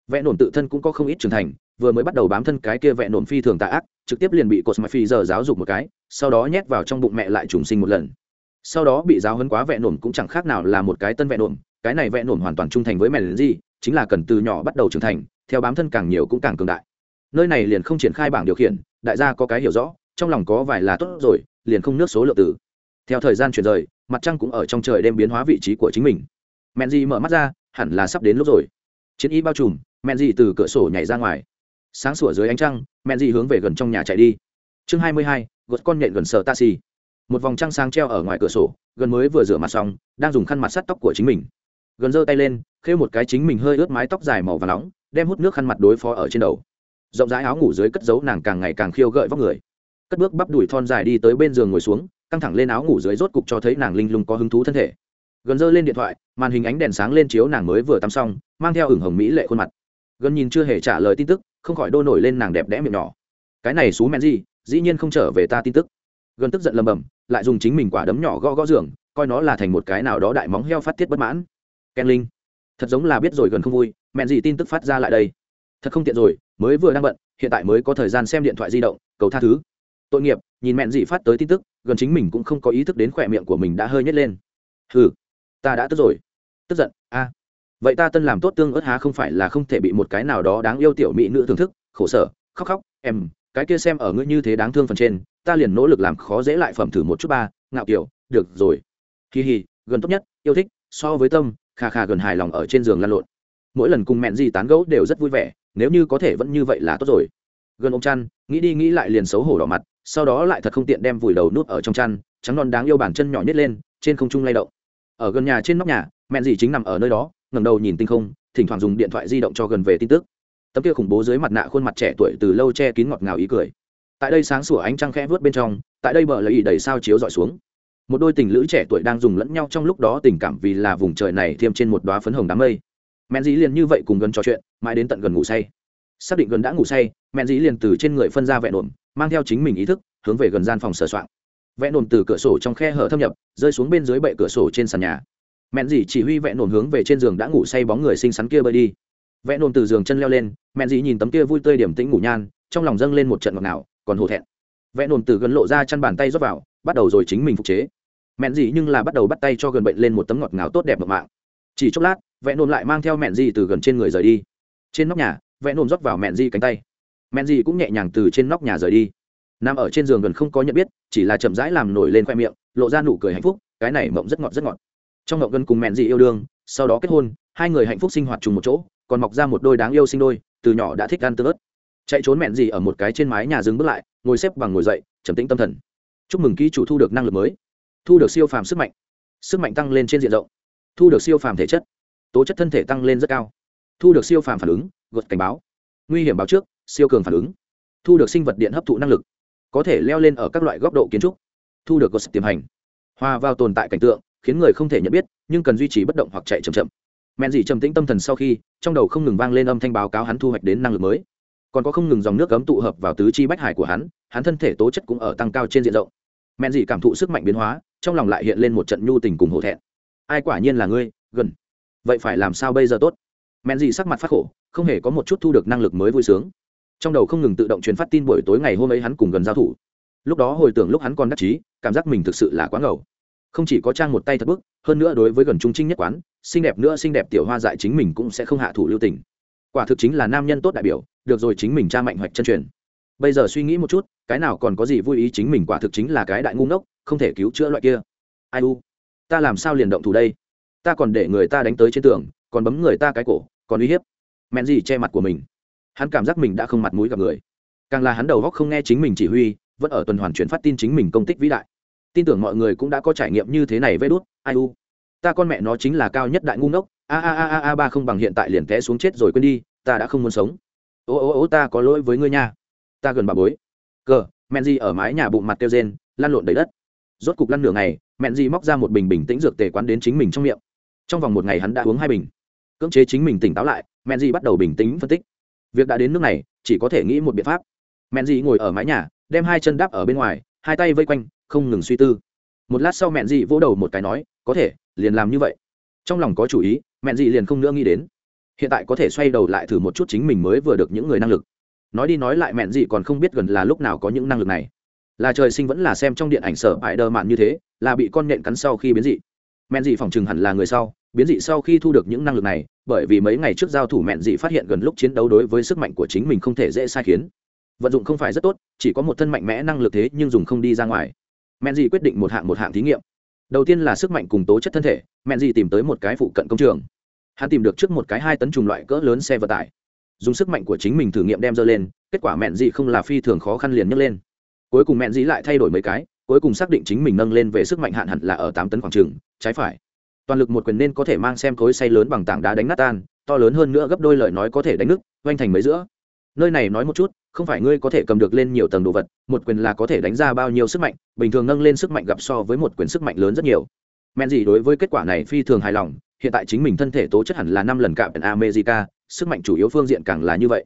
Vẹn nổm tự thân cũng có không ít trưởng thành, vừa mới bắt đầu bám thân cái kia vẹn nổm phi thường tạ ác, trực tiếp liền bị cosmo phi giờ giáo dục một cái, sau đó nhét vào trong bụng mẹ lại trùng sinh một lần sau đó bị giáo hấn quá vẹn nổm cũng chẳng khác nào là một cái tân vẹn nổm, cái này vẹn nổm hoàn toàn trung thành với mẹ gì chính là cần từ nhỏ bắt đầu trưởng thành, theo bám thân càng nhiều cũng càng cường đại. Nơi này liền không triển khai bảng điều khiển, đại gia có cái hiểu rõ, trong lòng có vài là tốt rồi, liền không nước số lượng tử theo thời gian chuyển rời, mặt trăng cũng ở trong trời đêm biến hóa vị trí của chính mình. Mẹn gì mở mắt ra, hẳn là sắp đến lúc rồi. Chiến y bao trùm mẹn gì từ cửa sổ nhảy ra ngoài. Sáng sủa dưới ánh trăng mẹn gì hướng về gần trong nhà chạy đi. Chương hai mươi hai, gột con nhện gần sở taxi một vòng trăng sáng treo ở ngoài cửa sổ, gần mới vừa rửa mặt xong, đang dùng khăn mặt sắt tóc của chính mình. Gần giơ tay lên, khêu một cái chính mình hơi ướt mái tóc dài màu và nóng, đem hút nước khăn mặt đối phó ở trên đầu. Rộng rãi áo ngủ dưới cất giấu nàng càng ngày càng khiêu gợi vóc người. Cất bước bắp đùi thon dài đi tới bên giường ngồi xuống, căng thẳng lên áo ngủ dưới rốt cục cho thấy nàng linh lung có hứng thú thân thể. Gần giơ lên điện thoại, màn hình ánh đèn sáng lên chiếu nàng mới vừa tắm xong, mang theo ửng hồng mỹ lệ khuôn mặt. Gần nhìn chưa hề trả lời tin tức, không khỏi đô nổi lên nàng đẹp đẽ miệng nhỏ. Cái này xú men gì? Dĩ nhiên không trở về ta tin tức. Gần tức giận lầm bầm lại dùng chính mình quả đấm nhỏ gõ gõ giường, coi nó là thành một cái nào đó đại móng heo phát tiết bất mãn. Ken linh, thật giống là biết rồi gần không vui mẹn gì tin tức phát ra lại đây. Thật không tiện rồi, mới vừa đang bận, hiện tại mới có thời gian xem điện thoại di động, cầu tha thứ. Tội nghiệp, nhìn mẹn gì phát tới tin tức, gần chính mình cũng không có ý thức đến khỏe miệng của mình đã hơi nhét lên. Hừ, ta đã tức rồi. Tức giận, a. À. Vậy ta tân làm tốt tương ớt há không phải là không thể bị một cái nào đó đáng yêu tiểu mỹ nữ thưởng thức, khổ sở, khóc khóc, em, cái kia xem ở ngươi như thế đáng thương phần trên ta liền nỗ lực làm khó dễ lại phẩm thử một chút ba, ngạo kiểu, được rồi. Kỳ hì gần tốt nhất, yêu thích, so với tâm khà khà gần hài lòng ở trên giường lăn lộn. Mỗi lần cùng mẹn gì tán gẫu đều rất vui vẻ, nếu như có thể vẫn như vậy là tốt rồi. Gần ông chăn, nghĩ đi nghĩ lại liền xấu hổ đỏ mặt, sau đó lại thật không tiện đem vùi đầu nút ở trong chăn, trắng non đáng yêu bàn chân nhỏ nhất lên, trên không trung lay động. Ở gần nhà trên nóc nhà, mẹn gì chính nằm ở nơi đó, ngẩng đầu nhìn tinh không, thỉnh thoảng dùng điện thoại di động cho gần về tin tức. Tấm kia khủng bố dưới mặt nạ khuôn mặt trẻ tuổi từ lâu che kín ngọt ngào ý cười tại đây sáng sủa ánh trăng khẽ vớt bên trong, tại đây bờ lấy đầy sao chiếu dọi xuống. Một đôi tình lữ trẻ tuổi đang dùng lẫn nhau trong lúc đó tình cảm vì là vùng trời này thêm trên một đoá phấn hồng đám mây. Mẹn dĩ liền như vậy cùng gần trò chuyện, mãi đến tận gần ngủ say. Xác định gần đã ngủ say, mẹn dĩ liền từ trên người phân ra vẹn ổn, mang theo chính mình ý thức, hướng về gần gian phòng sửa soạn. Vẹn ổn từ cửa sổ trong khe hở thâm nhập, rơi xuống bên dưới bệ cửa sổ trên sàn nhà. Mẹn dĩ chỉ huy vẹn ổn hướng về trên giường đã ngủ say bóng người xinh xắn kia bơi đi. Vẹn ổn từ giường chân leo lên, mẹn dĩ nhìn tấm kia vui tươi điểm tĩnh ngủ nhan, trong lòng dâng lên một trận ngọt ngào còn hổ thẹn. Vẹn nồn từ gần lộ ra chăn bàn tay rót vào, bắt đầu rồi chính mình phục chế. Mẹn gì nhưng là bắt đầu bắt tay cho gần bệnh lên một tấm ngọt ngào tốt đẹp mộng mạng. Chỉ chốc lát vẹn nồn lại mang theo mẹn gì từ gần trên người rời đi. Trên nóc nhà vẹn nồn rót vào mẹn gì cánh tay. Mẹn gì cũng nhẹ nhàng từ trên nóc nhà rời đi. Nằm ở trên giường gần không có nhận biết, chỉ là chậm rãi làm nổi lên khoe miệng, lộ ra nụ cười hạnh phúc, cái này mộng rất ngọt rất ngọt. Trong mộng gần cùng mẹn gì yêu đương, sau đó kết hôn, hai người hạnh phúc sinh hoạt chung một chỗ, còn mọc ra một đôi đáng yêu sinh đôi, từ nhỏ đã thích ăn tương ớt chạy trốn mẹn gì ở một cái trên mái nhà dừng bước lại, ngồi xếp bằng ngồi dậy, trầm tĩnh tâm thần. Chúc mừng ký chủ thu được năng lực mới. Thu được siêu phàm sức mạnh. Sức mạnh tăng lên trên diện rộng. Thu được siêu phàm thể chất. Tố chất thân thể tăng lên rất cao. Thu được siêu phàm phản ứng gợt cảnh báo. Nguy hiểm báo trước, siêu cường phản ứng. Thu được sinh vật điện hấp thụ năng lực. Có thể leo lên ở các loại góc độ kiến trúc. Thu được gợt tiềm hành. Hòa vào tồn tại cảnh tượng, khiến người không thể nhận biết, nhưng cần duy trì bất động hoặc chạy chậm chậm. Mẹn dị trầm tĩnh tâm thần sau khi, trong đầu không ngừng vang lên âm thanh báo cáo hắn thu hoạch đến năng lực mới còn có không ngừng dòng nước cấm tụ hợp vào tứ chi bách hải của hắn hắn thân thể tố chất cũng ở tăng cao trên diện rộng. Mẹn dị cảm thụ sức mạnh biến hóa, trong lòng lại hiện lên một trận nhu tình cùng hổ thẹn. Ai quả nhiên là ngươi, gần. Vậy phải làm sao bây giờ tốt? Mẹn dị sắc mặt phát khổ, không hề có một chút thu được năng lực mới vui sướng. Trong đầu không ngừng tự động truyền phát tin buổi tối ngày hôm ấy hắn cùng gần giao thủ. Lúc đó hồi tưởng lúc hắn còn đắc chí, cảm giác mình thực sự là quá ngầu. Không chỉ có trang một tay thật bức, hơn nữa đối với gần trung trinh nhất quán, xinh đẹp nữa xinh đẹp tiểu hoa dại chính mình cũng sẽ không hạ thủ lưu tình quả thực chính là nam nhân tốt đại biểu, được rồi chính mình cha mạnh hoạch chân truyền. Bây giờ suy nghĩ một chút, cái nào còn có gì vui ý chính mình quả thực chính là cái đại ngu ngốc, không thể cứu chữa loại kia. Ai u? Ta làm sao liền động thủ đây? Ta còn để người ta đánh tới trên tường, còn bấm người ta cái cổ, còn uy hiếp. Mẹn gì che mặt của mình. Hắn cảm giác mình đã không mặt mũi gặp người. Càng là hắn đầu góc không nghe chính mình chỉ huy, vẫn ở tuần hoàn chuyển phát tin chính mình công tích vĩ đại. Tin tưởng mọi người cũng đã có trải nghiệm như thế này vê đốt ai u? Ta con mẹ nó chính là cao nhất đại ngu ngốc a a a a ba không bằng hiện tại liền té xuống chết rồi quên đi, ta đã không muốn sống. Ô ô ô, ta có lỗi với ngươi nha. Ta gần bà bối. Cờ, mẹn di ở mái nhà bụng mặt kêu rên, lăn lộn đầy đất. Rốt cục lăn nửa ngày, mẹn di móc ra một bình bình tĩnh dược tề quán đến chính mình trong miệng. Trong vòng một ngày hắn đã uống hai bình. Cưỡng chế chính mình tỉnh táo lại, mẹn di bắt đầu bình tĩnh phân tích. Việc đã đến nước này, chỉ có thể nghĩ một biện pháp. Mẹn di ngồi ở mái nhà, đem hai chân đáp ở bên ngoài, hai tay vây quanh, không ngừng suy tư. Một lát sau mẹn dị vỗ đầu một cái nói, có thể, liền làm như vậy. Trong lòng có chủ ý mẹn dị liền không nữa nghĩ đến. Hiện tại có thể xoay đầu lại thử một chút chính mình mới vừa được những người năng lực. Nói đi nói lại mẹn dị còn không biết gần là lúc nào có những năng lực này. Là trời sinh vẫn là xem trong điện ảnh sở bại đơ mạn như thế, là bị con nhện cắn sau khi biến dị. Mẹn dị phòng chừng hẳn là người sau, biến dị sau khi thu được những năng lực này, bởi vì mấy ngày trước giao thủ mẹn dị phát hiện gần lúc chiến đấu đối với sức mạnh của chính mình không thể dễ sai khiến. Vận dụng không phải rất tốt, chỉ có một thân mạnh mẽ năng lực thế nhưng dùng không đi ra ngoài. Mẹn dị quyết định một hạng một hạng thí nghiệm đầu tiên là sức mạnh cùng tố chất thân thể, mẹn gì tìm tới một cái phụ cận công trường. Hắn tìm được trước một cái hai tấn trùng loại cỡ lớn xe vận tải. Dùng sức mạnh của chính mình thử nghiệm đem dơ lên, kết quả mẹn gì không là phi thường khó khăn liền nhấc lên. Cuối cùng mẹn gì lại thay đổi mấy cái, cuối cùng xác định chính mình nâng lên về sức mạnh hạn hẳn là ở tám tấn khoảng trừng trái phải. Toàn lực một quyền nên có thể mang xem khối say lớn bằng tảng đá đánh nát tan, to lớn hơn nữa gấp đôi lời nói có thể đánh nứt oanh thành mấy giữa. Nơi này nói một chút không phải ngươi có thể cầm được lên nhiều tầng đồ vật, một quyền là có thể đánh ra bao nhiêu sức mạnh, bình thường nâng lên sức mạnh gặp so với một quyền sức mạnh lớn rất nhiều. Men gì đối với kết quả này phi thường hài lòng, hiện tại chính mình thân thể tố chất hẳn là năm lần cạm america sức mạnh chủ yếu phương diện càng là như vậy.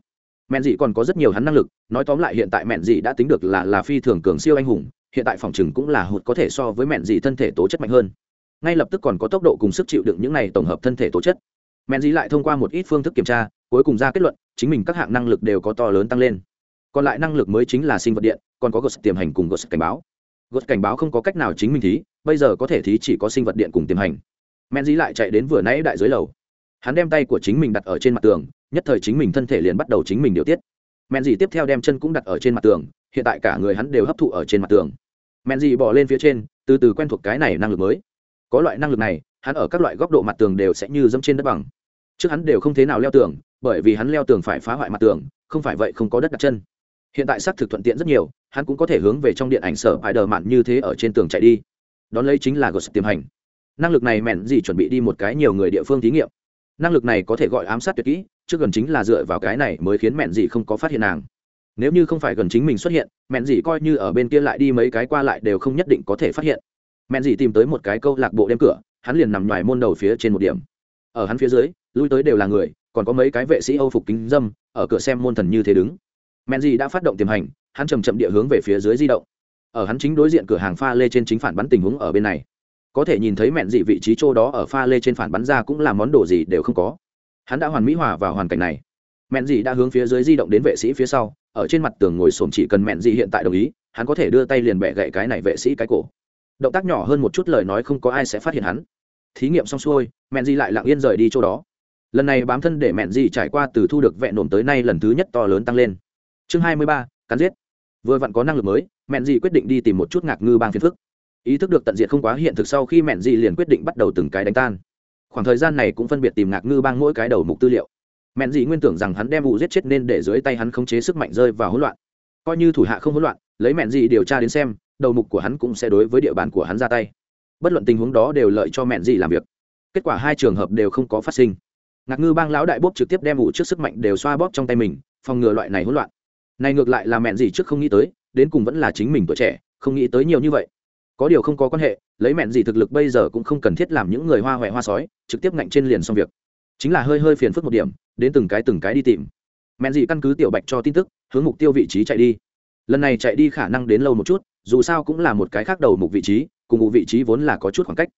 Men dị còn có rất nhiều hắn năng lực, nói tóm lại hiện tại mẹn dị đã tính được là là phi thường cường siêu anh hùng, hiện tại phòng chừng cũng là hụt có thể so với mẹn dị thân thể tố chất mạnh hơn. Ngay lập tức còn có tốc độ cùng sức chịu đựng những này tổng hợp thân thể tố chất. Mẹn dị lại thông qua một ít phương thức kiểm tra, cuối cùng ra kết luận, chính mình các hạng năng lực đều có to lớn tăng lên còn lại năng lực mới chính là sinh vật điện, còn có gos tiềm hành cùng gos cảnh báo. Gos cảnh báo không có cách nào chính mình thí, bây giờ có thể thí chỉ có sinh vật điện cùng tiềm hành. Men dí lại chạy đến vừa nãy đại dưới lầu. Hắn đem tay của chính mình đặt ở trên mặt tường, nhất thời chính mình thân thể liền bắt đầu chính mình điều tiết. Men dí tiếp theo đem chân cũng đặt ở trên mặt tường, hiện tại cả người hắn đều hấp thụ ở trên mặt tường. Men dí bỏ lên phía trên, từ từ quen thuộc cái này năng lực mới. Có loại năng lực này, hắn ở các loại góc độ mặt tường đều sẽ như dẫm trên đất bằng. Trước hắn đều không thế nào leo tường, bởi vì hắn leo tường phải phá hoại mặt tường, không phải vậy không có đất đặt chân hiện tại xác thực thuận tiện rất nhiều, hắn cũng có thể hướng về trong điện ảnh sở bài đờ mạn như thế ở trên tường chạy đi. Đón lấy chính là gos tiềm hành. Năng lực này mẹn gì chuẩn bị đi một cái nhiều người địa phương thí nghiệm. Năng lực này có thể gọi ám sát tuyệt kỹ trước gần chính là dựa vào cái này mới khiến mẹn gì không có phát hiện nàng. Nếu như không phải gần chính mình xuất hiện, mẹn gì coi như ở bên kia lại đi mấy cái qua lại đều không nhất định có thể phát hiện. Mẹn gì tìm tới một cái câu lạc bộ đem cửa, hắn liền nằm ngoài môn đầu phía trên một điểm. Ở hắn phía dưới, lui tới đều là người, còn có mấy cái vệ sĩ âu phục kính dâm, ở cửa xem môn thần như thế đứng mẹn gì đã phát động tiềm hành, hắn chầm chậm địa hướng về phía dưới di động. Ở hắn chính đối diện cửa hàng pha lê trên chính phản bắn tình huống ở bên này. Có thể nhìn thấy mẹn dị vị trí chỗ đó ở pha lê trên phản bắn ra cũng là món đồ gì đều không có. Hắn đã hoàn mỹ hòa vào hoàn cảnh này. Mẹn dị đã hướng phía dưới di động đến vệ sĩ phía sau, ở trên mặt tường ngồi xổm chỉ cần mẹn dị hiện tại đồng ý, hắn có thể đưa tay liền bẻ gậy cái này vệ sĩ cái cổ. Động tác nhỏ hơn một chút lời nói không có ai sẽ phát hiện hắn. Thí nghiệm xong xuôi, mẹn dị lại lặng yên rời đi chỗ đó. Lần này bám thân để mẹn dị trải qua từ thu được vẹn nổm tới nay lần thứ nhất to lớn tăng lên chương hai mươi ba, cắn giết. Vừa vặn có năng lực mới mẹn dị quyết định đi tìm một chút ngạc ngư bang phiền phức. Ý thức được tận diệt không quá hiện thực sau khi mẹn dị liền quyết định bắt đầu từng cái đánh tan. Khoảng thời gian này cũng phân biệt tìm ngạc ngư bang mỗi cái đầu mục tư liệu. Mẹn dị nguyên tưởng rằng hắn đem vụ giết chết nên để dưới tay hắn khống chế sức mạnh rơi vào hỗn loạn. Coi như thủ hạ không hỗn loạn, lấy mẹn dị điều tra đến xem, đầu mục của hắn cũng sẽ đối với địa bàn của hắn ra tay. Bất luận tình huống đó đều lợi cho mẹn dị làm việc. Kết quả hai trường hợp đều không có phát sinh. Ngạc ngư bang lão đại bốp trực tiếp đem ủ trước sức mạnh đều xoa bóp trong tay mình, phòng ngừa loại này hỗn loạn này ngược lại là mẹn gì trước không nghĩ tới, đến cùng vẫn là chính mình tuổi trẻ, không nghĩ tới nhiều như vậy. Có điều không có quan hệ, lấy mẹn gì thực lực bây giờ cũng không cần thiết làm những người hoa huệ hoa sói, trực tiếp ngạnh trên liền xong việc. Chính là hơi hơi phiền phức một điểm, đến từng cái từng cái đi tìm. Mẹn gì căn cứ tiểu bạch cho tin tức, hướng mục tiêu vị trí chạy đi. Lần này chạy đi khả năng đến lâu một chút, dù sao cũng là một cái khác đầu mục vị trí, cùng một vị trí vốn là có chút khoảng cách.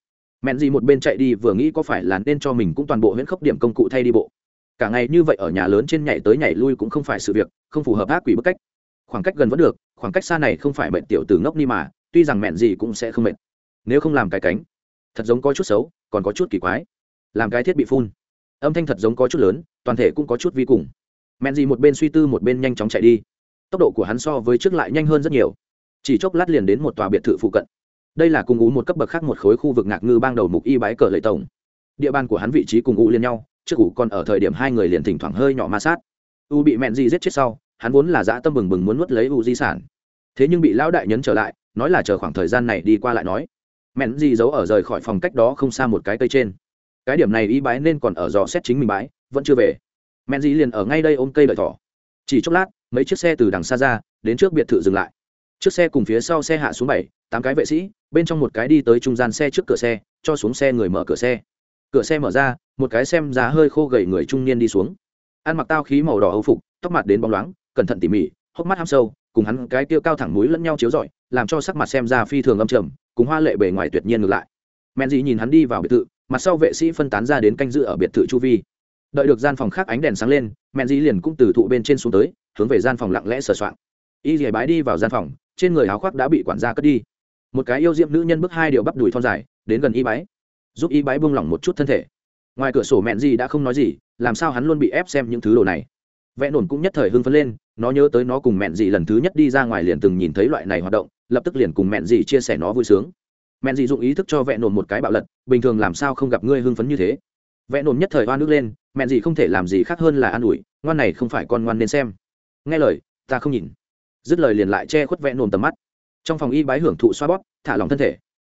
Mẹn gì một bên chạy đi vừa nghĩ có phải là nên cho mình cũng toàn bộ huyễn khốc điểm công cụ thay đi bộ cả ngày như vậy ở nhà lớn trên nhảy tới nhảy lui cũng không phải sự việc, không phù hợp ác quỷ bức cách. Khoảng cách gần vẫn được, khoảng cách xa này không phải mệnh tiểu từ ngốc ni mà, tuy rằng mẹn gì cũng sẽ không mệt. Nếu không làm cái cánh, thật giống có chút xấu, còn có chút kỳ quái. Làm cái thiết bị phun. Âm thanh thật giống có chút lớn, toàn thể cũng có chút vi cùng. Mẹn gì một bên suy tư một bên nhanh chóng chạy đi. Tốc độ của hắn so với trước lại nhanh hơn rất nhiều. Chỉ chốc lát liền đến một tòa biệt thự phụ cận. Đây là cùng ú một cấp bậc khác một khối khu vực ngạc ngư bang đầu mục y bái cờ lệ tổng. Địa bàn của hắn vị trí cùng ú liên nhau trước ủ còn ở thời điểm hai người liền thỉnh thoảng hơi nhỏ ma sát. U bị mẹn di giết chết sau, hắn vốn là dã tâm bừng bừng muốn nuốt lấy u di sản. Thế nhưng bị lão đại nhấn trở lại, nói là chờ khoảng thời gian này đi qua lại nói. Mẹn di giấu ở rời khỏi phòng cách đó không xa một cái cây trên. Cái điểm này y bái nên còn ở dò xét chính mình bái, vẫn chưa về. Mẹn di liền ở ngay đây ôm cây đợi thỏ. Chỉ chốc lát, mấy chiếc xe từ đằng xa ra, đến trước biệt thự dừng lại. Chiếc xe cùng phía sau xe hạ xuống bảy, tám cái vệ sĩ, bên trong một cái đi tới trung gian xe trước cửa xe, cho xuống xe người mở cửa xe. Cửa xe mở ra một cái xem giá hơi khô gầy người trung niên đi xuống. Ăn mặc tao khí màu đỏ âu phục, tóc mặt đến bóng loáng, cẩn thận tỉ mỉ, hốc mắt ham sâu, cùng hắn cái tiêu cao thẳng mũi lẫn nhau chiếu rọi, làm cho sắc mặt xem ra phi thường âm trầm, cùng hoa lệ bề ngoài tuyệt nhiên ngược lại. Men Dĩ nhìn hắn đi vào biệt thự, mặt sau vệ sĩ phân tán ra đến canh giữ ở biệt thự chu vi. Đợi được gian phòng khác ánh đèn sáng lên men Dĩ liền cũng từ thụ bên trên xuống tới, hướng về gian phòng lặng lẽ sờ soạng. Y dì bái đi vào gian phòng, trên người áo khoác đã bị quản gia cất đi. Một cái yêu diệm nữ nhân bước hai điệu bắp đùi thon dài, đến gần y bái. Giúp y bái buông lỏng một chút thân thể ngoài cửa sổ mẹn gì đã không nói gì, làm sao hắn luôn bị ép xem những thứ đồ này? Vẽ nổn cũng nhất thời hưng phấn lên, nó nhớ tới nó cùng mẹn gì lần thứ nhất đi ra ngoài liền từng nhìn thấy loại này hoạt động, lập tức liền cùng mẹn gì chia sẻ nó vui sướng. Mẹn gì dụng ý thức cho vẽ nổn một cái bạo lật, bình thường làm sao không gặp ngươi hưng phấn như thế? Vẽ nổn nhất thời oan nước lên, mẹn gì không thể làm gì khác hơn là an ủi, ngoan này không phải con ngoan nên xem. Nghe lời, ta không nhìn. Dứt lời liền lại che khuất vẽ nổn tầm mắt. Trong phòng y bái hưởng thụ xoa bóp, thả lòng thân thể.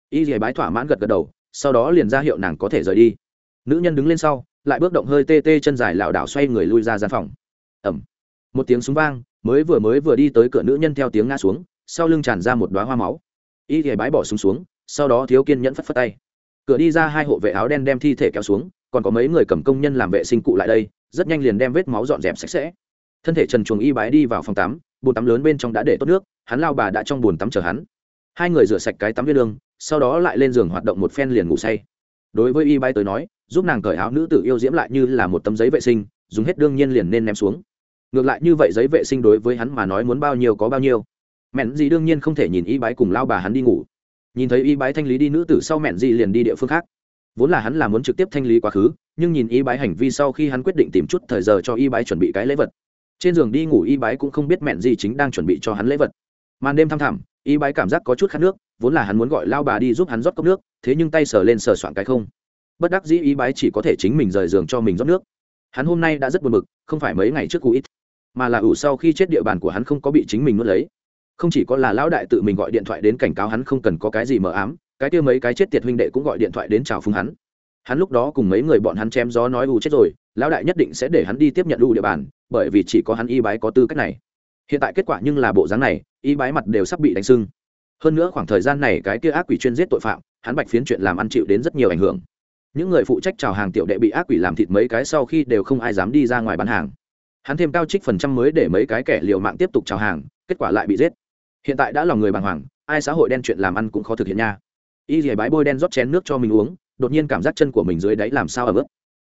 Y dì bái thỏa mãn gật gật đầu, sau đó liền ra hiệu nàng có thể rời đi nữ nhân đứng lên sau lại bước động hơi tê tê chân dài lảo đảo xoay người lui ra gian phòng. Ẩm một tiếng súng vang mới vừa mới vừa đi tới cửa nữ nhân theo tiếng ngã xuống sau lưng tràn ra một đoá hoa máu. Y thì bái bỏ súng xuống, xuống sau đó thiếu kiên nhẫn phất phất tay. Cửa đi ra hai hộ vệ áo đen đem thi thể kéo xuống còn có mấy người cầm công nhân làm vệ sinh cụ lại đây rất nhanh liền đem vết máu dọn dẹp sạch sẽ. Thân thể trần chuồng y bái đi vào phòng tắm bồn tắm lớn bên trong đã để tốt nước hắn lao bà đã trong bồn tắm chờ hắn. Hai người rửa sạch cái tắm viên lương sau đó lại lên giường hoạt động một phen liền ngủ say. Đối với y bái tới nói giúp nàng cởi áo nữ tử yêu diễm lại như là một tấm giấy vệ sinh, dùng hết đương nhiên liền nên ném xuống. Ngược lại như vậy giấy vệ sinh đối với hắn mà nói muốn bao nhiêu có bao nhiêu. Mẹn gì đương nhiên không thể nhìn y bái cùng lao bà hắn đi ngủ. Nhìn thấy y bái thanh lý đi nữ tử sau mẹn gì liền đi địa phương khác. Vốn là hắn là muốn trực tiếp thanh lý quá khứ, nhưng nhìn y bái hành vi sau khi hắn quyết định tìm chút thời giờ cho y bái chuẩn bị cái lễ vật. Trên giường đi ngủ y bái cũng không biết mẹn gì chính đang chuẩn bị cho hắn lễ vật. Màn đêm thăm thẳm, y bái cảm giác có chút khát nước, vốn là hắn muốn gọi lao bà đi giúp hắn rót cốc nước, thế nhưng tay sờ lên sờ soạn cái không bất đắc dĩ y bái chỉ có thể chính mình rời giường cho mình rót nước. Hắn hôm nay đã rất buồn bực, không phải mấy ngày trước cú ít, mà là ủ sau khi chết địa bàn của hắn không có bị chính mình nuốt lấy. Không chỉ có là lão đại tự mình gọi điện thoại đến cảnh cáo hắn không cần có cái gì mờ ám, cái kia mấy cái chết tiệt huynh đệ cũng gọi điện thoại đến chào phúng hắn. Hắn lúc đó cùng mấy người bọn hắn chém gió nói u chết rồi, lão đại nhất định sẽ để hắn đi tiếp nhận u địa bàn, bởi vì chỉ có hắn y bái có tư cách này. Hiện tại kết quả nhưng là bộ dáng này, y bái mặt đều sắp bị đánh sưng. Hơn nữa khoảng thời gian này cái kia ác quỷ chuyên giết tội phạm, hắn bạch phiến chuyện làm ăn chịu đến rất nhiều ảnh hưởng những người phụ trách chào hàng tiểu đệ bị ác quỷ làm thịt mấy cái sau khi đều không ai dám đi ra ngoài bán hàng. Hắn thêm cao trích phần trăm mới để mấy cái kẻ liều mạng tiếp tục chào hàng, kết quả lại bị giết. Hiện tại đã lòng người bàng hoàng, ai xã hội đen chuyện làm ăn cũng khó thực hiện nha. Y dì bái bôi đen rót chén nước cho mình uống, đột nhiên cảm giác chân của mình dưới đáy làm sao ở bước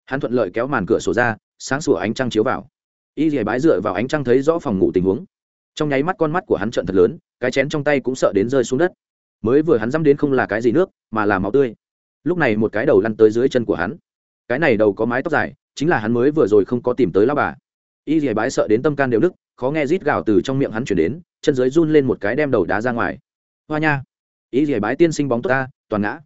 hắn thuận lợi kéo màn cửa sổ ra, sáng sủa ánh trăng chiếu vào. Y dì bái dựa vào ánh trăng thấy rõ phòng ngủ tình huống. Trong nháy mắt con mắt của hắn trợn thật lớn, cái chén trong tay cũng sợ đến rơi xuống đất. Mới vừa hắn dăm đến không là cái gì nước, mà là máu tươi lúc này một cái đầu lăn tới dưới chân của hắn. Cái này đầu có mái tóc dài, chính là hắn mới vừa rồi không có tìm tới lao bà. Y dì bái sợ đến tâm can đều nức, khó nghe rít gào từ trong miệng hắn chuyển đến, chân dưới run lên một cái đem đầu đá ra ngoài. Hoa nha! Y dì bái tiên sinh bóng tốt ta, toàn ngã.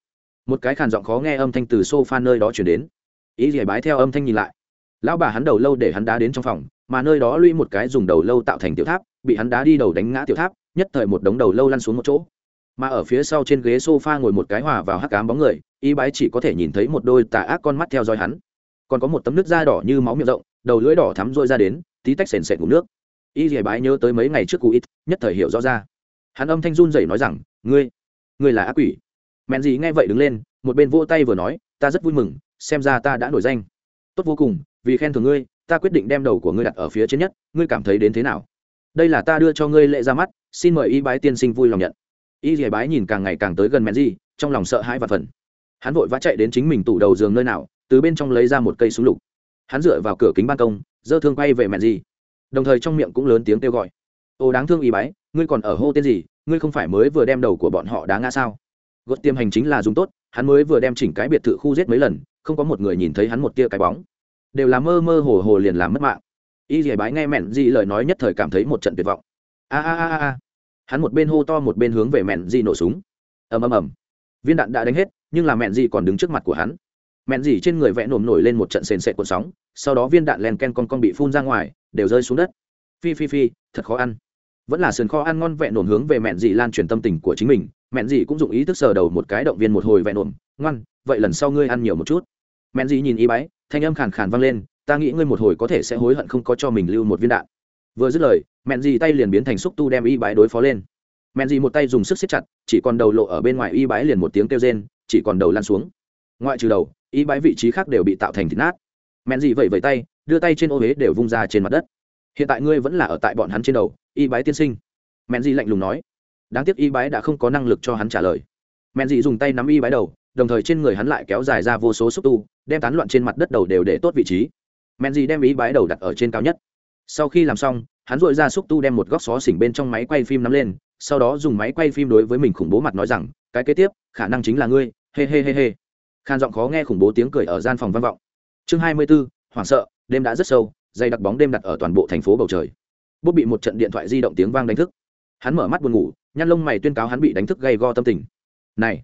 Một cái khàn giọng khó nghe âm thanh từ s o f a nơi đó chuyển đến. Y dì bái theo âm thanh nhìn lại. Lão bà hắn đầu lâu để hắn đá đến trong phòng, mà nơi đó lũy một cái dùng đầu lâu tạo thành tiểu tháp, bị hắn đá đi đầu đánh ngã tiểu tháp, nhất thời một đống đầu lâu lăn xuống một chỗ. Mà ở phía sau trên ghế sofa ngồi một cái hòa vào hắc cám bóng người y bái chỉ có thể nhìn thấy một đôi tà ác con mắt theo dõi hắn. Còn có một tấm nước da đỏ như máu miệng rộng, đầu lưỡi đỏ thắm rôi ra đến, tí tách sền sệt ngủ nước. Y dì bái nhớ tới mấy ngày trước cụ ít, nhất thời hiểu rõ ra. Hắn âm thanh run rẩy nói rằng, ngươi ngươi là ác quỷ. Mẹn gì nghe vậy đứng lên, một bên vỗ tay vừa nói, ta rất vui mừng, xem ra ta đã nổi danh. Tốt vô cùng, vì khen thưởng ngươi, ta quyết định đem đầu của ngươi đặt ở phía trên nhất, ngươi cảm thấy đến thế nào? Đây là ta đưa cho ngươi lệ ra mắt, xin mời y bái tiên sinh vui lòng nhận. Y dì bái nhìn càng ngày càng tới gần mẹn gì trong lòng sợ hãi và phần hắn vội vã chạy đến chính mình tủ đầu giường nơi nào, từ bên trong lấy ra một cây súng lục. Hắn dựa vào cửa kính ban công dơ thương quay về mẹ gì. Đồng thời trong miệng cũng lớn tiếng kêu gọi. Ô, đáng thương y bái, ngươi còn ở hô tên gì, ngươi không phải mới vừa đem đầu của bọn họ đá ngã sao? Gót tiêm hành chính là dùng tốt, hắn mới vừa đem chỉnh cái biệt thự khu giết mấy lần, không có một người nhìn thấy hắn một tia cái bóng. Đều là mơ mơ hồ hồ liền làm mất mạng. Y dì bái nghe mẹn gì lời nói nhất thời cảm thấy một trận tuyệt vọng. A a a a. Hắn một bên hô to một bên hướng về mẹn gì nổ súng. Ầm ầm ầm. Viên đạn đã đánh hết nhưng là mẹn gì còn đứng trước mặt của hắn. Mẹn gì trên người vẽ nổm nổi lên một trận sền sệt cuộn sóng, sau đó viên đạn len ken con con bị phun ra ngoài, đều rơi xuống đất. Phi phi phi, thật khó ăn. Vẫn là sườn kho ăn ngon vẹn nổm hướng về mẹn gì lan truyền tâm tình của chính mình, mẹn gì cũng dụng ý thức sờ đầu một cái động viên một hồi vẹn nổm ngoan, vậy lần sau ngươi ăn nhiều một chút. Mẹn gì nhìn y bái, thanh âm khàn khàn vang lên, ta nghĩ ngươi một hồi có thể sẽ hối hận không có cho mình lưu một viên đạn. Vừa dứt lời, mẹn gì tay liền biến thành xúc tu đem y bái đối phó lên. Mẹn gì một tay dùng sức siết chặt, chỉ còn đầu lộ ở bên ngoài y bái liền một tiếng kêu rên chỉ còn đầu lan xuống. Ngoại trừ đầu y bái vị trí khác đều bị tạo thành thịt nát. Mẹn gì vẩy vẩy tay, đưa tay trên ô huế đều vung ra trên mặt đất. Hiện tại ngươi vẫn là ở tại bọn hắn trên đầu y bái tiên sinh. Mẹn gì lạnh lùng nói. Đáng tiếc y bái đã không có năng lực cho hắn trả lời. Mẹn gì dùng tay nắm y bái đầu, đồng thời trên người hắn lại kéo dài ra vô số xúc tu, đem tán loạn trên mặt đất đầu đều để tốt vị trí. Mẹn gì đem y bái đầu đặt ở trên cao nhất. Sau khi làm xong, hắn dội ra xúc tu đem một góc xó xỉnh bên trong máy quay phim nắm lên, sau đó dùng máy quay phim đối với mình khủng bố mặt nói rằng, cái kế tiếp, khả năng chính là ngươi hê hê hê hê. Khan giọng khó nghe khủng bố tiếng cười ở gian phòng vang vọng. Chương hai mươi 24, hoảng sợ đêm đã rất sâu dày đặc bóng đêm đặt ở toàn bộ thành phố bầu trời. Bút bị một trận điện thoại di động tiếng vang đánh thức. Hắn mở mắt buồn ngủ nhăn lông mày tuyên cáo hắn bị đánh thức gây go tâm tình. Này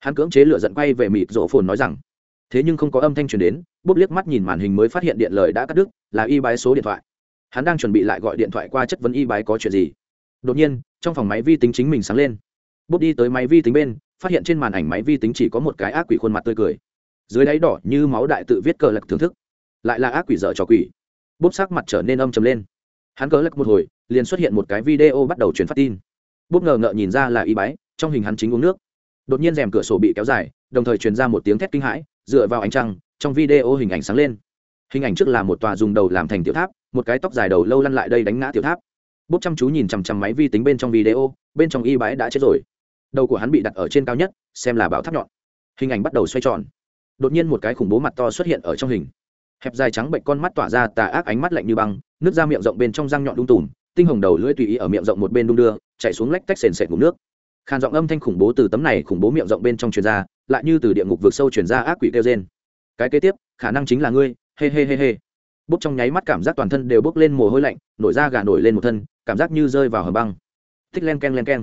hắn cưỡng chế lửa giận quay về mịt rổ phồn nói rằng thế nhưng không có âm thanh truyền đến bút liếc mắt nhìn màn hình mới phát hiện điện lời đã cắt đứt là y bái số điện thoại. Hắn đang chuẩn bị lại gọi điện thoại qua chất vấn y bái có chuyện gì. Đột nhiên trong phòng máy vi tính chính mình sáng lên. Bút đi tới máy vi tính bên phát hiện trên màn ảnh máy vi tính chỉ có một cái ác quỷ khuôn mặt tươi cười. Dưới đáy đỏ như máu đại tự viết cờ lạc thưởng thức. Lại là ác quỷ dở trò quỷ. Bút sắc mặt trở nên âm trầm lên. Hắn cờ lắc một hồi, liền xuất hiện một cái video bắt đầu truyền phát tin. Bút ngờ ngợ nhìn ra là y bái, trong hình hắn chính uống nước. Đột nhiên rèm cửa sổ bị kéo dài, đồng thời truyền ra một tiếng thét kinh hãi, dựa vào ánh trăng, trong video hình ảnh sáng lên. Hình ảnh trước là một tòa dùng đầu làm thành tiểu tháp, một cái tóc dài đầu lâu lăn lại đây đánh ngã tiểu tháp. Bút chăm chú nhìn chằm chằm máy vi tính bên trong video, bên trong y bái đã chết rồi đầu của hắn bị đặt ở trên cao nhất, xem là bảo tháp nhọn. Hình ảnh bắt đầu xoay tròn. Đột nhiên một cái khủng bố mặt to xuất hiện ở trong hình. Hẹp dài trắng bệnh con mắt tỏa ra tà ác ánh mắt lạnh như băng, nước ra miệng rộng bên trong răng nhọn đung tùm, tinh hồng đầu lưỡi tùy ý ở miệng rộng một bên đung đưa, chạy xuống lách tách sền sệt ngủ nước. Khàn giọng âm thanh khủng bố từ tấm này khủng bố miệng rộng bên trong truyền ra, lại như từ địa ngục vượt sâu truyền ra ác quỷ kêu trên cái kế tiếp, khả năng chính là ngươi hê hê hê hê bốc trong nháy mắt cảm giác toàn thân đều bốc lên mồ hôi lạnh, nổi da gà nổi lên một thân, cảm giác như rơi vào hầm băng. Thích len k e n len k e n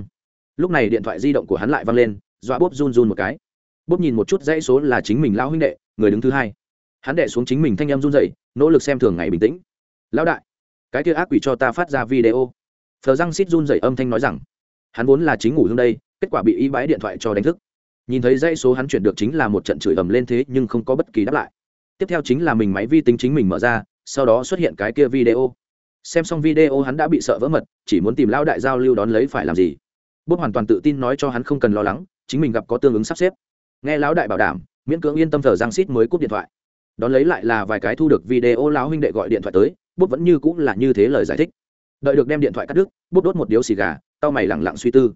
lúc này điện thoại di động của hắn lại văng lên, dọa bốp run run một cái. Bốp nhìn một chút dãy số là chính mình lão huynh đệ, người đứng thứ hai. Hắn đệ xuống chính mình thanh em run dậy nỗ lực xem thường ngày bình tĩnh. Lão đại, cái kia ác quỷ cho ta phát ra video. Thờ răng xít run dậy âm thanh nói rằng, hắn vốn là chính ngủ hương đây, kết quả bị y bái điện thoại cho đánh thức. Nhìn thấy dãy số hắn chuyển được chính là một trận chửi ầm lên thế nhưng không có bất kỳ đáp lại. Tiếp theo chính là mình máy vi tính chính mình mở ra, sau đó xuất hiện cái kia video. Xem xong video hắn đã bị sợ vỡ mật, chỉ muốn tìm lão đại giao lưu đón lấy phải làm gì bút hoàn toàn tự tin nói cho hắn không cần lo lắng, chính mình gặp có tương ứng sắp xếp. Nghe lão đại bảo đảm, miễn cưỡng yên tâm thờ giang xít mới cúp điện thoại. Đón lấy lại là vài cái thu được video, lão huynh đệ gọi điện thoại tới bút vẫn như cũng là như thế lời giải thích. Đợi được đem điện thoại cắt đứt bút đốt một điếu xì gà tao mày lẳng lặng suy tư.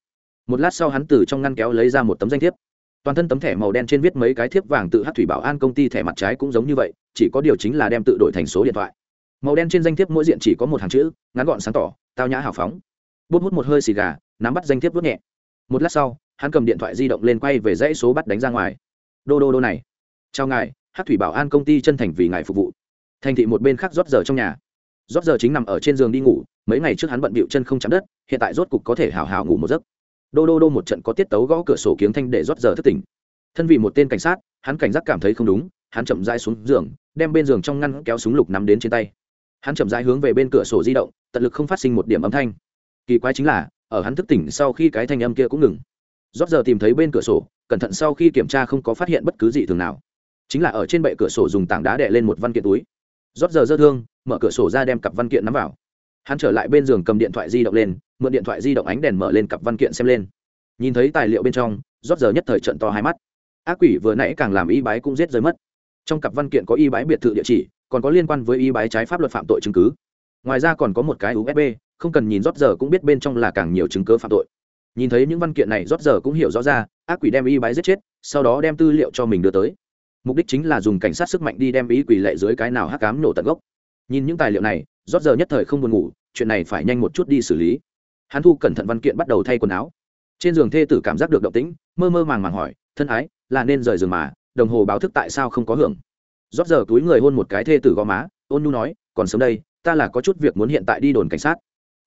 Một lát sau hắn từ trong ngăn kéo lấy ra một tấm danh thiếp. Toàn thân tấm thẻ màu đen trên viết mấy cái thiếp vàng tự hát thủy bảo an công ty thẻ mặt trái cũng giống như vậy, chỉ có điều chính là đem tự đổi thành số điện thoại. Màu đen trên danh thiếp mỗi diện chỉ có một hàng chữ, ngắn gọn sáng tỏ, tao nhã hào phóng. Bút hút một hơi xì gà nắm bắt danh thiếp vớt nhẹ. Một lát sau, hắn cầm điện thoại di động lên quay về dãy số bắt đánh ra ngoài. Đô đô đô này. Chào ngài hát thủy bảo an công ty chân thành vì ngài phục vụ. Thành thị một bên khác rót giờ trong nhà. Rót giờ chính nằm ở trên giường đi ngủ, mấy ngày trước hắn bận bịu chân không chạm đất, hiện tại rốt cục có thể hào hào ngủ một giấc. Đô đô đô một trận có tiết tấu gõ cửa sổ kiếng thanh để rót giờ thất tỉnh. Thân vì một tên cảnh sát, hắn cảnh giác cảm thấy không đúng, hắn chậm rãi xuống giường, đem bên giường trong ngăn kéo súng lục nắm đến trên tay. Hắn chậm rãi hướng về bên cửa sổ di động, tận lực không phát sinh một điểm âm thanh. Kỳ quái chính là ở hắn thức tỉnh sau khi cái thanh âm kia cũng ngừng. Rót giờ tìm thấy bên cửa sổ, cẩn thận sau khi kiểm tra không có phát hiện bất cứ gì thường nào. Chính là ở trên bệ cửa sổ dùng tảng đá đè lên một văn kiện túi. Rót giờ dơ thương, mở cửa sổ ra đem cặp văn kiện nắm vào. Hắn trở lại bên giường cầm điện thoại di động lên, mượn điện thoại di động ánh đèn mở lên cặp văn kiện xem lên. Nhìn thấy tài liệu bên trong, rót giờ nhất thời trận to hai mắt. Ác quỷ vừa nãy càng làm y bái cũng giết rơi mất. Trong cặp văn kiện có y bái biệt thự địa chỉ, còn có liên quan với y bái trái pháp luật phạm tội chứng cứ. Ngoài ra còn có một cái usb không cần nhìn rót giờ cũng biết bên trong là càng nhiều chứng cứ phạm tội. Nhìn thấy những văn kiện này, rót giờ cũng hiểu rõ ra, ác quỷ đem y bái giết chết, sau đó đem tư liệu cho mình đưa tới. Mục đích chính là dùng cảnh sát sức mạnh đi đem ý quỷ lệ dưới cái nào hắc cám nổ tận gốc. Nhìn những tài liệu này, rót giờ nhất thời không buồn ngủ, chuyện này phải nhanh một chút đi xử lý. Hắn thu cẩn thận văn kiện bắt đầu thay quần áo. Trên giường thê tử cảm giác được động tĩnh, mơ mơ màng màng hỏi, thân ái, là nên rời giường mà, đồng hồ báo thức tại sao không có hưởng? Rót giờ túi người hôn một cái thê tử gò má, ôn nhu nói, còn sớm đây, ta là có chút việc muốn hiện tại đi đồn cảnh sát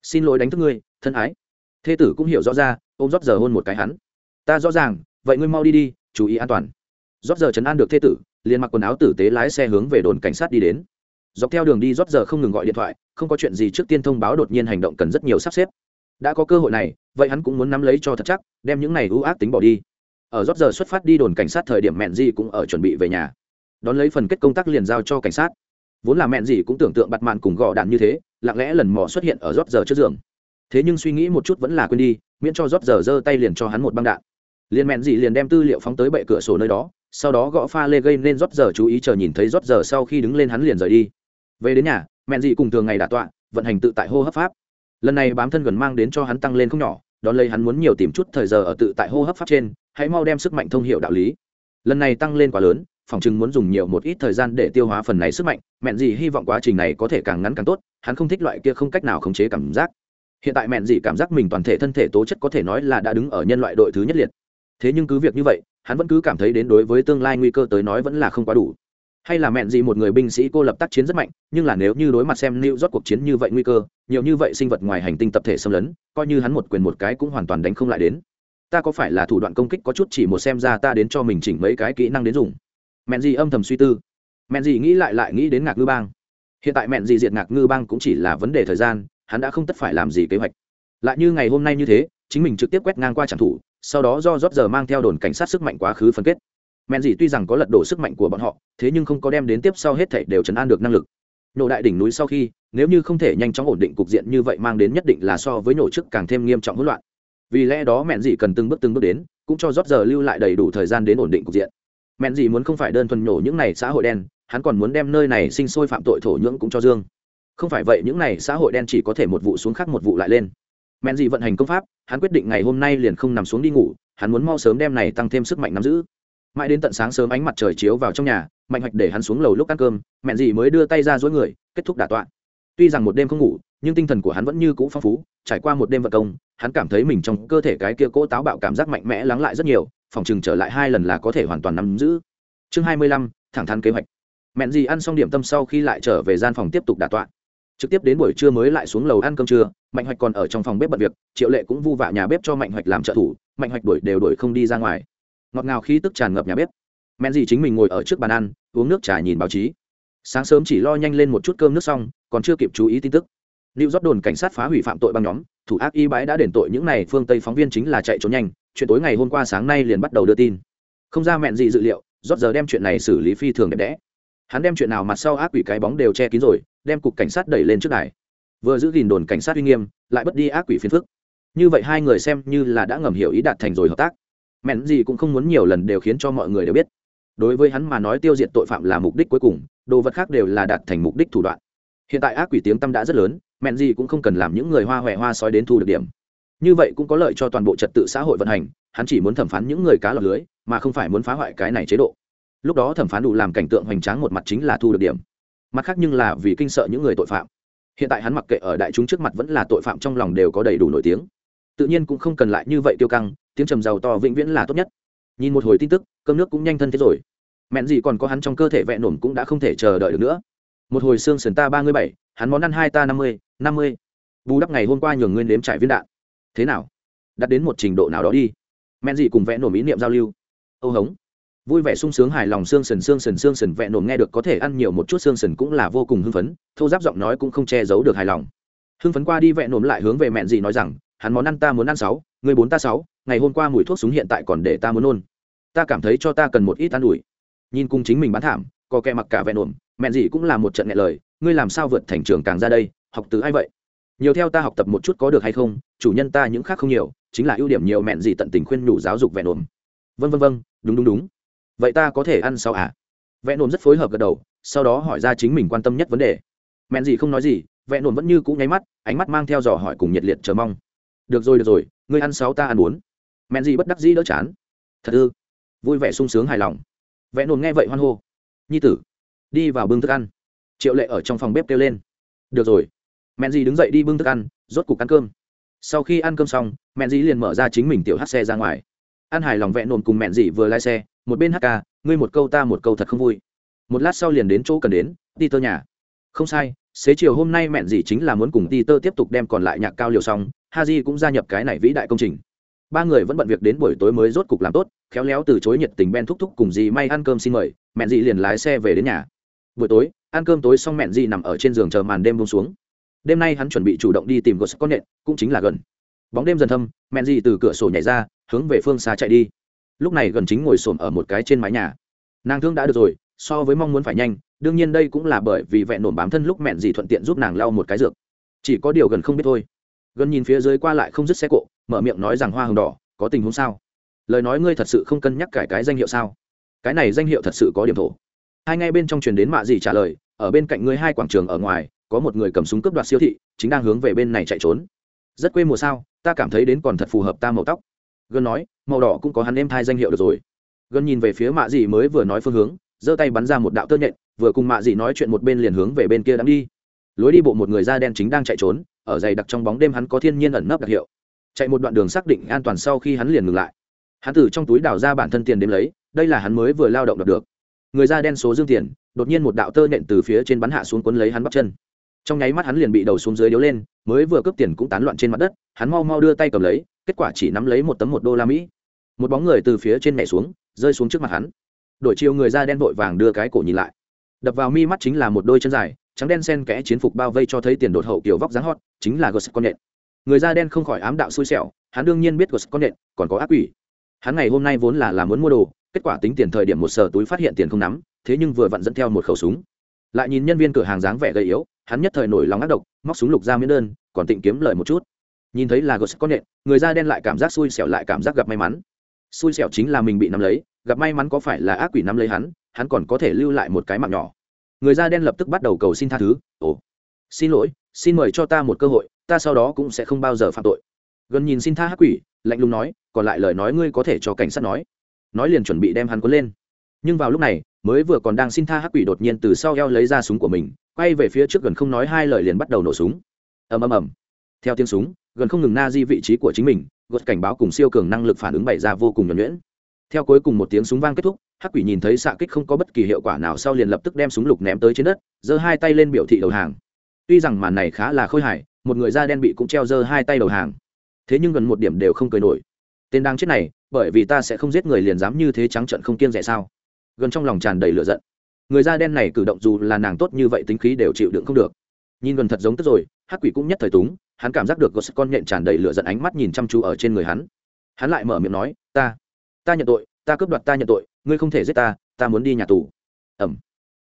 xin lỗi đánh thức ngươi, thân ái. Thê tử cũng hiểu rõ ra, ôm rót giờ hôn một cái hắn. Ta rõ ràng, vậy ngươi mau đi đi, chú ý an toàn. Rót giờ chấn an được thê tử, liền mặc quần áo tử tế lái xe hướng về đồn cảnh sát đi đến. Dọc theo đường đi rót giờ không ngừng gọi điện thoại, không có chuyện gì trước tiên thông báo đột nhiên hành động cần rất nhiều sắp xếp. Đã có cơ hội này, vậy hắn cũng muốn nắm lấy cho thật chắc, đem những này ưu ác tính bỏ đi. Ở rót giờ xuất phát đi đồn cảnh sát thời điểm mẹn gì cũng ở chuẩn bị về nhà. Đón lấy phần kết công tác liền giao cho cảnh sát. Vốn là mẹn gì cũng tưởng tượng bặt mạn cùng gò đạn như thế lặng lẽ lần mò xuất hiện ở rót giờ trước giường. Thế nhưng suy nghĩ một chút vẫn là quên đi, miễn cho rót giờ giơ tay liền cho hắn một băng đạn. Liền mẹn gì liền đem tư liệu phóng tới bệ cửa sổ nơi đó, sau đó gõ pha lê gây nên rót giờ chú ý chờ nhìn thấy rót giờ sau khi đứng lên hắn liền rời đi. Về đến nhà, mẹn dị cùng thường ngày đả tọa, vận hành tự tại hô hấp pháp. Lần này bám thân gần mang đến cho hắn tăng lên không nhỏ, đón lấy hắn muốn nhiều tìm chút thời giờ ở tự tại hô hấp pháp trên, hãy mau đem sức mạnh thông hiệu đạo lý. Lần này tăng lên quá lớn phòng chừng muốn dùng nhiều một ít thời gian để tiêu hóa phần này sức mạnh mẹn gì hy vọng quá trình này có thể càng ngắn càng tốt, hắn không thích loại kia không cách nào khống chế cảm giác. Hiện tại mẹn gì cảm giác mình toàn thể thân thể tố chất có thể nói là đã đứng ở nhân loại đội thứ nhất liệt. Thế nhưng cứ việc như vậy, hắn vẫn cứ cảm thấy đến đối với tương lai nguy cơ tới nói vẫn là không quá đủ. Hay là mẹn gì một người binh sĩ cô lập tác chiến rất mạnh, nhưng là nếu như đối mặt xem lưu rót cuộc chiến như vậy nguy cơ, nhiều như vậy sinh vật ngoài hành tinh tập thể xâm lấn, coi như hắn một quyền một cái cũng hoàn toàn đánh không lại đến. Ta có phải là thủ đoạn công kích có chút chỉ một xem ra ta đến cho mình chỉnh mấy cái kỹ năng đến dùng mẹn gì âm thầm suy tư. Mẹn gì nghĩ lại lại nghĩ đến ngạc ngư bang. Hiện tại mẹn gì diệt ngạc ngư bang cũng chỉ là vấn đề thời gian, hắn đã không tất phải làm gì kế hoạch. Lại như ngày hôm nay như thế, chính mình trực tiếp quét ngang qua trạm thủ, sau đó do rót giờ mang theo đồn cảnh sát sức mạnh quá khứ phân kết. Mẹn gì tuy rằng có lật đổ sức mạnh của bọn họ, thế nhưng không có đem đến tiếp sau hết thảy đều chấn an được năng lực. Nổ đại đỉnh núi sau khi, nếu như không thể nhanh chóng ổn định cục diện như vậy mang đến nhất định là so với nổ chức càng thêm nghiêm trọng hỗn loạn. Vì lẽ đó mẹn gì cần từng bước từng bước đến, cũng cho rót giờ lưu lại đầy đủ thời gian đến ổn định cục diện mẹn gì muốn không phải đơn thuần nhổ những này xã hội đen, hắn còn muốn đem nơi này sinh sôi phạm tội thổ nhưỡng cũng cho dương. Không phải vậy, những này xã hội đen chỉ có thể một vụ xuống khác một vụ lại lên. Mẹn gì vận hành công pháp, hắn quyết định ngày hôm nay liền không nằm xuống đi ngủ, hắn muốn mau sớm đem này tăng thêm sức mạnh nắm giữ. Mãi đến tận sáng sớm ánh mặt trời chiếu vào trong nhà, mạnh hoạch để hắn xuống lầu lúc ăn cơm, mẹn gì mới đưa tay ra dối người, kết thúc đả tọa tuy rằng một đêm không ngủ, nhưng tinh thần của hắn vẫn như cũ phong phú, trải qua một đêm vận công, hắn cảm thấy mình trong cơ thể cái kia cỗ táo bạo cảm giác mạnh mẽ lắng lại rất nhiều, phòng chừng trở lại hai lần là có thể hoàn toàn nắm giữ. Chương hai mươi lăm, thẳng thắn kế hoạch. Mẹn gì ăn xong điểm tâm sau khi lại trở về gian phòng tiếp tục đả tọa. Trực tiếp đến buổi trưa mới lại xuống lầu ăn cơm trưa, mạnh hoạch còn ở trong phòng bếp bận việc, triệu lệ cũng vu vạ nhà bếp cho mạnh hoạch làm trợ thủ, mạnh hoạch đuổi đều đuổi không đi ra ngoài. Ngọt ngào khi tức tràn ngập nhà bếp. Mẹn gì chính mình ngồi ở trước bàn ăn, uống nước trà nhìn báo chí sáng sớm chỉ lo nhanh lên một chút cơm nước xong, còn chưa kịp chú ý tin tức. Lưu rót đồn cảnh sát phá hủy phạm tội băng nhóm, thủ ác y bãi đã đền tội những n à y phương tây phóng viên chính là chạy trốn nhanh. Chuyện tối ngày hôm qua sáng nay liền bắt đầu đưa tin. Không ra mẹn gì dự liệu rót giờ đem chuyện này xử lý phi thường đẹp đẽ. Hắn đem chuyện nào mặt sau ác quỷ cái bóng đều che kín rồi, đem cục cảnh sát đẩy lên trước đài. Vừa giữ gìn đồn cảnh sát uy nghiêm, lại bất đi ác quỷ phiền phức. Như vậy hai người xem như là đã ngầm hiểu ý đạt thành rồi hợp tác. Mẹn gì cũng không muốn nhiều lần đều khiến cho mọi người đều biết đối với hắn mà nói tiêu diệt tội phạm là mục đích cuối cùng, đồ vật khác đều là đạt thành mục đích thủ đoạn. Hiện tại ác quỷ tiếng tâm đã rất lớn, mẹn gì cũng không cần làm những người hoa huệ hoa sói đến thu được điểm. Như vậy cũng có lợi cho toàn bộ trật tự xã hội vận hành, hắn chỉ muốn thẩm phán những người cá lọc lưới, mà không phải muốn phá hoại cái này chế độ. Lúc đó thẩm phán đủ làm cảnh tượng hoành tráng một mặt chính là thu được điểm. Mặt khác nhưng là vì kinh sợ những người tội phạm. Hiện tại hắn mặc kệ ở đại chúng trước mặt vẫn là tội phạm trong lòng đều có đầy đủ nổi tiếng. Tự nhiên cũng không cần lại như vậy tiêu căng, tiếng trầm giàu to vĩnh viễn là tốt nhất nhìn một hồi tin tức, cơm nước cũng nhanh thân thế rồi. Mẹn gì còn có hắn trong cơ thể vẹn nổm cũng đã không thể chờ đợi được nữa. Một hồi xương sườn ta ba mươi bảy, hắn món ăn hai ta năm mươi năm mươi. Bù đắp ngày hôm qua nhường nguyên nếm trải viên đạn. Thế nào? Đặt đến một trình độ nào đó đi. Mẹn gì cùng vẽ nổm ý niệm giao lưu. Âu hống. Vui vẻ sung sướng hài lòng xương sần xương sần xương sần vẹn nổm nghe được có thể ăn nhiều một chút xương sần cũng là vô cùng hưng phấn, thô giáp giọng nói cũng không che giấu được hài lòng. Hưng phấn qua đi vẹn nổm lại hướng về mẹn gì nói rằng, hắn món ăn ta muốn ăn sáu người bốn ta sáu ngày hôm qua mùi thuốc súng hiện tại còn để ta muốn nôn. Ta cảm thấy cho ta cần một ít an ủi. Nhìn cùng chính mình bán thảm, có kẻ mặc cả vẹn ổn mẹn gì cũng là một trận nghe lời, ngươi làm sao vượt thành trường càng ra đây, học từ ai vậy? Nhiều theo ta học tập một chút có được hay không, chủ nhân ta những khác không nhiều, chính là ưu điểm nhiều mẹn gì tận tình khuyên nhủ giáo dục vẹn ổn. Vân vân vân đúng đúng đúng. Vậy ta có thể ăn sao à? Vẹn ổn rất phối hợp gật đầu, sau đó hỏi ra chính mình quan tâm nhất vấn đề. Mẹn gì không nói gì, vẹn ổn vẫn như cũ nháy mắt, ánh mắt mang theo dò hỏi cùng nhiệt liệt chờ mong. Được rồi được rồi, ngươi ăn sáu ta ăn bốn mẹn gì bất đắc dĩ đỡ chán. Thật ư? Vui vẻ sung sướng hài lòng. Vẽ nồn nghe vậy hoan hô. Nhi tử, đi vào bưng thức ăn. Triệu lệ ở trong phòng bếp kêu lên. Được rồi. Mẹn dì đứng dậy đi bưng thức ăn, rốt cục ăn cơm. Sau khi ăn cơm xong, mẹn dì liền mở ra chính mình tiểu hát xe ra ngoài. Ăn hài lòng vẽ nồn cùng mẹn dì vừa lái xe, một bên hát ca, ngươi một câu ta một câu thật không vui. Một lát sau liền đến chỗ cần đến, đi tơ nhà. Không sai, xế chiều hôm nay mẹn dì chính là muốn cùng ti tơ tiếp tục đem còn lại nhạc cao liều xong ha di cũng gia nhập cái này vĩ đại công trình ba người vẫn bận việc đến buổi tối mới rốt cục làm tốt, khéo léo từ chối nhiệt tình ben thúc thúc cùng dì may ăn cơm xin mời, mẹn dì liền lái xe về đến nhà. Buổi tối, ăn cơm tối xong mẹn dì nằm ở trên giường chờ màn đêm bông xuống. Đêm nay hắn chuẩn bị chủ động đi tìm gos con nện, cũng chính là gần. Bóng đêm dần thâm, mẹn dì từ cửa sổ nhảy ra, hướng về phương xa chạy đi. Lúc này gần chính ngồi xổm ở một cái trên mái nhà. Nàng thương đã được rồi, so với mong muốn phải nhanh, đương nhiên đây cũng là bởi vì vẹn nổm bám thân lúc mẹn dì thuận tiện giúp nàng lau một cái dược. Chỉ có điều gần không biết thôi. Gần nhìn phía dưới qua lại không dứt xe cộ mở miệng nói rằng hoa hồng đỏ, có tình huống sao? Lời nói ngươi thật sự không cân nhắc cải cái danh hiệu sao? Cái này danh hiệu thật sự có điểm thổ. Hai ngay bên trong truyền đến mạ gì trả lời, ở bên cạnh ngươi hai quảng trường ở ngoài, có một người cầm súng cướp đoạt siêu thị, chính đang hướng về bên này chạy trốn. Rất quê mùa sao, ta cảm thấy đến còn thật phù hợp ta màu tóc. Gần nói, màu đỏ cũng có hắn em thai danh hiệu được rồi. Gần nhìn về phía mạ dị mới vừa nói phương hướng, giơ tay bắn ra một đạo tơ nhện, vừa cùng mạ dị nói chuyện một bên liền hướng về bên kia đang đi. Lối đi bộ một người da đen chính đang chạy trốn, ở dày đặc trong bóng đêm hắn có thiên nhiên ẩn nấp đặc hiệu chạy một đoạn đường xác định an toàn sau khi hắn liền ngừng lại. Hắn từ trong túi đào ra bản thân tiền đếm lấy, đây là hắn mới vừa lao động được người da đen số dương tiền, đột nhiên một đạo tơ nện từ phía trên bắn hạ xuống quấn lấy hắn bắp chân. Trong nháy mắt hắn liền bị đầu xuống dưới điếu lên, mới vừa cướp tiền cũng tán loạn trên mặt đất, hắn mau mau đưa tay cầm lấy, kết quả chỉ nắm lấy một tấm một đô la mỹ. Một bóng người từ phía trên mẹ xuống, rơi xuống trước mặt hắn. Đổi chiều người da đen vội vàng đưa cái cổ nhìn lại. Đập vào mi mắt chính là một đôi chân dài, trắng đen sen kẽ chiến phục bao vây cho thấy tiền đột hậu kiểu vóc dáng hot, chính là gos con nện người da đen không khỏi ám đạo xui xẻo, hắn đương nhiên biết gos con nện còn có ác quỷ. Hắn ngày hôm nay vốn là làm muốn mua đồ, kết quả tính tiền thời điểm một sờ túi phát hiện tiền không nắm, thế nhưng vừa vặn dẫn theo một khẩu súng. Lại nhìn nhân viên cửa hàng dáng vẻ gầy yếu, hắn nhất thời nổi lòng ác độc, móc súng lục ra miễn đơn, còn tịnh kiếm lời một chút. Nhìn thấy là gos con nện người da đen lại cảm giác xui xẻo, lại cảm giác gặp may mắn. Xui xẻo chính là mình bị nắm lấy, gặp may mắn có phải là ác quỷ nắm lấy hắn hắn còn có thể lưu lại một cái mạng nhỏ. Người da đen lập tức bắt đầu cầu xin tha thứ. Ồ, xin lỗi xin mời cho ta một cơ hội, ta sau đó cũng sẽ không bao giờ phạm tội. Gần nhìn xin tha hắc quỷ, lạnh lùng nói, còn lại lời nói ngươi có thể cho cảnh sát nói. Nói liền chuẩn bị đem hắn cuốn lên. Nhưng vào lúc này, mới vừa còn đang xin tha hắc quỷ đột nhiên từ sau eo lấy ra súng của mình, quay về phía trước gần không nói hai lời liền bắt đầu nổ súng. Ầm ầm ầm. Theo tiếng súng, gần không ngừng na di vị trí của chính mình, gột cảnh báo cùng siêu cường năng lực phản ứng bày ra vô cùng nhuẩn nhuyễn. Theo cuối cùng một tiếng súng vang kết thúc, hắc quỷ nhìn thấy xạ kích không có bất kỳ hiệu quả nào sau liền lập tức đem súng lục ném tới trên đất, giơ hai tay lên biểu thị đầu hàng tuy rằng màn này khá là khôi hài, một người da đen bị cũng treo dơ hai tay đầu hàng. Thế nhưng gần một điểm đều không cười nổi. Tên đang chết này, bởi vì ta sẽ không giết người liền dám như thế trắng trận không kiên rẻ sao? Gần trong lòng tràn đầy lửa giận. Người da đen này cử động dù là nàng tốt như vậy tính khí đều chịu đựng không được. Nhìn gần thật giống tức rồi, hắc quỷ cũng nhất thời túng, hắn cảm giác được có con nhện tràn đầy lửa giận ánh mắt nhìn chăm chú ở trên người hắn. Hắn lại mở miệng nói, ta ta nhận tội, ta cướp đoạt ta nhận tội, ngươi không thể giết ta ta muốn đi nhà tù. Ẩm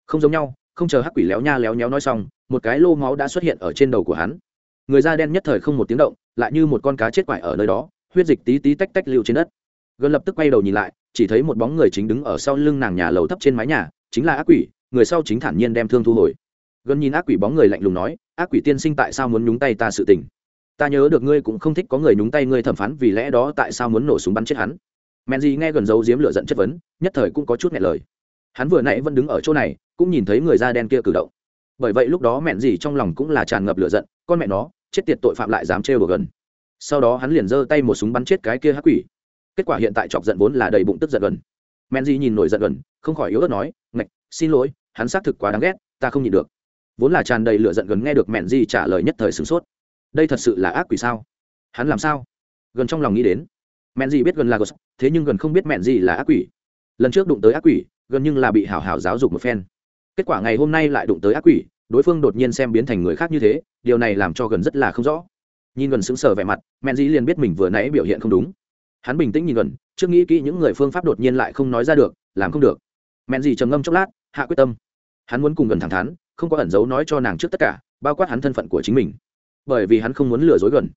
không giống nhau không chờ hắc quỷ léo nha léo nhéo nói xong, một cái lô máu đã xuất hiện ở trên đầu của hắn. Người da đen nhất thời không một tiếng động, lại như một con cá chết quải ở nơi đó, huyết dịch tí tí tách tách lưu trên đất. Gần lập tức quay đầu nhìn lại, chỉ thấy một bóng người chính đứng ở sau lưng nàng nhà lầu thấp trên mái nhà, chính là ác quỷ, người sau chính thản nhiên đem thương thu hồi. Gần nhìn ác quỷ bóng người lạnh lùng nói, ác quỷ tiên sinh tại sao muốn nhúng tay ta sự tình? Ta nhớ được ngươi cũng không thích có người nhúng tay ngươi thẩm phán, vì lẽ đó tại sao muốn nổ súng bắn chết hắn? Men gì nghe gần dấu diếm lửa giận chất vấn, nhất thời cũng có chút nghẹn lời. Hắn vừa nãy vẫn đứng ở chỗ này cũng nhìn thấy người da đen kia cử động. Bởi vậy lúc đó mẹn gì trong lòng cũng là tràn ngập lửa giận, con mẹ nó, chết tiệt tội phạm lại dám trêu đùa gần. Sau đó hắn liền giơ tay một súng bắn chết cái kia hắc quỷ. Kết quả hiện tại chọc giận vốn là đầy bụng tức giận gần. Mẹn gì nhìn nổi giận gần, không khỏi yếu ớt nói, ngạch, xin lỗi, hắn xác thực quá đáng ghét, ta không nhịn được. Vốn là tràn đầy lửa giận gần nghe được mẹn gì trả lời nhất thời sửng sốt. Đây thật sự là ác quỷ sao? Hắn làm sao? Gần trong lòng nghĩ đến. Mẹn gì biết gần là gos thế nhưng gần không biết mẹn gì là ác quỷ. Lần trước đụng tới ác quỷ, gần nhưng là bị hảo hảo giáo dục một phen kết quả ngày hôm nay lại đụng tới ác quỷ, đối phương đột nhiên xem biến thành người khác như thế, điều này làm cho gần rất là không rõ. Nhìn gần sững sờ vẻ mặt men dĩ liền biết mình vừa nãy biểu hiện không đúng. Hắn bình tĩnh nhìn gần, trước nghĩ kỹ những người phương pháp đột nhiên lại không nói ra được, làm không được. Men dĩ trầm ngâm chốc lát, hạ quyết tâm. Hắn muốn cùng gần thẳng thắn, không có ẩn giấu nói cho nàng trước tất cả, bao quát hắn thân phận của chính mình. Bởi vì hắn không muốn lừa dối gần.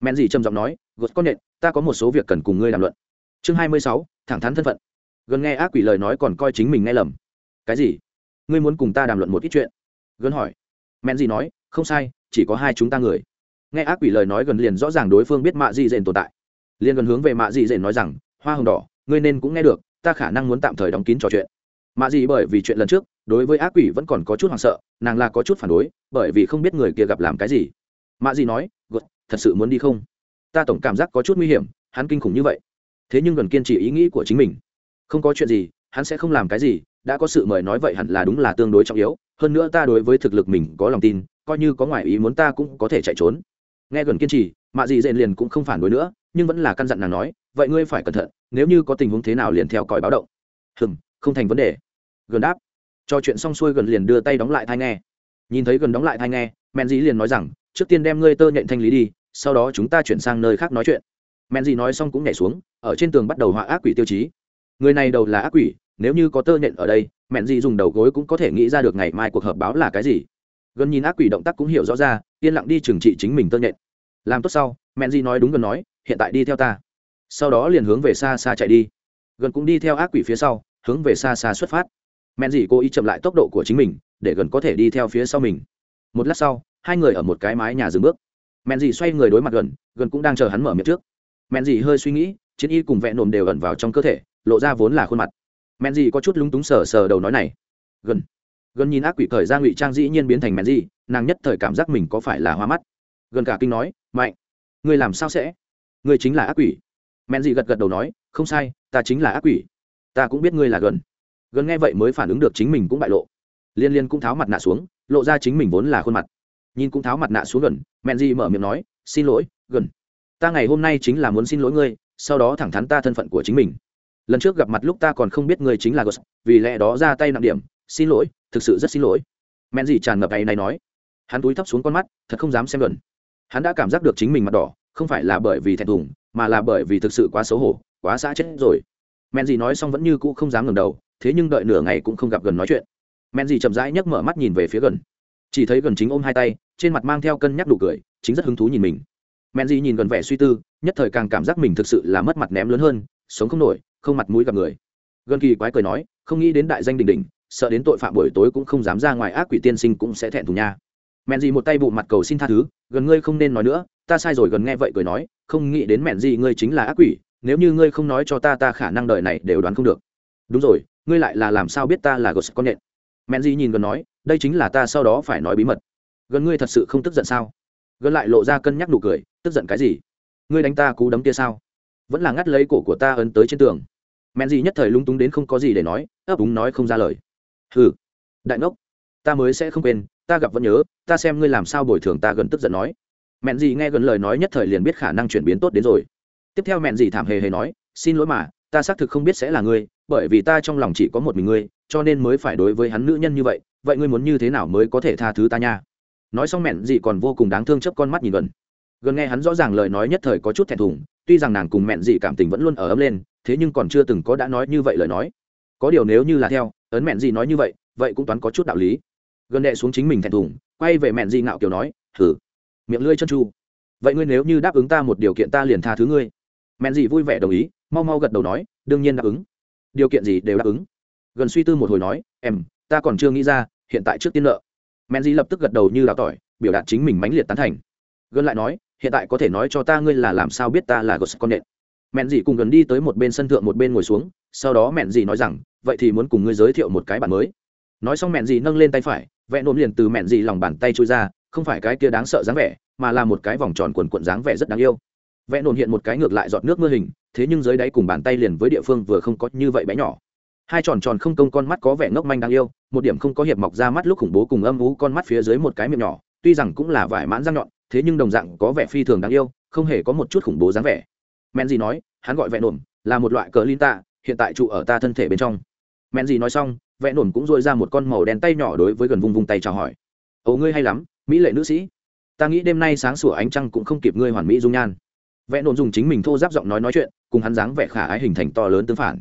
Men dĩ trầm giọng nói, gột con nện ta có một số việc cần cùng ngươi đàm luận. Chương hai mươi sáu, thẳng thắn thân phận. Gần nghe ác quỷ lời nói còn coi chính mình nghe lầm. Cái gì? Ngươi muốn cùng ta đàm luận một ít chuyện? Gần hỏi. Men gì nói, không sai, chỉ có hai chúng ta người. Nghe ác quỷ lời nói gần liền rõ ràng đối phương biết mạ dị dện tồn tại. Liền gần hướng về mạ dị dện nói rằng, hoa hồng đỏ, ngươi nên cũng nghe được, ta khả năng muốn tạm thời đóng kín trò chuyện. Mạ dị bởi vì chuyện lần trước, đối với ác quỷ vẫn còn có chút hoảng sợ, nàng là có chút phản đối, bởi vì không biết người kia gặp làm cái gì. Mạ dị nói gột thật sự muốn đi không? Ta tổng cảm giác có chút nguy hiểm, hắn kinh khủng như vậy. Thế nhưng gần kiên trì ý nghĩ của chính mình. Không có chuyện gì, hắn sẽ không làm cái gì đã có sự mời nói vậy hẳn là đúng là tương đối trọng yếu, hơn nữa ta đối với thực lực mình có lòng tin, coi như có ngoại ý muốn ta cũng có thể chạy trốn. Nghe gần kiên trì, mạ dị dện liền cũng không phản đối nữa, nhưng vẫn là căn dặn nàng nói, vậy ngươi phải cẩn thận, nếu như có tình huống thế nào liền theo còi báo động. Hừm, không thành vấn đề. Gần đáp. Cho chuyện xong xuôi gần liền đưa tay đóng lại thai nghe. Nhìn thấy gần đóng lại thai nghe men dĩ liền nói rằng, trước tiên đem ngươi tơ nhện thanh lý đi, sau đó chúng ta chuyển sang nơi khác nói chuyện. Men dĩ nói xong cũng nhảy xuống, ở trên tường bắt đầu họa ác quỷ tiêu chí. Người này đầu là ác quỷ nếu như có tơ nhện ở đây, mẹn gì dùng đầu gối cũng có thể nghĩ ra được ngày mai cuộc họp báo là cái gì. Gần nhìn ác quỷ động tác cũng hiểu rõ ra, yên lặng đi trừng trị chính mình tơ nhện. Làm tốt sau, mẹn gì nói đúng gần nói, hiện tại đi theo ta. Sau đó liền hướng về xa xa chạy đi. Gần cũng đi theo ác quỷ phía sau, hướng về xa xa xuất phát. Mẹn gì cố ý chậm lại tốc độ của chính mình, để gần có thể đi theo phía sau mình. Một lát sau, hai người ở một cái mái nhà dừng bước. Mẹn dì xoay người đối mặt gần gần cũng đang chờ hắn mở miệng trước. Mẹn dì hơi suy nghĩ, chiến y cùng vẹn nồm đều ẩn vào trong cơ thể, lộ ra vốn là khuôn mặt men dì có chút lúng túng sờ sờ đầu nói này. Gần. Gần nhìn ác quỷ thời ra ngụy trang dĩ nhiên biến thành men dì nàng nhất thời cảm giác mình có phải là hoa mắt. Gần cả kinh nói, mạnh, ngươi làm sao sẽ? Ngươi chính là ác quỷ. Men dì gật gật đầu nói, không sai, ta chính là ác quỷ. Ta cũng biết ngươi là gần. Gần nghe vậy mới phản ứng được chính mình cũng bại lộ. Liên liên cũng tháo mặt nạ xuống, lộ ra chính mình vốn là khuôn mặt. Nhìn cũng tháo mặt nạ xuống gần, mẹn di mở miệng nói, xin lỗi, gần. Ta ngày hôm nay chính là muốn xin lỗi ngươi, sau đó thẳng thắn ta thân phận của chính mình lần trước gặp mặt lúc ta còn không biết ngươi chính là gos vì lẽ đó ra tay nặng điểm. Xin lỗi, thực sự rất xin lỗi. Men gì tràn ngập ấy này nói. Hắn túi thấp xuống con mắt, thật không dám xem gần. Hắn đã cảm giác được chính mình mặt đỏ, không phải là bởi vì thẹn thùng, mà là bởi vì thực sự quá xấu hổ, quá xã chết rồi. Men gì nói xong vẫn như cũ không dám ngẩng đầu, thế nhưng đợi nửa ngày cũng không gặp gần nói chuyện. Men gì chậm rãi nhấc mở mắt nhìn về phía gần. Chỉ thấy gần chính ôm hai tay, trên mặt mang theo cân nhắc đủ cười, chính rất hứng thú nhìn mình. Men gì nhìn gần vẻ suy tư, nhất thời càng cảm giác mình thực sự là mất mặt ném lớn hơn, sống không nổi không mặt mũi gặp người. Gần kỳ quái cười nói, không nghĩ đến đại danh đình đình sợ đến tội phạm buổi tối cũng không dám ra ngoài ác quỷ tiên sinh cũng sẽ thẹn thùng nha. Mẹn gì một tay bụ mặt cầu xin tha thứ, gần ngươi không nên nói nữa, ta sai rồi gần nghe vậy cười nói, không nghĩ đến mẹn gì ngươi chính là ác quỷ, nếu như ngươi không nói cho ta ta khả năng đời này đều đoán không được. Đúng rồi, ngươi lại là làm sao biết ta là gos con nhện? Mẹn gì nhìn gần nói, đây chính là ta sau đó phải nói bí mật. Gần ngươi thật sự không tức giận sao? Gần lại lộ ra cân nhắc nụ cười, tức giận cái gì? Ngươi đánh ta cú đấm kia sao? Vẫn là ngắt lấy cổ của ta ấn tới trên tường mẹn gì nhất thời lung túng đến không có gì để nói, ấp úng nói không ra lời. Hừ, đại ngốc, ta mới sẽ không quên, ta gặp vẫn nhớ, ta xem ngươi làm sao bồi thường ta gần tức giận nói. Mẹn gì nghe gần lời nói nhất thời liền biết khả năng chuyển biến tốt đến rồi. Tiếp theo mẹn gì thảm hề hề nói, xin lỗi mà, ta xác thực không biết sẽ là ngươi, bởi vì ta trong lòng chỉ có một mình ngươi, cho nên mới phải đối với hắn nữ nhân như vậy vậy ngươi muốn như thế nào mới có thể tha thứ ta nha? Nói xong mẹn gì còn vô cùng đáng thương chấp con mắt nhìn gần. Gần nghe hắn rõ ràng lời nói nhất thời có chút thẹn thùng, tuy rằng nàng cùng mẹn gì cảm tình vẫn luôn ở ấm lên thế nhưng còn chưa từng có đã nói như vậy lời nói. Có điều nếu như là theo, ấn mẹn gì nói như vậy vậy cũng toán có chút đạo lý. Gần đệ xuống chính mình thẹn thùng, quay về mẹn gì ngạo kiểu nói thử miệng lưỡi chân chu. Vậy ngươi nếu như đáp ứng ta một điều kiện ta liền tha thứ ngươi. Mẹn gì vui vẻ đồng ý, mau mau gật đầu nói, đương nhiên đáp ứng. Điều kiện gì đều đáp ứng. Gần suy tư một hồi nói, em, ta còn chưa nghĩ ra, hiện tại trước tiên nợ. Mẹn gì lập tức gật đầu như đào tỏi, biểu đạt chính mình mãnh liệt tán thành. Gần lại nói, hiện tại có thể nói cho ta ngươi là làm sao biết ta là gos con nện mẹn gì cùng gần đi tới một bên sân thượng một bên ngồi xuống, sau đó mẹn gì nói rằng, vậy thì muốn cùng ngươi giới thiệu một cái bản mới. Nói xong mẹn gì nâng lên tay phải, vẽ nôm liền từ mẹn gì lòng bàn tay trôi ra, không phải cái kia đáng sợ dáng vẻ, mà là một cái vòng tròn quần quận dáng vẻ rất đáng yêu. Vẽ nôm hiện một cái ngược lại giọt nước mưa hình, thế nhưng dưới đáy cùng bàn tay liền với địa phương vừa không có như vậy bé nhỏ. Hai tròn tròn không công con mắt có vẻ ngốc manh đáng yêu, một điểm không có hiệp mọc ra mắt lúc khủng bố cùng âm vú con mắt phía dưới một cái miệng nhỏ, tuy rằng cũng là vải mãn răng nhọn, thế nhưng đồng dạng có vẻ phi thường đáng yêu, không hề có một chút khủng bố dáng vẻ men gì nói, hắn gọi vẽ nổm, là một loại cờ linh tạ, hiện tại trụ ở ta thân thể bên trong. Men gì nói xong vẽ nổm cũng dội ra một con màu đen tay nhỏ đối với gần vùng vùng tay chào hỏi. Ồ, ngươi hay lắm, mỹ lệ nữ sĩ. Ta nghĩ đêm nay sáng sủa ánh trăng cũng không kịp ngươi hoàn mỹ dung nhan. Vẽ nổm dùng chính mình thô giáp giọng nói nói chuyện, cùng hắn dáng vẻ khả ái hình thành to lớn tương phản.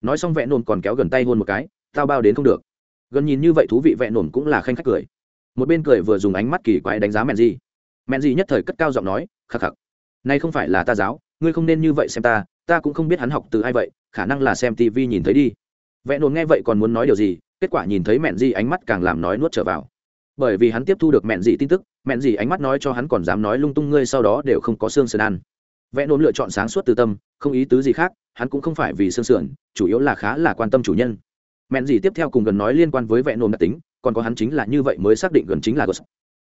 Nói xong vẽ nổm còn kéo gần tay hôn một cái, tao bao đến không được. Gần nhìn như vậy thú vị vẽ nổm cũng là khanh khách cười. Một bên cười vừa dùng ánh mắt kỳ quái đánh giá mẹn gì mẹn gì nhất thời cất cao giọng nói, khắc khắc nay không phải là ta giáo ngươi không nên như vậy xem ta ta cũng không biết hắn học từ ai vậy, khả năng là xem tv nhìn thấy đi. Vẽ nồn nghe vậy còn muốn nói điều gì, kết quả nhìn thấy mẹn gì ánh mắt càng làm nói nuốt trở vào. Bởi vì hắn tiếp thu được mẹn gì tin tức mẹn gì ánh mắt nói cho hắn còn dám nói lung tung ngươi sau đó đều không có xương sườn ăn. Vẽ nồn lựa chọn sáng suốt từ tâm, không ý tứ gì khác, hắn cũng không phải vì xương sườn, chủ yếu là khá là quan tâm chủ nhân. Mẹn gì tiếp theo cùng gần nói liên quan với vẽ nồn đặc tính, còn có hắn chính là như vậy mới xác định gần chính là gos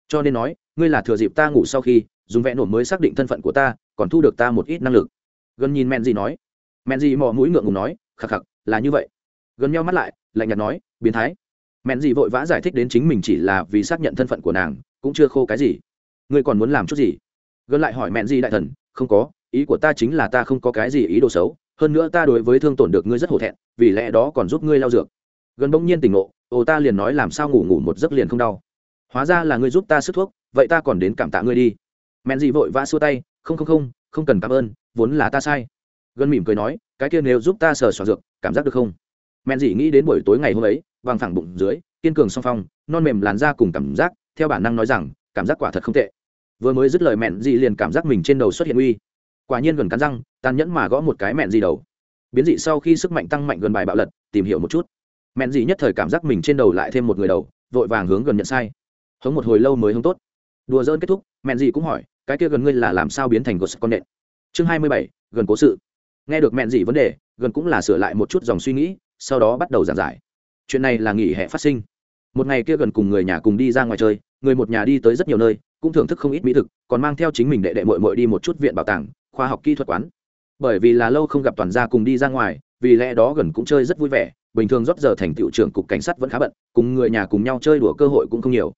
cho nên nói, ngươi là thừa dịp ta ngủ sau khi, dùng vẽ nổm mới xác định thân phận của ta còn thu được ta một ít năng lực. Gần nhìn men gì nói. Men gì mò mũi ngượng ngùng nói khạc khạc là như vậy. Gần nhau mắt lại, lạnh nhạt nói, biến thái. Men gì vội vã giải thích đến chính mình chỉ là vì xác nhận thân phận của nàng, cũng chưa khô cái gì. Ngươi còn muốn làm chút gì? Gần lại hỏi men gì đại thần, không có, ý của ta chính là ta không có cái gì ý đồ xấu, hơn nữa ta đối với thương tổn được ngươi rất hổ thẹn, vì lẽ đó còn giúp ngươi lau dược. Gần bỗng nhiên tỉnh ngộ, ồ, ta liền nói làm sao ngủ ngủ một giấc liền không đau. Hóa ra là ngươi giúp ta sức thuốc, vậy ta còn đến cảm tạ ngươi đi. Men gì vội vã xua tay không không không không cần cảm ơn, vốn là ta sai. Gần mỉm cười nói, cái kia nếu giúp ta sờ soạn dược, cảm giác được không? Mẹn dỉ nghĩ đến buổi tối ngày hôm ấy vàng phẳng bụng dưới, kiên cường song phong, non mềm làn da cùng cảm giác, theo bản năng nói rằng, cảm giác quả thật không tệ. Vừa mới dứt lời mẹn dị liền cảm giác mình trên đầu xuất hiện uy. Quả nhiên gần cắn răng, tàn nhẫn mà gõ một cái mẹn dị đầu. Biến dị sau khi sức mạnh tăng mạnh gần bài bạo lật, tìm hiểu một chút. Mẹn dị nhất thời cảm giác mình trên đầu lại thêm một người đầu, vội vàng hướng gần nhận sai. Hống một hồi lâu mới hống tốt. Đùa dơn kết thúc, mẹn dị cũng hỏi cái kia gần ngươi là làm sao biến thành gos con nện? Chương hai mươi bảy, gần cố sự. Nghe được mẹn gì vấn đề, gần cũng là sửa lại một chút dòng suy nghĩ, sau đó bắt đầu giảng giải. Chuyện này là nghỉ hè phát sinh. Một ngày kia gần cùng người nhà cùng đi ra ngoài chơi, người một nhà đi tới rất nhiều nơi, cũng thưởng thức không ít mỹ thực, còn mang theo chính mình đệ đệ mội mội đi một chút viện bảo tàng, khoa học kỹ thuật quán. Bởi vì là lâu không gặp toàn gia cùng đi ra ngoài, vì lẽ đó gần cũng chơi rất vui vẻ, bình thường rót giờ thành tiệu trưởng cục cảnh sát vẫn khá bận, cùng người nhà cùng nhau chơi đùa cơ hội cũng không nhiều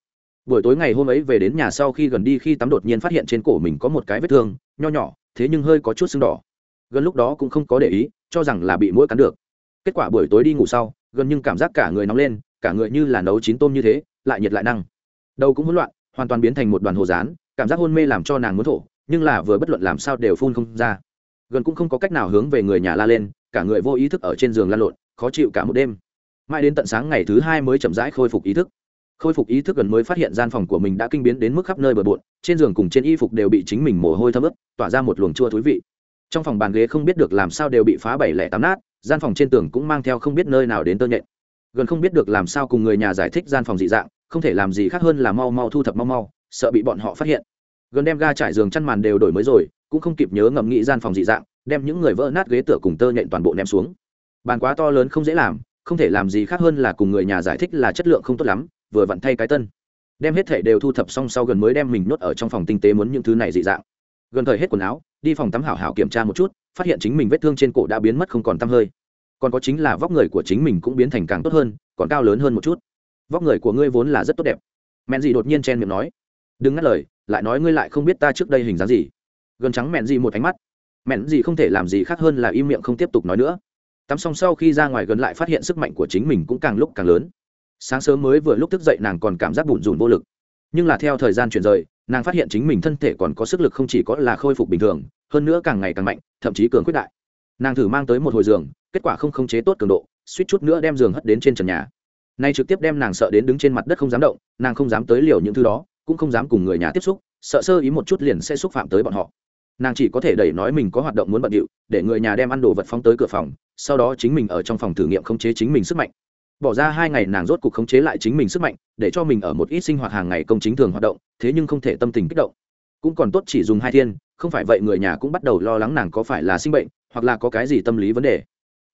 buổi tối ngày hôm ấy về đến nhà sau khi gần đi khi tắm đột nhiên phát hiện trên cổ mình có một cái vết thương, nho nhỏ, thế nhưng hơi có chút sưng đỏ. Gần lúc đó cũng không có để ý, cho rằng là bị mũi cắn được. Kết quả buổi tối đi ngủ sau, gần nhưng cảm giác cả người nóng lên, cả người như là nấu chín tôm như thế, lại nhiệt lại năng. Đầu cũng hỗn loạn, hoàn toàn biến thành một đoàn hồ dán cảm giác hôn mê làm cho nàng muốn thổ, nhưng là vừa bất luận làm sao đều phun không ra. Gần cũng không có cách nào hướng về người nhà la lên, cả người vô ý thức ở trên giường la lộn, khó chịu cả một đêm. Mãi đến tận sáng ngày thứ hai mới chậm rãi khôi phục ý thức khôi phục ý thức gần mới phát hiện gian phòng của mình đã kinh biến đến mức khắp nơi bờ bộn, trên giường cùng trên y phục đều bị chính mình mồ hôi thấm ướt, tỏa ra một luồng chua thú vị. Trong phòng bàn ghế không biết được làm sao đều bị phá bảy lẻ tám nát, gian phòng trên tường cũng mang theo không biết nơi nào đến tơ nhện. Gần không biết được làm sao cùng người nhà giải thích gian phòng dị dạng, không thể làm gì khác hơn là mau mau thu thập mau mau, sợ bị bọn họ phát hiện. Gần đem ga trải giường chăn màn đều đổi mới rồi, cũng không kịp nhớ ngẫm nghĩ gian phòng dị dạng, đem những người vỡ nát ghế tựa cùng tơ nhện toàn bộ ném xuống. Bàn quá to lớn không dễ làm, không thể làm gì khác hơn là cùng người nhà giải thích là chất lượng không tốt lắm vừa vặn thay cái tân. Đem hết thể đều thu thập xong sau gần mới đem mình nhốt ở trong phòng tinh tế muốn những thứ này dị dạng. Gần thời hết quần áo, đi phòng tắm hảo hảo kiểm tra một chút, phát hiện chính mình vết thương trên cổ đã biến mất không còn tăm hơi. Còn có chính là vóc người của chính mình cũng biến thành càng tốt hơn, còn cao lớn hơn một chút. Vóc người của ngươi vốn là rất tốt đẹp. Mẹn dị đột nhiên chen miệng nói. Đừng ngắt lời, lại nói ngươi lại không biết ta trước đây hình dáng gì. Gần trắng mẹn dị một ánh mắt. Mẹn dị không thể làm gì khác hơn là im miệng không tiếp tục nói nữa. Tắm xong sau khi ra ngoài gần lại phát hiện sức mạnh của chính mình cũng càng lúc càng lớn sáng sớm mới vừa lúc thức dậy nàng còn cảm giác bùn rùn vô lực. Nhưng là theo thời gian chuyển rời, nàng phát hiện chính mình thân thể còn có sức lực không chỉ có là khôi phục bình thường, hơn nữa càng ngày càng mạnh, thậm chí cường quyết đại. Nàng thử mang tới một hồi giường, kết quả không khống chế tốt cường độ, suýt chút nữa đem giường hất đến trên trần nhà. Nay trực tiếp đem nàng sợ đến đứng trên mặt đất không dám động, nàng không dám tới liều những thứ đó, cũng không dám cùng người nhà tiếp xúc, sợ sơ ý một chút liền sẽ xúc phạm tới bọn họ. Nàng chỉ có thể đẩy nói mình có hoạt động muốn bận điệu, để người nhà đem ăn đồ vật phóng tới cửa phòng, sau đó chính mình ở trong phòng thử nghiệm khống chế chính mình sức mạnh bỏ ra hai ngày nàng rốt cuộc khống chế lại chính mình sức mạnh, để cho mình ở một ít sinh hoạt hàng ngày công chính thường hoạt động, thế nhưng không thể tâm tình kích động. Cũng còn tốt chỉ dùng hai thiên, không phải vậy người nhà cũng bắt đầu lo lắng nàng có phải là sinh bệnh, hoặc là có cái gì tâm lý vấn đề.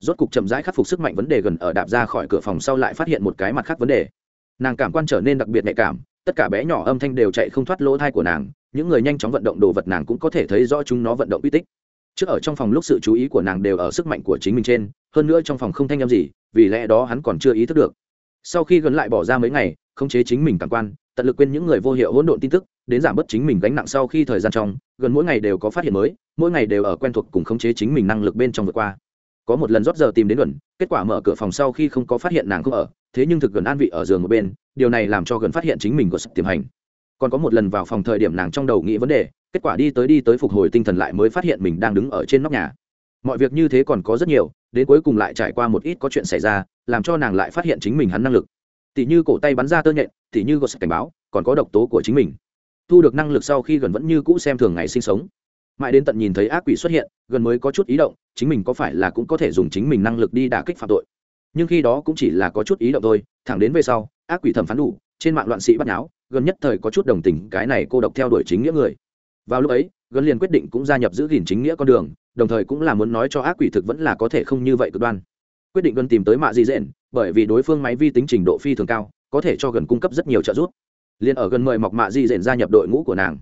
Rốt cục chậm rãi khắc phục sức mạnh vấn đề gần ở đạp ra khỏi cửa phòng sau lại phát hiện một cái mặt khác vấn đề. Nàng cảm quan trở nên đặc biệt nhạy cảm, tất cả bé nhỏ âm thanh đều chạy không thoát lỗ thai của nàng, những người nhanh chóng vận động đồ vật nàng cũng có thể thấy rõ chúng nó vận động uy tích. Trước ở trong phòng lúc sự chú ý của nàng đều ở sức mạnh của chính mình trên, hơn nữa trong phòng không thanh âm gì vì lẽ đó hắn còn chưa ý thức được. Sau khi gần lại bỏ ra mấy ngày, khống chế chính mình cảm quan, tận lực quên những người vô hiệu hỗn độn tin tức, đến giảm bớt chính mình gánh nặng sau khi thời gian trong, gần mỗi ngày đều có phát hiện mới, mỗi ngày đều ở quen thuộc cùng khống chế chính mình năng lực bên trong vượt qua. Có một lần rót giờ tìm đến gần kết quả mở cửa phòng sau khi không có phát hiện nàng không ở, thế nhưng thực gần an vị ở giường một bên, điều này làm cho gần phát hiện chính mình có sự tiềm hành. Còn có một lần vào phòng thời điểm nàng trong đầu nghĩ vấn đề, kết quả đi tới đi tới phục hồi tinh thần lại mới phát hiện mình đang đứng ở trên nóc nhà. Mọi việc như thế còn có rất nhiều đến cuối cùng lại trải qua một ít có chuyện xảy ra, làm cho nàng lại phát hiện chính mình hắn năng lực. Tỉ như cổ tay bắn ra tơ nhện, tỉ như có sự cảnh báo, còn có độc tố của chính mình. Thu được năng lực sau khi gần vẫn như cũ xem thường ngày sinh sống. Mãi đến tận nhìn thấy ác quỷ xuất hiện, gần mới có chút ý động, chính mình có phải là cũng có thể dùng chính mình năng lực đi đả kích phạm tội. Nhưng khi đó cũng chỉ là có chút ý động thôi, thẳng đến về sau, ác quỷ thẩm phán đủ, trên mạng loạn sĩ bắt nháo, gần nhất thời có chút đồng tình cái này cô độc theo đuổi chính nghĩa người vào lúc ấy gần liền quyết định cũng gia nhập giữ gìn chính nghĩa con đường, đồng thời cũng là muốn nói cho ác quỷ thực vẫn là có thể không như vậy cực đoan. Quyết định gần tìm tới mạ di dện, bởi vì đối phương máy vi tính trình độ phi thường cao, có thể cho gần cung cấp rất nhiều trợ giúp. Liền ở gần mời mọc mạ di dện gia nhập đội ngũ của nàng.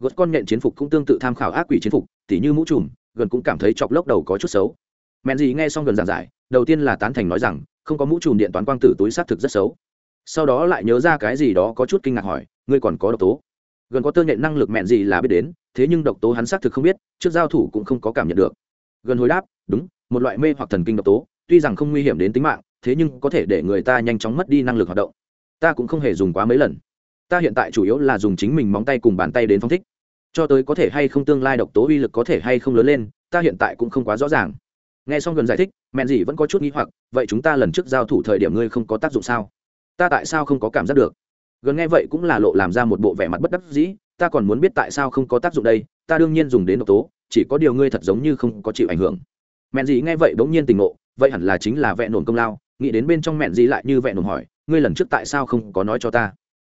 Gót con nhện chiến phục cũng tương tự tham khảo ác quỷ chiến phục, tỉ như mũ trùm gần cũng cảm thấy chọc lốc đầu có chút xấu. Mẹn gì nghe xong gần giảng giải, đầu tiên là tán thành nói rằng, không có mũ trùm điện toán quang tử túi xác thực rất xấu. Sau đó lại nhớ ra cái gì đó có chút kinh ngạc hỏi, ngươi còn có độc tố? Gần có tơ nhện năng lực mẹn gì là biết đến, thế nhưng độc tố hắn xác thực không biết, trước giao thủ cũng không có cảm nhận được. Gần hồi đáp, đúng, một loại mê hoặc thần kinh độc tố, tuy rằng không nguy hiểm đến tính mạng, thế nhưng có thể để người ta nhanh chóng mất đi năng lực hoạt động. Ta cũng không hề dùng quá mấy lần. Ta hiện tại chủ yếu là dùng chính mình móng tay cùng bàn tay đến phong thích. Cho tới có thể hay không tương lai độc tố uy lực có thể hay không lớn lên, ta hiện tại cũng không quá rõ ràng. Nghe xong gần giải thích, mẹn gì vẫn có chút n g h i hoặc, vậy chúng ta lần trước giao thủ thời điểm ngươi không có tác dụng sao? Ta tại sao không có cảm giác được? Gần nghe vậy cũng là lộ làm ra một bộ vẻ mặt bất đắc dĩ, ta còn muốn biết tại sao không có tác dụng đây, ta đương nhiên dùng đến độc tố, chỉ có điều ngươi thật giống như không có chịu ảnh hưởng. Mẹn gì nghe vậy bỗng nhiên tình ngộ, vậy hẳn là chính là vẹn nổn công lao, nghĩ đến bên trong mẹn gì lại như vẹn nổn hỏi, ngươi lần trước tại sao không có nói cho ta?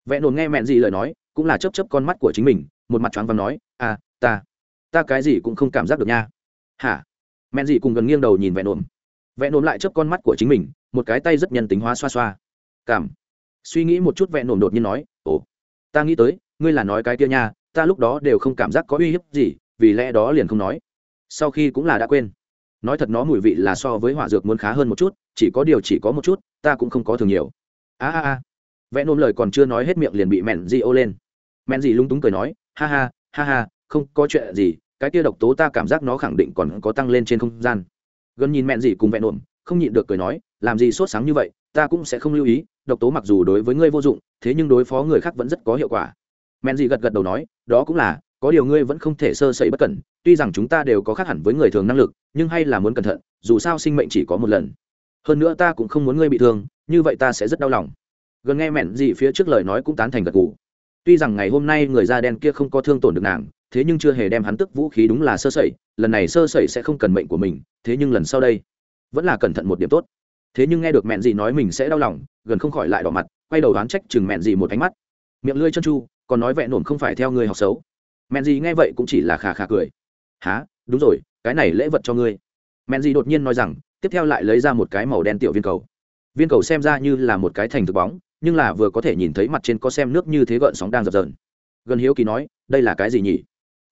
Vẹn nổn nghe mẹn gì lời nói, cũng là chấp chấp con mắt của chính mình, một mặt choáng và nói à ta ta cái gì cũng không cảm giác được nha. Hả? Mẹn gì cùng gần nghiêng đầu nhìn vẹn ổn vẹn ổn lại chấp con mắt của chính mình, một cái tay rất nhân tính hóa xoa xoa. Cảm suy nghĩ một chút vẹn nổm đột nhiên nói, ồ, ta nghĩ tới, ngươi là nói cái kia nha, ta lúc đó đều không cảm giác có uy hiếp gì, vì lẽ đó liền không nói. Sau khi cũng là đã quên. Nói thật nó mùi vị là so với hỏa dược muốn khá hơn một chút, chỉ có điều chỉ có một chút, ta cũng không có thường nhiều. A a a. Vẹn nổm lời còn chưa nói hết miệng liền bị mẹn di ô lên. Mẹn di lung túng cười nói, ha ha ha ha, không có chuyện gì, cái kia độc tố ta cảm giác nó khẳng định còn có tăng lên trên không gian. Gần nhìn mẹn gì cùng vẹn ổn không nhịn được cười nói, làm gì sốt sáng như vậy, ta cũng sẽ không lưu ý độc tố mặc dù đối với ngươi vô dụng, thế nhưng đối phó người khác vẫn rất có hiệu quả. Men dị gật gật đầu nói, đó cũng là, có điều ngươi vẫn không thể sơ sẩy bất cẩn, tuy rằng chúng ta đều có khác hẳn với người thường năng lực, nhưng hay là muốn cẩn thận, dù sao sinh mệnh chỉ có một lần. Hơn nữa ta cũng không muốn ngươi bị thương, như vậy ta sẽ rất đau lòng. Gần nghe mẹn dị phía trước lời nói cũng tán thành gật gù. Tuy rằng ngày hôm nay người da đen kia không có thương tổn được nàng, thế nhưng chưa hề đem hắn tức vũ khí đúng là sơ sẩy, lần này sơ sẩy sẽ không cần mệnh của mình, thế nhưng lần sau đây, vẫn là cẩn thận một điểm tốt thế nhưng nghe được mẹn gì nói mình sẽ đau lòng, gần không khỏi lại đỏ mặt, quay đầu đoán trách chừng mẹn gì một ánh mắt. Miệng lưỡi chân chu, còn nói vẹn nổn không phải theo người học xấu. Mẹn gì nghe vậy cũng chỉ là khà khà cười. Há đúng rồi, cái này lễ vật cho ngươi. Mẹn gì đột nhiên nói rằng, tiếp theo lại lấy ra một cái màu đen tiểu viên cầu. Viên cầu xem ra như là một cái thành thực bóng, nhưng là vừa có thể nhìn thấy mặt trên có xem nước như thế gợn sóng đang dập dờn. Gần hiếu kỳ nói, đây là cái gì nhỉ?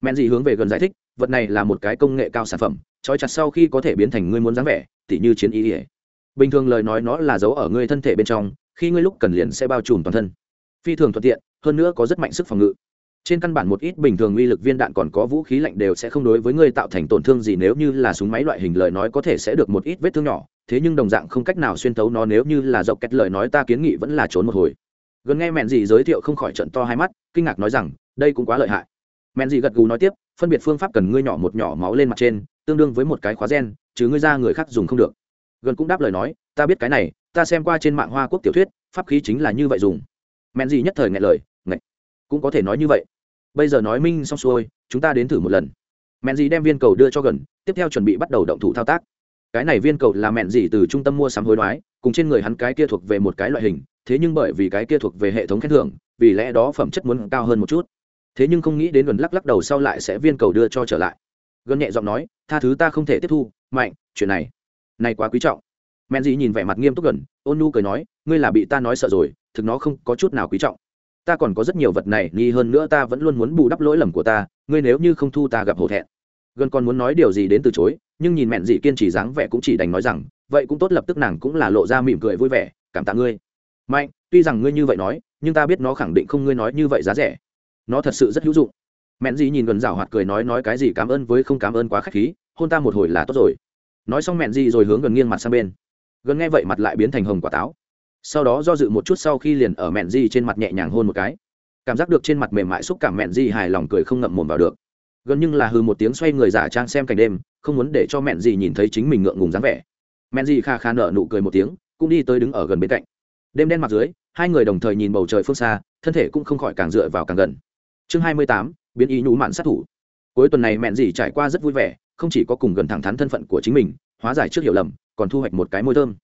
Mẹn gì hướng về gần giải thích, vật này là một cái công nghệ cao sản phẩm, trói chặt sau khi có thể biến thành ngươi muốn dáng vẻ, tỉ như chiến ý ỉa bình thường lời nói nó là giấu ở ngươi thân thể bên trong, khi ngươi lúc cần liền sẽ bao trùm toàn thân. Phi thường thuận tiện, hơn nữa có rất mạnh sức phòng ngự. Trên căn bản một ít bình thường uy lực viên đạn còn có vũ khí lạnh đều sẽ không đối với ngươi tạo thành tổn thương gì nếu như là súng máy loại hình lời nói có thể sẽ được một ít vết thương nhỏ, thế nhưng đồng dạng không cách nào xuyên tấu nó nếu như là dọc kẹt lời nói ta kiến nghị vẫn là trốn một hồi. Gần nghe mẹn gì giới thiệu không khỏi trận to hai mắt, kinh ngạc nói rằng, đây cũng quá lợi hại. Mẹn gì gật gù nói tiếp, phân biệt phương pháp cần ngươi nhỏ một nhỏ máu lên mặt trên, tương đương với một cái khóa gen, chứ ngươi ra người khác dùng không được gần cũng đáp lời nói, ta biết cái này, ta xem qua trên mạng hoa quốc tiểu thuyết, pháp khí chính là như vậy dùng. Mẹn gì nhất thời ngại lời ngại cũng có thể nói như vậy. Bây giờ nói minh xong xuôi, chúng ta đến thử một lần. Mẹn gì đem viên cầu đưa cho gần, tiếp theo chuẩn bị bắt đầu động thủ thao tác. Cái này viên cầu là mẹn gì từ trung tâm mua sắm hối đoái, cùng trên người hắn cái kia thuộc về một cái loại hình, thế nhưng bởi vì cái kia thuộc về hệ thống khen thưởng, vì lẽ đó phẩm chất muốn cao hơn một chút. Thế nhưng không nghĩ đến gần lắc lắc đầu sau lại sẽ viên cầu đưa cho trở lại. Gần nhẹ giọng nói, tha thứ ta không thể tiếp thu, mạnh, chuyện này này quá quý trọng. Men dì nhìn vẻ mặt nghiêm túc gần, ôn nu cười nói, ngươi là bị ta nói sợ rồi, thực nó không có chút nào quý trọng. Ta còn có rất nhiều vật này, nghi hơn nữa ta vẫn luôn muốn bù đắp lỗi lầm của ta, ngươi nếu như không thu ta gặp hổ thẹn. Gần còn muốn nói điều gì đến từ chối, nhưng nhìn mẹn dị kiên trì dáng vẻ cũng chỉ đành nói rằng, vậy cũng tốt, lập tức nàng cũng là lộ ra mỉm cười vui vẻ, cảm tạ ngươi. Mạnh, tuy rằng ngươi như vậy nói, nhưng ta biết nó khẳng định không ngươi nói như vậy giá rẻ. Nó thật sự rất hữu dụng. Mẹn dị nhìn gần rào hoạt cười nói nói cái gì cảm ơn với không cảm ơn quá k h á c h khí, hôn ta một hồi là tốt rồi nói xong mẹn di rồi hướng gần nghiêng mặt sang bên. Gần nghe vậy mặt lại biến thành hồng quả táo. Sau đó do dự một chút sau khi liền ở mẹn di trên mặt nhẹ nhàng hôn một cái. Cảm giác được trên mặt mềm mại xúc cảm mẹn di hài lòng cười không ngậm mồm vào được. Gần nhưng là hư một tiếng xoay người giả trang xem cảnh đêm, không muốn để cho mẹn di nhìn thấy chính mình ngượng ngùng dáng vẻ. Mẹn di kha kha nở nụ cười một tiếng, cũng đi tới đứng ở gần bên cạnh. Đêm đen mặt dưới, hai người đồng thời nhìn bầu trời phương xa, thân thể cũng không khỏi càng dựa vào càng gần. Chương hai mươi tám, biến ý nhú mạn sát thủ. Cuối tuần này mẹn di trải qua rất vui vẻ không chỉ có cùng gần thẳng thắn thân phận của chính mình, hóa giải trước hiểu lầm, còn thu hoạch một cái môi thơm.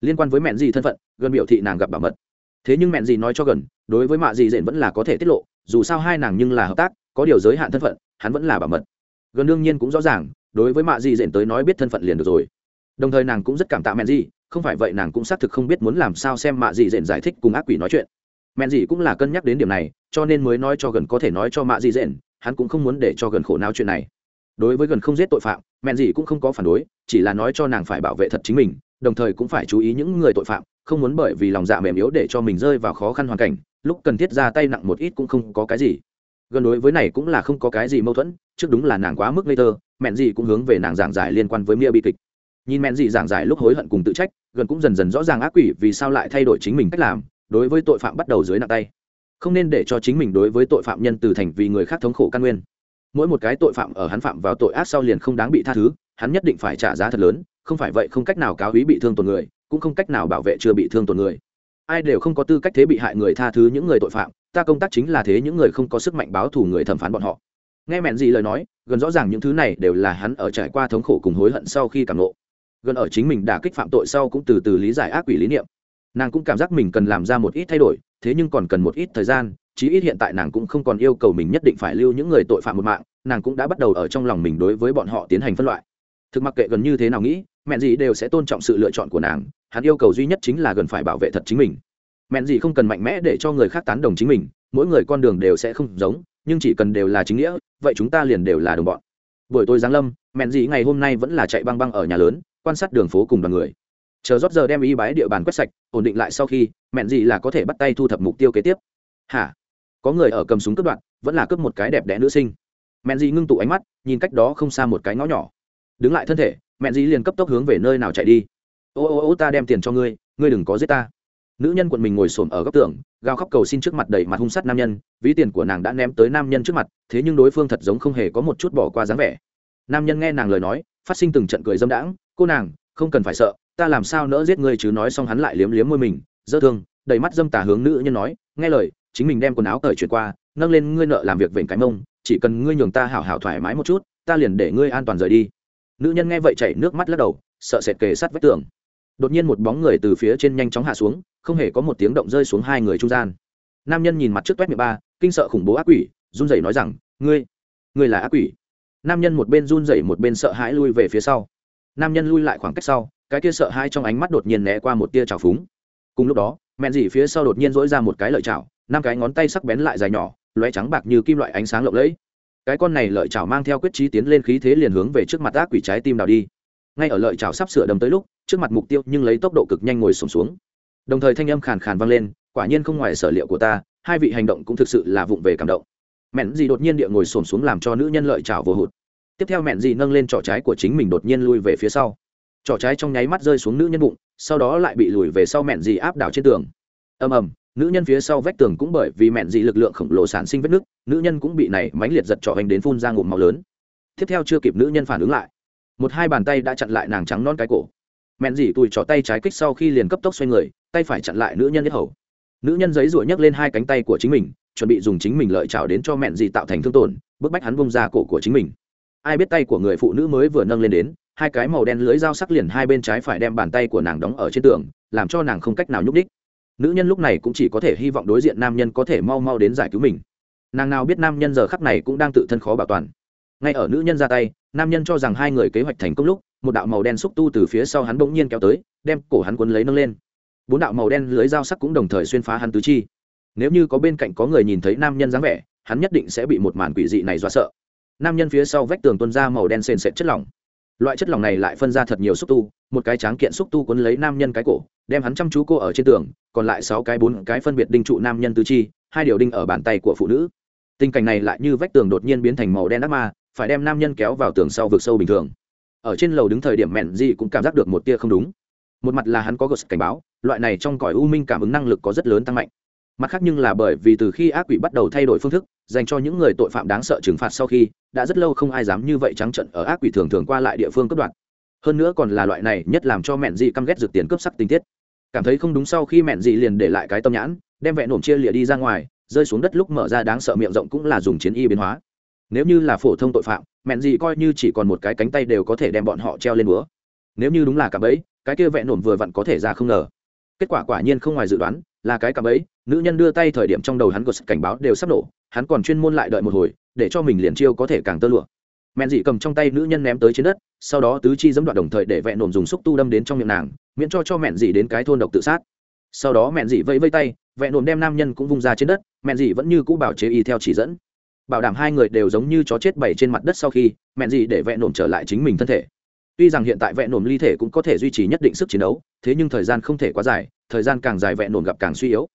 Liên quan với mẹn gì thân phận, gần biểu thị nàng gặp bảo mật. Thế nhưng mẹn gì nói cho gần, đối với mạ gì dện vẫn là có thể tiết lộ, dù sao hai nàng nhưng là hợp tác, có điều giới hạn thân phận, hắn vẫn là bảo mật. Gần đương nhiên cũng rõ ràng, đối với mạ gì dện tới nói biết thân phận liền được rồi. Đồng thời nàng cũng rất cảm tạ mẹn gì, không phải vậy nàng cũng xác thực không biết muốn làm sao xem mạ gì dện giải thích cùng ác quỷ nói chuyện. Mẹn gì cũng là cân nhắc đến điểm này, cho nên mới nói cho gần có thể nói cho mạ gì dện, hắn cũng không muốn để cho gần khổ não chuyện này đối với gần không giết tội phạm mẹn gì cũng không có phản đối, chỉ là nói cho nàng phải bảo vệ thật chính mình, đồng thời cũng phải chú ý những người tội phạm, không muốn bởi vì lòng dạ mềm yếu để cho mình rơi vào khó khăn hoàn cảnh, lúc cần thiết ra tay nặng một ít cũng không có cái gì. Gần đối với này cũng là không có cái gì mâu thuẫn, trước đúng là nàng quá mức ngây thơ mẹn gì cũng hướng về nàng giảng giải liên quan với mia bi kịch. Nhìn mẹn gì giảng giải lúc hối hận cùng tự trách, gần cũng dần dần rõ ràng ác quỷ vì sao lại thay đổi chính mình cách làm, đối với tội phạm bắt đầu dưới nặng tay. Không nên để cho chính mình đối với tội phạm nhân từ thành vì người khác thống khổ căn nguyên mỗi một cái tội phạm ở hắn phạm vào tội ác sau liền không đáng bị tha thứ, hắn nhất định phải trả giá thật lớn, không phải vậy không cách nào cáo ý bị thương tổn người, cũng không cách nào bảo vệ chưa bị thương tổn người. Ai đều không có tư cách thế bị hại người tha thứ những người tội phạm, ta công tác chính là thế những người không có sức mạnh báo thù người thẩm phán bọn họ. Nghe mẹn gì lời nói, gần rõ ràng những thứ này đều là hắn ở trải qua thống khổ cùng hối hận sau khi cảm nộ gần ở chính mình đã kích phạm tội sau cũng từ từ lý giải ác quỷ lý niệm. Nàng cũng cảm giác mình cần làm ra một ít thay đổi, thế nhưng còn cần một ít thời gian chí ít hiện tại nàng cũng không còn yêu cầu mình nhất định phải lưu những người tội phạm một mạng, nàng cũng đã bắt đầu ở trong lòng mình đối với bọn họ tiến hành phân loại. Thực mặc kệ gần như thế nào nghĩ, mẹn gì đều sẽ tôn trọng sự lựa chọn của nàng, hắn yêu cầu duy nhất chính là gần phải bảo vệ thật chính mình. Mẹn gì không cần mạnh mẽ để cho người khác tán đồng chính mình, mỗi người con đường đều sẽ không giống, nhưng chỉ cần đều là chính nghĩa, vậy chúng ta liền đều là đồng bọn. Buổi tối giáng lâm, mẹn gì ngày hôm nay vẫn là chạy băng băng ở nhà lớn, quan sát đường phố cùng đoàn người. Chờ rót giờ đem y bái địa bàn quét sạch, ổn định lại sau khi, mẹn gì là có thể bắt tay thu thập mục tiêu kế tiếp. Hả? Có người ở cầm súng cướp đoạn vẫn là cướp một cái đẹp đẽ nữ sinh. Mẹn dì ngưng tụ ánh mắt, nhìn cách đó không xa một cái ngõ nhỏ. Đứng lại thân thể, mẹn dì liền cấp tốc hướng về nơi nào chạy đi. Ô ô ô, ta đem tiền cho ngươi ngươi đừng có giết ta. Nữ nhân quận mình ngồi xổm ở góc tường, gào khóc cầu xin trước mặt đầy mặt hung sắt nam nhân, ví tiền của nàng đã ném tới nam nhân trước mặt, thế nhưng đối phương thật giống không hề có một chút bỏ qua dáng vẻ. Nam nhân nghe nàng lời nói, phát sinh từng trận cười dâm đãng, cô nàng, không cần phải sợ, ta làm sao nỡ giết ngươi chứ? Nói xong hắn lại liếm liếm môi mình dơ thương đầy mắt dâm tà hướng nữ nhân nói, nghe lời, chính mình đem quần áo cởi chuyển qua, nâng lên ngươi nợ làm việc vểnh cái mông, chỉ cần ngươi nhường ta hảo hảo thoải mái một chút, ta liền để ngươi an toàn rời đi. Nữ nhân nghe vậy chảy nước mắt lắc đầu, sợ sệt kề sát vách tường. Đột nhiên một bóng người từ phía trên nhanh chóng hạ xuống, không hề có một tiếng động rơi xuống hai người trung gian. Nam nhân nhìn mặt trước toét miệng ba, kinh sợ khủng bố ác quỷ, run rẩy nói rằng, ngươi ngươi là ác quỷ. Nam nhân một bên run rẩy một bên sợ hãi lui về phía sau. Nam nhân lui lại khoảng cách sau, cái kia sợ hãi trong ánh mắt đột nhiên né qua một tia trào phúng. Cùng lúc đó mẹn dỉ phía sau đột nhiên dỗi ra một cái lợi chảo năm cái ngón tay sắc bén lại dài nhỏ loé trắng bạc như kim loại ánh sáng lộng lẫy. Cái con này lợi chảo mang theo quyết trí tiến lên khí thế liền hướng về trước mặt ác quỷ trái tim nào đi. Ngay ở lợi chảo sắp sửa đâm tới lúc trước mặt mục tiêu nhưng lấy tốc độ cực nhanh ngồi sùng xuống, xuống. Đồng thời thanh âm khàn khàn vang lên quả nhiên không ngoài sở liệu của ta hai vị hành động cũng thực sự là vụng về cảm động. Mẹn gì đột nhiên địa ngồi xổm xuống làm cho nữ nhân lợi chảo vô hụt. Tiếp theo mẹn gì nâng lên trỏ trái của chính mình đột nhiên lui về phía sau. Trỏ trái trong nháy mắt rơi xuống nữ nhân bụng sau đó lại bị lùi về sau mẹn dì áp đảo trên tường. Ầm ầm, nữ nhân phía sau vách tường cũng bởi vì mẹn dị lực lượng khổng lồ sản sinh vết nứt, nữ nhân cũng bị này mãnh liệt giật trọ hành đến phun ra ngụm máu lớn. Tiếp theo chưa kịp nữ nhân phản ứng lại, một hai bàn tay đã chặn lại nàng trắng non cái cổ. Mẹn dị tùi trỏ tay trái kích sau khi liền cấp tốc xoay người, tay phải chặn lại nữ nhân nhất hầu. Nữ nhân giấy ruổi nhấc lên hai cánh tay của chính mình, chuẩn bị dùng chính mình lợi chảo đến cho mẹn dị tạo thành thương tổn, bức bách hắn bông ra cổ của chính mình. Ai biết tay của người phụ nữ mới vừa nâng lên đến hai cái màu đen lưới dao sắc liền hai bên trái phải đem bàn tay của nàng đóng ở trên tường, làm cho nàng không cách nào nhúc đích nữ nhân lúc này cũng chỉ có thể hy vọng đối diện nam nhân có thể mau mau đến giải cứu mình. Nàng nào biết nam nhân giờ khắc này cũng đang tự thân khó bảo toàn. Ngay ở nữ nhân ra tay, nam nhân cho rằng hai người kế hoạch thành công lúc, một đạo màu đen xúc tu từ phía sau hắn bỗng nhiên kéo tới, đem cổ hắn quấn lấy nâng lên. Bốn đạo màu đen lưới dao sắc cũng đồng thời xuyên phá hắn tứ chi. Nếu như có bên cạnh có người nhìn thấy nam nhân dáng vẻ, hắn nhất định sẽ bị một màn quỷ dị này do sợ. Nam nhân phía sau vách tường tuân ra màu đen sền sệt chất lỏng loại chất lỏng này lại phân ra thật nhiều xúc tu, một cái tráng kiện xúc tu quấn lấy nam nhân cái cổ, đem hắn chăm chú cô ở trên tường, còn lại sáu cái bốn cái phân biệt đinh trụ nam nhân tứ chi, hai điều đinh ở bàn tay của phụ nữ. Tình cảnh này lại như vách tường đột nhiên biến thành màu đen đắc ma, phải đem nam nhân kéo vào tường sau vực sâu bình thường. Ở trên lầu đứng thời điểm mẹn gì cũng cảm giác được một tia không đúng. Một mặt là hắn có gợt cảnh báo, loại này trong cõi u minh cảm ứng năng lực có rất lớn tăng mạnh. Mặt khác nhưng là bởi vì từ khi ác quỷ bắt đầu thay đổi phương thức dành cho những người tội phạm đáng sợ trừng phạt sau khi, đã rất lâu không ai dám như vậy trắng trận ở ác quỷ thường thường qua lại địa phương cướp đoạt. Hơn nữa còn là loại này nhất làm cho mẹn dị căm ghét rực tiền cướp sắc tình tiết. Cảm thấy không đúng sau khi mẹn dị liền để lại cái tâm nhãn, đem vẹn nổm chia lịa đi ra ngoài, rơi xuống đất lúc mở ra đáng sợ miệng rộng cũng là dùng chiến y biến hóa. Nếu như là phổ thông tội phạm, mẹn dị coi như chỉ còn một cái cánh tay đều có thể đem bọn họ treo lên búa. Nếu như đúng là cả bẫy, cái kia vẹn nổm vừa vặn có thể ra không ngờ. Kết quả quả nhiên không ngoài dự đoán, là cái cả bẫy, nữ nhân đưa tay thời điểm trong đầu hắn có sự cảnh báo đều sắp nổ hắn còn chuyên môn lại đợi một hồi, để cho mình liền chiêu có thể càng tơ lụa. Mẹn dị cầm trong tay nữ nhân ném tới trên đất, sau đó tứ chi dẫm đoạn đồng thời để vẹn nổm dùng xúc tu đâm đến trong miệng nàng, miễn cho cho mẹn dị đến cái thôn độc tự sát. Sau đó mẹn dị vẫy vây tay, vẹn nổm đem nam nhân cũng vung ra trên đất, mẹn dị vẫn như cũ bảo chế y theo chỉ dẫn. Bảo đảm hai người đều giống như chó chết bảy trên mặt đất sau khi, mẹn dị để vẹn nổm trở lại chính mình thân thể. Tuy rằng hiện tại vẹn nổm ly thể cũng có thể duy trì nhất định sức chiến đấu, thế nhưng thời gian không thể quá dài, thời gian càng dài vẹn nổm gặp càng suy yếu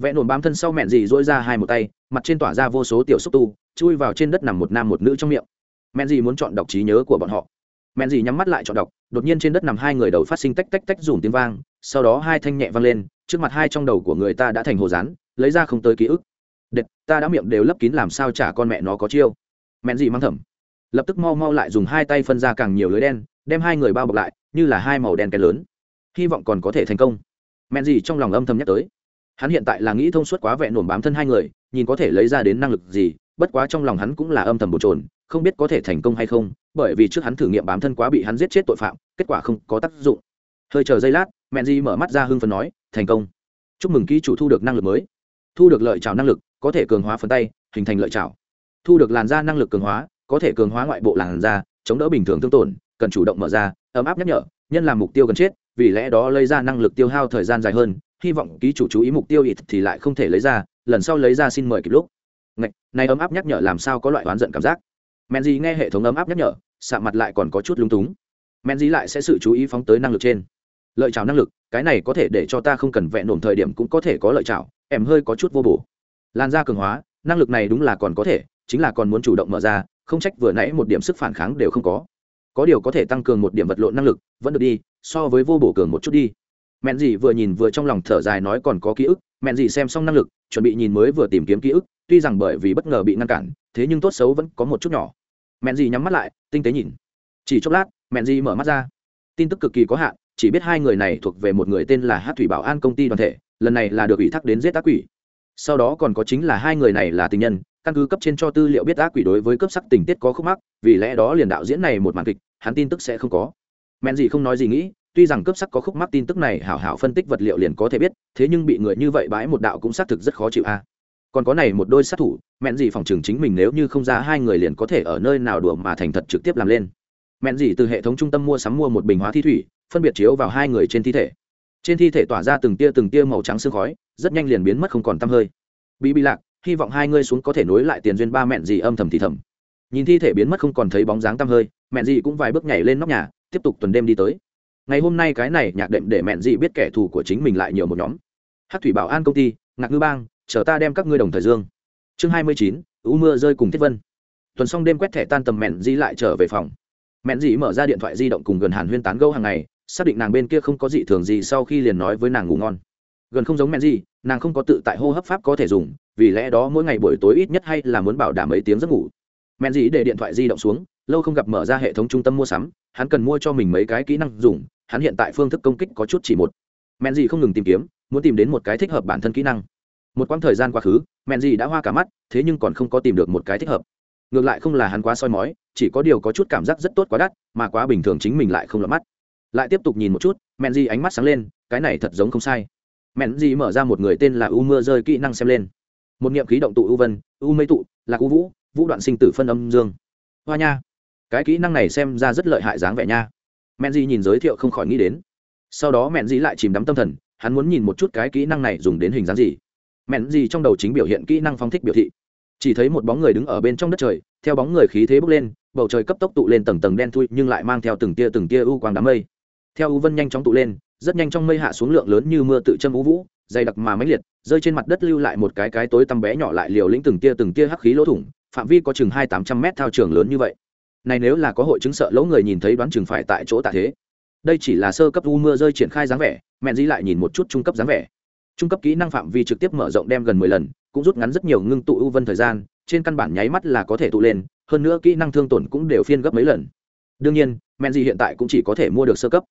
vẽ nổn bám thân sau mẹn dì dỗi ra hai một tay, mặt trên tỏa ra vô số tiểu xúc tu, chui vào trên đất nằm một nam một nữ trong miệng. Mẹn dì muốn chọn đọc trí nhớ của bọn họ. Mẹn dì nhắm mắt lại chọn đọc, đột nhiên trên đất nằm hai người đầu phát sinh tách tách tách dùm tiếng vang, sau đó hai thanh nhẹ vang lên, trước mặt hai trong đầu của người ta đã thành hồ rán lấy ra không tới ký ức. Đệt, ta đã miệng đều lấp kín làm sao trả con mẹ nó có chiêu. Mẹn dì mang thầm. Lập tức mau mau lại dùng hai tay phân ra càng nhiều lưới đen, đem hai người bao bọc lại, như là hai màu đen kén lớn. Hy vọng còn có thể thành công. Mẹn dì trong lòng âm thầm nhắc tới hắn hiện tại là nghĩ thông suốt quá vẹn nổm bám thân hai người, nhìn có thể lấy ra đến năng lực gì, bất quá trong lòng hắn cũng là âm thầm bột trồn không biết có thể thành công hay không, bởi vì trước hắn thử nghiệm bám thân quá bị hắn giết chết tội phạm, kết quả không có tác dụng. Hơi chờ giây lát, mẹn di mở mắt ra hưng phần nói, thành công. Chúc mừng ký chủ thu được năng lực mới. Thu được lợi trào năng lực, có thể cường hóa phần tay, hình thành lợi trào thu được làn da năng lực cường hóa, có thể cường hóa ngoại bộ làn da, chống đỡ bình thường tương tổn, cần chủ động mở ra, ấm áp nhắc nhở, nhân làm mục tiêu gần chết, vì lẽ đó lấy ra năng lực tiêu hao thời gian dài hơn hy vọng ký chủ chú ý mục tiêu ít thì lại không thể lấy ra lần sau lấy ra xin mời kịp lúc. Ngạch, này ấm áp nhắc nhở làm sao có loại oán giận cảm giác? Men gì nghe hệ thống ấm áp nhắc nhở sạ mặt lại còn có chút lúng túng. Men gì lại sẽ sự chú ý phóng tới năng lực trên. Lợi chào năng lực cái này có thể để cho ta không cần vẹn nổm thời điểm cũng có thể có lợi chào em hơi có chút vô bổ. Lan ra cường hóa năng lực này đúng là còn có thể chính là còn muốn chủ động mở ra không trách vừa nãy một điểm sức phản kháng đều không có. Có điều có thể tăng cường một điểm vật lộn năng lực vẫn được đi so với vô bổ cường một chút đi mẹn gì vừa nhìn vừa trong lòng thở dài nói còn có ký ức, mẹn gì xem xong năng lực, chuẩn bị nhìn mới vừa tìm kiếm ký ức, tuy rằng bởi vì bất ngờ bị ngăn cản, thế nhưng tốt xấu vẫn có một chút nhỏ. Mẹn gì nhắm mắt lại, tinh tế nhìn. Chỉ chốc lát, mẹn gì mở mắt ra. Tin tức cực kỳ có hạn, chỉ biết hai người này thuộc về một người tên là hát thủy bảo an công ty đoàn thể, lần này là được ủy thác đến giết ác quỷ. Sau đó còn có chính là hai người này là tình nhân, căn cứ cấp trên cho tư liệu biết ác quỷ đối với cấp sắc tình tiết có khúc mắc, vì lẽ đó liền đạo diễn này một màn kịch, hắn tin tức sẽ không có. Mẹn gì không nói gì nghĩ tuy rằng cấp sắc có khúc mắc tin tức này hảo hảo phân tích vật liệu liền có thể biết, thế nhưng bị người như vậy bãi một đạo cũng xác thực rất khó chịu a. Còn có này một đôi sát thủ, mẹn gì phòng trường chính mình nếu như không ra hai người liền có thể ở nơi nào đùa mà thành thật trực tiếp làm lên. Mẹn gì từ hệ thống trung tâm mua sắm mua một bình hóa thi thủy, phân biệt chiếu vào hai người trên thi thể. Trên thi thể tỏa ra từng tia từng tia màu trắng sương khói, rất nhanh liền biến mất không còn tăm hơi. Bị bị lạc, hy vọng hai ngươi xuống có thể nối lại tiền duyên ba mẹn gì âm thầm thì thầm. Nhìn thi thể biến mất không còn thấy bóng dáng tăm hơi, mẹn gì cũng vài bước nhảy lên nóc nhà, tiếp tục tuần đêm đi tới ngày hôm nay cái này nhạc đệm để mẹn dị biết kẻ thù của chính mình lại nhiều một nhóm. Hát thủy bảo an công ty, ngạc ngư bang, chờ ta đem các ngươi đồng thời dương. Chương hai mươi chín ú mưa rơi cùng thiết vân. Tuần xong đêm quét thẻ tan tầm mẹn dị lại trở về phòng. Mẹn dị mở ra điện thoại di động cùng gần hàn huyên tán gâu hàng ngày, xác định nàng bên kia không có dị thường gì sau khi liền nói với nàng ngủ ngon. Gần không giống mẹn dị nàng không có tự tại hô hấp pháp có thể dùng, vì lẽ đó mỗi ngày buổi tối ít nhất hay là muốn bảo đảm mấy tiếng giấc ngủ. Mẹn dị để điện thoại di động xuống, lâu không gặp mở ra hệ thống trung tâm mua sắm, hắn cần mua cho mình mấy cái kỹ năng dùng hắn hiện tại phương thức công kích có chút chỉ một. Men gì không ngừng tìm kiếm, muốn tìm đến một cái thích hợp bản thân kỹ năng. Một quãng thời gian quá khứ men gì đã hoa cả mắt, thế nhưng còn không có tìm được một cái thích hợp. Ngược lại không là hắn quá soi mói, chỉ có điều có chút cảm giác rất tốt quá đắt, mà quá bình thường chính mình lại không lọt mắt. Lại tiếp tục nhìn một chút men gì ánh mắt sáng lên, cái này thật giống không sai. Men gì mở ra một người tên là u mưa rơi kỹ năng xem lên. Một nghiệm khí động tụ u vân, u mây tụ là u vũ vũ đoạn sinh tử phân âm dương. Hoa nha. Cái kỹ năng này xem ra rất lợi hại dáng vẻ nha mẹn dị nhìn giới thiệu không khỏi nghĩ đến. Sau đó mẹn dị lại chìm đắm tâm thần, hắn muốn nhìn một chút cái kỹ năng này dùng đến hình dáng gì. Mẹn dị trong đầu chính biểu hiện kỹ năng phong thích biểu thị. Chỉ thấy một bóng người đứng ở bên trong đất trời, theo bóng người khí thế bốc lên, bầu trời cấp tốc tụ lên tầng tầng đen thui nhưng lại mang theo từng tia từng tia u quang đám mây. Theo u vân nhanh chóng tụ lên, rất nhanh trong mây hạ xuống lượng lớn như mưa tự châm u vũ, dày đặc mà mãnh liệt, rơi trên mặt đất lưu lại một cái cái tối tăm bé nhỏ lại liều lĩnh từng tia từng tia hắc khí lỗ thủng, phạm vi có chừng hai tám trăm mét thao trường lớn như vậy này nếu là có hội chứng sợ lỗ người nhìn thấy đoán chừng phải tại chỗ tạ thế. Đây chỉ là sơ cấp u mưa rơi triển khai dáng vẻ, mẹn di lại nhìn một chút trung cấp dáng vẻ. Trung cấp kỹ năng phạm vi trực tiếp mở rộng đem gần mười lần, cũng rút ngắn rất nhiều ngưng tụ u vân thời gian, trên căn bản nháy mắt là có thể tụ lên, hơn nữa kỹ năng thương tổn cũng đều phiên gấp mấy lần. Đương nhiên men di hiện tại cũng chỉ có thể mua được sơ cấp.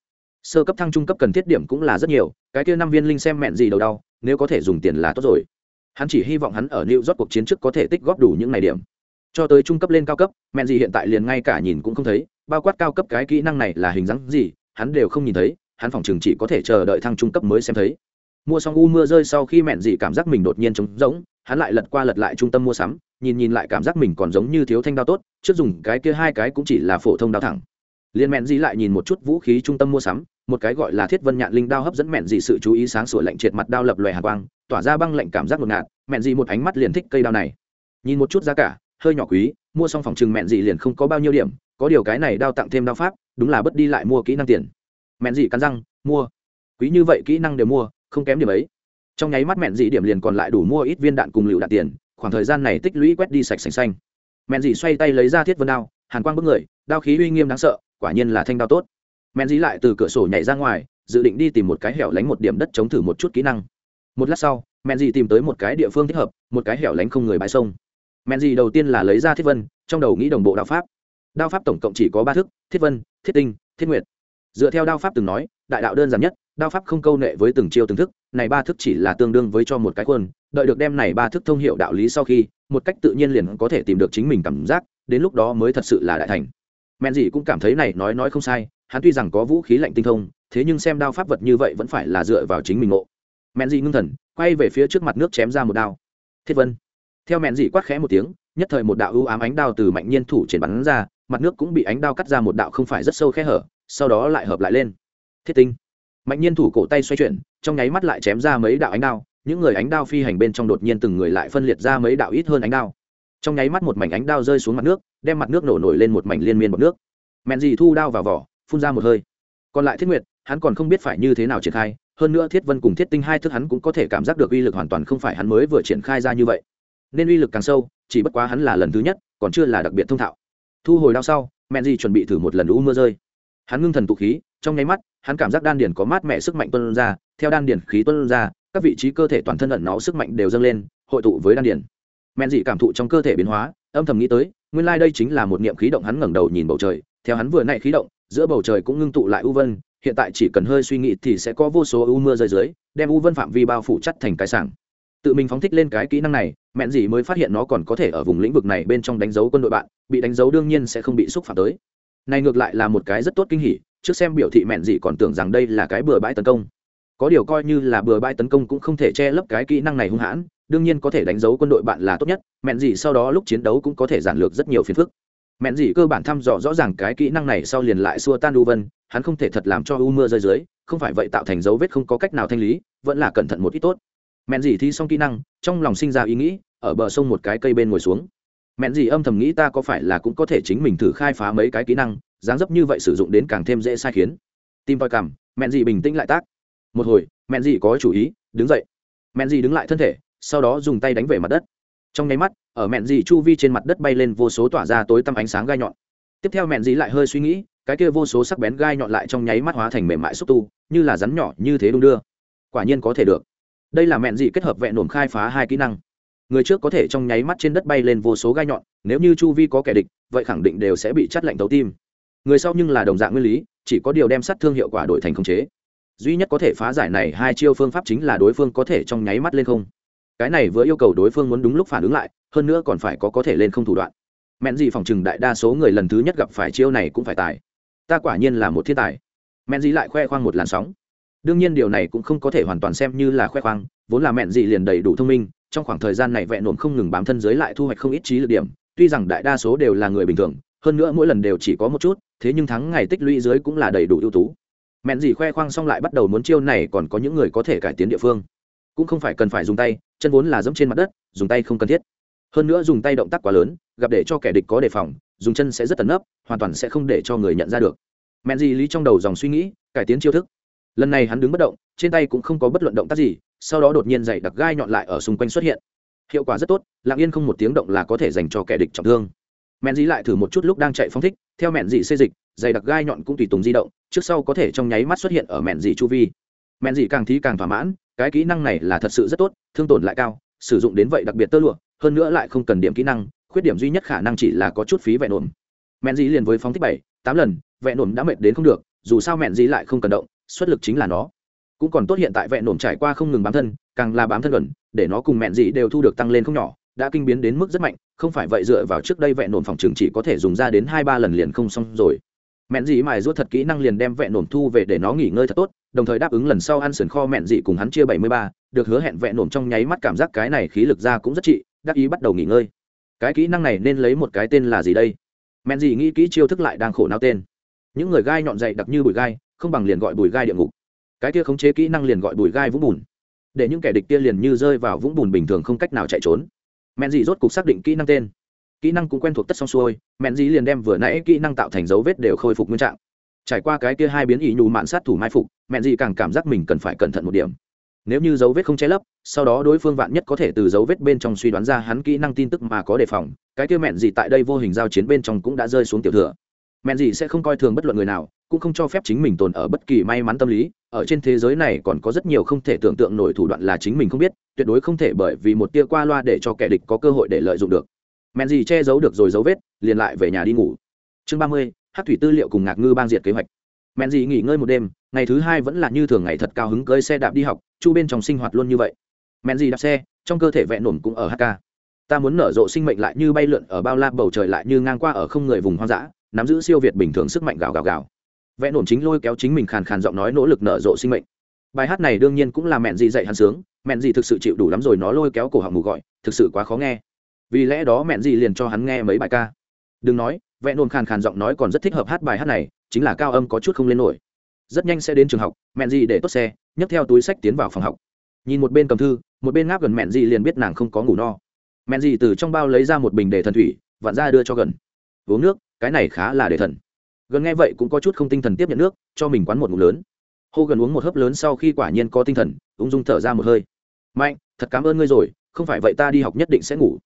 Sơ cấp thăng trung cấp cần thiết điểm cũng là rất nhiều, cái kia năm viên linh xem mẹn gì đầu đau, nếu có thể dùng tiền là tốt rồi. Hắn chỉ hy vọng hắn ở new rót cuộc chiến trước có thể tích góp đủ những này điểm cho tới trung cấp lên cao cấp, mẹn gì hiện tại liền ngay cả nhìn cũng không thấy, bao quát cao cấp cái kỹ năng này là hình dáng gì, hắn đều không nhìn thấy, hắn phòng trường chỉ có thể chờ đợi thăng trung cấp mới xem thấy. Mua xong u mưa rơi sau khi mẹn gì cảm giác mình đột nhiên trống rỗng, hắn lại lật qua lật lại trung tâm mua sắm, nhìn nhìn lại cảm giác mình còn giống như thiếu thanh đao tốt, trước dùng cái kia hai cái cũng chỉ là phổ thông đao thẳng. Liên mẹn gì lại nhìn một chút vũ khí trung tâm mua sắm, một cái gọi là thiết vân nhạn linh đao hấp dẫn mẹn gì sự chú ý sáng sủa lạnh triệt mặt đao lập lòe hạ quang, tỏa ra băng lạnh cảm giác ngột ngạt, mẹn gì một ánh mắt liền thích cây đao này. Nhìn một chút giá cả hơi nhỏ quý, mua xong phòng trừng mẹn dị liền không có bao nhiêu điểm, có điều cái này đao tặng thêm đao pháp, đúng là bất đi lại mua kỹ năng tiền. Mẹn dị cắn răng, mua. Quý như vậy kỹ năng đều mua, không kém điểm ấy. Trong nháy mắt mẹn dị điểm liền còn lại đủ mua ít viên đạn cùng lựu đạn tiền, khoảng thời gian này tích lũy quét đi sạch sành xanh. Mẹn dị xoay tay lấy ra thiết vân đao, hàn quang bức người, đao khí uy nghiêm đáng sợ, quả nhiên là thanh đao tốt. Mẹn dị lại từ cửa sổ nhảy ra ngoài, dự định đi tìm một cái hẻo lánh một điểm đất chống thử một chút kỹ năng. Một lát sau, mẹn dị tìm tới một cái địa phương thích hợp, một cái hẻo lánh không người bãi sông mẹn gì đầu tiên là lấy ra thiết vân, trong đầu nghĩ đồng bộ đạo pháp. Đao pháp tổng cộng chỉ có ba thức, thiết vân, thiết tinh, thiết nguyệt. Dựa theo đao pháp từng nói, đại đạo đơn giản nhất đao pháp không câu nệ với từng chiêu từng thức, này ba thức chỉ là tương đương với cho một cái khuôn, đợi được đem này ba thức thông hiệu đạo lý sau khi, một cách tự nhiên liền có thể tìm được chính mình cảm giác, đến lúc đó mới thật sự là đại thành. Men gì cũng cảm thấy này nói nói không sai, hắn tuy rằng có vũ khí lạnh tinh thông, thế nhưng xem đao pháp vật như vậy vẫn phải là dựa vào chính mình ngộ. Men dị ngưng thần, quay về phía trước mặt nước chém ra một đao. Thiết vân theo men dị quát khẽ một tiếng, nhất thời một đạo ưu ám ánh đao từ mạnh nhiên thủ triển bắn ra, mặt nước cũng bị ánh đao cắt ra một đạo không phải rất sâu khe hở, sau đó lại hợp lại lên. Thiết tinh. Mạnh nhiên thủ cổ tay xoay chuyển, trong nháy mắt lại chém ra mấy đạo ánh đao, những người ánh đao phi hành bên trong đột nhiên từng người lại phân liệt ra mấy đạo ít hơn ánh đao. Trong nháy mắt một mảnh ánh đao rơi xuống mặt nước, đem mặt nước nổ nổi lên một mảnh liên miên bọc nước. Mẹn dì thu đao vào vỏ, phun ra một hơi. Còn lại thiết nguyệt, hắn còn không biết phải như thế nào triển khai, hơn nữa thiết vân cùng thiết tinh hai thức hắn cũng có thể cảm giác được uy lực hoàn toàn không phải hắn mới vừa triển khai ra như vậy nên uy lực càng sâu, chỉ bất quá hắn là lần thứ nhất, còn chưa là đặc biệt thông thạo. Thu hồi đao sau, mẹ gì chuẩn bị thử một lần u mưa rơi. Hắn ngưng thần tụ khí, trong nháy mắt, hắn cảm giác đan điển có mát mẻ sức mạnh tuân ra, theo đan điển khí tuân ra, các vị trí cơ thể toàn thân ẩn nó sức mạnh đều dâng lên, hội tụ với đan điển. men dị cảm thụ trong cơ thể biến hóa, âm thầm nghĩ tới, nguyên lai đây chính là một niệm khí động hắn ngẩng đầu nhìn bầu trời, theo hắn vừa nãy khí động, giữa bầu trời cũng ngưng tụ lại u vân, hiện tại chỉ cần hơi suy nghĩ thì sẽ có vô số u mưa rơi dưới, đem u vân phạm vi bao phủ chắt thành cái sảng tự mình phóng thích lên cái kỹ năng này, mẹn gì mới phát hiện nó còn có thể ở vùng lĩnh vực này bên trong đánh dấu quân đội bạn, bị đánh dấu đương nhiên sẽ không bị xúc phạm tới. Này ngược lại là một cái rất tốt kinh hỉ, trước xem biểu thị mẹn gì còn tưởng rằng đây là cái bừa bãi tấn công. Có điều coi như là bừa bãi tấn công cũng không thể che lấp cái kỹ năng này hung hãn, đương nhiên có thể đánh dấu quân đội bạn là tốt nhất, mẹn gì sau đó lúc chiến đấu cũng có thể giản lược rất nhiều phiền phức. Mẹn gì cơ bản thăm dò rõ ràng cái kỹ năng này sau liền lại xua tan u vân, hắn không thể thật làm cho u mưa rơi dưới, không phải vậy tạo thành dấu vết không có cách nào thanh lý, vẫn là cẩn thận một ít tốt mẹn gì thi xong kỹ năng, trong lòng sinh ra ý nghĩ, ở bờ sông một cái cây bên ngồi xuống. Mẹn gì âm thầm nghĩ ta có phải là cũng có thể chính mình thử khai phá mấy cái kỹ năng, dáng dấp như vậy sử dụng đến càng thêm dễ sai khiến. Tim voi cảm mẹn gì bình tĩnh lại tác. Một hồi, mẹn gì có chủ ý, đứng dậy. Mẹn gì đứng lại thân thể, sau đó dùng tay đánh về mặt đất. Trong nháy mắt, ở mẹn gì chu vi trên mặt đất bay lên vô số tỏa ra tối tăm ánh sáng gai nhọn. Tiếp theo mẹn gì lại hơi suy nghĩ, cái kia vô số sắc bén gai nhọn lại trong nháy mắt hóa thành mềm mại xúc tu, như là rắn nhỏ như thế đung đưa. Quả nhiên có thể được đây là mẹn gì kết hợp vẹn nổm khai phá hai kỹ năng. Người trước có thể trong nháy mắt trên đất bay lên vô số gai nhọn, nếu như chu vi có kẻ địch, vậy khẳng định đều sẽ bị chắt lạnh tấu tim. Người sau nhưng là đồng dạng nguyên lý, chỉ có điều đem sát thương hiệu quả đổi thành khống chế. Duy nhất có thể phá giải này hai chiêu phương pháp chính là đối phương có thể trong nháy mắt lên không. Cái này vừa yêu cầu đối phương muốn đúng lúc phản ứng lại, hơn nữa còn phải có có thể lên không thủ đoạn. Mẹn gì phòng chừng đại đa số người lần thứ nhất gặp phải chiêu này cũng phải tài. Ta quả nhiên là một thiên tài. Mẹn gì lại khoe khoang một làn sóng đương nhiên điều này cũng không có thể hoàn toàn xem như là khoe khoang, vốn là mẹn dị liền đầy đủ thông minh, trong khoảng thời gian này vẹn nổm không ngừng bám thân giới lại thu hoạch không ít trí lực điểm, tuy rằng đại đa số đều là người bình thường, hơn nữa mỗi lần đều chỉ có một chút, thế nhưng thắng ngày tích lũy dưới cũng là đầy đủ ưu tú. Mẹn dị khoe khoang xong lại bắt đầu muốn chiêu này còn có những người có thể cải tiến địa phương. Cũng không phải cần phải dùng tay, chân vốn là dẫm trên mặt đất, dùng tay không cần thiết. Hơn nữa dùng tay động tác quá lớn, gặp để cho kẻ địch có đề phòng, dùng chân sẽ rất tấn ấp hoàn toàn sẽ không để cho người nhận ra được. Mẹn dị lý trong đầu dòng suy nghĩ, cải tiến chiêu thức lần này hắn đứng bất động, trên tay cũng không có bất luận động tác gì, sau đó đột nhiên dày đặc gai nhọn lại ở xung quanh xuất hiện. Hiệu quả rất tốt, lặng yên không một tiếng động là có thể dành cho kẻ địch trọng thương. Mẹn dĩ lại thử một chút lúc đang chạy phóng thích, theo mẹn dị xây dịch, dày đặc gai nhọn cũng tùy tùng di động, trước sau có thể trong nháy mắt xuất hiện ở mẹn dị chu vi. Mẹn dị càng thí càng thỏa mãn, cái kỹ năng này là thật sự rất tốt, thương tổn lại cao, sử dụng đến vậy đặc biệt tơ lụa, hơn nữa lại không cần điểm kỹ năng, khuyết điểm duy nhất khả năng chỉ là có chút phí vẹn ổn mẹn dị liền với phóng thích bảy, tám lần vẹn ổn đã mệt đến không được, dù sao mẹn dị lại không cần động xuất lực chính là nó. Cũng còn tốt hiện tại vẹn nổm trải qua không ngừng bám thân, càng là bám thân gần, để nó cùng mẹn dị đều thu được tăng lên không nhỏ, đã kinh biến đến mức rất mạnh, không phải vậy dựa vào trước đây vẹn nổm phòng trường chỉ có thể dùng ra đến hai ba lần liền không xong rồi. Mẹn dị mài rút thật kỹ năng liền đem vẹn nổm thu về để nó nghỉ ngơi thật tốt, đồng thời đáp ứng lần sau ăn sườn kho mẹn dị cùng hắn chia bảy mươi ba, được hứa hẹn vẹn nổm trong nháy mắt cảm giác cái này khí lực ra cũng rất trị, đắc ý bắt đầu nghỉ ngơi. Cái kỹ năng này nên lấy một cái tên là gì đây? Mẹn dị nghĩ kỹ chiêu thức lại đang khổ não tên. Những người gai nhọn dậy đặc như bụi gai không bằng liền gọi bùi gai địa ngục. Cái kia khống chế kỹ năng liền gọi bùi gai vũng bùn. Để những kẻ địch kia liền như rơi vào vũng bùn bình thường không cách nào chạy trốn. Mẹn dị rốt cục xác định kỹ năng tên. Kỹ năng cũng quen thuộc tất xong xuôi, mẹn dị liền đem vừa nãy kỹ năng tạo thành dấu vết đều khôi phục nguyên trạng. Trải qua cái kia hai biến ý nhù mạn sát thủ mai phục, mẹn dị càng cảm giác mình cần phải cẩn thận một điểm. Nếu như dấu vết không che lấp, sau đó đối phương vạn nhất có thể từ dấu vết bên trong suy đoán ra hắn kỹ năng tin tức mà có đề phòng, cái kia mẹn dị tại đây vô hình giao chiến bên trong cũng đã rơi xuống tiểu thừa. Mẹn dị sẽ không coi thường bất luận người nào cũng không cho phép chính mình tồn ở bất kỳ may mắn tâm lý. Ở trên thế giới này còn có rất nhiều không thể tưởng tượng nổi thủ đoạn là chính mình không biết, tuyệt đối không thể bởi vì một tia qua loa để cho kẻ địch có cơ hội để lợi dụng được. Mẹn gì che giấu được rồi dấu vết, liền lại về nhà đi ngủ. Chương ba mươi hát thủy tư liệu cùng ngạc ngư bang diệt kế hoạch. Mẹn gì nghỉ ngơi một đêm, ngày thứ hai vẫn là như thường ngày thật cao hứng cơi xe đạp đi học, chu bên trong sinh hoạt luôn như vậy. Mẹn gì đạp xe, trong cơ thể vẹn nổm cũng ở hk ta muốn nở rộ sinh mệnh lại như bay lượn ở bao la bầu trời lại như ngang qua ở không người vùng hoang dã, nắm giữ siêu việt bình thường sức mạnh gào gào gào vẽ nổn chính lôi kéo chính mình khàn khàn giọng nói nỗ lực nở rộ sinh mệnh. Bài hát này đương nhiên cũng là mẹn gì dạy hắn sướng, mẹn gì thực sự chịu đủ lắm rồi, nó lôi kéo cổ họng mù gọi, thực sự quá khó nghe. Vì lẽ đó mẹn gì liền cho hắn nghe mấy bài ca. Đừng nói, vẽ nổm khàn khàn giọng nói còn rất thích hợp hát bài hát này, chính là cao âm có chút không lên nổi. Rất nhanh sẽ đến trường học, mẹn gì để tốt xe, nhấc theo túi sách tiến vào phòng học. Nhìn một bên cầm thư, một bên ngáp gần mẹn gì liền biết nàng không có ngủ no. Mẹn gì từ trong bao lấy ra một bình để thần thủy, vặn ra đưa cho gần. Uống nước, cái này khá là để thần gần nghe vậy cũng có chút không tinh thần tiếp nhận nước, cho mình quán một ngụm lớn. Hô gần uống một hớp lớn sau khi quả nhiên có tinh thần, ung dung thở ra một hơi. Mạnh, thật cảm ơn ngươi rồi, không phải vậy ta đi học nhất định sẽ ngủ.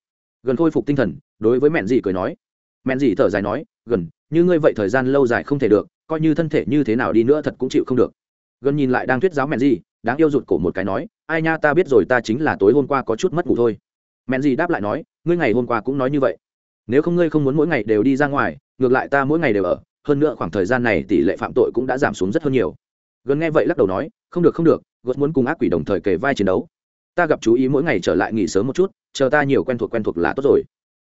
Gần khôi phục tinh thần, đối với mẹn dì cười nói. Mẹn dì thở dài nói, gần, như ngươi vậy thời gian lâu dài không thể được, coi như thân thể như thế nào đi nữa thật cũng chịu không được. Gần nhìn lại đang thuyết giáo mẹn dì đáng yêu rụt cổ một cái nói, ai nha, ta biết rồi, ta chính là tối hôm qua có chút mất ngủ thôi. Mẹn dì đáp lại nói, ngươi ngày hôm qua cũng nói như vậy. Nếu không ngươi không muốn mỗi ngày đều đi ra ngoài, ngược lại ta mỗi ngày đều ở hơn nữa khoảng thời gian này tỷ lệ phạm tội cũng đã giảm xuống rất hơn nhiều. Gần nghe vậy lắc đầu nói, không được không được gớt muốn cùng ác quỷ đồng thời kề vai chiến đấu. Ta gặp chú ý mỗi ngày trở lại nghỉ sớm một chút, chờ ta nhiều quen thuộc quen thuộc là tốt rồi.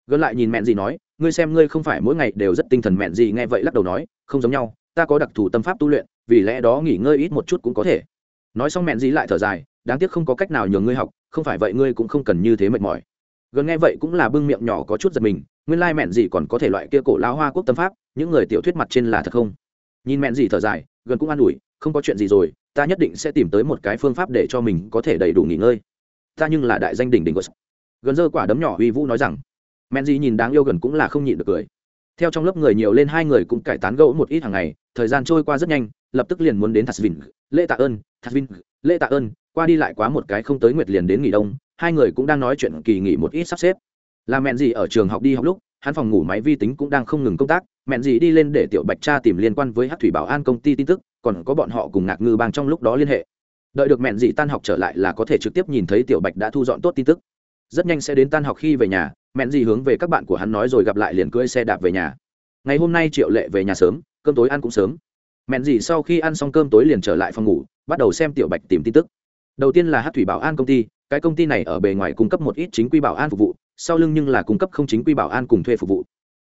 Gần lại nhìn mẹn gì nói, ngươi xem, ngươi không phải mỗi ngày đều rất tinh thần mẹn gì? Nghe vậy lắc đầu nói, không giống nhau, ta có đặc thù tâm pháp tu luyện, vì lẽ đó nghỉ ngơi ít một chút cũng có thể. Nói xong mẹn gì lại thở dài, đáng tiếc không có cách nào nhường ngươi học, không phải vậy ngươi cũng không cần như thế mệt mỏi. Gần nghe vậy cũng là bưng miệng nhỏ có chút giật mình, nguyên lai mẹn gì còn có thể loại kia cổ lão hoa quốc tâm pháp những người tiểu thuyết mặt trên là thật không? Nhìn mẹn gì thở dài, gần cũng an ủi, không có chuyện gì rồi, ta nhất định sẽ tìm tới một cái phương pháp để cho mình có thể đầy đủ nghỉ ngơi. Ta nhưng là đại danh đỉnh đỉnh của gần giơ quả đấm nhỏ uy vũ nói rằng, mẹn gì nhìn đáng yêu gần cũng là không nhịn được cười. Theo trong lớp người nhiều lên hai người cũng cải tán gẫu một ít hàng ngày, thời gian trôi qua rất nhanh, lập tức liền muốn đến thạch vinh lễ tạ ơn, thạch vinh lễ tạ ơn, qua đi lại quá một cái không tới nguyệt liền đến nghỉ đông, hai người cũng đang nói chuyện kỳ nghỉ một ít sắp xếp. Là mẹn gì ở trường học đi học lúc hắn phòng ngủ máy vi tính cũng đang không ngừng công tác, mẹn gì đi lên để tiểu bạch cha tìm liên quan với hát thủy bảo an công ty tin tức, còn có bọn họ cùng ngạc ngư bang trong lúc đó liên hệ. Đợi được mẹn dị tan học trở lại là có thể trực tiếp nhìn thấy tiểu bạch đã thu dọn tốt tin tức. Rất nhanh sẽ đến tan học khi về nhà, mẹn dị hướng về các bạn của hắn nói rồi gặp lại liền cưỡi xe đạp về nhà. Ngày hôm nay triệu lệ về nhà sớm, cơm tối ăn cũng sớm. Mẹn dị sau khi ăn xong cơm tối liền trở lại phòng ngủ, bắt đầu xem tiểu bạch tìm tin tức. Đầu tiên là hát thủy bảo an công ty cái công ty này ở bề ngoài cung cấp một ít chính quy bảo an phục vụ, sau lưng nhưng là cung cấp không chính quy bảo an cùng thuê phục vụ.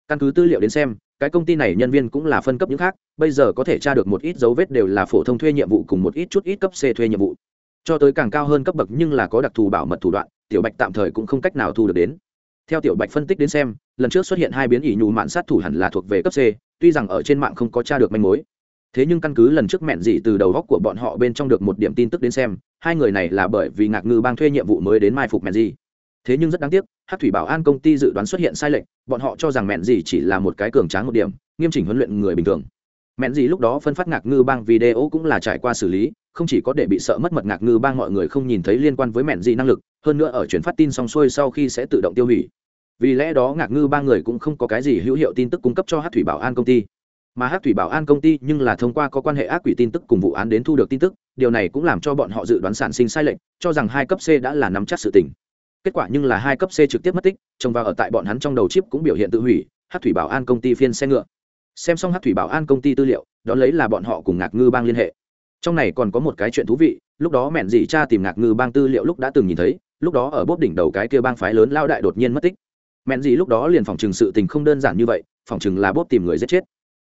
Căn cứ tư liệu đến xem, cái công ty này nhân viên cũng là phân cấp những khác, bây giờ có thể tra được một ít dấu vết đều là phổ thông thuê nhiệm vụ cùng một ít chút ít cấp c thuê nhiệm vụ. Cho tới càng cao hơn cấp bậc nhưng là có đặc thù bảo mật thủ đoạn, tiểu bạch tạm thời cũng không cách nào thu được đến. Theo tiểu bạch phân tích đến xem, lần trước xuất hiện hai biến ỷ nhù mạn sát thủ hẳn là thuộc về cấp c, tuy rằng ở trên mạng không có tra được manh mối thế nhưng căn cứ lần trước mẹn dị từ đầu góc của bọn họ bên trong được một điểm tin tức đến xem, hai người này là bởi vì ngạc ngư bang thuê nhiệm vụ mới đến mai phục mẹn dị. Thế nhưng rất đáng tiếc hát thủy bảo an công ty dự đoán xuất hiện sai lệch, bọn họ cho rằng mẹn dị chỉ là một cái cường tráng một điểm, nghiêm chỉnh huấn luyện người bình thường. Mẹn dị lúc đó phân phát ngạc ngư bang video cũng là trải qua xử lý, không chỉ có để bị sợ mất mật ngạc ngư bang mọi người không nhìn thấy liên quan với mẹn dị năng lực, hơn nữa ở chuyển phát tin xong xuôi sau khi sẽ tự động tiêu hủy. Vì lẽ đó ngạc ngư ba người cũng không có cái gì hữu hiệu tin tức cung cấp cho hát thủy bảo an công ty mà hát thủy bảo an công ty nhưng là thông qua có quan hệ ác quỷ tin tức cùng vụ án đến thu được tin tức, điều này cũng làm cho bọn họ dự đoán sản sinh sai lệch, cho rằng hai cấp c đã là nắm chắc sự tình. Kết quả nhưng là hai cấp c trực tiếp mất tích, trông vào ở tại bọn hắn trong đầu chip cũng biểu hiện tự hủy, hát thủy bảo an công ty phiên xe ngựa. Xem xong hát thủy bảo an công ty tư liệu, đó lấy là bọn họ cùng ngạc ngư bang liên hệ. Trong này còn có một cái chuyện thú vị, lúc đó mẹn dị cha tìm ngạc ngư bang tư liệu lúc đã từng nhìn thấy, lúc đó ở bốt đỉnh đầu cái kia bang phái lớn lao đại đột nhiên mất tích. Mẹn dị lúc đó liền phòng chừng sự tình không đơn giản như vậy phòng chừng là bốt tìm người giết chết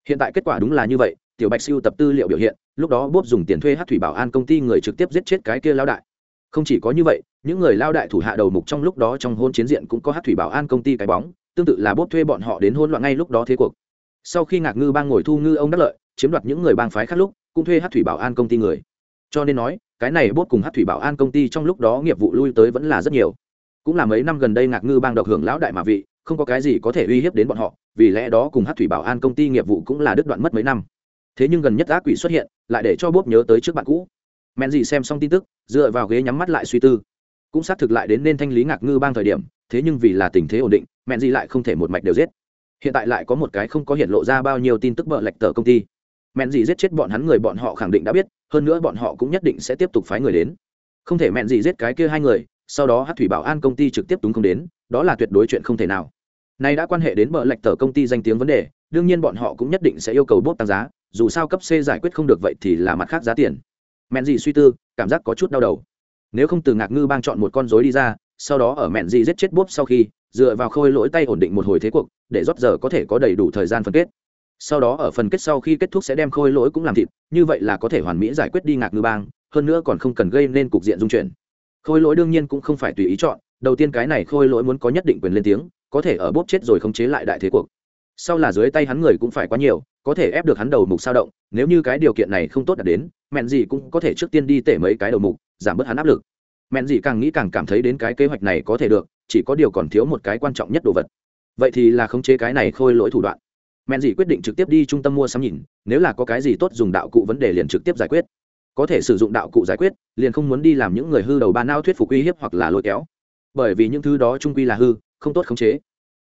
hiện tại kết quả đúng là như vậy, tiểu bạch siêu tập tư liệu biểu hiện, lúc đó Bốp dùng tiền thuê hát thủy bảo an công ty người trực tiếp giết chết cái kia lao đại. Không chỉ có như vậy, những người lao đại thủ hạ đầu mục trong lúc đó trong hôn chiến diện cũng có hát thủy bảo an công ty cái bóng, tương tự là Bốp thuê bọn họ đến hôn loạn ngay lúc đó thế cuộc. Sau khi ngạc ngư bang ngồi thu ngư ông đắc lợi, chiếm đoạt những người bang phái khác lúc, cũng thuê hát thủy bảo an công ty người. Cho nên nói, cái này bốt cùng hát thủy bảo an công ty trong lúc đó nghiệp vụ lui tới vẫn là rất nhiều. Cũng là mấy năm gần đây ngạc ngư bang độc hưởng lão đại mà vị không có cái gì có thể uy hiếp đến bọn họ, vì lẽ đó cùng hát thủy bảo an công ty nghiệp vụ cũng là đứt đoạn mất mấy năm. Thế nhưng gần nhất ác quỷ xuất hiện, lại để cho bốp nhớ tới trước bạn cũ. Men gì xem xong tin tức, dựa vào ghế nhắm mắt lại suy tư. Cũng xác thực lại đến nên thanh lý ngạc ngư bang thời điểm, thế nhưng vì là tình thế ổn định men gì lại không thể một mạch đều giết. Hiện tại lại có một cái không có hiện lộ ra bao nhiêu tin tức bợ lệch tờ công ty. Men gì giết chết bọn hắn người bọn họ khẳng định đã biết, hơn nữa bọn họ cũng nhất định sẽ tiếp tục phái người đến. Không thể men gì giết cái kia hai người, sau đó hát thủy bảo an công ty trực tiếp túng không đến, đó là tuyệt đối chuyện không thể nào này đã quan hệ đến bờ lệch tờ công ty danh tiếng vấn đề, đương nhiên bọn họ cũng nhất định sẽ yêu cầu bốt tăng giá, dù sao cấp c giải quyết không được vậy thì là mặt khác giá tiền. Mện gì suy tư, cảm giác có chút đau đầu. Nếu không từ ngạc ngư bang chọn một con rối đi ra, sau đó ở mện gì giết chết bốp sau khi, dựa vào khôi lỗi tay ổn định một hồi thế cuộc, để rót giờ có thể có đầy đủ thời gian phân kết. Sau đó ở phần kết sau khi kết thúc sẽ đem khôi lỗi cũng làm thịt, như vậy là có thể hoàn mỹ giải quyết đi ngạc ngư bang, hơn nữa còn không cần gây nên cục diện dung chuyển. Khôi lỗi đương nhiên cũng không phải tùy ý chọn, đầu tiên cái này khôi lỗi muốn có nhất định quyền lên tiếng có thể ở bóp chết rồi không chế lại đại thế cuộc. Sau là dưới tay hắn người cũng phải quá nhiều, có thể ép được hắn đầu mục sao động, nếu như cái điều kiện này không tốt đạt đến, mẹn gì cũng có thể trước tiên đi tể mấy cái đầu mục, giảm bớt hắn áp lực. Mẹn gì càng nghĩ càng cảm thấy đến cái kế hoạch này có thể được, chỉ có điều còn thiếu một cái quan trọng nhất đồ vật. Vậy thì là khống chế cái này khôi lỗi thủ đoạn. Mẹn gì quyết định trực tiếp đi trung tâm mua sắm nhìn, nếu là có cái gì tốt dùng đạo cụ vấn đề liền trực tiếp giải quyết. Có thể sử dụng đạo cụ giải quyết, liền không muốn đi làm những người hư đầu ba nao thuyết phục uy hiếp hoặc là lôi kéo. Bởi vì những thứ đó trung quy là hư không tốt khống chế.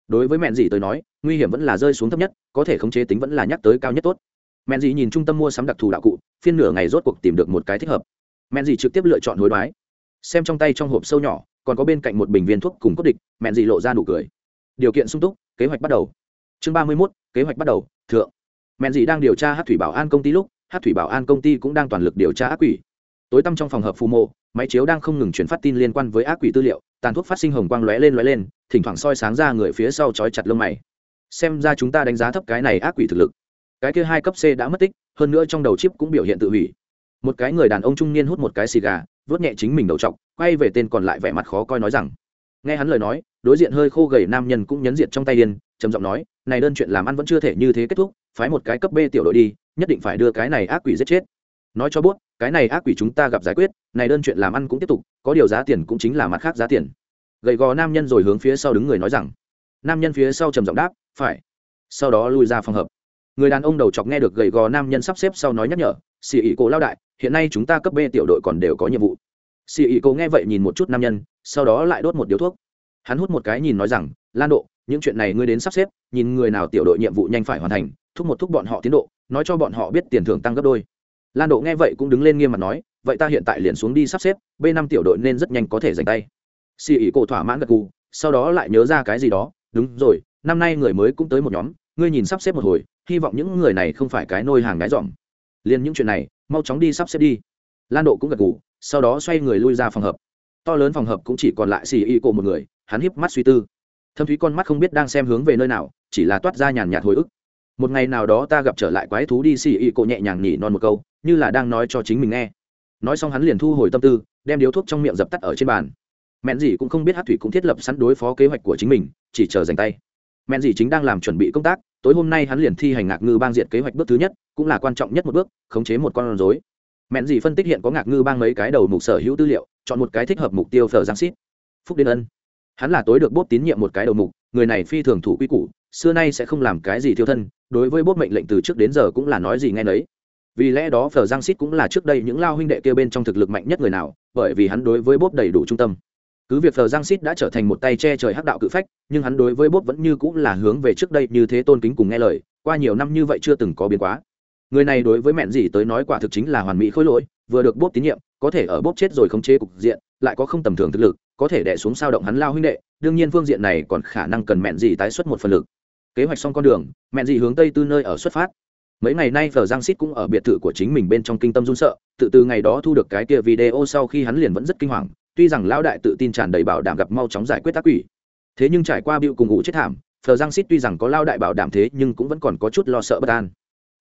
Đối với mẹn gì tôi nói, nguy hiểm vẫn là rơi xuống thấp nhất, có thể khống chế tính vẫn là nhắc tới cao nhất tốt. Mẹn gì nhìn trung tâm mua sắm đặc thù đạo cụ, phiên nửa ngày rốt cuộc tìm được một cái thích hợp. Mẹn gì trực tiếp lựa chọn hối đoái. Xem trong tay trong hộp sâu nhỏ, còn có bên cạnh một bình viên thuốc cùng cốt địch, mẹn gì lộ ra nụ cười. Điều kiện sung túc, kế hoạch bắt đầu. Chương ba mươi mốt, kế hoạch bắt đầu, thượng. Mẹn gì đang điều tra hát thủy bảo an công ty lúc, hát thủy bảo an công ty cũng đang toàn lực điều tra ác quỷ. Tối tăm trong phòng hợp phù mộ, máy chiếu đang không ngừng chuyển phát tin liên quan với ác quỷ tư liệu tàn thuốc phát sinh hồng quang lóe lên lóe lên, thỉnh thoảng soi sáng ra người phía sau chói chặt lông mày. Xem ra chúng ta đánh giá thấp cái này ác quỷ thực lực. Cái kia hai cấp c đã mất tích, hơn nữa trong đầu chip cũng biểu hiện tự hủy. Một cái người đàn ông trung niên hút một cái xì gà vớt nhẹ chính mình đầu t quay về tên còn lại vẻ mặt khó coi nói rằng, nghe hắn lời nói, đối diện hơi khô gầy nam nhân cũng nhấn diệt trong tay yên trầm giọng nói, này đơn chuyện làm ăn vẫn chưa thể như thế kết thúc, phái một cái cấp b tiểu đội đi, nhất định phải đưa cái này ác quỷ giết chết. Nói cho bốt, cái này ác quỷ chúng ta gặp giải quyết, này đơn chuyện làm ăn cũng tiếp tục có điều giá tiền cũng chính là mặt khác giá tiền. Gầy gò nam nhân rồi hướng phía sau đứng người nói rằng, nam nhân phía sau trầm giọng đáp, phải. Sau đó lui ra phòng hợp. Người đàn ông đầu chọc nghe được gầy gò nam nhân sắp xếp sau nói nhắc nhở, xì ỉ cổ lao đại, hiện nay chúng ta cấp b tiểu đội còn đều có nhiệm vụ. Xì ỉ cổ nghe vậy nhìn một chút nam nhân, sau đó lại đốt một điếu thuốc. Hắn hút một cái nhìn nói rằng, lan độ, những chuyện này ngươi đến sắp xếp, nhìn người nào tiểu đội nhiệm vụ nhanh phải hoàn thành, thúc một thúc bọn họ tiến độ, nói cho bọn họ biết tiền thưởng tăng gấp đôi. Lan độ nghe vậy cũng đứng lên nghiêm mặt nói vậy ta hiện tại liền xuống đi sắp xếp, b năm tiểu đội nên rất nhanh có thể giành tay. Xì ỉ cổ thỏa mãn gật gù, sau đó lại nhớ ra cái gì đó, đúng rồi, năm nay người mới cũng tới một nhóm, ngươi nhìn sắp xếp một hồi, hy vọng những người này không phải cái nôi hàng gái dỏm liền những chuyện này, mau chóng đi sắp xếp đi. Lan độ cũng gật gù, sau đó xoay người lui ra phòng hợp. To lớn phòng hợp cũng chỉ còn lại xì ỉ cổ một người, hắn híp mắt suy tư. Thâm thúy con mắt không biết đang xem hướng về nơi nào, chỉ là toát ra nhàn nhạt hồi ức. Một ngày nào đó ta gặp trở lại quái thú đi, xì ỉ cổ nhẹ nhàng nhỉ non một câu, như là đang nói cho chính mình nghe nói xong hắn liền thu hồi tâm tư, đem điếu thuốc trong miệng dập tắt ở trên bàn. Mẹn dì cũng không biết hát thủy cũng thiết lập sẵn đối phó kế hoạch của chính mình, chỉ chờ dành tay. Mẹn dì chính đang làm chuẩn bị công tác, tối hôm nay hắn liền thi hành ngạc ngư bang diện kế hoạch bước thứ nhất, cũng là quan trọng nhất một bước, khống chế một con rối. Mẹn dì phân tích hiện có ngạc ngư bang mấy cái đầu mục sở hữu tư liệu, chọn một cái thích hợp mục tiêu phở giang xít phúc đến ân. Hắn là tối được bốt tín nhiệm một cái đầu mục, người này phi thường thủ quy củ, xưa nay sẽ không làm cái gì thiêu thân, đối với bốt mệnh lệnh từ trước đến giờ cũng là nói gì nghe nấy vì lẽ đó phở giang xít cũng là trước đây những lao huynh đệ kia bên trong thực lực mạnh nhất người nào, bởi vì hắn đối với bốp đầy đủ trung tâm. Cứ việc phờ giang xít đã trở thành một tay che trời hắc đạo cự phách, nhưng hắn đối với bốp vẫn như cũng là hướng về trước đây như thế tôn kính cùng nghe lời, qua nhiều năm như vậy chưa từng có biến quá. Người này đối với mẹn gì tới nói quả thực chính là hoàn mỹ khối lỗi, vừa được bốp tín nhiệm, có thể ở bốp chết rồi không chế cục diện, lại có không tầm thường thực lực, có thể đẻ xuống sao động hắn lao huynh đệ, đương nhiên phương diện này còn khả năng cần mẹn gì tái xuất một phần lực. Kế hoạch xong con đường, mẹn gì hướng tây tư nơi ở xuất phát mấy ngày nay phờ giang xít cũng ở biệt thự của chính mình bên trong kinh tâm run sợ, tự từ ngày đó thu được cái kia video sau khi hắn liền vẫn rất kinh hoàng, tuy rằng lão đại tự tin tràn đầy bảo đảm gặp mau chóng giải quyết tác quỷ. Thế nhưng trải qua bịu cùng ngủ chết thảm phờ giang xít tuy rằng có lao đại bảo đảm thế nhưng cũng vẫn còn có chút lo sợ bất an.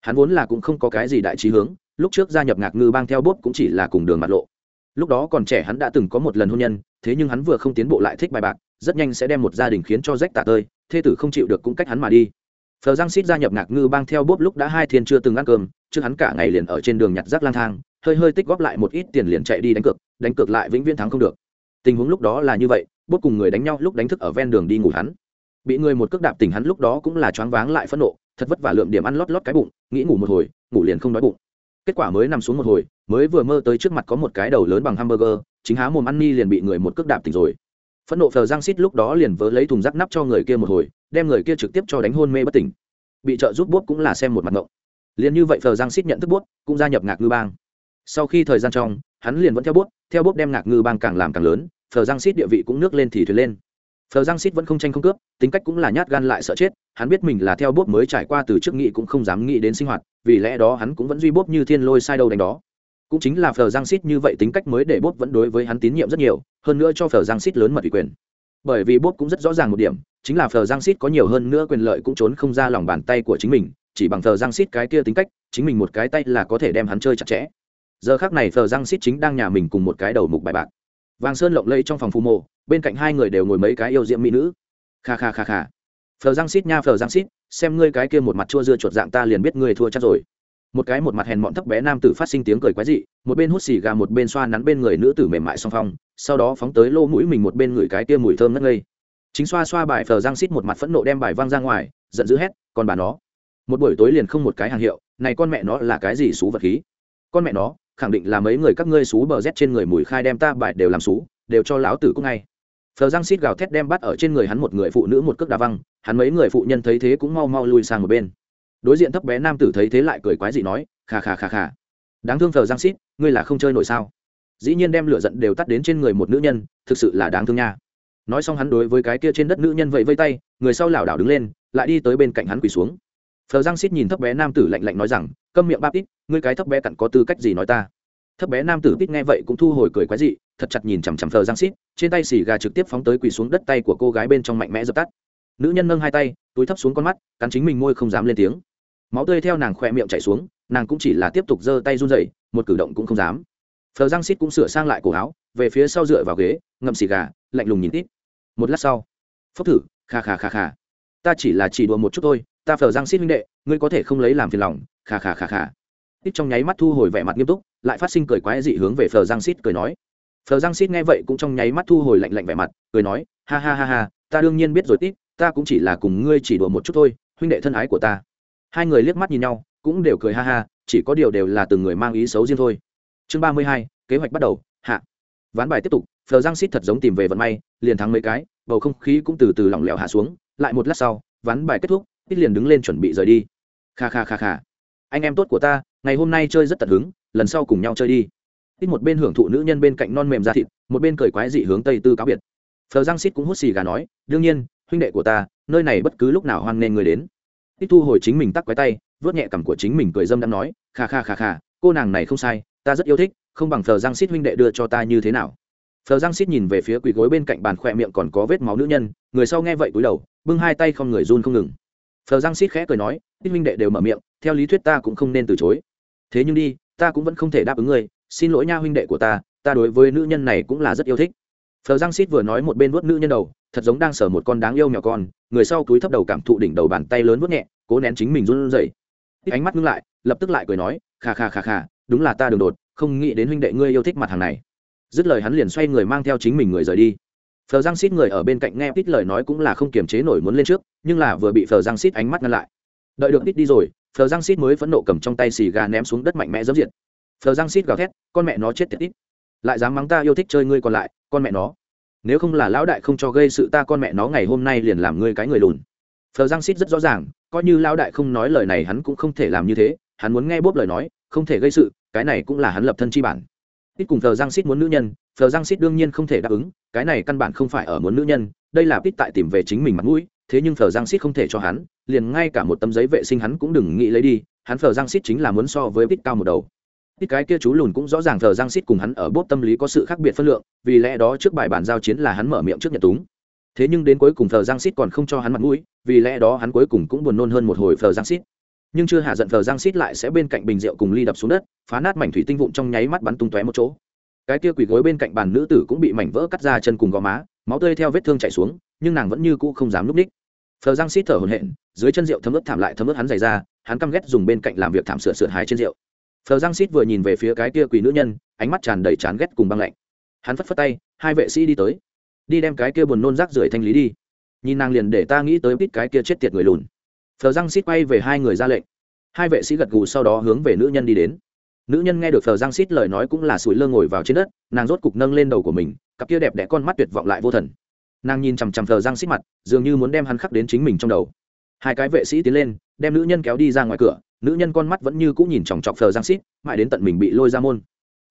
Hắn vốn là cũng không có cái gì đại trí hướng, lúc trước gia nhập ngạc ngư bang theo bốt cũng chỉ là cùng đường mặt lộ. Lúc đó còn trẻ hắn đã từng có một lần hôn nhân, thế nhưng hắn vừa không tiến bộ lại thích bài bạc, rất nhanh sẽ đem một gia đình khiến cho rách tạ tơi, thê tử không chịu được cũng cách hắn mà đi phờ giang xít gia nhập ngạc ngư bang theo bốp lúc đã hai thiên chưa từng ăn cơm, trước hắn cả ngày liền ở trên đường nhặt rác lang thang, hơi hơi tích góp lại một ít tiền liền chạy đi đánh cược đánh cược lại vĩnh viễn thắng không được. Tình huống lúc đó là như vậy, bốp cùng người đánh nhau lúc đánh thức ở ven đường đi ngủ hắn. Bị người một cước đạp tỉnh hắn lúc đó cũng là choáng váng lại phẫn nộ, thật vất vả lượm điểm ăn lót lót cái bụng, nghĩ ngủ một hồi, ngủ liền không đói bụng. Kết quả mới nằm xuống một hồi, mới vừa mơ tới trước mặt có một cái đầu lớn bằng hamburger, chính há mồm ăn ni liền bị người một cước đạp tỉnh rồi phẫn nộ phờ giang xít lúc đó liền vớ lấy thùng rác nắp cho người kia một hồi, đem người kia trực tiếp cho đánh hôn mê bất tỉnh. Bị trợ giúp bốt cũng là xem một mặt ngộng. Liền như vậy phờ giang xít nhận thức bốt cũng gia nhập ngạc ngư bang. Sau khi thời gian trong, hắn liền vẫn theo bốt theo bốt đem ngạc ngư bang càng làm càng lớn phờ giang xít địa vị cũng nước lên thì thuyền lên. Phờ giang xít vẫn không tranh không cướp, tính cách cũng là nhát gan lại sợ chết, hắn biết mình là theo bốt mới trải qua từ trước nghị cũng không dám nghĩ đến sinh hoạt, vì lẽ đó hắn cũng vẫn duy bốt như thiên lôi sai đâu đánh đó cũng chính là phờ giang xít như vậy tính cách mới để bốt vẫn đối với hắn tín nhiệm rất nhiều, hơn nữa cho phờ giang xít lớn mật ủy quyền. Bởi vì bốt cũng rất rõ ràng một điểm, chính là phờ giang xít có nhiều hơn nữa quyền lợi cũng trốn không ra lòng bàn tay của chính mình, chỉ bằng phờ giang xít cái kia tính cách, chính mình một cái tay là có thể đem hắn chơi chặt chẽ. Giờ khác này phờ giang xít chính đang nhà mình cùng một cái đầu mục bài bạc. Vàng sơn lộng lẫy trong phòng phù mộ, bên cạnh hai người đều ngồi mấy cái yêu diễm mỹ nữ. Kha kha kha kha. Phờ giang xít nha phờ giang xít, xem ngươi cái kia một mặt chua dưa chuột dạng ta liền biết ngươi thua chắc rồi một cái một mặt hèn mọn thấp bé nam tử phát sinh tiếng cười quái dị, một bên hút xì gà một bên xoa nắn bên người nữ tử mềm mại song phong, sau đó phóng tới lô mũi mình một bên người cái kia mùi thơm ngất ngây. Chính xoa xoa bài phờ giang xít một mặt phẫn nộ đem bài văng ra ngoài, giận dữ hét còn bà nó, một buổi tối liền không một cái hàng hiệu, này con mẹ nó là cái gì xú vật khí? Con mẹ nó, khẳng định là mấy người các ngươi xú bờ rét trên người mùi khai đem ta bài đều làm xú, đều cho lão tử cũng ngay. Phờ giang xít gào thét đem bắt ở trên người hắn một người phụ nữ một cước đá văng, hắn mấy người phụ nhân thấy thế cũng mau mau lui sang một bên đối diện thấp bé nam tử thấy thế lại cười quái dị nói khà khà khà khà đáng thương phờ giang xít ngươi là không chơi nổi sao? Dĩ nhiên đem lửa giận đều tắt đến trên người một nữ nhân, thực sự là đáng thương nha. Nói xong hắn đối với cái kia trên đất nữ nhân vẫy vây tay, người sau lảo đảo đứng lên, lại đi tới bên cạnh hắn quỳ xuống. Phờ giang xít nhìn thấp bé nam tử lạnh lạnh nói rằng, câm miệng bắp ít, ngươi cái thấp bé cặn có tư cách gì nói ta? Thấp bé nam tử tít nghe vậy cũng thu hồi cười quái dị, thật chặt nhìn chằm chằm phờ giang xít trên tay xì gà trực tiếp phóng tới quỳ xuống đất tay của cô gái bên trong mạnh mẽ dập tắt nữ nhân nâng hai tay, túi thấp xuống con mắt, cắn chính mình môi không dám lên tiếng. Máu tươi theo nàng khỏe miệng chảy xuống, nàng cũng chỉ là tiếp tục giơ tay run rẩy, một cử động cũng không dám. Phờ răng xít cũng sửa sang lại cổ áo, về phía sau dựa vào ghế, ngậm xì gà, lạnh lùng nhìn tít. Một lát sau phốc thử, kha kha kha kha. Ta chỉ là chỉ đùa một chút thôi, ta phờ răng xít huynh đệ, ngươi có thể không lấy làm phiền lòng, kha kha kha kha. Tít trong nháy mắt thu hồi vẻ mặt nghiêm túc, lại phát sinh cười quái dị hướng về phờ răng xít cười nói. Phờ răng xít nghe vậy cũng trong nháy mắt thu hồi lạnh lạnh vẻ mặt, cười nói, ha ha ha ha, ta đương nhiên biết rồi tít ta cũng chỉ là cùng ngươi chỉ đùa một chút thôi, huynh đệ thân ái của ta. Hai người liếc mắt nhìn nhau, cũng đều cười ha ha, chỉ có điều đều là từng người mang ý xấu riêng thôi. Chương ba mươi hai, kế hoạch bắt đầu, hạ. Ván bài tiếp tục, phờ giang xít thật giống tìm về vận may, liền thắng mấy cái, bầu không khí cũng từ từ lỏng lẻo hạ xuống, lại một lát sau, ván bài kết thúc ít liền đứng lên chuẩn bị rời đi. Kha kha kha kha. Anh em tốt của ta, ngày hôm nay chơi rất tận hứng, lần sau cùng nhau chơi đi. Ít một bên hưởng thụ nữ nhân bên cạnh non mềm da thịt, một bên cười quái dị hướng tây tư cáo biệt. Phờ giang xít cũng hút xì gà nói, đương nhiên huynh đệ của ta, nơi này bất cứ lúc nào hoan nghênh người đến. Tích thu hồi chính mình tắc quái tay, vớt nhẹ cằm của chính mình cười dâm đang nói, kha kha kha kha, cô nàng này không sai, ta rất yêu thích, không bằng thờ giang xít huynh đệ đưa cho ta như thế nào. Thờ giang xít nhìn về phía quỳ gối bên cạnh bàn khỏe miệng còn có vết máu nữ nhân, người sau nghe vậy cúi đầu, bưng hai tay không người run không ngừng. Thờ giang xít khẽ cười nói ít huynh đệ đều mở miệng, theo lý thuyết ta cũng không nên từ chối. Thế nhưng đi, ta cũng vẫn không thể đáp ứng ngươi, xin lỗi nha huynh đệ của ta ta đối với nữ nhân này cũng là rất yêu thích. Thờ giang xít vừa nói một bên vuốt nữ nhân đầu thật giống đang sở một con đáng yêu nhỏ con, người sau túi thấp đầu cảm thụ đỉnh đầu bàn tay lớn vuốt nhẹ, cố nén chính mình run rẩy. Ánh mắt ngưng lại, lập tức lại cười nói khà khà khà khà đúng là ta đường đột, không nghĩ đến huynh đệ ngươi yêu thích mặt hàng này. Dứt lời hắn liền xoay người mang theo chính mình người rời đi. Phờ giang xít người ở bên cạnh nghe ít lời nói cũng là không kiềm chế nổi muốn lên trước, nhưng là vừa bị phờ giang xít ánh mắt ngăn lại. Đợi được ít đi rồi, phờ giang xít mới phẫn nộ cầm trong tay xì gà ném xuống đất mạnh mẽ dẫm diệt. Phờ giang xít gào thét, con mẹ nó chết tiệt ít lại dám mắng ta yêu thích chơi ngươi còn lại, con mẹ nó nếu không là lão đại không cho gây sự ta con mẹ nó ngày hôm nay liền làm ngươi cái người lùn. Phờ giang xít rất rõ ràng, coi như lão đại không nói lời này hắn cũng không thể làm như thế, hắn muốn nghe bốp lời nói, không thể gây sự, cái này cũng là hắn lập thân chi bản. Ít cùng phờ giang xít muốn nữ nhân, phờ giang xít đương nhiên không thể đáp ứng, cái này căn bản không phải ở muốn nữ nhân, đây là ít tại tìm về chính mình mặt mũi, thế nhưng phờ giang xít không thể cho hắn, liền ngay cả một tấm giấy vệ sinh hắn cũng đừng nghĩ lấy đi, hắn phờ giang xít chính là muốn so với ít cao một đầu ít cái kia chú lùn cũng rõ ràng thờ giang xít cùng hắn ở bốt tâm lý có sự khác biệt phân lượng, vì lẽ đó trước bài bản giao chiến là hắn mở miệng trước nhật túng. Thế nhưng đến cuối cùng thờ giang xít còn không cho hắn mặt mũi, vì lẽ đó hắn cuối cùng cũng buồn nôn hơn một hồi thờ giang xít. Nhưng chưa hạ giận thờ giang xít lại sẽ bên cạnh bình rượu cùng ly đập xuống đất, phá nát mảnh thủy tinh vụn trong nháy mắt bắn tung tóe một chỗ. Cái kia quỳ gối bên cạnh bàn nữ tử cũng bị mảnh vỡ cắt ra chân cùng gò má, máu tươi theo vết thương chảy xuống, nhưng nàng vẫn như cũ không dám núp ních. Thờ giang xít thở hổn hển, dưới chân rượu thấm ướt thảm lại thấm ướt hắn dày ra hắn căm ghét dùng bên cạnh làm việc thảm sửa sửa hái trên rượu phờ giang xít vừa nhìn về phía cái kia quỳ nữ nhân, ánh mắt tràn đầy chán ghét cùng băng lạnh. Hắn phất phất tay, hai vệ sĩ đi tới. Đi đem cái kia buồn nôn rác rưởi thanh lý đi. Nhìn nàng liền để ta nghĩ tới ít cái kia chết tiệt người lùn. Phờ giang xít quay về hai người ra lệnh. Hai vệ sĩ gật gù sau đó hướng về nữ nhân đi đến. Nữ nhân nghe được phờ giang xít lời nói cũng là sủi lơ ngồi vào trên đất, nàng rốt cục nâng lên đầu của mình, cặp kia đẹp đẽ con mắt tuyệt vọng lại vô thần. Nàng nhìn chằm chằm phờ giang xít mặt, dường như muốn đem hắn khắc đến chính mình trong đầu. Hai cái vệ sĩ tiến lên, đem nữ nhân kéo đi ra ngoài cửa nữ nhân con mắt vẫn như cũng nhìn chòng chọc phờ giang xít, mãi đến tận mình bị lôi ra môn.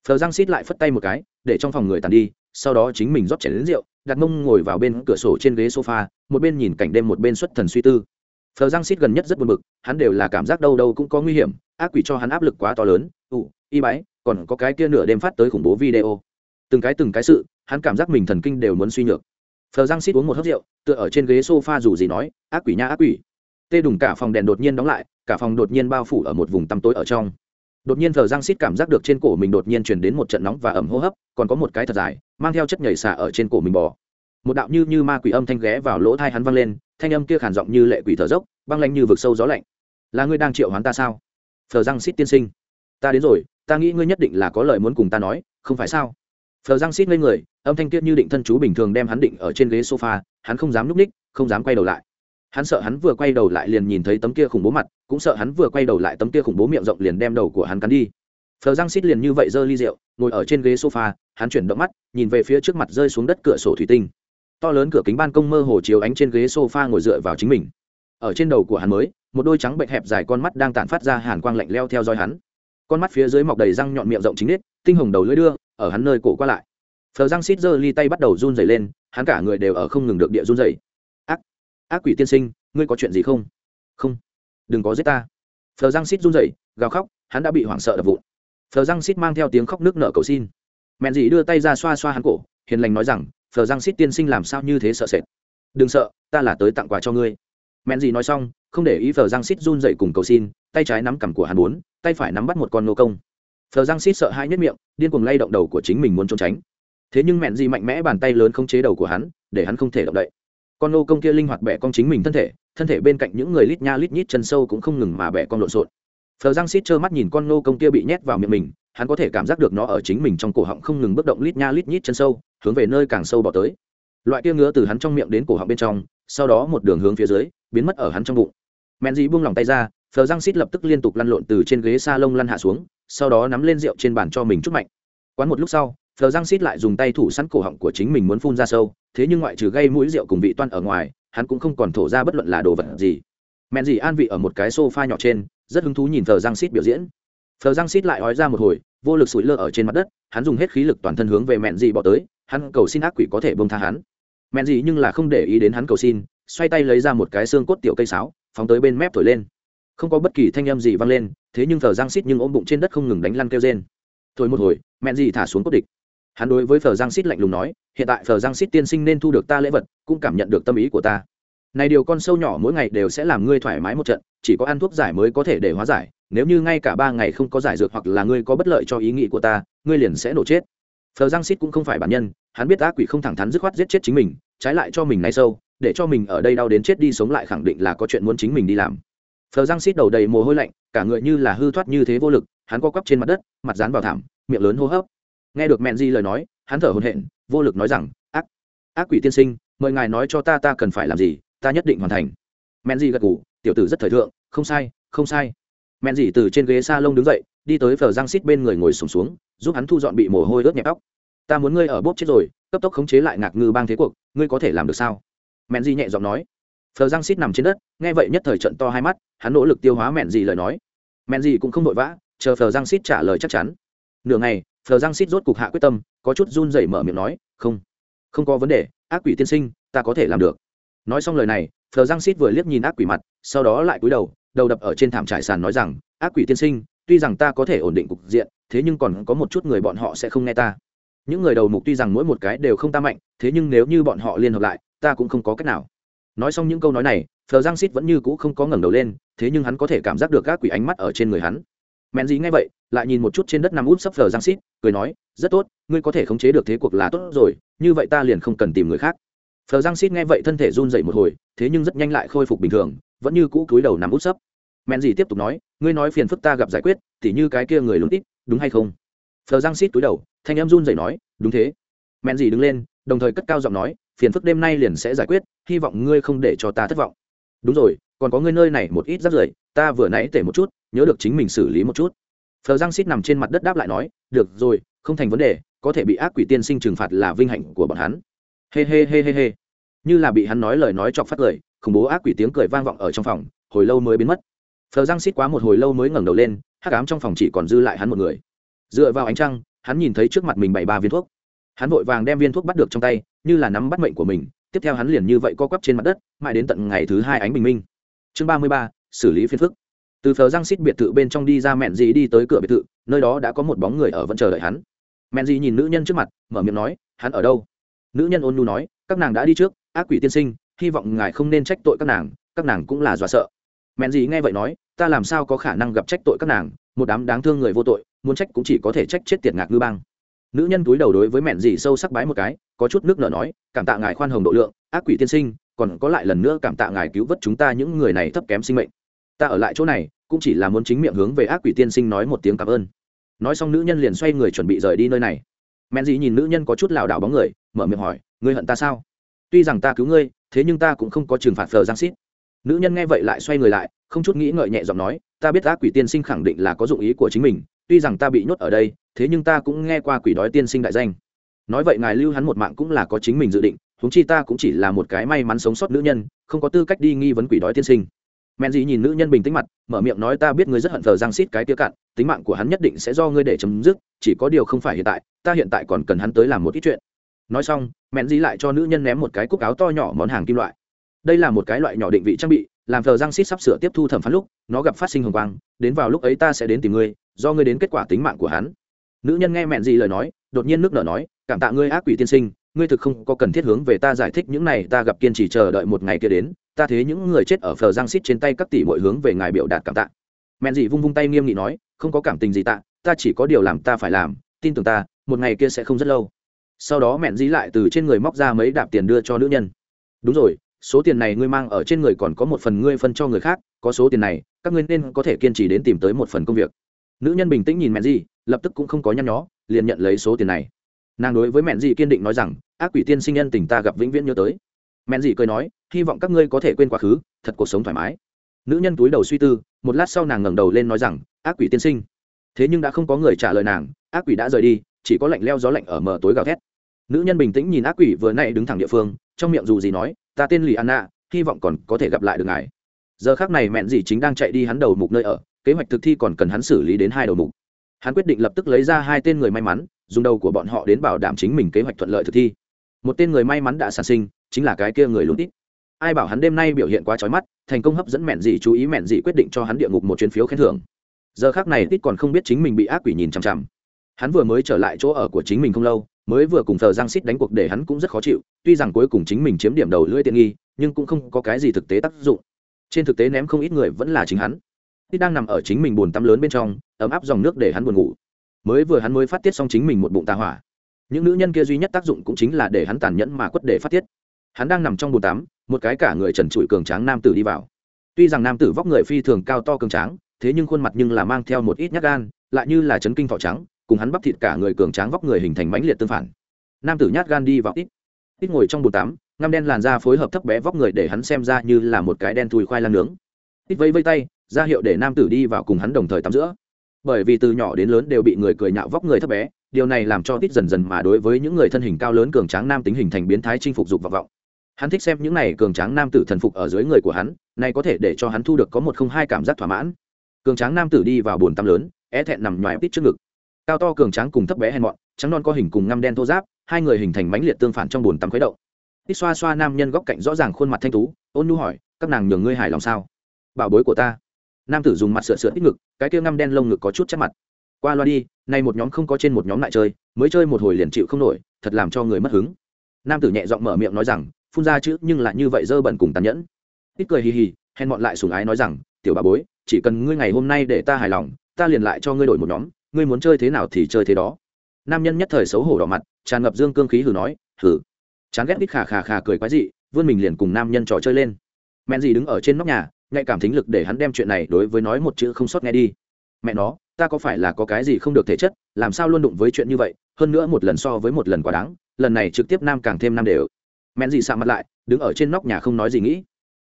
Phờ giang xít lại phất tay một cái, để trong phòng người tàn đi, sau đó chính mình rót chảy đến rượu đặt mông ngồi vào bên cửa sổ trên ghế sofa, một bên nhìn cảnh đêm một bên xuất thần suy tư. Phờ giang xít gần nhất rất buồn bực, hắn đều là cảm giác đâu đâu cũng có nguy hiểm, ác quỷ cho hắn áp lực quá to lớn. Ụ y bái, còn có cái kia nửa đêm phát tới khủng bố video. Từng cái từng cái sự, hắn cảm giác mình thần kinh đều muốn suy nhược. Phờ giang xít uống một hớp rượu, tựa ở trên ghế sofa dù gì nói, ác quỷ nha, ác quỷ. Tê đùng cả phòng đèn đột nhiên đóng lại cả phòng đột nhiên bao phủ ở một vùng tăm tối ở trong. Đột nhiên phờ giang xít cảm giác được trên cổ mình đột nhiên chuyển đến một trận nóng và ẩm hô hấp, còn có một cái thật dài, mang theo chất nhảy xả ở trên cổ mình bò. Một đạo như như ma quỷ âm thanh ghé vào lỗ thai hắn văng lên, thanh âm kia khản giọng như lệ quỷ thở dốc, băng lanh như vực sâu gió lạnh. Là ngươi đang triệu hoán ta sao? Phờ giang xít tiên sinh. Ta đến rồi, ta nghĩ ngươi nhất định là có lời muốn cùng ta nói, không phải sao? Phờ giang xít lên người, âm thanh kia như định thân chú bình thường đem hắn định ở trên ghế sofa, hắn không dám núp ních, không dám quay đầu lại hắn sợ hắn vừa quay đầu lại liền nhìn thấy tấm kia khủng bố mặt, cũng sợ hắn vừa quay đầu lại tấm kia khủng bố miệng rộng liền đem đầu của hắn cắn đi. Phờ răng xít liền như vậy giơ ly rượu, ngồi ở trên ghế sofa, hắn chuyển động mắt, nhìn về phía trước mặt rơi xuống đất cửa sổ thủy tinh. To lớn cửa kính ban công mơ hồ chiếu ánh trên ghế sofa ngồi dựa vào chính mình. Ở trên đầu của hắn mới, một đôi trắng bệnh hẹp dài con mắt đang tản phát ra hàn quang lạnh leo theo dõi hắn. Con mắt phía dưới mọc đầy răng nhọn miệng rộng chính nết, tinh hồng đầu lưỡi đưa, ở hắn nơi cổ qua lại. Phờ răng xít giơ ly tay bắt đầu run dày lên, hắn cả người đều ở không ngừng được địa run dày ác quỷ tiên sinh ngươi có chuyện gì không? Không. Đừng có giết ta. Phờ răng xít run rẩy, gào khóc hắn đã bị hoảng sợ đập vụn. Phờ răng xít mang theo tiếng khóc nước nợ cầu xin. Mẹn dì đưa tay ra xoa xoa hắn cổ hiền lành nói rằng phờ răng xít tiên sinh làm sao như thế sợ sệt? Đừng sợ ta là tới tặng quà cho ngươi. Mẹn dì nói xong không để ý phờ răng xít run dậy cùng cầu xin tay trái nắm cằm của hắn bốn tay phải nắm bắt một con nô công. Phờ răng xít sợ hai nhất miệng điên cuồng lay động đầu của chính mình muốn trốn tránh. Thế nhưng mẹn dị mạnh mẽ bàn tay lớn không chế đầu của hắn để hắn không thể động đậy con nô công kia linh hoạt bẻ con chính mình thân thể thân thể bên cạnh những người lít nha lít nhít chân sâu cũng không ngừng mà bẻ con lộn xộn. Phờ răng xít trơ mắt nhìn con nô công kia bị nhét vào miệng mình, hắn có thể cảm giác được nó ở chính mình trong cổ họng không ngừng bước động lít nha lít nhít chân sâu, hướng về nơi càng sâu bỏ tới. Loại kia ngứa từ hắn trong miệng đến cổ họng bên trong, sau đó một đường hướng phía dưới, biến mất ở hắn trong bụng. Mẹn dị buông lòng tay ra, phờ răng xít lập tức liên tục lăn lộn từ trên ghế s a lông lăn hạ xuống, sau đó nắm lên rượu trên bàn cho mình chút mạnh. Quán một lúc sau phờ răng xít lại dùng tay thủ sẵn cổ họng của chính mình muốn phun ra sâu, thế nhưng ngoại trừ gây mũi rượu cùng vị toan ở ngoài, hắn cũng không còn thổ ra bất luận là đồ vật gì. Mẹn dị an vị ở một cái s o f a nhỏ trên, rất hứng thú nhìn phờ răng xít biểu diễn. Phờ răng xít lại ói ra một hồi, vô lực sủi lơ ở trên mặt đất, hắn dùng hết khí lực toàn thân hướng về mẹn dị bỏ tới, hắn cầu xin ác quỷ có thể bông tha hắn. Mẹn dị nhưng là không để ý đến hắn cầu xin, xoay tay lấy ra một cái xương cốt tiểu cây sáo, phóng tới bên mép thổi lên. Không có bất kỳ thanh âm gì vang lên, thế nhưng phờ giang xít nhưng ôm bụng trên đất không ngừng đánh lăn kêu rên. Thôi một hồi mẹn dị thả xuống cốt địch hắn đối với phờ giang xít lạnh lùng nói, hiện tại phờ giang xít tiên sinh nên thu được ta lễ vật, cũng cảm nhận được tâm ý của ta. Này điều con sâu nhỏ mỗi ngày đều sẽ làm ngươi thoải mái một trận, chỉ có ăn thuốc giải mới có thể để hóa giải, nếu như ngay cả ba ngày không có giải dược hoặc là ngươi có bất lợi cho ý nghĩ của ta, ngươi liền sẽ nổ chết. Phờ giang xít cũng không phải bản nhân, hắn biết ác quỷ không thẳng thắn dứt khoát giết chết chính mình, trái lại cho mình nay sâu, để cho mình ở đây đau đến chết đi sống lại khẳng định là có chuyện muốn chính mình đi làm. Phờ giang xít đầu đầy mồ hôi lạnh, cả người như là hư thoát như thế vô lực, hắn co quắp trên mặt đất, mặt dán vào thảm, miệng lớn hô hấp nghe được mẹn di lời nói hắn thở hồn hện vô lực nói rằng ác ác quỷ tiên sinh mời ngài nói cho ta ta cần phải làm gì ta nhất định hoàn thành. Mẹn di gật ngủ tiểu tử rất thời thượng không sai không sai. Mẹn di từ trên ghế s a lông đứng dậy đi tới phờ giang xít bên người ngồi sùng xuống, xuống giúp hắn thu dọn bị mồ hôi ướt nhẹp tóc ta muốn ngươi ở bốp chết rồi cấp tốc khống chế lại ngạc ngư bang thế cuộc ngươi có thể làm được sao? Mẹn di nhẹ giọng nói. Phờ giang xít nằm trên đất nghe vậy nhất thời trận to hai mắt hắn nỗ lực tiêu hóa mẹn di lời nói. Mẹn di cũng không vội vã chờ phờ giang xít trả lời chắc chắn. Nửa ngày phờ giang xít rốt cục hạ quyết tâm, có chút run rẩy mở miệng nói, không không có vấn đề, ác quỷ tiên sinh, ta có thể làm được. Nói xong lời này phờ giang xít vừa liếc nhìn ác quỷ mặt, sau đó lại cúi đầu đầu đập ở trên thảm trải sàn nói rằng, ác quỷ tiên sinh, tuy rằng ta có thể ổn định cục diện, thế nhưng còn có một chút người bọn họ sẽ không nghe ta. Những người đầu mục tuy rằng mỗi một cái đều không ta mạnh, thế nhưng nếu như bọn họ liên hợp lại, ta cũng không có cách nào. Nói xong những câu nói này phờ giang xít vẫn như cũ không có ngẩng đầu lên, thế nhưng hắn có thể cảm giác được các quỷ ánh mắt ở trên người hắn. Mẹn gì ngay vậy lại nhìn một chút trên đất nằm út sấp phờ giang xít, cười nói, rất tốt, ngươi có thể khống chế được thế cuộc là tốt rồi, như vậy ta liền không cần tìm người khác. Phờ giang xít nghe vậy thân thể run dậy một hồi, thế nhưng rất nhanh lại khôi phục bình thường, vẫn như cũ cúi đầu nằm út sấp. Mẹn gì tiếp tục nói, ngươi nói phiền phức ta gặp giải quyết, tỉ như cái kia người lúng tít, đúng hay không? Phờ giang xít cúi đầu, thanh em run dậy nói, đúng thế. Mẹn gì đứng lên, đồng thời cất cao giọng nói, phiền phức đêm nay liền sẽ giải quyết, hy vọng ngươi không để cho ta thất vọng. Đúng rồi, còn có ngươi nơi này một ít rác rưởi, ta vừa nãy tể một chút, nhớ được chính mình xử lý một chút phờ giang xít nằm trên mặt đất đáp lại nói, được rồi, không thành vấn đề, có thể bị ác quỷ tiên sinh trừng phạt là vinh hạnh của bọn hắn. Hê hê hê hê hê như là bị hắn nói lời nói chọc phát cười khủng bố ác quỷ tiếng cười vang vọng ở trong phòng, hồi lâu mới biến mất. Phờ giang xít quá một hồi lâu mới ngẩng đầu lên, hắc ám trong phòng chỉ còn dư lại hắn một người. Dựa vào ánh trăng, hắn nhìn thấy trước mặt mình bảy ba viên thuốc. Hắn vội vàng đem viên thuốc bắt được trong tay, như là nắm bắt mệnh của mình, tiếp theo hắn liền như vậy co quắp trên mặt đất, mãi đến tận ngày thứ hai ánh bình minh. Chương ba mươi ba, xử lý phiên phức từ phờ răng xít biệt thự bên trong đi ra mẹn dì đi tới cửa biệt thự, nơi đó đã có một bóng người ở vẫn chờ đợi hắn. Mẹn dì nhìn nữ nhân trước mặt, mở miệng nói, hắn ở đâu? Nữ nhân ôn nhu nói, các nàng đã đi trước, ác quỷ tiên sinh, hy vọng ngài không nên trách tội các nàng các nàng cũng là dọa sợ. Mẹn dì nghe vậy nói, ta làm sao có khả năng gặp trách tội các nàng, một đám đáng thương người vô tội, muốn trách cũng chỉ có thể trách chết tiệt ngạc ngư bang nữ nhân túi đầu đối với mẹn dì sâu sắc bái một cái, có chút nước nở nói, cảm tạ ngài khoan hồng độ lượng, ác quỷ tiên sinh, còn có lại lần nữa cảm tạ ngài cứu vớt chúng ta những người này thấp kém sinh mệnh. Ta ở lại chỗ này cũng chỉ là muốn chính miệng hướng về ác quỷ tiên sinh nói một tiếng cảm ơn. Nói xong nữ nhân liền xoay người chuẩn bị rời đi nơi này. Men dĩ nhìn nữ nhân có chút lảo đảo bóng người, mở miệng hỏi, ngươi hận ta sao? Tuy rằng ta cứu ngươi, thế nhưng ta cũng không có trừng phạt phờ giang xít nữ nhân nghe vậy lại xoay người lại, không chút nghĩ ngợi nhẹ giọng nói, ta biết ác quỷ tiên sinh khẳng định là có dụng ý của chính mình, tuy rằng ta bị nhốt ở đây, thế nhưng ta cũng nghe qua quỷ đói tiên sinh đại danh. Nói vậy ngài lưu hắn một mạng cũng là có chính mình dự định, huống chi ta cũng chỉ là một cái may mắn sống sót nữ nhân, không có tư cách đi nghi vấn quỷ đói tiên sinh men dì nhìn nữ nhân bình tĩnh mặt, mở miệng nói ta biết ngươi rất hận thờ giang xít cái tia cạn, tính mạng của hắn nhất định sẽ do ngươi để chấm dứt, chỉ có điều không phải hiện tại, ta hiện tại còn cần hắn tới làm một ít chuyện. Nói xong men dì lại cho nữ nhân ném một cái cúc áo to nhỏ món hàng kim loại. Đây là một cái loại nhỏ định vị trang bị, làm thờ giang xít sắp sửa tiếp thu thẩm phán lúc, nó gặp phát sinh hồng quang, đến vào lúc ấy ta sẽ đến tìm ngươi, do ngươi đến kết quả tính mạng của hắn. Nữ nhân nghe mẹn gì lời nói, đột nhiên nước nở nói, cảm tạ ngươi ác quỷ tiên sinh ngươi thực không có cần thiết hướng về ta giải thích những này ta gặp kiên trì chờ đợi một ngày kia đến ta thế những người chết ở phờ giang xít trên tay các tỷ mọi hướng về ngài biểu đạt cảm tạ. Mẹn dị vung vung tay nghiêm nghị nói không có cảm tình gì tạ ta chỉ có điều làm ta phải làm tin tưởng ta một ngày kia sẽ không rất lâu. Sau đó mẹn dí lại từ trên người móc ra mấy đạp tiền đưa cho nữ nhân. Đúng rồi số tiền này ngươi mang ở trên người còn có một phần ngươi phân cho người khác có số tiền này các ngươi nên có thể kiên trì đến tìm tới một phần công việc. Nữ nhân bình tĩnh nhìn mẹn Dị, lập tức cũng không có nhăn nhó liền nhận lấy số tiền này. Nàng đối với mẹn Dị kiên định nói rằng ác quỷ tiên sinh nhân tình ta gặp vĩnh viễn nhớ tới. Mẹn dị cười nói, hy vọng các ngươi có thể quên quá khứ, thật cuộc sống thoải mái. Nữ nhân túi đầu suy tư, một lát sau nàng ngẩng đầu lên nói rằng, ác quỷ tiên sinh. Thế nhưng đã không có người trả lời nàng, ác quỷ đã rời đi, chỉ có lạnh leo gió lạnh ở mờ tối gào thét. Nữ nhân bình tĩnh nhìn ác quỷ vừa nay đứng thẳng địa phương, trong miệng dù gì nói, ta tên lì anna hy vọng còn có thể gặp lại được ngài. Giờ khác này mẹn dì chính đang chạy đi hắn đầu mục nơi ở, kế hoạch thực thi còn cần hắn xử lý đến hai đầu mục. Hắn quyết định lập tức lấy ra hai tên người may mắn, dùng đầu của bọn họ đến bảo đảm chính mình kế hoạch thuận lợi thực thi một tên người may mắn đã sản sinh, chính là cái kia người lún tít. Ai bảo hắn đêm nay biểu hiện quá trói mắt, thành công hấp dẫn mẹn dị chú ý mẹn dị quyết định cho hắn địa ngục một chuyến phiếu khen thưởng. Giờ khác này tít còn không biết chính mình bị ác quỷ nhìn chằm chằm. Hắn vừa mới trở lại chỗ ở của chính mình không lâu, mới vừa cùng thờ giang xít đánh cuộc để hắn cũng rất khó chịu, tuy rằng cuối cùng chính mình chiếm điểm đầu lưỡi tiện nghi, nhưng cũng không có cái gì thực tế tác dụng. Trên thực tế ném không ít người vẫn là chính hắn. Tít đang nằm ở chính mình buồn tắm lớn bên trong, ấm áp dòng nước để hắn buồn ngủ. Mới vừa hắn mới phát tiết xong chính mình một bụng tà hỏa những nữ nhân kia duy nhất tác dụng cũng chính là để hắn tàn nhẫn mà quất để phát tiết. Hắn đang nằm trong bồn tắm, một cái cả người trần trụi cường tráng nam tử đi vào. Tuy rằng nam tử vóc người phi thường cao to cường tráng, thế nhưng khuôn mặt nhưng là mang theo một ít nhát gan, lại như là chấn kinh thọ trắng, cùng hắn bắp thịt cả người cường tráng vóc người hình thành mãnh liệt tương phản. Nam tử nhát gan đi vào ít ít ngồi trong bồn tắm, ngăm đen làn da phối hợp thấp bé vóc người để hắn xem ra như là một cái đen thùi khoai lang nướng. Ít vây vây tay, ra hiệu để nam tử đi vào cùng hắn đồng thời tắm giữa. Bởi vì từ nhỏ đến lớn đều bị người cười nhạo vóc người thấp bé điều này làm cho tít dần dần mà đối với những người thân hình cao lớn cường tráng nam tính hình thành biến thái chinh phục dục và vọng. Hắn thích xem những này cường tráng nam tử thần phục ở dưới người của hắn, này có thể để cho hắn thu được có một không hai cảm giác thỏa mãn. Cường tráng nam tử đi vào bồn tăm lớn, é thẹn nằm ngoài tít trước ngực. Cao to cường tráng cùng thấp bé hèn mọn, trắng non có hình cùng ngăm đen thô giáp, hai người hình thành mãnh liệt tương phản trong bồn tắm khuấy động. Tít xoa xoa nam nhân góc cạnh rõ ràng khuôn mặt thanh tú, ôn nu hỏi, các nàng nhường ngươi hài lòng sao? Bảo bối của ta. Nam tử dùng mặt sửa sửa ít ngực, cái kia ngăm đen lông ngực có chút chắc mặt qua loa đi, nay một nhóm không có trên một nhóm lại chơi, mới chơi một hồi liền chịu không nổi, thật làm cho người mất hứng. Nam tử nhẹ giọng mở miệng nói rằng, phun ra chứ nhưng lại như vậy dơ bẩn cùng tàn nhẫn. Ít cười hì hì, hèn mọn lại sùng ái nói rằng, tiểu bà bối, chỉ cần ngươi ngày hôm nay để ta hài lòng, ta liền lại cho ngươi đổi một nhóm, ngươi muốn chơi thế nào thì chơi thế đó. Nam nhân nhất thời xấu hổ đỏ mặt, tràn ngập dương cương khí hừ nói, hừ. Chán ghét ít khà khà khà cười quái dị, vươn mình liền cùng nam nhân trò chơi lên. Mẹn gì đứng ở trên nóc nhà, nhạy cảm thính lực để hắn đem chuyện này đối với nói một chữ không sót nghe đi mẹ nó, ta có phải là có cái gì không được thể chất, làm sao luôn đụng với chuyện như vậy, hơn nữa một lần so với một lần quá đáng, lần này trực tiếp nam càng thêm nam đều. Mẹn gì sạ mặt lại, đứng ở trên nóc nhà không nói gì nghĩ.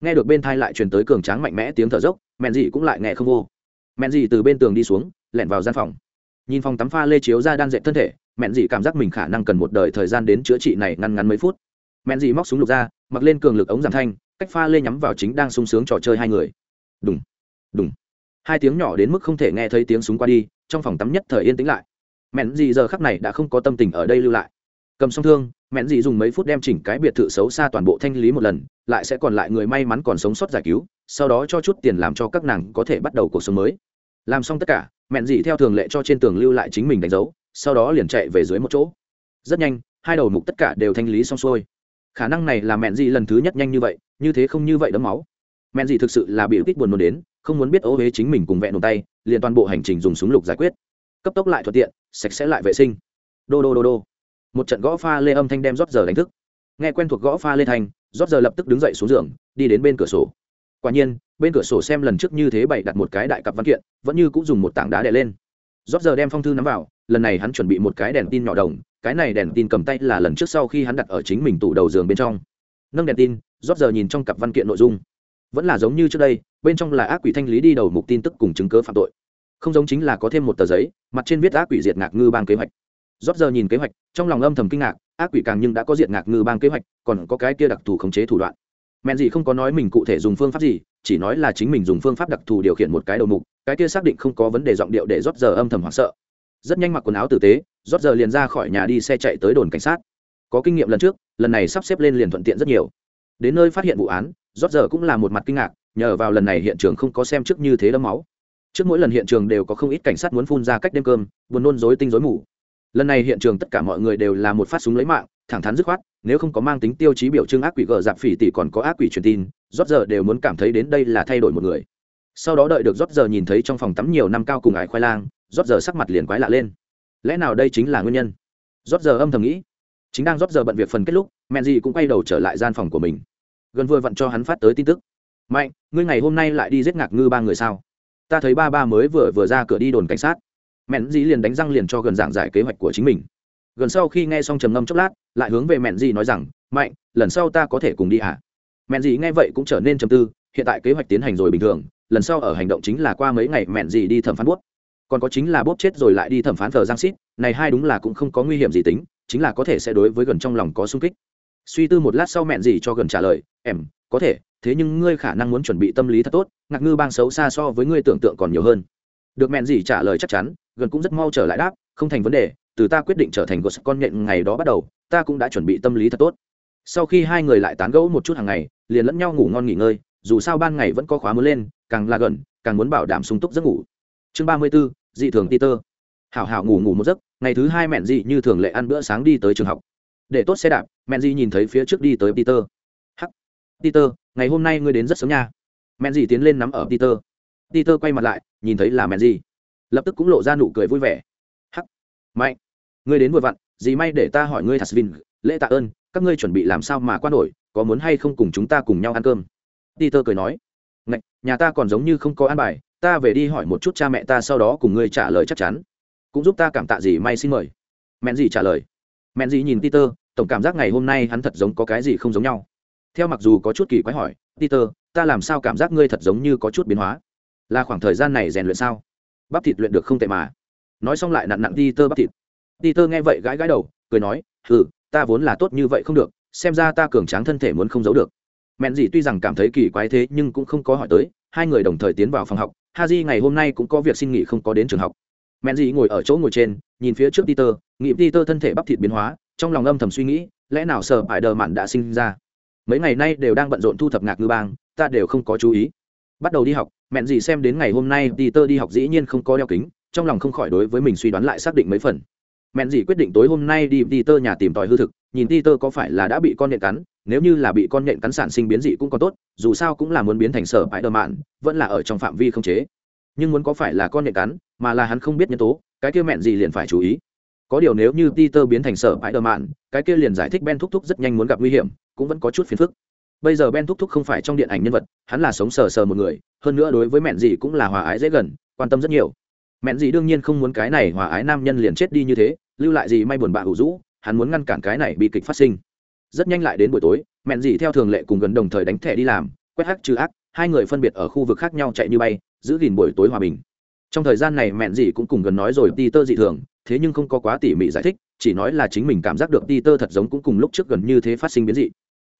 Nghe được bên thai lại truyền tới cường tráng mạnh mẽ tiếng thở dốc, mẹn gì cũng lại nghe không vô. Mẹn gì từ bên tường đi xuống, lẻn vào gian phòng. Nhìn phòng tắm pha lê chiếu ra đan dệt thân thể, mẹn gì cảm giác mình khả năng cần một đời thời gian đến chữa trị này ngăn ngắn mấy phút. Mẹn gì móc súng lục ra, mặc lên cường lực ống giảm thanh, cách pha lê nhắm vào chính đang sung sướng trò chơi hai người. Đúng đúng hai tiếng nhỏ đến mức không thể nghe thấy tiếng súng qua đi, trong phòng tắm nhất thời yên tĩnh lại. Mẹn gì giờ khắc này đã không có tâm tình ở đây lưu lại. Cầm song thương, mẹn gì dùng mấy phút đem chỉnh cái biệt thự xấu xa toàn bộ thanh lý một lần, lại sẽ còn lại người may mắn còn sống sót giải cứu, sau đó cho chút tiền làm cho các nàng có thể bắt đầu cuộc sống mới. Làm xong tất cả, mẹn dị theo thường lệ cho trên tường lưu lại chính mình đánh dấu, sau đó liền chạy về dưới một chỗ. Rất nhanh, hai đầu mục tất cả đều thanh lý xong xuôi. Khả năng này là mẹn dị lần thứ nhất nhanh như vậy, như thế không như vậy đấm máu. Mẹn dị thực sự là bị kích buồn nôn đến không muốn biết ô huế chính mình cùng vẹn nổ tay, liền toàn bộ hành trình dùng súng lục giải quyết. Cấp tốc lại thuận tiện, sạch sẽ lại vệ sinh. Đô đô đô đô. Một trận gõ pha lê âm thanh đem rót giờ đánh thức. Nghe quen thuộc gõ pha lê thanh rót giờ lập tức đứng dậy xuống giường, đi đến bên cửa sổ. Quả nhiên, bên cửa sổ xem lần trước như thế bày đặt một cái đại cặp văn kiện, vẫn như cũng dùng một tảng đá đè lên. Rót giờ đem phong thư nắm vào, lần này hắn chuẩn bị một cái đèn tin nhỏ đồng, cái này đèn tin cầm tay là lần trước sau khi hắn đặt ở chính mình tủ đầu giường bên trong. Nâng đèn tin, rót giờ nhìn trong cặp văn kiện nội dung vẫn là giống như trước đây, bên trong là ác quỷ thanh lý đi đầu mục tin tức cùng chứng cớ phạm tội. Không giống chính là có thêm một tờ giấy, mặt trên viết ác quỷ diệt ngạc ngư bang kế hoạch. Rót giờ nhìn kế hoạch, trong lòng âm thầm kinh ngạc, ác quỷ càng nhưng đã có diệt ngạc ngư bang kế hoạch, còn có cái kia đặc thù khống chế thủ đoạn. Mẹn gì không có nói mình cụ thể dùng phương pháp gì, chỉ nói là chính mình dùng phương pháp đặc thù điều khiển một cái đầu mục, cái kia xác định không có vấn đề giọng điệu để rót giờ âm thầm hoảng sợ. Rất nhanh mặc quần áo tử tế, rót giờ liền ra khỏi nhà đi xe chạy tới đồn cảnh sát. Có kinh nghiệm lần trước, lần này sắp xếp lên liền thuận tiện rất nhiều. Đến nơi phát hiện vụ án rót giờ cũng là một mặt kinh ngạc, nhờ vào lần này hiện trường không có xem trước như thế đẫm máu. Trước mỗi lần hiện trường đều có không ít cảnh sát muốn phun ra cách đêm cơm, buồn nôn dối tinh dối mù. Lần này hiện trường tất cả mọi người đều là một phát súng lấy mạng, thẳng thắn dứt khoát, nếu không có mang tính tiêu chí biểu trưng ác quỷ gờ dạp phỉ tỷ còn có ác quỷ truyền tin, rót giờ đều muốn cảm thấy đến đây là thay đổi một người. Sau đó đợi được rót giờ nhìn thấy trong phòng tắm nhiều năm cao cùng ải khoai lang, rót giờ sắc mặt liền quái lạ lên. Lẽ nào đây chính là nguyên nhân? Rót giờ âm thầm nghĩ. Chính đang rót giờ bận việc phần kết lúc, mẹ gì cũng quay đầu trở lại gian phòng của mình gần vừa vặn cho hắn phát tới tin tức. Mạnh, ngươi ngày hôm nay lại đi giết ngạc ngư ba người sao? Ta thấy ba ba mới vừa vừa ra cửa đi đồn cảnh sát. Mẹn dĩ liền đánh răng liền cho gần giảng giải kế hoạch của chính mình. Gần sau khi nghe xong trầm ngâm chốc lát, lại hướng về mẹn dĩ nói rằng, mạnh, lần sau ta có thể cùng đi à mẹn Dĩ nghe vậy cũng trở nên trầm tư, hiện tại kế hoạch tiến hành rồi bình thường, lần sau ở hành động chính là qua mấy ngày mẹn Dĩ đi thẩm phán bút còn có chính là bóp chết rồi lại đi thẩm phán thờ giang xít này hai đúng là cũng không có nguy hiểm gì tính, chính là có thể sẽ đối với gần trong lòng có sung kích. Suy tư một lát sau mẹn Dĩ cho gần trả lời em, có thể, thế nhưng ngươi khả năng muốn chuẩn bị tâm lý thật tốt, ngạc ngư bang xấu xa so với ngươi tưởng tượng còn nhiều hơn. Được mẹn gì trả lời chắc chắn, gần cũng rất mau trở lại đáp, không thành vấn đề, từ ta quyết định trở thành gos con nhện ngày đó bắt đầu, ta cũng đã chuẩn bị tâm lý thật tốt. Sau khi hai người lại tán gẫu một chút hàng ngày, liền lẫn nhau ngủ ngon nghỉ ngơi, dù sao ban ngày vẫn có khóa mới lên, càng là gần, càng muốn bảo đảm sung túc giấc ngủ. Chương ba mươi b ố dị thường ti tơ hảo hảo ngủ ngủ một giấc, ngày thứ hai mẹn dị như thường lệ ăn bữa sáng đi tới trường học. Để tốt xe đạp, mẹn dị nhìn thấy phía trước đi tới peter. tơ peter ngày hôm nay ngươi đến rất sớm nha. Mẹn gì tiến lên nắm ở peter. Peter quay mặt lại nhìn thấy là mẹn gì lập tức cũng lộ ra nụ cười vui vẻ. Hắc. Mạnh. Ngươi đến vội vặn gì may để ta hỏi ngươi thật vinh lễ tạ ơn các ngươi chuẩn bị làm sao mà qua nổi có muốn hay không cùng chúng ta cùng nhau ăn cơm? Peter cười nói. Ngạch, nhà ta còn giống như không có ăn bài ta về đi hỏi một chút cha mẹ ta sau đó cùng ngươi trả lời chắc chắn. Cũng giúp ta cảm tạ gì may xin mời. Mẹn gì trả lời. Mẹn gì nhìn peter tổng cảm giác ngày hôm nay hắn thật giống có cái gì không giống nhau theo mặc dù có chút kỳ quái hỏi, peter, ta làm sao cảm giác ngươi thật giống như có chút biến hóa? Là khoảng thời gian này rèn luyện sao? Bắp thịt luyện được không tệ mà. Nói xong lại nặn nặn peter bắp thịt. Peter nghe vậy gãi gãi đầu, cười nói ừ ta vốn là tốt như vậy không được, xem ra ta cường tráng thân thể muốn không giấu được. Mẹn gì tuy rằng cảm thấy kỳ quái thế nhưng cũng không có hỏi tới, hai người đồng thời tiến vào phòng học ha j ngày hôm nay cũng có việc xin nghỉ không có đến trường học. Mẹn gì ngồi ở chỗ ngồi trên, nhìn phía trước peter, nghĩ peter thân thể bắp thịt biến hóa, trong lòng âm thầm suy nghĩ, lẽ nào sợ ải đờ mạn đã sinh ra? Mấy ngày nay đều đang bận rộn thu thập ngạc ngư bang, ta đều không có chú ý. Bắt đầu đi học, mẹn gì xem đến ngày hôm nay peter đi học dĩ nhiên không có đeo kính, trong lòng không khỏi đối với mình suy đoán lại xác định mấy phần. Mẹn gì quyết định tối hôm nay đi peter nhà tìm tòi hư thực, nhìn peter có phải là đã bị con nhện cắn, nếu như là bị con nhện cắn sản sinh biến dị cũng còn tốt, dù sao cũng là muốn biến thành sở bãi đờ mạn vẫn là ở trong phạm vi không chế. Nhưng muốn có phải là con nhện cắn, mà là hắn không biết nhân tố, cái kia mẹn gì liền phải chú ý. Có điều nếu như peter biến thành sở bãi đờ mạn cái kia liền giải thích ben thúc thúc rất nhanh muốn gặp nguy hiểm cũng vẫn có chút phiền phức. Bây giờ ben thúc thúc không phải trong điện ảnh nhân vật, hắn là sống sờ sờ một người, hơn nữa đối với mẹn gì cũng là hòa ái dễ gần, quan tâm rất nhiều. Mẹn gì đương nhiên không muốn cái này hòa ái nam nhân liền chết đi như thế, lưu lại gì may buồn bạ hữu rũ, hắn muốn ngăn cản cái này bị kịch phát sinh. Rất nhanh lại đến buổi tối, mẹn gì theo thường lệ cùng gần đồng thời đánh thẻ đi làm, quét hắc trừ ác, hai người phân biệt ở khu vực khác nhau chạy như bay, giữ gìn buổi tối hòa bình. Trong thời gian này mẹn gì cũng cùng gần nói rồi ti tơ dị thường, thế nhưng không có quá tỉ mỉ giải thích, chỉ nói là chính mình cảm giác được ti tơ thật giống cũng cùng lúc trước gần như thế phát sinh biến dị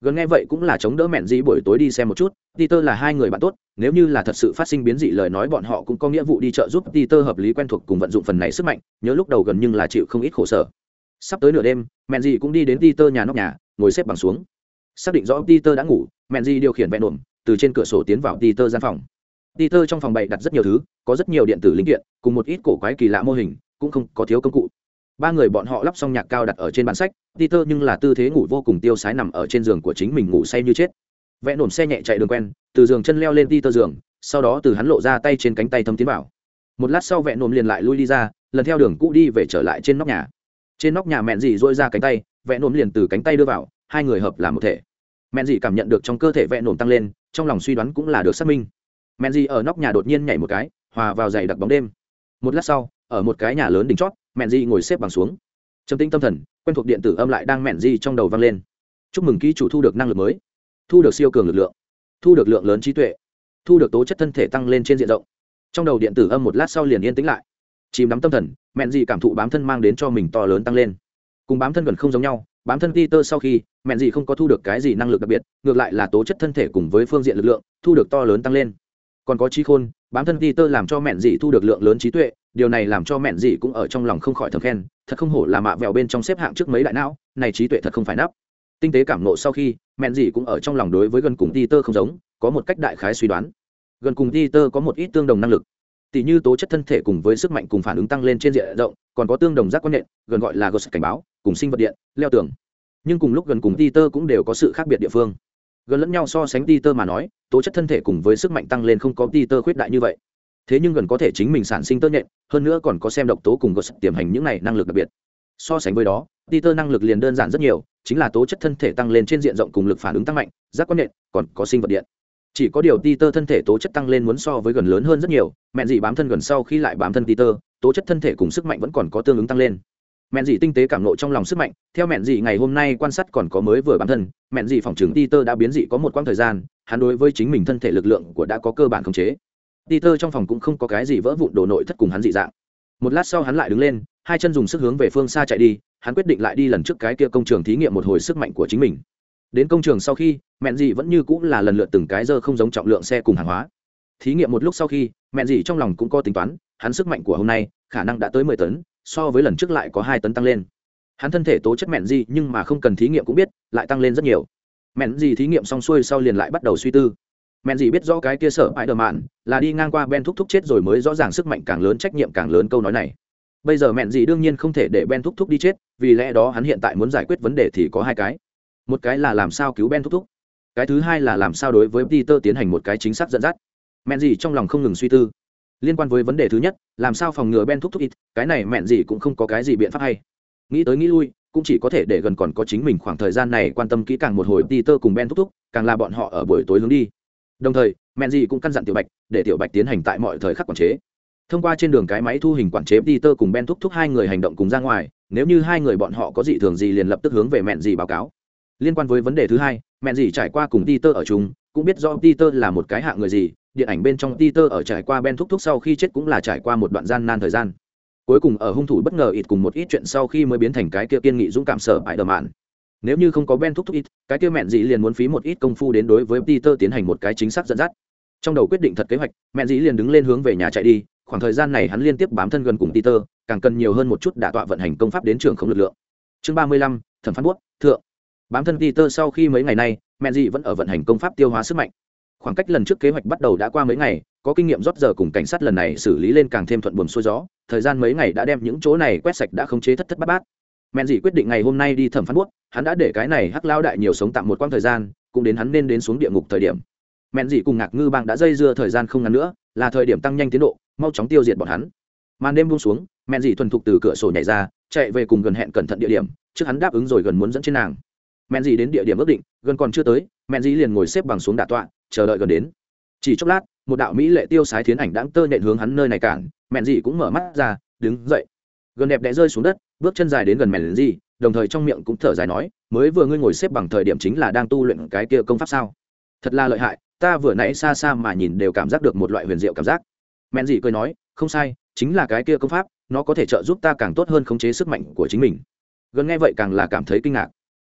gần nghe vậy cũng là chống đỡ mẹn dị buổi tối đi xem một chút, peter là hai người bạn tốt, nếu như là thật sự phát sinh biến dị lời nói bọn họ cũng có nghĩa vụ đi trợ giúp peter hợp lý quen thuộc cùng vận dụng phần này sức mạnh, nhớ lúc đầu gần nhưng là chịu không ít khổ sở. Sắp tới nửa đêm, mẹn dị cũng đi đến peter nhà nóc nhà, ngồi xếp bằng xuống. Xác định rõ peter đã ngủ, mẹn dị điều khiển vẹn ổn, từ trên cửa sổ tiến vào peter gian phòng. Peter trong phòng bày đặt rất nhiều thứ, có rất nhiều điện tử linh kiện, cùng một ít cổ quái kỳ lạ mô hình, cũng không có thiếu công cụ ba người bọn họ lắp xong nhạc cao đặt ở trên bàn sách, peter nhưng là tư thế ngủ vô cùng tiêu sái nằm ở trên giường của chính mình ngủ say như chết. Vẽ nổm xe nhẹ chạy đường quen, từ giường chân leo lên peter giường, sau đó từ hắn lộ ra tay trên cánh tay thâm tiến vào. Một lát sau vẽ nổm liền lại lui đi ra, lần theo đường cũ đi về trở lại trên nóc nhà. Trên nóc nhà mẹn dì dỗi ra cánh tay, vẽ nổm liền từ cánh tay đưa vào, hai người hợp làm một thể. Mẹn dì cảm nhận được trong cơ thể vẽ nổm tăng lên, trong lòng suy đoán cũng là được xác minh. Mẹn dì ở nóc nhà đột nhiên nhảy một cái, hòa vào giày đặc bóng đêm. Một lát sau, ở một cái nhà lớn đỉnh chót mẹn di ngồi xếp bằng xuống. Trầm tinh tâm thần, quen thuộc điện tử âm lại đang mẹn di trong đầu vang lên. Chúc mừng ký chủ thu được năng lực mới. Thu được siêu cường lực lượng. Thu được lượng lớn trí tuệ. Thu được tố chất thân thể tăng lên trên diện rộng. Trong đầu điện tử âm một lát sau liền yên tĩnh lại. Chìm đắm tâm thần, mẹn di cảm thụ bám thân mang đến cho mình to lớn tăng lên. Cùng bám thân gần không giống nhau, bám thân Peter sau khi, mẹn di không có thu được cái gì năng lực đặc biệt, ngược lại là tố chất thân thể cùng với phương diện lực lượng, thu được to lớn tăng lên. Còn có trí khôn, bám thân Peter làm cho mẹn dị thu được lượng lớn trí tuệ điều này làm cho mẹn dị cũng ở trong lòng không khỏi thầm khen, thật không hổ là mạ vẹo bên trong xếp hạng trước mấy đại não, này trí tuệ thật không phải nắp. Tinh tế cảm nộ sau khi, mẹn dị cũng ở trong lòng đối với gần cùng Peter không giống, có một cách đại khái suy đoán. Gần cùng Peter có một ít tương đồng năng lực. Tỷ như tố chất thân thể cùng với sức mạnh cùng phản ứng tăng lên trên diện rộng, còn có tương đồng giác quan nhện gần gọi là gos cảnh báo, cùng sinh vật điện, leo tường. Nhưng cùng lúc gần cùng Peter cũng đều có sự khác biệt địa phương. Gần lẫn nhau so sánh Peter mà nói, tố chất thân thể cùng với sức mạnh tăng lên không có Peter khuyết đại như vậy thế nhưng gần có thể chính mình sản sinh tơ nhện, hơn nữa còn có xem độc tố cùng gợt tiềm hành những này năng lực đặc biệt. So sánh với đó Peter năng lực liền đơn giản rất nhiều, chính là tố chất thân thể tăng lên trên diện rộng cùng lực phản ứng tăng mạnh, giác quan nhện, còn có sinh vật điện. Chỉ có điều Peter thân thể tố chất tăng lên muốn so với gần lớn hơn rất nhiều mẹ gì bám thân gần sau khi lại bám thân Peter tố chất thân thể cùng sức mạnh vẫn còn có tương ứng tăng lên. Mẹn dị tinh tế cảm nộ trong lòng sức mạnh, theo mẹn dị ngày hôm nay quan sát còn có mới vừa bản thân, mẹn dị phòng trường peter đã biến dị có một quãng thời gian, hắn đối với chính mình thân thể lực lượng của đã có cơ bản khống chế peter trong phòng cũng không có cái gì vỡ vụn đồ nội thất cùng hắn dị dạng. Một lát sau hắn lại đứng lên, hai chân dùng sức hướng về phương xa chạy đi, hắn quyết định lại đi lần trước cái kia công trường thí nghiệm một hồi sức mạnh của chính mình. Đến công trường sau khi, mẹn dị vẫn như cũng là lần lượt từng cái giờ không giống trọng lượng xe cùng hàng hóa. Thí nghiệm một lúc sau khi, mẹn dị trong lòng cũng có tính toán, hắn sức mạnh của hôm nay khả năng đã tới mười tấn, so với lần trước lại có hai tấn tăng lên. Hắn thân thể tố chất mẹn dị nhưng mà không cần thí nghiệm cũng biết, lại tăng lên rất nhiều. Mẹn dị thí nghiệm xong xuôi sau liền lại bắt đầu suy tư mẹn gì biết rõ cái kia sở bãi đờ mạn, là đi ngang qua ben thúc thúc chết rồi mới rõ ràng sức mạnh càng lớn, trách nhiệm càng lớn câu nói này. Bây giờ mẹn gì đương nhiên không thể để ben thúc thúc đi chết, vì lẽ đó hắn hiện tại muốn giải quyết vấn đề thì có hai cái. Một cái là làm sao cứu ben thúc thúc, cái thứ hai là làm sao đối với peter tiến hành một cái chính xác dẫn dắt. Mẹn gì trong lòng không ngừng suy tư. Liên quan với vấn đề thứ nhất, làm sao phòng ngừa ben thúc thúc ít, cái này mẹn gì cũng không có cái gì biện pháp hay. Nghĩ tới nghĩ lui, cũng chỉ có thể để gần còn có chính mình khoảng thời gian này quan tâm kỹ càng một hồi peter cùng ben thúc thúc, càng là bọn họ ở buổi tối hướng đi đồng thời mẹn gì cũng căn dặn tiểu bạch, để tiểu bạch tiến hành tại mọi thời khắc quản chế thông qua trên đường cái máy thu hình quản chế, peter cùng ben thúc thúc hai người hành động cùng ra ngoài, nếu như hai người bọn họ có dị thường gì liền lập tức hướng về mẹn gì báo cáo liên quan với vấn đề thứ hai mẹn gì trải qua cùng peter ở chung, cũng biết do peter là một cái hạng người gì, điện ảnh bên trong Peter ở trải qua Ben thúc thúc sau khi chết cũng là trải qua một đoạn gian nan thời gian. Cuối cùng ở hung thủ bất ngờ ít cùng một ít chuyện sau khi mới biến thành cái kia kiên nghị dũng cảm sở bại đờ mạn. Nếu như không có Ben thúc thúc ít, cái kia mẹn dĩ liền muốn phí một ít công phu đến đối với Peter tiến hành một cái chính xác dẫn dắt. Trong đầu quyết định thật kế hoạch, mẹn dĩ liền đứng lên hướng về nhà chạy đi, khoảng thời gian này hắn liên tiếp bám thân gần cùng Peter, càng cần nhiều hơn một chút đả tọa vận hành công pháp đến trường không lực lượng. Chương 35, thẩm phán buốt, thượng. Bám thân Peter sau khi mấy ngày nay, mẹn dĩ vẫn ở vận hành công pháp tiêu hóa sức mạnh khoảng cách lần trước kế hoạch bắt đầu đã qua mấy ngày có kinh nghiệm rót giờ cùng cảnh sát lần này xử lý lên càng thêm thuận buồm xuôi gió thời gian mấy ngày đã đem những chỗ này quét sạch đã khống chế thất thất bát bát men dị quyết định ngày hôm nay đi thẩm phán buốt, hắn đã để cái này hắc lao đại nhiều sống tạm một quãng thời gian, cũng đến hắn nên đến xuống địa ngục thời điểm. Men dị cùng ngạc ngư bang đã dây dưa thời gian không ngắn nữa, là thời điểm tăng nhanh tiến độ, mau chóng tiêu diệt bọn hắn. Màn đêm buông xuống men dị thuần thục từ cửa sổ nhảy ra, chạy về cùng gần hẹn cẩn thận địa điểm, trước hắn đáp ứng rồi gần muốn dẫn trên nàng. Men dị đến địa điểm ước định, gần còn chưa tới men dị liền ngồi xếp bằng xuống đà tọa, chờ đợi gần đến. Chỉ chốc lát, một đạo mỹ lệ tiêu sái thiến ảnh đáng tơ nện hướng hắn nơi này cản, mẹn dị cũng mở mắt ra, đứng dậy. Gần đẹp đẽ rơi xuống đất bước chân dài đến gần mèn dị đồng thời trong miệng cũng thở dài nói, mới vừa ngươi ngồi xếp bằng thời điểm chính là đang tu luyện cái kia công pháp sao? Thật là lợi hại, ta vừa nãy xa xa mà nhìn đều cảm giác được một loại huyền diệu cảm giác. Mèn dị cười nói, không sai, chính là cái kia công pháp, nó có thể trợ giúp ta càng tốt hơn khống chế sức mạnh của chính mình. Gần nghe vậy càng là cảm thấy kinh ngạc.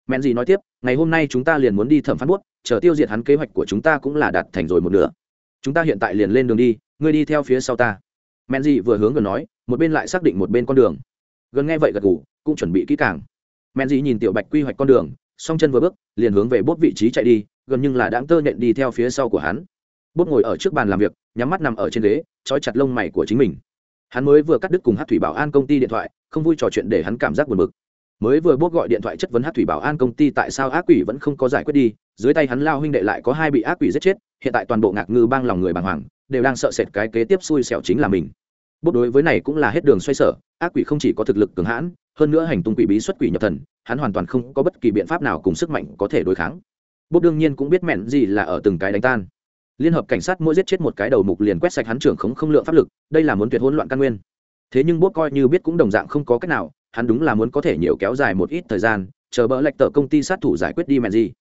Mẹn dị nói tiếp, ngày hôm nay chúng ta liền muốn đi thẩm phán buốt chờ tiêu diệt hắn kế hoạch của chúng ta cũng là đạt thành rồi một nửa. Chúng ta hiện tại liền lên đường đi, ngươi đi theo phía sau ta. Men dị vừa hướng gần nói, một bên lại xác định một bên con đường gần nghe vậy gật ngủ cũng chuẩn bị kỹ càng. Men dĩ nhìn tiểu bạch quy hoạch con đường, song chân vừa bước, liền hướng về bốt vị trí chạy đi, gần nhưng là đáng tơ nện đi theo phía sau của hắn. Bốt ngồi ở trước bàn làm việc, nhắm mắt nằm ở trên ghế, trói chặt lông mày của chính mình. Hắn mới vừa cắt đứt cùng hát thủy bảo an công ty điện thoại, không vui trò chuyện để hắn cảm giác buồn bực. Mới vừa bốt gọi điện thoại chất vấn hát thủy bảo an công ty tại sao ác quỷ vẫn không có giải quyết đi, dưới tay hắn lao huynh đệ lại có hai bị ác quỷ giết chết, hiện tại toàn bộ ngạc ngư bang lòng người bàng hoàng, đều đang sợ sệt cái kế tiếp xui xẻo chính là mình bốt đối với này cũng là hết đường xoay sở, ác quỷ không chỉ có thực lực cường hãn, hơn nữa hành tung quỷ bí xuất quỷ nhập thần, hắn hoàn toàn không có bất kỳ biện pháp nào cùng sức mạnh có thể đối kháng. Bốt đương nhiên cũng biết mẹn gì là ở từng cái đánh tan. Liên hợp cảnh sát mỗi giết chết một cái đầu mục liền quét sạch hắn trưởng khống không lượng pháp lực, đây là muốn tuyệt hỗn loạn căn nguyên. Thế nhưng bốt coi như biết cũng đồng dạng không có cách nào, hắn đúng là muốn có thể nhiều kéo dài một ít thời gian, chờ bỡ lệch tờ công ty sát thủ giải quyết đi mẹn gì.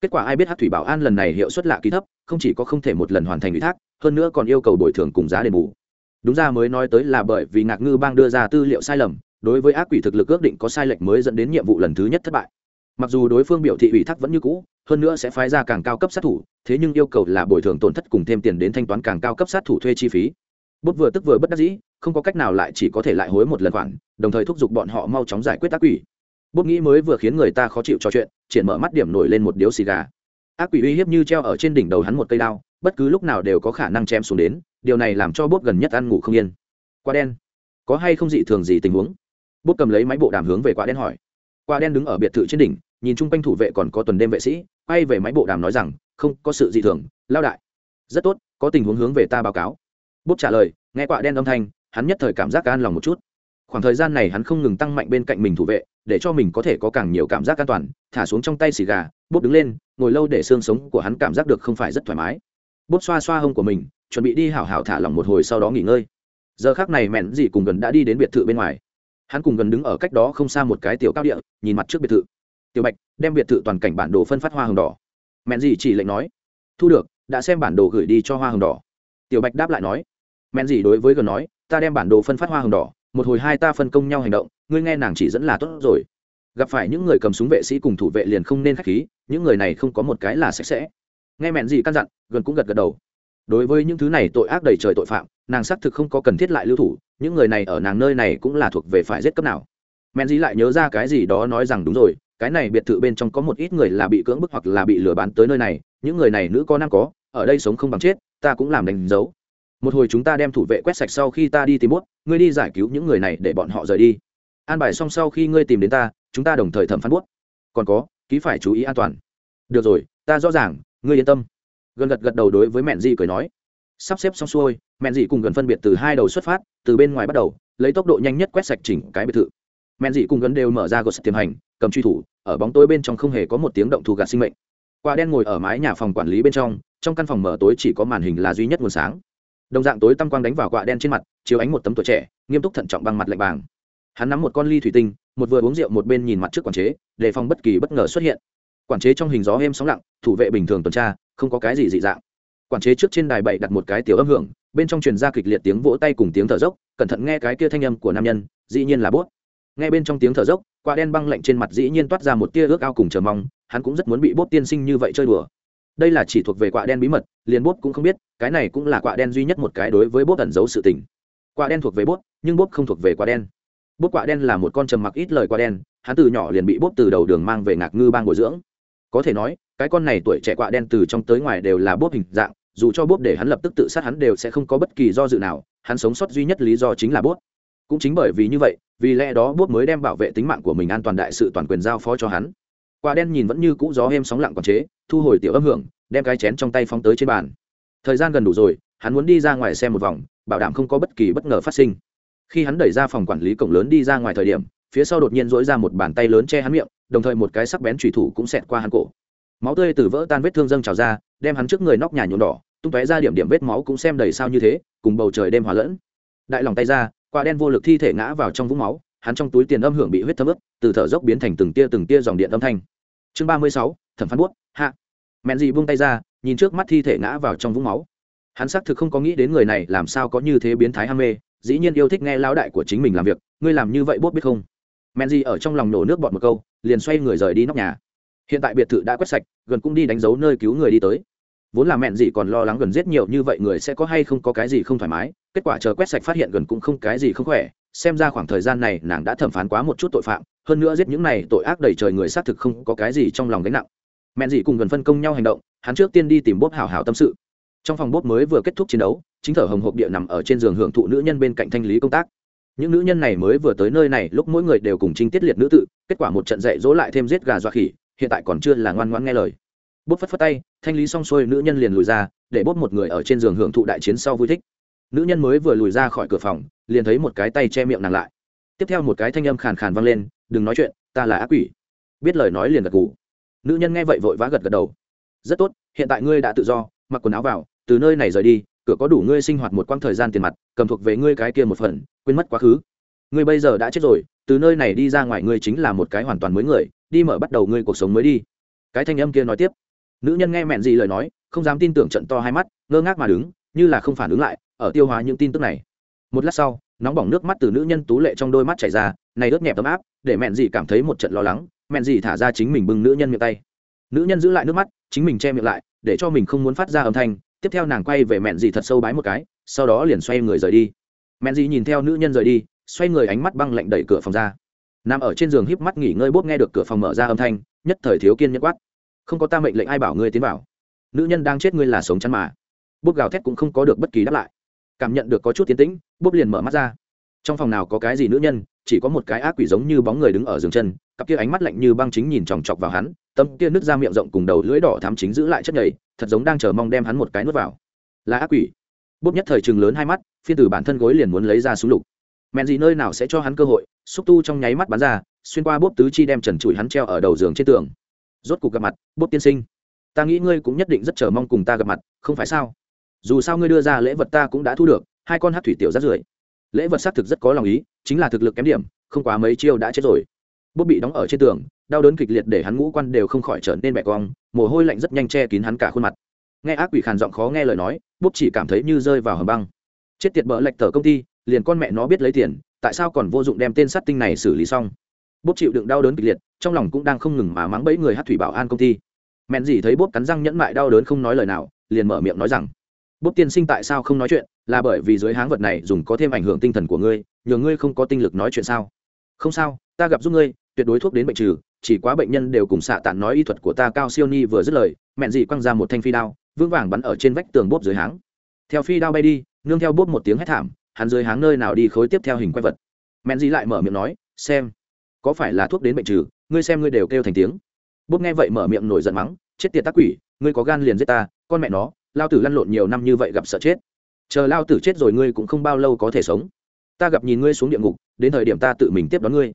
Kết quả ai biết hát thủy bảo an lần này hiệu suất lạ ký thấp, không chỉ có không thể một lần hoàn thành ủy thác, hơn nữa còn yêu cầu bồi thường cùng giá đền bù đúng ra mới nói tới là bởi vì ngạc ngư bang đưa ra tư liệu sai lầm, đối với ác quỷ thực lực ước định có sai lệch mới dẫn đến nhiệm vụ lần thứ nhất thất bại. Mặc dù đối phương biểu thị ủy thác vẫn như cũ, hơn nữa sẽ phái ra càng cao cấp sát thủ, thế nhưng yêu cầu là bồi thường tổn thất cùng thêm tiền đến thanh toán càng cao cấp sát thủ thuê chi phí. Bút vừa tức vừa bất đắc dĩ, không có cách nào lại chỉ có thể lại hối một lần khoản, đồng thời thúc giục bọn họ mau chóng giải quyết ác quỷ. Bút nghĩ mới vừa khiến người ta khó chịu trò chuyện, triển mở mắt điểm nổi lên một điếu xì gà. Ác quỷ uy hiếp như treo ở trên đỉnh đầu hắn một cây đao, bất cứ lúc nào đều có khả năng chém xuống đến điều này làm cho bút gần nhất ăn ngủ không yên. Quá đen. Có hay không dị thường gì tình huống? Bút cầm lấy máy bộ đàm hướng về quá đen hỏi. Quá đen đứng ở biệt thự trên đỉnh, nhìn chung quanh thủ vệ còn có tuần đêm vệ sĩ, quay về máy bộ đàm nói rằng, không, có sự dị thường lao đại. Rất tốt, có tình huống hướng về ta báo cáo. Bút trả lời, nghe quả đen âm thanh, hắn nhất thời cảm giác an lòng một chút. Khoảng thời gian này hắn không ngừng tăng mạnh bên cạnh mình thủ vệ, để cho mình có thể có càng nhiều cảm giác an toàn, thả xuống trong tay xì gà bút đứng lên, ngồi lâu để xương sống của hắn cảm giác được không phải rất thoải mái. Bút xoa xoa hông của mình chuẩn bị đi hảo hảo thả lỏng một hồi sau đó nghỉ ngơi. Giờ khác này mẹn dì cùng gần đã đi đến biệt thự bên ngoài. Hắn cùng gần đứng ở cách đó không xa một cái tiểu cao địa, nhìn mặt trước biệt thự. Tiểu bạch, đem biệt thự toàn cảnh bản đồ phân phát hoa hồng đỏ. Mẹn gì chỉ lệnh nói. Thu được, đã xem bản đồ gửi đi cho hoa hồng đỏ. Tiểu bạch đáp lại nói. Mẹn gì đối với gần nói, ta đem bản đồ phân phát hoa hồng đỏ, một hồi hai ta phân công nhau hành động, ngươi nghe nàng chỉ dẫn là tốt rồi. Gặp phải những người cầm súng vệ sĩ cùng thủ vệ liền không nên k h á c h khí, những người này không có một cái là sạch sẽ. Nghe mẹn gì căn dặn, gần cũng gật gật đầu đối với những thứ này tội ác đầy trời tội phạm, nàng xác thực không có cần thiết lại lưu thủ, những người này ở nàng nơi này cũng là thuộc về phải giết cấp nào. Men dí lại nhớ ra cái gì đó nói rằng đúng rồi, cái này biệt thự bên trong có một ít người là bị cưỡng bức hoặc là bị lừa bán tới nơi này, những người này nữ có nam có, ở đây sống không bằng chết, ta cũng làm đánh dấu. Một hồi chúng ta đem thủ vệ quét sạch sau khi ta đi tìm bút ngươi đi giải cứu những người này để bọn họ rời đi. An bài xong sau khi ngươi tìm đến ta, chúng ta đồng thời thẩm phán bút còn có, ký phải chú ý an toàn. Được rồi, ta rõ ràng, ngươi yên tâm gần gật gật đầu đối với mẹn dị cười nói. Sắp xếp xong xuôi, mẹn dị cùng gần phân biệt từ hai đầu xuất phát, từ bên ngoài bắt đầu, lấy tốc độ nhanh nhất quét sạch chỉnh cái biệt thự. Mẹn dị cùng gần đều mở ra gột tiềm hành, cầm truy thủ, ở bóng tối bên trong không hề có một tiếng động thù gạt sinh mệnh. Quả đen ngồi ở mái nhà phòng quản lý bên trong trong căn phòng mở tối chỉ có màn hình là duy nhất nguồn sáng. Đồng dạng tối tăm quang đánh vào quạ đen trên mặt, chiếu ánh một tấm tuổi trẻ, nghiêm túc thận trọng băng mặt lạnh bàng. Hắn nắm một con ly thủy tinh, một vừa uống rượu một bên nhìn mặt trước quản chế, đề phòng bất kỳ bất ngờ xuất hiện. Quản chế trong hình gió êm sóng lặng, thủ vệ bình thường tuần tra không có cái gì dị dạng. Quản chế trước trên đài bậy đặt một cái tiểu âm hưởng, bên trong truyền ra kịch liệt tiếng vỗ tay cùng tiếng thở dốc, cẩn thận nghe cái kia thanh âm của nam nhân, dĩ nhiên là bốt. Nghe bên trong tiếng thở dốc, quả đen băng lạnh trên mặt dĩ nhiên toát ra một tia ước ao cùng chờ mong, hắn cũng rất muốn bị bốt tiên sinh như vậy chơi đùa. Đây là chỉ thuộc về quả đen bí mật, liền bốt cũng không biết, cái này cũng là quả đen duy nhất một cái đối với bốt ẩn giấu sự tình. Quả đen thuộc về bốt, nhưng bốt không thuộc về quả đen. Bốt quả đen là một con trầm mặc ít lời quả đen, hắn từ nhỏ liền bị bốt từ đầu đường mang về ngạc ngư bang bồi dưỡng. Có thể nói cái con này tuổi trẻ quạ đen từ trong tới ngoài đều là bốp hình dạng, dù cho bốp để hắn lập tức tự sát hắn đều sẽ không có bất kỳ do dự nào, hắn sống sót duy nhất lý do chính là bốp. Cũng chính bởi vì như vậy, vì lẽ đó bốp mới đem bảo vệ tính mạng của mình an toàn đại sự toàn quyền giao phó cho hắn. Quả đen nhìn vẫn như cũ gió êm sóng lặng còn chế, thu hồi tiểu âm hưởng, đem cái chén trong tay phóng tới trên bàn. Thời gian gần đủ rồi, hắn muốn đi ra ngoài xem một vòng, bảo đảm không có bất kỳ bất ngờ phát sinh. Khi hắn đẩy ra phòng quản lý cổng lớn đi ra ngoài thời điểm, phía sau đột nhiên dỗi ra một bàn tay lớn che hắn miệng, đồng thời một cái sắc bén thủy thủ cũng xẹt qua hắn cổ máu tươi từ vỡ tan vết thương dâng trào ra, đem hắn trước người nóc nhà nhuộm đỏ, tung tóe ra điểm điểm vết máu cũng xem đầy sao như thế, cùng bầu trời đêm hòa lẫn. Đại lòng tay ra, quả đen vô lực thi thể ngã vào trong vũng máu, hắn trong túi tiền âm hưởng bị huyết thấm ướt, từ thở dốc biến thành từng tia từng tia dòng điện âm thanh. Chương ba mươi sáu, thẩm phán buốt, hạ. Mẹn dị buông tay ra, nhìn trước mắt thi thể ngã vào trong vũng máu. Hắn xác thực không có nghĩ đến người này làm sao có như thế biến thái ham mê, dĩ nhiên yêu thích nghe lao đại của chính mình làm việc, ngươi làm như vậy bốt biết không? Mẹn dị ở trong lòng nổ nước bọt một câu, liền xoay người rời đi nóc nhà hiện tại biệt thự đã quét sạch, gần cũng đi đánh dấu nơi cứu người đi tới. Vốn là mẹn gì còn lo lắng gần giết nhiều như vậy người sẽ có hay không có cái gì không thoải mái, kết quả chờ quét sạch phát hiện gần cũng không cái gì không khỏe, xem ra khoảng thời gian này nàng đã thẩm phán quá một chút tội phạm, hơn nữa giết những này tội ác đầy trời người xác thực không có cái gì trong lòng gánh nặng. Mẹn dị cùng gần phân công nhau hành động, hắn trước tiên đi tìm bốp hảo hảo tâm sự. Trong phòng bốp mới vừa kết thúc chiến đấu, chính thở hồng hộp địa nằm ở trên giường hưởng thụ nữ nhân bên cạnh thanh lý công tác. Những nữ nhân này mới vừa tới nơi này, lúc mỗi người đều cùng trinh tiết liệt nữ tự, kết quả một trận dạy dỗ lại thêm giết gà dọa khỉ hiện tại còn chưa là ngoan ngoãn nghe lời. Bốt phất phất tay, thanh lý xong xuôi nữ nhân liền lùi ra, để bốt một người ở trên giường hưởng thụ đại chiến sau vui thích. Nữ nhân mới vừa lùi ra khỏi cửa phòng, liền thấy một cái tay che miệng nàng lại. Tiếp theo một cái thanh âm khàn khàn vang lên, đừng nói chuyện, ta là ác quỷ. Biết lời nói liền gật gù. Nữ nhân nghe vậy vội vã gật gật đầu. Rất tốt, hiện tại ngươi đã tự do, mặc quần áo vào, từ nơi này rời đi, cửa có đủ ngươi sinh hoạt một quãng thời gian tiền mặt, cầm thuộc về ngươi cái kia một phần, quên mất quá khứ. Ngươi bây giờ đã chết rồi từ nơi này đi ra ngoài ngươi chính là một cái hoàn toàn mới người, đi mở bắt đầu ngươi cuộc sống mới đi. Cái thanh âm kia nói tiếp. Nữ nhân nghe mẹn gì lời nói, không dám tin tưởng trận to hai mắt, ngơ ngác mà đứng, như là không phản ứng lại, ở tiêu hóa những tin tức này. Một lát sau, nóng bỏng nước mắt từ nữ nhân tú lệ trong đôi mắt chảy ra, này ướt nhẹp tấm áp, để mẹn gì cảm thấy một trận lo lắng, mẹn gì thả ra chính mình bưng nữ nhân miệng tay. Nữ nhân giữ lại nước mắt, chính mình che miệng lại, để cho mình không muốn phát ra âm thanh, tiếp theo nàng quay về mẹn gì thật sâu bái một cái, sau đó liền xoay người rời đi. Mẹn gì nhìn theo nữ nhân rời đi xoay người ánh mắt băng lạnh đẩy cửa phòng ra. Nằm ở trên giường híp mắt nghỉ ngơi bốp nghe được cửa phòng mở ra âm thanh, nhất thời thiếu kiên nhất quát. Không có ta mệnh lệnh ai bảo ngươi tiến vào. Nữ nhân đang chết ngươi là sống chắn mà. Bốp gào thét cũng không có được bất kỳ đáp lại. Cảm nhận được có chút tiến tĩnh, bốp liền mở mắt ra. Trong phòng nào có cái gì nữ nhân, chỉ có một cái ác quỷ giống như bóng người đứng ở giường chân, cặp kia ánh mắt lạnh như băng chính nhìn chòng chọc vào hắn tâm kia nứt ra miệng rộng cùng đầu lưỡi đỏ thắm chính giữ lại chất nhầy, thật giống đang chờ mong đem hắn một cái nuốt vào. Là ác quỷ. Bốp nhất thời chừng lớn hai mắt, phiên từ bản thân gối liền muốn lấy ra súng lục mẹn gì nơi nào sẽ cho hắn cơ hội, xúc tu trong nháy mắt bắn ra, xuyên qua bốp tứ chi đem trần trụi hắn treo ở đầu giường trên tường. Rốt cuộc gặp mặt, bốp tiên sinh. Ta nghĩ ngươi cũng nhất định rất chờ mong cùng ta gặp mặt, không phải sao? Dù sao ngươi đưa ra lễ vật ta cũng đã thu được, hai con hát thủy tiểu rất rưởi. Lễ vật xác thực rất có lòng ý, chính là thực lực kém điểm, không quá mấy chiêu đã chết rồi. Bút bị đóng ở trên tường, đau đớn kịch liệt để hắn ngũ quan đều không khỏi trở nên bẹ cong, mồ hôi lạnh rất nhanh che kín hắn cả khuôn mặt. Nghe ác quỷ khàn giọng khó nghe lời nói bút chỉ cảm thấy như rơi vào hầm băng. Chết tiệt bỡ lệch tờ công ty liền con mẹ nó biết lấy tiền, tại sao còn vô dụng đem tên sát tinh này xử lý xong? Bốp chịu đựng đau đớn kịch liệt, trong lòng cũng đang không ngừng mà mắng bẫy người hát thủy bảo an công ty. Mẹn gì thấy bốp cắn răng nhẫn mại đau đớn không nói lời nào, liền mở miệng nói rằng, bốp tiên sinh tại sao không nói chuyện? Là bởi vì dưới háng vật này dùng có thêm ảnh hưởng tinh thần của ngươi, nhờ ngươi không có tinh lực nói chuyện sao? Không sao, ta gặp giúp ngươi, tuyệt đối thuốc đến bệnh trừ, chỉ quá bệnh nhân đều cùng xạ tản nói y thuật của ta cao siêu ni vừa dứt lời, mẹn dị quăng ra một thanh phi đao, vững vàng bắn ở trên vách tường bốp dưới háng. Theo phi đao bay đi, nương theo bốp một tiếng hét thảm hắn dưới háng nơi nào đi khối tiếp theo hình quay vật. Mẹn dị lại mở miệng nói, xem, có phải là thuốc đến bệnh trừ, ngươi xem ngươi đều kêu thành tiếng. Bốp nghe vậy mở miệng nổi giận mắng, chết tiệt tác quỷ, ngươi có gan liền giết ta, con mẹ nó, lao tử lăn lộn nhiều năm như vậy gặp sợ chết. Chờ lao tử chết rồi ngươi cũng không bao lâu có thể sống. Ta gặp nhìn ngươi xuống địa ngục, đến thời điểm ta tự mình tiếp đón ngươi.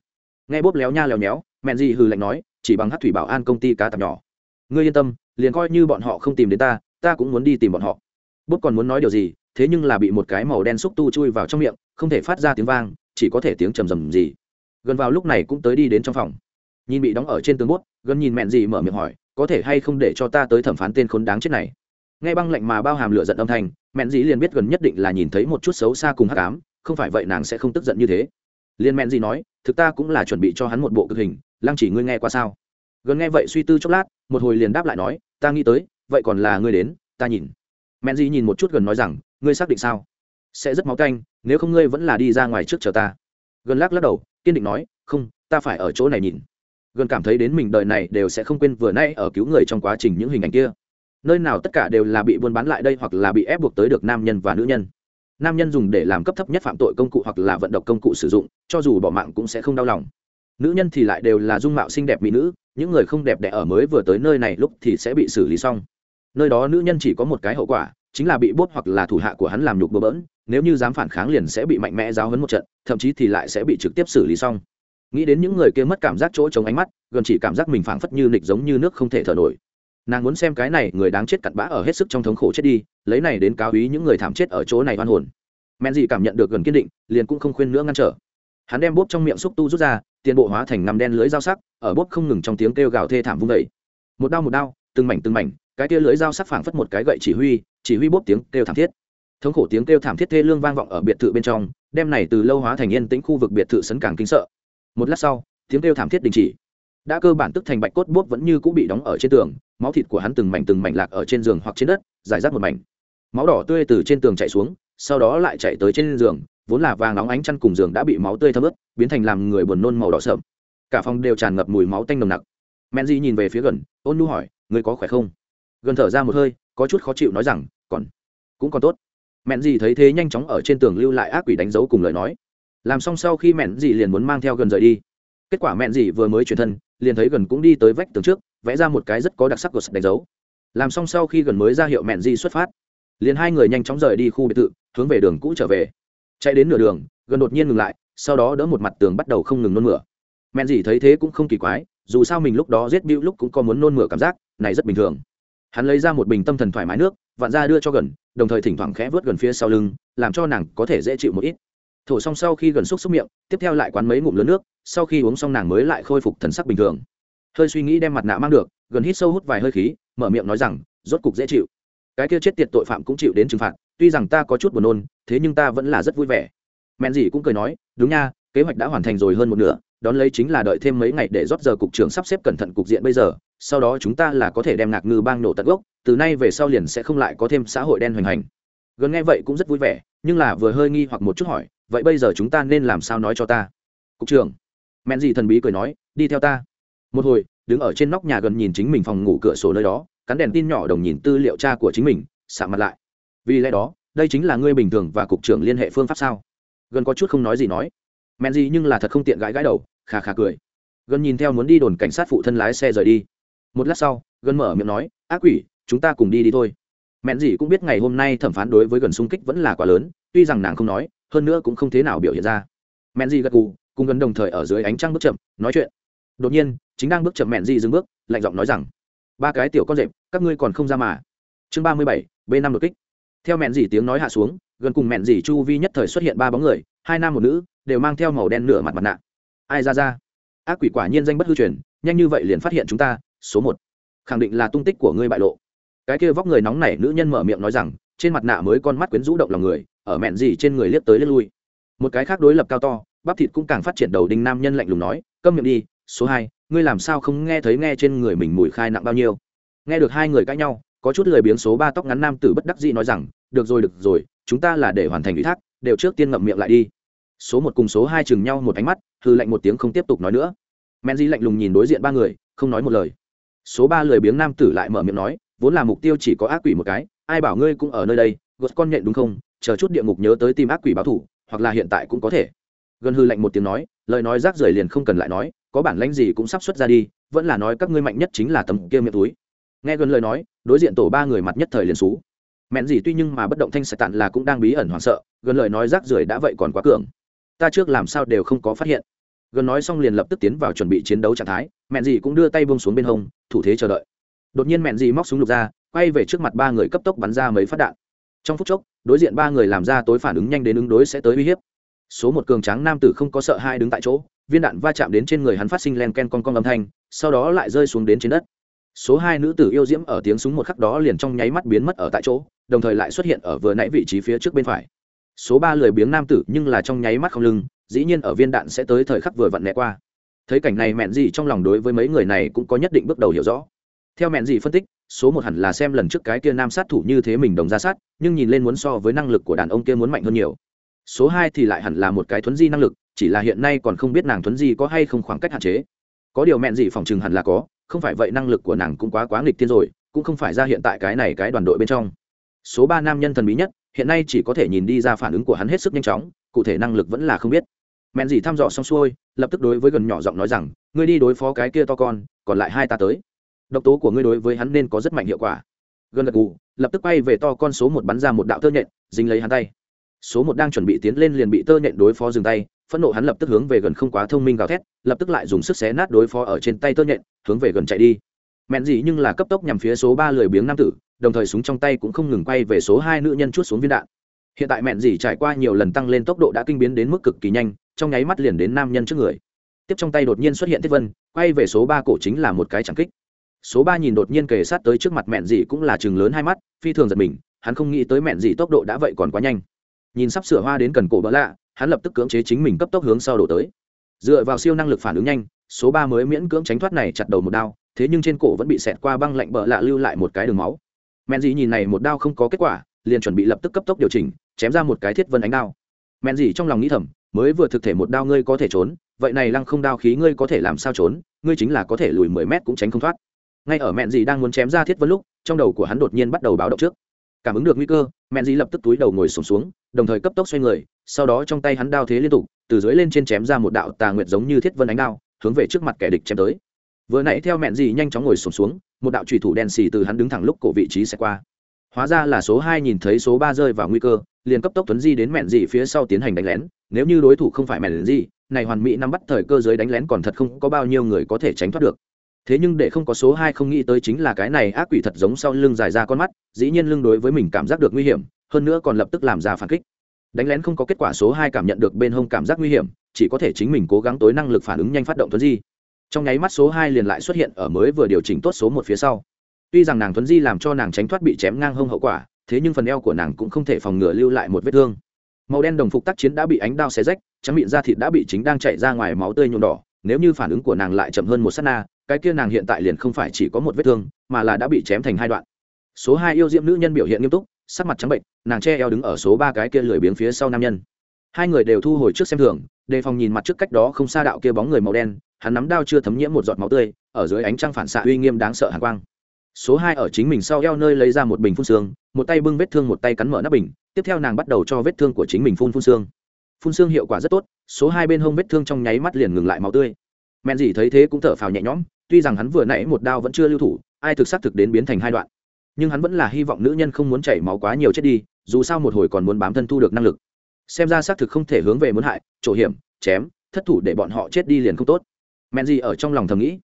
Nghe bốp léo nha léo nhéo, mẹn gì hừ lạnh nói, chỉ bằng hát thủy bảo an công ty cá tạp nhỏ. Ngươi yên tâm, liền coi như bọn họ không tìm đến ta ta cũng muốn đi tìm bọn họ. Bốp còn muốn nói điều gì thế nhưng là bị một cái màu đen xúc tu chui vào trong miệng, không thể phát ra tiếng vang, chỉ có thể tiếng trầm rầm gì gần vào lúc này cũng tới đi đến trong phòng. Nhìn bị đóng ở trên tường bút, gần nhìn mẹn gì mở miệng hỏi, có thể hay không để cho ta tới thẩm phán tên khốn đáng chết này? Nghe băng lạnh mà bao hàm lửa giận âm thanh, mẹn dĩ liền biết gần nhất định là nhìn thấy một chút xấu xa cùng hắc ám, không phải vậy nàng sẽ không tức giận như thế. Liền mẹn dĩ nói, thực ta cũng là chuẩn bị cho hắn một bộ cực hình, lăng chỉ ngươi nghe qua sao? Gần nghe vậy suy tư chốc lát, một hồi liền đáp lại nói, ta nghĩ tới, vậy còn là ngươi đến, ta nhìn. Mẹn dĩ nhìn một chút gần nói rằng ngươi xác định sao? Sẽ rất máu canh, nếu không ngươi vẫn là đi ra ngoài trước chờ ta. Gần lắc lắc đầu, kiên định nói, không, ta phải ở chỗ này nhìn. Gần cảm thấy đến mình đời này đều sẽ không quên vừa nay ở cứu người trong quá trình những hình ảnh kia. Nơi nào tất cả đều là bị buôn bán lại đây hoặc là bị ép buộc tới được nam nhân và nữ nhân. Nam nhân dùng để làm cấp thấp nhất phạm tội công cụ hoặc là vận động công cụ sử dụng, cho dù bỏ mạng cũng sẽ không đau lòng. Nữ nhân thì lại đều là dung mạo xinh đẹp mỹ nữ, những người không đẹp đẽ ở mới vừa tới nơi này lúc thì sẽ bị xử lý xong. Nơi đó nữ nhân chỉ có một cái hậu quả chính là bị bốt hoặc là thủ hạ của hắn làm nhục bừa bỡn, nếu như dám phản kháng liền sẽ bị mạnh mẽ giáo hấn một trận, thậm chí thì lại sẽ bị trực tiếp xử lý xong. Nghĩ đến những người kia mất cảm giác chỗ chống ánh mắt, gần chỉ cảm giác mình phảng phất như nịch giống như nước không thể thở nổi. Nàng muốn xem cái này người đáng chết cặn bã ở hết sức trong thống khổ chết đi, lấy này đến cáo ý những người thảm chết ở chỗ này oan hồn. Men gì cảm nhận được gần kiên định, liền cũng không khuyên nữa ngăn trở. Hắn đem bốp trong miệng xúc tu rút ra, tiền bộ hóa thành nằm đen lưới dao sắc, ở bốp không ngừng trong tiếng kêu gào thê thảm vung vẩy một đau một đau từng mảnh từng mảnh cái tia lưới dao sắc phảng phất một cái gậy chỉ huy chỉ huy bốp tiếng kêu thảm thiết. Thống khổ tiếng kêu thảm thiết thê lương vang vọng ở biệt thự bên trong đem này từ lâu hóa thành yên tĩnh khu vực biệt thự sấn càng kinh sợ. Một lát sau, tiếng kêu thảm thiết đình chỉ. Đã cơ bản tức thành bạch cốt bốp vẫn như cũng bị đóng ở trên tường, máu thịt của hắn từng mảnh từng mảnh lạc ở trên giường hoặc trên đất, giải rác một mảnh. Máu đỏ tươi từ trên tường chạy xuống, sau đó lại chạy tới trên giường, vốn là vàng nóng ánh chăn cùng giường đã bị máu tươi thấm ướt, biến thành làm người buồn nôn màu đỏ sợm cả phòng đều tràn ngập mùi máu tanh nồng nặc. Men di nhìn về phía gần, ôn nu hỏi người có khỏe không? Gần thở ra một hơi, có chút khó chịu nói rằng, còn, cũng còn tốt. Mẹn gì thấy thế nhanh chóng ở trên tường lưu lại ác quỷ đánh dấu cùng lời nói. Làm xong sau khi mẹn gì liền muốn mang theo gần rời đi. Kết quả mẹn gì vừa mới chuyển thân, liền thấy gần cũng đi tới vách tường trước, vẽ ra một cái rất có đặc sắc của đánh dấu. Làm xong sau khi gần mới ra hiệu mẹn gì xuất phát. Liền hai người nhanh chóng rời đi khu biệt thự, hướng về đường cũ trở về. Chạy đến nửa đường, gần đột nhiên ngừng lại, sau đó đỡ một mặt tường bắt đầu không ngừng nôn mửa. Mẹn gì thấy thế cũng không kỳ quái, dù sao mình lúc đó giết bưu lúc cũng có muốn nôn mửa cảm giác, này rất bình thường hắn lấy ra một bình tâm thần thoải mái nước, vặn ra đưa cho gần, đồng thời thỉnh thoảng khẽ vớt gần phía sau lưng, làm cho nàng có thể dễ chịu một ít. Thổ xong sau khi gần xúc xúc miệng, tiếp theo lại quán mấy ngụm lớn nước, sau khi uống xong nàng mới lại khôi phục thần sắc bình thường. Hơi suy nghĩ đem mặt nạ mang được, gần hít sâu hút vài hơi khí, mở miệng nói rằng, rốt cục dễ chịu. Cái kia chết tiệt tội phạm cũng chịu đến trừng phạt, tuy rằng ta có chút buồn nôn, thế nhưng ta vẫn là rất vui vẻ. Mẹn gì cũng cười nói, đúng nha, kế hoạch đã hoàn thành rồi hơn một nửa đón lấy chính là đợi thêm mấy ngày để rót giờ cục trưởng sắp xếp cẩn thận cục diện bây giờ, sau đó chúng ta là có thể đem ngạc ngư bang nổ tận gốc, từ nay về sau liền sẽ không lại có thêm xã hội đen hoành hành. Gần nghe vậy cũng rất vui vẻ, nhưng là vừa hơi nghi hoặc một chút hỏi, vậy bây giờ chúng ta nên làm sao nói cho ta? Cục trưởng. Mẹn gì thần bí cười nói, đi theo ta. Một hồi, đứng ở trên nóc nhà gần nhìn chính mình phòng ngủ cửa sổ nơi đó, cắn đèn tin nhỏ đồng nhìn tư liệu cha của chính mình sạ mặt lại. Vì lẽ đó, đây chính là ngươi bình thường và cục trưởng liên hệ phương pháp sao? Gần có chút không nói gì nói. Mẹn gì nhưng là thật không tiện gãi gãi đầu khà khà cười. Gần nhìn theo muốn đi đồn cảnh sát phụ thân lái xe rời đi. Một lát sau gần mở miệng nói, ác quỷ, chúng ta cùng đi đi thôi. Mẹn gì cũng biết ngày hôm nay thẩm phán đối với gần xung kích vẫn là quá lớn, tuy rằng nàng không nói, hơn nữa cũng không thế nào biểu hiện ra. Mẹn gì gật cù cùng gần đồng thời ở dưới ánh trăng bước chậm, nói chuyện. Đột nhiên, chính đang bước chậm mẹn gì dừng bước, lạnh giọng nói rằng, ba cái tiểu con rệp, các ngươi còn không ra mà. Chương ba mươi bảy, b năm đột kích. Theo mẹn gì tiếng nói hạ xuống gần cùng mẹn gì chu vi nhất thời xuất hiện ba bóng người, hai nam một nữ, đều mang theo màu đen nửa mặt mặt nạ ai ra ra? Ác quỷ quả nhiên danh bất hư truyền, nhanh như vậy liền phát hiện chúng ta, số một. Khẳng định là tung tích của ngươi bại lộ. Cái kia vóc người nóng nảy nữ nhân mở miệng nói rằng, trên mặt nạ mới con mắt quyến rũ động lòng người, ở mẹn gì trên người liếc tới liếc lui. Một cái khác đối lập cao to, bắp thịt cũng càng phát triển đầu đinh nam nhân lạnh lùng nói, câm miệng đi, số hai, ngươi làm sao không nghe thấy nghe trên người mình mùi khai nặng bao nhiêu? Nghe được hai người cãi nhau, có chút lười biếng số ba tóc ngắn nam tử bất đắc dĩ nói rằng, được rồi được rồi, chúng ta là để hoàn thành ủy thác, đều trước tiên ngậm miệng lại đi số một cùng số hai chừng nhau một ánh mắt, hư lạnh một tiếng không tiếp tục nói nữa. Men di lạnh lùng nhìn đối diện ba người, không nói một lời. Số ba lười biếng nam tử lại mở miệng nói, vốn là mục tiêu chỉ có ác quỷ một cái, ai bảo ngươi cũng ở nơi đây, gột con nhện đúng không? Chờ chút địa ngục nhớ tới tìm ác quỷ báo thủ, hoặc là hiện tại cũng có thể. Gần hư lạnh một tiếng nói, lời nói rác rưởi liền không cần lại nói, có bản lãnh gì cũng sắp xuất ra đi, vẫn là nói các ngươi mạnh nhất chính là tầm kia miệng túi. Nghe gần lời nói, đối diện tổ ba người mặt nhất thời liền xú. Mẹn gì tuy nhưng mà bất động thanh sạch tạn là cũng đang bí ẩn hoảng sợ gần lời nói rác rưởi đã vậy còn quá cường ta trước làm sao đều không có phát hiện. Gần nói xong liền lập tức tiến vào chuẩn bị chiến đấu trạng thái, mẹn dì cũng đưa tay bông xuống bên hông, thủ thế chờ đợi. Đột nhiên mẹn dì móc súng lục ra, quay về trước mặt ba người cấp tốc bắn ra mấy phát đạn. Trong phút chốc, đối diện ba người làm ra tối phản ứng nhanh đến ứng đối sẽ tới uy hiếp. Số một cường tráng nam tử không có sợ hai đứng tại chỗ, viên đạn va chạm đến trên người hắn phát sinh len ken con con âm thanh, sau đó lại rơi xuống đến trên đất. Số hai nữ tử yêu diễm ở tiếng súng một khắc đó liền trong nháy mắt biến mất ở tại chỗ, đồng thời lại xuất hiện ở vừa nãy vị trí phía trước bên phải số ba lười biếng nam tử nhưng là trong nháy mắt không lưng, dĩ nhiên ở viên đạn sẽ tới thời khắc vừa vặn né qua. Thấy cảnh này mẹn gì trong lòng đối với mấy người này cũng có nhất định bước đầu hiểu rõ. Theo mẹn gì phân tích, số một hẳn là xem lần trước cái kia nam sát thủ như thế mình đồng ra sát, nhưng nhìn lên muốn so với năng lực của đàn ông kia muốn mạnh hơn nhiều. Số hai thì lại hẳn là một cái thuấn di năng lực, chỉ là hiện nay còn không biết nàng thuấn di có hay không khoảng cách hạn chế. Có điều mẹn gì phòng chừng hẳn là có, không phải vậy năng lực của nàng cũng quá quá nghịch tiên rồi, cũng không phải ra hiện tại cái này cái đoàn đội bên trong. Số ba nam nhân thần bí nhất hiện nay chỉ có thể nhìn đi ra phản ứng của hắn hết sức nhanh chóng, cụ thể năng lực vẫn là không biết. Mẹn gì thăm dò xong xuôi, lập tức đối với gần nhỏ giọng nói rằng, ngươi đi đối phó cái kia to con, còn lại hai ta tới. Độc tố của ngươi đối với hắn nên có rất mạnh hiệu quả. Gần gật gù, lập tức bay về to con số một bắn ra một đạo tơ nhện, dính lấy hắn tay. Số một đang chuẩn bị tiến lên liền bị tơ nhện đối phó dừng tay, phẫn nộ hắn lập tức hướng về gần không quá thông minh gào thét, lập tức lại dùng sức xé nát đối phó ở trên tay tơ nhện, hướng về gần chạy đi. Mẹn gì nhưng là cấp tốc nhằm phía số ba lười biếng nam tử đồng thời súng trong tay cũng không ngừng quay về số hai nữ nhân chút xuống viên đạn. Hiện tại mẹn dì trải qua nhiều lần tăng lên tốc độ đã kinh biến đến mức cực kỳ nhanh, trong nháy mắt liền đến nam nhân trước người. Tiếp trong tay đột nhiên xuất hiện thiết vân, quay về số ba cổ chính là một cái chẳng kích. Số ba nhìn đột nhiên kề sát tới trước mặt mẹn dì cũng là chừng lớn hai mắt, phi thường giật mình, hắn không nghĩ tới mẹn dì tốc độ đã vậy còn quá nhanh. Nhìn sắp sửa hoa đến cần cổ bỡ lạ, hắn lập tức cưỡng chế chính mình cấp tốc hướng sau đổ tới. Dựa vào siêu năng lực phản ứng nhanh, số ba mới miễn cưỡng tránh thoát này chặt đầu một đao, thế nhưng trên cổ vẫn bị xẹt qua băng lạnh bỡ lạ lưu lại một cái đường máu. Men dị nhìn này một đao không có kết quả liền chuẩn bị lập tức cấp tốc điều chỉnh chém ra một cái thiết vân ánh đao. Men dị trong lòng nghĩ thầm mới vừa thực thể một đao ngươi có thể trốn vậy này lăng không đao khí ngươi có thể làm sao trốn ngươi chính là có thể lùi mười mét cũng tránh không thoát. Ngay ở mẹn dì đang muốn chém ra thiết vân lúc trong đầu của hắn đột nhiên bắt đầu báo động trước. Cảm ứng được nguy cơ mẹn dì lập tức túi đầu ngồi sùng xuống, xuống đồng thời cấp tốc xoay người sau đó trong tay hắn đao thế liên tục từ dưới lên trên chém ra một đạo tà nguyệt giống như thiết vân ánh đao hướng về trước mặt kẻ địch chém tới. Vừa nãy theo mẹn dì nhanh chóng ngồi sùng xuống, xuống một đạo trùy thủ đen xì từ hắn đứng thẳng lúc cổ vị trí sẽ qua. Hóa ra là số hai nhìn thấy số ba rơi vào nguy cơ, liền cấp tốc tuấn di đến mẹn dị phía sau tiến hành đánh lén. Nếu như đối thủ không phải mẹn dị, này hoàn mỹ nắm bắt thời cơ giới đánh lén còn thật không có bao nhiêu người có thể tránh thoát được. Thế nhưng để không có số hai không nghĩ tới chính là cái này ác quỷ thật giống sau lưng dài ra con mắt, dĩ nhiên lưng đối với mình cảm giác được nguy hiểm, hơn nữa còn lập tức làm ra phản kích. Đánh lén không có kết quả số hai cảm nhận được bên hông cảm giác nguy hiểm, chỉ có thể chính mình cố gắng tối năng lực phản ứng nhanh phát động thuấn di trong nháy mắt số hai liền lại xuất hiện ở mới vừa điều chỉnh tốt số một phía sau. Tuy rằng nàng thuấn di làm cho nàng tránh thoát bị chém ngang hông hậu quả, thế nhưng phần eo của nàng cũng không thể phòng ngừa lưu lại một vết thương. Màu đen đồng phục tác chiến đã bị ánh đao xé rách, trắng miệng da thịt đã bị chính đang chạy ra ngoài máu tươi nhuộm đỏ, nếu như phản ứng của nàng lại chậm hơn một s á t na, cái kia nàng hiện tại liền không phải chỉ có một vết thương, mà là đã bị chém thành hai đoạn. Số hai yêu diễm nữ nhân biểu hiện nghiêm túc, sắc mặt trắng bệnh, nàng che eo đứng ở số ba cái kia lười biếng phía sau nam nhân. Hai người đều thu hồi trước xem thường, đề phòng nhìn mặt trước cách đó không xa đạo kia bóng người màu đen hắn nắm đao chưa thấm nhiễm một giọt máu tươi, ở dưới ánh trăng phản xạ uy nghiêm đáng sợ hàn quang. Số hai ở chính mình sau eo nơi lấy ra một bình phun xương, một tay bưng vết thương một tay cắn mở nắp bình, tiếp theo nàng bắt đầu cho vết thương của chính mình phun phun xương. Phun xương hiệu quả rất tốt, số hai bên hông vết thương trong nháy mắt liền ngừng lại máu tươi. Men dì thấy thế cũng thở phào nhẹ nhõm, tuy rằng hắn vừa nãy một đao vẫn chưa lưu thủ, ai thực xác thực đến biến thành hai đoạn. Nhưng hắn vẫn là hy vọng nữ nhân không muốn chảy máu quá nhiều chết đi, dù sao một hồi còn muốn bám thân thu được năng lực. Xem ra xác thực không thể hướng về muốn hại trổ hiểm, chém, thất thủ để bọn họ chết đi liền không tốt men di ở trong lòng thầm nghĩ.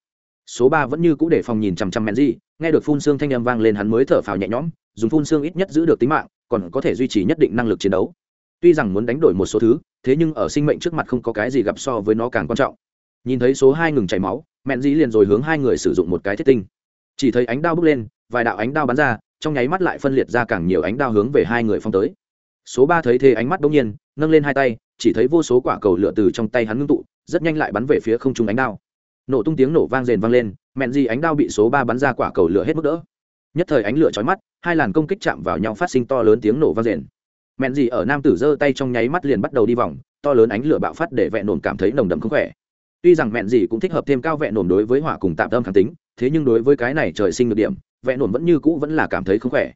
Số ba vẫn như cũ để phòng nhìn chằm chằm men di, nghe được phun xương thanh âm vang lên hắn mới thở phào nhẹ nhõm, dùng phun xương ít nhất giữ được tính mạng, còn có thể duy trì nhất định năng lực chiến đấu. Tuy rằng muốn đánh đổi một số thứ, thế nhưng ở sinh mệnh trước mặt không có cái gì gặp so với nó càng quan trọng. Nhìn thấy số hai ngừng chảy máu, mẹn dĩ liền rồi hướng hai người sử dụng một cái thiết tinh. Chỉ thấy ánh đao bước lên, vài đạo ánh đao bắn ra, trong nháy mắt lại phân liệt ra càng nhiều ánh đao hướng về hai người phong tới. Số ba thấy thế ánh mắt bỗng nhiên, nâng lên hai tay, chỉ thấy vô số quả cầu lửa từ trong tay hắn ngưng tụ rất nhanh lại bắn về phía không trung ánh đao. Nổ tung tiếng nổ vang rền vang lên, mẹn gì ánh đao bị số ba bắn ra quả cầu lửa hết mức đỡ. Nhất thời ánh lửa chói mắt, hai làn công kích chạm vào nhau phát sinh to lớn tiếng nổ vang rền. Mẹn gì ở nam tử giơ tay trong nháy mắt liền bắt đầu đi vòng, to lớn ánh lửa bạo phát để vẹn nổn cảm thấy nồng đậm không khỏe. Tuy rằng mẹn gì cũng thích hợp thêm cao vẹn nổn đối với hỏa cùng tạm tâm kháng tính, thế nhưng đối với cái này trời sinh được điểm, vẹn nổn vẫn như cũ vẫn là cảm thấy không khỏe.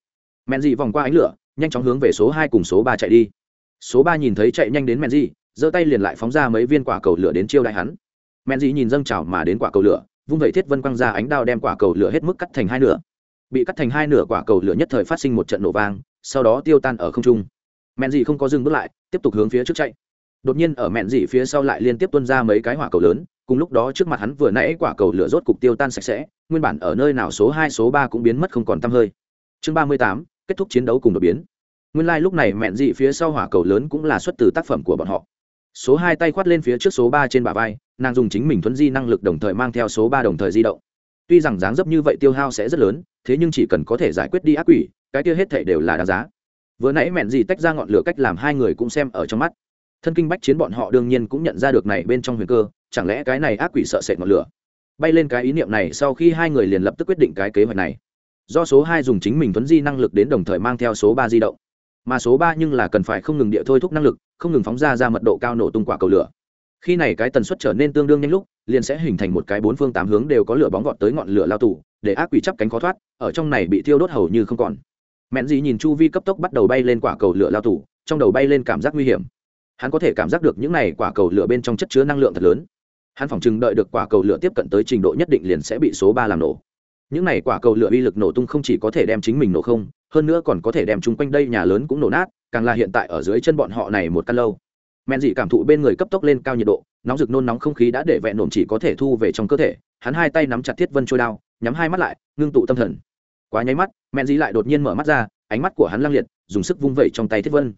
Mẹn gì vòng qua ánh lửa, nhanh chóng hướng về số hai cùng số ba chạy đi. Số ba nhìn thấy chạy nhanh đến mẹn gì giơ tay liền lại phóng ra mấy viên quả cầu lửa đến chiêu đại hắn. Mẹn Dĩ nhìn dâng trào mà đến quả cầu lửa, vung vẩy thiết vân quăng ra ánh đao đem quả cầu lửa hết mức cắt thành hai nửa. Bị cắt thành hai nửa quả cầu lửa nhất thời phát sinh một trận nổ vang, sau đó tiêu tan ở không trung. Mẹn Dĩ không có dừng bước lại, tiếp tục hướng phía trước chạy. Đột nhiên ở mẹn Dĩ phía sau lại liên tiếp tuôn ra mấy cái hỏa cầu lớn, cùng lúc đó trước mặt hắn vừa nãy quả cầu lửa rốt cục tiêu tan sạch sẽ, nguyên bản ở nơi nào số hai, số ba cũng biến mất không còn t hơi. Chương ba mươi tám, kết thúc chiến đấu cùng đột biến. Nguyên lai lúc này mẹn dị phía sau hỏa cầu lớn cũng là xuất từ tác phẩm của bọn họ số hai tay khoát lên phía trước số ba trên bả vai, nàng dùng chính mình thuấn di năng lực đồng thời mang theo số ba đồng thời di động. Tuy rằng dáng dấp như vậy tiêu hao sẽ rất lớn, thế nhưng chỉ cần có thể giải quyết đi ác quỷ, cái kia hết thể đều là đáng giá. Vừa nãy mẹn gì tách ra ngọn lửa cách làm hai người cũng xem ở trong mắt. Thân kinh bách chiến bọn họ đương nhiên cũng nhận ra được này bên trong huyền cơ, chẳng lẽ cái này ác quỷ sợ sệt ngọn lửa? Bay lên cái ý niệm này sau khi hai người liền lập tức quyết định cái kế hoạch này. Do số hai dùng chính mình thuấn di năng lực đến đồng thời mang theo số ba di động mà số ba nhưng là cần phải không ngừng địa thôi thúc năng lực, không ngừng phóng ra ra mật độ cao nổ tung quả cầu lửa. Khi này cái tần suất trở nên tương đương nhanh lúc, liền sẽ hình thành một cái bốn phương tám hướng đều có lửa bóng gọt tới ngọn lửa lao tù, để ác quỷ chắp cánh khó thoát, ở trong này bị thiêu đốt hầu như không còn. Mẹn dì nhìn chu vi cấp tốc bắt đầu bay lên quả cầu lửa lao tù, trong đầu bay lên cảm giác nguy hiểm. Hắn có thể cảm giác được những này quả cầu lửa bên trong chất chứa năng lượng thật lớn. Hắn phỏng chừng đợi được quả cầu lửa tiếp cận tới trình độ nhất định liền sẽ bị số ba làm nổ những này quả cầu lửa uy lực nổ tung không chỉ có thể đem chính mình nổ không, hơn nữa còn có thể đem chung quanh đây nhà lớn cũng nổ nát, càng là hiện tại ở dưới chân bọn họ này một căn lâu. Men dị cảm thụ bên người cấp tốc lên cao nhiệt độ, nóng rực nôn nóng không khí đã để vẹn nổm chỉ có thể thu về trong cơ thể, hắn hai tay nắm chặt thiết vân trôi đao, nhắm hai mắt lại, ngưng tụ tâm thần. Quá nháy mắt men dị lại đột nhiên mở mắt ra, ánh mắt của hắn lăng liệt, dùng sức vung vẩy trong tay thiết vân.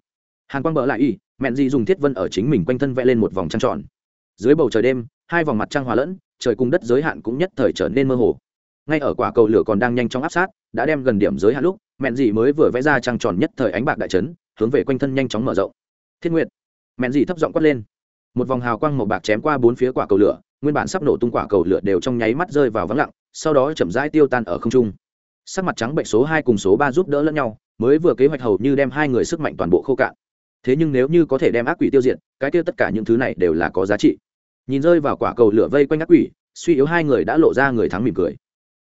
Hàn quang bỡ lại y, mẹn dị dùng thiết vân ở chính mình quanh thân vẽ lên một vòng trăng tròn. Dưới bầu trời đêm, hai vòng mặt trăng hòa lẫn, trời cùng đất giới hạn cũng nhất thời trở nên mơ hồ ngay ở quả cầu lửa còn đang nhanh chóng áp sát, đã đem gần điểm giới hạn lúc, mẹn dị mới vừa vẽ ra trăng tròn nhất thời ánh bạc đại trấn, hướng về quanh thân nhanh chóng mở rộng. Thiết nguyện mẹn dị thấp giọng quát lên. Một vòng hào quang màu bạc chém qua bốn phía quả cầu lửa, nguyên bản sắp nổ tung quả cầu lửa đều trong nháy mắt rơi vào vắng lặng, sau đó chậm rãi tiêu tan ở không trung. Sắc mặt trắng bệnh số hai cùng số ba giúp đỡ lẫn nhau, mới vừa kế hoạch hầu như đem hai người sức mạnh toàn bộ khô cạn. Thế nhưng nếu như có thể đem ác quỷ tiêu diệt, cái tiêu tất cả những thứ này đều là có giá trị. Nhìn rơi vào quả cầu lửa vây quanh ác quỷ, suy yếu hai người đã lộ ra người thắng mỉm cười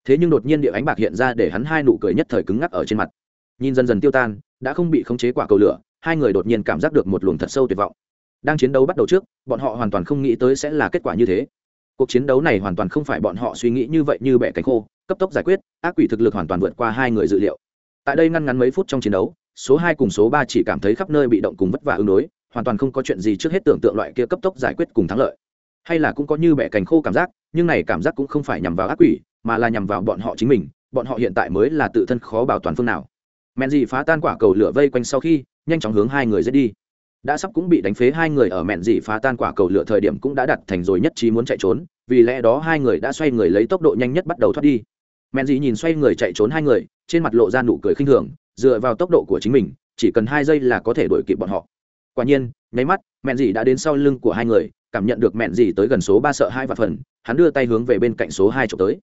thế nhưng đột nhiên địa ánh bạc hiện ra để hắn hai nụ cười nhất thời cứng ngắc ở trên mặt. Nhìn dần dần tiêu tan, đã không bị khống chế quả cầu lửa, hai người đột nhiên cảm giác được một luồng thật sâu tuyệt vọng. Đang chiến đấu bắt đầu trước, bọn họ hoàn toàn không nghĩ tới sẽ là kết quả như thế. Cuộc chiến đấu này hoàn toàn không phải bọn họ suy nghĩ như vậy như bẻ cánh khô, cấp tốc giải quyết, ác quỷ thực lực hoàn toàn vượt qua hai người dự liệu. Tại đây ngăn ngắn mấy phút trong chiến đấu, số hai cùng số ba chỉ cảm thấy khắp nơi bị động cùng vất vả ứng đối, hoàn toàn không có chuyện gì trước hết tưởng tượng loại kia cấp tốc giải quyết cùng thắng lợi. Hay là cũng có như bẻ cánh khô cảm giác, nhưng này cảm giác cũng không phải nhằm vào ác quỷ mà là nhằm vào bọn họ chính mình, bọn họ hiện tại mới là tự thân khó bảo toàn phương nào. Mẹn dì phá tan quả cầu lửa vây quanh sau khi, nhanh chóng hướng hai người dễ đi. Đã sắp cũng bị đánh phế hai người ở mẹn dị phá tan quả cầu lửa thời điểm cũng đã đặt thành rồi nhất trí muốn chạy trốn, vì lẽ đó hai người đã xoay người lấy tốc độ nhanh nhất bắt đầu thoát đi. Mẹn dị nhìn xoay người chạy trốn hai người, trên mặt lộ ra nụ cười khinh thường, dựa vào tốc độ của chính mình, chỉ cần hai giây là có thể đuổi kịp bọn họ. Quả nhiên, nháy mắt, mẹn dị đã đến sau lưng của hai người, cảm nhận được mẹn dị tới gần số ba sợ hai và phần, hắn đưa tay hướng về bên cạnh số hai trộm tới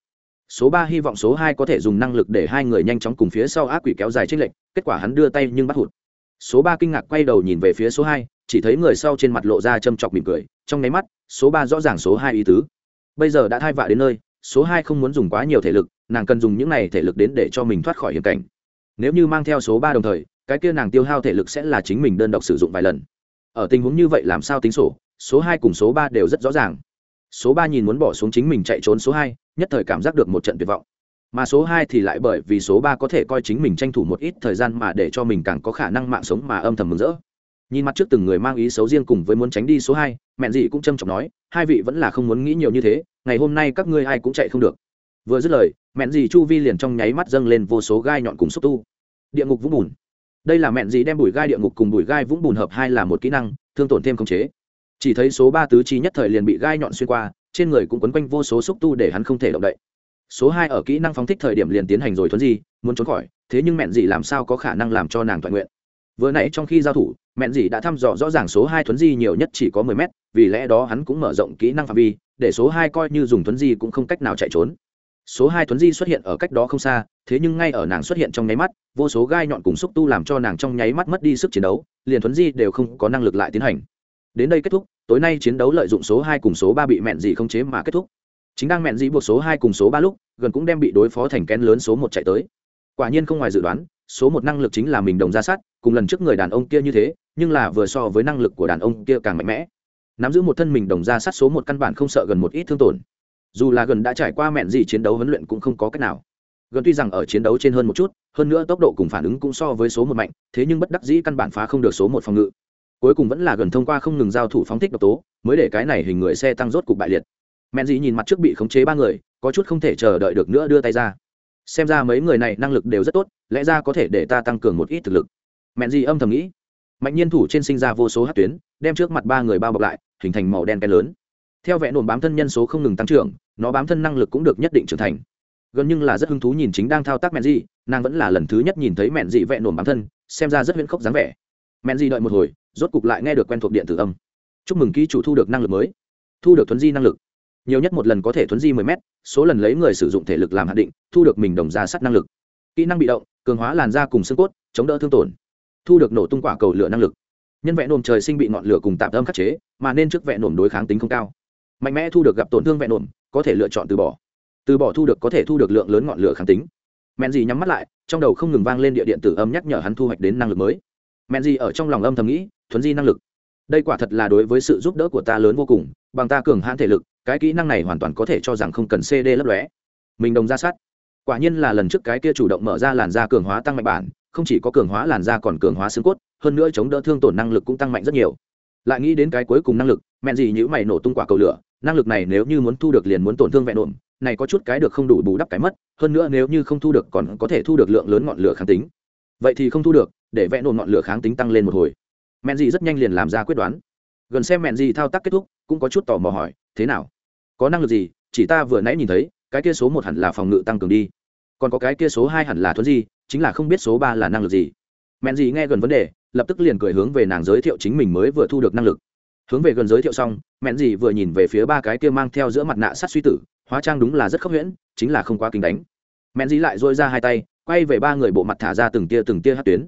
số ba hy vọng số hai có thể dùng năng lực để hai người nhanh chóng cùng phía sau ác quỷ kéo dài trích lệnh kết quả hắn đưa tay nhưng bắt hụt. Số ba kinh ngạc quay đầu nhìn về phía số hai, chỉ thấy người sau trên mặt lộ ra châm chọc mỉm cười, trong nháy mắt, số ba rõ ràng số hai ý tứ. Bây giờ đã thai vạ đến nơi, số hai không muốn dùng quá nhiều thể lực, nàng cần dùng những này thể lực đến để cho mình thoát khỏi hiểm cảnh. Nếu như mang theo số ba đồng thời, cái kia nàng tiêu hao thể lực sẽ là chính mình đơn độc sử dụng vài lần. Ở tình huống như vậy làm sao tính sổ, số hai cùng số ba đều rất rõ ràng. Số ba nhìn muốn bỏ xuống chính mình chạy trốn số hai nhất thời cảm giác được một trận tuyệt vọng. Mà số hai thì lại bởi vì số ba có thể coi chính mình tranh thủ một ít thời gian mà để cho mình càng có khả năng mạng sống mà âm thầm mừng rỡ. Nhìn mặt trước từng người mang ý xấu riêng cùng với muốn tránh đi số hai, mẹn dị cũng trâm trọng nói, hai vị vẫn là không muốn nghĩ nhiều như thế, ngày hôm nay các ngươi ai cũng chạy không được. Vừa dứt lời, mẹn dị chu vi liền trong nháy mắt dâng lên vô số gai nhọn cùng xúc tu. Địa ngục vũng bùn. Đây là mẹn dị đem bùi gai địa ngục cùng bùi gai vũng bùn hợp hai là một kỹ năng, thương tổn thêm khống chế. Chỉ thấy số ba tứ chi nhất thời liền bị gai nhọn xuyên qua trên người cũng quấn quanh vô số xúc tu để hắn không thể động đậy. Số hai ở kỹ năng phóng thích thời điểm liền tiến hành rồi thuấn di, muốn trốn khỏi, thế nhưng mẹn dị làm sao có khả năng làm cho nàng toàn nguyện? Vừa nãy trong khi giao thủ, mẹn dị đã thăm dò rõ ràng số hai thuấn di nhiều nhất chỉ có mười mét, vì lẽ đó hắn cũng mở rộng kỹ năng phạm vi, để số hai coi như dùng thuấn di cũng không cách nào chạy trốn. Số hai thuấn di xuất hiện ở cách đó không xa, thế nhưng ngay ở nàng xuất hiện trong nháy mắt, vô số gai nhọn cùng xúc tu làm cho nàng trong nháy mắt mất đi sức chiến đấu, liền thuấn di đều không có năng lực lại tiến hành đến đây kết thúc, tối nay chiến đấu lợi dụng số hai cùng số ba bị mẹn dị không chế mà kết thúc. Chính đang mẹn dị buộc số hai cùng số ba lúc, gần cũng đem bị đối phó thành kén lớn số một chạy tới. Quả nhiên không ngoài dự đoán, số một năng lực chính là mình đồng ra sát, cùng lần trước người đàn ông kia như thế, nhưng là vừa so với năng lực của đàn ông kia càng mạnh mẽ. Nắm giữ một thân mình đồng ra sát số một căn bản không sợ gần một ít thương tổn. Dù là gần đã trải qua mẹn gì chiến đấu huấn luyện cũng không có cách nào. Gần tuy rằng ở chiến đấu trên hơn một chút, hơn nữa tốc độ cùng phản ứng cũng so với số một mạnh, thế nhưng bất đắc dĩ căn bản phá không được số một phòng ngự cuối cùng vẫn là gần thông qua không ngừng giao thủ phóng thích độc tố, mới để cái này hình người xe tăng rốt cục bại liệt. Mẹn dị nhìn mặt trước bị khống chế ba người, có chút không thể chờ đợi được nữa đưa tay ra. Xem ra mấy người này năng lực đều rất tốt, lẽ ra có thể để ta tăng cường một ít thực lực. Mẹn dị âm thầm nghĩ. Mạnh nhiên thủ trên sinh ra vô số hát tuyến, đem trước mặt ba người bao bọc lại, hình thành màu đen cái lớn. Theo vẽ nổm bám thân nhân số không ngừng tăng trưởng, nó bám thân năng lực cũng được nhất định trưởng thành. Gần nhưng là rất hứng thú nhìn chính đang thao tác mẹn dị nàng vẫn là lần thứ nhất nhìn thấy mẹn dị vẽ nổm bám thân, xem ra rất huyễn khốc dáng vẻ. Mẹn dị đợi một hồi rốt cục lại nghe được quen thuộc điện tử âm. Chúc mừng ký chủ thu được năng lực mới. Thu được thuấn di năng lực. Nhiều nhất một lần có thể thuấn di 10 m số lần lấy người sử dụng thể lực làm hạn định, thu được mình đồng ra sắt năng lực. Kỹ năng bị động, cường hóa làn da cùng xương cốt, chống đỡ thương tổn. Thu được nổ tung quả cầu lửa năng lực. Nhân vẹn nổm trời sinh bị ngọn lửa cùng tạm âm khắc chế, mà nên trước vẹn nổm đối kháng tính không cao. Mạnh mẽ thu được gặp tổn thương vẹn nổm có thể lựa chọn từ bỏ. Từ bỏ thu được có thể thu được lượng lớn ngọn lửa kháng tính. Men gì nhắm mắt lại, trong đầu không ngừng vang lên địa điện tử âm nhắc nhở hắn thu hoạch đến năng lực mới. Men gì ở trong lòng âm thầm nghĩ thuấn di năng lực. Đây quả thật là đối với sự giúp đỡ của ta lớn vô cùng, bằng ta cường hãn thể lực, cái kỹ năng này hoàn toàn có thể cho rằng không cần cd lấp lóe. Mình đồng ra sát. Quả nhiên là lần trước cái kia chủ động mở ra làn da cường hóa tăng mạnh bản, không chỉ có cường hóa làn da còn cường hóa xương cốt, hơn nữa chống đỡ thương tổn năng lực cũng tăng mạnh rất nhiều. Lại nghĩ đến cái cuối cùng năng lực mẹn gì nhữ mày nổ tung quả cầu lửa, năng lực này nếu như muốn thu được liền muốn tổn thương vẹn ổn này có chút cái được không đủ bù đắp cái mất, hơn nữa nếu như không thu được còn có thể thu được lượng lớn ngọn lửa kháng tính. Vậy thì không thu được, để vẽ ổn ngọn lửa kháng tính tăng lên một hồi mẹn gì rất nhanh liền làm ra quyết đoán. Gần xem mẹn gì thao tác kết thúc, cũng có chút tò mò hỏi, thế nào? Có năng lực gì? Chỉ ta vừa nãy nhìn thấy, cái kia số một hẳn là phòng ngự tăng cường đi. Còn có cái kia số hai hẳn là thuấn gì chính là không biết số ba là năng lực gì. Mẹn gì nghe gần vấn đề, lập tức liền cười hướng về nàng giới thiệu chính mình mới vừa thu được năng lực. Hướng về gần giới thiệu xong, mẹn gì vừa nhìn về phía ba cái kia mang theo giữa mặt nạ sát suy tử, hóa trang đúng là rất khốc huyễn, chính là không quá kính đánh. Mẹn gì lại dôi ra hai tay, quay về ba người bộ mặt thả ra từng tia từng tia hát tuyến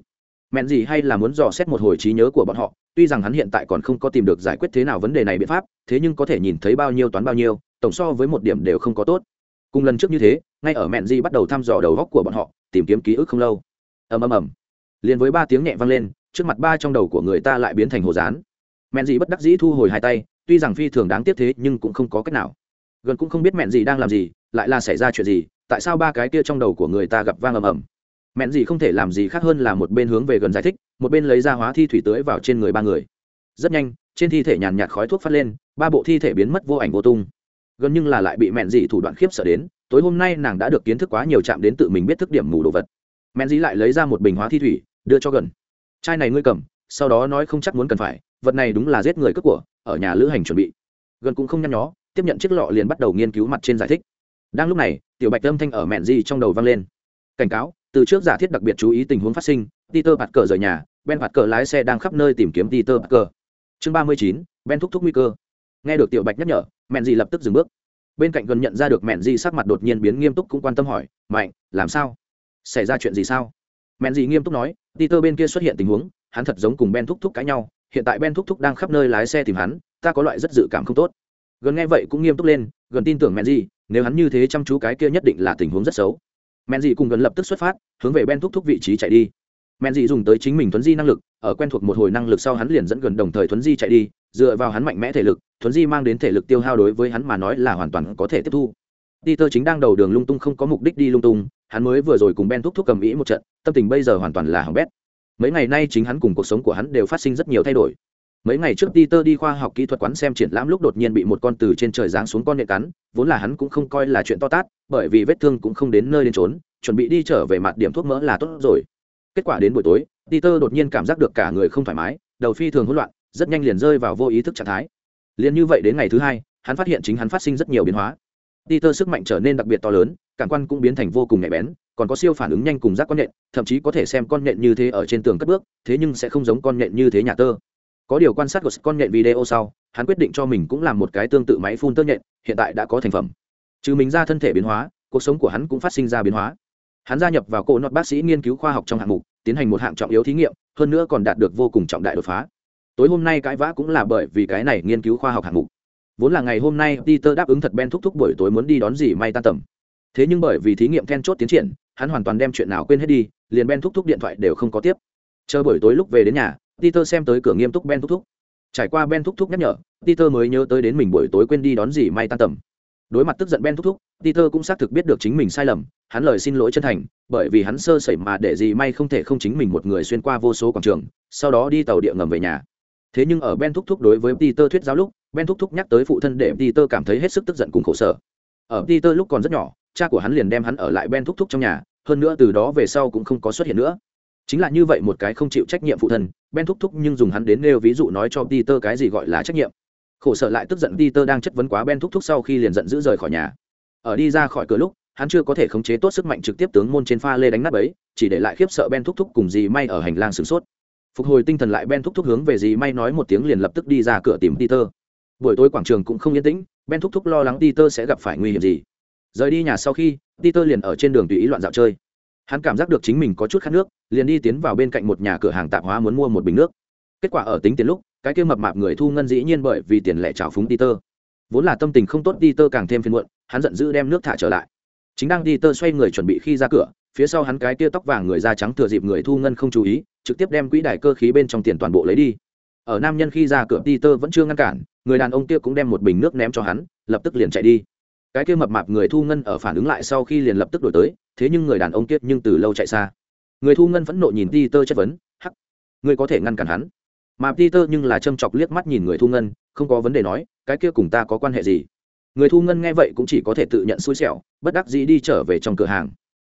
mẹn gì hay là muốn dò xét một hồi trí nhớ của bọn họ, tuy rằng hắn hiện tại còn không có tìm được giải quyết thế nào vấn đề này biện pháp, thế nhưng có thể nhìn thấy bao nhiêu toán bao nhiêu, tổng so với một điểm đều không có tốt. Cùng lần trước như thế, ngay ở mẹn gì bắt đầu thăm dò đầu góc của bọn họ, tìm kiếm ký ức không lâu. Ầm ầm ầm. Liền với ba tiếng nhẹ vang lên, trước mặt ba trong đầu của người ta lại biến thành hồ dán mẹn gì bất đắc dĩ thu hồi hai tay, tuy rằng phi thường đáng tiếc thế nhưng cũng không có cách nào. Gần cũng không biết mẹn gì đang làm gì, lại là xảy ra chuyện gì, tại sao ba cái kia trong đầu của người ta gặp vang ầm ầm mẹn gì không thể làm gì khác hơn là một bên hướng về gần giải thích, một bên lấy ra hóa thi thủy tưới vào trên người ba người. Rất nhanh, trên thi thể nhàn nhạt khói thuốc phát lên, ba bộ thi thể biến mất vô ảnh vô tung. Gần nhưng là lại bị mẹn dị thủ đoạn khiếp sợ đến, tối hôm nay nàng đã được kiến thức quá nhiều chạm đến tự mình biết thức điểm mù đồ vật. Mẹn dị lại lấy ra một bình hóa thi thủy, đưa cho gần. Chai này ngươi cầm, sau đó nói không chắc muốn cần phải, vật này đúng là giết người cướp của, ở nhà lữ hành chuẩn bị. Gần cũng không nhăn nhó, tiếp nhận chiếc lọ liền bắt đầu nghiên cứu mặt trên giải thích. Đang lúc này, tiểu bạch âm thanh ở mẹn dị trong đầu vang lên. Cảnh cáo từ trước giả thiết đặc biệt chú ý tình huống phát sinh, peter bạt cờ rời nhà, ben bạt cờ lái xe đang khắp nơi tìm kiếm peter bạt cờ chương ba mươi chín, ben thúc thúc nguy cơ. Nghe được tiểu bạch nhắc nhở mẹn dị lập tức dừng bước. Bên cạnh gần nhận ra được mẹn dị sắc mặt đột nhiên biến nghiêm túc cũng quan tâm hỏi, mạnh, làm sao? Xảy ra chuyện gì sao? Mẹn dị nghiêm túc nói, peter bên kia xuất hiện tình huống, hắn thật giống cùng ben thúc thúc cãi nhau, hiện tại ben thúc thúc đang khắp nơi lái xe tìm hắn, ta có loại rất dự cảm không tốt. Gần nghe vậy cũng nghiêm túc lên, gần tin tưởng mẹn dị, nếu hắn như thế chăm chú cái kia nhất định là tình huống rất xấu mẹn dị cùng gần lập tức xuất phát, hướng về ben thúc thúc vị trí chạy đi. Mẹn dị dùng tới chính mình thuấn di năng lực, ở quen thuộc một hồi năng lực sau hắn liền dẫn gần đồng thời thuấn di chạy đi, dựa vào hắn mạnh mẽ thể lực, thuấn di mang đến thể lực tiêu hao đối với hắn mà nói là hoàn toàn có thể tiếp thu. Peter chính đang đầu đường lung tung không có mục đích đi lung tung, hắn mới vừa rồi cùng ben thúc thúc cầm ý một trận, tâm tình bây giờ hoàn toàn là hỏng bét. Mấy ngày nay chính hắn cùng cuộc sống của hắn đều phát sinh rất nhiều thay đổi mấy ngày trước peter đi khoa học kỹ thuật quán xem triển lãm lúc đột nhiên bị một con từ trên trời giáng xuống con nhện cắn, vốn là hắn cũng không coi là chuyện to tát, bởi vì vết thương cũng không đến nơi đến trốn chuẩn bị đi trở về mặt điểm thuốc mỡ là tốt rồi. Kết quả đến buổi tối, peter đột nhiên cảm giác được cả người không thoải mái, đầu phi thường hỗn loạn, rất nhanh liền rơi vào vô ý thức trạng thái. Liền như vậy đến ngày thứ hai, hắn phát hiện chính hắn phát sinh rất nhiều biến hóa. Peter sức mạnh trở nên đặc biệt to lớn, cảm quan cũng biến thành vô cùng nhạy bén, còn có siêu phản ứng nhanh cùng giác con nhện, thậm chí có thể xem con nhện như thế ở trên tường cất bước, thế nhưng sẽ không giống con nhện như thế nhà tơ có điều quan sát của con nhện video sau, hắn quyết định cho mình cũng làm một cái tương tự máy phun tơ nhện, hiện tại đã có thành phẩm. Trừ mình ra thân thể biến hóa, cuộc sống của hắn cũng phát sinh ra biến hóa. Hắn gia nhập vào cổ nọt bác sĩ nghiên cứu khoa học trong hạng mục, tiến hành một hạng trọng yếu thí nghiệm, hơn nữa còn đạt được vô cùng trọng đại đột phá. Tối hôm nay cãi vã cũng là bởi vì cái này nghiên cứu khoa học hạng mục. Vốn là ngày hôm nay peter đáp ứng thật ben thúc thúc buổi tối muốn đi đón gì may tan tầm. Thế nhưng bởi vì thí nghiệm then chốt tiến triển, hắn hoàn toàn đem chuyện nào quên hết đi, liền ben thúc thúc điện thoại đều không có tiếp. Chờ buổi tối lúc về đến nhà peter xem tới cửa nghiêm túc ben thúc thúc. Trải qua ben thúc thúc nhắc nhở, peter mới nhớ tới đến mình buổi tối quên đi đón gì may tan tầm. Đối mặt tức giận ben thúc thúc, peter cũng xác thực biết được chính mình sai lầm, hắn lời xin lỗi chân thành, bởi vì hắn sơ sẩy mà để gì may không thể không chính mình một người xuyên qua vô số quảng trường, sau đó đi tàu địa ngầm về nhà. Thế nhưng ở ben thúc thúc đối với peter thuyết giáo lúc, ben thúc thúc nhắc tới phụ thân để peter cảm thấy hết sức tức giận cùng khổ sở. Ở peter lúc còn rất nhỏ, cha của hắn liền đem hắn ở lại ben thúc thúc trong nhà, hơn nữa từ đó về sau cũng không có xuất hiện nữa chính là như vậy một cái không chịu trách nhiệm phụ thân, ben thúc thúc nhưng dùng hắn đến nêu ví dụ nói cho peter cái gì gọi là trách nhiệm. Khổ sở lại tức giận peter đang chất vấn quá ben thúc thúc sau khi liền giận dữ rời khỏi nhà. Ở đi ra khỏi cửa lúc, hắn chưa có thể khống chế tốt sức mạnh trực tiếp tướng môn trên pha lê đánh nát ấy, chỉ để lại khiếp sợ ben thúc thúc cùng dì may ở hành lang sửng sốt. Phục hồi tinh thần lại ben thúc thúc hướng về dì may nói một tiếng liền lập tức đi ra cửa tìm peter. Buổi tối quảng trường cũng không yên tĩnh, ben thúc thúc lo lắng peter sẽ gặp phải nguy hiểm gì. Rời đi nhà sau khi, peter liền ở trên đường tùy ý loạn dạo chơi hắn cảm giác được chính mình có chút khát nước, liền đi tiến vào bên cạnh một nhà cửa hàng tạp hóa muốn mua một bình nước. Kết quả ở tính tiền lúc, cái kia mập mạp người thu ngân dĩ nhiên bởi vì tiền lẻ trào phúng peter. Vốn là tâm tình không tốt, peter càng thêm phiền muộn, hắn giận dữ đem nước thả trở lại. Chính đang peter xoay người chuẩn bị khi ra cửa, phía sau hắn cái tia tóc vàng người da trắng thừa dịp người thu ngân không chú ý, trực tiếp đem quỹ đài cơ khí bên trong tiền toàn bộ lấy đi. Ở nam nhân khi ra cửa, peter vẫn chưa ngăn cản, người đàn ông kia cũng đem một bình nước ném cho hắn, lập tức liền chạy đi. Cái kia mập mạp người thu ngân ở phản ứng lại sau khi liền lập tức đổi tới thế nhưng người đàn ông kia nhưng từ lâu chạy xa. Người thu ngân vẫn nộ nhìn peter chất vấn, hắc, ngươi có thể ngăn cản hắn? Mà peter nhưng là châm chọc liếc mắt nhìn người thu ngân, không có vấn đề nói, cái kia cùng ta có quan hệ gì? Người thu ngân nghe vậy cũng chỉ có thể tự nhận xui xẻo, bất đắc dĩ đi trở về trong cửa hàng.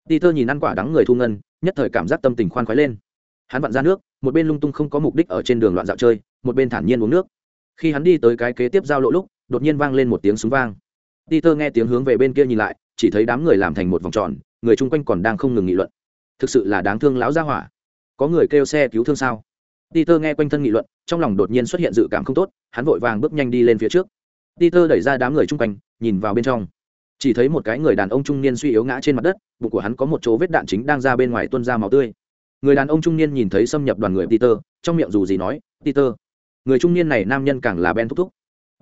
Peter nhìn ăn quả đắng người thu ngân, nhất thời cảm giác tâm tình khoan khoái lên. Hắn vặn ra nước, một bên lung tung không có mục đích ở trên đường loạn dạo chơi, một bên thản nhiên uống nước. Khi hắn đi tới cái kế tiếp giao lộ lúc, đột nhiên vang lên một tiếng súng vang. Peter nghe tiếng hướng về bên kia nhìn lại, chỉ thấy đám người làm thành một vòng tròn người chung quanh còn đang không ngừng nghị luận. Thực sự là đáng thương lão gia hỏa. Có người kêu xe cứu thương sao? Peter nghe quanh thân nghị luận, trong lòng đột nhiên xuất hiện dự cảm không tốt, hắn vội vàng bước nhanh đi lên phía trước. Peter đẩy ra đám người chung quanh, nhìn vào bên trong. Chỉ thấy một cái người đàn ông trung niên suy yếu ngã trên mặt đất, bụng của hắn có một chỗ vết đạn chính đang ra bên ngoài tuôn ra máu tươi. Người đàn ông trung niên nhìn thấy xâm nhập đoàn người peter, trong miệng dù gì nói, peter. Người trung niên này nam nhân càng là ben thúc thúc.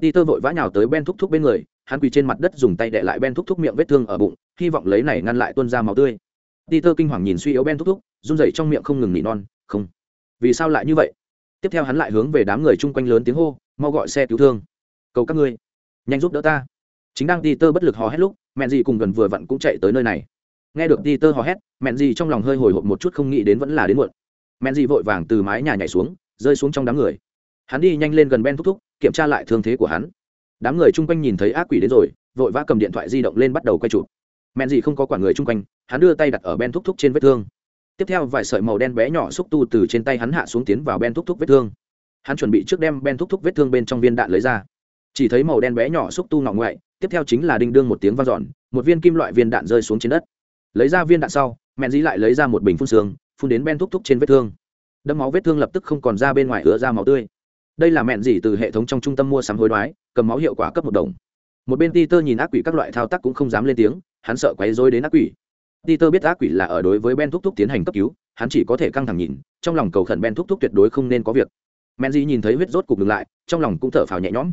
Peter vội vã nhào tới ben thúc thúc bên người hắn quỳ trên mặt đất dùng tay đệ lại ben thúc thúc miệng vết thương ở bụng, hy vọng lấy này ngăn lại tuôn ra máu tươi. Peter kinh hoàng nhìn suy yếu ben thúc thúc, run rẩy trong miệng không ngừng nỉ non, không. Vì sao lại như vậy? Tiếp theo hắn lại hướng về đám người chung quanh lớn tiếng hô, mau gọi xe cứu thương. Cầu các ngươi, nhanh giúp đỡ ta. Chính đang peter bất lực hò hét lúc, mẹ gì cùng gần vừa vặn cũng chạy tới nơi này. Nghe được peter hò hét, mẹ gì trong lòng hơi hồi hộp một chút không nghĩ đến vẫn là đến muộn. Mẹ gì vội vàng từ mái nhà nhảy xuống, rơi xuống trong đám người. Hắn đi nhanh lên gần ben thúc thúc, kiểm tra lại thương thế của hắn đám người chung quanh nhìn thấy ác quỷ đến rồi, vội vã cầm điện thoại di động lên bắt đầu quay chụp. Mẹn gì không có quản người chung quanh, hắn đưa tay đặt ở ben thúc thúc trên vết thương. Tiếp theo vài sợi màu đen bé nhỏ xúc tu từ trên tay hắn hạ xuống tiến vào ben thúc thúc vết thương. Hắn chuẩn bị trước đem ben thúc thúc vết thương bên trong viên đạn lấy ra. Chỉ thấy màu đen bé nhỏ xúc tu ngọng ngoại, tiếp theo chính là đinh đương một tiếng vang dọn, một viên kim loại viên đạn rơi xuống trên đất. Lấy ra viên đạn sau, mẹn dĩ lại lấy ra một bình phun sương phun đến ben thúc thúc trên vết thương. Đâm máu vết thương lập tức không còn ra bên ngoài ứa ra máu tươi đây là mẹn gì từ hệ thống trong trung tâm mua sắm hối đoái cầm máu hiệu quả cấp một đồng một bên Peter nhìn ác quỷ các loại thao tác cũng không dám lên tiếng hắn sợ quấy dối đến ác quỷ Peter biết ác quỷ là ở đối với Ben Thúc Thúc tiến hành cấp cứu, hắn chỉ có thể căng thẳng nhìn, trong lòng cầu khẩn Ben Thúc Thúc tuyệt đối không nên có việc. Menji nhìn thấy huyết rốt cục ngừng lại, trong lòng cũng thở phào nhẹ nhõm.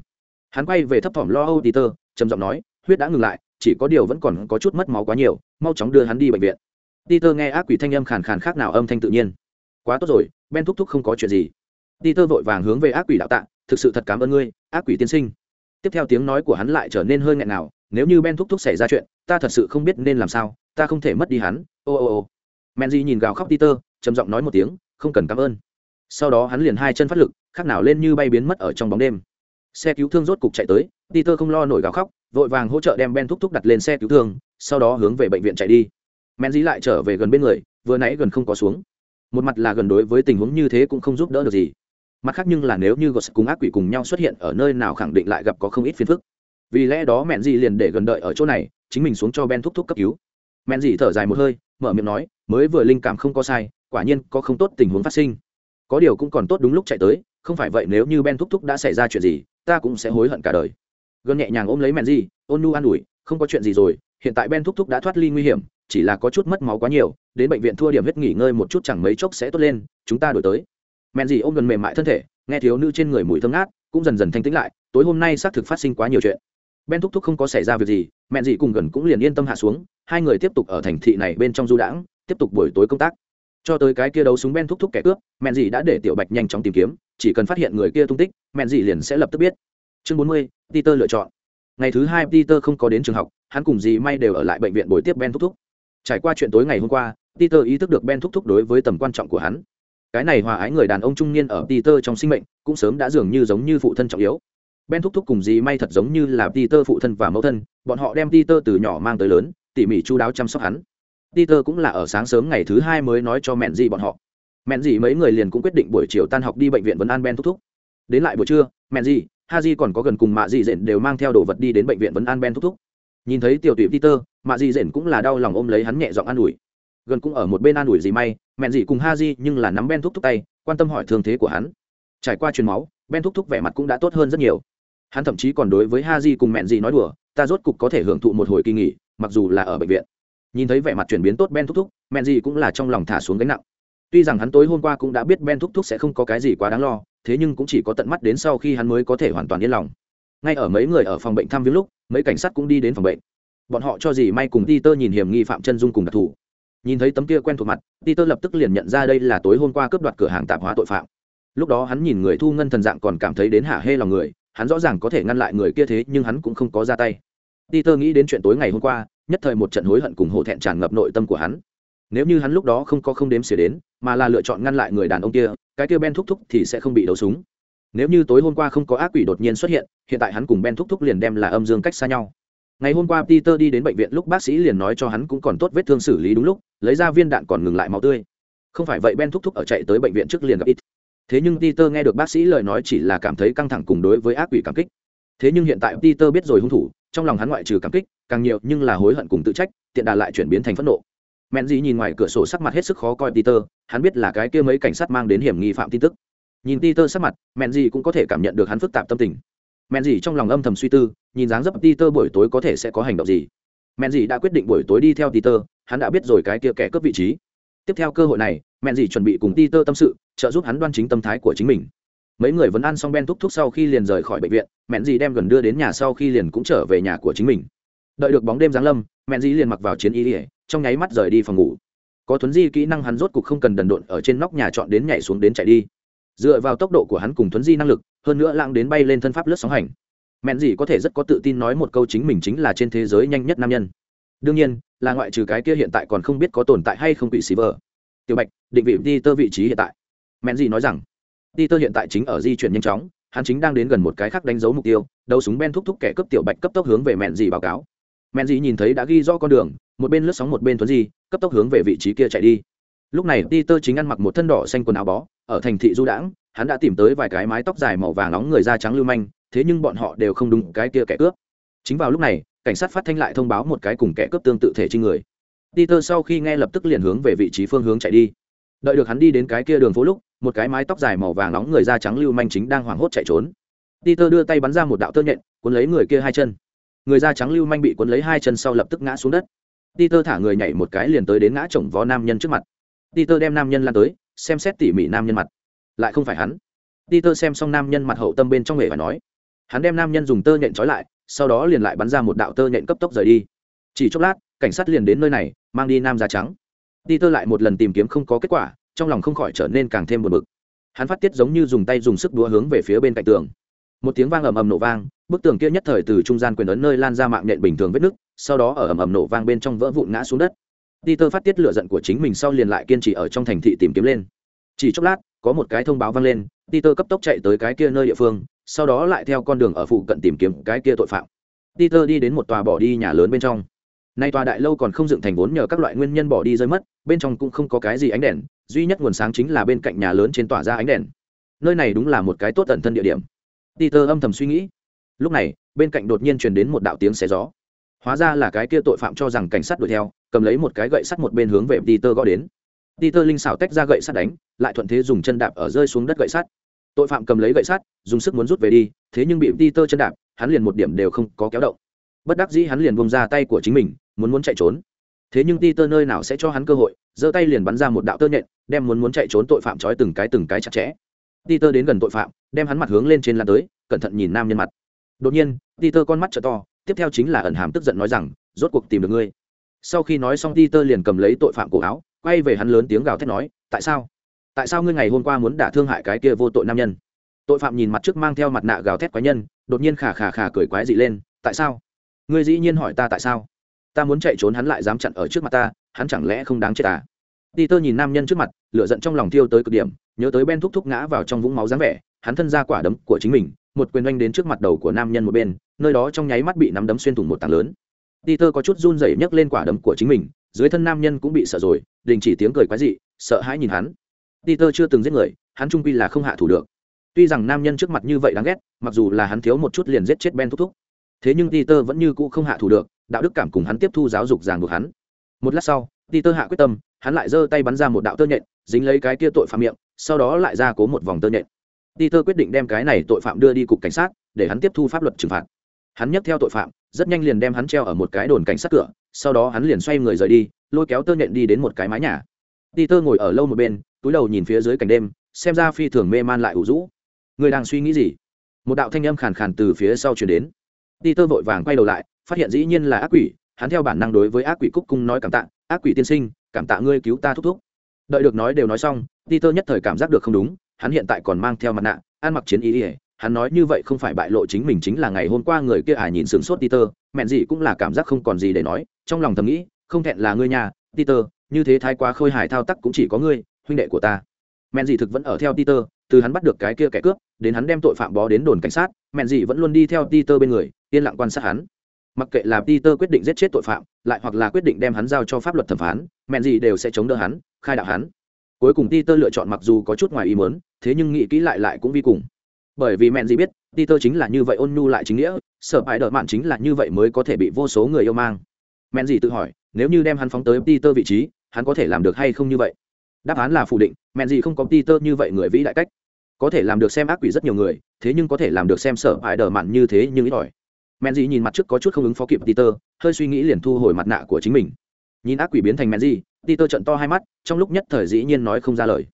Hắn quay về thấp thỏm lo âu Peter, trầm giọng nói, huyết đã ngừng lại, chỉ có điều vẫn còn có chút mất máu quá nhiều, mau chóng đưa hắn đi bệnh viện. Peter nghe ác quỷ thanh âm khàn khàn khác nào âm thanh tự nhiên. Quá tốt rồi, Ben Thúc Thúc không có chuyện gì. Peter vội vàng hướng về ác quỷ đạo tạ, thực sự thật cảm ơn ngươi, ác quỷ tiên sinh. Tiếp theo tiếng nói của hắn lại trở nên hơi nghẹn nào, nếu như Ben Thúc Thúc xảy ra chuyện, ta thật sự không biết nên làm sao, ta không thể mất đi hắn. Ô ô ô. Menji nhìn gào khóc peter trầm giọng nói một tiếng không cần cảm ơn. Sau đó hắn liền hai chân phát lực khác nào lên như bay biến mất ở trong bóng đêm. Xe cứu thương rốt cục chạy tới peter không lo nổi gào khóc vội vàng hỗ trợ đem ben thúc thúc đặt lên xe cứu thương sau đó hướng về bệnh viện chạy đi. Menji lại trở về gần bên người vừa nãy gần không có xuống. Một mặt là gần đối với tình huống như thế cũng không giúp đỡ được gì mặt khác nhưng là nếu như gos cùng ác quỷ cùng nhau xuất hiện ở nơi nào khẳng định lại gặp có không ít phiền phức. Vì lẽ đó mẹn dì liền để gần đợi ở chỗ này, chính mình xuống cho ben thúc thúc cấp cứu. Mẹn dì thở dài một hơi, mở miệng nói, mới vừa linh cảm không có sai, quả nhiên có không tốt tình huống phát sinh. Có điều cũng còn tốt đúng lúc chạy tới, không phải vậy nếu như ben thúc thúc đã xảy ra chuyện gì, ta cũng sẽ hối hận cả đời. Gần nhẹ nhàng ôm lấy mẹn dì ôn nu an ủi, không có chuyện gì rồi, hiện tại ben thúc thúc đã thoát ly nguy hiểm, chỉ là có chút mất máu quá nhiều, đến bệnh viện thua điểm huyết nghỉ ngơi một chút chẳng mấy chốc sẽ tốt lên, chúng ta đổi tới mẹn gì ôm gần mềm mại thân thể, nghe thiếu nữ trên người mùi thơm ngát, cũng dần dần thanh tĩnh lại, tối hôm nay xác thực phát sinh quá nhiều chuyện. Ben thúc thúc không có xảy ra việc gì mẹn gì cùng gần cũng liền yên tâm hạ xuống, hai người tiếp tục ở thành thị này bên trong du đãng, tiếp tục buổi tối công tác. Cho tới cái kia đấu súng ben thúc thúc kẻ cướp mẹn gì đã để tiểu bạch nhanh chóng tìm kiếm, chỉ cần phát hiện người kia tung tích mẹn gì liền sẽ lập tức biết. Chương bốn mươi, peter lựa chọn. Ngày thứ hai peter không có đến trường học, hắn cùng dì may đều ở lại bệnh viện buổi tiếp ben thúc thúc. Trải qua chuyện tối ngày hôm qua, peter ý thức được ben thúc thúc đối với tầm quan trọng của hắn cái này hòa ái người đàn ông trung niên ở peter trong sinh mệnh cũng sớm đã dường như giống như phụ thân trọng yếu. Ben thúc thúc cùng dì may thật giống như là peter phụ thân và mẫu thân, bọn họ đem peter từ nhỏ mang tới lớn, tỉ mỉ chu đáo chăm sóc hắn. Peter cũng là ở sáng sớm ngày thứ hai mới nói cho mẹn dì bọn họ. Mẹn dì mấy người liền cũng quyết định buổi chiều tan học đi bệnh viện vấn an ben thúc thúc. Đến lại buổi trưa, mẹn dì, ha di còn có gần cùng mạ dì dện đều mang theo đồ vật đi đến bệnh viện vấn an ben thúc thúc. Nhìn thấy tiểu tụy peter, mạ dì dện cũng là đau lòng ôm lấy hắn nhẹ giọng an ủi gần cũng ở một bên an ủi gì may, mẹn dì cùng ha di nhưng là nắm ben thúc thúc tay, quan tâm hỏi thương thế của hắn. Trải qua truyền máu, ben thúc thúc vẻ mặt cũng đã tốt hơn rất nhiều. Hắn thậm chí còn đối với ha di cùng mẹn dì nói đùa, ta rốt cục có thể hưởng thụ một hồi kỳ nghỉ, mặc dù là ở bệnh viện. Nhìn thấy vẻ mặt chuyển biến tốt ben thúc thúc, mẹn dì cũng là trong lòng thả xuống gánh nặng. Tuy rằng hắn tối hôm qua cũng đã biết ben thúc thúc sẽ không có cái gì quá đáng lo, thế nhưng cũng chỉ có tận mắt đến sau khi hắn mới có thể hoàn toàn yên lòng. Ngay ở mấy người ở phòng bệnh thăm viếng lúc, mấy cảnh sát cũng đi đến phòng bệnh. Bọn họ cho Dì may cùng ti tơ nhìn hiểm nghi phạm chân dung cùng đặc thù nhìn thấy tấm kia quen thuộc mặt ti tơ lập tức liền nhận ra đây là tối hôm qua cướp đoạt cửa hàng tạp hóa tội phạm. Lúc đó hắn nhìn người thu ngân thần dạng còn cảm thấy đến hả hê lòng người, hắn rõ ràng có thể ngăn lại người kia thế, nhưng hắn cũng không có ra tay. Ti tơ nghĩ đến chuyện tối ngày hôm qua, nhất thời một trận hối hận cùng hổ thẹn tràn ngập nội tâm của hắn. Nếu như hắn lúc đó không có không đếm xỉa đến, mà là lựa chọn ngăn lại người đàn ông kia, cái kia ben thúc thúc thì sẽ không bị đấu súng. Nếu như tối hôm qua không có ác quỷ đột nhiên xuất hiện hiện tại hắn cùng ben thúc thúc liền đem là âm dương cách xa nhau ngày hôm qua peter đi đến bệnh viện lúc bác sĩ liền nói cho hắn cũng còn tốt vết thương xử lý đúng lúc, lấy ra viên đạn còn ngừng lại máu tươi. Không phải vậy ben thúc thúc ở chạy tới bệnh viện trước liền gặp ít. Thế nhưng peter nghe được bác sĩ lời nói chỉ là cảm thấy căng thẳng cùng đối với ác quỷ cảm kích. Thế nhưng hiện tại peter biết rồi hung thủ, trong lòng hắn ngoại trừ cảm kích, càng nhiều nhưng là hối hận cùng tự trách, tiện đà lại chuyển biến thành phẫn nộ. Mẹn dì nhìn ngoài cửa sổ sắc mặt hết sức khó coi peter, hắn biết là cái kia mấy cảnh sát mang đến hiểm nghi phạm tin tức. Nhìn peter sắc mặt, mẹn dì cũng có thể cảm nhận được hắn phức tạp tâm tình. Mẹn dì trong lòng âm thầm suy tư nhìn dáng dấp peter buổi tối có thể sẽ có hành động gì. Mện gì đã quyết định buổi tối đi theo peter hắn đã biết rồi cái kia kẻ cướp vị trí. Tiếp theo cơ hội này Mện gì chuẩn bị cùng peter tâm sự trợ giúp hắn đoan chính tâm thái của chính mình. Mấy người vẫn ăn xong ben thúc thúc sau khi liền rời khỏi bệnh viện Mện gì đem gần đưa đến nhà sau khi liền cũng trở về nhà của chính mình. Đợi được bóng đêm giáng lâm Mện gì liền mặc vào chiến y đi, trong nháy mắt rời đi phòng ngủ. Có thuấn di kỹ năng hắn rốt cục không cần đần độn ở trên nóc nhà chọn đến nhảy xuống đến chạy đi. Dựa vào tốc độ của hắn cùng thuấn di năng lực hơn nữa lãng đến bay lên thân pháp lướt sóng hành mẹn gì có thể rất có tự tin nói một câu chính mình chính là trên thế giới nhanh nhất nam nhân. Đương nhiên, là ngoại trừ cái kia hiện tại còn không biết có tồn tại hay không bị xì vờ tiểu bạch, định vị đi tơ vị trí hiện tại. Mẹn gì nói rằng, đi tơ hiện tại chính ở di chuyển nhanh chóng, hắn chính đang đến gần một cái khác đánh dấu mục tiêu đầu súng ben thúc thúc kẻ cướp tiểu bạch cấp tốc hướng về mẹn gì báo cáo. Mẹn gì nhìn thấy đã ghi rõ con đường, một bên lướt sóng một bên tuấn di, cấp tốc hướng về vị trí kia chạy đi. Lúc này peter chính ăn mặc một thân đỏ xanh quần áo bó, ở thành thị du đãng, hắn đã tìm tới vài cái mái tóc dài màu vàng nóng người da trắng lưu manh thế nhưng bọn họ đều không đúng cái kia kẻ cướp chính vào lúc này cảnh sát phát thanh lại thông báo một cái cùng kẻ cướp tương tự thể trên người peter sau khi nghe lập tức liền hướng về vị trí phương hướng chạy đi đợi được hắn đi đến cái kia đường phố lúc một cái mái tóc dài màu vàng nóng người da trắng lưu manh chính đang hoảng hốt chạy trốn peter đưa tay bắn ra một đạo tơ nhện cuốn lấy người kia hai chân người da trắng lưu manh bị cuốn lấy hai chân sau lập tức ngã xuống đất Peter thả người nhảy một cái liền tới đến ngã chồng vó nam nhân trước mặt. Peter đem nam nhân lan tới, xem xét tỉ mỉ nam nhân mặt. Lại không phải hắn. Peter xem xong nam nhân mặt hậu tâm bên trong nghề và nói. Hắn đem nam nhân dùng tơ nhện trói lại, sau đó liền lại bắn ra một đạo tơ nhện cấp tốc rời đi. Chỉ chốc lát, cảnh sát liền đến nơi này, mang đi nam da trắng. đi tơ lại một lần tìm kiếm không có kết quả, trong lòng không khỏi trở nên càng thêm buồn bực. Hắn phát tiết giống như dùng tay dùng sức đúa hướng về phía bên cạnh tường. Một tiếng vang ầm ầm nổ vang, bức tường kia nhất thời từ trung gian quyền ấn nơi lan ra mạng nhện bình thường vết nứt, sau đó ở ầm ầm nổ vang bên trong vỡ vụn ngã xuống đất peter phát tiết lửa giận của chính mình sau liền lại kiên trì ở trong thành thị tìm kiếm lên chỉ chốc lát có một cái thông báo vang lên, peter cấp tốc chạy tới cái kia nơi địa phương, sau đó lại theo con đường ở phụ cận tìm kiếm cái kia tội phạm. Peter đi đến một tòa bỏ đi nhà lớn bên trong. Nay tòa đại lâu còn không dựng thành vốn nhờ các loại nguyên nhân bỏ đi rơi mất, bên trong cũng không có cái gì ánh đèn, duy nhất nguồn sáng chính là bên cạnh nhà lớn trên tỏa ra ánh đèn. Nơi này đúng là một cái tốt tận thân địa điểm. Peter âm thầm suy nghĩ. Lúc này, bên cạnh đột nhiên truyền đến một đạo tiếng xé gió. Hóa ra là cái kia tội phạm cho rằng cảnh sát đuổi theo, cầm lấy một cái gậy sắt một bên hướng về peter gõ đến peter linh xảo tách ra gậy sắt đánh, lại thuận thế dùng chân đạp ở rơi xuống đất gậy sắt. Tội phạm cầm lấy gậy sắt, dùng sức muốn rút về đi, thế nhưng bị peter chân đạp, hắn liền một điểm đều không có kéo động. Bất đắc dĩ hắn liền buông ra tay của chính mình, muốn muốn chạy trốn. Thế nhưng peter nơi nào sẽ cho hắn cơ hội, giơ tay liền bắn ra một đạo tơ nhện, đem muốn muốn chạy trốn tội phạm trói từng cái từng cái chặt chẽ. Peter đến gần tội phạm, đem hắn mặt hướng lên trên lan tới, cẩn thận nhìn nam nhân mặt. Đột nhiên, peter con mắt trợ to, tiếp theo chính là ẩn hàm tức giận nói rằng, rốt cuộc tìm được ngươi. Sau khi nói xong, peter liền cầm lấy tội phạm cổ áo quay về hắn lớn tiếng gào thét nói, tại sao? Tại sao ngươi ngày hôm qua muốn đả thương hại cái kia vô tội nam nhân? Tội phạm nhìn mặt trước mang theo mặt nạ gào thét quái nhân, đột nhiên khà khà khà cười quái dị lên, tại sao? Ngươi dĩ nhiên hỏi ta tại sao? Ta muốn chạy trốn hắn lại dám chặn ở trước mặt ta, hắn chẳng lẽ không đáng chết à? Peter nhìn nam nhân trước mặt, lửa giận trong lòng thiêu tới cực điểm, nhớ tới ben thúc thúc ngã vào trong vũng máu dáng vẻ, hắn thân ra quả đấm của chính mình, một quyền oanh đến trước mặt đầu của nam nhân một bên, nơi đó trong nháy mắt bị nắm đấm xuyên thủng một tảng lớn. Peter có chút run rẩy nhấc lên quả đấm của chính mình, dưới thân nam nhân cũng bị sợ rồi đình chỉ tiếng cười quái dị, sợ hãi nhìn hắn. Peter chưa từng giết người, hắn trung quy là không hạ thủ được. Tuy rằng nam nhân trước mặt như vậy đáng ghét, mặc dù là hắn thiếu một chút liền giết chết ben thúc thúc. Thế nhưng peter vẫn như cũ không hạ thủ được, đạo đức cảm cùng hắn tiếp thu giáo dục ràng buộc hắn. Một lát sau, peter hạ quyết tâm, hắn lại giơ tay bắn ra một đạo tơ nhện, dính lấy cái kia tội phạm miệng, sau đó lại ra cố một vòng tơ nhện. Peter quyết định đem cái này tội phạm đưa đi cục cảnh sát, để hắn tiếp thu pháp luật trừng phạt hắn nhấc theo tội phạm, rất nhanh liền đem hắn treo ở một cái đồn cảnh sát cửa, sau đó hắn liền xoay người rời đi, lôi kéo tơ nhện đi đến một cái mái nhà. Peter ngồi ở lâu một bên, túi đầu nhìn phía dưới cảnh đêm, xem ra phi thường mê man lại ủ rũ. Người đang suy nghĩ gì? Một đạo thanh âm khàn khàn từ phía sau chuyển đến. Peter vội vàng quay đầu lại, phát hiện dĩ nhiên là ác quỷ, hắn theo bản năng đối với ác quỷ cúc cung nói cảm tạ, ác quỷ tiên sinh, cảm tạ ngươi cứu ta thúc thúc. Đợi được nói đều nói xong, peter nhất thời cảm giác được không đúng, hắn hiện tại còn mang theo mặt nạ, ăn mặc chiến ý ỉa hắn nói như vậy không phải bại lộ chính mình chính là ngày hôm qua người kia à nhìn sửng sốt Peter, mẹn gì cũng là cảm giác không còn gì để nói, trong lòng thầm nghĩ, không thẹn là ngươi nhà, Peter, như thế thái quá khôi hài thao tác cũng chỉ có ngươi, huynh đệ của ta. Mẹn gì thực vẫn ở theo Peter, từ hắn bắt được cái kia kẻ cướp, đến hắn đem tội phạm bó đến đồn cảnh sát, mẹn gì vẫn luôn đi theo Peter bên người, yên lặng quan sát hắn. Mặc kệ là Peter quyết định giết chết tội phạm, lại hoặc là quyết định đem hắn giao cho pháp luật thẩm phán, mẹn gì đều sẽ chống đỡ hắn, khai đạo hắn. Cuối cùng Peter lựa chọn mặc dù có chút ngoài ý muốn, thế nhưng nghĩ kỹ lại lại cũng vi cùng bởi vì mẹn gì biết, peter chính là như vậy ôn nhu lại chính nghĩa, sợ hãi đợi mạn chính là như vậy mới có thể bị vô số người yêu mang. Mẹn gì tự hỏi, nếu như đem hắn phóng tới peter vị trí, hắn có thể làm được hay không như vậy? Đáp án là phủ định, mẹn gì không có peter như vậy người vĩ đại cách. Có thể làm được xem ác quỷ rất nhiều người, thế nhưng có thể làm được xem sợ hãi đỡ mạn như thế nhưng ít ỏi. Mẹn gì nhìn mặt trước có chút không ứng phó kịp peter, hơi suy nghĩ liền thu hồi mặt nạ của chính mình. Nhìn ác quỷ biến thành mẹn gì, peter trận to hai mắt, trong lúc nhất thời dĩ nhiên nói không ra lời.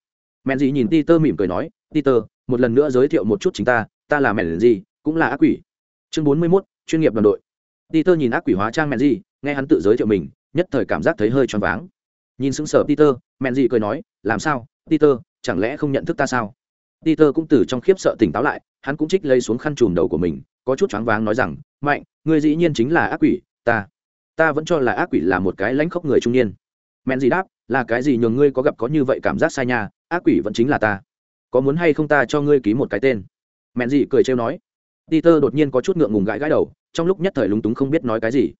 Mẹn gì nhìn peter mỉm cười nói, peter một lần nữa giới thiệu một chút chính ta ta là mẹn gì, cũng là ác quỷ. Chương bốn mươi mốt, chuyên nghiệp đoàn đội. Peter nhìn ác quỷ hóa trang mẹn gì, nghe hắn tự giới thiệu mình, nhất thời cảm giác thấy hơi choáng váng. Nhìn sững sờ peter mẹn gì cười nói, làm sao, peter, chẳng lẽ không nhận thức ta sao? Peter cũng từ trong khiếp sợ tỉnh táo lại, hắn cũng trích lây xuống khăn chùm đầu của mình, có chút choáng váng nói rằng, mạnh, ngươi dĩ nhiên chính là ác quỷ, ta ta vẫn cho là ác quỷ là một cái lãnh khốc người trung niên. Mẹn gì đáp, là cái gì nhường ngươi có gặp có như vậy cảm giác sai nha, ác quỷ vẫn chính là ta có muốn hay không ta cho ngươi ký một cái tên? Mẹn dị cười trêu nói. Peter đột nhiên có chút ngượng ngùng gãi gãi đầu, trong lúc nhất thời lúng túng không biết nói cái gì.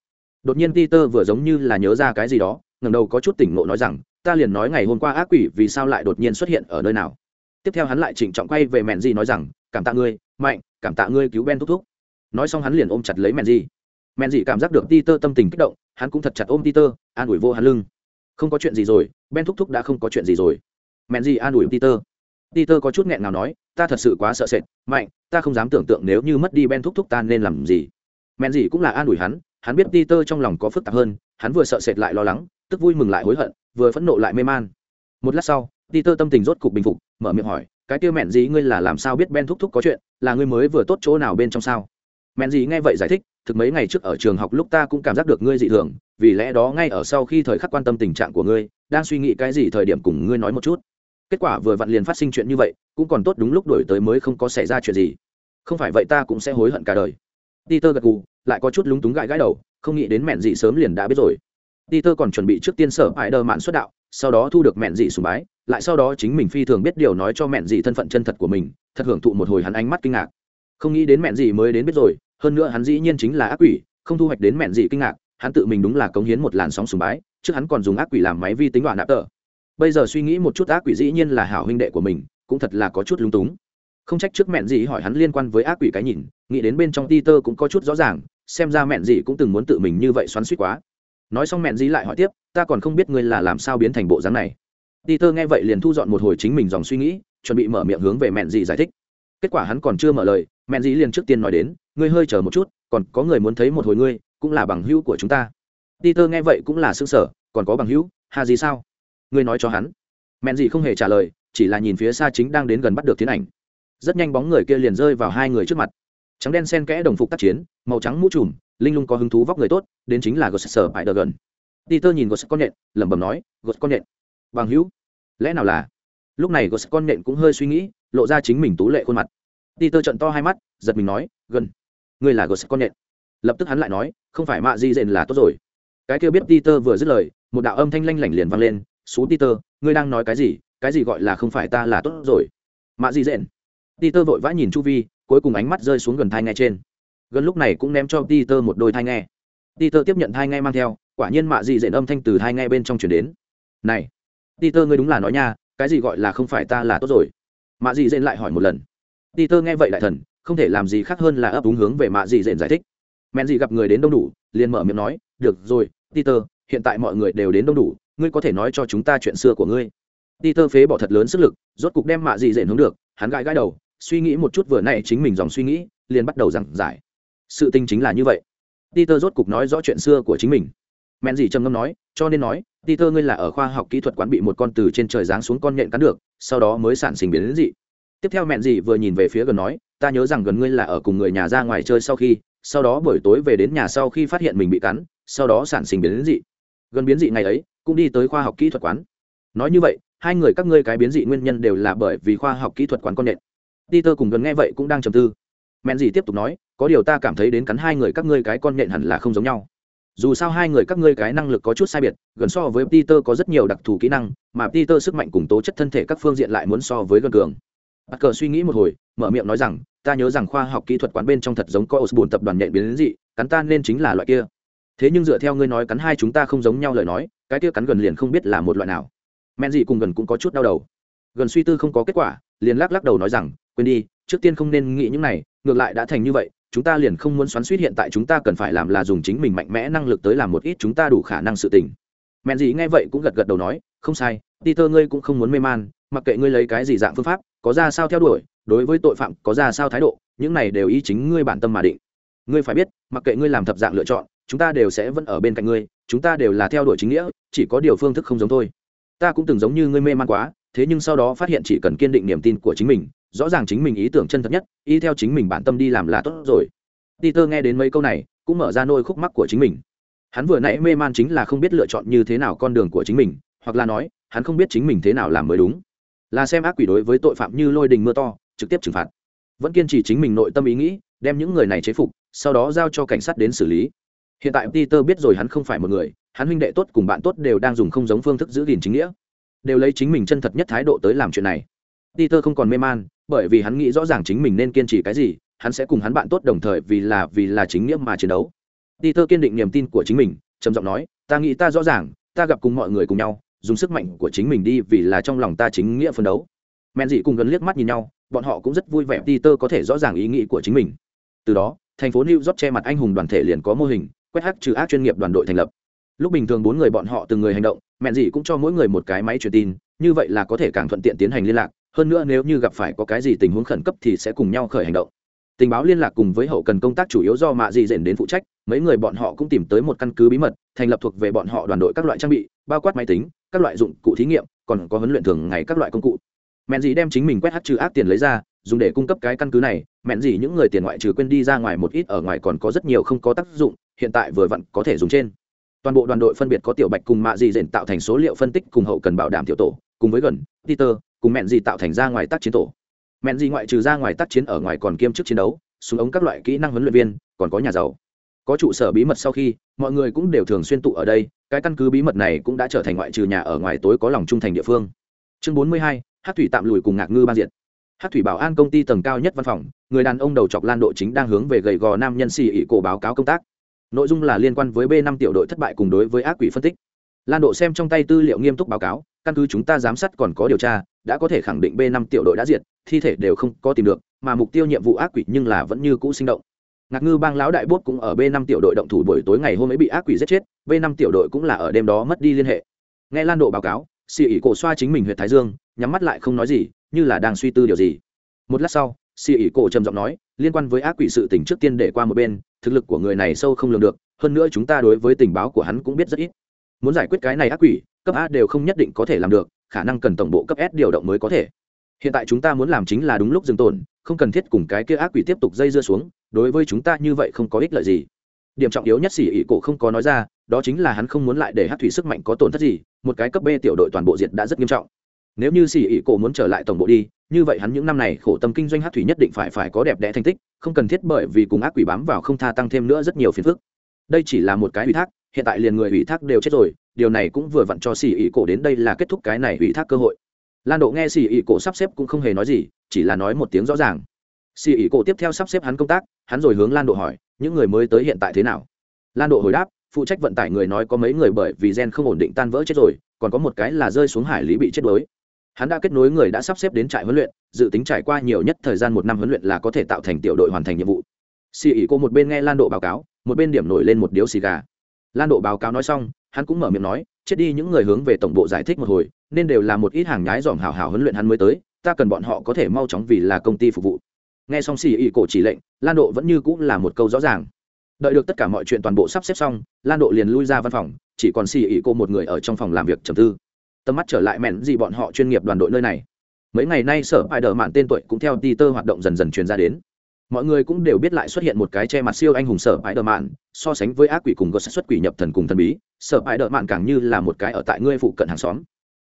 Đột nhiên peter vừa giống như là nhớ ra cái gì đó ngầm đầu có chút tỉnh ngộ nói rằng, ta liền nói ngày hôm qua ác quỷ vì sao lại đột nhiên xuất hiện ở nơi nào? Tiếp theo hắn lại trịnh trọng quay về mẹn dị nói rằng, cảm tạ ngươi, mạnh, cảm tạ ngươi cứu ben thúc thúc. Nói xong hắn liền ôm chặt lấy mẹn dị. Mẹn dị cảm giác được peter tâm tình kích động, hắn cũng thật chặt ôm peter, an ủi vô hắn lưng. Không có chuyện gì rồi, ben thúc thúc đã không có chuyện gì rồi. Mẹn dị an ủi peter. Peter có chút nghẹn nào nói, ta thật sự quá sợ sệt, mạnh, ta không dám tưởng tượng nếu như mất đi Ben thúc thúc ta nên làm gì. Men gì cũng là an ủi hắn, hắn biết Peter trong lòng có phức tạp hơn, hắn vừa sợ sệt lại lo lắng, tức vui mừng lại hối hận, vừa phẫn nộ lại mê man. Một lát sau, Peter tâm tình rốt cục bình phục, mở miệng hỏi, cái tiêu mẹn gì ngươi là làm sao biết Ben thúc thúc có chuyện, là ngươi mới vừa tốt chỗ nào bên trong sao? Mẹn gì nghe vậy giải thích, thực mấy ngày trước ở trường học lúc ta cũng cảm giác được ngươi dị thường, vì lẽ đó ngay ở sau khi thời khắc quan tâm tình trạng của ngươi, đang suy nghĩ cái gì thời điểm cùng ngươi nói một chút kết quả vừa vặn liền phát sinh chuyện như vậy, cũng còn tốt đúng lúc đổi tới mới không có xảy ra chuyện gì. Không phải vậy ta cũng sẽ hối hận cả đời. Peter gật gù, lại có chút lúng túng gãi gãi đầu, không nghĩ đến mẹn dị sớm liền đã biết rồi. Peter còn chuẩn bị trước tiên sở hại đờ mạn xuất đạo, sau đó thu được mẹn dị sùng bái, lại sau đó chính mình phi thường biết điều nói cho mẹn dị thân phận chân thật của mình, thật hưởng thụ một hồi hắn ánh mắt kinh ngạc. Không nghĩ đến mẹn dị mới đến biết rồi, hơn nữa hắn dĩ nhiên chính là ác quỷ, không thu hoạch đến mẹn dị kinh ngạc, hắn tự mình đúng là cống hiến một làn sóng sùng bái, trước hắn còn dùng ác quỷ làm máy vi tính đoạn nạp tờ bây giờ suy nghĩ một chút ác quỷ dĩ nhiên là hảo huynh đệ của mình, cũng thật là có chút lung túng. Không trách trước mẹn gì hỏi hắn liên quan với ác quỷ cái nhìn, nghĩ đến bên trong ti tơ cũng có chút rõ ràng, xem ra mẹn gì cũng từng muốn tự mình như vậy xoắn suýt quá. Nói xong mẹn gì lại hỏi tiếp, ta còn không biết ngươi là làm sao biến thành bộ dáng này. Ti tơ nghe vậy liền thu dọn một hồi chính mình dòng suy nghĩ, chuẩn bị mở miệng hướng về mẹn gì giải thích. Kết quả hắn còn chưa mở lời, mẹn gì liền trước tiên nói đến, ngươi hơi chờ một chút, còn có người muốn thấy một hồi ngươi, cũng là bằng hữu của chúng ta. Ti tơ nghe vậy cũng là xương sở còn có bằng hữu hà gì sao? Ngươi nói cho hắn. Mẹn gì không hề trả lời, chỉ là nhìn phía xa chính đang đến gần bắt được tiến ảnh. Rất nhanh bóng người kia liền rơi vào hai người trước mặt. Trắng đen sen kẽ đồng phục tác chiến, màu trắng mũ trùm, linh lung có hứng thú vóc người tốt, đến chính là gột sở bại đờ gần peter nhìn gột con nhện, lẩm bẩm nói gột con nhện, bằng hữu, lẽ nào là? Lúc này gột con nhện cũng hơi suy nghĩ, lộ ra chính mình tú lệ khuôn mặt. Peter trận to hai mắt, giật mình nói gần ngươi là gột con nhện. Lập tức hắn lại nói, không phải mạ di dện là tốt rồi. Cái kia biết peter vừa dứt lời, một đạo âm thanh lanh lảnh liền vang lên xú peter, ngươi đang nói cái gì? Cái gì gọi là không phải ta là tốt rồi? Mạ Dị dện. Peter vội vã nhìn chu vi, cuối cùng ánh mắt rơi xuống gần thai nghe trên. Gần lúc này cũng ném cho peter một đôi thai nghe. Peter tiếp nhận thai nghe mang theo, quả nhiên mạ dị dện âm thanh từ thai nghe bên trong chuyển đến. Này, peter ngươi đúng là nói nha, cái gì gọi là không phải ta là tốt rồi? Mạ dị dện lại hỏi một lần. Peter nghe vậy lại thần, không thể làm gì khác hơn là ấp úng hướng về mạ dị dện giải thích. Mẹ dị gặp người đến đông đủ, liền mở miệng nói, được rồi, peter, hiện tại mọi người đều đến đông đủ ngươi có thể nói cho chúng ta chuyện xưa của ngươi. Peter phế bỏ thật lớn sức lực, rốt cục đem mạ dị dện hướng được, hắn gãi gãi đầu, suy nghĩ một chút vừa nay chính mình dòng suy nghĩ, liền bắt đầu giảng giải. Sự tình chính là như vậy. Peter rốt cục nói rõ chuyện xưa của chính mình. Mẹn dì trầm ngâm nói, cho nên nói, peter ngươi là ở khoa học kỹ thuật quán bị một con từ trên trời giáng xuống con nhện cắn được, sau đó mới sản sinh biến đến dị. Tiếp theo mẹn dì vừa nhìn về phía gần nói, ta nhớ rằng gần ngươi là ở cùng người nhà ra ngoài chơi sau khi, sau đó buổi tối về đến nhà sau khi phát hiện mình bị cắn, sau đó sản sinh biến đến dị. Gần biến dị ngày ấy cũng đi tới khoa học kỹ thuật quán. Nói như vậy, hai người các ngươi cái biến dị nguyên nhân đều là bởi vì khoa học kỹ thuật quán con nện. peter cùng gần nghe vậy cũng đang trầm tư. Mẹn gì tiếp tục nói, có điều ta cảm thấy đến cắn hai người các ngươi cái con nện hẳn là không giống nhau. Dù sao hai người các ngươi cái năng lực có chút sai biệt, gần so với peter có rất nhiều đặc thù kỹ năng, mà peter sức mạnh cùng tố chất thân thể các phương diện lại muốn so với gần cường. Bắt cờ suy nghĩ một hồi, mở miệng nói rằng, ta nhớ rằng khoa học kỹ thuật quán bên trong thật giống có osborne tập đoàn nhện biến dị, cắn ta nên chính là loại kia. Thế nhưng dựa theo ngươi nói cắn hai chúng ta không giống nhau lời nói cái kia cắn gần liền không biết là một loại nào. Men dị cùng gần cũng có chút đau đầu. Gần suy tư không có kết quả, liền lắc lắc đầu nói rằng, quên đi, trước tiên không nên nghĩ những này, ngược lại đã thành như vậy, chúng ta liền không muốn xoắn suýt hiện tại chúng ta cần phải làm là dùng chính mình mạnh mẽ năng lực tới làm một ít chúng ta đủ khả năng sự tình. Men gì nghe vậy cũng gật gật đầu nói, không sai, peter ngươi cũng không muốn mê man, mặc kệ ngươi lấy cái gì dạng phương pháp, có ra sao theo đuổi, đối với tội phạm có ra sao thái độ, những này đều ý chính ngươi bản tâm mà định. Ngươi phải biết, mặc kệ ngươi làm thập dạng lựa chọn chúng ta đều sẽ vẫn ở bên cạnh ngươi, chúng ta đều là theo đuổi chính nghĩa, chỉ có điều phương thức không giống thôi. Ta cũng từng giống như ngươi mê man quá, thế nhưng sau đó phát hiện chỉ cần kiên định niềm tin của chính mình, rõ ràng chính mình ý tưởng chân thật nhất, y theo chính mình bản tâm đi làm là tốt rồi. Peter nghe đến mấy câu này, cũng mở ra nôi khúc mắc của chính mình. Hắn vừa nãy mê man chính là không biết lựa chọn như thế nào con đường của chính mình, hoặc là nói, hắn không biết chính mình thế nào làm mới đúng. Là xem ác quỷ đối với tội phạm như lôi đình mưa to, trực tiếp trừng phạt. Vẫn kiên trì chính mình nội tâm ý nghĩ, đem những người này chế phục, sau đó giao cho cảnh sát đến xử lý hiện tại peter biết rồi hắn không phải một người, hắn huynh đệ tốt cùng bạn tốt đều đang dùng không giống phương thức giữ gìn chính nghĩa. Đều lấy chính mình chân thật nhất thái độ tới làm chuyện này. Peter không còn mê man, bởi vì hắn nghĩ rõ ràng chính mình nên kiên trì cái gì, hắn sẽ cùng hắn bạn tốt đồng thời vì là vì là chính nghĩa mà chiến đấu. Peter kiên định niềm tin của chính mình, trầm giọng nói, ta nghĩ ta rõ ràng, ta gặp cùng mọi người cùng nhau, dùng sức mạnh của chính mình đi vì là trong lòng ta chính nghĩa phân đấu. Men dị cùng gần liếc mắt nhìn nhau, bọn họ cũng rất vui vẻ peter có thể rõ ràng ý nghĩ của chính mình. Từ đó, thành phố new york che mặt anh hùng đoàn thể liền có mô hình quét hắc trừ ác chuyên nghiệp đoàn đội thành lập. Lúc bình thường bốn người bọn họ từng người hành động, mẹn gì cũng cho mỗi người một cái máy truyền tin, như vậy là có thể càng thuận tiện tiến hành liên lạc, hơn nữa nếu như gặp phải có cái gì tình huống khẩn cấp thì sẽ cùng nhau khởi hành động. Tình báo liên lạc cùng với hậu cần công tác chủ yếu do mạ dị dện đến phụ trách, mấy người bọn họ cũng tìm tới một căn cứ bí mật, thành lập thuộc về bọn họ đoàn đội các loại trang bị, bao quát máy tính, các loại dụng cụ thí nghiệm, còn có huấn luyện thường ngày các loại công cụ. Mẹn dị đem chính mình quét hát trừ ác tiền lấy ra, dùng để cung cấp cái căn cứ này, mẹn dị những người tiền ngoại trừ quên đi ra ngoài một ít ở ngoài còn có rất nhiều không có tác dụng hiện tại vừa vặn có thể dùng trên. Toàn bộ đoàn đội phân biệt có tiểu bạch cùng mạ dị dện tạo thành số liệu phân tích cùng hậu cần bảo đảm tiểu tổ, cùng với gần, peter, cùng mẹn dị tạo thành ra ngoài tác chiến tổ. Mẹn dị ngoại trừ ra ngoài tác chiến ở ngoài còn kiêm chức chiến đấu, súng ống các loại kỹ năng huấn luyện viên, còn có nhà giàu. Có trụ sở bí mật sau khi, mọi người cũng đều thường xuyên tụ ở đây, cái căn cứ bí mật này cũng đã trở thành ngoại trừ nhà ở ngoài tối có lòng trung thành địa phương. Chương bốn mươi hai hát thủy tạm lùi cùng ngạc ngư ban diện hát thủy bảo an công ty tầng cao nhất văn phòng, người đàn ông đầu chọc lan độ chính đang hướng về gầy gò nam nhân xì ỉ cổ báo cáo công tác nội dung là liên quan với b năm tiểu đội thất bại cùng đối với ác quỷ phân tích. Lan độ xem trong tay tư liệu nghiêm túc báo cáo, căn cứ chúng ta giám sát còn có điều tra, đã có thể khẳng định b năm tiểu đội đã diệt, thi thể đều không có tìm được, mà mục tiêu nhiệm vụ ác quỷ nhưng là vẫn như cũ sinh động. Ngạc ngư bang lão đại bốt cũng ở b năm tiểu đội động thủ buổi tối ngày hôm ấy bị ác quỷ giết chết, b năm tiểu đội cũng là ở đêm đó mất đi liên hệ. Nghe lan độ báo cáo, xì ỉ cổ xoa chính mình huyện thái dương, nhắm mắt lại không nói gì, như là đang suy tư điều gì. Một lát sau, xì ỉ cổ trầm giọng nói, liên quan với ác quỷ sự tình trước tiên để qua một bên thực lực của người này sâu không lường được, hơn nữa chúng ta đối với tình báo của hắn cũng biết rất ít. Muốn giải quyết cái này ác quỷ, cấp a đều không nhất định có thể làm được, khả năng cần tổng bộ cấp s điều động mới có thể. Hiện tại chúng ta muốn làm chính là đúng lúc dừng tồn, không cần thiết cùng cái kia ác quỷ tiếp tục dây dưa xuống, đối với chúng ta như vậy không có ích lợi gì. Điểm trọng yếu nhất xỉ ỉ cổ không có nói ra, đó chính là hắn không muốn lại để hát thủy sức mạnh có tổn thất gì, một cái cấp b tiểu đội toàn bộ diệt đã rất nghiêm trọng nếu như xì ỉ cổ muốn trở lại tổng bộ đi, như vậy hắn những năm này khổ tâm kinh doanh hát thủy nhất định phải phải có đẹp đẽ thành tích, không cần thiết bởi vì cùng ác quỷ bám vào không tha tăng thêm nữa rất nhiều phiền phức. Đây chỉ là một cái ủy thác, hiện tại liền người ủy thác đều chết rồi, điều này cũng vừa vặn cho xì ỉ cổ đến đây là kết thúc cái này ủy thác cơ hội. Lan độ nghe xì ỉ cổ sắp xếp cũng không hề nói gì, chỉ là nói một tiếng rõ ràng. Xì ỉ cổ tiếp theo sắp xếp hắn công tác, hắn rồi hướng lan độ hỏi, những người mới tới hiện tại thế nào? Lan độ hồi đáp, phụ trách vận tải người nói có mấy người bởi vì gen không ổn định tan vỡ chết rồi, còn có một cái là rơi xuống hải lý bị chết đuối hắn đã kết nối người đã sắp xếp đến trại huấn luyện, dự tính trải qua nhiều nhất thời gian một năm huấn luyện là có thể tạo thành tiểu đội hoàn thành nhiệm vụ. Xì ỉ cô một bên nghe lan độ báo cáo, một bên điểm nổi lên một điếu xì gà. Lan độ báo cáo nói xong, hắn cũng mở miệng nói, chết đi, những người hướng về tổng bộ giải thích một hồi, nên đều là một ít hàng nhái dòm hào hào huấn luyện hắn mới tới, ta cần bọn họ có thể mau chóng vì là công ty phục vụ. Nghe xong xì ỉ cổ chỉ lệnh, lan độ vẫn như cũng là một câu rõ ràng. Đợi được tất cả mọi chuyện toàn bộ sắp xếp xong, lan độ liền lui ra văn phòng, chỉ còn xì ỉ cô một người ở trong phòng làm việc trầm tư tầm mắt trở lại mẹn gì bọn họ chuyên nghiệp đoàn đội nơi này. Mấy ngày nay sở bài đờ mạn tên tuổi cũng theo ti tơ hoạt động dần dần truyền ra đến. Mọi người cũng đều biết lại xuất hiện một cái che mặt siêu anh hùng sở bài đờ mạn, so sánh với ác quỷ cùng có sản xuất quỷ nhập thần cùng thần bí, sở bài đờ mạn càng như là một cái ở tại ngươi phụ cận hàng xóm.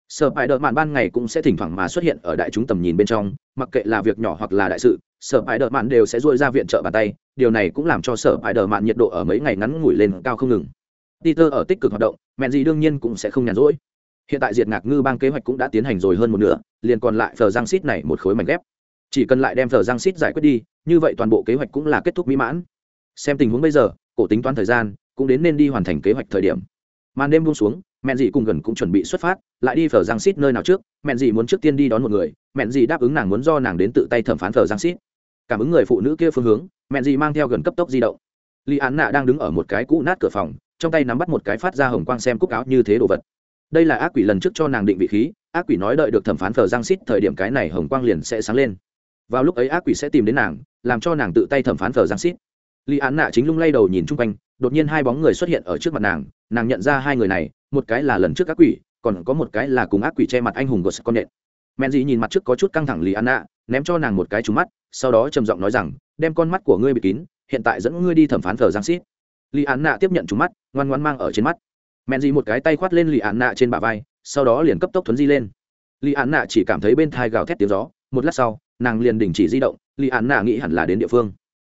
Sở bài đờ mạn ban ngày cũng sẽ thỉnh thoảng mà xuất hiện ở đại chúng tầm nhìn bên trong, mặc kệ là việc nhỏ hoặc là đại sự, sở bài đờ mạn đều sẽ dôi ra viện trợ bàn tay, điều này cũng làm cho sở bài đờ mạn nhiệt độ ở mấy ngày ngắn ngủi lên cao không ngừng. Peter ở tích cực hoạt động mẹ gì đương nhiên cũng sẽ không nhàn rỗi hiện tại diệt ngạc ngư bang kế hoạch cũng đã tiến hành rồi hơn một nửa, liền còn lại phờ giang xít này một khối mảnh ghép. Chỉ cần lại đem phờ giang xít giải quyết đi, như vậy toàn bộ kế hoạch cũng là kết thúc mỹ mãn. Xem tình huống bây giờ, cổ tính toán thời gian, cũng đến nên đi hoàn thành kế hoạch thời điểm. Màn đêm buông xuống mẹn dị cùng gần cũng chuẩn bị xuất phát, lại đi phở giang xít nơi nào trước mẹn dị muốn trước tiên đi đón một người mẹn dị đáp ứng nàng muốn do nàng đến tự tay thẩm phán phở giang xít cảm ứng người phụ nữ kia phương hướng mẹn dị mang theo gần cấp tốc di động. Li án nạ đang đứng ở một cái cũ nát cửa phòng, trong tay nắm bắt một cái phát ra hồng quang xem cúc áo như thế đồ vật đây là ác quỷ lần trước cho nàng định vị khí, ác quỷ nói đợi được thẩm phán phờ giang xít thời điểm cái này hồng quang liền sẽ sáng lên. Vào lúc ấy ác quỷ sẽ tìm đến nàng, làm cho nàng tự tay thẩm phán phờ giang xít li án nạ chính lung lay đầu nhìn chung quanh, đột nhiên hai bóng người xuất hiện ở trước mặt nàng nàng nhận ra hai người này, một cái là lần trước ác quỷ, còn có một cái là cùng ác quỷ che mặt anh hùng gột con nện men dì nhìn mặt trước có chút căng thẳng lì an nạ, ném cho nàng một cái trúng mắt, sau đó trầm giọng nói rằng, đem con mắt của ngươi bị kín, hiện tại dẫn ngươi đi thẩm phán thờ giang xít lì an nạ tiếp nhận trúng mắt, ngoan ngoan mang ở trên mắt men dì một cái tay khoát lên lì an nạ trên bả vai, sau đó liền cấp tốc thuấn di lên. Lì an nạ chỉ cảm thấy bên thai gào thét tiếng gió, một lát sau, nàng liền đình chỉ di động, lì an nạ nghĩ hẳn là đến địa phương.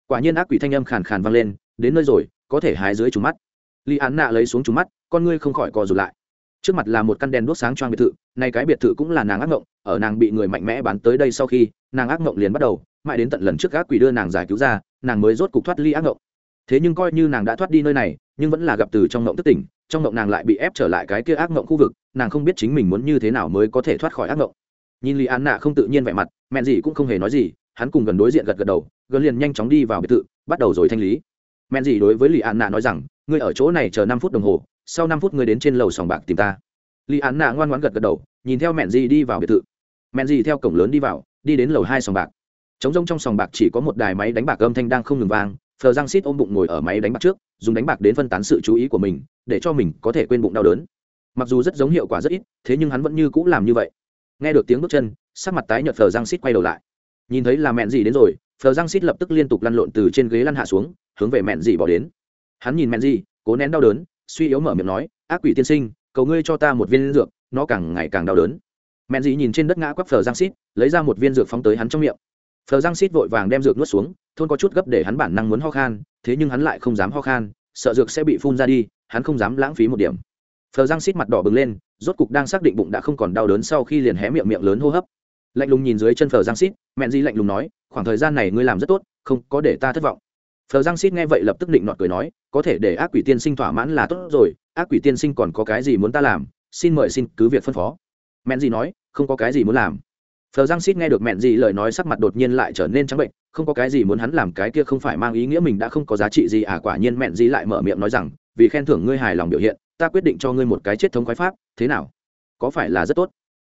Quả nhiên ác quỷ thanh âm khàn khàn vang lên, đến nơi rồi, có thể hái dưới trúng mắt. Lì án nạ lấy xuống trúng mắt, con ngươi không khỏi co rụt lại. Trước mặt là một căn đèn đuốc sáng choang biệt thự, nay cái biệt thự cũng là nàng ác mộng, ở nàng bị người mạnh mẽ bán tới đây sau khi, nàng ác mộng liền bắt đầu, mãi đến tận lần trước ác quỷ đưa nàng giải cứu ra, nàng mới rốt cục thoát ly ác mộng. Thế nhưng coi như nàng đã thoát đi nơi này nhưng vẫn là gặp từ trong mộng tức tỉnh, trong mộng nàng lại bị ép trở lại cái kia ác mộng khu vực, nàng không biết chính mình muốn như thế nào mới có thể thoát khỏi ác mộng nhìn lý an nạ không tự nhiên vẻ mặt, mẹn gì cũng không hề nói gì, hắn cùng gần đối diện gật gật đầu, gần liền nhanh chóng đi vào biệt thự, bắt đầu rồi thanh lý. Mẹn gì đối với lý an nạ nói rằng, ngươi ở chỗ này chờ năm phút đồng hồ, sau năm phút ngươi đến trên lầu sòng bạc tìm ta. Lý an nạ ngoan ngoãn gật gật đầu, nhìn theo mẹn gì đi vào biệt thự. Mẹn gì theo cổng lớn đi vào, đi đến lầu hai sòng bạc. Trống rông trong sòng bạc chỉ có một đài máy đánh bạc âm thanh đang không ngừng vang, phờ giang xít ôm bụng ngồi ở máy đánh bạc trước dùng đánh bạc đến phân tán sự chú ý của mình, để cho mình có thể quên bụng đau đớn. Mặc dù rất giống hiệu quả rất ít, thế nhưng hắn vẫn như cũng làm như vậy. Nghe được tiếng bước chân, sắc mặt tái nhợt phờ giang xít quay đầu lại. Nhìn thấy là mẹn gì đến rồi, phờ giang xít lập tức liên tục lăn lộn từ trên ghế lăn hạ xuống, hướng về mẹn gì bỏ đến. Hắn nhìn mẹn gì, cố nén đau đớn, suy yếu mở miệng nói, ác quỷ tiên sinh, cầu ngươi cho ta một viên dược, nó càng ngày càng đau đớn. Mẹn gì nhìn trên đất ngã quắp phở giang xít lấy ra một viên dược phóng tới hắn trong miệng phờ giang xít vội vàng đem dược nuốt xuống, thôn có chút gấp để hắn bản năng muốn ho khan, thế nhưng hắn lại không dám ho khan, sợ dược sẽ bị phun ra đi, hắn không dám lãng phí một điểm. Phờ giang xít mặt đỏ bừng lên, rốt cục đang xác định bụng đã không còn đau đớn sau khi liền hé miệng miệng lớn hô hấp. Lạnh lùng nhìn dưới chân phờ giang xít mẹn di lạnh lùng nói, khoảng thời gian này ngươi làm rất tốt, không có để ta thất vọng. Phờ giang xít nghe vậy lập tức định nọt cười nói, có thể để ác quỷ tiên sinh thỏa mãn là tốt rồi, ác quỷ tiên sinh còn có cái gì muốn ta làm, xin mời xin cứ việc phân phó. Mẹn gì nói, không có cái gì muốn làm phờ giang xít nghe được mẹn gì lời nói sắc mặt đột nhiên lại trở nên trắng bệnh, không có cái gì muốn hắn làm, cái kia không phải mang ý nghĩa mình đã không có giá trị gì à quả nhiên mẹn gì lại mở miệng nói rằng, vì khen thưởng ngươi hài lòng biểu hiện, ta quyết định cho ngươi một cái chết thống khoái pháp, thế nào? Có phải là rất tốt?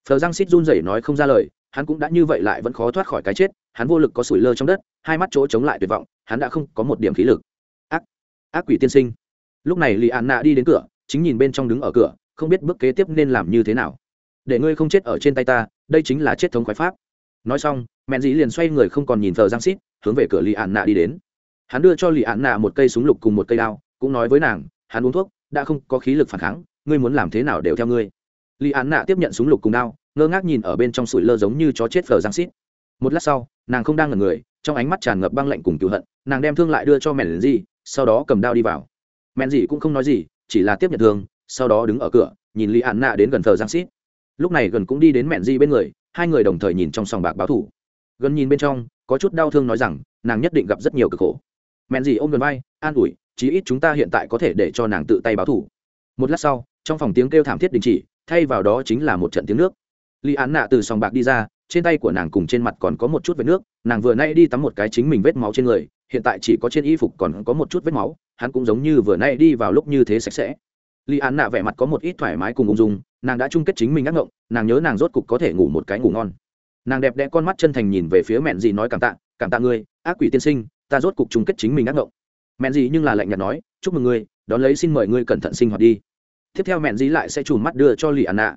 Phờ giang xít run rẩy nói không ra lời, hắn cũng đã như vậy lại vẫn khó thoát khỏi cái chết, hắn vô lực có sủi lơ trong đất, hai mắt chỗ chống lại tuyệt vọng, hắn đã không có một điểm khí lực. Ác ác quỷ tiên sinh. Lúc này lì an nạ đi đến cửa, chính nhìn bên trong đứng ở cửa, không biết bước kế tiếp nên làm như thế nào để ngươi không chết ở trên tay ta, đây chính là chết thống khoái pháp. Nói xong, mẹn dĩ liền xoay người không còn nhìn thờ giang xít hướng về cửa lì ạn nạ đi đến. Hắn đưa cho lì ạn nạ một cây súng lục cùng một cây đao, cũng nói với nàng, hắn uống thuốc, đã không có khí lực phản kháng, ngươi muốn làm thế nào đều theo ngươi. Lì ạn nạ tiếp nhận súng lục cùng đao, ngơ ngác nhìn ở bên trong sủi lơ giống như chó chết phờ giang xít một lát sau, nàng không đang ngần người, trong ánh mắt tràn ngập băng lạnh cùng cựu hận, nàng đem thương lại đưa cho mẹn dĩ, sau đó cầm đao đi vào. Mẹn dĩ cũng không nói gì, chỉ là tiếp nhận thương, sau đó đứng ở cửa, nhìn lì ạn nạ đến gần phờ giang xít lúc này gần cũng đi đến mẹn di bên người, hai người đồng thời nhìn trong sòng bạc báo thủ. Gần nhìn bên trong, có chút đau thương nói rằng, nàng nhất định gặp rất nhiều cực khổ. Mẹn di ôm gần vai, an ủi, chí ít chúng ta hiện tại có thể để cho nàng tự tay báo thủ. Một lát sau, trong phòng tiếng kêu thảm thiết đình chỉ, thay vào đó chính là một trận tiếng nước. Li án nạ từ sòng bạc đi ra, trên tay của nàng cùng trên mặt còn có một chút vết nước, nàng vừa nay đi tắm một cái chính mình vết máu trên người, hiện tại chỉ có trên y phục còn có một chút vết máu, hắn cũng giống như vừa nay đi vào lúc như thế sạch sẽ. Li án nạ vẻ mặt có một ít thoải mái cùng ung dung nàng đã chung kết chính mình ác ngộng, nàng nhớ nàng rốt cục có thể ngủ một cái ngủ ngon. Nàng đẹp đẽ con mắt chân thành nhìn về phía mẹn dì nói cảm tạ cảm tạ ngươi, ác quỷ tiên sinh, ta rốt cục chung kết chính mình ác ngộng. Mẹn dì nhưng là lạnh nhạt nói, chúc mừng ngươi, đón lấy xin mời ngươi cẩn thận sinh hoạt đi. Tiếp theo mẹn dì lại sẽ chùm mắt đưa cho lì án nạ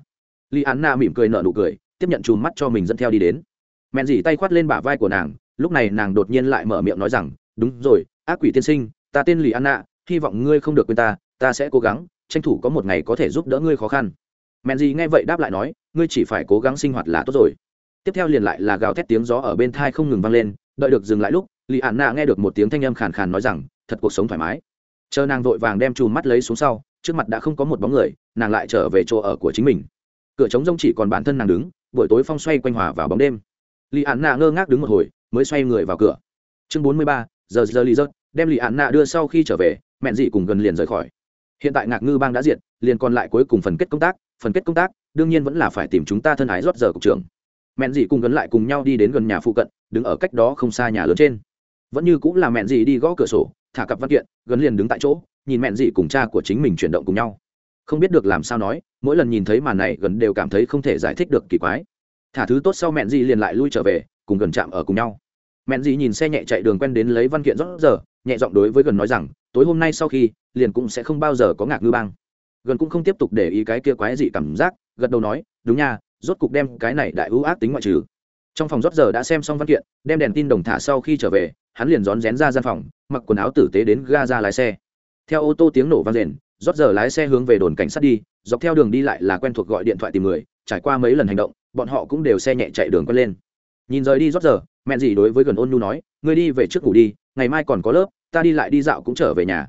lì án nạ mỉm cười nở nụ cười, tiếp nhận chùm mắt cho mình dẫn theo đi đến. Mẹn dì tay khoát lên bả vai của nàng, lúc này nàng đột nhiên lại mở miệng nói rằng, đúng rồi, ác quỷ tiên sinh, ta tên lì án nạ hy vọng ngươi không được quên ta ta sẽ cố gắng, tranh thủ có một ngày có thể giúp đỡ ngươi khó khăn mẹn gì nghe vậy đáp lại nói, ngươi chỉ phải cố gắng sinh hoạt là tốt rồi. Tiếp theo liền lại là gào thét tiếng gió ở bên thai không ngừng vang lên, đợi được dừng lại lúc, lì ạn nạ nghe được một tiếng thanh âm khàn khàn nói rằng, thật cuộc sống thoải mái. Chờ nàng vội vàng đem chùm mắt lấy xuống sau, trước mặt đã không có một bóng người, nàng lại trở về chỗ ở của chính mình. Cửa trống rông chỉ còn bản thân nàng đứng, buổi tối phong xoay quanh hòa vào bóng đêm. Lì ạn nạ ngơ ngác đứng một hồi, mới xoay người vào cửa. Chương bốn mươi ba, giờ giờ lì rớt đem lì ạn nạ đưa sau khi trở về, mẹn dị cùng gần liền rời khỏi. Hiện tại ngạc ngư bang đã diệt, liền còn lại cuối cùng phần kết công tác phần kết công tác, đương nhiên vẫn là phải tìm chúng ta thân ái rót giờ cục trưởng. Mẹn dì cùng gần lại cùng nhau đi đến gần nhà phụ cận, đứng ở cách đó không xa nhà lớn trên. Vẫn như cũng là mẹn dì đi gõ cửa sổ, thả cặp văn kiện, gần liền đứng tại chỗ, nhìn mẹn dì cùng cha của chính mình chuyển động cùng nhau. Không biết được làm sao nói, mỗi lần nhìn thấy màn này gần đều cảm thấy không thể giải thích được kỳ quái. Thả thứ tốt sau mẹn dì liền lại lui trở về, cùng gần chạm ở cùng nhau. Mẹn dì nhìn xe nhẹ chạy đường quen đến lấy văn kiện rót giờ, nhẹ giọng đối với gần nói rằng, tối hôm nay sau khi, liền cũng sẽ không bao giờ có ngạc ngư bang gần cũng không tiếp tục để ý cái kia quái dị cảm giác, gật đầu nói, đúng nha, rốt cục đem cái này đại ưu ác tính ngoại trừ. Trong phòng rót giờ đã xem xong văn kiện, đem đèn tin đồng thả sau khi trở về, hắn liền rón rén ra gian phòng, mặc quần áo tử tế đến ga ra lái xe. Theo ô tô tiếng nổ vang rền, rót giờ lái xe hướng về đồn cảnh sát đi, dọc theo đường đi lại là quen thuộc gọi điện thoại tìm người, trải qua mấy lần hành động, bọn họ cũng đều xe nhẹ chạy đường quen lên. Nhìn rời đi rót giờ, mẹ gì đối với gần ôn nhu nói, ngươi đi về trước ngủ đi, ngày mai còn có lớp, ta đi lại đi dạo cũng trở về nhà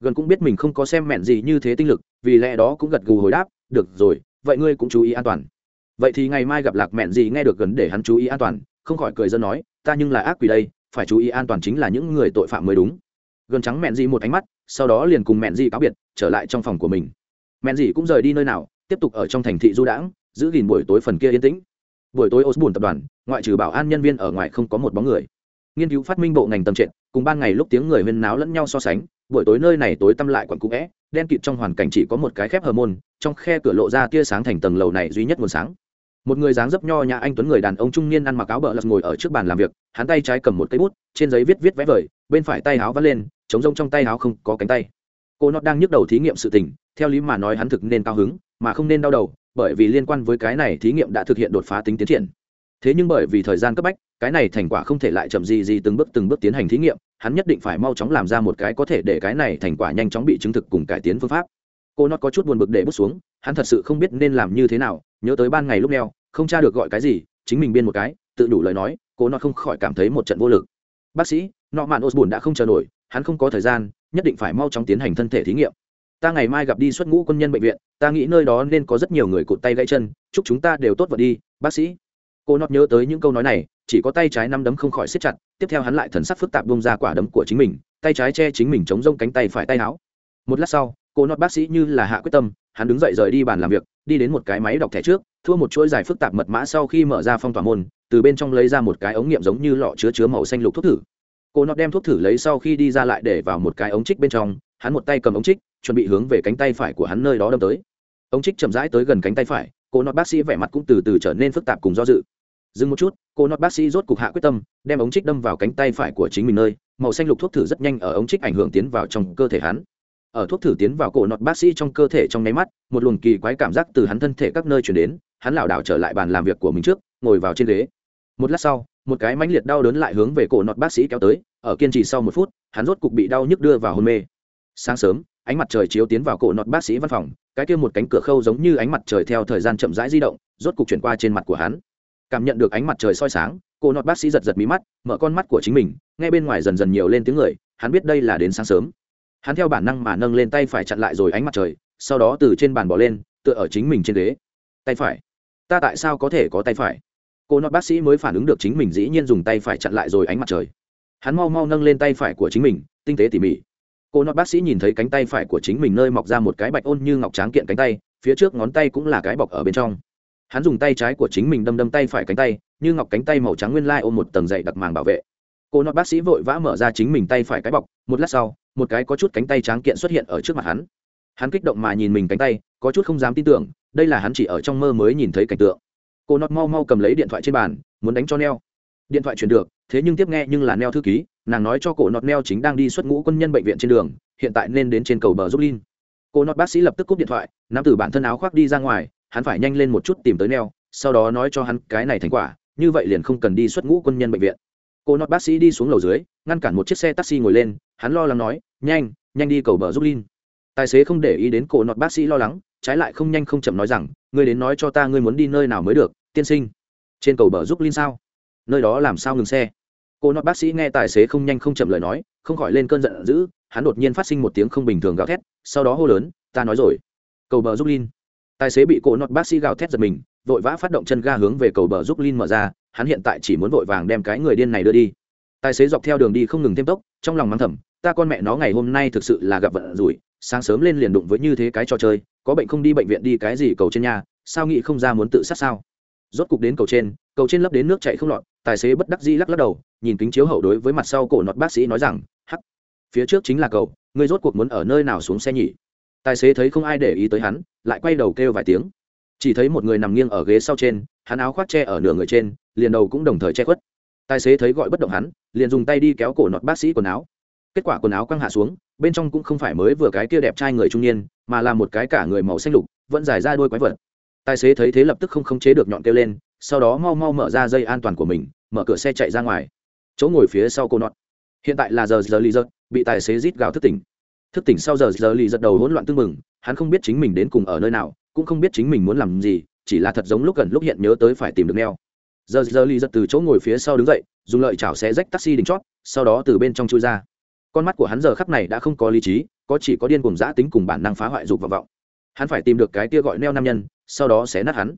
gần cũng biết mình không có xem mẹn gì như thế tinh lực, vì lẽ đó cũng gật gù hồi đáp, được rồi, vậy ngươi cũng chú ý an toàn. Vậy thì ngày mai gặp lạc mẹn gì nghe được gần để hắn chú ý an toàn, không khỏi cười dân nói, ta nhưng là ác quỷ đây, phải chú ý an toàn chính là những người tội phạm mới đúng. Gần trắng mẹn gì một ánh mắt, sau đó liền cùng mẹn gì cáo biệt, trở lại trong phòng của mình. Mẹn gì cũng rời đi nơi nào, tiếp tục ở trong thành thị du đãng, giữ gìn buổi tối phần kia yên tĩnh. Buổi tối osbun tập đoàn, ngoại trừ bảo an nhân viên ở ngoài không có một bóng người. Nghiên cứu phát minh bộ ngành tầm trệ cùng ban ngày lúc tiếng người huyên náo lẫn nhau so sánh buổi tối nơi này tối tăm lại quặn cũ vẽ, đen kịt trong hoàn cảnh chỉ có một cái khép hờ môn, trong khe cửa lộ ra tia sáng thành tầng lầu này duy nhất nguồn sáng. Một người dáng dấp nho nhã anh tuấn người đàn ông trung niên ăn mặc áo bờ lật ngồi ở trước bàn làm việc, hắn tay trái cầm một cây bút, trên giấy viết viết vẽ vời, bên phải tay áo vắt lên chống rông trong tay áo không có cánh tay. Cô nó đang nhức đầu thí nghiệm sự tình, theo lý mà nói hắn thực nên cao hứng, mà không nên đau đầu, bởi vì liên quan với cái này thí nghiệm đã thực hiện đột phá tính tiến triển thế nhưng bởi vì thời gian cấp bách, cái này thành quả không thể lại chậm gì gì từng bước từng bước tiến hành thí nghiệm, hắn nhất định phải mau chóng làm ra một cái có thể để cái này thành quả nhanh chóng bị chứng thực cùng cải tiến phương pháp. Cô nó có chút buồn bực để bước xuống, hắn thật sự không biết nên làm như thế nào, nhớ tới ban ngày lúc neo, không tra được gọi cái gì, chính mình biên một cái, tự đủ lời nói, cô nó không khỏi cảm thấy một trận vô lực. Bác sĩ nọ mạn osbun đã không chờ nổi, hắn không có thời gian, nhất định phải mau chóng tiến hành thân thể thí nghiệm. Ta ngày mai gặp đi xuất ngũ quân nhân bệnh viện, ta nghĩ nơi đó nên có rất nhiều người cụt tay gãy chân, chúc chúng ta đều tốt vật đi, bác sĩ cô nót nhớ tới những câu nói này, chỉ có tay trái năm đấm không khỏi siết chặt, tiếp theo hắn lại thần sắc phức tạp bông ra quả đấm của chính mình, tay trái che chính mình chống rông cánh tay phải tay áo. Một lát sau, cô nót bác sĩ như là hạ quyết tâm, hắn đứng dậy rời đi bàn làm việc, đi đến một cái máy đọc thẻ trước, thua một chuỗi dài phức tạp mật mã sau khi mở ra phong tỏa môn, từ bên trong lấy ra một cái ống nghiệm giống như lọ chứa chứa màu xanh lục thuốc thử. Cô nót đem thuốc thử lấy sau khi đi ra lại để vào một cái ống trích bên trong, hắn một tay cầm ống trích, chuẩn bị hướng về cánh tay phải của hắn nơi đó đâm tới. Ống trích chậm rãi tới gần cánh tay phải, cô nót bác sĩ vẻ mặt cũng từ từ trở nên phức tạp cùng do dự dừng một chút, cô nọt bác sĩ rốt cục hạ quyết tâm, đem ống trích đâm vào cánh tay phải của chính mình nơi, màu xanh lục thuốc thử rất nhanh ở ống trích ảnh hưởng tiến vào trong cơ thể hắn. Ở thuốc thử tiến vào cổ nọt bác sĩ trong cơ thể trong nháy mắt, một luồng kỳ quái cảm giác từ hắn thân thể các nơi chuyển đến, hắn lảo đảo trở lại bàn làm việc của mình trước, ngồi vào trên ghế. Một lát sau, một cái mãnh liệt đau đớn lại hướng về cổ nọt bác sĩ kéo tới, ở kiên trì sau một phút, hắn rốt cục bị đau nhức đưa vào hôn mê. Sáng sớm, ánh mặt trời chiếu tiến vào cổ nọt bác sĩ văn phòng, cái kia một cánh cửa khâu giống như ánh mặt trời theo thời gian chậm rãi di động, rốt cục chuyển qua trên mặt của hắn cảm nhận được ánh mặt trời soi sáng, cô nọt bác sĩ giật giật mí mắt, mở con mắt của chính mình, nghe bên ngoài dần dần nhiều lên tiếng người, hắn biết đây là đến sáng sớm. Hắn theo bản năng mà nâng lên tay phải chặn lại rồi ánh mặt trời, sau đó từ trên bàn bỏ lên, tựa ở chính mình trên ghế. Tay phải. Ta tại sao có thể có tay phải? Cô nọt bác sĩ mới phản ứng được chính mình dĩ nhiên dùng tay phải chặn lại rồi ánh mặt trời. Hắn mau mau nâng lên tay phải của chính mình, tinh tế tỉ mỉ. Cô nọt bác sĩ nhìn thấy cánh tay phải của chính mình nơi mọc ra một cái bạch ôn như ngọc tráng kiện cánh tay, phía trước ngón tay cũng là cái bọc ở bên trong hắn dùng tay trái của chính mình đâm đâm tay phải cánh tay, như ngọc cánh tay màu trắng nguyên lai ôm một tầng dậy đặc màng bảo vệ. Cô nọt bác sĩ vội vã mở ra chính mình tay phải cái bọc, một lát sau, một cái có chút cánh tay tráng kiện xuất hiện ở trước mặt hắn. Hắn kích động mà nhìn mình cánh tay, có chút không dám tin tưởng, đây là hắn chỉ ở trong mơ mới nhìn thấy cảnh tượng. Cô nọt mau mau cầm lấy điện thoại trên bàn, muốn đánh cho neo. Điện thoại chuyển được, thế nhưng tiếp nghe nhưng là neo thư ký, nàng nói cho cổ nọt neo chính đang đi xuất ngũ quân nhân bệnh viện trên đường, hiện tại nên đến trên cầu bờ giúp linh. Cô nọt bác sĩ lập tức cúp điện thoại, nắm từ bản thân áo khoác đi ra ngoài hắn phải nhanh lên một chút tìm tới neo, sau đó nói cho hắn cái này thành quả, như vậy liền không cần đi xuất ngũ quân nhân bệnh viện. Cô nọt bác sĩ đi xuống lầu dưới, ngăn cản một chiếc xe taxi ngồi lên, hắn lo lắng nói, nhanh nhanh đi cầu bờ giúp linh. Tài xế không để ý đến cô nọt bác sĩ lo lắng, trái lại không nhanh không chậm nói rằng, ngươi đến nói cho ta ngươi muốn đi nơi nào mới được, tiên sinh. Trên cầu bờ giúp linh sao? Nơi đó làm sao ngừng xe? Cô nọt bác sĩ nghe tài xế không nhanh không chậm lời nói, không khỏi lên cơn giận dữ, hắn đột nhiên phát sinh một tiếng không bình thường gào thét, sau đó hô lớn, ta nói rồi, cầu bờ giúp linh tài xế bị cổ nọt bác sĩ gào thét giật mình, vội vã phát động chân ga hướng về cầu bờ giúp linh mở ra, hắn hiện tại chỉ muốn vội vàng đem cái người điên này đưa đi. Tài xế dọc theo đường đi không ngừng thêm tốc, trong lòng mắng thầm, ta con mẹ nó ngày hôm nay thực sự là gặp vận rủi, sáng sớm lên liền đụng với như thế cái trò chơi, có bệnh không đi bệnh viện đi cái gì cầu trên nhà, sao nghĩ không ra muốn tự sát sao? Rốt cục đến cầu trên cầu trên lấp đến nước chạy không lọt, tài xế bất đắc dĩ lắc lắc đầu, nhìn kính chiếu hậu đối với mặt sau cổ nọt bác sĩ nói rằng, hắc, phía trước chính là cầu, ngươi rốt cuộc muốn ở nơi nào xuống xe nhỉ? Tài xế thấy không ai để ý tới hắn, lại quay đầu kêu vài tiếng. Chỉ thấy một người nằm nghiêng ở ghế sau trên, hắn áo khoác che ở nửa người trên, liền đầu cũng đồng thời che khuất. Tài xế thấy gọi bất động hắn, liền dùng tay đi kéo cổ nọt bác sĩ quần áo. Kết quả quần áo căng hạ xuống, bên trong cũng không phải mới vừa cái kia đẹp trai người trung niên, mà là một cái cả người màu xanh lục, vẫn dài ra đôi quái vật. Tài xế thấy thế lập tức không khống chế được nhọn kêu lên, sau đó mau mau mở ra dây an toàn của mình, mở cửa xe chạy ra ngoài. Chỗ ngồi phía sau cô nọt. Hiện tại là giờ giờ lì giật bị tài xế rít gào thức tỉnh thức tỉnh sau giờ giờ lì giật đầu hỗn loạn tưng mừng hắn không biết chính mình đến cùng ở nơi nào cũng không biết chính mình muốn làm gì chỉ là thật giống lúc gần lúc hiện nhớ tới phải tìm được neo. Giờ giờ lì giật từ chỗ ngồi phía sau đứng dậy dùng lợi chảo xé rách taxi đỉnh chót sau đó từ bên trong chui ra. Con mắt của hắn giờ khắp này đã không có lý trí có chỉ có điên cùng giã tính cùng bản năng phá hoại dục và vọng. Hắn phải tìm được cái kia gọi neo nam nhân sau đó xé nát hắn.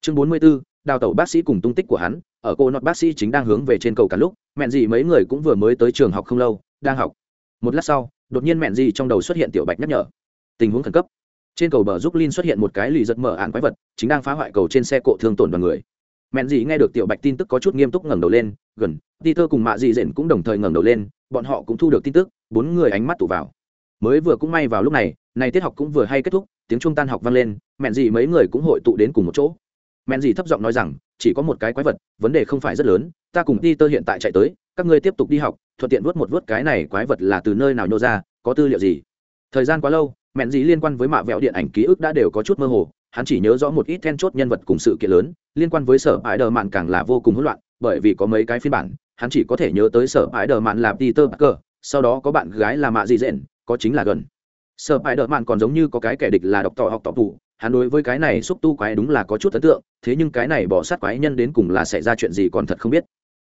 Chương bốn mươi 44, đào tẩu bác sĩ cùng tung tích của hắn ở cô nọt bác sĩ chính đang hướng về trên cầu cả lúc mẹn gì mấy người cũng vừa mới tới trường học không lâu đang học. Một lát sau đột nhiên mẹn gì trong đầu xuất hiện tiểu bạch nhắc nhở. Tình huống khẩn cấp. Trên cầu bờ giúp linh xuất hiện một cái lì giật mở ạn quái vật, chính đang phá hoại cầu trên xe cộ thương tổn đoàn người. Mẹn gì nghe được tiểu bạch tin tức có chút nghiêm túc ngẩng đầu lên, gần, peter cùng mạ dị dện cũng đồng thời ngẩng đầu lên, bọn họ cũng thu được tin tức, bốn người ánh mắt tụ vào. Mới vừa cũng may vào lúc này này tiết học cũng vừa hay kết thúc, tiếng trung tan học vang lên, mẹn gì mấy người cũng hội tụ đến cùng một chỗ. Mẹn gì thấp giọng nói rằng, chỉ có một cái quái vật, vấn đề không phải rất lớn, ta cùng peter hiện tại chạy tới, các ngươi tiếp tục đi học thuận tiện vuốt một vuốt cái này quái vật là từ nơi nào nhô ra, có tư liệu gì? Thời gian quá lâu, mẹn gì liên quan với mạ vẹo điện ảnh ký ức đã đều có chút mơ hồ, hắn chỉ nhớ rõ một ít then chốt nhân vật cùng sự kiện lớn, liên quan với sở ái đờ mạn càng là vô cùng hỗn loạn, bởi vì có mấy cái phiên bản, hắn chỉ có thể nhớ tới sở ái đờ mạn là peter parker, sau đó có bạn gái là mạ dị dện, có chính là gần. Sở ái đờ mạn còn giống như có cái kẻ địch là độc tỏ học tỏ thủ hắn đối với cái này xúc tu quái đúng là có chút ấn tượng, thế nhưng cái này bỏ sát quái nhân đến cùng là xảy ra chuyện gì còn thật không biết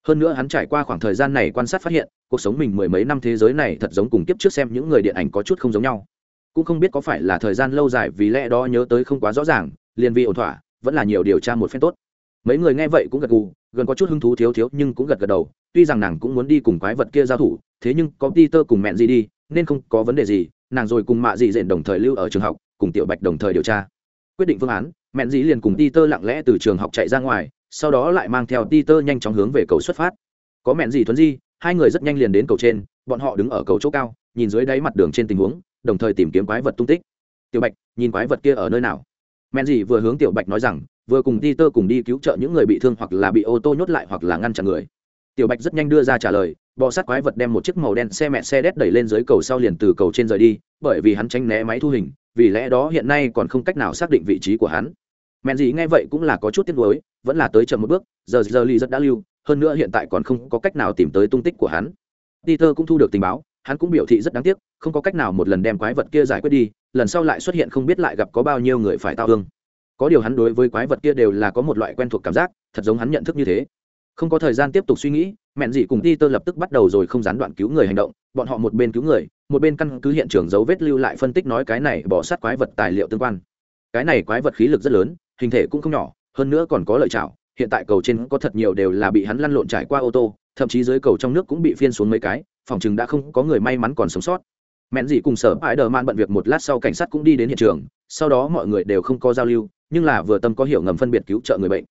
hơn nữa hắn trải qua khoảng thời gian này quan sát phát hiện, cuộc sống mình mười mấy năm thế giới này thật giống cùng kiếp trước xem những người điện ảnh có chút không giống nhau. Cũng không biết có phải là thời gian lâu dài vì lẽ đó nhớ tới không quá rõ ràng, liền vì ổn thỏa, vẫn là nhiều điều tra một phen tốt. Mấy người nghe vậy cũng gật gù, gần có chút hứng thú thiếu thiếu nhưng cũng gật gật đầu, tuy rằng nàng cũng muốn đi cùng quái vật kia giao thủ, thế nhưng có đi tơ cùng mẹn gì đi, nên không có vấn đề gì, nàng rồi cùng mạ dị dện đồng thời lưu ở trường học, cùng tiểu bạch đồng thời điều tra. Quyết định phương án mẹn dĩ liền cùng peter lặng lẽ từ trường học chạy ra ngoài sau đó lại mang theo peter nhanh chóng hướng về cầu xuất phát. Có mẹn gì thuấn di, hai người rất nhanh liền đến cầu trên, bọn họ đứng ở cầu chỗ cao, nhìn dưới đáy mặt đường trên tình huống, đồng thời tìm kiếm quái vật tung tích. Tiểu bạch, nhìn quái vật kia ở nơi nào? Mẹn gì vừa hướng tiểu bạch nói rằng, vừa cùng peter cùng đi cứu trợ những người bị thương hoặc là bị ô tô nhốt lại hoặc là ngăn chặn người. Tiểu bạch rất nhanh đưa ra trả lời, bò sát quái vật đem một chiếc màu đen xe mẹ xe đét đẩy lên dưới cầu sau liền từ cầu trên rời đi, bởi vì hắn tránh né máy thu hình, vì lẽ đó hiện nay còn không cách nào xác định vị trí của hắn mẹn gì nghe vậy cũng là có chút tiếc nuối, vẫn là tới chậm một bước, giờ giờ ly rất đã lưu, hơn nữa hiện tại còn không có cách nào tìm tới tung tích của hắn. Peter cũng thu được tình báo, hắn cũng biểu thị rất đáng tiếc, không có cách nào một lần đem quái vật kia giải quyết đi, lần sau lại xuất hiện không biết lại gặp có bao nhiêu người phải tao thương. Có điều hắn đối với quái vật kia đều là có một loại quen thuộc cảm giác, thật giống hắn nhận thức như thế. Không có thời gian tiếp tục suy nghĩ, mẹn dị cùng Peter lập tức bắt đầu rồi không gián đoạn cứu người hành động, bọn họ một bên cứu người, một bên căn cứ hiện trường dấu vết lưu lại phân tích nói cái này bỏ sát quái vật tài liệu tương quan. Cái này quái vật khí lực rất lớn hình thể cũng không nhỏ, hơn nữa còn có lợi chảo, hiện tại cầu trên có thật nhiều đều là bị hắn lăn lộn trải qua ô tô, thậm chí dưới cầu trong nước cũng bị phiên xuống mấy cái, phòng chừng đã không có người may mắn còn sống sót. Mẹn dị cùng sở ải đờ man bận việc một lát sau cảnh sát cũng đi đến hiện trường, sau đó mọi người đều không có giao lưu, nhưng là vừa tâm có hiểu ngầm phân biệt cứu trợ người bệnh.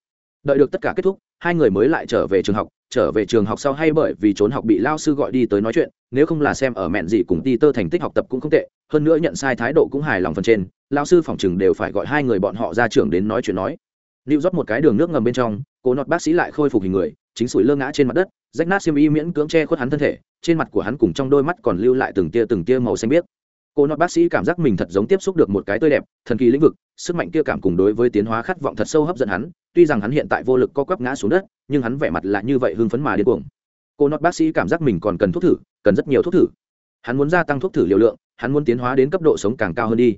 Đợi được tất cả kết thúc, hai người mới lại trở về trường học trở về trường học sau hay bởi vì trốn học bị lao sư gọi đi tới nói chuyện, nếu không là xem ở mẹn gì cùng ti tơ thành tích học tập cũng không tệ, hơn nữa nhận sai thái độ cũng hài lòng phần trên, lao sư phòng chừng đều phải gọi hai người bọn họ ra trường đến nói chuyện nói. Lưu rót một cái đường nước ngầm bên trong cố nọt bác sĩ lại khôi phục hình người, chính sủi lơ ngã trên mặt đất, rách nát xiêm y miễn cưỡng che khuất hắn thân thể, trên mặt của hắn cùng trong đôi mắt còn lưu lại từng tia từng tia màu xanh biếc. Cô nọt bác sĩ cảm giác mình thật giống tiếp xúc được một cái tươi đẹp, thần kỳ lĩnh vực, sức mạnh kia cảm cùng đối với tiến hóa khát vọng thật sâu hấp dẫn hắn tuy rằng hắn hiện tại vô lực co quắp ngã xuống đất, nhưng hắn vẻ mặt lại như vậy hưng phấn mà điên cuồng. Cô nọt bác sĩ cảm giác mình còn cần thuốc thử, cần rất nhiều thuốc thử. Hắn muốn gia tăng thuốc thử liều lượng, hắn muốn tiến hóa đến cấp độ sống càng cao hơn đi.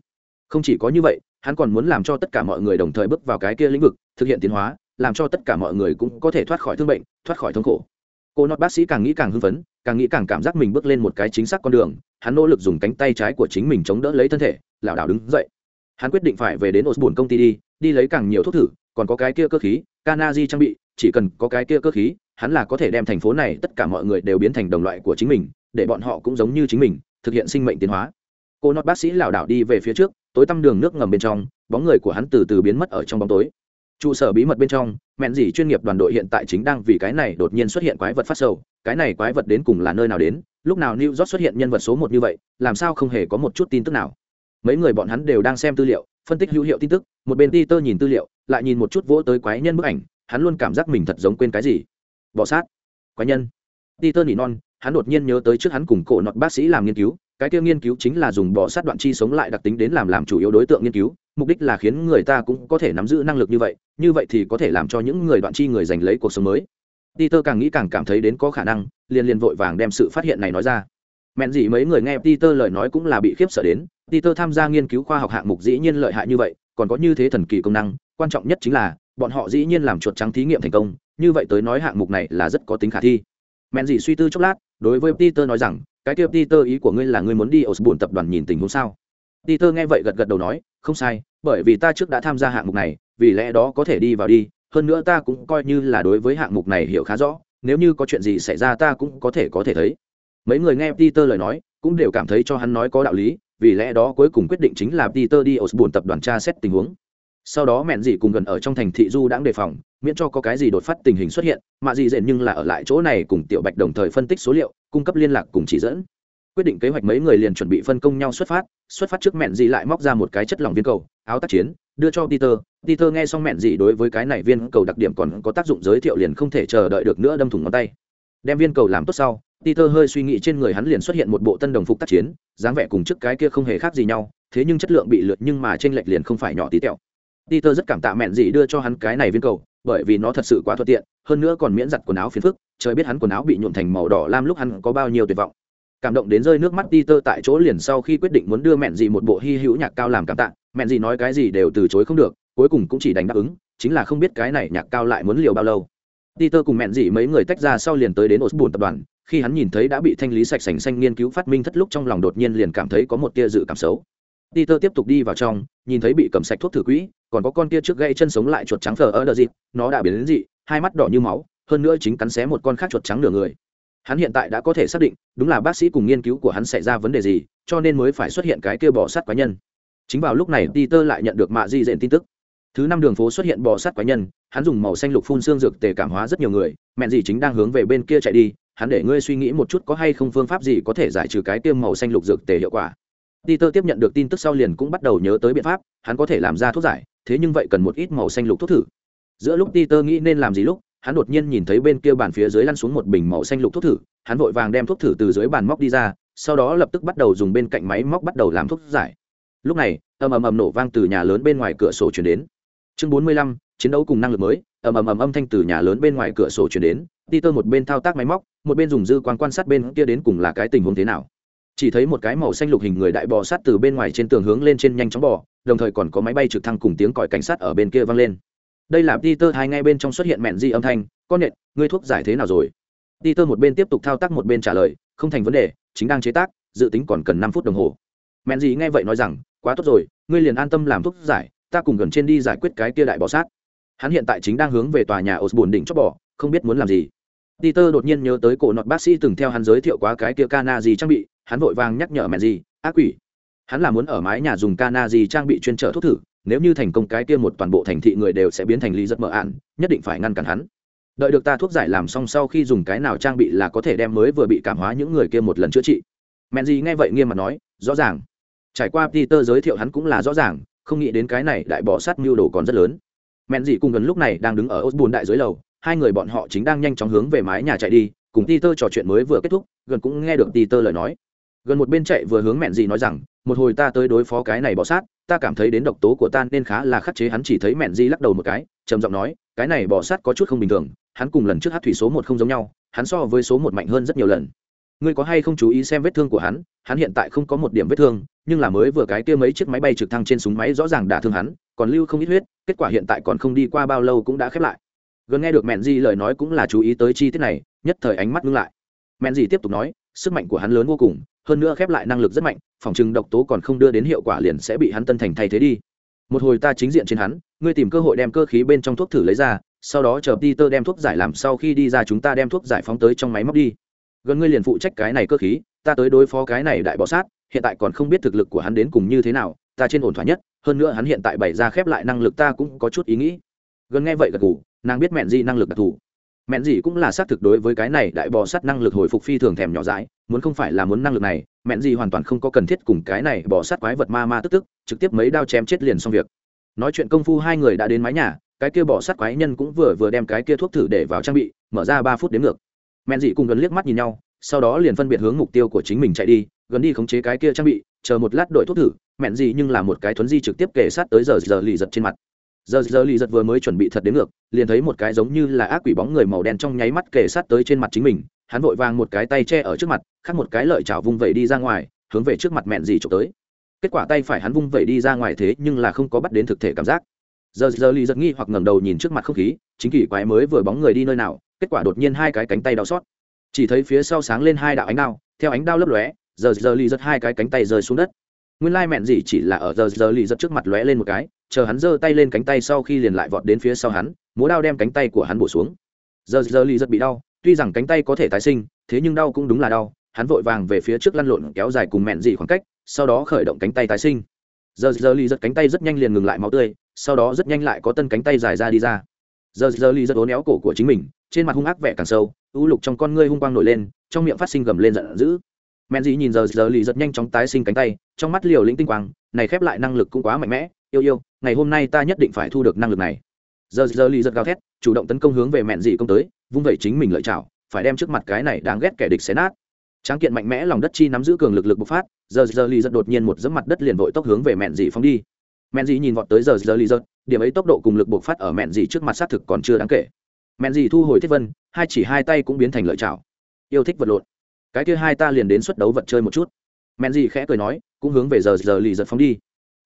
Không chỉ có như vậy, hắn còn muốn làm cho tất cả mọi người đồng thời bước vào cái kia lĩnh vực, thực hiện tiến hóa, làm cho tất cả mọi người cũng có thể thoát khỏi thương bệnh, thoát khỏi thống khổ. Cô nọt bác sĩ càng nghĩ càng hưng phấn, càng nghĩ càng cảm giác mình bước lên một cái chính xác con đường. Hắn nỗ lực dùng cánh tay trái của chính mình chống đỡ lấy thân thể, lảo đảo đứng dậy. Hắn quyết định phải về đến osborne công ty đi đi lấy càng nhiều thuốc thử còn có cái kia cơ khí, Kanaji trang bị, chỉ cần có cái kia cơ khí, hắn là có thể đem thành phố này tất cả mọi người đều biến thành đồng loại của chính mình, để bọn họ cũng giống như chính mình, thực hiện sinh mệnh tiến hóa. Cô nọt bác sĩ lảo đảo đi về phía trước, tối tăm đường nước ngầm bên trong, bóng người của hắn từ từ biến mất ở trong bóng tối. Trụ sở bí mật bên trong, mẹn gì chuyên nghiệp đoàn đội hiện tại chính đang vì cái này đột nhiên xuất hiện quái vật phát sầu. Cái này quái vật đến cùng là nơi nào đến? Lúc nào new york xuất hiện nhân vật số một như vậy, làm sao không hề có một chút tin tức nào? Mấy người bọn hắn đều đang xem tư liệu, phân tích hữu hiệu tin tức một bên ti tơ nhìn tư liệu, lại nhìn một chút vỗ tới quái nhân bức ảnh, hắn luôn cảm giác mình thật giống quên cái gì. Bọ sát. Quái nhân. Ti tơ nỉ non, hắn đột nhiên nhớ tới trước hắn cùng cổ nọt bác sĩ làm nghiên cứu, cái kia nghiên cứu chính là dùng bọ sát đoạn chi sống lại đặc tính đến làm làm chủ yếu đối tượng nghiên cứu, mục đích là khiến người ta cũng có thể nắm giữ năng lực như vậy như vậy thì có thể làm cho những người đoạn chi người giành lấy cuộc sống mới. Peter càng nghĩ càng cảm thấy đến có khả năng, liền liền vội vàng đem sự phát hiện này nói ra. Mẹn gì mấy người nghe peter lời nói cũng là bị khiếp sợ đến peter tham gia nghiên cứu khoa học hạng mục dĩ nhiên lợi hại như vậy còn có như thế thần kỳ công năng, quan trọng nhất chính là, bọn họ dĩ nhiên làm chuột trắng thí nghiệm thành công, như vậy tới nói hạng mục này là rất có tính khả thi. Mẹn gì suy tư chốc lát, đối với peter nói rằng, cái kia peter, ý của ngươi là ngươi muốn đi ở buồn tập đoàn nhìn tình huống sao? Peter nghe vậy gật gật đầu nói, không sai, bởi vì ta trước đã tham gia hạng mục này, vì lẽ đó có thể đi vào đi, hơn nữa ta cũng coi như là đối với hạng mục này hiểu khá rõ, nếu như có chuyện gì xảy ra ta cũng có thể có thể thấy. Mấy người nghe peter lời nói, cũng đều cảm thấy cho hắn nói có đạo lý vì lẽ đó cuối cùng quyết định chính là peter đi osborne tập đoàn tra xét tình huống. Sau đó mẹn gì cùng gần ở trong thành thị du đang đề phòng, miễn cho có cái gì đột phát tình hình xuất hiện, mà gì dện nhưng là ở lại chỗ này cùng tiểu bạch đồng thời phân tích số liệu, cung cấp liên lạc cùng chỉ dẫn. Quyết định kế hoạch mấy người liền chuẩn bị phân công nhau xuất phát xuất phát trước mẹn gì lại móc ra một cái chất lỏng viên cầu, áo tác chiến, đưa cho peter. Peter nghe xong mẹn gì đối với cái này viên cầu đặc điểm còn có tác dụng giới thiệu liền không thể chờ đợi được nữa đâm thủng ngón tay. Đem viên cầu làm tốt sau peter hơi suy nghĩ trên người hắn liền xuất hiện một bộ tân đồng phục tác chiến dáng vẻ cùng trước cái kia không hề khác gì nhau thế nhưng chất lượng bị lượt nhưng mà trên lệch liền không phải nhỏ tí tẹo peter rất cảm tạ mẹn dị đưa cho hắn cái này viên cầu bởi vì nó thật sự quá thuận tiện hơn nữa còn miễn giặt quần áo phiền phức trời biết hắn quần áo bị nhuộm thành màu đỏ lam lúc hắn có bao nhiêu tuyệt vọng cảm động đến rơi nước mắt Peter tại chỗ liền sau khi quyết định muốn đưa mẹn gì một bộ hy hữu nhạc cao làm cảm tạ, mẹn gì nói cái gì đều từ chối không được, cuối cùng cũng chỉ đành đáp ứng, chính là không biết cái này nhạc cao lại muốn liều bao lâu. Peter cùng mẹn gì mấy người tách ra sau liền tới đến Osborne tập đoàn, khi hắn nhìn thấy đã bị thanh lý sạch sành xanh nghiên cứu phát minh thất lúc trong lòng đột nhiên liền cảm thấy có một tia dự cảm xấu. Peter tiếp tục đi vào trong, nhìn thấy bị cầm sạch thuốc thử quỹ, còn có con kia trước gây chân sống lại chuột trắng phờ ở đờ gì, nó đã biến đến dị, hai mắt đỏ như máu, hơn nữa chính cắn xé một con khác chuột trắng nửa người. Hắn hiện tại đã có thể xác định đúng là bác sĩ cùng nghiên cứu của hắn xảy ra vấn đề gì cho nên mới phải xuất hiện cái kia bỏ sát quái nhân. Chính vào lúc này peter lại nhận được mạ di dện tin tức. Thứ năm đường phố xuất hiện bò sát quái nhân hắn dùng màu xanh lục phun xương dược tề cảm hóa rất nhiều người mẹn gì chính đang hướng về bên kia chạy đi hắn để ngươi suy nghĩ một chút có hay không phương pháp gì có thể giải trừ cái tiêm màu xanh lục dược tề hiệu quả. Peter tiếp nhận được tin tức sau liền cũng bắt đầu nhớ tới biện pháp, hắn có thể làm ra thuốc giải, thế nhưng vậy cần một ít màu xanh lục thuốc thử. Giữa lúc peter nghĩ nên làm gì lúc, hắn đột nhiên nhìn thấy bên kia bàn phía dưới lăn xuống một bình màu xanh lục thuốc thử, hắn vội vàng đem thuốc thử từ dưới bàn móc đi ra, sau đó lập tức bắt đầu dùng bên cạnh máy móc bắt đầu làm thuốc giải. Lúc này, ầm ầm ầm nổ vang từ nhà lớn bên ngoài cửa sổ chuyển đến. Chương bốn mươi lăm, chiến đấu cùng năng lực mới, ầm ầm ầm âm thanh từ nhà lớn bên ngoài cửa sổ chuyển đến peter một bên thao tác máy móc, một bên dùng dư quan quan sát bên kia đến cùng là cái tình huống thế nào. Chỉ thấy một cái màu xanh lục hình người đại bò sát từ bên ngoài trên tường hướng lên trên nhanh chóng bò, đồng thời còn có máy bay trực thăng cùng tiếng còi cảnh sát ở bên kia vang lên. Đây là peter hai ngay bên trong xuất hiện mẹn di âm thanh, con nện ngươi thuốc giải thế nào rồi? Peter một bên tiếp tục thao tác một bên trả lời, không thành vấn đề, chính đang chế tác, dự tính còn cần năm phút đồng hồ. Mẹn di nghe vậy nói rằng, quá tốt rồi, ngươi liền an tâm làm thuốc giải, ta cùng gần trên đi giải quyết cái kia đại bò sát. Hắn hiện tại chính đang hướng về tòa nhà osborne đỉnh chót bỏ không biết muốn làm gì peter đột nhiên nhớ tới cổ nọt bác sĩ từng theo hắn giới thiệu quá cái kia cana gì trang bị, hắn vội vàng nhắc nhở mẹ gì, ác quỷ. Hắn là muốn ở mái nhà dùng cana gì trang bị chuyên trở thuốc thử, nếu như thành công cái kia một toàn bộ thành thị người đều sẽ biến thành lý rất mờ ạn, nhất định phải ngăn cản hắn. Đợi được ta thuốc giải làm xong sau khi dùng cái nào trang bị là có thể đem mới vừa bị cảm hóa những người kia một lần chữa trị. Mẹ gì nghe vậy nghiêm mặt nói, rõ ràng. Trải qua peter giới thiệu hắn cũng là rõ ràng, không nghĩ đến cái này đại bỏ sát mưu đồ còn rất lớn. Mẹn dị cùng gần lúc này đang đứng ở osborne đại dưới lầu hai người bọn họ chính đang nhanh chóng hướng về mái nhà chạy đi, cùng peter trò chuyện mới vừa kết thúc, gần cũng nghe được peter lời nói. Gần một bên chạy vừa hướng mẹn dị nói rằng, một hồi ta tới đối phó cái này bỏ sát, ta cảm thấy đến độc tố của ta nên khá là khắc chế. Hắn chỉ thấy mẹn Di lắc đầu một cái, trầm giọng nói, cái này bỏ sát có chút không bình thường, hắn cùng lần trước hát thủy số một không giống nhau, hắn so với số một mạnh hơn rất nhiều lần. Ngươi có hay không chú ý xem vết thương của hắn? Hắn hiện tại không có một điểm vết thương, nhưng là mới vừa cái kia mấy chiếc máy bay trực thăng trên súng máy rõ ràng đả thương hắn, còn lưu không ít huyết, kết quả hiện tại còn không đi qua bao lâu cũng đã khép lại gần nghe được mẹn di lời nói cũng là chú ý tới chi tiết này, nhất thời ánh mắt ngưng lại. Mẹn di tiếp tục nói, sức mạnh của hắn lớn vô cùng, hơn nữa khép lại năng lực rất mạnh, phòng chừng độc tố còn không đưa đến hiệu quả liền sẽ bị hắn tân thành thay thế đi. Một hồi ta chính diện trên hắn, ngươi tìm cơ hội đem cơ khí bên trong thuốc thử lấy ra, sau đó chờ peter đem thuốc giải làm sau khi đi ra chúng ta đem thuốc giải phóng tới trong máy móc đi. Gần ngươi liền phụ trách cái này cơ khí, ta tới đối phó cái này đại bọ sát, hiện tại còn không biết thực lực của hắn đến cùng như thế nào, ta trên ổn thỏa nhất, hơn nữa hắn hiện tại bày ra khép lại năng lực ta cũng có chút ý nghĩ gần nghe vậy gật ngủ nàng biết mẹn gì năng lực đặc thù. Mẹn gì cũng là xác thực đối với cái này đại bò sát năng lực hồi phục phi thường thèm nhỏ dãi, muốn không phải là muốn năng lực này, mẹn gì hoàn toàn không có cần thiết cùng cái này bò sát quái vật ma ma tức tức, trực tiếp mấy đao chém chết liền xong việc. Nói chuyện công phu hai người đã đến mái nhà, cái kia bò sát quái nhân cũng vừa vừa đem cái kia thuốc thử để vào trang bị, mở ra ba phút đến ngược. Mẹn dị cùng gần liếc mắt nhìn nhau, sau đó liền phân biệt hướng mục tiêu của chính mình chạy đi, gần đi khống chế cái kia trang bị, chờ một lát đổi thuốc thử, mẹn dị nhưng là một cái thuấn di trực tiếp kể sát tới giờ giờ lì giật trên mặt giờ giờ lì giật vừa mới chuẩn bị thật đến ngược, liền thấy một cái giống như là ác quỷ bóng người màu đen trong nháy mắt kề sát tới trên mặt chính mình. Hắn vội vàng một cái tay che ở trước mặt, khác một cái lợi chảo vung vẩy đi ra ngoài, hướng về trước mặt mẹn gì trộm tới. Kết quả tay phải hắn vung vẩy đi ra ngoài thế nhưng là không có bắt đến thực thể cảm giác. Giờ giờ lì giật nghi hoặc ngẩng đầu nhìn trước mặt không khí, chính kỳ quái mới vừa bóng người đi nơi nào, kết quả đột nhiên hai cái cánh tay đau xót. Chỉ thấy phía sau sáng lên hai đạo ánh đao, theo ánh đao lấp lóe, giờ giờ lì giật hai cái cánh tay rơi xuống đất nguyên lai mẹn gì chỉ là ở giờ giờ lì giật trước mặt lóe lên một cái, chờ hắn giơ tay lên cánh tay sau khi liền lại vọt đến phía sau hắn, múa đao đem cánh tay của hắn bổ xuống. Giờ giờ lì giật bị đau, tuy rằng cánh tay có thể tái sinh, thế nhưng đau cũng đúng là đau, hắn vội vàng về phía trước lăn lộn kéo dài cùng mẹn dị khoảng cách, sau đó khởi động cánh tay tái sinh. Giờ giờ lì giật cánh tay rất nhanh liền ngừng lại máu tươi, sau đó rất nhanh lại có tân cánh tay dài ra đi ra. Giờ giờ lì giật ố néo cổ của chính mình, trên mặt hung ác vẻ càng sâu ưu lục trong con ngươi hung quang nổi lên, trong miệng phát sinh gầm lên giận dữ men dĩ nhìn giờ giờ lì giật nhanh chóng tái sinh cánh tay, trong mắt liều lĩnh tinh quang, này khép lại năng lực cũng quá mạnh mẽ, yêu yêu, ngày hôm nay ta nhất định phải thu được năng lực này. Giờ giờ lì giật gào thét, chủ động tấn công hướng về mẹn dĩ công tới, vung vẩy chính mình lợi chảo, phải đem trước mặt cái này đáng ghét kẻ địch xé nát. Tráng kiện mạnh mẽ lòng đất chi nắm giữ cường lực lực bộc phát, giờ giờ lì giật đột nhiên một dẫm mặt đất liền vội tốc hướng về mẹn dĩ phóng đi. Mẹn dĩ nhìn vọt tới giờ giờ lì giật, điểm ấy tốc độ cùng lực bộc phát ở mẹn dĩ trước mặt xác thực còn chưa đáng kể. Mẹn dĩ thu hồi thiết vân, hai chỉ hai tay cũng biến thành lợi chảo. Yêu thích vật lộn cái kia hai ta liền đến xuất đấu vật chơi một chút. Mẹn gì khẽ cười nói cũng hướng về giờ giờ lì giật phóng đi.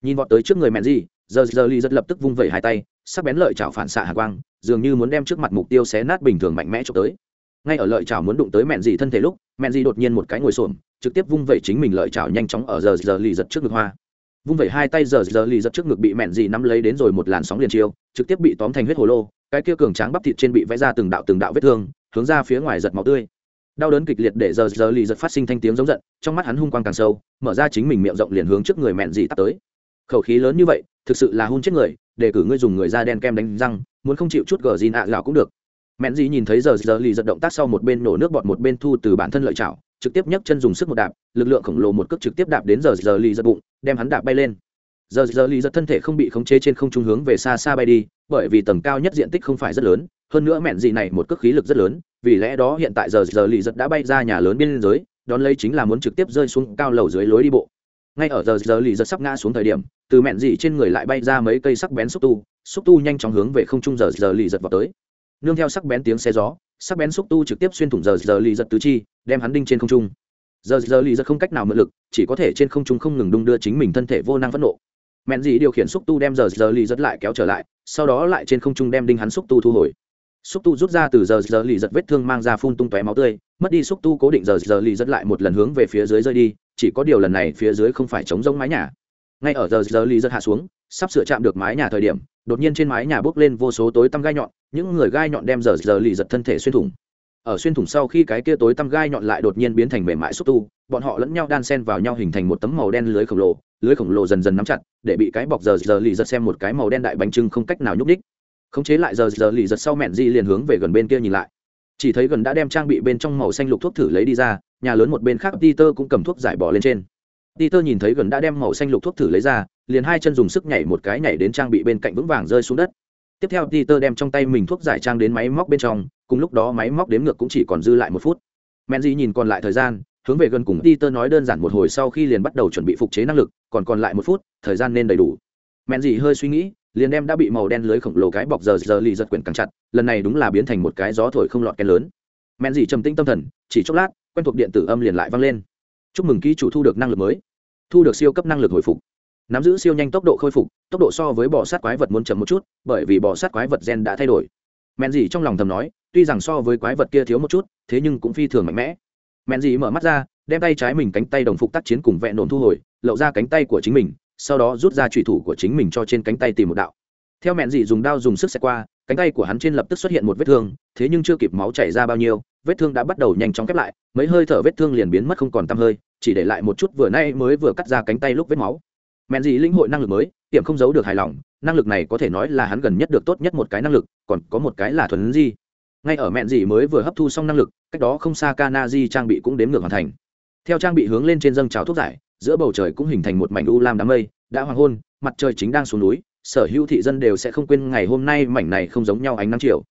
Nhìn vọt tới trước người mẹn gì, giờ giờ lì giật lập tức vung vẩy hai tay sắc bén lợi chảo phản xạ hạ quang dường như muốn đem trước mặt mục tiêu xé nát bình thường mạnh mẽ cho tới. Ngay ở lợi chảo muốn đụng tới mẹn gì thân thể lúc mẹn gì đột nhiên một cái ngồi xổm trực tiếp vung vẩy chính mình lợi chảo nhanh chóng ở giờ giờ lì giật trước ngực hoa. Vung vẩy hai tay giờ giờ lì giật trước ngực bị mẹn gì nắm lấy đến rồi một làn sóng liền chiêu trực tiếp bị tóm thành huyết hồ lô cái kia cường tráng bắp thịt trên bị vẽ ra từng đạo từng đạo vết thương hướng ra phía ngoài giật máu tươi đau đớn kịch liệt để giờ giờ lì giật phát sinh thanh tiếng giống giận, trong mắt hắn hung quang càng sâu, mở ra chính mình miệng rộng liền hướng trước người mẹn dị tắt tới. Khẩu khí lớn như vậy, thực sự là hôn chết người, để cử ngươi dùng người da đen kem đánh răng, muốn không chịu chút gờ gì nạ gạo cũng được. Mẹn dị nhìn thấy giờ giờ lì giật động tác sau một bên nổ nước bọt một bên thu từ bản thân lợi chảo, trực tiếp nhấc chân dùng sức một đạp, lực lượng khổng lồ một cước trực tiếp đạp đến giờ giờ lì giật bụng, đem hắn đạp bay lên. Giờ giờ lì giật thân thể không bị khống chế trên không trung hướng về xa xa bay đi, bởi vì tầng cao nhất diện tích không phải rất lớn, hơn nữa mẹn dị này một cước khí lực rất lớn vì lẽ đó hiện tại giờ giờ lì giật đã bay ra nhà lớn biên giới, đón lấy chính là muốn trực tiếp rơi xuống cao lầu dưới lối đi bộ. Ngay ở giờ giờ lì giật sắp ngã xuống thời điểm, từ mẹn dị trên người lại bay ra mấy cây sắc bén xúc tu xúc tu nhanh chóng hướng về không trung giờ giờ lì giật vào tới. Nương theo sắc bén tiếng xe gió, sắc bén xúc tu trực tiếp xuyên thủng giờ giờ lì giật tứ chi, đem hắn đinh trên không trung. Giờ giờ lì giật không cách nào mượn lực, chỉ có thể trên không trung không ngừng đung đưa chính mình thân thể vô năng phẫn nộ. Mẹn dị điều khiển xúc tu đem giờ giờ lì giật lại kéo trở lại, sau đó lại trên không trung đem đinh hắn xúc tu thu hồi xúc tu rút ra từ giờ giờ lì giật vết thương mang ra phun tung tóe máu tươi, mất đi xúc tu cố định giờ giờ lì giật lại một lần hướng về phía dưới rơi đi, chỉ có điều lần này phía dưới không phải chống rông mái nhà. Ngay ở giờ giờ lì giật hạ xuống, sắp sửa chạm được mái nhà thời điểm, đột nhiên trên mái nhà bốc lên vô số tối tăm gai nhọn, những người gai nhọn đem giờ giờ lì giật thân thể xuyên thủng. Ở xuyên thủng sau khi cái kia tối tăm gai nhọn lại đột nhiên biến thành mềm mại xúc tu, bọn họ lẫn nhau đan xen vào nhau hình thành một tấm màu đen lưới khổng lồ, lưới khổng lồ dần dần nắm chặt, để bị cái bọc giờ giờ lì giật xem một cái màu đen đại bánh trưng không cách nào nhúc đích khống chế lại giờ giờ lì giật sau mẹn di liền hướng về gần bên kia nhìn lại. Chỉ thấy gần đã đem trang bị bên trong màu xanh lục thuốc thử lấy đi ra, nhà lớn một bên khác peter cũng cầm thuốc giải bỏ lên trên. Peter nhìn thấy gần đã đem màu xanh lục thuốc thử lấy ra, liền hai chân dùng sức nhảy một cái nhảy đến trang bị bên cạnh vững vàng rơi xuống đất. Tiếp theo peter đem trong tay mình thuốc giải trang đến máy móc bên trong, cùng lúc đó máy móc đếm ngược cũng chỉ còn dư lại một phút. Mẹn di nhìn còn lại thời gian, hướng về gần cùng peter nói đơn giản một hồi sau khi liền bắt đầu chuẩn bị phục chế năng lực, còn còn lại một phút, thời gian nên đầy đủ. Mẹn di hơi suy nghĩ liền đem đã bị màu đen lưới khổng lồ cái bọc giờ giờ lì giật quyển càng chặt, lần này đúng là biến thành một cái gió thổi không lọt kén lớn. Men dì trầm tinh tâm thần, chỉ chốc lát, quen thuộc điện tử âm liền lại vang lên. Chúc mừng ký chủ thu được năng lực mới. Thu được siêu cấp năng lực hồi phục. Nắm giữ siêu nhanh tốc độ khôi phục, tốc độ so với bò sát quái vật muốn chậm một chút, bởi vì bò sát quái vật gen đã thay đổi. Men dì trong lòng thầm nói, tuy rằng so với quái vật kia thiếu một chút, thế nhưng cũng phi thường mạnh mẽ. Men dì mở mắt ra, đem tay trái mình cánh tay đồng phục tác chiến cùng vẹn nổn thu hồi lậu ra cánh tay của chính mình sau đó rút ra trùy thủ của chính mình cho trên cánh tay tìm một đạo. Theo mẹn Dị dùng đao dùng sức xẹt qua, cánh tay của hắn trên lập tức xuất hiện một vết thương, thế nhưng chưa kịp máu chảy ra bao nhiêu, vết thương đã bắt đầu nhanh chóng khép lại, mấy hơi thở vết thương liền biến mất không còn tăm hơi, chỉ để lại một chút vừa nay mới vừa cắt ra cánh tay lúc vết máu. Mẹn Dị linh hội năng lực mới, tiệm không giấu được hài lòng, năng lực này có thể nói là hắn gần nhất được tốt nhất một cái năng lực, còn có một cái là thuần di. Ngay ở mẹn Dị mới vừa hấp thu xong năng lực, cách đó không xa kana di trang bị cũng đếm ngược hoàn thành. Theo trang bị hướng lên trên dâng trào thuốc giải giữa bầu trời cũng hình thành một mảnh u lam đám mây, đã hoàng hôn, mặt trời chính đang xuống núi, sở hữu thị dân đều sẽ không quên ngày hôm nay mảnh này không giống nhau ánh nắng chiều.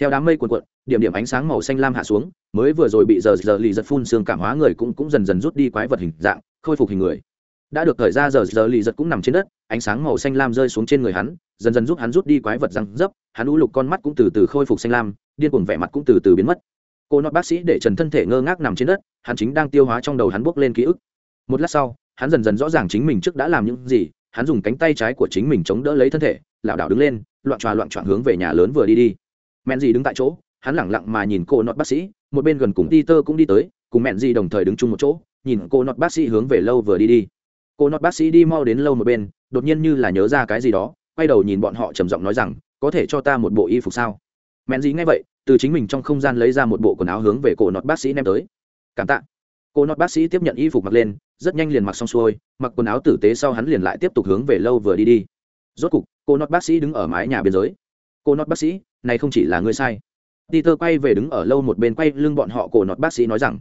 Theo đám mây cuộn cuộn, điểm điểm ánh sáng màu xanh lam hạ xuống, mới vừa rồi bị giờ giờ lì giật phun xương cảm hóa người cũng cũng dần dần rút đi quái vật hình dạng, khôi phục hình người. Đã được thời ra giờ giờ lì giật cũng nằm trên đất, ánh sáng màu xanh lam rơi xuống trên người hắn, dần dần giúp hắn rút đi quái vật răng dấp, hắn u lục con mắt cũng từ từ khôi phục xanh lam, điên cuồng vẻ mặt cũng từ từ biến mất. Cô nọ bác sĩ để trần thân thể ngơ ngác nằm trên đất, hắn chính đang tiêu hóa trong đầu hắn bốc lên ký ức một lát sau, hắn dần dần rõ ràng chính mình trước đã làm những gì, hắn dùng cánh tay trái của chính mình chống đỡ lấy thân thể, lảo đảo đứng lên, loạn tròa loạn trọn hướng về nhà lớn vừa đi đi. Mẹn gì đứng tại chỗ, hắn lẳng lặng mà nhìn cô nọt bác sĩ, một bên gần cùng peter cũng đi tới, cùng mẹn gì đồng thời đứng chung một chỗ, nhìn cô nọt bác sĩ hướng về lâu vừa đi đi. Cô nọt bác sĩ đi mau đến lâu một bên, đột nhiên như là nhớ ra cái gì đó, quay đầu nhìn bọn họ trầm giọng nói rằng, có thể cho ta một bộ y phục sao? Mẹn gì nghe vậy, từ chính mình trong không gian lấy ra một bộ quần áo hướng về cổ nọt bác sĩ đem tới. Cảm tạ. Cô nọt bác sĩ tiếp nhận y phục mặc lên rất nhanh liền mặc xong xuôi, mặc quần áo tử tế sau hắn liền lại tiếp tục hướng về lâu vừa đi đi. Rốt cục, cô nọt bác sĩ đứng ở mái nhà biên giới. Cô nọt bác sĩ, này không chỉ là ngươi sai. Peter quay về đứng ở lâu một bên quay lưng bọn họ cổ nọt bác sĩ nói rằng,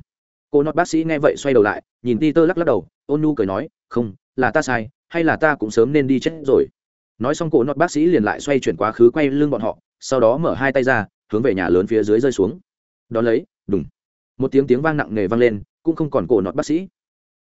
cô nọt bác sĩ nghe vậy xoay đầu lại, nhìn peter lắc lắc đầu, ôn nu cười nói, không, là ta sai, hay là ta cũng sớm nên đi chết rồi. Nói xong cổ nọt bác sĩ liền lại xoay chuyển quá khứ quay lưng bọn họ, sau đó mở hai tay ra, hướng về nhà lớn phía dưới rơi xuống. Đón lấy, đùng. một tiếng tiếng vang nặng nề vang lên, cũng không còn cổ nọt bác sĩ.